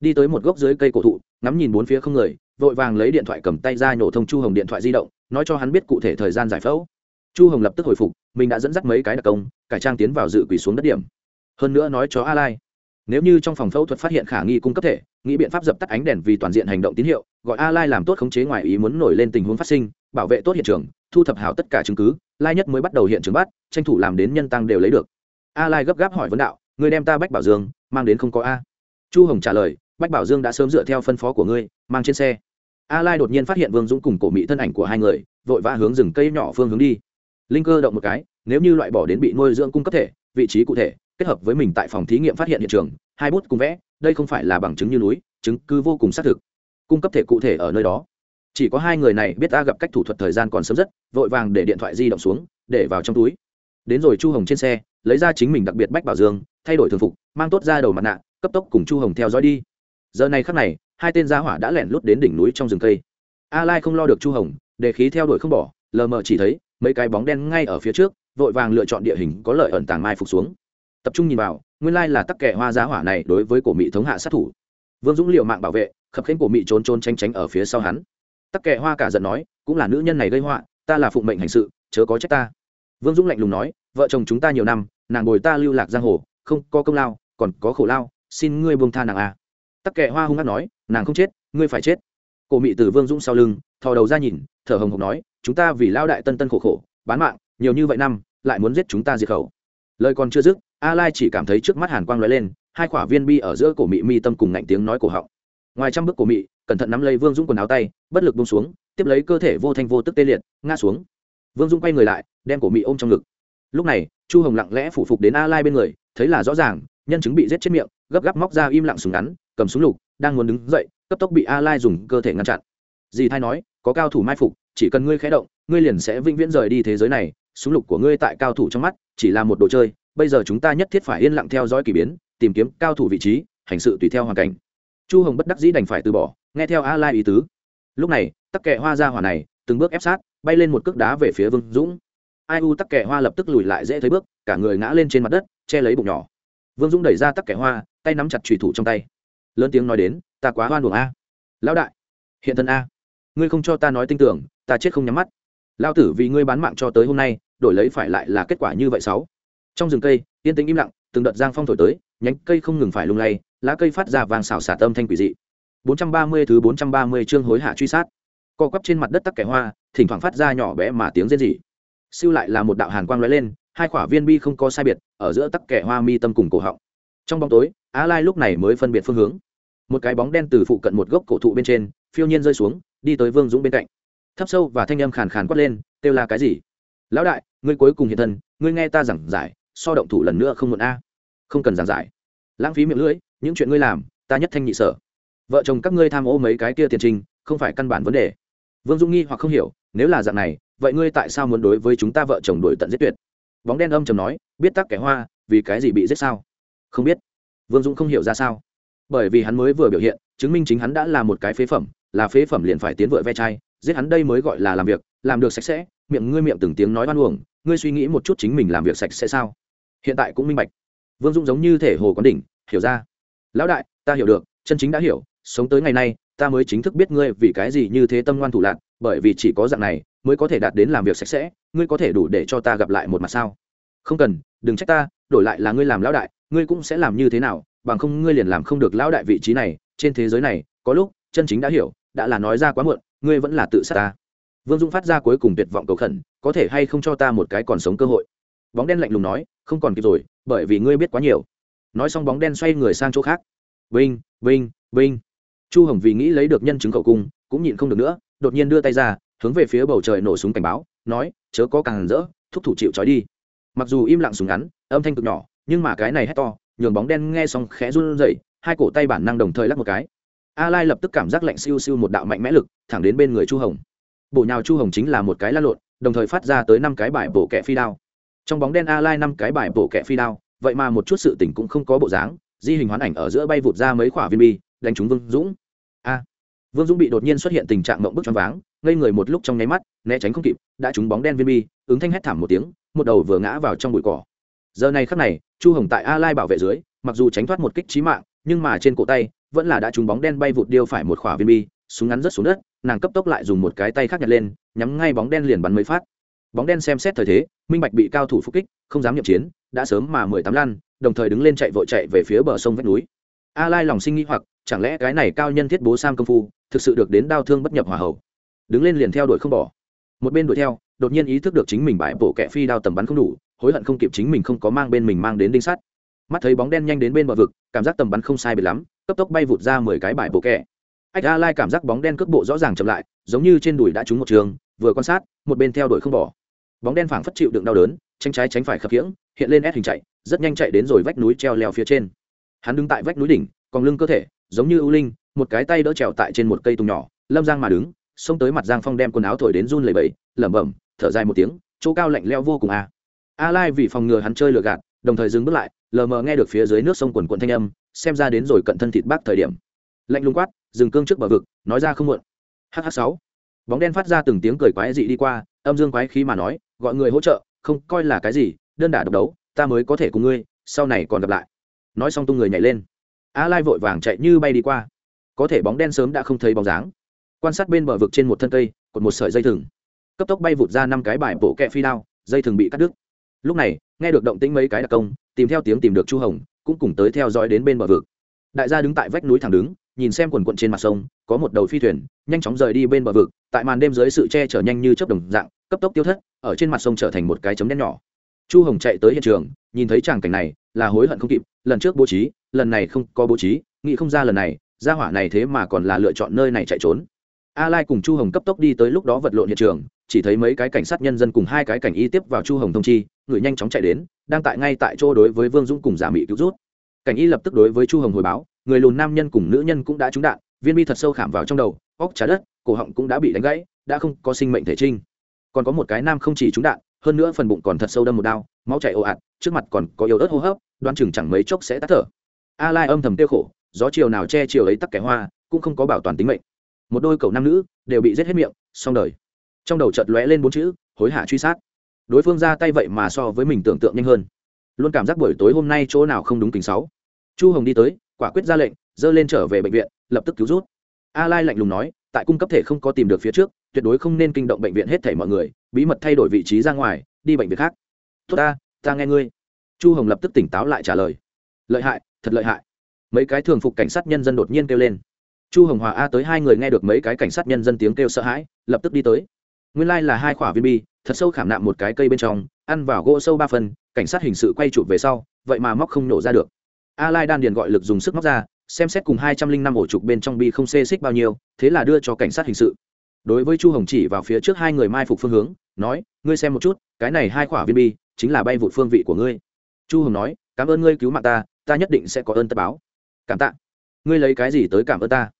Đi tới một gốc dưới cây cổ thụ, ngắm nhìn bốn phía không người, vội vàng lấy điện thoại cầm tay ra nhổ thông chu hồng điện thoại di động, nói cho hắn biết cụ thể thời gian giải phẫu. Chu hồng lập tức hồi phục, mình đã dẫn dắt mấy cái đặc công, cải trang tiến vào dự quỷ xuống đất điểm. Hơn nữa nói cho a lai, nếu như trong phòng phẫu thuật phát hiện khả nghi cung cấp thể, nghĩ biện pháp dập tắt ánh đèn vì toàn diện hành động tín hiệu, gọi a lai làm tốt khống chế ngoài ý muốn nổi lên tình huống phát sinh, bảo vệ tốt hiện trường, thu thập hảo tất cả chứng cứ, lai nhất mới bắt đầu hiện trường bắt, tranh thủ làm đến nhân tăng đều lấy được a lai gấp gáp hỏi vấn đạo người đem ta bách bảo dương mang đến không có a? Chu hồng trả lời, bách bảo dương đã sớm dựa theo phân phó của ngươi, mang trên xe. A lai đột nhiên phát hiện vương dũng cùng cổ mỹ thân ảnh của hai người, vội vã hướng rừng cây nhỏ phương hướng đi. Linh cơ động một cái, nếu như loại bỏ đến bị nuôi dưỡng cung cấp thể, vị trí cụ thể, kết hợp với mình tại phòng thí nghiệm phát hiện hiện trường, hai bút cùng vẽ, đây không phải là bằng chứng như núi, chứng cứ vô cùng xác thực. Cung cấp thể cụ thể ở nơi đó. Chỉ có hai người này biết ta gặp cách thủ thuật thời gian còn sớm rất, vội vàng để điện thoại di động xuống, để vào trong túi đến rồi chu hồng trên xe, lấy ra chính mình đặc biệt bách bảo dương, thay đổi thường phục, mang tốt ra đầu mặt nạ, cấp tốc cùng chu hồng theo dõi đi. Giờ này khắc này, hai tên gia hỏa đã lẻn lút đến đỉnh núi trong rừng cây. A lai không lo được chu hồng, để khí theo đuổi không bỏ, lờ mờ chỉ thấy, mấy cái bóng đen ngay ở phía trước, vội vàng lựa chọn địa hình có lợi ẩn tàng mai phục xuống. Tập trung nhìn vào, nguyên lai là tắc kẻ hoa giá hỏa này đối với cổ mỹ thống hạ sát thủ. Vương dũng liệu mạng bảo vệ, khập khiến cổ mỹ trốn trốn tránh tránh ở phía sau hắn. Tắc kẻ hoa cả giận nói, cũng là nữ nhân này gây họa, ta là phụng mệnh hành sự, chớ có trách ta vương dũng lạnh lùng nói, vợ chồng chúng ta nhiều năm, nàng bồi ta lưu lạc giang hồ, không có công lao, còn có khổ lao, xin ngươi buông tha nàng a tắc kệ hoa hung hát nói, nàng không chết, ngươi phải chết. Cổ mị từ vương dũng sau lưng, thò đầu ra nhìn, thở hồng hộc nói, chúng ta vì lao đại tân tân khổ khổ, bán mạng, nhiều như vậy năm, lại muốn giết chúng ta diệt khẩu. Lời còn chưa dứt, a lai chỉ cảm thấy trước mắt hàn quang lóe lên, hai quả viên bi ở giữa cổ mị mi tâm cùng ngạnh tiếng nói cổ họng. Ngoài trăm bước cổ mị, cẩn thận nắm lấy vương dũng quần áo tay, bất lực bông xuống, tiếp lấy cơ thể vô thanh vô tức tê liệt, ngã xuống vương Dung quay người lại, đem cổ mị ôm trong ngực. Lúc này, chu hồng lặng lẽ phủ phục đến a lai bên người, thấy là rõ ràng, nhân chứng bị giết chết miệng, gấp gáp móc ra im lặng súng ngắn, cầm súng lục, đang muốn đứng dậy, cấp tốc bị a lai dùng cơ thể ngăn chặn. Dì thay nói, có cao thủ mai phục, chỉ cần ngươi khé động, ngươi liền sẽ vĩnh viễn rời đi thế giới này. Súng lục của ngươi tại cao thủ trong mắt, chỉ là một đồ chơi, bây giờ chúng ta nhất thiết phải yên lặng theo dõi k ỳ biến, tìm kiếm cao thủ vị trí, hành sự tùy theo hoàn cảnh. Chu hồng bất đắc dĩ đành phải từ bỏ, nghe theo a lai ý tứ. Lúc này, tắc kệ hoa ra hỏa này, từng bước ép sát bay lên một cước đá về phía vương dũng. Ai u tắc kẻ hoa lập tức lùi lại dễ thấy bước, cả người ngã lên trên mặt đất, che lấy bụng nhỏ. Vương dũng đẩy ra tắc kẻ hoa, tay nắm chặt trùy thủ trong tay. Lớn tiếng nói đến, ta quá hoan buồng a. Lão đại, hiện thân a. Ngươi không cho ta nói tin tưởng, ta chết không nhắm mắt. Lao tử vì ngươi bán mạng cho tới hôm nay, đổi lấy phải lại là kết quả như vậy sáu. Trong rừng cây, yên tĩnh im lặng, từng đợt giang phong thổi tới, nhánh cây không ngừng phải lung lay, lá cây phát ra vàng xào xả tâm thanh quỷ dị. 430 thứ 430 chương hối hạ truy sát. Co quắp trên mặt đất tắc kẻ hoa thỉnh thoảng phát ra nhỏ bé mà tiếng rên rỉ. Siêu lại là một đạo hàn quang lóe lên, hai quả viên bi không có sai biệt, ở giữa tắc kẻ hoa mi tâm cùng cổ họng. Trong bóng tối á lai lúc này mới phân biệt phương hướng. Một cái bóng đen từ phụ cận một gốc cổ thụ bên trên, phiêu nhiên rơi xuống, đi tới vương dũng bên cạnh. Thấp sâu và thanh âm khàn khàn quát lên, kêu là cái gì? Lão đại, ngươi cuối cùng hiện thân, ngươi nghe ta giảng giải, so động thủ lần nữa không muộn a. Không cần giảng giải. Lãng phí miệng lưỡi, những chuyện ngươi làm, ta nhất thanh nhị sở. Vợ chồng các ngươi tham ô mấy cái kia tiền trình, không phải căn bản vấn đề. Vương dung nghi hoặc không hiểu nếu là dạng này, vậy ngươi tại sao muốn đối với chúng ta vợ chồng đổi tận giết tuyệt? Bóng đen âm chầm nói, biết tắc kẻ hoa, vì cái gì bị giết sao? Không biết. Vương dũng không hiểu ra sao. Bởi vì hắn mới vừa biểu hiện, chứng minh chính hắn đã là một cái phế phẩm, là phế phẩm liền phải tiến vội ve chai, giết hắn đây mới gọi là làm việc, làm được sạch sẽ, miệng ngươi miệng từng tiếng nói oan uổng, ngươi suy nghĩ một chút chính mình làm việc sạch sẽ sao? Hiện tại cũng minh bạch. Vương dũng giống như thể hồ quán đỉnh, hiểu ra. Lão đại, ta hiểu được, chân chính đã hiểu, sống tới ngày nay, ta mới chính thức biết ngươi vì cái gì như thế tâm ngoan thủ lạc bởi vì chỉ có dạng này mới có thể đạt đến làm việc sạch sẽ, ngươi có thể đủ để cho ta gặp lại một mặt sao? Không cần, đừng trách ta, đổi lại là ngươi làm lão đại, ngươi cũng sẽ làm như thế nào, bằng không ngươi liền làm không được lão đại vị trí này, trên thế giới này, có lúc, chân chính đã hiểu, đã là nói ra quá muộn, ngươi vẫn là tự sát ta. Vương dung phát ra cuối cùng tuyệt vọng cầu khẩn, có thể hay không cho ta một cái còn sống cơ hội? Bóng đen lạnh lùng nói, không còn kịp rồi, bởi vì ngươi biết quá nhiều. Nói xong bóng đen xoay người sang chỗ khác. Vinh vinh vinh. Chu hồng vì nghĩ lấy được nhân chứng cậu cung, cũng nhịn không được nữa đột nhiên đưa tay ra, hướng về phía bầu trời nổ súng cảnh báo, nói, chớ có càng rỡ, thúc thủ chịu trói đi. Mặc dù im lặng súng ngắn, âm thanh cực nhỏ, nhưng mà cái này hét to, nhường bóng đen nghe xong khẽ run rẩy, hai cổ tay bản năng đồng thời lắc một cái. A lai lập tức cảm giác lạnh siêu siêu một đạo mạnh mẽ lực, thẳng đến bên người chu hồng. Bộ nhào chu hồng chính là một cái la lộn, đồng thời phát ra tới năm cái bài bổ kẹ phi đao. Trong bóng đen a lai năm cái bài bổ kẹ phi đao, vậy mà một chút sự tỉnh cũng không có bộ dáng, di hình hoán ảnh ở giữa bay vụt ra mấy quả viên bi, đánh chúng vương dũng. A! Vương dũng bị đột nhiên xuất hiện tình trạng mộng bức choáng váng, ngây người một lúc trong nháy mắt, né tránh không kịp, đã trúng bóng đen viên bi, ứng thanh hét thảm một tiếng, một đầu vừa ngã vào trong bụi cỏ. Giờ này khắc này, chu hồng tại a lai bảo vệ dưới, mặc dù tránh thoát một kích trí mạng, nhưng mà trên cổ tay, vẫn là đã trúng bóng đen bay vụt điêu phải một khỏa viên bi, súng ngắn rất xuống đất, nàng cấp tốc lại dùng một cái tay khác nhặt lên, nhắm ngay bóng đen liền bắn mấy phát. Bóng đen xem xét thời thế, minh bạch bị cao thủ phục kích, không dám nhập chiến, đã sớm mà mười tám lan đồng thời đứng lên chạy vội chạy về phía bờ sông vách núi. A lai lòng sinh nghĩ hoặc chẳng lẽ cái này cao nhân thiết bố sam công phu, thực sự được đến đau thương bất nhập hòa hậu đứng lên liền theo đuổi không bỏ. Một bên đuổi theo, đột nhiên ý thức được chính mình bãi bổ kẹ phi đao tầm bắn không đủ, hối hận không kịp chính mình không có mang bên mình mang đến đinh sắt. Mắt thấy bóng đen nhanh đến bên bờ vực, cảm giác tầm bắn không sai biệt lắm, cấp tốc bay vụt ra mười cái bãi bổ kẹ ách a lai cảm giác bóng đen cước bộ rõ ràng chậm lại, giống như trên đùi đã trúng một trường, vừa quan sát, một bên theo đuổi không bỏ. Bóng đen phảng phất chịu đựng đau đớn tranh trái tránh phải khập khiễng, hiện lên ép hình chạy, rất nhanh chạy đến rồi vách núi treo leo phía trên. Hắn đứng tại vách núi đỉnh còn lưng cơ thể giống như ưu linh, một cái tay đỡ trèo tại trên một cây tùng nhỏ, lâm giang mà đứng, xông tới mặt giang phong đem quần áo thổi đến run lẩy bẩy, lẩm bẩm, thở dài một tiếng, chỗ cao lạnh leo vô cùng a a lai vì phòng ngừa hắn chơi lừa gạt, đồng thời dừng bước lại, lờ mờ nghe được phía dưới nước sông quần quận thanh âm, xem ra đến rồi cận thân thịt bác thời điểm. Lạnh lùng quát, dừng cương trước bờ vực, nói ra không muộn. Hh sáu. Bóng đen phát ra từng tiếng cười quái dị đi qua, âm dương quái khí mà nói, gọi người hỗ trợ, không coi là cái gì, đơn đả độc đấu, ta mới có thể cùng ngươi, sau này còn gặp lại. Nói xong tung người nhảy lên a lai vội vàng chạy như bay đi qua. Có thể bóng đen sớm đã không thấy bóng dáng. Quan sát bên bờ vực trên một thân cây còn một sợi dây thừng. Cấp tốc bay vụt ra năm cái bài bộ kẹ phi đao, dây thừng bị cắt đứt. Lúc này, nghe được động tĩnh mấy cái đặc công, tìm theo tiếng tìm được chu hồng, cũng cùng tới theo dõi đến bên bờ vực. Đại gia đứng tại vách núi thẳng đứng, nhìn xem quần quận trên mặt sông, có một đầu phi thuyền, nhanh chóng rời đi bên bờ vực, tại màn đêm dưới sự che chở nhanh như chớp đồng dạng, cấp tốc tiêu thất, ở trên mặt sông trở thành một cái chấm đen nhỏ chu hồng chạy tới hiện trường, nhìn thấy tràng cảnh này, là hối hận không kịp, lần trước bố trí, lần này không có bố trí, nghĩ không ra lần này ra hỏa này thế mà còn là lựa chọn nơi này chạy trốn. A lai cùng chu hồng cấp tốc đi tới lúc đó vật lộn hiện trường, chỉ thấy mấy cái cảnh sát nhân dân cùng hai cái cảnh y tiếp vào chu hồng thông chi, người nhanh chóng chạy đến, đang tại ngay tại chỗ đối với vương dũng cùng giả mỹ cứu rút. Cảnh y lập tức đối với chu hồng hồi báo, người lùn nam nhân cùng nữ nhân cũng đã trúng đạn, viên bi thật sâu khảm vào trong đầu, óc trá đất, cổ họng cũng đã bị đánh gãy, đã không có sinh mệnh thể trinh. Còn có một cái nam không chỉ trúng đạn hơn nữa phần bụng còn thật sâu đâm một đao, máu chảy ồ ạt, trước mặt còn có yếu ớt hô hấp đoán chừng chẳng mấy chốc sẽ tắt thở. A lai âm thầm tiêu khổ, gió chiều nào che chiều ấy tắc kẻ hoa, cũng không có bảo toàn tính mệnh. Một đôi cậu nam nữ đều bị giết hết miệng, xong đời. Trong đầu chợt lóe lên bốn chữ, hối hả truy sát. Đối phương ra tay vậy mà so với mình tưởng tượng nhanh hơn. Luôn cảm giác buổi tối hôm nay chỗ nào không đúng kính sáu. Chu hồng đi tới, quả quyết ra lệnh, dơ lên trở về bệnh viện, lập tức cứu rút. A lai lạnh lùng nói, tại cung cấp thể không có tìm được phía trước, tuyệt đối không nên kinh động bệnh viện hết thảy mọi người bí mật thay đổi vị trí ra ngoài, đi bệnh viện khác. Tốt ta ta nghe ngươi. Chu hồng lập tức tỉnh táo lại trả lời. Lợi hại, thật lợi hại. Mấy cái thường phục cảnh sát nhân dân đột nhiên kêu lên. Chu hồng hòa a tới hai người nghe được mấy cái cảnh sát nhân dân tiếng kêu sợ hãi, lập tức đi tới. Nguyên lai、like、là hai khỏa viên bi, thật sâu khảm nạm một cái cây bên trong, ăn vào gỗ sâu ba phân cảnh sát hình sự quay chụp về sau, vậy mà móc không nổ ra được. A lai đan điền gọi lực dùng sức móc ra, xem xét cùng hai trăm linh năm ổ trục bên trong bi không xê xích bao nhiêu, thế là đưa cho cảnh sát hình sự đối với chu hồng chỉ vào phía trước hai người mai phục phương hướng, nói, ngươi xem một chút, cái này hai khỏa viên bi chính là bay vụt phương vị của ngươi. Chu hồng nói, cảm ơn ngươi cứu mạng ta ta nhất định sẽ có ơn tất báo. Cảm tạ. Ngươi lấy cái gì tới cảm ơn ta?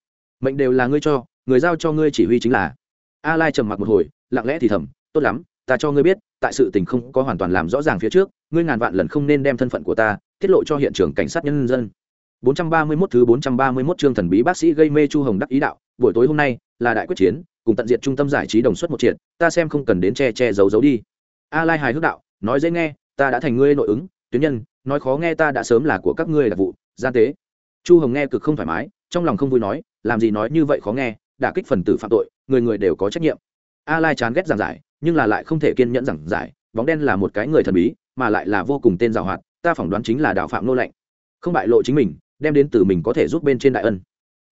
Mệnh đều là ngươi cho, người giao cho ngươi chỉ huy chính là. A lai trầm mặc một hồi, lặng lẽ thì thầm, tốt lắm, ta cho ngươi biết, tại sự tình không có hoàn toàn làm rõ ràng phía trước, ngươi ngàn vạn lần không nên đem thân phận của ta tiết lộ cho hiện trường cảnh sát nhân dân. 431 thứ 431 chương thần bí bác sĩ gây mê chu hồng đắc ý đạo buổi tối hôm nay là đại quyết chiến, cùng tận diện trung tâm giải trí đồng xuất một triệt, ta xem không cần đến che che giấu giấu đi. A lai hài hước đạo, nói dễ nghe, ta đã thành ngươi nội ứng, tuyến nhân, nói khó nghe ta đã sớm là của các ngươi đặc vụ, gian tế. Chu hồng nghe cực không thoải mái, trong lòng không vui nói, làm gì nói như vậy khó nghe, đả kích phần tử phạm tội, người người đều có trách nhiệm. A lai chán ghét giảng giải, nhưng là lại không thể kiên nhẫn giảng giải, bóng đen là một cái người thần bí, mà lại là vô cùng tên giàu hoạt, ta phỏng đoán chính là đạo phạm nô lệnh không bại lộ chính mình, đem đến từ mình có thể giúp bên trên đại ân.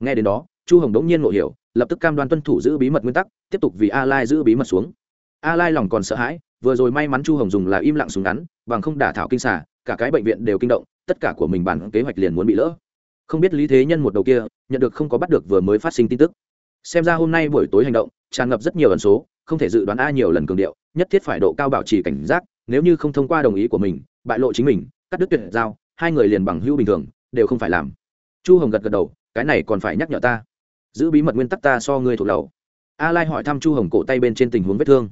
Nghe đến đó chu hồng đống nhiên ngộ hiểu, lập tức cam đoan tuân thủ giữ bí mật nguyên tắc, tiếp tục vì a lai giữ bí mật xuống. A lai lòng còn sợ hãi, vừa rồi may mắn chu hồng dùng là im lặng súng ngắn, bằng không đả thảo kinh xả cả cái bệnh viện đều kinh động, tất cả của mình bản kế hoạch liền muốn bị lỡ. Không biết lý thế nhân một đầu kia, nhận được không có bắt được vừa mới phát sinh tin tức. Xem ra hôm nay buổi tối hành động, tràn ngập rất nhiều ẩn số, không thể dự đoán a nhiều lần cường điệu, nhất thiết phải độ cao bảo trì cảnh giác, nếu như không thông qua đồng ý của mình, bại lộ chính mình, cắt đứt tuyệt giao, hai người liền bằng hữu bình thường, đều không phải làm. Chu hồng gật gật đầu, cái này còn phải nhắc nhở ta giữ bí mật nguyên tắc ta so ngươi thuộc đầu. A lai hỏi thăm chu hồng cổ tay bên trên tình huống vết thương.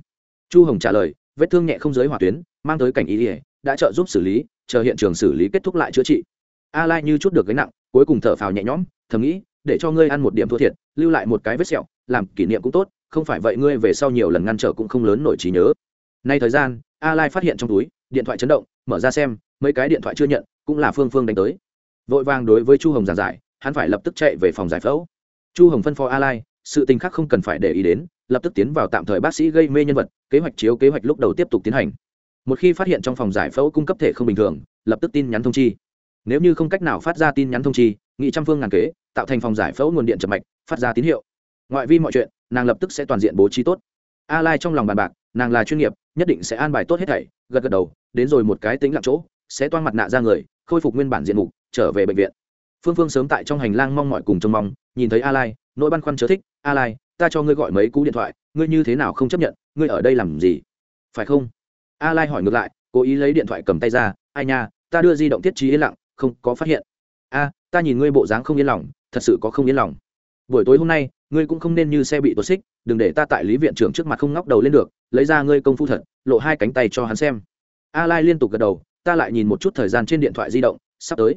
Chu hồng trả lời, vết thương nhẹ không giới hỏa tuyến, mang tới cảnh ý ỉa đã trợ giúp xử lý, chờ hiện trường xử lý kết thúc lại chữa trị. A lai như chút được gánh nặng, cuối cùng thở phào nhẹ nhõm, thầm nghĩ, để cho ngươi ăn một điểm thua thiệt, lưu lại một cái vết sẹo, làm kỷ niệm cũng tốt, không phải vậy ngươi về sau nhiều lần ngăn trở cũng không lớn nổi trí nhớ. Nay thời gian, a lai phát hiện trong túi, điện thoại chấn động, mở ra xem, mấy cái điện thoại chưa nhận, cũng là phương phương đánh tới. Vội vàng đối với chu hồng giảng giải, hắn phải lập tức chạy về phòng giải phẫu chu hồng phân phó a lai sự tình khác không cần phải để ý đến, lập tức tiến vào tạm thời bác sĩ gây mê nhân vật, kế hoạch chiếu kế hoạch lúc đầu tiếp tục tiến hành. Một khi phát hiện trong phòng giải phẫu cung cấp thể không bình thường, lập tức tin nhắn thông chi. Nếu như không cách nào phát ra tin nhắn thông chi, nghị trăm phương ngàn kế, tạo thành phòng giải phẫu nguồn điện chậm mạch, phát ra tín hiệu. Ngoại vi mọi chuyện, nàng lập tức sẽ toàn diện bố trí tốt. A lai trong lòng bàn bạc, nàng là chuyên nghiệp, nhất định sẽ an bài tốt hết thảy, gật gật đầu, đến rồi một cái tính lặng chỗ, sẽ toan mặt nạ ra người, khôi phục nguyên bản diện mục, trở về bệnh viện. Phương phương sớm tại trong hành lang mong mọi cùng trông mong nhìn thấy a lai, nỗi băn khoăn chớ thích, a lai, ta cho ngươi gọi mấy cú điện thoại, ngươi như thế nào không chấp nhận, ngươi ở đây làm gì? Phải không? A lai hỏi ngược lại, cố ý lấy điện thoại cầm tay ra, ai nha, ta đưa di động thiết trí yên lặng, không có phát hiện. A, ta nhìn ngươi bộ dáng không yên lòng, thật sự có không yên lòng. Buổi tối hôm nay, ngươi cũng không nên như xe bị tuột xích, đừng để ta tại lý viện trưởng trước mặt không ngóc đầu lên được, lấy ra ngươi công phu thật, lộ hai cánh tay cho hắn xem. A lai liên tục gật đầu, ta lại nhìn một chút thời gian trên điện thoại di động, sắp tới.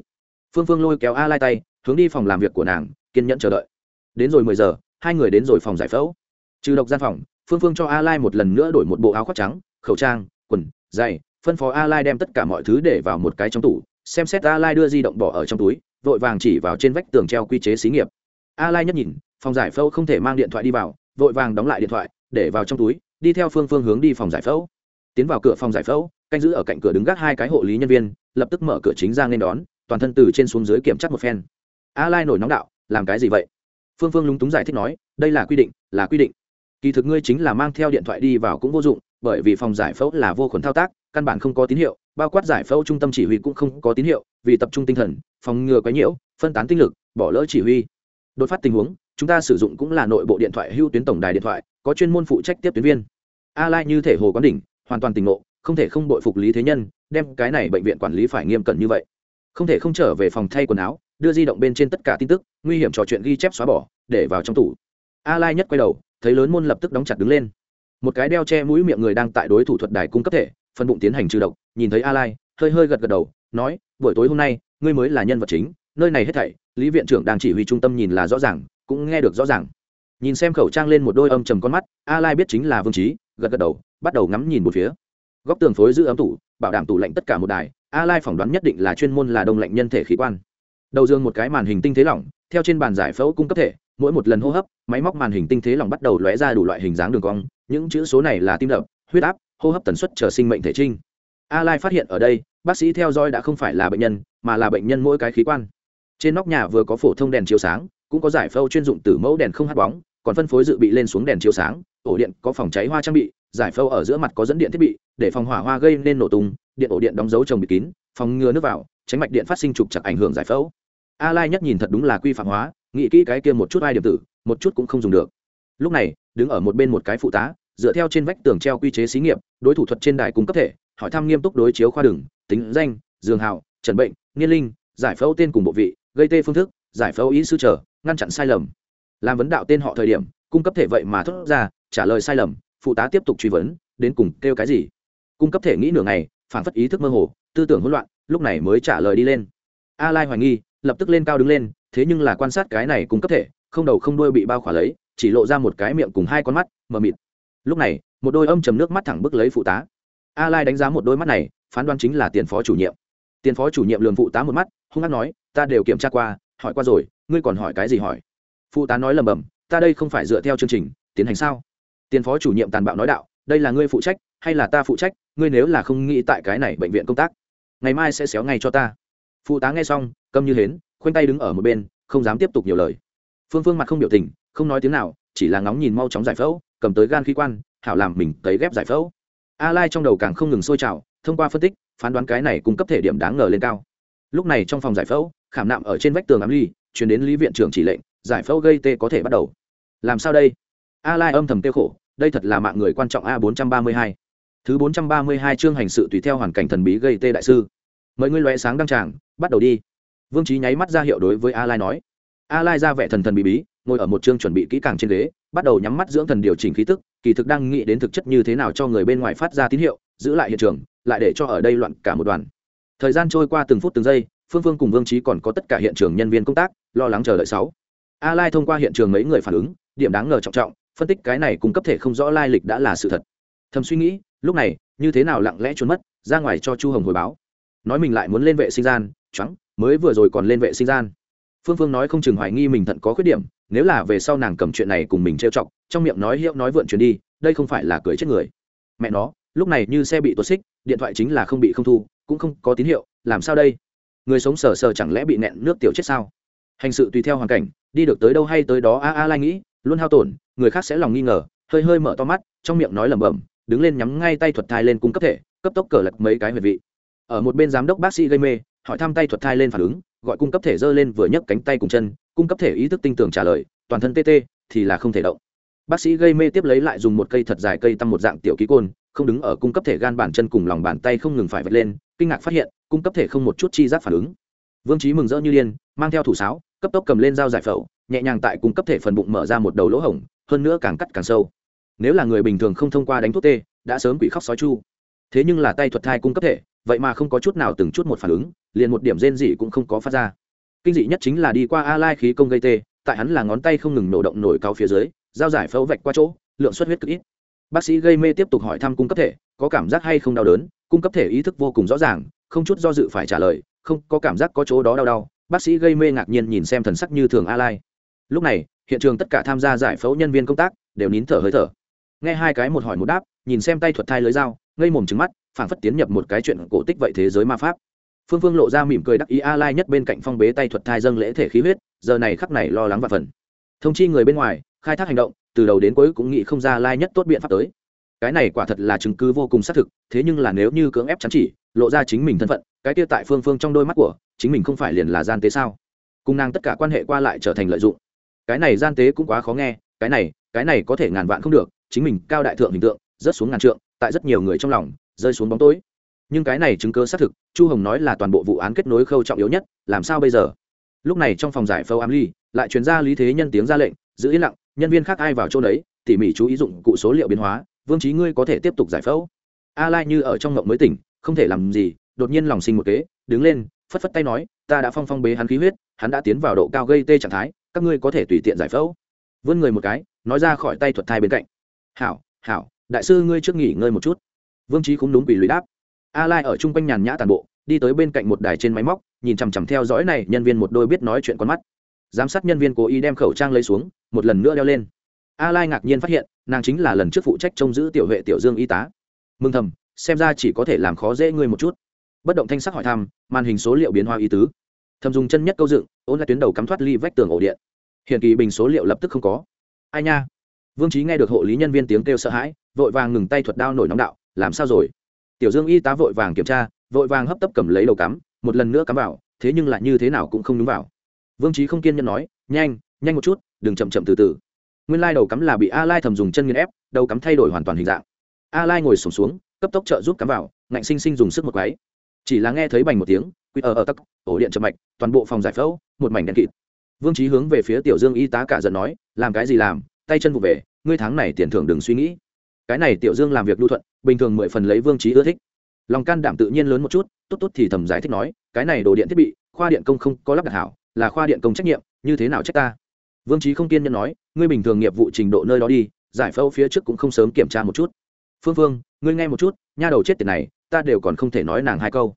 Phương phương lôi kéo a lai tay, hướng đi phòng làm việc của nàng kiên nhẫn chờ đợi. Đến rồi mười giờ, hai người đến rồi phòng giải phẫu. Trừ độc gian phòng, phương phương cho a lai một lần nữa đổi một bộ áo khoác trắng, khẩu trang, quần, giày, phân phó a lai đem tất cả mọi thứ để vào một cái trong tủ, xem xét a lai đưa di động bỏ ở trong túi, vội vàng chỉ vào trên vách tường treo quy chế xí nghiệp. A lai nhất nhìn, phòng giải phẫu không thể mang điện thoại đi vào, vội vàng đóng lại điện thoại, để vào trong túi, đi theo phương phương hướng đi phòng giải phẫu. Tiến vào cửa phòng giải phẫu, canh giữ ở cạnh cửa đứng gác hai cái hộ lý nhân viên, lập tức mở cửa chính ra nên đón, toàn thân từ trên xuống dưới kiểm tra một phen. A lai nổi nóng đạo làm cái gì vậy? Phương phương lúng túng giải thích nói, đây là quy định, là quy định. Kỳ thực ngươi chính là mang theo điện thoại đi vào cũng vô dụng, bởi vì phòng giải phẫu là vô khuẩn thao tác, căn bản không có tín hiệu, bao quát giải phẫu trung tâm chỉ huy cũng không có tín hiệu, vì tập trung tinh thần, phòng ngừa quấy nhiễu, phân tán tinh lực, bỏ lỡ chỉ huy. Đột phát tình huống, chúng ta sử dụng cũng là nội bộ điện thoại hưu tuyến tổng đài điện thoại, có chuyên môn phụ trách tiếp tuyến viên. A lai như thể hồ quán đỉnh, hoàn toàn tỉnh ngộ, không thể không bội phục lý thế nhân, đem cái này bệnh viện quản lý phải nghiêm cẩn như vậy. Không thể không trở về phòng thay quần áo đưa di động bên trên tất cả tin tức, nguy hiểm trò chuyện ghi chép xóa bỏ, để vào trong tủ. A lai nhất quay đầu, thấy lớn môn lập tức đóng chặt đứng lên. Một cái đeo che mũi miệng người đang tại đối thủ thuật đài cung cấp thể phân bụng tiến hành trừ độc, nhìn thấy a lai hơi hơi gật gật đầu, nói, buổi tối hôm nay, ngươi mới là nhân vật chính, nơi này hết thảy, lý viện trưởng đang chỉ huy trung tâm nhìn là rõ ràng, cũng nghe được rõ ràng. Nhìn xem khẩu trang lên một đôi âm trầm con mắt a lai biết chính là vương trí gật gật đầu, bắt đầu ngắm nhìn một phía. Góc tường phối giữ ấm tủ, bảo đảm tủ lạnh tất cả một đài a lai phỏng đoán nhất định là chuyên môn là đông lạnh nhân thể khí quan đầu dương một cái màn hình tinh thế lỏng, theo trên bàn giải phẫu cung cấp thể, mỗi một lần hô hấp, máy móc màn hình tinh thế lỏng bắt đầu lóe ra đủ loại hình dáng đường cong, những chữ số này là tim đập, huyết áp, hô hấp tần suất chờ sinh mệnh thể trinh. A lai phát hiện ở đây, bác sĩ theo dõi đã không phải là bệnh nhân, mà là bệnh nhân mỗi cái khí quan. Trên nóc nhà vừa có phổ thông đèn chiếu sáng, cũng có giải phẫu chuyên dụng từ mẫu đèn không hát bóng, còn phân phối dự bị lên xuống đèn chiếu sáng, ổ điện có phòng cháy hoa trang bị, giải phẫu ở giữa mặt có dẫn điện thiết bị, để phòng hỏa hoa gây nên nổ tung, điện ổ điện đóng dấu trồng bị kín, phòng ngừa nước vào, tránh mạch điện phát sinh trục chặt ảnh hưởng giải phẫu a lai nhất nhìn thật đúng là quy phạm hóa, nghĩ kỹ cái kia một chút ai điểm tử, một chút cũng không dùng được. Lúc này, đứng ở một bên một cái phụ tá, dựa theo trên vách tường treo quy chế xí nghiệp, đối thủ thuật trên đài cung cấp thể, hỏi thăm nghiêm túc đối chiếu khoa đường, tính danh dường hào, trần bệnh, niên linh, giải phẫu tên cùng bộ vị, gây tê phương thức, giải phẫu ý sư trở, ngăn chặn sai lầm. Làm vấn đạo tên họ thời điểm, cung cấp thể vậy mà thốt ra, trả lời sai lầm, phụ tá tiếp tục truy vấn, đến cùng kêu cái gì? Cung cấp thể nghĩ nửa ngày phản phất ý thức mơ hồ, tư tưởng hỗn loạn, lúc này mới trả lời đi lên. A lai hoài nghi lập tức lên cao đứng lên, thế nhưng là quan sát cái này cùng cấp thể, không đầu không đuôi bị bao khỏa lấy, chỉ lộ ra một cái miệng cùng hai con mắt, mờ mịt. Lúc này, một đôi âm chầm nước mắt thẳng bức lấy phụ tá. A lai đánh giá một đôi mắt này, phán đoán chính là tiền phó chủ nhiệm. Tiền phó chủ nhiệm lường phụ tá một mắt, hung hát nói, ta đều kiểm tra qua, hỏi qua rồi, ngươi còn hỏi cái gì hỏi? Phụ tá nói lầm bầm ta đây không phải dựa theo chương trình, tiến hành sao? Tiền phó chủ nhiệm tàn bạo nói đạo, đây là ngươi phụ trách, hay là ta phụ trách, ngươi nếu là không nghĩ tại cái này bệnh viện công tác, ngày mai sẽ xéo ngay cho ta phụ tá nghe xong, câm như hến, khoanh tay đứng ở một bên, không dám tiếp tục nhiều lời. Phương phương mặt không biểu tình, không nói tiếng nào, chỉ là ngóng nhìn mau chóng giải phẫu, cầm tới gan khí quan, hảo làm mình cấy ghép giải phẫu. A lai trong đầu càng không ngừng sôi trào, thông qua phân tích, phán đoán cái này cung cấp thể điểm đáng ngờ lên cao. Lúc này trong phòng giải phẫu, khảm nạm ở trên vách tường ám ly chuyển đến lý viện trưởng chỉ lệnh, giải phẫu gây tê có thể bắt đầu. Làm sao đây? A lai âm thầm tiêu khổ, đây thật là mạng người quan trọng a 432 thứ 432 chương hành sự tùy theo hoàn cảnh thần bí gây tê đại sư mời ngươi lóe sáng đăng tràng, bắt đầu đi. Vương trí nháy mắt ra hiệu đối với a lai nói. A lai ra vẻ thần thần bí bí, ngồi ở một chương chuẩn bị kỹ càng trên ghế, bắt đầu nhắm mắt dưỡng thần điều chỉnh khí tức, kỳ thực đang nghĩ đến thực chất như thế nào cho người bên ngoài phát ra tín hiệu, giữ lại hiện trường, lại để cho ở đây loạn cả một đoàn. Thời gian trôi qua từng phút từng giây, phương phương cùng vương trí còn có tất cả hiện trường nhân viên công tác, lo lắng chờ đợi sáu. A lai thông qua hiện trường mấy người phản ứng, điểm đáng ngờ trọng trọng, phân tích cái này cung cấp thể không rõ lai lịch đã là sự thật. Thầm suy nghĩ, lúc này, như thế nào lặng lẽ trốn mất, ra ngoài cho chu hồng hồi báo nói mình lại muốn lên vệ sinh gian trắng mới vừa rồi còn lên vệ sinh gian. Phương phương nói không chừng hoài nghi mình thận có khuyết điểm, nếu là về sau nàng cầm chuyện này cùng mình trêu chọc, trong miệng nói hiệu nói vượn chuyển đi, đây không phải là cười chết người. Mẹ nó, lúc này như xe bị tuột xích, điện thoại chính là không bị không thu, cũng không có tín hiệu, làm sao đây? Người sống sờ sờ chẳng lẽ bị nẹn nước tiểu chết sao? Hành sự tùy theo hoàn cảnh, đi được tới đâu hay tới đó a a lai nghĩ, luôn hao tổn, người khác sẽ lòng nghi ngờ, hơi hơi mở to mắt, trong miệng nói lẩm bẩm, đứng lên nhắm ngay tay thuật thai lên cung cấp thể, cấp tốc cờ lật mấy cái huyệt vị ở một bên giám đốc bác sĩ gây mê, hỏi thăm tay thuật thai lên phản ứng, gọi cung cấp thể dơ lên vừa nhấc cánh tay cùng chân, cung cấp thể ý thức tinh tường trả lời, toàn thân tê tê, thì là không thể động. Bác sĩ gây mê tiếp lấy lại dùng một cây thật dài cây tăng một dạng tiểu ký côn, không đứng ở cung cấp thể gan bản chân cùng lòng bàn tay không ngừng phải vạch lên, kinh ngạc phát hiện, cung cấp thể không một chút chi giác phản ứng. Vương trí mừng rỡ như điên, mang theo thủ sáo, cấp tốc cầm lên dao giải phẫu, nhẹ nhàng tại cung cấp thể phần bụng mở ra một đầu lỗ hổng, hơn nữa càng cắt càng sâu. Nếu là người bình thường không thông qua đánh thuốc tê, đã sớm quỷ khóc sói chu. Thế nhưng là tay thuật thai cung cấp thể vậy mà không có chút nào từng chút một phản ứng, liền một điểm rên dị cũng không có phát ra. Kinh dị nhất chính là đi qua a lai khí công gây tê, tại hắn là ngón tay không ngừng nổ động nổi cao phía dưới, dao giải phẫu vạch qua chỗ, lượng xuất huyết cực ít. Bác sĩ gây mê tiếp tục hỏi thăm cung cấp thể, có cảm giác hay không đau đớn? Cung cấp thể ý thức vô cùng rõ ràng, không chút do dự phải trả lời, không, có cảm giác có chỗ đó đau đau. Bác sĩ gây mê ngạc nhiên nhìn xem thần sắc như thường a lai lúc này, hiện trường tất cả tham gia giải phẫu nhân viên công tác đều nín thở hơi thở. Nghe hai cái một hỏi một đáp, nhìn xem tay thuật thai lưới dao, ngây mồm trứng mắt phảng phất tiến nhập một cái chuyện cổ tích vậy thế giới ma pháp. Phương phương lộ ra mỉm cười đắc ý a lai nhất bên cạnh phong bế tay thuật thai dâng lễ thể khí huyết, giờ này khắc này lo lắng và phần. Thông chi người bên ngoài, khai thác hành động, từ đầu đến cuối cũng nghĩ không ra lai nhất tốt biện pháp tới. Cái này quả thật là chứng cứ vô cùng xác thực, thế nhưng là nếu như cưỡng ép chắn chỉ, lộ ra chính mình thân phận, cái kia tại phương phương trong đôi mắt của, chính mình không phải liền là gian tế sao? Cùng nàng tất cả quan hệ qua lại trở thành lợi dụng. Cái này gian tế cũng quá khó nghe, cái này cái này có thể ngàn vạn không được, chính mình cao đại thượng hình tượng rất xuống ngàn trượng, tại rất nhiều người trong lòng rơi xuống bóng tối. Nhưng cái này chứng cơ xác thực, chu hồng nói là toàn bộ vụ án kết nối khâu trọng yếu nhất, làm sao bây giờ? Lúc này trong phòng giải phẫu ám ly, lại chuyển ra lý thế nhân tiếng ra lệnh, giữ yên lặng, nhân viên khác ai vào chỗ đấy tỉ mỉ chú ý dụng cụ số liệu biến hóa, vương trí ngươi có thể tiếp tục giải phẫu. A lai như ở trong ngộng mới tỉnh, không thể làm gì, đột nhiên lòng sinh một kế, đứng lên, phất phất tay nói, ta đã phong phong bế hắn khí huyết, hắn đã tiến vào độ cao gây tê trạng thái, các ngươi có thể tùy tiện giải phẫu. Vươn người một cái, nói ra khỏi tay thuật thai bên cạnh. Hảo hảo, đại sư ngươi trước nghỉ ngơi một chút vương trí cũng đúng bị lùi đáp. A lai ở chung quanh nhàn nhã tàn bộ, đi tới bên cạnh một đài trên máy móc, nhìn chằm chằm theo dõi này, nhân viên một đôi biết nói chuyện con mắt. Giám sát nhân viên cố ý đem khẩu trang lấy xuống, một lần nữa đeo lên. A lai ngạc nhiên phát hiện, nàng chính là lần trước phụ trách trông giữ tiểu vệ tiểu dương y tá. Mừng thầm, xem ra chỉ có thể làm khó dễ ngươi một chút. Bất động thanh sắc hỏi thăm, màn hình số liệu biến hoa y tứ. Thầm dùng chân nhất câu dựng, ôn lại tuyến đầu cắm thoát ly vách tường ổ điện. Hiện kỳ bình số liệu lập tức không có. Ai nha? Vương trí nghe được hộ lý nhân viên tiếng kêu sợ hãi, vội vàng ngừng tay thuật đao nổi nóng đạo làm sao rồi? Tiểu dương y tá vội vàng kiểm tra vội vàng hấp tấp cầm lấy đầu cắm một lần nữa cắm vào thế nhưng lại như thế nào cũng không đúng vào. Vương trí không kiên nhẫn nói nhanh nhanh một chút đừng chậm chậm từ từ. Nguyên lai đầu cắm là bị a lai thầm dùng chân nghiền ép đầu cắm thay đổi hoàn toàn hình dạng. A lai ngồi sùng xuống, xuống cấp tốc trợ giúp cắm vào ngạnh sinh sinh dùng sức một quái. Chỉ là nghe thấy bành một tiếng quy ở ở tắc ổ điện chậm mạch toàn bộ phòng giải phẫu một mảnh đen kịt. Vương trí hướng về phía tiểu dương y tá cả giận nói làm cái gì làm? Tay chân vụ về ngươi tháng này tiền thưởng đừng suy nghĩ cái này tiểu dương làm việc lưu thuận, bình thường mười phần lấy vương trí ưa thích. Lòng can đảm tự nhiên lớn một chút, tốt tốt thì thầm giải thích nói, cái này đồ điện thiết bị, khoa điện công không có lắp đặt hảo, là khoa điện công trách nhiệm, như thế nào trách ta? Vương trí không kiên nhẫn nói, ngươi bình thường nghiệp vụ trình độ nơi đó đi, giải phẫu phía trước cũng không sớm kiểm tra một chút. Phương phương, ngươi nghe một chút, nha đầu chết tiệt này, ta đều còn không thể nói nàng hai câu.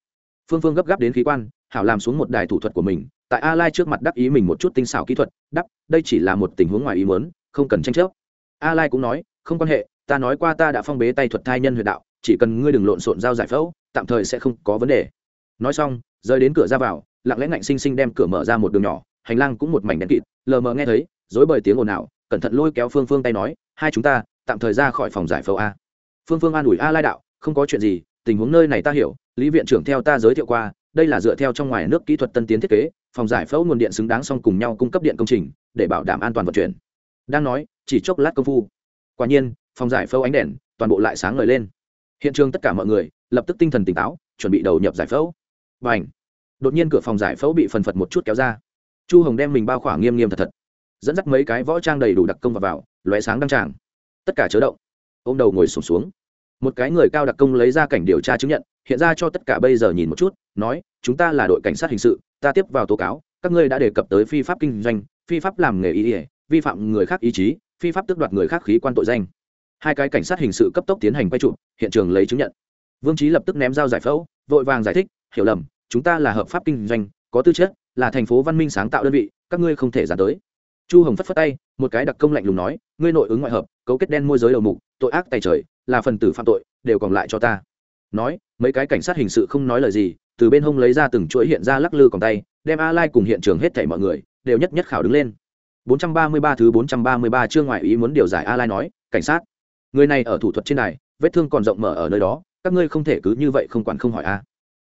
Phương phương gấp gáp đến khí quan, hảo làm xuống một đài thủ thuật của mình, tại a lai trước mặt đắc ý mình một chút tinh xảo kỹ thuật, đắp, đây chỉ là một tình huống ngoài ý muốn, không cần tranh chấp. A lai cũng nói, không quan hệ ta nói qua ta đã phong bế tay thuật thai nhân huyệt đạo, chỉ cần ngươi đừng lộn xộn giao giải phẫu, tạm thời sẽ không có vấn đề. Nói xong rơi đến cửa ra vào, lặng lẽ ngạnh sinh sinh đem cửa mở ra một đường nhỏ, hành lang cũng một mảnh đen kịt, lờ mờ nghe thấy dối bởi tiếng ồn ào, cẩn thận lôi kéo phương phương tay nói, hai chúng ta, tạm thời ra khỏi phòng giải phẫu a. Phương phương an ủi a lai đạo, không có chuyện gì, tình huống nơi này ta hiểu, lý viện trưởng theo ta giới thiệu qua, đây là dựa theo trong ngoài nước kỹ thuật tân tiến thiết kế, phòng giải phẫu nguồn điện xứng đáng song cùng nhau cung cấp điện công trình, để bảo đảm an toàn vận chuyển. Đang nói, chỉ chốc lát công phu. Quả nhiên phòng giải phẫu ánh đèn toàn bộ lại sáng ngời lên. Hiện trường tất cả mọi người lập tức tinh thần tỉnh táo chuẩn bị đầu nhập giải phẫu. Và ảnh đột nhiên cửa phòng giải phẫu bị phần phật một chút kéo ra. Chu hồng đem mình bao khỏa nghiêm nghiêm thật thật dẫn dắt mấy cái võ trang đầy đủ đặc công vào, vào lóe sáng đăng tràng. Tất cả chớ động. Ô m đầu ngồi sùng xuống, xuống một cái người cao đặc công lấy ra cảnh điều tra chứng nhận hiện ra cho tất cả bây giờ nhìn một chút nói chúng ta là đội cảnh sát hình sự ta tiếp vào tố cáo các ngươi đã đề cập tới phi pháp kinh doanh phi pháp làm nghề ý ỉa vi phạm người khác ý chí phi pháp tước đoạt người khác khí quan tội danh hai cái cảnh sát hình sự cấp tốc tiến hành quay trụ hiện trường lấy chứng nhận. Vương trí lập tức ném dao giải phẫu, vội vàng giải thích, hiểu lầm, chúng ta là hợp pháp kinh doanh, có tư chất, là thành phố văn minh sáng tạo đơn vị, các ngươi không thể dán tới. Chu hồng phất phất tay, một cái đặc công lạnh lùng nói, ngươi nội ứng ngoại hợp, cấu kết đen môi giới đầu mục, tội ác tài trời, là phần tử phạm tội, đều còn lại cho ta. Nói, mấy cái cảnh sát hình sự không nói lời gì, từ bên hông lấy ra từng chuỗi hiện ra lắc lư còn tay, đem a lai cùng hiện trường hết thảy mọi người, đều nhất nhất khảo đứng lên. 433 thứ 433 chương ngoại ý muốn điều giải a lai nói, cảnh sát người này ở thủ thuật trên này vết thương còn rộng mở ở nơi đó, các ngươi không thể cứ như vậy không quản không hỏi a.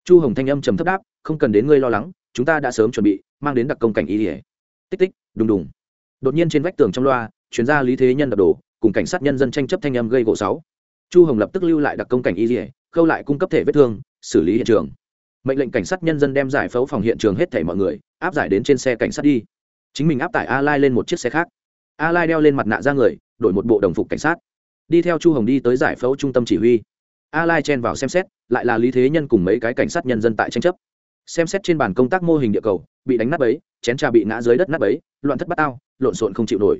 Chu hồng thanh âm trầm thấp đáp, không cần đến ngươi lo lắng, chúng ta đã sớm chuẩn bị, mang đến đặc công cảnh y ỉa tích tích, đùng đùng. Đột nhiên trên vách tường trong loa chuyên gia lý thế nhân đập đổ, cùng cảnh sát nhân dân tranh chấp thanh âm gây gỗ sáu. Chu hồng lập tức lưu lại đặc công cảnh y ỉa khâu lại cung cấp thể vết thương, xử lý hiện trường. Mệnh lệnh cảnh sát nhân dân đem giải phẫu phòng hiện trường hết thảy mọi người, áp giải đến trên xe cảnh sát đi. Chính mình áp tải a lai lên một chiếc xe khác. A lai đeo lên mặt nạ ra người, đổi một bộ đồng phục cảnh sát đi theo chu hồng đi tới giải phẫu trung tâm chỉ huy. A lai chen vào xem xét, lại là lý thế nhân cùng mấy cái cảnh sát nhân dân tại tranh chấp. Xem xét trên bàn công tác mô hình địa cầu, bị đánh nát bấy, chén trà bị ngã dưới đất nát bấy, loạn thất bát ao lộn xộn không chịu nổi.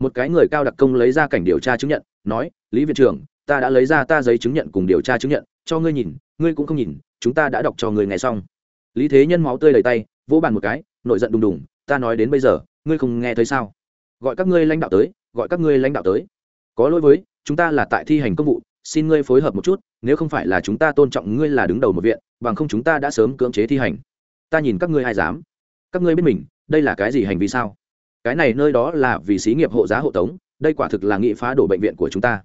Một cái người cao đặc công lấy ra cảnh điều tra chứng nhận, nói, lý viện trưởng, ta đã lấy ra ta giấy chứng nhận cùng điều tra chứng nhận, cho ngươi nhìn, ngươi cũng không nhìn, chúng ta đã đọc cho người nghe xong. Lý thế nhân máu tươi đầy tay, vỗ bàn một cái nội giận đùng đùng, ta nói đến bây giờ, ngươi không nghe thấy sao? Gọi các ngươi lãnh đạo tới, gọi các ngươi lãnh đạo tới có lỗi với, chúng ta là tại thi hành công vụ, xin ngươi phối hợp một chút, nếu không phải là chúng ta tôn trọng ngươi là đứng đầu một viện, bằng không chúng ta đã sớm cưỡng chế thi hành. Ta nhìn các ngươi ai dám? Các ngươi biết mình, đây là cái gì hành vi sao? Cái này nơi đó là vì xí nghiệp hộ giá hộ tống, đây quả thực là nghị phá đổ bệnh viện của chúng ta.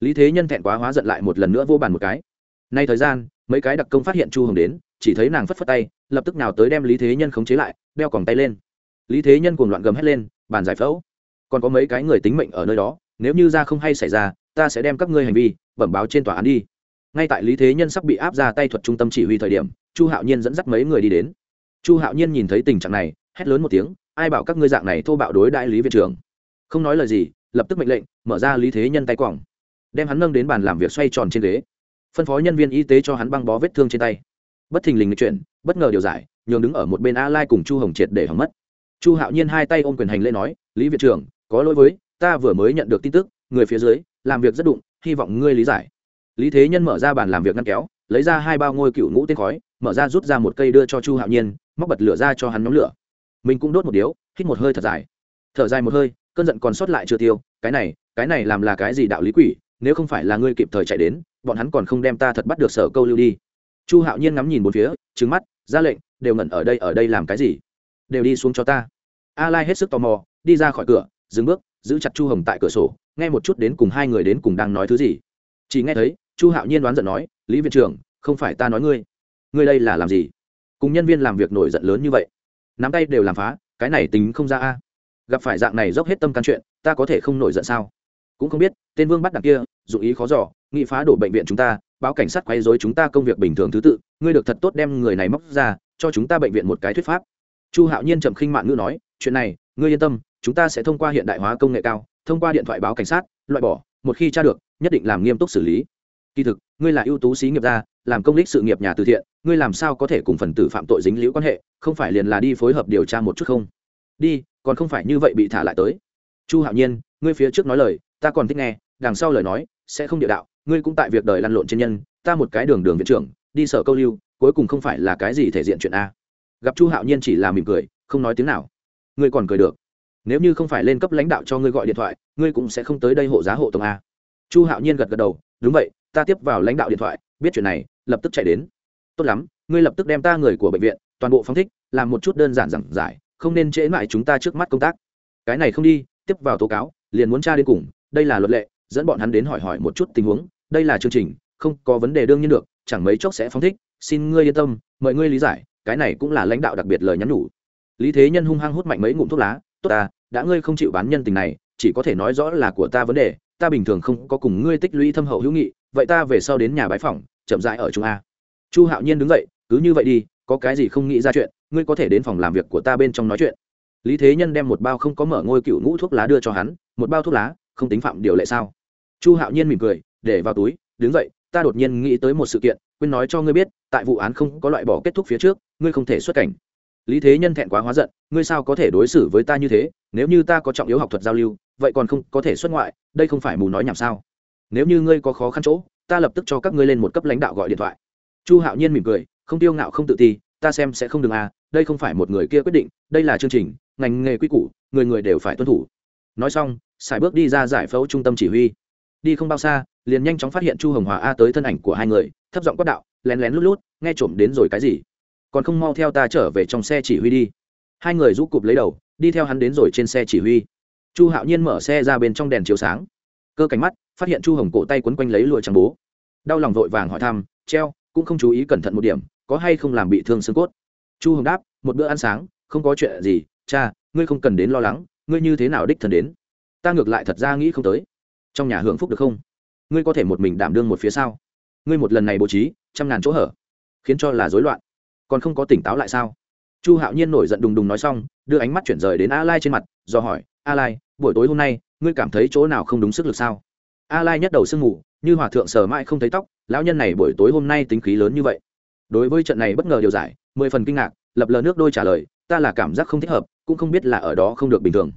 Lý thế nhân thẹn quá hóa giận lại một lần nữa vô bàn một cái. Nay thời gian, mấy cái đặc công phát hiện chu hồng đến, chỉ thấy nàng phất phất tay, lập tức nào tới đem lý thế nhân khống chế lại, đeo còng tay lên. Lý thế nhân cuồng loạn gầm hét lên, bàn giải phẫu. Còn có mấy cái người tính mệnh ở nơi đó nếu như ra không hay xảy ra, ta sẽ đem các ngươi hành vi, bẩm báo trên tòa án đi. Ngay tại lý thế nhân sắp bị áp ra tay thuật trung tâm chỉ huy thời điểm, chu hạo nhiên dẫn dắt mấy người đi đến. Chu hạo nhiên nhìn thấy tình trạng này, hét lớn một tiếng, ai bảo các ngươi dạng này thô bạo đối đại lý viện trưởng? Không nói lời gì, lập tức mệnh lệnh, mở ra lý thế nhân tay quòng đem hắn nâng đến bàn làm việc xoay tròn trên ghế. Phân phó nhân viên y tế cho hắn băng bó vết thương trên tay. Bất thình lình chuyện, bất ngờ điều giải, nhường đứng ở một bên a lai cùng chu hồng triệt để hỏng mất. Chu hạo nhiên hai tay ôm quyền hành lễ nói, lý viện trưởng, có lỗi với ta vừa mới nhận được tin tức, người phía dưới, làm việc rất đụng, hy vọng ngươi lý giải. Lý thế nhân mở ra bàn làm việc ngăn kéo, lấy ra hai bao ngôi cựu ngũ tên khói, mở ra rút ra một cây đưa cho chu hạo nhiên, móc bật lửa ra cho hắn nhóm lửa. Mình cũng đốt một điếu, hít một hơi thật dài. Thở dài một hơi, cơn giận còn sót lại chưa tiêu, cái này cái này làm là cái gì đạo lý quỷ, nếu không phải là ngươi kịp thời chạy đến, bọn hắn còn không đem ta thật bắt được sở câu lưu đi. Chu hạo nhiên ngắm nhìn một phía trứng mắt, ra lệnh, đều ngẩn ở đây ở đây làm cái gì? Đều đi xuống cho ta. A lai hết sức tò mò, đi ra khỏi cửa, dừng bước giữ chặt chu hồng tại cửa sổ, nghe một chút đến cùng hai người đến cùng đang nói thứ gì. Chỉ nghe thấy, chu hạo nhiên đoán giận nói, lý viện trưởng, không phải ta nói ngươi. Ngươi đây là làm gì? Cùng nhân viên làm việc nổi giận lớn như vậy. Nắm tay đều làm phá, cái này tính không ra a. Gặp phải dạng này dốc hết tâm can chuyện, ta có thể không nổi giận sao? Cũng không biết, tên vương bắt đằng kia dụng ý khó giỏ nghị phá đổ bệnh viện chúng ta, báo cảnh sát quấy dối chúng ta công việc bình thường thứ tự, ngươi được thật tốt đem người này móc ra, cho chúng ta bệnh viện một cái thuyết pháp. Chu hạo nhiên trầm khinh mạng ngữ nói, chuyện này, ngươi yên tâm chúng ta sẽ thông qua hiện đại hóa công nghệ cao, thông qua điện thoại báo cảnh sát, loại bỏ, một khi tra được, nhất định làm nghiêm túc xử lý. Kỳ thực, ngươi là ưu tú xí nghiệp gia, làm công lích sự nghiệp nhà từ thiện, ngươi làm sao có thể cùng phần tử phạm tội dính liễu quan hệ, không phải liền là đi phối hợp điều tra một chút không? Đi, còn không phải như vậy bị thả lại tới. Chu hạo nhiên, ngươi phía trước nói lời, ta còn thích nghe, đằng sau lời nói, sẽ không địa đạo, ngươi cũng tại việc đời lăn lộn trên nhân, ta một cái đường đường viện trưởng, đi sở câu lưu, cuối cùng không phải là cái gì thể diện chuyện a. Gặp chu hạo nhiên chỉ là mỉm cười, không nói tiếng nào. Ngươi còn cười được nếu như không phải lên cấp lãnh đạo cho ngươi gọi điện thoại, ngươi cũng sẽ không tới đây hộ giá hộ tổng a. Chu hạo nhiên gật gật đầu, đúng vậy, ta tiếp vào lãnh đạo điện thoại, biết chuyện này, lập tức chạy đến. Tốt lắm, ngươi lập tức đem ta người của bệnh viện, toàn bộ phóng thích, làm một chút đơn giản giảng giải, không nên trễ mãi chúng ta trước mắt công tác. Cái này không đi, tiếp vào tố cáo, liền muốn tra đến cùng, đây là luật lệ, dẫn bọn hắn đến hỏi hỏi một chút tình huống, đây là chương trình, không có vấn đề đương nhiên được, chẳng mấy chốc sẽ phóng thích, xin ngươi yên tâm mời ngươi lý giải, cái này cũng là lãnh đạo đặc biệt lời nhắn nhủ. Lý thế nhân hung hăng hút mạnh mấy ngụm thuốc lá tốt ta, đã ngươi không chịu bán nhân tình này, chỉ có thể nói rõ là của ta vấn đề, ta bình thường không có cùng ngươi tích lũy thâm hậu hữu nghị, vậy ta về sau đến nhà bái phỏng, chậm rãi ở chúng a. Chu hạo nhiên đứng dậy, cứ như vậy đi, có cái gì không nghĩ ra chuyện, ngươi có thể đến phòng làm việc của ta bên trong nói chuyện. Lý thế nhân đem một bao không có mở ngôi cựu ngũ thuốc lá đưa cho hắn, một bao thuốc lá, không tính phạm điều lệ sao? Chu hạo nhiên mỉm cười, để vào túi, đứng dậy, ta đột nhiên nghĩ tới một sự kiện, quên nói cho ngươi biết, tại vụ án không có loại bỏ kết thúc phía trước, ngươi không thể xuất cảnh lý thế nhân thẹn quá hóa giận, ngươi sao có thể đối xử với ta như thế? Nếu như ta có trọng yếu học thuật giao lưu, vậy còn không có thể xuất ngoại, đây không phải mù nói nhảm sao? Nếu như ngươi có khó khăn chỗ, ta lập tức cho các ngươi lên một cấp lãnh đạo gọi điện thoại. Chu hạo nhiên mỉm cười, không tiêu ngạo không tự ti, ta xem sẽ không đừng à đây không phải một người kia quyết định, đây là chương trình, ngành nghề quy củ, người người đều phải tuân thủ. Nói xong sải bước đi ra giải phẫu trung tâm chỉ huy. Đi không bao xa, liền nhanh chóng phát hiện chu hồng hòa a tới thân ảnh của hai người, thấp giọng quát đạo, lén lén lút lút, nghe trộm đến rồi cái gì? Còn không mau theo ta trở về trong xe chỉ huy đi. Hai người rũ cụp lấy đầu, đi theo hắn đến rồi trên xe chỉ huy. Chu hạo nhiên mở xe ra bên trong đèn chiếu sáng. Cơ cảnh mắt, phát hiện chu hồng cổ tay quấn quanh lấy lụa trắng bố. Đau lòng vội vàng hỏi thăm, treo, cũng không chú ý cẩn thận một điểm, có hay không làm bị thương xương cốt? Chu hồng đáp, một bữa ăn sáng, không có chuyện gì, cha, ngươi không cần đến lo lắng, ngươi như thế nào đích thân đến? Ta ngược lại thật ra nghĩ không tới. Trong nhà hưởng phúc được không? Ngươi có thể một mình đảm đương một phía sau. Ngươi một lần này bố trí, trăm ngàn chỗ hở, khiến cho là rối loạn còn không có tỉnh táo lại sao? Chu hạo nhiên nổi giận đùng đùng nói xong, đưa ánh mắt chuyển rời đến a lai trên mặt, do hỏi, a lai, buổi tối hôm nay, ngươi cảm thấy chỗ nào không đúng sức lực sao? A lai nhất đầu sương ngủ như hòa thượng sờ mãi không thấy tóc, lão nhân này buổi tối hôm nay tính khí lớn như vậy. Đối với trận này bất ngờ điều giải, mười phần kinh ngạc, lập lờ nước đôi trả lời, ta là cảm giác không thích hợp, cũng không biết là ở đó không được bình thường.